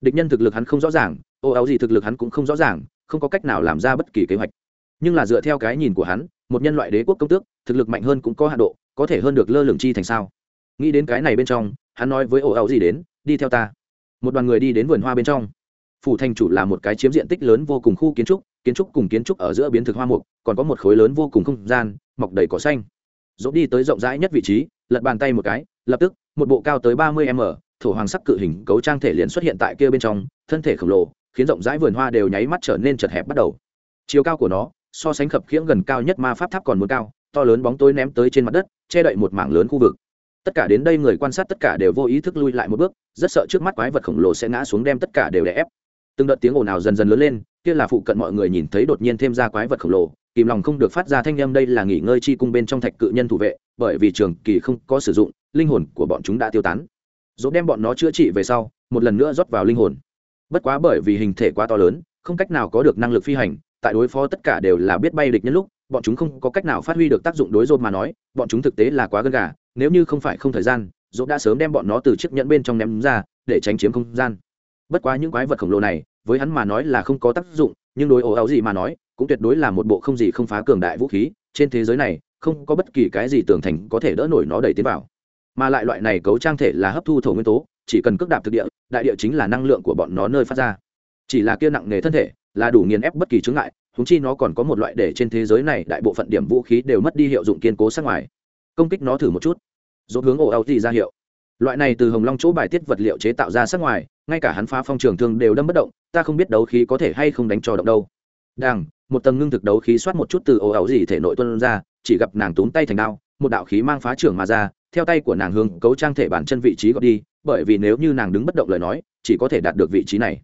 Địch nhân thực lực hắn không rõ ràng, ô áo gì thực lực hắn cũng không rõ ràng, không có cách nào làm ra bất kỳ kế hoạch. Nhưng là dựa theo cái nhìn của hắn, một nhân loại đế quốc công tước, thực lực mạnh hơn cũng có hạ độ có thể hơn được lơ lửng chi thành sao? Nghĩ đến cái này bên trong, hắn nói với ổ ảo gì đến, đi theo ta. Một đoàn người đi đến vườn hoa bên trong. Phủ thành chủ là một cái chiếm diện tích lớn vô cùng khu kiến trúc kiến trúc cùng kiến trúc ở giữa biến thực hoa mục, còn có một khối lớn vô cùng không gian, mọc đầy cỏ xanh. Dỗ đi tới rộng rãi nhất vị trí, lật bàn tay một cái, lập tức, một bộ cao tới ba mươi m, thổ hoàng sắc cự hình cấu trang thể liền xuất hiện tại kia bên trong, thân thể khổng lồ, khiến rộng rãi vườn hoa đều nháy mắt trở nên chật hẹp bắt đầu. Chiều cao của nó, so sánh khập khiễng gần cao nhất ma pháp tháp còn muốn cao to lớn bóng tối ném tới trên mặt đất, che đậy một mảng lớn khu vực. Tất cả đến đây người quan sát tất cả đều vô ý thức lui lại một bước, rất sợ trước mắt quái vật khổng lồ sẽ ngã xuống đem tất cả đều đè ép. Từng đợt tiếng ồn ào dần dần lớn lên, kia là phụ cận mọi người nhìn thấy đột nhiên thêm ra quái vật khổng lồ, kìm lòng không được phát ra thanh â m đây là nghỉ ngơi chi cung bên trong thạch cự nhân thủ vệ, bởi vì trường kỳ không có sử dụng, linh hồn của bọn chúng đã tiêu tán. Dốt đem bọn nó chữa trị về sau, một lần nữa rót vào linh hồn. Bất quá bởi vì hình thể quá to lớn, không cách nào có được năng lực phi hành, tại đối phó tất cả đều là biết bay địch nhân lúc bọn chúng không có cách nào phát huy được tác dụng đối rộp mà nói, bọn chúng thực tế là quá gân gà, nếu như không phải không thời gian, rộp đã sớm đem bọn nó từ chiếc nhẫn bên trong ném ra, để tránh chiếm không gian. Bất quá những quái vật khổng lồ này, với hắn mà nói là không có tác dụng, nhưng đối ồ áo gì mà nói, cũng tuyệt đối là một bộ không gì không phá cường đại vũ khí, trên thế giới này, không có bất kỳ cái gì tưởng thành có thể đỡ nổi nó đẩy tiến vào. Mà lại loại này cấu trang thể là hấp thu thổ nguyên tố, chỉ cần cước đạp thực địa, đại địa chính là năng lượng của bọn nó nơi phát ra chỉ là kia nặng nghề thân thể, là đủ nghiền ép bất kỳ chướng ngại húng chi nó còn có một loại để trên thế giới này đại bộ phận điểm vũ khí đều mất đi hiệu dụng kiên cố sát ngoài. Công kích nó thử một chút. Dỗ hướng ổ áo gì ra hiệu. Loại này từ hồng long chỗ bài tiết vật liệu chế tạo ra sát ngoài, ngay cả hắn phá phong trường thương đều đâm bất động, ta không biết đấu khí có thể hay không đánh cho động đâu. Đàng một tầng ngưng thực đấu khí soát một chút từ ổ áo gì thể nội tuân ra, chỉ gặp nàng túm tay thành đao, một đạo khí mang phá trưởng mà ra, theo tay của nàng hướng cấu trang thể bản chân vị trí gọi đi, bởi vì nếu như nàng đứng bất động lời nói, chỉ có thể đạt được vị trí này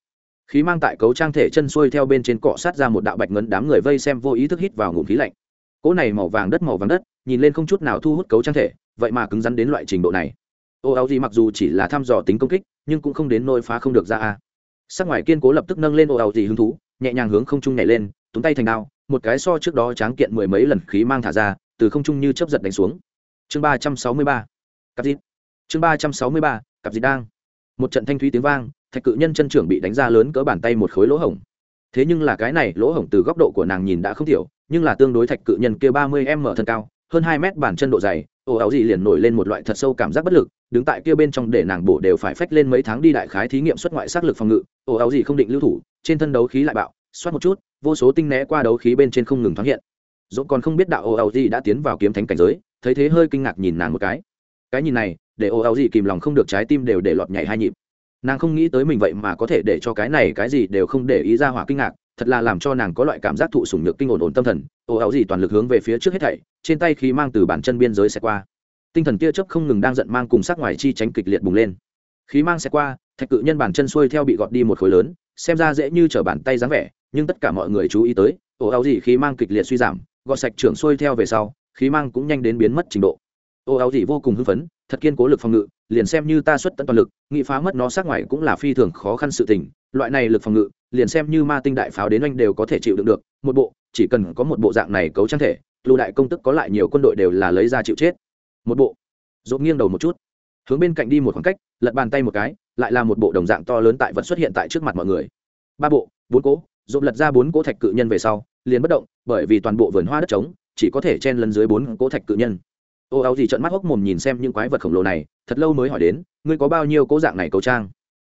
khí mang tại cấu trang thể chân xuôi theo bên trên cọ sát ra một đạo bạch ngấn đám người vây xem vô ý thức hít vào ngụm khí lạnh. Cỗ này màu vàng đất màu vàng đất, nhìn lên không chút nào thu hút cấu trang thể, vậy mà cứng rắn đến loại trình độ này. Ô áo gì mặc dù chỉ là thăm dò tính công kích, nhưng cũng không đến nôi phá không được ra a. Sắc ngoài kiên cố lập tức nâng lên ô áo gì hứng thú, nhẹ nhàng hướng không trung nhảy lên, túm tay thành đao, một cái so trước đó tráng kiện mười mấy lần khí mang thả ra, từ không trung như chấp giật đánh xuống. Chương ba trăm sáu mươi ba. Cặp dịt chương ba trăm sáu mươi ba, cặp dịt đang. Một trận thanh thúy tiếng vang thạch cự nhân chân trưởng bị đánh ra lớn cỡ bàn tay một khối lỗ hổng. Thế nhưng là cái này lỗ hổng từ góc độ của nàng nhìn đã không thiểu nhưng là tương đối thạch cự nhân kia ba mươi m thân cao, hơn hai mét bản chân độ dày, ồ áo gì liền nổi lên một loại thật sâu cảm giác bất lực, đứng tại kia bên trong để nàng bổ đều phải phách lên mấy tháng đi đại khái thí nghiệm xuất ngoại sát lực phòng ngự, ồ áo gì không định lưu thủ, trên thân đấu khí lại bạo, xoát một chút, vô số tinh né qua đấu khí bên trên không ngừng thoáng hiện. Dẫu còn không biết đạo ồ áo gì đã tiến vào kiếm thánh cảnh giới, thấy thế hơi kinh ngạc nhìn nàng một cái. Cái nhìn này, để ồ áo gì kìm lòng không được trái tim đều để lọt nhảy hai nhịp nàng không nghĩ tới mình vậy mà có thể để cho cái này cái gì đều không để ý ra hỏa kinh ngạc, thật là làm cho nàng có loại cảm giác thụ sủng nhược kinh ổn ổn tâm thần. Ồ áo gì toàn lực hướng về phía trước hết thảy, trên tay khí mang từ bản chân biên giới sẽ qua. Tinh thần tia chớp không ngừng đang giận mang cùng sắc ngoài chi tránh kịch liệt bùng lên. Khí mang sẽ qua, thạch cự nhân bản chân xuôi theo bị gọt đi một khối lớn, xem ra dễ như t bàn tay dáng vẻ, nhưng tất cả mọi người chú ý tới ồ áo gì khí mang kịch liệt suy giảm, gọt sạch trưởng xuôi theo về sau, khí mang cũng nhanh đến biến mất trình độ. Ồ áo gì vô cùng hưng phấn thật kiên cố lực phòng ngự, liền xem như ta xuất tận toàn lực, nghị phá mất nó sát ngoài cũng là phi thường khó khăn sự tình, loại này lực phòng ngự, liền xem như ma tinh đại pháo đến anh đều có thể chịu đựng được, một bộ, chỉ cần có một bộ dạng này cấu trang thể lưu đại công tức có lại nhiều quân đội đều là lấy ra chịu chết. Một bộ. Dốt nghiêng đầu một chút. Hướng bên cạnh đi một khoảng cách, lật bàn tay một cái, lại là một bộ đồng dạng to lớn tại vật xuất hiện tại trước mặt mọi người. Ba bộ, bốn cỗ dốt lật ra bốn cỗ thạch cự nhân về sau, liền bất động, bởi vì toàn bộ vườn hoa đất trống, chỉ có thể chen lấn dưới bốn cỗ thạch cự nhân ô, áo gì trợn mắt hốc mồm nhìn xem những quái vật khổng lồ này, thật lâu mới hỏi đến, ngươi có bao nhiêu cố dạng này cấu trang?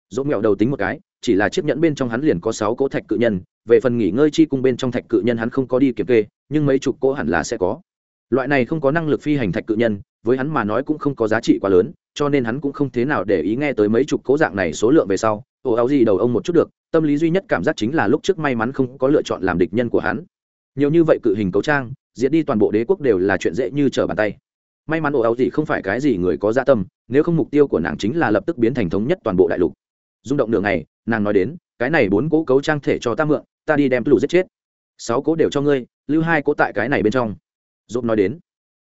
Dỗ mẹo đầu tính một cái, chỉ là chiếc nhẫn bên trong hắn liền có sáu cỗ thạch cự nhân, về phần nghỉ ngơi chi cung bên trong thạch cự nhân hắn không có đi kiểm kê, nhưng mấy chục cỗ hẳn là sẽ có. Loại này không có năng lực phi hành thạch cự nhân, với hắn mà nói cũng không có giá trị quá lớn, cho nên hắn cũng không thế nào để ý nghe tới mấy chục cố dạng này số lượng về sau. Ồ áo gì đầu ông một chút được, tâm lý duy nhất cảm giác chính là lúc trước may mắn không có lựa chọn làm địch nhân của hắn. Nhiều như vậy cự hình cấu trang diễn đi toàn bộ đế quốc đều là chuyện dễ như trở bàn tay may mắn ổ áo gì không phải cái gì người có gia dạ tâm, nếu không mục tiêu của nàng chính là lập tức biến thành thống nhất toàn bộ đại lục. Rung động nửa ngày, nàng nói đến, cái này bốn cỗ cấu trang thể cho ta mượn, ta đi đem lù giết chết. Sáu cỗ đều cho ngươi, lưu hai cỗ tại cái này bên trong. Dốt nói đến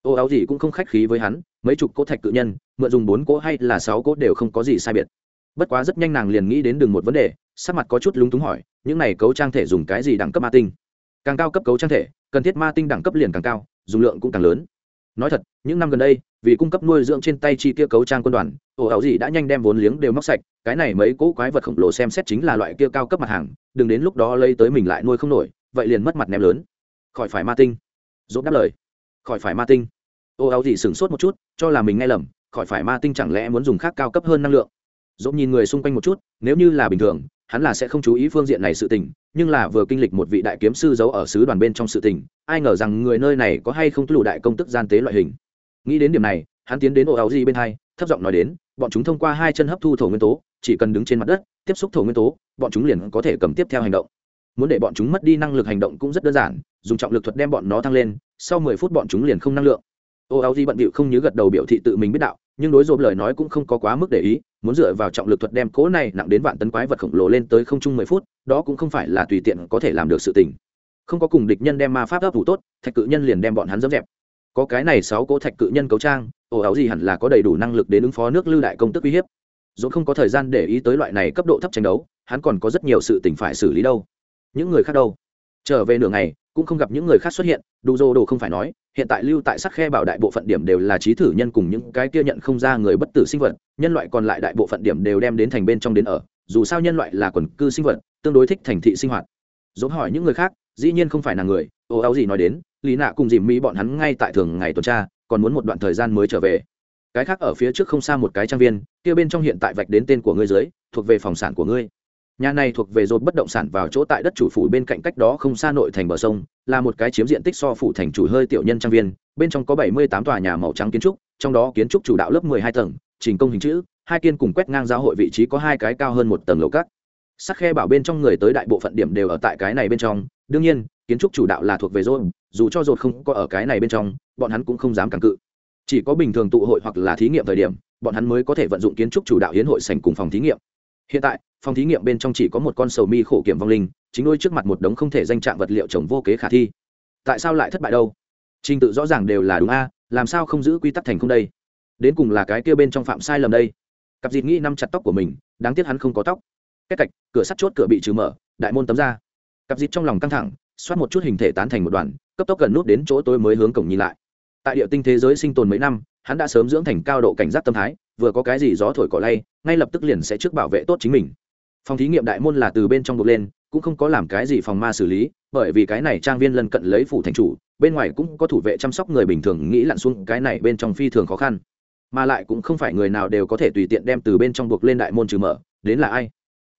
ô áo gì cũng không khách khí với hắn, mấy chục cỗ thạch cự nhân, mượn dùng bốn cỗ hay là sáu cỗ đều không có gì sai biệt. Bất quá rất nhanh nàng liền nghĩ đến đường một vấn đề, sắc mặt có chút lúng túng hỏi, những này cấu trang thể dùng cái gì đẳng cấp ma tinh? Càng cao cấp cấu trang thể, cần thiết ma tinh đẳng cấp liền càng cao, dùng lượng cũng càng lớn nói thật, những năm gần đây, vì cung cấp nuôi dưỡng trên tay chi kia cấu trang quân đoàn, ổ ảo gì đã nhanh đem vốn liếng đều móc sạch, cái này mấy cỗ quái vật khổng lồ xem xét chính là loại kia cao cấp mặt hàng, đừng đến lúc đó lấy tới mình lại nuôi không nổi, vậy liền mất mặt ném lớn. Khỏi phải ma tinh. Dốt đáp lời. Khỏi phải ma tinh. Ổ áo gì sửng sốt một chút, cho là mình nghe lầm, khỏi phải ma tinh chẳng lẽ muốn dùng khác cao cấp hơn năng lượng? Dốt nhìn người xung quanh một chút, nếu như là bình thường, hắn là sẽ không chú ý phương diện này sự tình, nhưng là vừa kinh lịch một vị đại kiếm sư giấu ở sứ đoàn bên trong sự tình, ai ngờ rằng người nơi này có hay không lù đại công tức gian tế loại hình. Nghĩ đến điểm này, hắn tiến đến ổ áo di bên hai, thấp giọng nói đến, bọn chúng thông qua hai chân hấp thu thổ nguyên tố, chỉ cần đứng trên mặt đất, tiếp xúc thổ nguyên tố, bọn chúng liền có thể cầm tiếp theo hành động. Muốn để bọn chúng mất đi năng lực hành động cũng rất đơn giản, dùng trọng lực thuật đem bọn nó thăng lên, sau mười phút bọn chúng liền không năng lượng. Ô áo di bận bịu không nhớ gật đầu biểu thị tự mình biết đạo nhưng đối dồn lời nói cũng không có quá mức để ý, muốn dựa vào trọng lực thuật đem cố này nặng đến vạn tấn quái vật khổng lồ lên tới không chung mười phút, đó cũng không phải là tùy tiện có thể làm được sự tình. Không có cùng địch nhân đem ma pháp ấp thủ tốt, thạch cự nhân liền đem bọn hắn dẫm dẹp. Có cái này sáu cỗ thạch cự nhân cấu trang, ồ áo gì hẳn là có đầy đủ năng lực đến ứng phó nước lưu đại công tức uy hiếp. Dũng không có thời gian để ý tới loại này cấp độ thấp tranh đấu, hắn còn có rất nhiều sự tình phải xử lý đâu. Những người khác đâu? Trở về nửa ngày, cũng không gặp những người khác xuất hiện đủ dô đồ không phải nói, hiện tại lưu tại sắc khe bảo đại bộ phận điểm đều là trí thử nhân cùng những cái kia nhận không ra người bất tử sinh vật, nhân loại còn lại đại bộ phận điểm đều đem đến thành bên trong đến ở, dù sao nhân loại là quần cư sinh vật, tương đối thích thành thị sinh hoạt. Dốt hỏi những người khác, dĩ nhiên không phải là người, ô áo gì nói đến, lý nạ cùng dìm mỹ bọn hắn ngay tại thường ngày tuần tra, còn muốn một đoạn thời gian mới trở về. Cái khác ở phía trước không xa một cái trang viên, kia bên trong hiện tại vạch đến tên của ngươi dưới, thuộc về phòng sản của ngươi nhà này thuộc về dột bất động sản vào chỗ tại đất chủ phủ bên cạnh cách đó không xa nội thành bờ sông, là một cái chiếm diện tích so phủ thành chủ hơi tiểu nhân trang viên, bên trong có bảy mươi tám tòa nhà màu trắng kiến trúc, trong đó kiến trúc chủ đạo lớp mười hai tầng, trình công hình chữ, hai kiên cùng quét ngang giáo hội vị trí có hai cái cao hơn một tầng lầu cát sắc khe bảo bên trong người tới đại bộ phận điểm đều ở tại cái này bên trong, đương nhiên, kiến trúc chủ đạo là thuộc về dột dù cho dột không có ở cái này bên trong, bọn hắn cũng không dám càng cự. Chỉ có bình thường tụ hội hoặc là thí nghiệm thời điểm, bọn hắn mới có thể vận dụng kiến trúc chủ đạo hiến hội sành cùng phòng thí nghiệm hiện tại, phòng thí nghiệm bên trong chỉ có một con sầu mi khổ kiểm vong linh, chính đôi trước mặt một đống không thể danh trạng vật liệu trồng vô kế khả thi. Tại sao lại thất bại đâu? Trình tự rõ ràng đều là đúng a, làm sao không giữ quy tắc thành không đây? Đến cùng là cái kia bên trong phạm sai lầm đây. Cặp dịt nghĩ năm chặt tóc của mình, đáng tiếc hắn không có tóc. Cách cạch, cửa sắt chốt cửa bị trừ mở, đại môn tấm ra. Cặp dịt trong lòng căng thẳng, xoát một chút hình thể tán thành một đoàn, cấp tốc gần nút đến chỗ tôi mới hướng cổng nhìn lại. Tại địa tinh thế giới sinh tồn mấy năm, hắn đã sớm dưỡng thành cao độ cảnh giác tâm thái vừa có cái gì gió thổi cỏ lay, ngay lập tức liền sẽ trước bảo vệ tốt chính mình. Phòng thí nghiệm đại môn là từ bên trong buộc lên, cũng không có làm cái gì phòng ma xử lý, bởi vì cái này trang viên lân cận lấy phủ thành chủ, bên ngoài cũng có thủ vệ chăm sóc người bình thường nghĩ lặn xuống cái này bên trong phi thường khó khăn. Mà lại cũng không phải người nào đều có thể tùy tiện đem từ bên trong buộc lên đại môn trừ mở, đến là ai?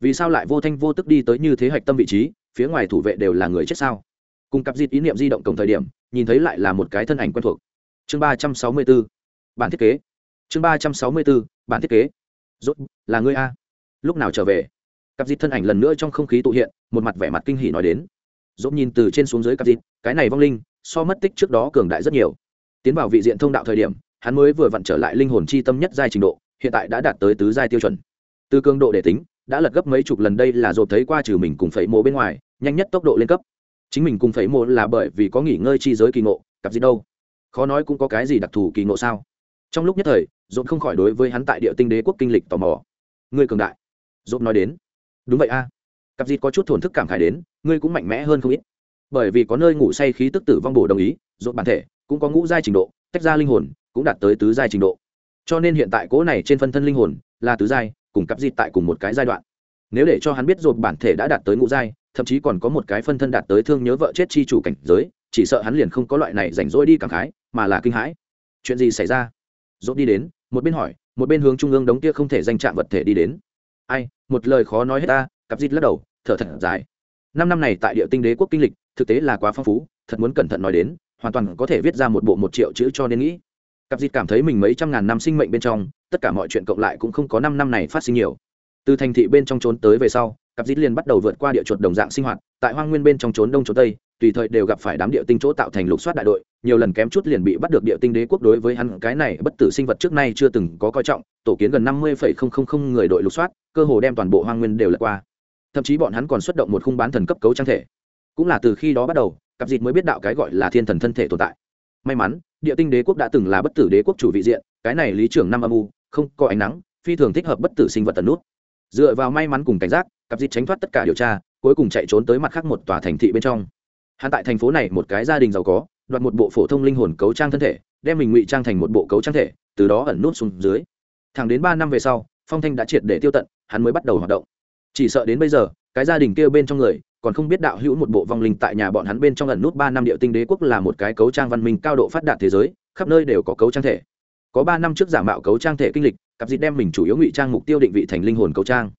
Vì sao lại vô thanh vô tức đi tới như thế hạch tâm vị trí, phía ngoài thủ vệ đều là người chết sao? Cùng cặp dịt ý niệm di động cổng thời điểm, nhìn thấy lại là một cái thân ảnh quen thuộc. Chương ba trăm sáu mươi bốn. Bản thiết kế chương ba trăm sáu mươi bốn, bản thiết kế. Rốt là ngươi a? Lúc nào trở về? Cặp dịt thân ảnh lần nữa trong không khí tụ hiện một mặt vẻ mặt kinh hỉ nói đến. Dốt nhìn từ trên xuống dưới cặp dịt cái này vong linh so mất tích trước đó cường đại rất nhiều. Tiến vào vị diện thông đạo thời điểm hắn mới vừa vặn trở lại linh hồn chi tâm nhất giai trình độ hiện tại đã đạt tới tứ giai tiêu chuẩn. Từ cường độ để tính đã lật gấp mấy chục lần đây là dột thấy qua trừ mình cùng phẩy mộ bên ngoài nhanh nhất tốc độ lên cấp. Chính mình cùng phẩy mộ là bởi vì có nghỉ ngơi chi giới kỳ ngộ cặp gì đâu? Khó nói cũng có cái gì đặc thù kỳ ngộ sao? Trong lúc nhất thời dồn không khỏi đối với hắn tại địa tinh đế quốc kinh lịch tò mò. Ngươi cường đại. Dồn nói đến. Đúng vậy a. Cặp dịt có chút thổn thức cảm khải đến, ngươi cũng mạnh mẽ hơn không ít. Bởi vì có nơi ngủ say khí tức tử vong bổ đồng ý dồn bản thể cũng có ngũ giai trình độ, tách ra linh hồn cũng đạt tới tứ giai trình độ. Cho nên hiện tại cố này trên phân thân linh hồn là tứ giai, cùng cặp dịt tại cùng một cái giai đoạn. Nếu để cho hắn biết dồn bản thể đã đạt tới ngũ giai, thậm chí còn có một cái phân thân đạt tới thương nhớ vợ chết chi chủ cảnh giới, chỉ sợ hắn liền không có loại này rảnh rỗi đi cảm khái, mà là kinh hãi. Chuyện gì xảy ra? Dốt đi đến, một bên hỏi, một bên hướng trung ương đống kia không thể danh chạm vật thể đi đến. Ai, một lời khó nói hết ta, cặp dít lắc đầu, thở thật dài. Năm năm này tại địa tinh đế quốc kinh lịch, thực tế là quá phong phú, thật muốn cẩn thận nói đến, hoàn toàn có thể viết ra một bộ một triệu chữ cho nên nghĩ. Cặp dịt cảm thấy mình mấy trăm ngàn năm sinh mệnh bên trong, tất cả mọi chuyện cộng lại cũng không có năm năm này phát sinh nhiều. Từ thành thị bên trong trốn tới về sau, cặp dịt liền bắt đầu vượt qua địa chuột đồng dạng sinh hoạt tại hoang nguyên bên trong trốn đông trốn tây, tùy thời đều gặp phải đám địa tinh chỗ tạo thành lục soát đại đội, nhiều lần kém chút liền bị bắt được địa tinh đế quốc đối với hắn cái này bất tử sinh vật trước nay chưa từng có coi trọng, tổ kiến gần năm mươi người đội lục soát, cơ hồ đem toàn bộ hoang nguyên đều lật qua. Thậm chí bọn hắn còn xuất động một khung bán thần cấp cấu trang thể. Cũng là từ khi đó bắt đầu, cặp dịt mới biết đạo cái gọi là thiên thần thân thể tồn tại. May mắn, địa tinh đế quốc đã từng là bất tử đế quốc chủ vị diện, cái này lý trưởng năm âm u, không có ánh nắng, phi thường thích hợp bất tử sinh vật tần nút. Dựa vào may mắn cùng cảnh giác, cặp dịt tránh thoát tất cả điều tra cuối cùng chạy trốn tới mặt khác một tòa thành thị bên trong. Hắn tại thành phố này một cái gia đình giàu có, đoạt một bộ phổ thông linh hồn cấu trang thân thể, đem mình ngụy trang thành một bộ cấu trang thể, từ đó ẩn nút xuống dưới. Thẳng đến ba năm về sau, phong thanh đã triệt để tiêu tận, hắn mới bắt đầu hoạt động. Chỉ sợ đến bây giờ, cái gia đình kia bên trong người, còn không biết đạo hữu một bộ vong linh tại nhà bọn hắn bên trong ẩn nút ba năm địa tinh đế quốc là một cái cấu trang văn minh cao độ phát đạt thế giới, khắp nơi đều có cấu trang thể. Có ba năm trước giả mạo cấu trang thể kinh lịch, cặp dịt đem mình chủ yếu ngụy trang mục tiêu định vị thành linh hồn cấu trang.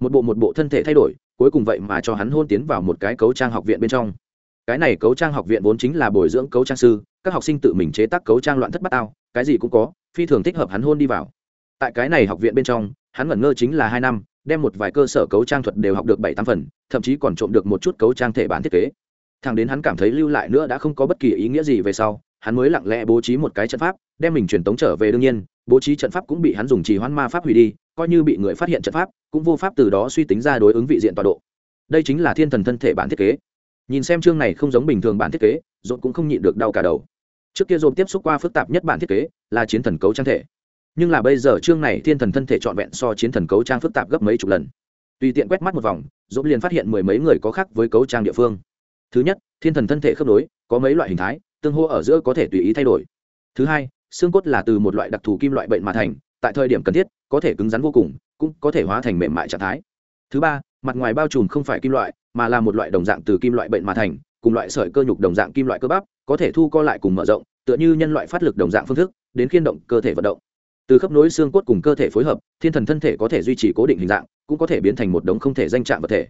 Một bộ một bộ thân thể thay đổi cuối cùng vậy mà cho hắn hôn tiến vào một cái cấu trang học viện bên trong. Cái này cấu trang học viện vốn chính là bồi dưỡng cấu trang sư, các học sinh tự mình chế tác cấu trang loạn thất bát ao, cái gì cũng có, phi thường thích hợp hắn hôn đi vào. Tại cái này học viện bên trong, hắn ngẩn ngơ chính là hai năm, đem một vài cơ sở cấu trang thuật đều học được bảy tám phần, thậm chí còn trộm được một chút cấu trang thể bản thiết kế. Thằng đến hắn cảm thấy lưu lại nữa đã không có bất kỳ ý nghĩa gì về sau, hắn mới lặng lẽ bố trí một cái trận pháp, đem mình truyền tống trở về đương nhiên, bố trí trận pháp cũng bị hắn dùng trì hoãn ma pháp hủy đi coi như bị người phát hiện trận pháp, cũng vô pháp từ đó suy tính ra đối ứng vị diện tọa độ. Đây chính là thiên thần thân thể bản thiết kế. Nhìn xem chương này không giống bình thường bản thiết kế dồn cũng không nhịn được đau cả đầu. Trước kia dồn tiếp xúc qua phức tạp nhất bản thiết kế là chiến thần cấu trang thể. Nhưng là bây giờ chương này thiên thần thân thể trọn vẹn so chiến thần cấu trang phức tạp gấp mấy chục lần. Tùy tiện quét mắt một vòng dồn liền phát hiện mười mấy người có khác với cấu trang địa phương. Thứ nhất, thiên thần thân thể khớp nối, có mấy loại hình thái, tương hô ở giữa có thể tùy ý thay đổi. Thứ hai, xương cốt là từ một loại đặc thù kim loại bệnh mà thành, tại thời điểm cần thiết có thể cứng rắn vô cùng, cũng có thể hóa thành mềm mại trạng thái. Thứ ba, mặt ngoài bao trùm không phải kim loại, mà là một loại đồng dạng từ kim loại bệnh mà thành, cùng loại sợi cơ nhục đồng dạng kim loại cơ bắp, có thể thu co lại cùng mở rộng, tựa như nhân loại phát lực đồng dạng phương thức, đến khiên động cơ thể vận động. Từ khớp nối xương cốt cùng cơ thể phối hợp, thiên thần thân thể có thể duy trì cố định hình dạng, cũng có thể biến thành một đống không thể danh trạng vật thể.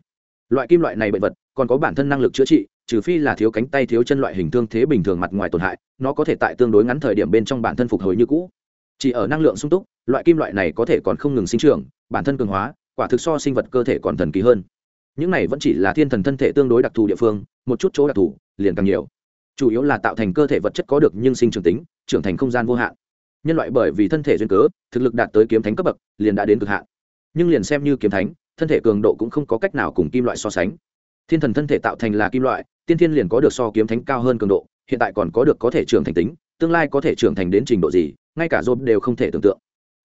Loại kim loại này bệnh vật, còn có bản thân năng lực chữa trị, trừ phi là thiếu cánh tay thiếu chân loại hình thương thế bình thường mặt ngoài tổn hại, nó có thể tại tương đối ngắn thời điểm bên trong bản thân phục hồi như cũ chỉ ở năng lượng sung túc, loại kim loại này có thể còn không ngừng sinh trưởng, bản thân cường hóa, quả thực so sinh vật cơ thể còn thần kỳ hơn. Những này vẫn chỉ là thiên thần thân thể tương đối đặc thù địa phương, một chút chỗ đặc thù, liền càng nhiều. Chủ yếu là tạo thành cơ thể vật chất có được nhưng sinh trưởng tính, trưởng thành không gian vô hạn. Nhân loại bởi vì thân thể duyên cớ, thực lực đạt tới kiếm thánh cấp bậc, liền đã đến cực hạn. Nhưng liền xem như kiếm thánh, thân thể cường độ cũng không có cách nào cùng kim loại so sánh. Thiên thần thân thể tạo thành là kim loại, tiên thiên liền có được so kiếm thánh cao hơn cường độ, hiện tại còn có được có thể trưởng thành tính, tương lai có thể trưởng thành đến trình độ gì? Ngay cả rộp đều không thể tưởng tượng.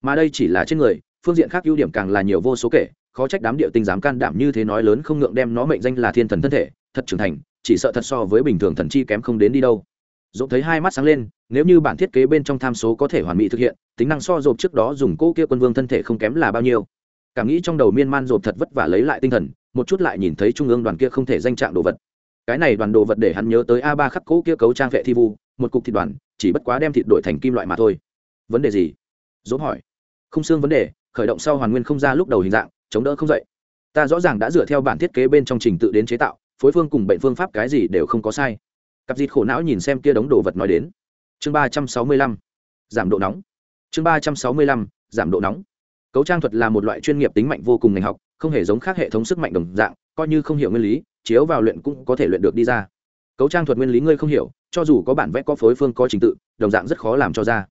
Mà đây chỉ là trên người, phương diện khác ưu điểm càng là nhiều vô số kể, khó trách đám địa tinh dám can đảm như thế nói lớn không ngượng đem nó mệnh danh là thiên thần thân thể, thật trưởng thành, chỉ sợ thật so với bình thường thần chi kém không đến đi đâu. Rộp thấy hai mắt sáng lên, nếu như bản thiết kế bên trong tham số có thể hoàn mỹ thực hiện, tính năng so rộp trước đó dùng cỗ kia quân vương thân thể không kém là bao nhiêu. Cảm nghĩ trong đầu miên man rộp thật vất vả lấy lại tinh thần, một chút lại nhìn thấy trung ương đoàn kia không thể danh trạng đồ vật. Cái này đoàn đồ vật để hắn nhớ tới a ba khắc cỗ kia cấu trang vệ thi vu, một cục thịt đoàn, chỉ bất quá đem thịt đổi thành kim loại mà thôi vấn đề gì? Dốt hỏi. Không xương vấn đề, khởi động sau hoàn nguyên không ra lúc đầu hình dạng, chống đỡ không dậy. Ta rõ ràng đã dựa theo bản thiết kế bên trong trình tự đến chế tạo, phối phương cùng bệnh phương pháp cái gì đều không có sai. Cặp dịt khổ não nhìn xem kia đống đồ vật nói đến. Chương ba trăm sáu mươi lăm, giảm độ nóng. Chương ba trăm sáu mươi lăm, giảm độ nóng. Cấu trang thuật là một loại chuyên nghiệp tính mạnh vô cùng ngành học, không hề giống khác hệ thống sức mạnh đồng dạng, coi như không hiểu nguyên lý, chiếu vào luyện cũng có thể luyện được đi ra. Cấu trang thuật nguyên lý ngươi không hiểu, cho dù có bản vẽ có phối phương có trình tự, đồng dạng rất khó làm cho ra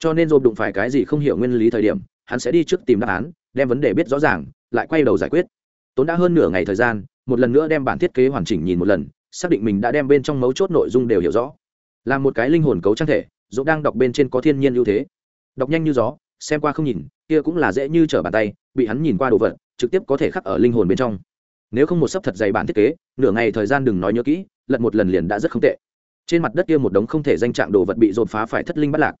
cho nên dồn đụng phải cái gì không hiểu nguyên lý thời điểm, hắn sẽ đi trước tìm đáp án, đem vấn đề biết rõ ràng, lại quay đầu giải quyết. Tốn đã hơn nửa ngày thời gian, một lần nữa đem bản thiết kế hoàn chỉnh nhìn một lần, xác định mình đã đem bên trong mấu chốt nội dung đều hiểu rõ. Là một cái linh hồn cấu trang thể dũng đang đọc bên trên có thiên nhiên ưu thế. Đọc nhanh như gió, xem qua không nhìn, kia cũng là dễ như trở bàn tay, bị hắn nhìn qua đồ vật, trực tiếp có thể khắc ở linh hồn bên trong. Nếu không một sấp thật dày bản thiết kế, nửa ngày thời gian đừng nói nhớ kỹ, lật một lần liền đã rất không tệ. Trên mặt đất kia một đống không thể danh trạng đồ vật bị dồn phá phải thất linh bắt lạc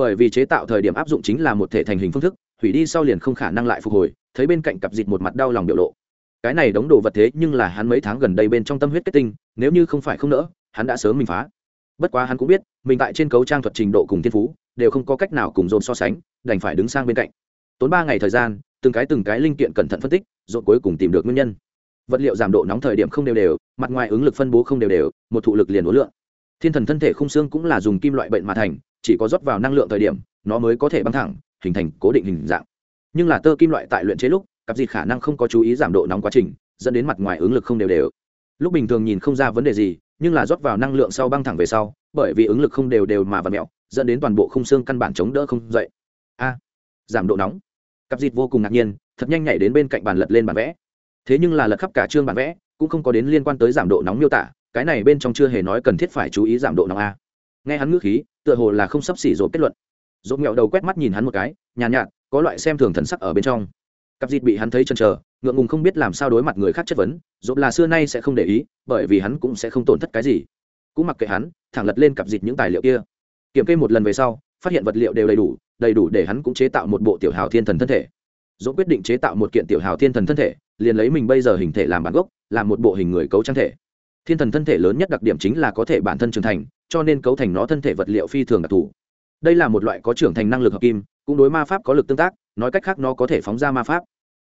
bởi vì chế tạo thời điểm áp dụng chính là một thể thành hình phương thức, hủy đi sau liền không khả năng lại phục hồi, thấy bên cạnh cặp dịt một mặt đau lòng biểu lộ. Cái này đóng đồ vật thế nhưng là hắn mấy tháng gần đây bên trong tâm huyết kết tinh, nếu như không phải không nỡ, hắn đã sớm mình phá. Bất quá hắn cũng biết, mình tại trên cấu trang thuật trình độ cùng thiên phú, đều không có cách nào cùng dồn so sánh, đành phải đứng sang bên cạnh. Tốn ba ngày thời gian, từng cái từng cái linh kiện cẩn thận phân tích dồn cuối cùng tìm được nguyên nhân. Vật liệu giảm độ nóng thời điểm không đều đều, mặt ngoài ứng lực phân bố không đều đều, một thụ lực liền ố lượng thiên thần thân thể khung xương cũng là dùng kim loại bệnh mà thành chỉ có rót vào năng lượng thời điểm, nó mới có thể băng thẳng, hình thành cố định hình dạng. Nhưng là tơ kim loại tại luyện chế lúc, cặp dịt khả năng không có chú ý giảm độ nóng quá trình, dẫn đến mặt ngoài ứng lực không đều đều. Lúc bình thường nhìn không ra vấn đề gì, nhưng là rót vào năng lượng sau băng thẳng về sau, bởi vì ứng lực không đều đều mà vặt mẹo, dẫn đến toàn bộ khung xương căn bản chống đỡ không dậy. A, giảm độ nóng. Cặp dịt vô cùng ngạc nhiên, thật nhanh nhảy đến bên cạnh bàn lật lên bản vẽ. Thế nhưng là lật khắp cả chương bản vẽ, cũng không có đến liên quan tới giảm độ nóng miêu tả, cái này bên trong chưa hề nói cần thiết phải chú ý giảm độ nóng a nghe hắn ngữ khí tựa hồ là không sắp xỉ rồi kết luận. Dốt nghẹo đầu quét mắt nhìn hắn một cái nhàn nhạt, nhạt có loại xem thường thần sắc ở bên trong. Cặp dịt bị hắn thấy chân chờ ngượng ngùng không biết làm sao đối mặt người khác chất vấn dốt là xưa nay sẽ không để ý bởi vì hắn cũng sẽ không tổn thất cái gì. Cũng mặc kệ hắn thẳng lật lên cặp dịt những tài liệu kia. Kiểm kê một lần về sau phát hiện vật liệu đều đầy đủ đầy đủ để hắn cũng chế tạo một bộ tiểu hào thiên thần thân thể. Dỗ quyết định chế tạo một kiện tiểu hào thiên thần thân thể liền lấy mình bây giờ hình thể làm bản gốc làm một bộ hình người cấu trang thể thiên thần thân thể lớn nhất đặc điểm chính là có thể bản thân trưởng thành, cho nên cấu thành nó thân thể vật liệu phi thường đặc thù. Đây là một loại có trưởng thành năng lực hợp kim, cũng đối ma pháp có lực tương tác, nói cách khác nó có thể phóng ra ma pháp.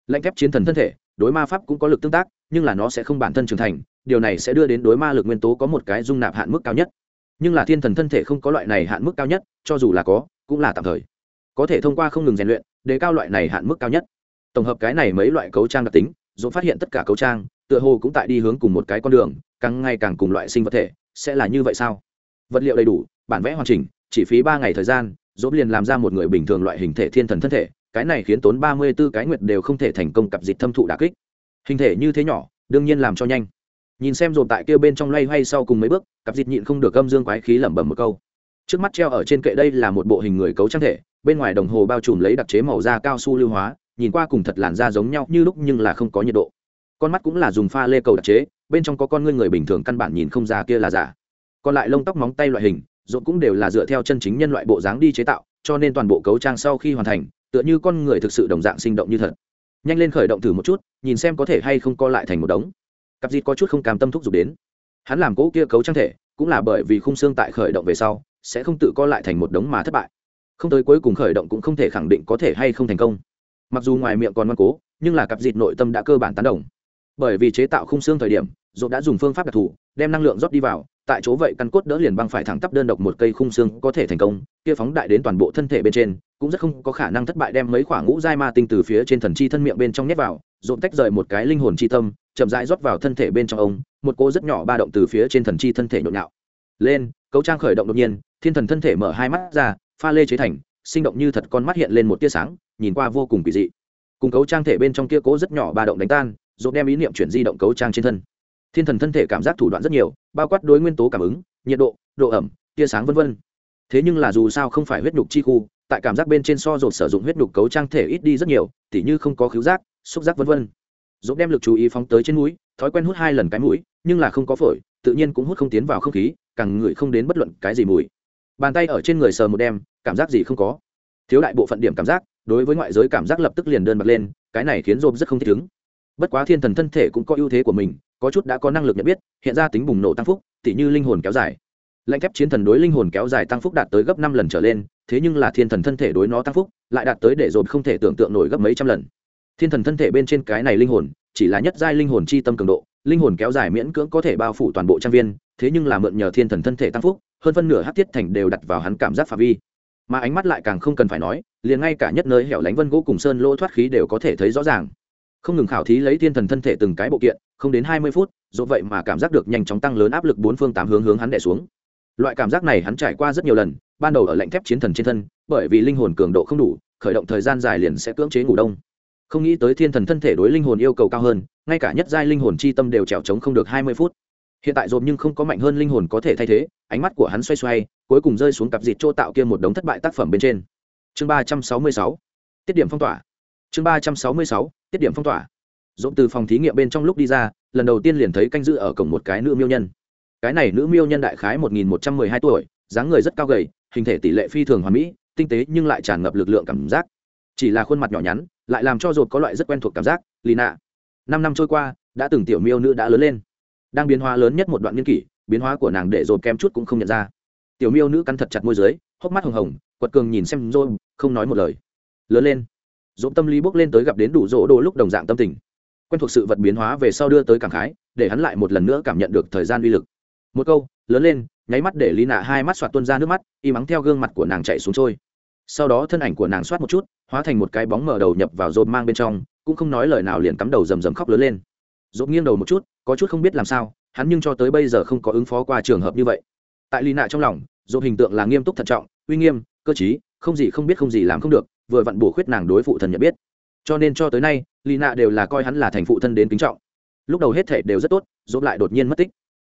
Lạnh thép chiến thần thân thể, đối ma pháp cũng có lực tương tác, nhưng là nó sẽ không bản thân trưởng thành, điều này sẽ đưa đến đối ma lực nguyên tố có một cái dung nạp hạn mức cao nhất. Nhưng là thiên thần thân thể không có loại này hạn mức cao nhất, cho dù là có, cũng là tạm thời. Có thể thông qua không ngừng rèn luyện để cao loại này hạn mức cao nhất. Tổng hợp cái này mấy loại cấu trang đặc tính dồn phát hiện tất cả cấu trang, tựa hồ cũng tại đi hướng cùng một cái con đường, càng ngày càng cùng loại sinh vật thể, sẽ là như vậy sao? Vật liệu đầy đủ, bản vẽ hoàn chỉnh, chỉ phí ba ngày thời gian dồn liền làm ra một người bình thường loại hình thể thiên thần thân thể, cái này khiến tốn ba mươi b ố cái nguyệt đều không thể thành công cặp dịch thâm thụ đà kích. Hình thể như thế nhỏ, đương nhiên làm cho nhanh. Nhìn xem dồn tại kia bên trong loay hoay sau cùng mấy bước, cặp dịch nhịn không được âm dương quái khí lẩm bẩm một câu. Trước mắt treo ở trên kệ đây là một bộ hình người cấu trang thể, bên ngoài đồng hồ bao trùm lấy đặc chế màu da cao su lưu hóa nhìn qua cùng thật làn da giống nhau như lúc nhưng là không có nhiệt độ. Con mắt cũng là dùng pha lê cầu đặc chế, bên trong có con ngươi người bình thường căn bản nhìn không ra kia là giả. Còn lại lông tóc móng tay loại hình rộn cũng đều là dựa theo chân chính nhân loại bộ dáng đi chế tạo, cho nên toàn bộ cấu trang sau khi hoàn thành, tựa như con người thực sự đồng dạng sinh động như thật. Nhanh lên khởi động thử một chút, nhìn xem có thể hay không co lại thành một đống. Cặp dịt có chút không cam tâm thúc giục đến. Hắn làm cỗ kia cấu trang thể, cũng là bởi vì khung xương tại khởi động về sau, sẽ không tự co lại thành một đống mà thất bại. Không tới cuối cùng khởi động cũng không thể khẳng định có thể hay không thành công mặc dù ngoài miệng còn ngoan cố, nhưng là cặp dịt nội tâm đã cơ bản tán đồng. Bởi vì chế tạo khung xương thời điểm, dột đã dùng phương pháp đặc thù, đem năng lượng rót đi vào, tại chỗ vậy căn cốt đỡ liền băng phải thẳng tắp đơn độc một cây khung xương có thể thành công, kia phóng đại đến toàn bộ thân thể bên trên, cũng rất không có khả năng thất bại đem mấy khoảng ngũ giai ma tinh từ phía trên thần chi thân miệng bên trong nhét vào dồn tách rời một cái linh hồn chi tâm, chậm rãi rót vào thân thể bên trong ông, một cô rất nhỏ ba động từ phía trên thần chi thân thể nhộn nhạo. Lên, cấu trang khởi động đột nhiên, thiên thần thân thể mở hai mắt ra, pha lê chế thành, sinh động như thật con mắt hiện lên một tia sáng nhìn qua vô cùng kỳ dị. Cùng cấu trang thể bên trong kia cố rất nhỏ ba động đánh tan dồn đem ý niệm chuyển di động cấu trang trên thân. Thiên thần thân thể cảm giác thủ đoạn rất nhiều, bao quát đối nguyên tố cảm ứng, nhiệt độ độ ẩm, tia sáng v v thế nhưng là dù sao không phải huyết nhục chi khu, tại cảm giác bên trên so dột sử dụng huyết nhục cấu trang thể ít đi rất nhiều, tỉ như không có khứu giác, xúc giác v v dốt đem lực chú ý phóng tới trên mũi, thói quen hút hai lần cái mũi, nhưng là không có phổi, tự nhiên cũng hút không tiến vào không khí, càng ngửi không đến bất luận cái gì mùi. Bàn tay ở trên người sờ một đem cảm giác gì không có. Thiếu đại bộ phận điểm cảm giác đối với ngoại giới cảm giác lập tức liền đơn bật lên, cái này khiến dôm rất không thích ứng. Bất quá thiên thần thân thể cũng có ưu thế của mình, có chút đã có năng lực nhận biết, hiện ra tính bùng nổ tăng phúc, tỉ như linh hồn kéo dài. Lạnh thép chiến thần đối linh hồn kéo dài tăng phúc đạt tới gấp năm lần trở lên, thế nhưng là thiên thần thân thể đối nó tăng phúc, lại đạt tới để dồn không thể tưởng tượng nổi gấp mấy trăm lần. Thiên thần thân thể bên trên cái này linh hồn, chỉ là nhất giai linh hồn chi tâm cường độ, linh hồn kéo dài miễn cưỡng có thể bao phủ toàn bộ trang viên, thế nhưng là mượn nhờ thiên thần thân thể tăng phúc, hơn phân nửa hát thiết thành đều đặt vào hắn cảm giác phạm vi mà ánh mắt lại càng không cần phải nói, liền ngay cả nhất nơi hẻo lánh vân gỗ cùng sơn lỗ thoát khí đều có thể thấy rõ ràng. Không ngừng khảo thí lấy thiên thần thân thể từng cái bộ kiện, không đến hai mươi phút, dù vậy mà cảm giác được nhanh chóng tăng lớn áp lực bốn phương tám hướng hướng hắn đẻ xuống. Loại cảm giác này hắn trải qua rất nhiều lần, ban đầu ở lạnh thép chiến thần trên thân, bởi vì linh hồn cường độ không đủ, khởi động thời gian dài liền sẽ cưỡng chế ngủ đông. Không nghĩ tới thiên thần thân thể đối linh hồn yêu cầu cao hơn, ngay cả nhất giai linh hồn chi tâm đều trèo trống không được hai mươi phút hiện tại dồn nhưng không có mạnh hơn linh hồn có thể thay thế, ánh mắt của hắn xoay xoay, cuối cùng rơi xuống cặp dịt chỗ tạo kia một đống thất bại tác phẩm bên trên. Chương ba trăm sáu mươi sáu, tiết điểm phong tỏa. Chương ba trăm sáu mươi sáu, tiết điểm phong tỏa. Dồn từ phòng thí nghiệm bên trong lúc đi ra, lần đầu tiên liền thấy canh giữ ở cổng một cái nữ miêu nhân. Cái này nữ miêu nhân đại khái một nghìn một trăm mười hai tuổi, dáng người rất cao gầy, hình thể tỷ lệ phi thường hoàn mỹ, tinh tế nhưng lại tràn ngập lực lượng cảm giác. Chỉ là khuôn mặt nhỏ nhắn, lại làm cho dồn có loại rất quen thuộc cảm giác lì nạ năm năm trôi qua, đã từng tiểu miêu nữ đã lớn lên đang biến hóa lớn nhất một đoạn niên kỷ, biến hóa của nàng để dồn kem chút cũng không nhận ra. Tiểu miêu nữ cắn thật chặt môi dưới, hốc mắt hồng hồng, quật cường nhìn xem rồi không nói một lời. Lớn lên. Dồn tâm lý bốc lên tới gặp đến đủ rỗ đồ lúc đồng dạng tâm tình. Quen thuộc sự vật biến hóa về sau đưa tới cảm khái, để hắn lại một lần nữa cảm nhận được thời gian uy lực. Một câu, lớn lên, nháy mắt để lý nạ hai mắt soạt tuôn ra nước mắt, y mắng theo gương mặt của nàng chạy xuống trôi. Sau đó thân ảnh của nàng soát một chút, hóa thành một cái bóng mở đầu nhập vào rộp mang bên trong, cũng không nói lời nào liền cắm đầu rầm rầm khóc lớn lên rộp nghiêng đầu một chút có chút không biết làm sao hắn nhưng cho tới bây giờ không có ứng phó qua trường hợp như vậy. Tại lì nạ trong lòng dồn hình tượng là nghiêm túc thận trọng uy nghiêm cơ trí, không gì không biết không gì làm không được vừa vặn bổ khuyết nàng đối phụ thần nhận biết. Cho nên cho tới nay lì nạ đều là coi hắn là thành phụ thân đến kính trọng. Lúc đầu hết thể đều rất tốt dồn lại đột nhiên mất tích.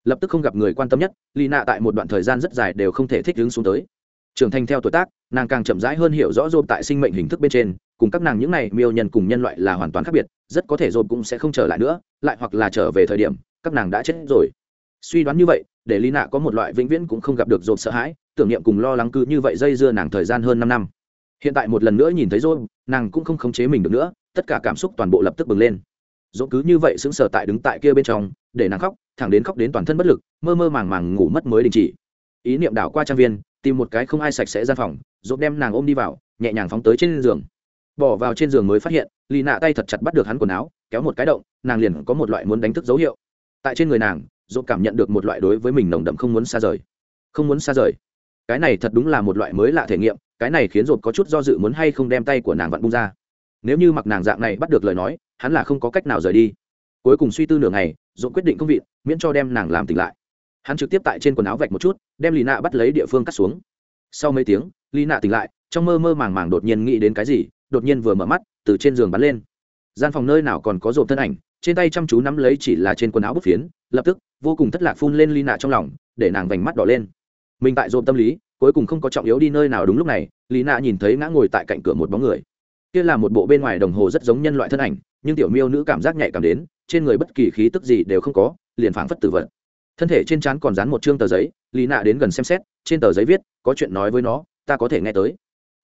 Lập tức không gặp người quan tâm nhất lì nạ tại một đoạn thời gian rất dài đều không thể thích ứng xuống tới. Trưởng thành theo tuổi tác nàng càng chậm rãi hơn hiểu rõ dồn tại sinh mệnh hình thức bên trên cùng các nàng những này miêu nhân cùng nhân loại là hoàn toàn khác biệt rất có thể rồi cũng sẽ không trở lại nữa lại hoặc là trở về thời điểm các nàng đã chết rồi. Suy đoán như vậy để lý nạ có một loại vĩnh viễn cũng không gặp được dồn sợ hãi tưởng niệm cùng lo lắng cứ như vậy dây dưa nàng thời gian hơn năm năm. Hiện tại một lần nữa nhìn thấy rồi, nàng cũng không khống chế mình được nữa tất cả cảm xúc toàn bộ lập tức bừng lên. Dồn cứ như vậy sững sờ tại đứng tại kia bên trong để nàng khóc thẳng đến khóc đến toàn thân bất lực mơ mơ màng màng ngủ mất mới đình chỉ. Ý niệm đảo qua trang viên tìm một cái không ai sạch sẽ gian phòng dồn đem nàng ôm đi vào nhẹ nhàng phóng tới trên giường bỏ vào trên giường mới phát hiện, lì nạ tay thật chặt bắt được hắn quần áo, kéo một cái động, nàng liền có một loại muốn đánh thức dấu hiệu. Tại trên người nàng dỗ cảm nhận được một loại đối với mình nồng đậm không muốn xa rời. Không muốn xa rời. Cái này thật đúng là một loại mới lạ thể nghiệm, cái này khiến dột có chút do dự muốn hay không đem tay của nàng vặn bung ra. Nếu như mặc nàng dạng này bắt được lời nói, hắn là không có cách nào rời đi. Cuối cùng suy tư nửa ngày dột quyết định công vị miễn cho đem nàng làm tỉnh lại. Hắn trực tiếp tại trên quần áo vạch một chút, đem lì nạ bắt lấy địa phương cắt xuống. Sau mấy tiếng, lì nạ tỉnh lại, trong mơ mơ màng màng đột nhiên nghĩ đến cái gì đột nhiên vừa mở mắt, từ trên giường bắn lên. Gian phòng nơi nào còn có rộp thân ảnh, trên tay chăm chú nắm lấy chỉ là trên quần áo bút phiến, lập tức, vô cùng thất lạc phun lên ly nạ trong lòng, để nàng vành mắt đỏ lên. Mình tại rộp tâm lý, cuối cùng không có trọng yếu đi nơi nào đúng lúc này lý nạ nhìn thấy ngã ngồi tại cạnh cửa một bóng người. Kia là một bộ bên ngoài đồng hồ rất giống nhân loại thân ảnh, nhưng tiểu miêu nữ cảm giác nhạy cảm đến, trên người bất kỳ khí tức gì đều không có, liền phảng phất tử vật. Thân thể trên trán còn dán một chương tờ giấy lý nạ đến gần xem xét, trên tờ giấy viết, có chuyện nói với nó, ta có thể nghe tới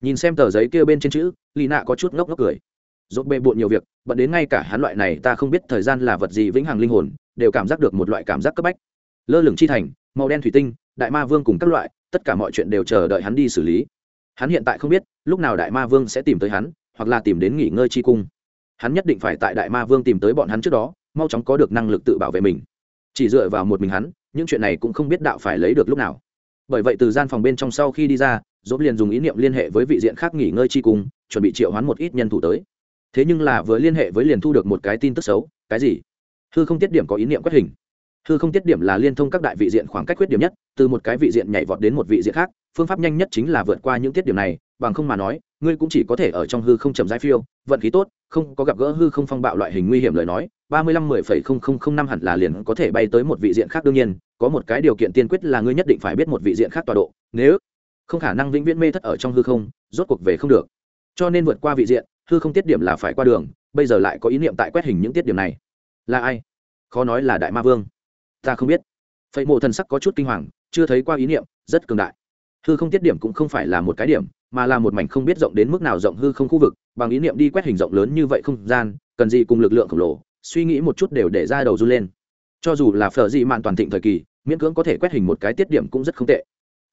nhìn xem tờ giấy kia bên trên chữ, lý nạ có chút ngốc ngốc cười. Dốt bê bộn nhiều việc, bận đến ngay cả hắn loại này ta không biết thời gian là vật gì vĩnh hằng linh hồn, đều cảm giác được một loại cảm giác cấp bách. Lơ lửng chi thành, màu đen thủy tinh, đại ma vương cùng các loại, tất cả mọi chuyện đều chờ đợi hắn đi xử lý. Hắn hiện tại không biết, lúc nào đại ma vương sẽ tìm tới hắn, hoặc là tìm đến nghỉ ngơi chi cung. Hắn nhất định phải tại đại ma vương tìm tới bọn hắn trước đó, mau chóng có được năng lực tự bảo vệ mình. Chỉ dựa vào một mình hắn, những chuyện này cũng không biết đạo phải lấy được lúc nào. Bởi vậy từ gian phòng bên trong sau khi đi ra dốt liền dùng ý niệm liên hệ với vị diện khác nghỉ ngơi chi cung chuẩn bị triệu hoán một ít nhân thủ tới. Thế nhưng là vừa liên hệ với liền thu được một cái tin tức xấu, cái gì? Hư không tiết điểm có ý niệm quét hình. Hư không tiết điểm là liên thông các đại vị diện khoảng cách khuyết điểm nhất, từ một cái vị diện nhảy vọt đến một vị diện khác, phương pháp nhanh nhất chính là vượt qua những tiết điểm này, bằng không mà nói, ngươi cũng chỉ có thể ở trong hư không chậm rãi phiêu, vận khí tốt, không có gặp gỡ hư không phong bạo loại hình nguy hiểm lời nói, ba mươi lăm mười phẩy không không không năm hẳn là liền có thể bay tới một vị diện khác đương nhiên, có một cái điều kiện tiên quyết là ngươi nhất định phải biết một vị diện khác tọa độ, nếu không khả năng vĩnh viễn mê thất ở trong hư không, rốt cuộc về không được. Cho nên vượt qua vị diện, hư không tiết điểm là phải qua đường, bây giờ lại có ý niệm tại quét hình những tiết điểm này. Là ai? Khó nói là đại ma vương. Ta không biết. Phẩy mộ thần sắc có chút kinh hoàng, chưa thấy qua ý niệm, rất cường đại. Hư không tiết điểm cũng không phải là một cái điểm, mà là một mảnh không biết rộng đến mức nào rộng hư không khu vực, bằng ý niệm đi quét hình rộng lớn như vậy không gian, cần gì cùng lực lượng khổng lồ, suy nghĩ một chút đều để ra đầu run lên. Cho dù là phở dị mạn toàn thịnh thời kỳ, miễn cưỡng có thể quét hình một cái tiết điểm cũng rất không tệ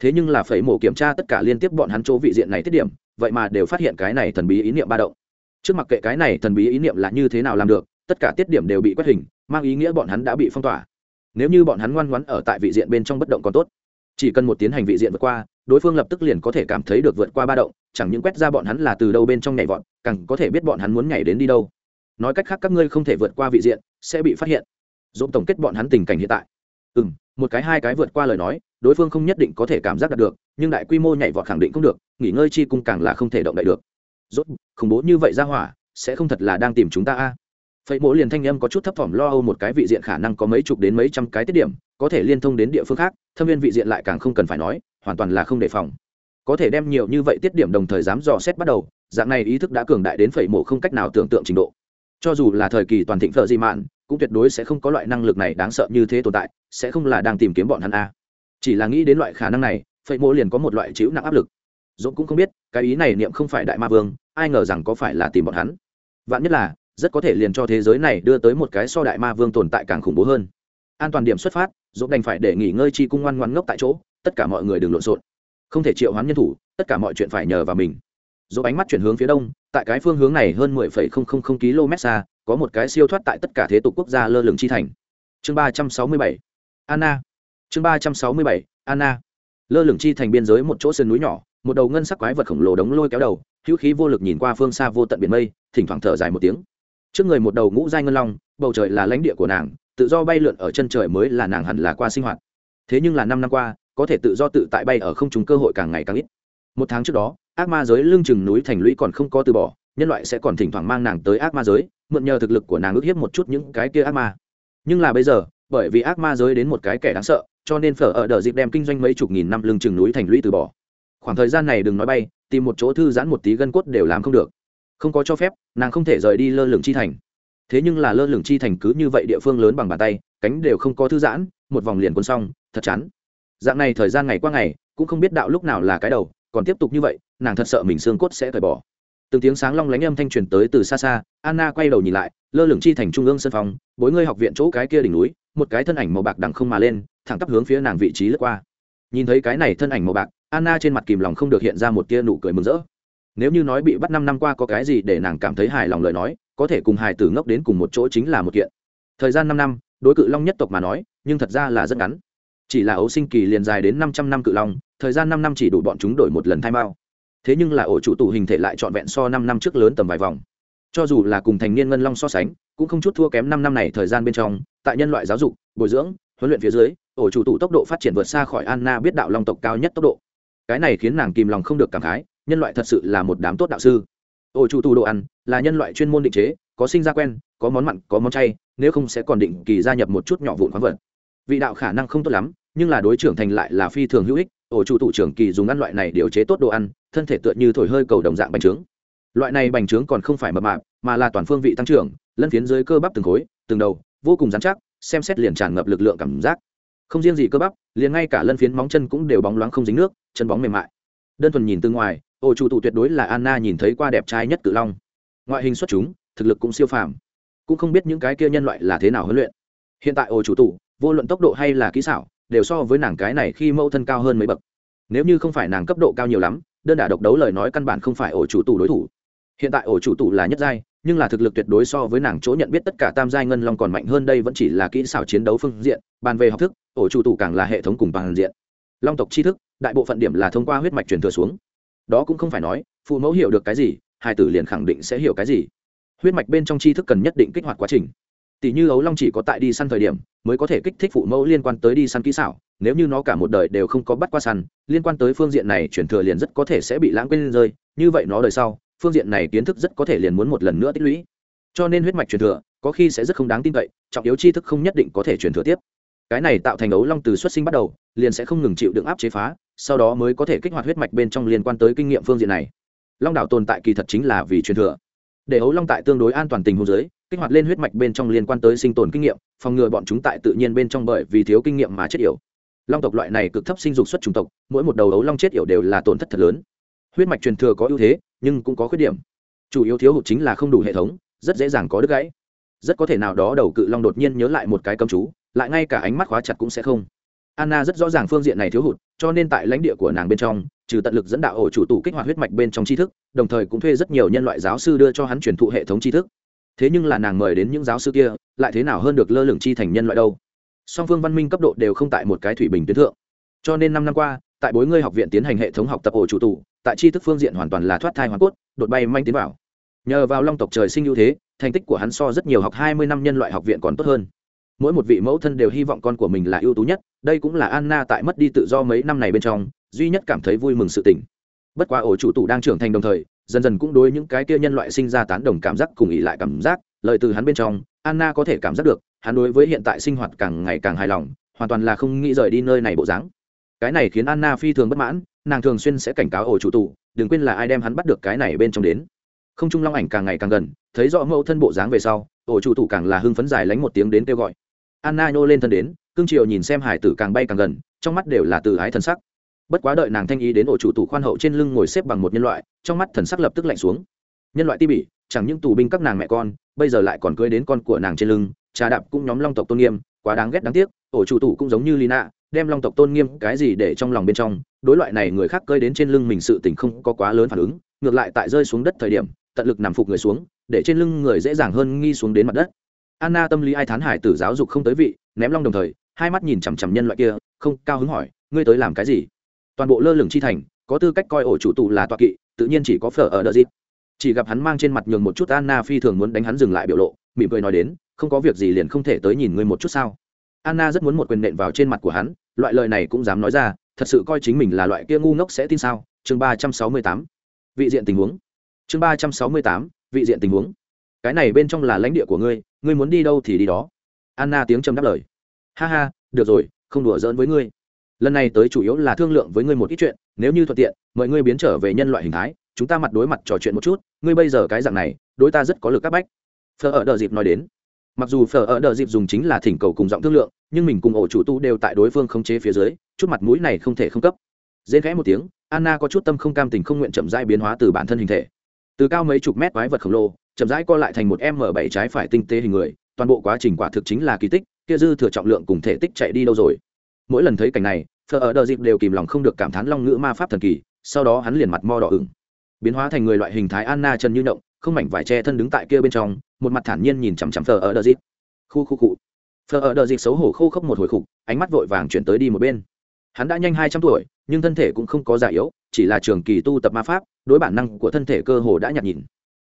thế nhưng là phẩy mổ kiểm tra tất cả liên tiếp bọn hắn chỗ vị diện này tiết điểm, vậy mà đều phát hiện cái này thần bí ý niệm ba động. Trước mặt kệ cái này thần bí ý niệm là như thế nào làm được, tất cả tiết điểm đều bị quét hình, mang ý nghĩa bọn hắn đã bị phong tỏa. Nếu như bọn hắn ngoan ngoãn ở tại vị diện bên trong bất động còn tốt. Chỉ cần một tiến hành vị diện vượt qua, đối phương lập tức liền có thể cảm thấy được vượt qua ba động, chẳng những quét ra bọn hắn là từ đâu bên trong nhảy vọt, càng có thể biết bọn hắn muốn nhảy đến đi đâu. Nói cách khác các ngươi không thể vượt qua vị diện, sẽ bị phát hiện. Dũng tổng kết bọn hắn tình cảnh hiện tại. Ừ m một cái hai cái vượt qua lời nói, đối phương không nhất định có thể cảm giác đạt được, nhưng đại quy mô nhảy vọt khẳng định không được, nghỉ ngơi chi cung càng là không thể động đậy được. Rốt khủng bố như vậy ra hỏa, sẽ không thật là đang tìm chúng ta a? À. phẩy mỗ liền thanh âm có chút thấp thỏm lo âu một cái vị diện khả năng có mấy chục đến mấy trăm cái tiết điểm, có thể liên thông đến địa phương khác, thâm viên vị diện lại càng không cần phải nói, hoàn toàn là không đề phòng. Có thể đem nhiều như vậy tiết điểm đồng thời dám dò xét bắt đầu, dạng này ý thức đã cường đại đến phẩy mổ không cách nào tưởng tượng trình độ. Cho dù là thời kỳ toàn thịnh phở di mạn cũng tuyệt đối sẽ không có loại năng lực này đáng sợ như thế tồn tại sẽ không là đang tìm kiếm bọn hắn a. Chỉ là nghĩ đến loại khả năng này phệ mộ liền có một loại chịu nặng áp lực. Dũng cũng không biết cái ý này niệm không phải đại ma vương ai ngờ rằng có phải là tìm bọn hắn. Vạn nhất là rất có thể liền cho thế giới này đưa tới một cái so đại ma vương tồn tại càng khủng bố hơn. An toàn điểm xuất phát dũng đành phải để nghỉ ngơi chi cung ngoan ngoan ngốc tại chỗ tất cả mọi người đừng lộn xộn. Không thể triệu hoán nhân thủ tất cả mọi chuyện phải nhờ vào mình. Dỗ ánh mắt chuyển hướng phía đông tại cái phương hướng này hơn 10,000 km xa có một cái siêu thoát tại tất cả thế tục quốc gia lơ lửng chi thành. Chương 367 anna. Chương 367 anna. Lơ lửng chi thành biên giới một chỗ sườn núi nhỏ, một đầu ngân sắc quái vật khổng lồ đống lôi kéo đầu, hữu khí vô lực nhìn qua phương xa vô tận biển mây, thỉnh thoảng thở dài một tiếng. Trước người một đầu ngũ giai ngân long, bầu trời là lãnh địa của nàng, tự do bay lượn ở chân trời mới là nàng hẳn là qua sinh hoạt. Thế nhưng là năm năm qua, có thể tự do tự tại bay ở không trung cơ hội càng ngày càng ít. Một tháng trước đó, ác ma giới lưng chừng núi thành lũy còn không có từ bỏ, nhân loại sẽ còn thỉnh thoảng mang nàng tới ác ma giới mượn nhờ thực lực của nàng ước hiếp một chút những cái kia ác ma. Nhưng là bây giờ, bởi vì ác ma giới đến một cái kẻ đáng sợ, cho nên phở ở đợt dịp đem kinh doanh mấy chục nghìn năm lưng chừng núi thành lũy từ bỏ. Khoảng thời gian này đừng nói bay, tìm một chỗ thư giãn một tí gân cốt đều làm không được. Không có cho phép, nàng không thể rời đi lơ lửng chi thành. Thế nhưng là lơ lửng chi thành cứ như vậy địa phương lớn bằng bàn tay, cánh đều không có thư giãn, một vòng liền quân xong, thật chán. Dạng này thời gian ngày qua ngày, cũng không biết đạo lúc nào là cái đầu, còn tiếp tục như vậy, nàng thật sợ mình xương cốt sẽ cởi bỏ từng tiếng sáng long lánh âm thanh truyền tới từ xa xa, anna quay đầu nhìn lại, lơ lửng chi thành trung ương sân phòng, bối ngươi học viện chỗ cái kia đỉnh núi, một cái thân ảnh màu bạc đằng không mà lên, thẳng tắp hướng phía nàng vị trí lướt qua. Nhìn thấy cái này thân ảnh màu bạc, anna trên mặt kìm lòng không được hiện ra một tia nụ cười mừng rỡ. Nếu như nói bị bắt năm năm qua có cái gì để nàng cảm thấy hài lòng lời nói, có thể cùng hài tử ngốc đến cùng một chỗ chính là một kiện. Thời gian năm năm, đối cự long nhất tộc mà nói, nhưng thật ra là rất ngắn. Chỉ là ấu sinh kỳ liền dài đến năm trăm năm cự long, thời gian năm năm chỉ đủ bọn chúng đổi một lần thay mao thế nhưng là ổ chủ tụ hình thể lại trọn vẹn so năm năm trước lớn tầm vài vòng. Cho dù là cùng thành niên ngân long so sánh, cũng không chút thua kém năm năm này thời gian bên trong, tại nhân loại giáo dục, bồi dưỡng, huấn luyện phía dưới, ổ chủ tụ tốc độ phát triển vượt xa khỏi anna biết đạo long tộc cao nhất tốc độ. Cái này khiến nàng kìm lòng không được cảm khái, nhân loại thật sự là một đám tốt đạo sư. Ổ chủ tụ đồ ăn là nhân loại chuyên môn định chế, có sinh ra quen, có món mặn, có món chay, nếu không sẽ còn định kỳ gia nhập một chút nhỏ vụn khoáng vật. Vị đạo khả năng không tốt lắm, nhưng là đối trưởng thành lại là phi thường hữu ích ổ chủ tụ trưởng kỳ dùng ăn loại này điều chế tốt đồ ăn, thân thể tựa như thổi hơi cầu đồng dạng bành trướng. Loại này bành trướng còn không phải mập mạp, mà là toàn phương vị tăng trưởng, lân phiến dưới cơ bắp từng khối, từng đầu, vô cùng dán chắc, xem xét liền tràn ngập lực lượng cảm giác. Không riêng gì cơ bắp, liền ngay cả lân phiến móng chân cũng đều bóng loáng không dính nước, chân bóng mềm mại. Đơn thuần nhìn từ ngoài, ổ chủ tụ tuyệt đối là anna nhìn thấy qua đẹp trai nhất cự long. Ngoại hình xuất chúng, thực lực cũng siêu phàm. Cũng không biết những cái kia nhân loại là thế nào huấn luyện. Hiện tại ổ chủ tụ, vô luận tốc độ hay là kỹ xảo đều so với nàng cái này khi mẫu thân cao hơn mấy bậc. Nếu như không phải nàng cấp độ cao nhiều lắm, đơn đả độc đấu lời nói căn bản không phải ổ chủ tụ đối thủ. Hiện tại ổ chủ tụ là nhất giai, nhưng là thực lực tuyệt đối so với nàng chỗ nhận biết tất cả tam giai ngân long còn mạnh hơn đây vẫn chỉ là kỹ xảo chiến đấu phương diện, bàn về học thức, ổ chủ tụ càng là hệ thống cùng bằng diện. Long tộc tri thức, đại bộ phận điểm là thông qua huyết mạch truyền thừa xuống. Đó cũng không phải nói, phụ mẫu hiểu được cái gì, hai tử liền khẳng định sẽ hiểu cái gì. Huyết mạch bên trong tri thức cần nhất định kích hoạt quá trình tỷ như ấu long chỉ có tại đi săn thời điểm mới có thể kích thích phụ mẫu liên quan tới đi săn kỹ xảo, nếu như nó cả một đời đều không có bắt qua săn, liên quan tới phương diện này chuyển thừa liền rất có thể sẽ bị lãng quên rơi, như vậy nó đời sau, phương diện này kiến thức rất có thể liền muốn một lần nữa tích lũy. Cho nên huyết mạch truyền thừa có khi sẽ rất không đáng tin cậy, trọng yếu tri thức không nhất định có thể truyền thừa tiếp. Cái này tạo thành ấu long từ xuất sinh bắt đầu, liền sẽ không ngừng chịu đựng áp chế phá, sau đó mới có thể kích hoạt huyết mạch bên trong liên quan tới kinh nghiệm phương diện này. Long đảo tồn tại kỳ thật chính là vì truyền thừa để ấu long tại tương đối an toàn tình hồ dưới, kích hoạt lên huyết mạch bên trong liên quan tới sinh tồn kinh nghiệm, phòng ngừa bọn chúng tại tự nhiên bên trong bởi vì thiếu kinh nghiệm mà chết yểu. Long tộc loại này cực thấp sinh dục xuất chủng tộc, mỗi một đầu ấu long chết yểu đều là tổn thất thật lớn. Huyết mạch truyền thừa có ưu thế, nhưng cũng có khuyết điểm. Chủ yếu thiếu hụt chính là không đủ hệ thống, rất dễ dàng có đứt gãy. Rất có thể nào đó đầu cự long đột nhiên nhớ lại một cái cầm chú, lại ngay cả ánh mắt khóa chặt cũng sẽ không anna rất rõ ràng phương diện này thiếu hụt, cho nên tại lãnh địa của nàng bên trong, trừ tận lực dẫn đạo ổ chủ tụ kích hoạt huyết mạch bên trong tri thức, đồng thời cũng thuê rất nhiều nhân loại giáo sư đưa cho hắn truyền thụ hệ thống tri thức. Thế nhưng là nàng mời đến những giáo sư kia, lại thế nào hơn được lơ lửng chi thành nhân loại đâu? Song phương văn minh cấp độ đều không tại một cái thủy bình tuyến thượng. Cho nên năm năm qua, tại bối ngươi học viện tiến hành hệ thống học tập ổ chủ tụ tại tri thức phương diện hoàn toàn là thoát thai hoàn cốt, đột bay manh tiến vào. Nhờ vào long tộc trời sinh ưu thế, thành tích của hắn so rất nhiều học hai mươi năm nhân loại học viện còn tốt hơn mỗi một vị mẫu thân đều hy vọng con của mình là ưu tú nhất đây cũng là anna tại mất đi tự do mấy năm này bên trong duy nhất cảm thấy vui mừng sự tỉnh. bất quá ổ chủ tủ đang trưởng thành đồng thời dần dần cũng đối những cái kia nhân loại sinh ra tán đồng cảm giác cùng ỉ lại cảm giác lợi từ hắn bên trong anna có thể cảm giác được hắn đối với hiện tại sinh hoạt càng ngày càng hài lòng hoàn toàn là không nghĩ rời đi nơi này bộ dáng cái này khiến anna phi thường bất mãn nàng thường xuyên sẽ cảnh cáo ổ chủ tủ, đừng quên là ai đem hắn bắt được cái này bên trong đến không trung long ảnh càng ngày càng gần, thấy rõ mẫu thân bộ dáng về sau, ổ chủ tủ càng là hưng phấn dài lánh một tiếng đến kêu gọi. Anna nhô lên thân đến, cương triều nhìn xem hải tử càng bay càng gần, trong mắt đều là từ ái thân sắc. Bất quá đợi nàng thanh ý đến ổ chủ tủ khoan hậu trên lưng ngồi xếp bằng một nhân loại, trong mắt thần sắc lập tức lạnh xuống. Nhân loại ti bỉ, chẳng những tù binh các nàng mẹ con, bây giờ lại còn cưới đến con của nàng trên lưng, trà đạp cũng nhóm long tộc tôn nghiêm, quá đáng ghét đáng tiếc, ổ chủ tủ cũng giống như lina, đem long tộc tôn nghiêm cái gì để trong lòng bên trong, đối loại này người khác cơi đến trên lưng mình sự tình không có quá lớn phản ứng, ngược lại tại rơi xuống đất thời điểm tận lực nằm phục người xuống, để trên lưng người dễ dàng hơn nghi xuống đến mặt đất. Anna tâm lý ai thán hải tử giáo dục không tới vị, ném long đồng thời, hai mắt nhìn chằm chằm nhân loại kia, không, cao hứng hỏi, ngươi tới làm cái gì? Toàn bộ lơ lửng chi thành, có tư cách coi ổ chủ tụ là toa kỵ, tự nhiên chỉ có phở ở đợt dịp. Chỉ gặp hắn mang trên mặt nhường một chút anna phi thường muốn đánh hắn dừng lại biểu lộ, mỉm cười nói đến, không có việc gì liền không thể tới nhìn ngươi một chút sao? Anna rất muốn một quyền nện vào trên mặt của hắn, loại lời này cũng dám nói ra, thật sự coi chính mình là loại kia ngu ngốc sẽ tin sao? Chương ba trăm sáu mươi tám. Vị diện tình huống chương ba trăm sáu mươi tám, vị diện tình huống. Cái này bên trong là lãnh địa của ngươi ngươi muốn đi đâu thì đi đó. Anna tiếng trầm đáp lời. Ha ha, được rồi, không đùa giỡn với ngươi. Lần này tới chủ yếu là thương lượng với ngươi một ít chuyện, nếu như thuận tiện, mời ngươi biến trở về nhân loại hình thái, chúng ta mặt đối mặt trò chuyện một chút, ngươi bây giờ cái dạng này, đối ta rất có lực các bách. Phở ở đờ dịp nói đến. Mặc dù phở ở đờ dịp dùng chính là thỉnh cầu cùng giọng thương lượng, nhưng mình cùng ổ chủ tu đều tại đối phương khống chế phía dưới, chút mặt mũi này không thể không cấp. Dễ khẽ một tiếng, anna có chút tâm không cam tình không nguyện chậm rãi biến hóa từ bản thân hình thể từ cao mấy chục mét quái vật khổng lồ, chậm rãi co lại thành một m bảy trái phải tinh tế hình người, toàn bộ quá trình quả thực chính là kỳ tích, kia dư thừa trọng lượng cùng thể tích chạy đi đâu rồi. Mỗi lần thấy cảnh này thờ ở đờ dịp đều kìm lòng không được cảm thán long ngữ ma pháp thần kỳ, sau đó hắn liền mặt mo đỏ ửng. Biến hóa thành người loại hình thái anna chân như động, không mảnh vải che thân đứng tại kia bên trong, một mặt thản nhiên nhìn chằm chằm thờ ở đờ dịp. Khu khu cụ thờ ở đờ dịp xấu hổ khô khốc một hồi khục, ánh mắt vội vàng chuyển tới đi một bên hắn đã nhanh hai trăm tuổi, nhưng thân thể cũng không có già yếu, chỉ là trường kỳ tu tập ma pháp, đối bản năng của thân thể cơ hồ đã nhạt nhìn.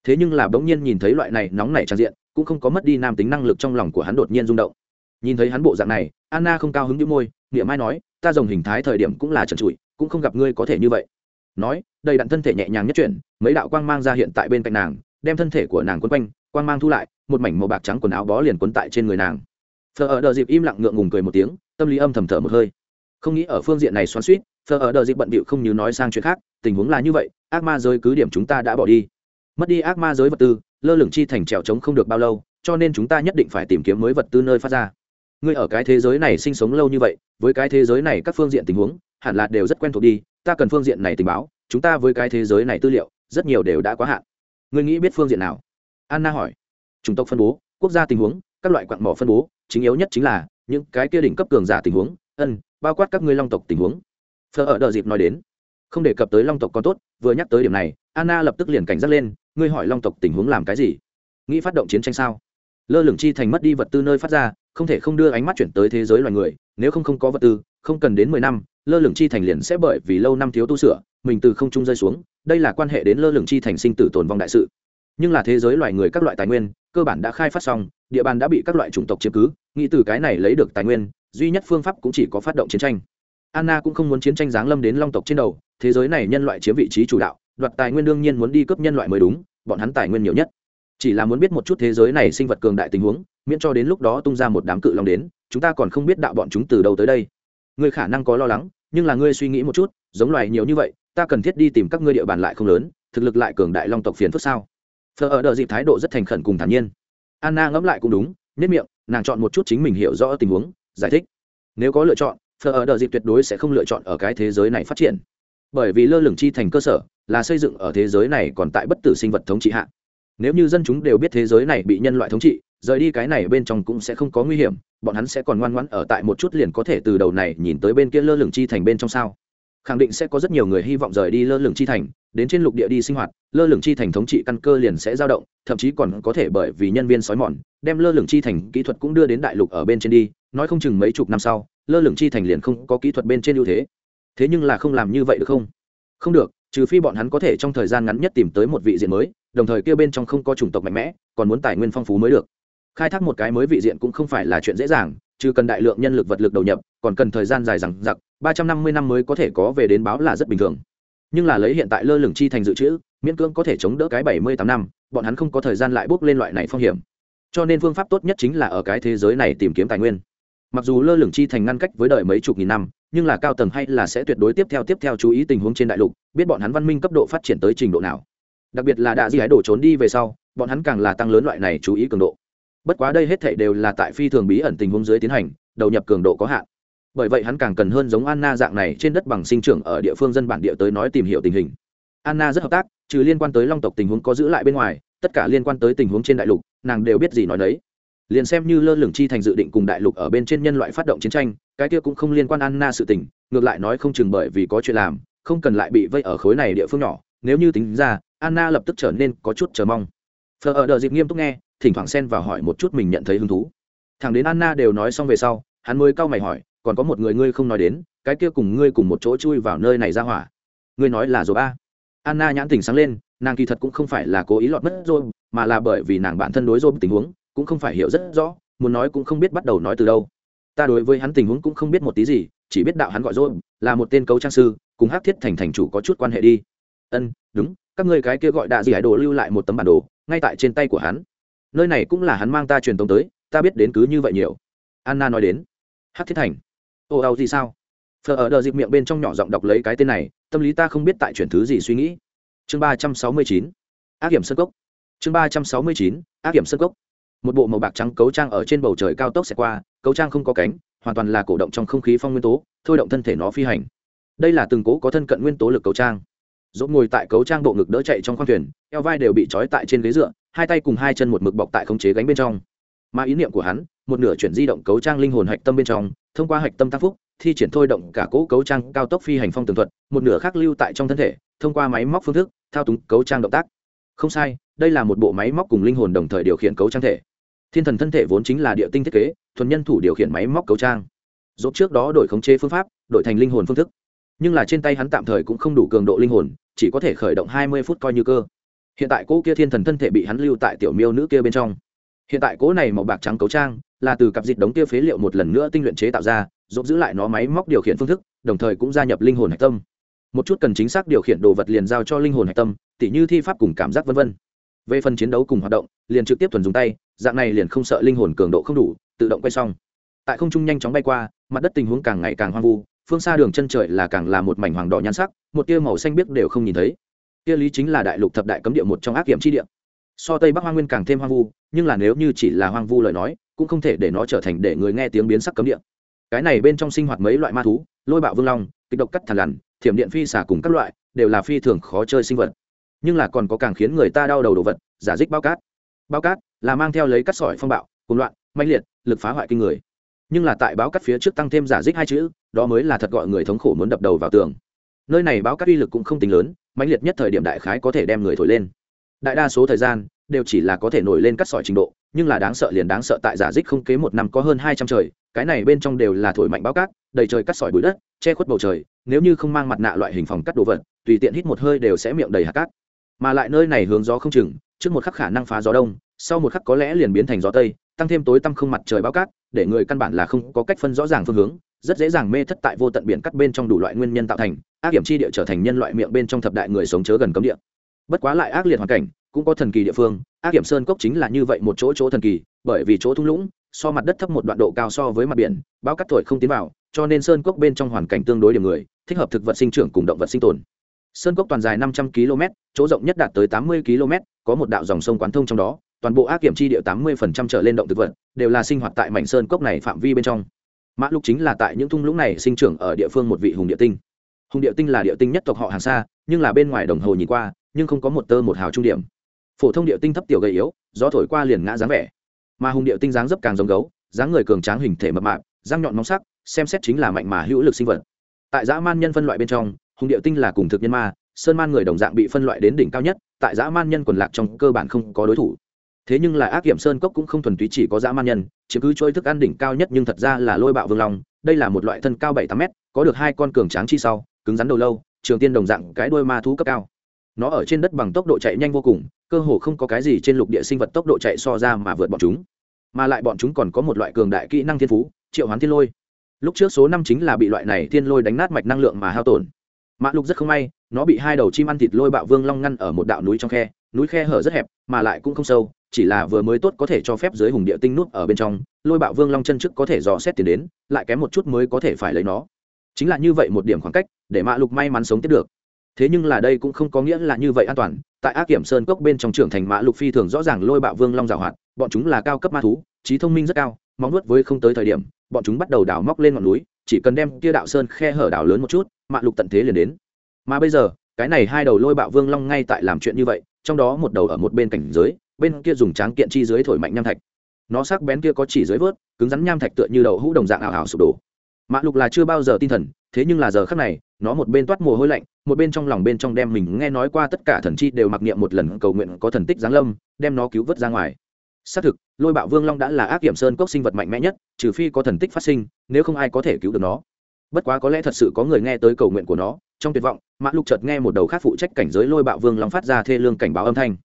Thế nhưng là bỗng nhiên nhìn thấy loại này nóng nảy trang diện, cũng không có mất đi nam tính năng lực trong lòng của hắn đột nhiên rung động. Nhìn thấy hắn bộ dạng này, anna không cao hứng như môi, niệm mai nói, ta dòng hình thái thời điểm cũng là trần trụi, cũng không gặp ngươi có thể như vậy. Nói, đầy đặn thân thể nhẹ nhàng nhất chuyển, mấy đạo quang mang ra hiện tại bên cạnh nàng, đem thân thể của nàng quấn quanh, quang mang thu lại, một mảnh màu bạc trắng quần áo bó liền quấn tại trên người nàng. Thờ ở đờ dịp im lặng ngượng ngùng cười một tiếng, tâm lý âm thầm thở một hơi không nghĩ ở phương diện này xoắn suýt thờ ở đờ dịp bận bịu không như nói sang chuyện khác, tình huống là như vậy, ác ma giới cứ điểm chúng ta đã bỏ đi. Mất đi ác ma giới vật tư, lơ lửng chi thành trèo trống không được bao lâu, cho nên chúng ta nhất định phải tìm kiếm mới vật tư nơi phát ra. Ngươi ở cái thế giới này sinh sống lâu như vậy, với cái thế giới này các phương diện tình huống, hẳn là đều rất quen thuộc đi, ta cần phương diện này tình báo, chúng ta với cái thế giới này tư liệu, rất nhiều đều đã quá hạn. Ngươi nghĩ biết phương diện nào? Anna hỏi. Chủng tộc phân bố, quốc gia tình huống, các loại quặng mỏ phân bố, chính yếu nhất chính là, những cái kia đỉnh cấp cường giả tình huống ân, bao quát các ngươi long tộc tình huống. Phờ ở đợi dịp nói đến. Không đề cập tới long tộc còn tốt, vừa nhắc tới điểm này, anna lập tức liền cảnh giác lên, ngươi hỏi long tộc tình huống làm cái gì? Nghĩ phát động chiến tranh sao? Lơ lửng chi thành mất đi vật tư nơi phát ra, không thể không đưa ánh mắt chuyển tới thế giới loài người, nếu không không có vật tư, không cần đến mười năm, lơ lửng chi thành liền sẽ bởi vì lâu năm thiếu tu sửa, mình từ không trung rơi xuống, đây là quan hệ đến lơ lửng chi thành sinh tử tồn vong đại sự. Nhưng là thế giới loài người các loại tài nguyên, cơ bản đã khai phát xong, địa bàn đã bị các loại chủng tộc chiếm cứ nghĩ từ cái này lấy được tài nguyên, duy nhất phương pháp cũng chỉ có phát động chiến tranh. Anna cũng không muốn chiến tranh giáng lâm đến long tộc trên đầu, thế giới này nhân loại chiếm vị trí chủ đạo, đoạt tài nguyên đương nhiên muốn đi cướp nhân loại mới đúng, bọn hắn tài nguyên nhiều nhất. Chỉ là muốn biết một chút thế giới này sinh vật cường đại tình huống, miễn cho đến lúc đó tung ra một đám cự long đến, chúng ta còn không biết đạo bọn chúng từ đâu tới đây. Ngươi khả năng có lo lắng, nhưng là ngươi suy nghĩ một chút, giống loài nhiều như vậy, ta cần thiết đi tìm các ngươi địa bàn lại không lớn, thực lực lại cường đại long tộc phiền phức sao? Thờ ở đợi dịp thái độ rất thành khẩn cùng thản nhiên. Anna ngẫm lại cũng đúng nhất miệng, nàng chọn một chút chính mình hiểu rõ tình huống, giải thích. Nếu có lựa chọn phờ ở đợi dịp tuyệt đối sẽ không lựa chọn ở cái thế giới này phát triển. Bởi vì lơ lửng chi thành cơ sở là xây dựng ở thế giới này còn tại bất tử sinh vật thống trị hạ. Nếu như dân chúng đều biết thế giới này bị nhân loại thống trị, rời đi cái này bên trong cũng sẽ không có nguy hiểm, bọn hắn sẽ còn ngoan ngoãn ở tại một chút liền có thể từ đầu này nhìn tới bên kia lơ lửng chi thành bên trong sao. Khẳng định sẽ có rất nhiều người hy vọng rời đi lơ lửng chi thành, đến trên lục địa đi sinh hoạt, lơ lửng chi thành thống trị căn cơ liền sẽ dao động, thậm chí còn có thể bởi vì nhân viên sói mòn đem lơ lửng chi thành kỹ thuật cũng đưa đến đại lục ở bên trên đi, nói không chừng mấy chục năm sau, lơ lửng chi thành liền không có kỹ thuật bên trên ưu thế. Thế nhưng là không làm như vậy được không? Không được, trừ phi bọn hắn có thể trong thời gian ngắn nhất tìm tới một vị diện mới, đồng thời kia bên trong không có chủng tộc mạnh mẽ, còn muốn tài nguyên phong phú mới được. Khai thác một cái mới vị diện cũng không phải là chuyện dễ dàng chứ cần đại lượng nhân lực vật lực đầu nhập, còn cần thời gian dài rằng giặc ba trăm năm mươi năm mới có thể có về đến báo là rất bình thường. Nhưng là lấy hiện tại lơ lửng chi thành dự trữ, miễn cưỡng có thể chống đỡ cái bảy mươi tám năm, bọn hắn không có thời gian lại bước lên loại này phong hiểm cho nên phương pháp tốt nhất chính là ở cái thế giới này tìm kiếm tài nguyên. Mặc dù lơ lửng chi thành ngăn cách với đời mấy chục nghìn năm, nhưng là cao tầng hay là sẽ tuyệt đối tiếp theo tiếp theo chú ý tình huống trên đại lục, biết bọn hắn văn minh cấp độ phát triển tới trình độ nào. Đặc biệt là đã di hái đổ trốn đi về sau, bọn hắn càng là tăng lớn loại này chú ý cường độ. Bất quá đây hết thảy đều là tại phi thường bí ẩn tình huống dưới tiến hành, đầu nhập cường độ có hạn. Bởi vậy hắn càng cần hơn giống anna dạng này trên đất bằng sinh trưởng ở địa phương dân bản địa tới nói tìm hiểu tình hình. Anna rất hợp tác, trừ liên quan tới long tộc tình huống có giữ lại bên ngoài, tất cả liên quan tới tình huống trên đại lục nàng đều biết gì nói đấy liền xem như lơ lửng chi thành dự định cùng đại lục ở bên trên nhân loại phát động chiến tranh, cái kia cũng không liên quan anna sự tình, ngược lại nói không chừng bởi vì có chuyện làm, không cần lại bị vây ở khối này địa phương nhỏ, nếu như tính ra, anna lập tức trở nên có chút chờ mong. Phờ ở đợi dịp nghiêm túc nghe, thỉnh thoảng xen vào hỏi một chút mình nhận thấy hứng thú. Thằng đến anna đều nói xong về sau, hắn mới cau mày hỏi, còn có một người ngươi không nói đến, cái kia cùng ngươi cùng một chỗ chui vào nơi này ra hỏa. Ngươi nói là dồ ba. Anna nhãn tỉnh sáng lên nàng kỳ thật cũng không phải là cố ý lọt mất rồi, mà là bởi vì nàng bản thân đối rồi tình huống, cũng không phải hiểu rất rõ, muốn nói cũng không biết bắt đầu nói từ đâu. Ta đối với hắn tình huống cũng không biết một tí gì, chỉ biết đạo hắn gọi rồi, là một tên cấu trang sư, cùng hắc thiết thành thành chủ có chút quan hệ đi. Ân, đúng, các ngươi cái kia gọi đạ gì hải đồ lưu lại một tấm bản đồ, ngay tại trên tay của hắn. Nơi này cũng là hắn mang ta truyền tống tới, ta biết đến cứ như vậy nhiều. Anna nói đến. Hắc thiết thành. Ồ ào gì sao? Phờ ở đờ dịp miệng bên trong nhỏ giọng đọc lấy cái tên này, tâm lý ta không biết tại chuyển thứ gì suy nghĩ chương ba trăm sáu mươi chín, ác hiểm sân cốc. Chương ba trăm sáu mươi chín, ác hiểm sân cốc. Một bộ màu bạc trắng cấu trang ở trên bầu trời cao tốc sẽ qua, cấu trang không có cánh, hoàn toàn là cổ động trong không khí phong nguyên tố, thôi động thân thể nó phi hành. Đây là từng cố có thân cận nguyên tố lực cấu trang. Dốt ngồi tại cấu trang bộ ngực đỡ chạy trong khoang thuyền, eo vai đều bị trói tại trên ghế dựa, hai tay cùng hai chân một mực bọc tại khống chế gánh bên trong. Mà ý niệm của hắn, một nửa chuyển di động cấu trang linh hồn hạch tâm bên trong, thông qua hạch tâm tác phúc, thi triển thôi động cả cỗ cấu trang cao tốc phi hành phong tường thuật, một nửa khác lưu tại trong thân thể, thông qua máy móc phương thức thao túng cấu trang động tác. Không sai, đây là một bộ máy móc cùng linh hồn đồng thời điều khiển cấu trang thể. Thiên thần thân thể vốn chính là địa tinh thiết kế, thuần nhân thủ điều khiển máy móc cấu trang. Dốt trước đó đổi khống chế phương pháp, đổi thành linh hồn phương thức, nhưng là trên tay hắn tạm thời cũng không đủ cường độ linh hồn, chỉ có thể khởi động hai mươi phút coi như cơ. Hiện tại cỗ kia thiên thần thân thể bị hắn lưu tại tiểu miêu nữ kia bên trong. Hiện tại cỗ này màu bạc trắng cấu trang là từ cặp dịch đống kia phế liệu một lần nữa tinh luyện chế tạo ra dốt giữ lại nó máy móc điều khiển phương thức, đồng thời cũng gia nhập linh hồn hạch tâm một chút cần chính xác điều khiển đồ vật liền giao cho linh hồn hạch tâm, tỉ như thi pháp cùng cảm giác vân vân. Về phần chiến đấu cùng hoạt động, liền trực tiếp thuần dùng tay, dạng này liền không sợ linh hồn cường độ không đủ, tự động quay xong. Tại không trung nhanh chóng bay qua, mặt đất tình huống càng ngày càng hoang vu, phương xa đường chân trời là càng là một mảnh hoàng đỏ nhan sắc, một tia màu xanh biếc đều không nhìn thấy. Tia lý chính là đại lục thập đại cấm địa một trong ác kiểm chi địa. So tây bắc hoang nguyên càng thêm hoang vu, nhưng là nếu như chỉ là hoang vu lời nói, cũng không thể để nó trở thành để người nghe tiếng biến sắc cấm địa. Cái này bên trong sinh hoạt mấy loại ma thú, lôi bạo vương long, kịch độc cắt thằn lằn thiểm điện phi xả cùng các loại, đều là phi thường khó chơi sinh vật. Nhưng là còn có càng khiến người ta đau đầu đồ vật, giả dích bao cát. Bao cát là mang theo lấy cắt sỏi phong bạo cùng loạn mạnh liệt, lực phá hoại kinh người. Nhưng là tại báo cắt phía trước tăng thêm giả dích hai chữ, đó mới là thật gọi người thống khổ muốn đập đầu vào tường. Nơi này báo cắt uy lực cũng không tính lớn, mãnh liệt nhất thời điểm đại khái có thể đem người thổi lên. Đại đa số thời gian đều chỉ là có thể nổi lên cắt sỏi trình độ, nhưng là đáng sợ liền đáng sợ tại giả dích không kế một năm có hơn hai trăm trời, cái này bên trong đều là thổi mạnh báo cát, đầy trời cắt sỏi bụi đất, che khuất bầu trời nếu như không mang mặt nạ loại hình phòng cắt đồ vật, tùy tiện hít một hơi đều sẽ miệng đầy hạt cát. Mà lại nơi này hướng gió không chừng, trước một khắc khả năng phá gió đông, sau một khắc có lẽ liền biến thành gió tây, tăng thêm tối tăm không mặt trời bao cát, để người căn bản là không có cách phân rõ ràng phương hướng, rất dễ dàng mê thất tại vô tận biển cắt bên trong đủ loại nguyên nhân tạo thành, ác hiểm chi địa trở thành nhân loại miệng bên trong thập đại người sống chớ gần cấm địa. Bất quá lại ác liệt hoàn cảnh, cũng có thần kỳ địa phương, ác hiểm sơn cốc chính là như vậy một chỗ chỗ thần kỳ, bởi vì chỗ thung lũng, so mặt đất thấp một đoạn độ cao so với mặt biển bao cắt thổi không tiến vào, cho nên sơn cốc bên trong hoàn cảnh tương đối điểm người thích hợp thực vật sinh trưởng cùng động vật sinh tồn. Sơn cốc toàn dài năm trăm km, chỗ rộng nhất đạt tới tám mươi km, có một đạo dòng sông quán thông trong đó, toàn bộ ác kiểm chi địa tám mươi trở lên động thực vật, đều là sinh hoạt tại mảnh sơn cốc này phạm vi bên trong. Mã lục chính là tại những thung lũng này sinh trưởng ở địa phương một vị hùng địa tinh. Hùng địa tinh là địa tinh nhất tộc họ hàng xa nhưng là bên ngoài đồng hồ nhìn qua, nhưng không có một tơ một hào trung điểm. Phổ thông địa tinh thấp tiểu gầy yếu, gió thổi qua liền ngã dáng vẻ. Mà hùng địa tinh dáng dấp càng giống gấu, dáng người cường tráng hình thể mập mạp, răng nhọn móng sắc, xem xét chính là mạnh mà hữu lực sinh vật tại dã man nhân phân loại bên trong, hùng địa tinh là cùng thực nhân ma, sơn man người đồng dạng bị phân loại đến đỉnh cao nhất, tại dã man nhân quần lạc trong cơ bản không có đối thủ. Thế nhưng là ác kiểm sơn cốc cũng không thuần túy chỉ có dã man nhân chỉ cứ trôi thức ăn đỉnh cao nhất nhưng thật ra là lôi bạo vương long, đây là một loại thân cao bảy tám mét, có được hai con cường tráng chi sau, cứng rắn đầu lâu, trường tiên đồng dạng cái đuôi ma thú cấp cao. Nó ở trên đất bằng tốc độ chạy nhanh vô cùng, cơ hồ không có cái gì trên lục địa sinh vật tốc độ chạy so ra mà vượt bọn chúng. Mà lại bọn chúng còn có một loại cường đại kỹ năng thiên phú, triệu hoán thiên lôi lúc trước số năm chính là bị loại này thiên lôi đánh nát mạch năng lượng mà hao tổn. Mã lục rất không may, nó bị hai đầu chim ăn thịt lôi bạo vương long ngăn ở một đạo núi trong khe. Núi khe hở rất hẹp, mà lại cũng không sâu, chỉ là vừa mới tốt có thể cho phép dưới hùng địa tinh nút ở bên trong, lôi bạo vương long chân trước có thể dò xét tiền đến, lại kém một chút mới có thể phải lấy nó. Chính là như vậy một điểm khoảng cách, để mã lục may mắn sống tiếp được. Thế nhưng là đây cũng không có nghĩa là như vậy an toàn. Tại ác kiểm sơn cốc bên trong trưởng thành, mã lục phi thường rõ ràng lôi bạo vương long giảo hoạt, bọn chúng là cao cấp ma thú, trí thông minh rất cao móng nuốt với không tới thời điểm, bọn chúng bắt đầu đào móc lên ngọn núi, chỉ cần đem kia đạo sơn khe hở đào lớn một chút mã lục tận thế liền đến. Mà bây giờ, cái này hai đầu lôi bạo vương long ngay tại làm chuyện như vậy, trong đó một đầu ở một bên cảnh giới, bên kia dùng tráng kiện chi dưới thổi mạnh nham thạch. Nó sắc bén kia có chỉ dưới vớt, cứng rắn nham thạch tựa như đầu hũ đồng dạng ảo ảo sụp đổ. Mã lục là chưa bao giờ tin thần, thế nhưng là giờ khắc này, nó một bên toát mồ hôi lạnh, một bên trong lòng bên trong đem mình nghe nói qua tất cả thần chi đều mặc niệm một lần cầu nguyện có thần tích giáng lâm, đem nó cứu vớt ra ngoài xác thực, lôi bạo vương long đã là ác kiểm sơn cốc sinh vật mạnh mẽ nhất, trừ phi có thần tích phát sinh, nếu không ai có thể cứu được nó. Bất quá có lẽ thật sự có người nghe tới cầu nguyện của nó, trong tuyệt vọng, mã lục chợt nghe một đầu khác phụ trách cảnh giới lôi bạo vương long phát ra thê lương cảnh báo âm thanh.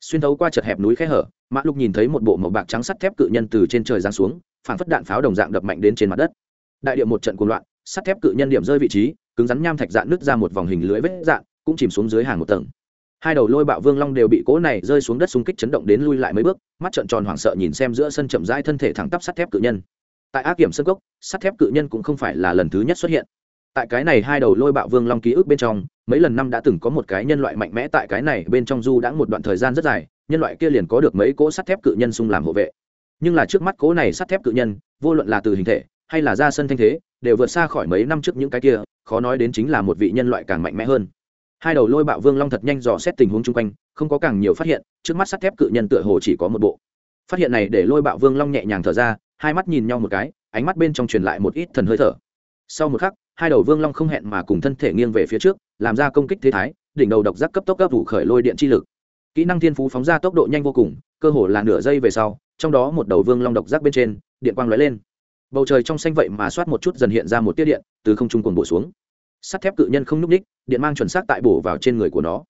Xuyên thấu qua chật hẹp núi khe hở, mã lục nhìn thấy một bộ màu bạc trắng sắt thép cự nhân từ trên trời giáng xuống phản phất đạn pháo đồng dạng đập mạnh đến trên mặt đất. Đại điệu một trận cuồng loạn, sắt thép cự nhân điểm rơi vị trí, cứng rắn nham thạch dạn nứt ra một vòng hình lưới vết dạn, cũng chìm xuống dưới hàng một tầng hai đầu lôi bạo vương long đều bị cố này rơi xuống đất xung kích chấn động đến lui lại mấy bước, mắt trợn tròn hoảng sợ nhìn xem giữa sân chậm rãi thân thể thẳng tắp sắt thép cự nhân. Tại ác kiểm sân cốc, sắt thép cự nhân cũng không phải là lần thứ nhất xuất hiện. Tại cái này hai đầu lôi bạo vương long ký ức bên trong, mấy lần năm đã từng có một cái nhân loại mạnh mẽ tại cái này bên trong du đã một đoạn thời gian rất dài, nhân loại kia liền có được mấy cỗ sắt thép cự nhân xung làm hộ vệ. Nhưng là trước mắt cỗ này sắt thép cự nhân, vô luận là từ hình thể, hay là ra sân thanh thế, đều vượt xa khỏi mấy năm trước những cái kia, khó nói đến chính là một vị nhân loại càng mạnh mẽ hơn hai đầu lôi bạo vương long thật nhanh dò xét tình huống chung quanh, không có càng nhiều phát hiện, trước mắt sắt thép cự nhân tựa hồ chỉ có một bộ. Phát hiện này để lôi bạo vương long nhẹ nhàng thở ra, hai mắt nhìn nhau một cái, ánh mắt bên trong truyền lại một ít thần hơi thở. Sau một khắc, hai đầu vương long không hẹn mà cùng thân thể nghiêng về phía trước, làm ra công kích thế thái, đỉnh đầu độc giác cấp tốc cấp vụ khởi lôi điện chi lực. Kỹ năng thiên phú phóng ra tốc độ nhanh vô cùng, cơ hồ là nửa giây về sau, trong đó một đầu vương long độc giác bên trên, điện quang lóe lên. Bầu trời trong xanh vậy mà soát một chút dần hiện ra một tiết điện, từ không trung cuồng bổ xuống. Sắt thép cự nhân không nhúc ních điện mang chuẩn xác tại bổ vào trên người của nó.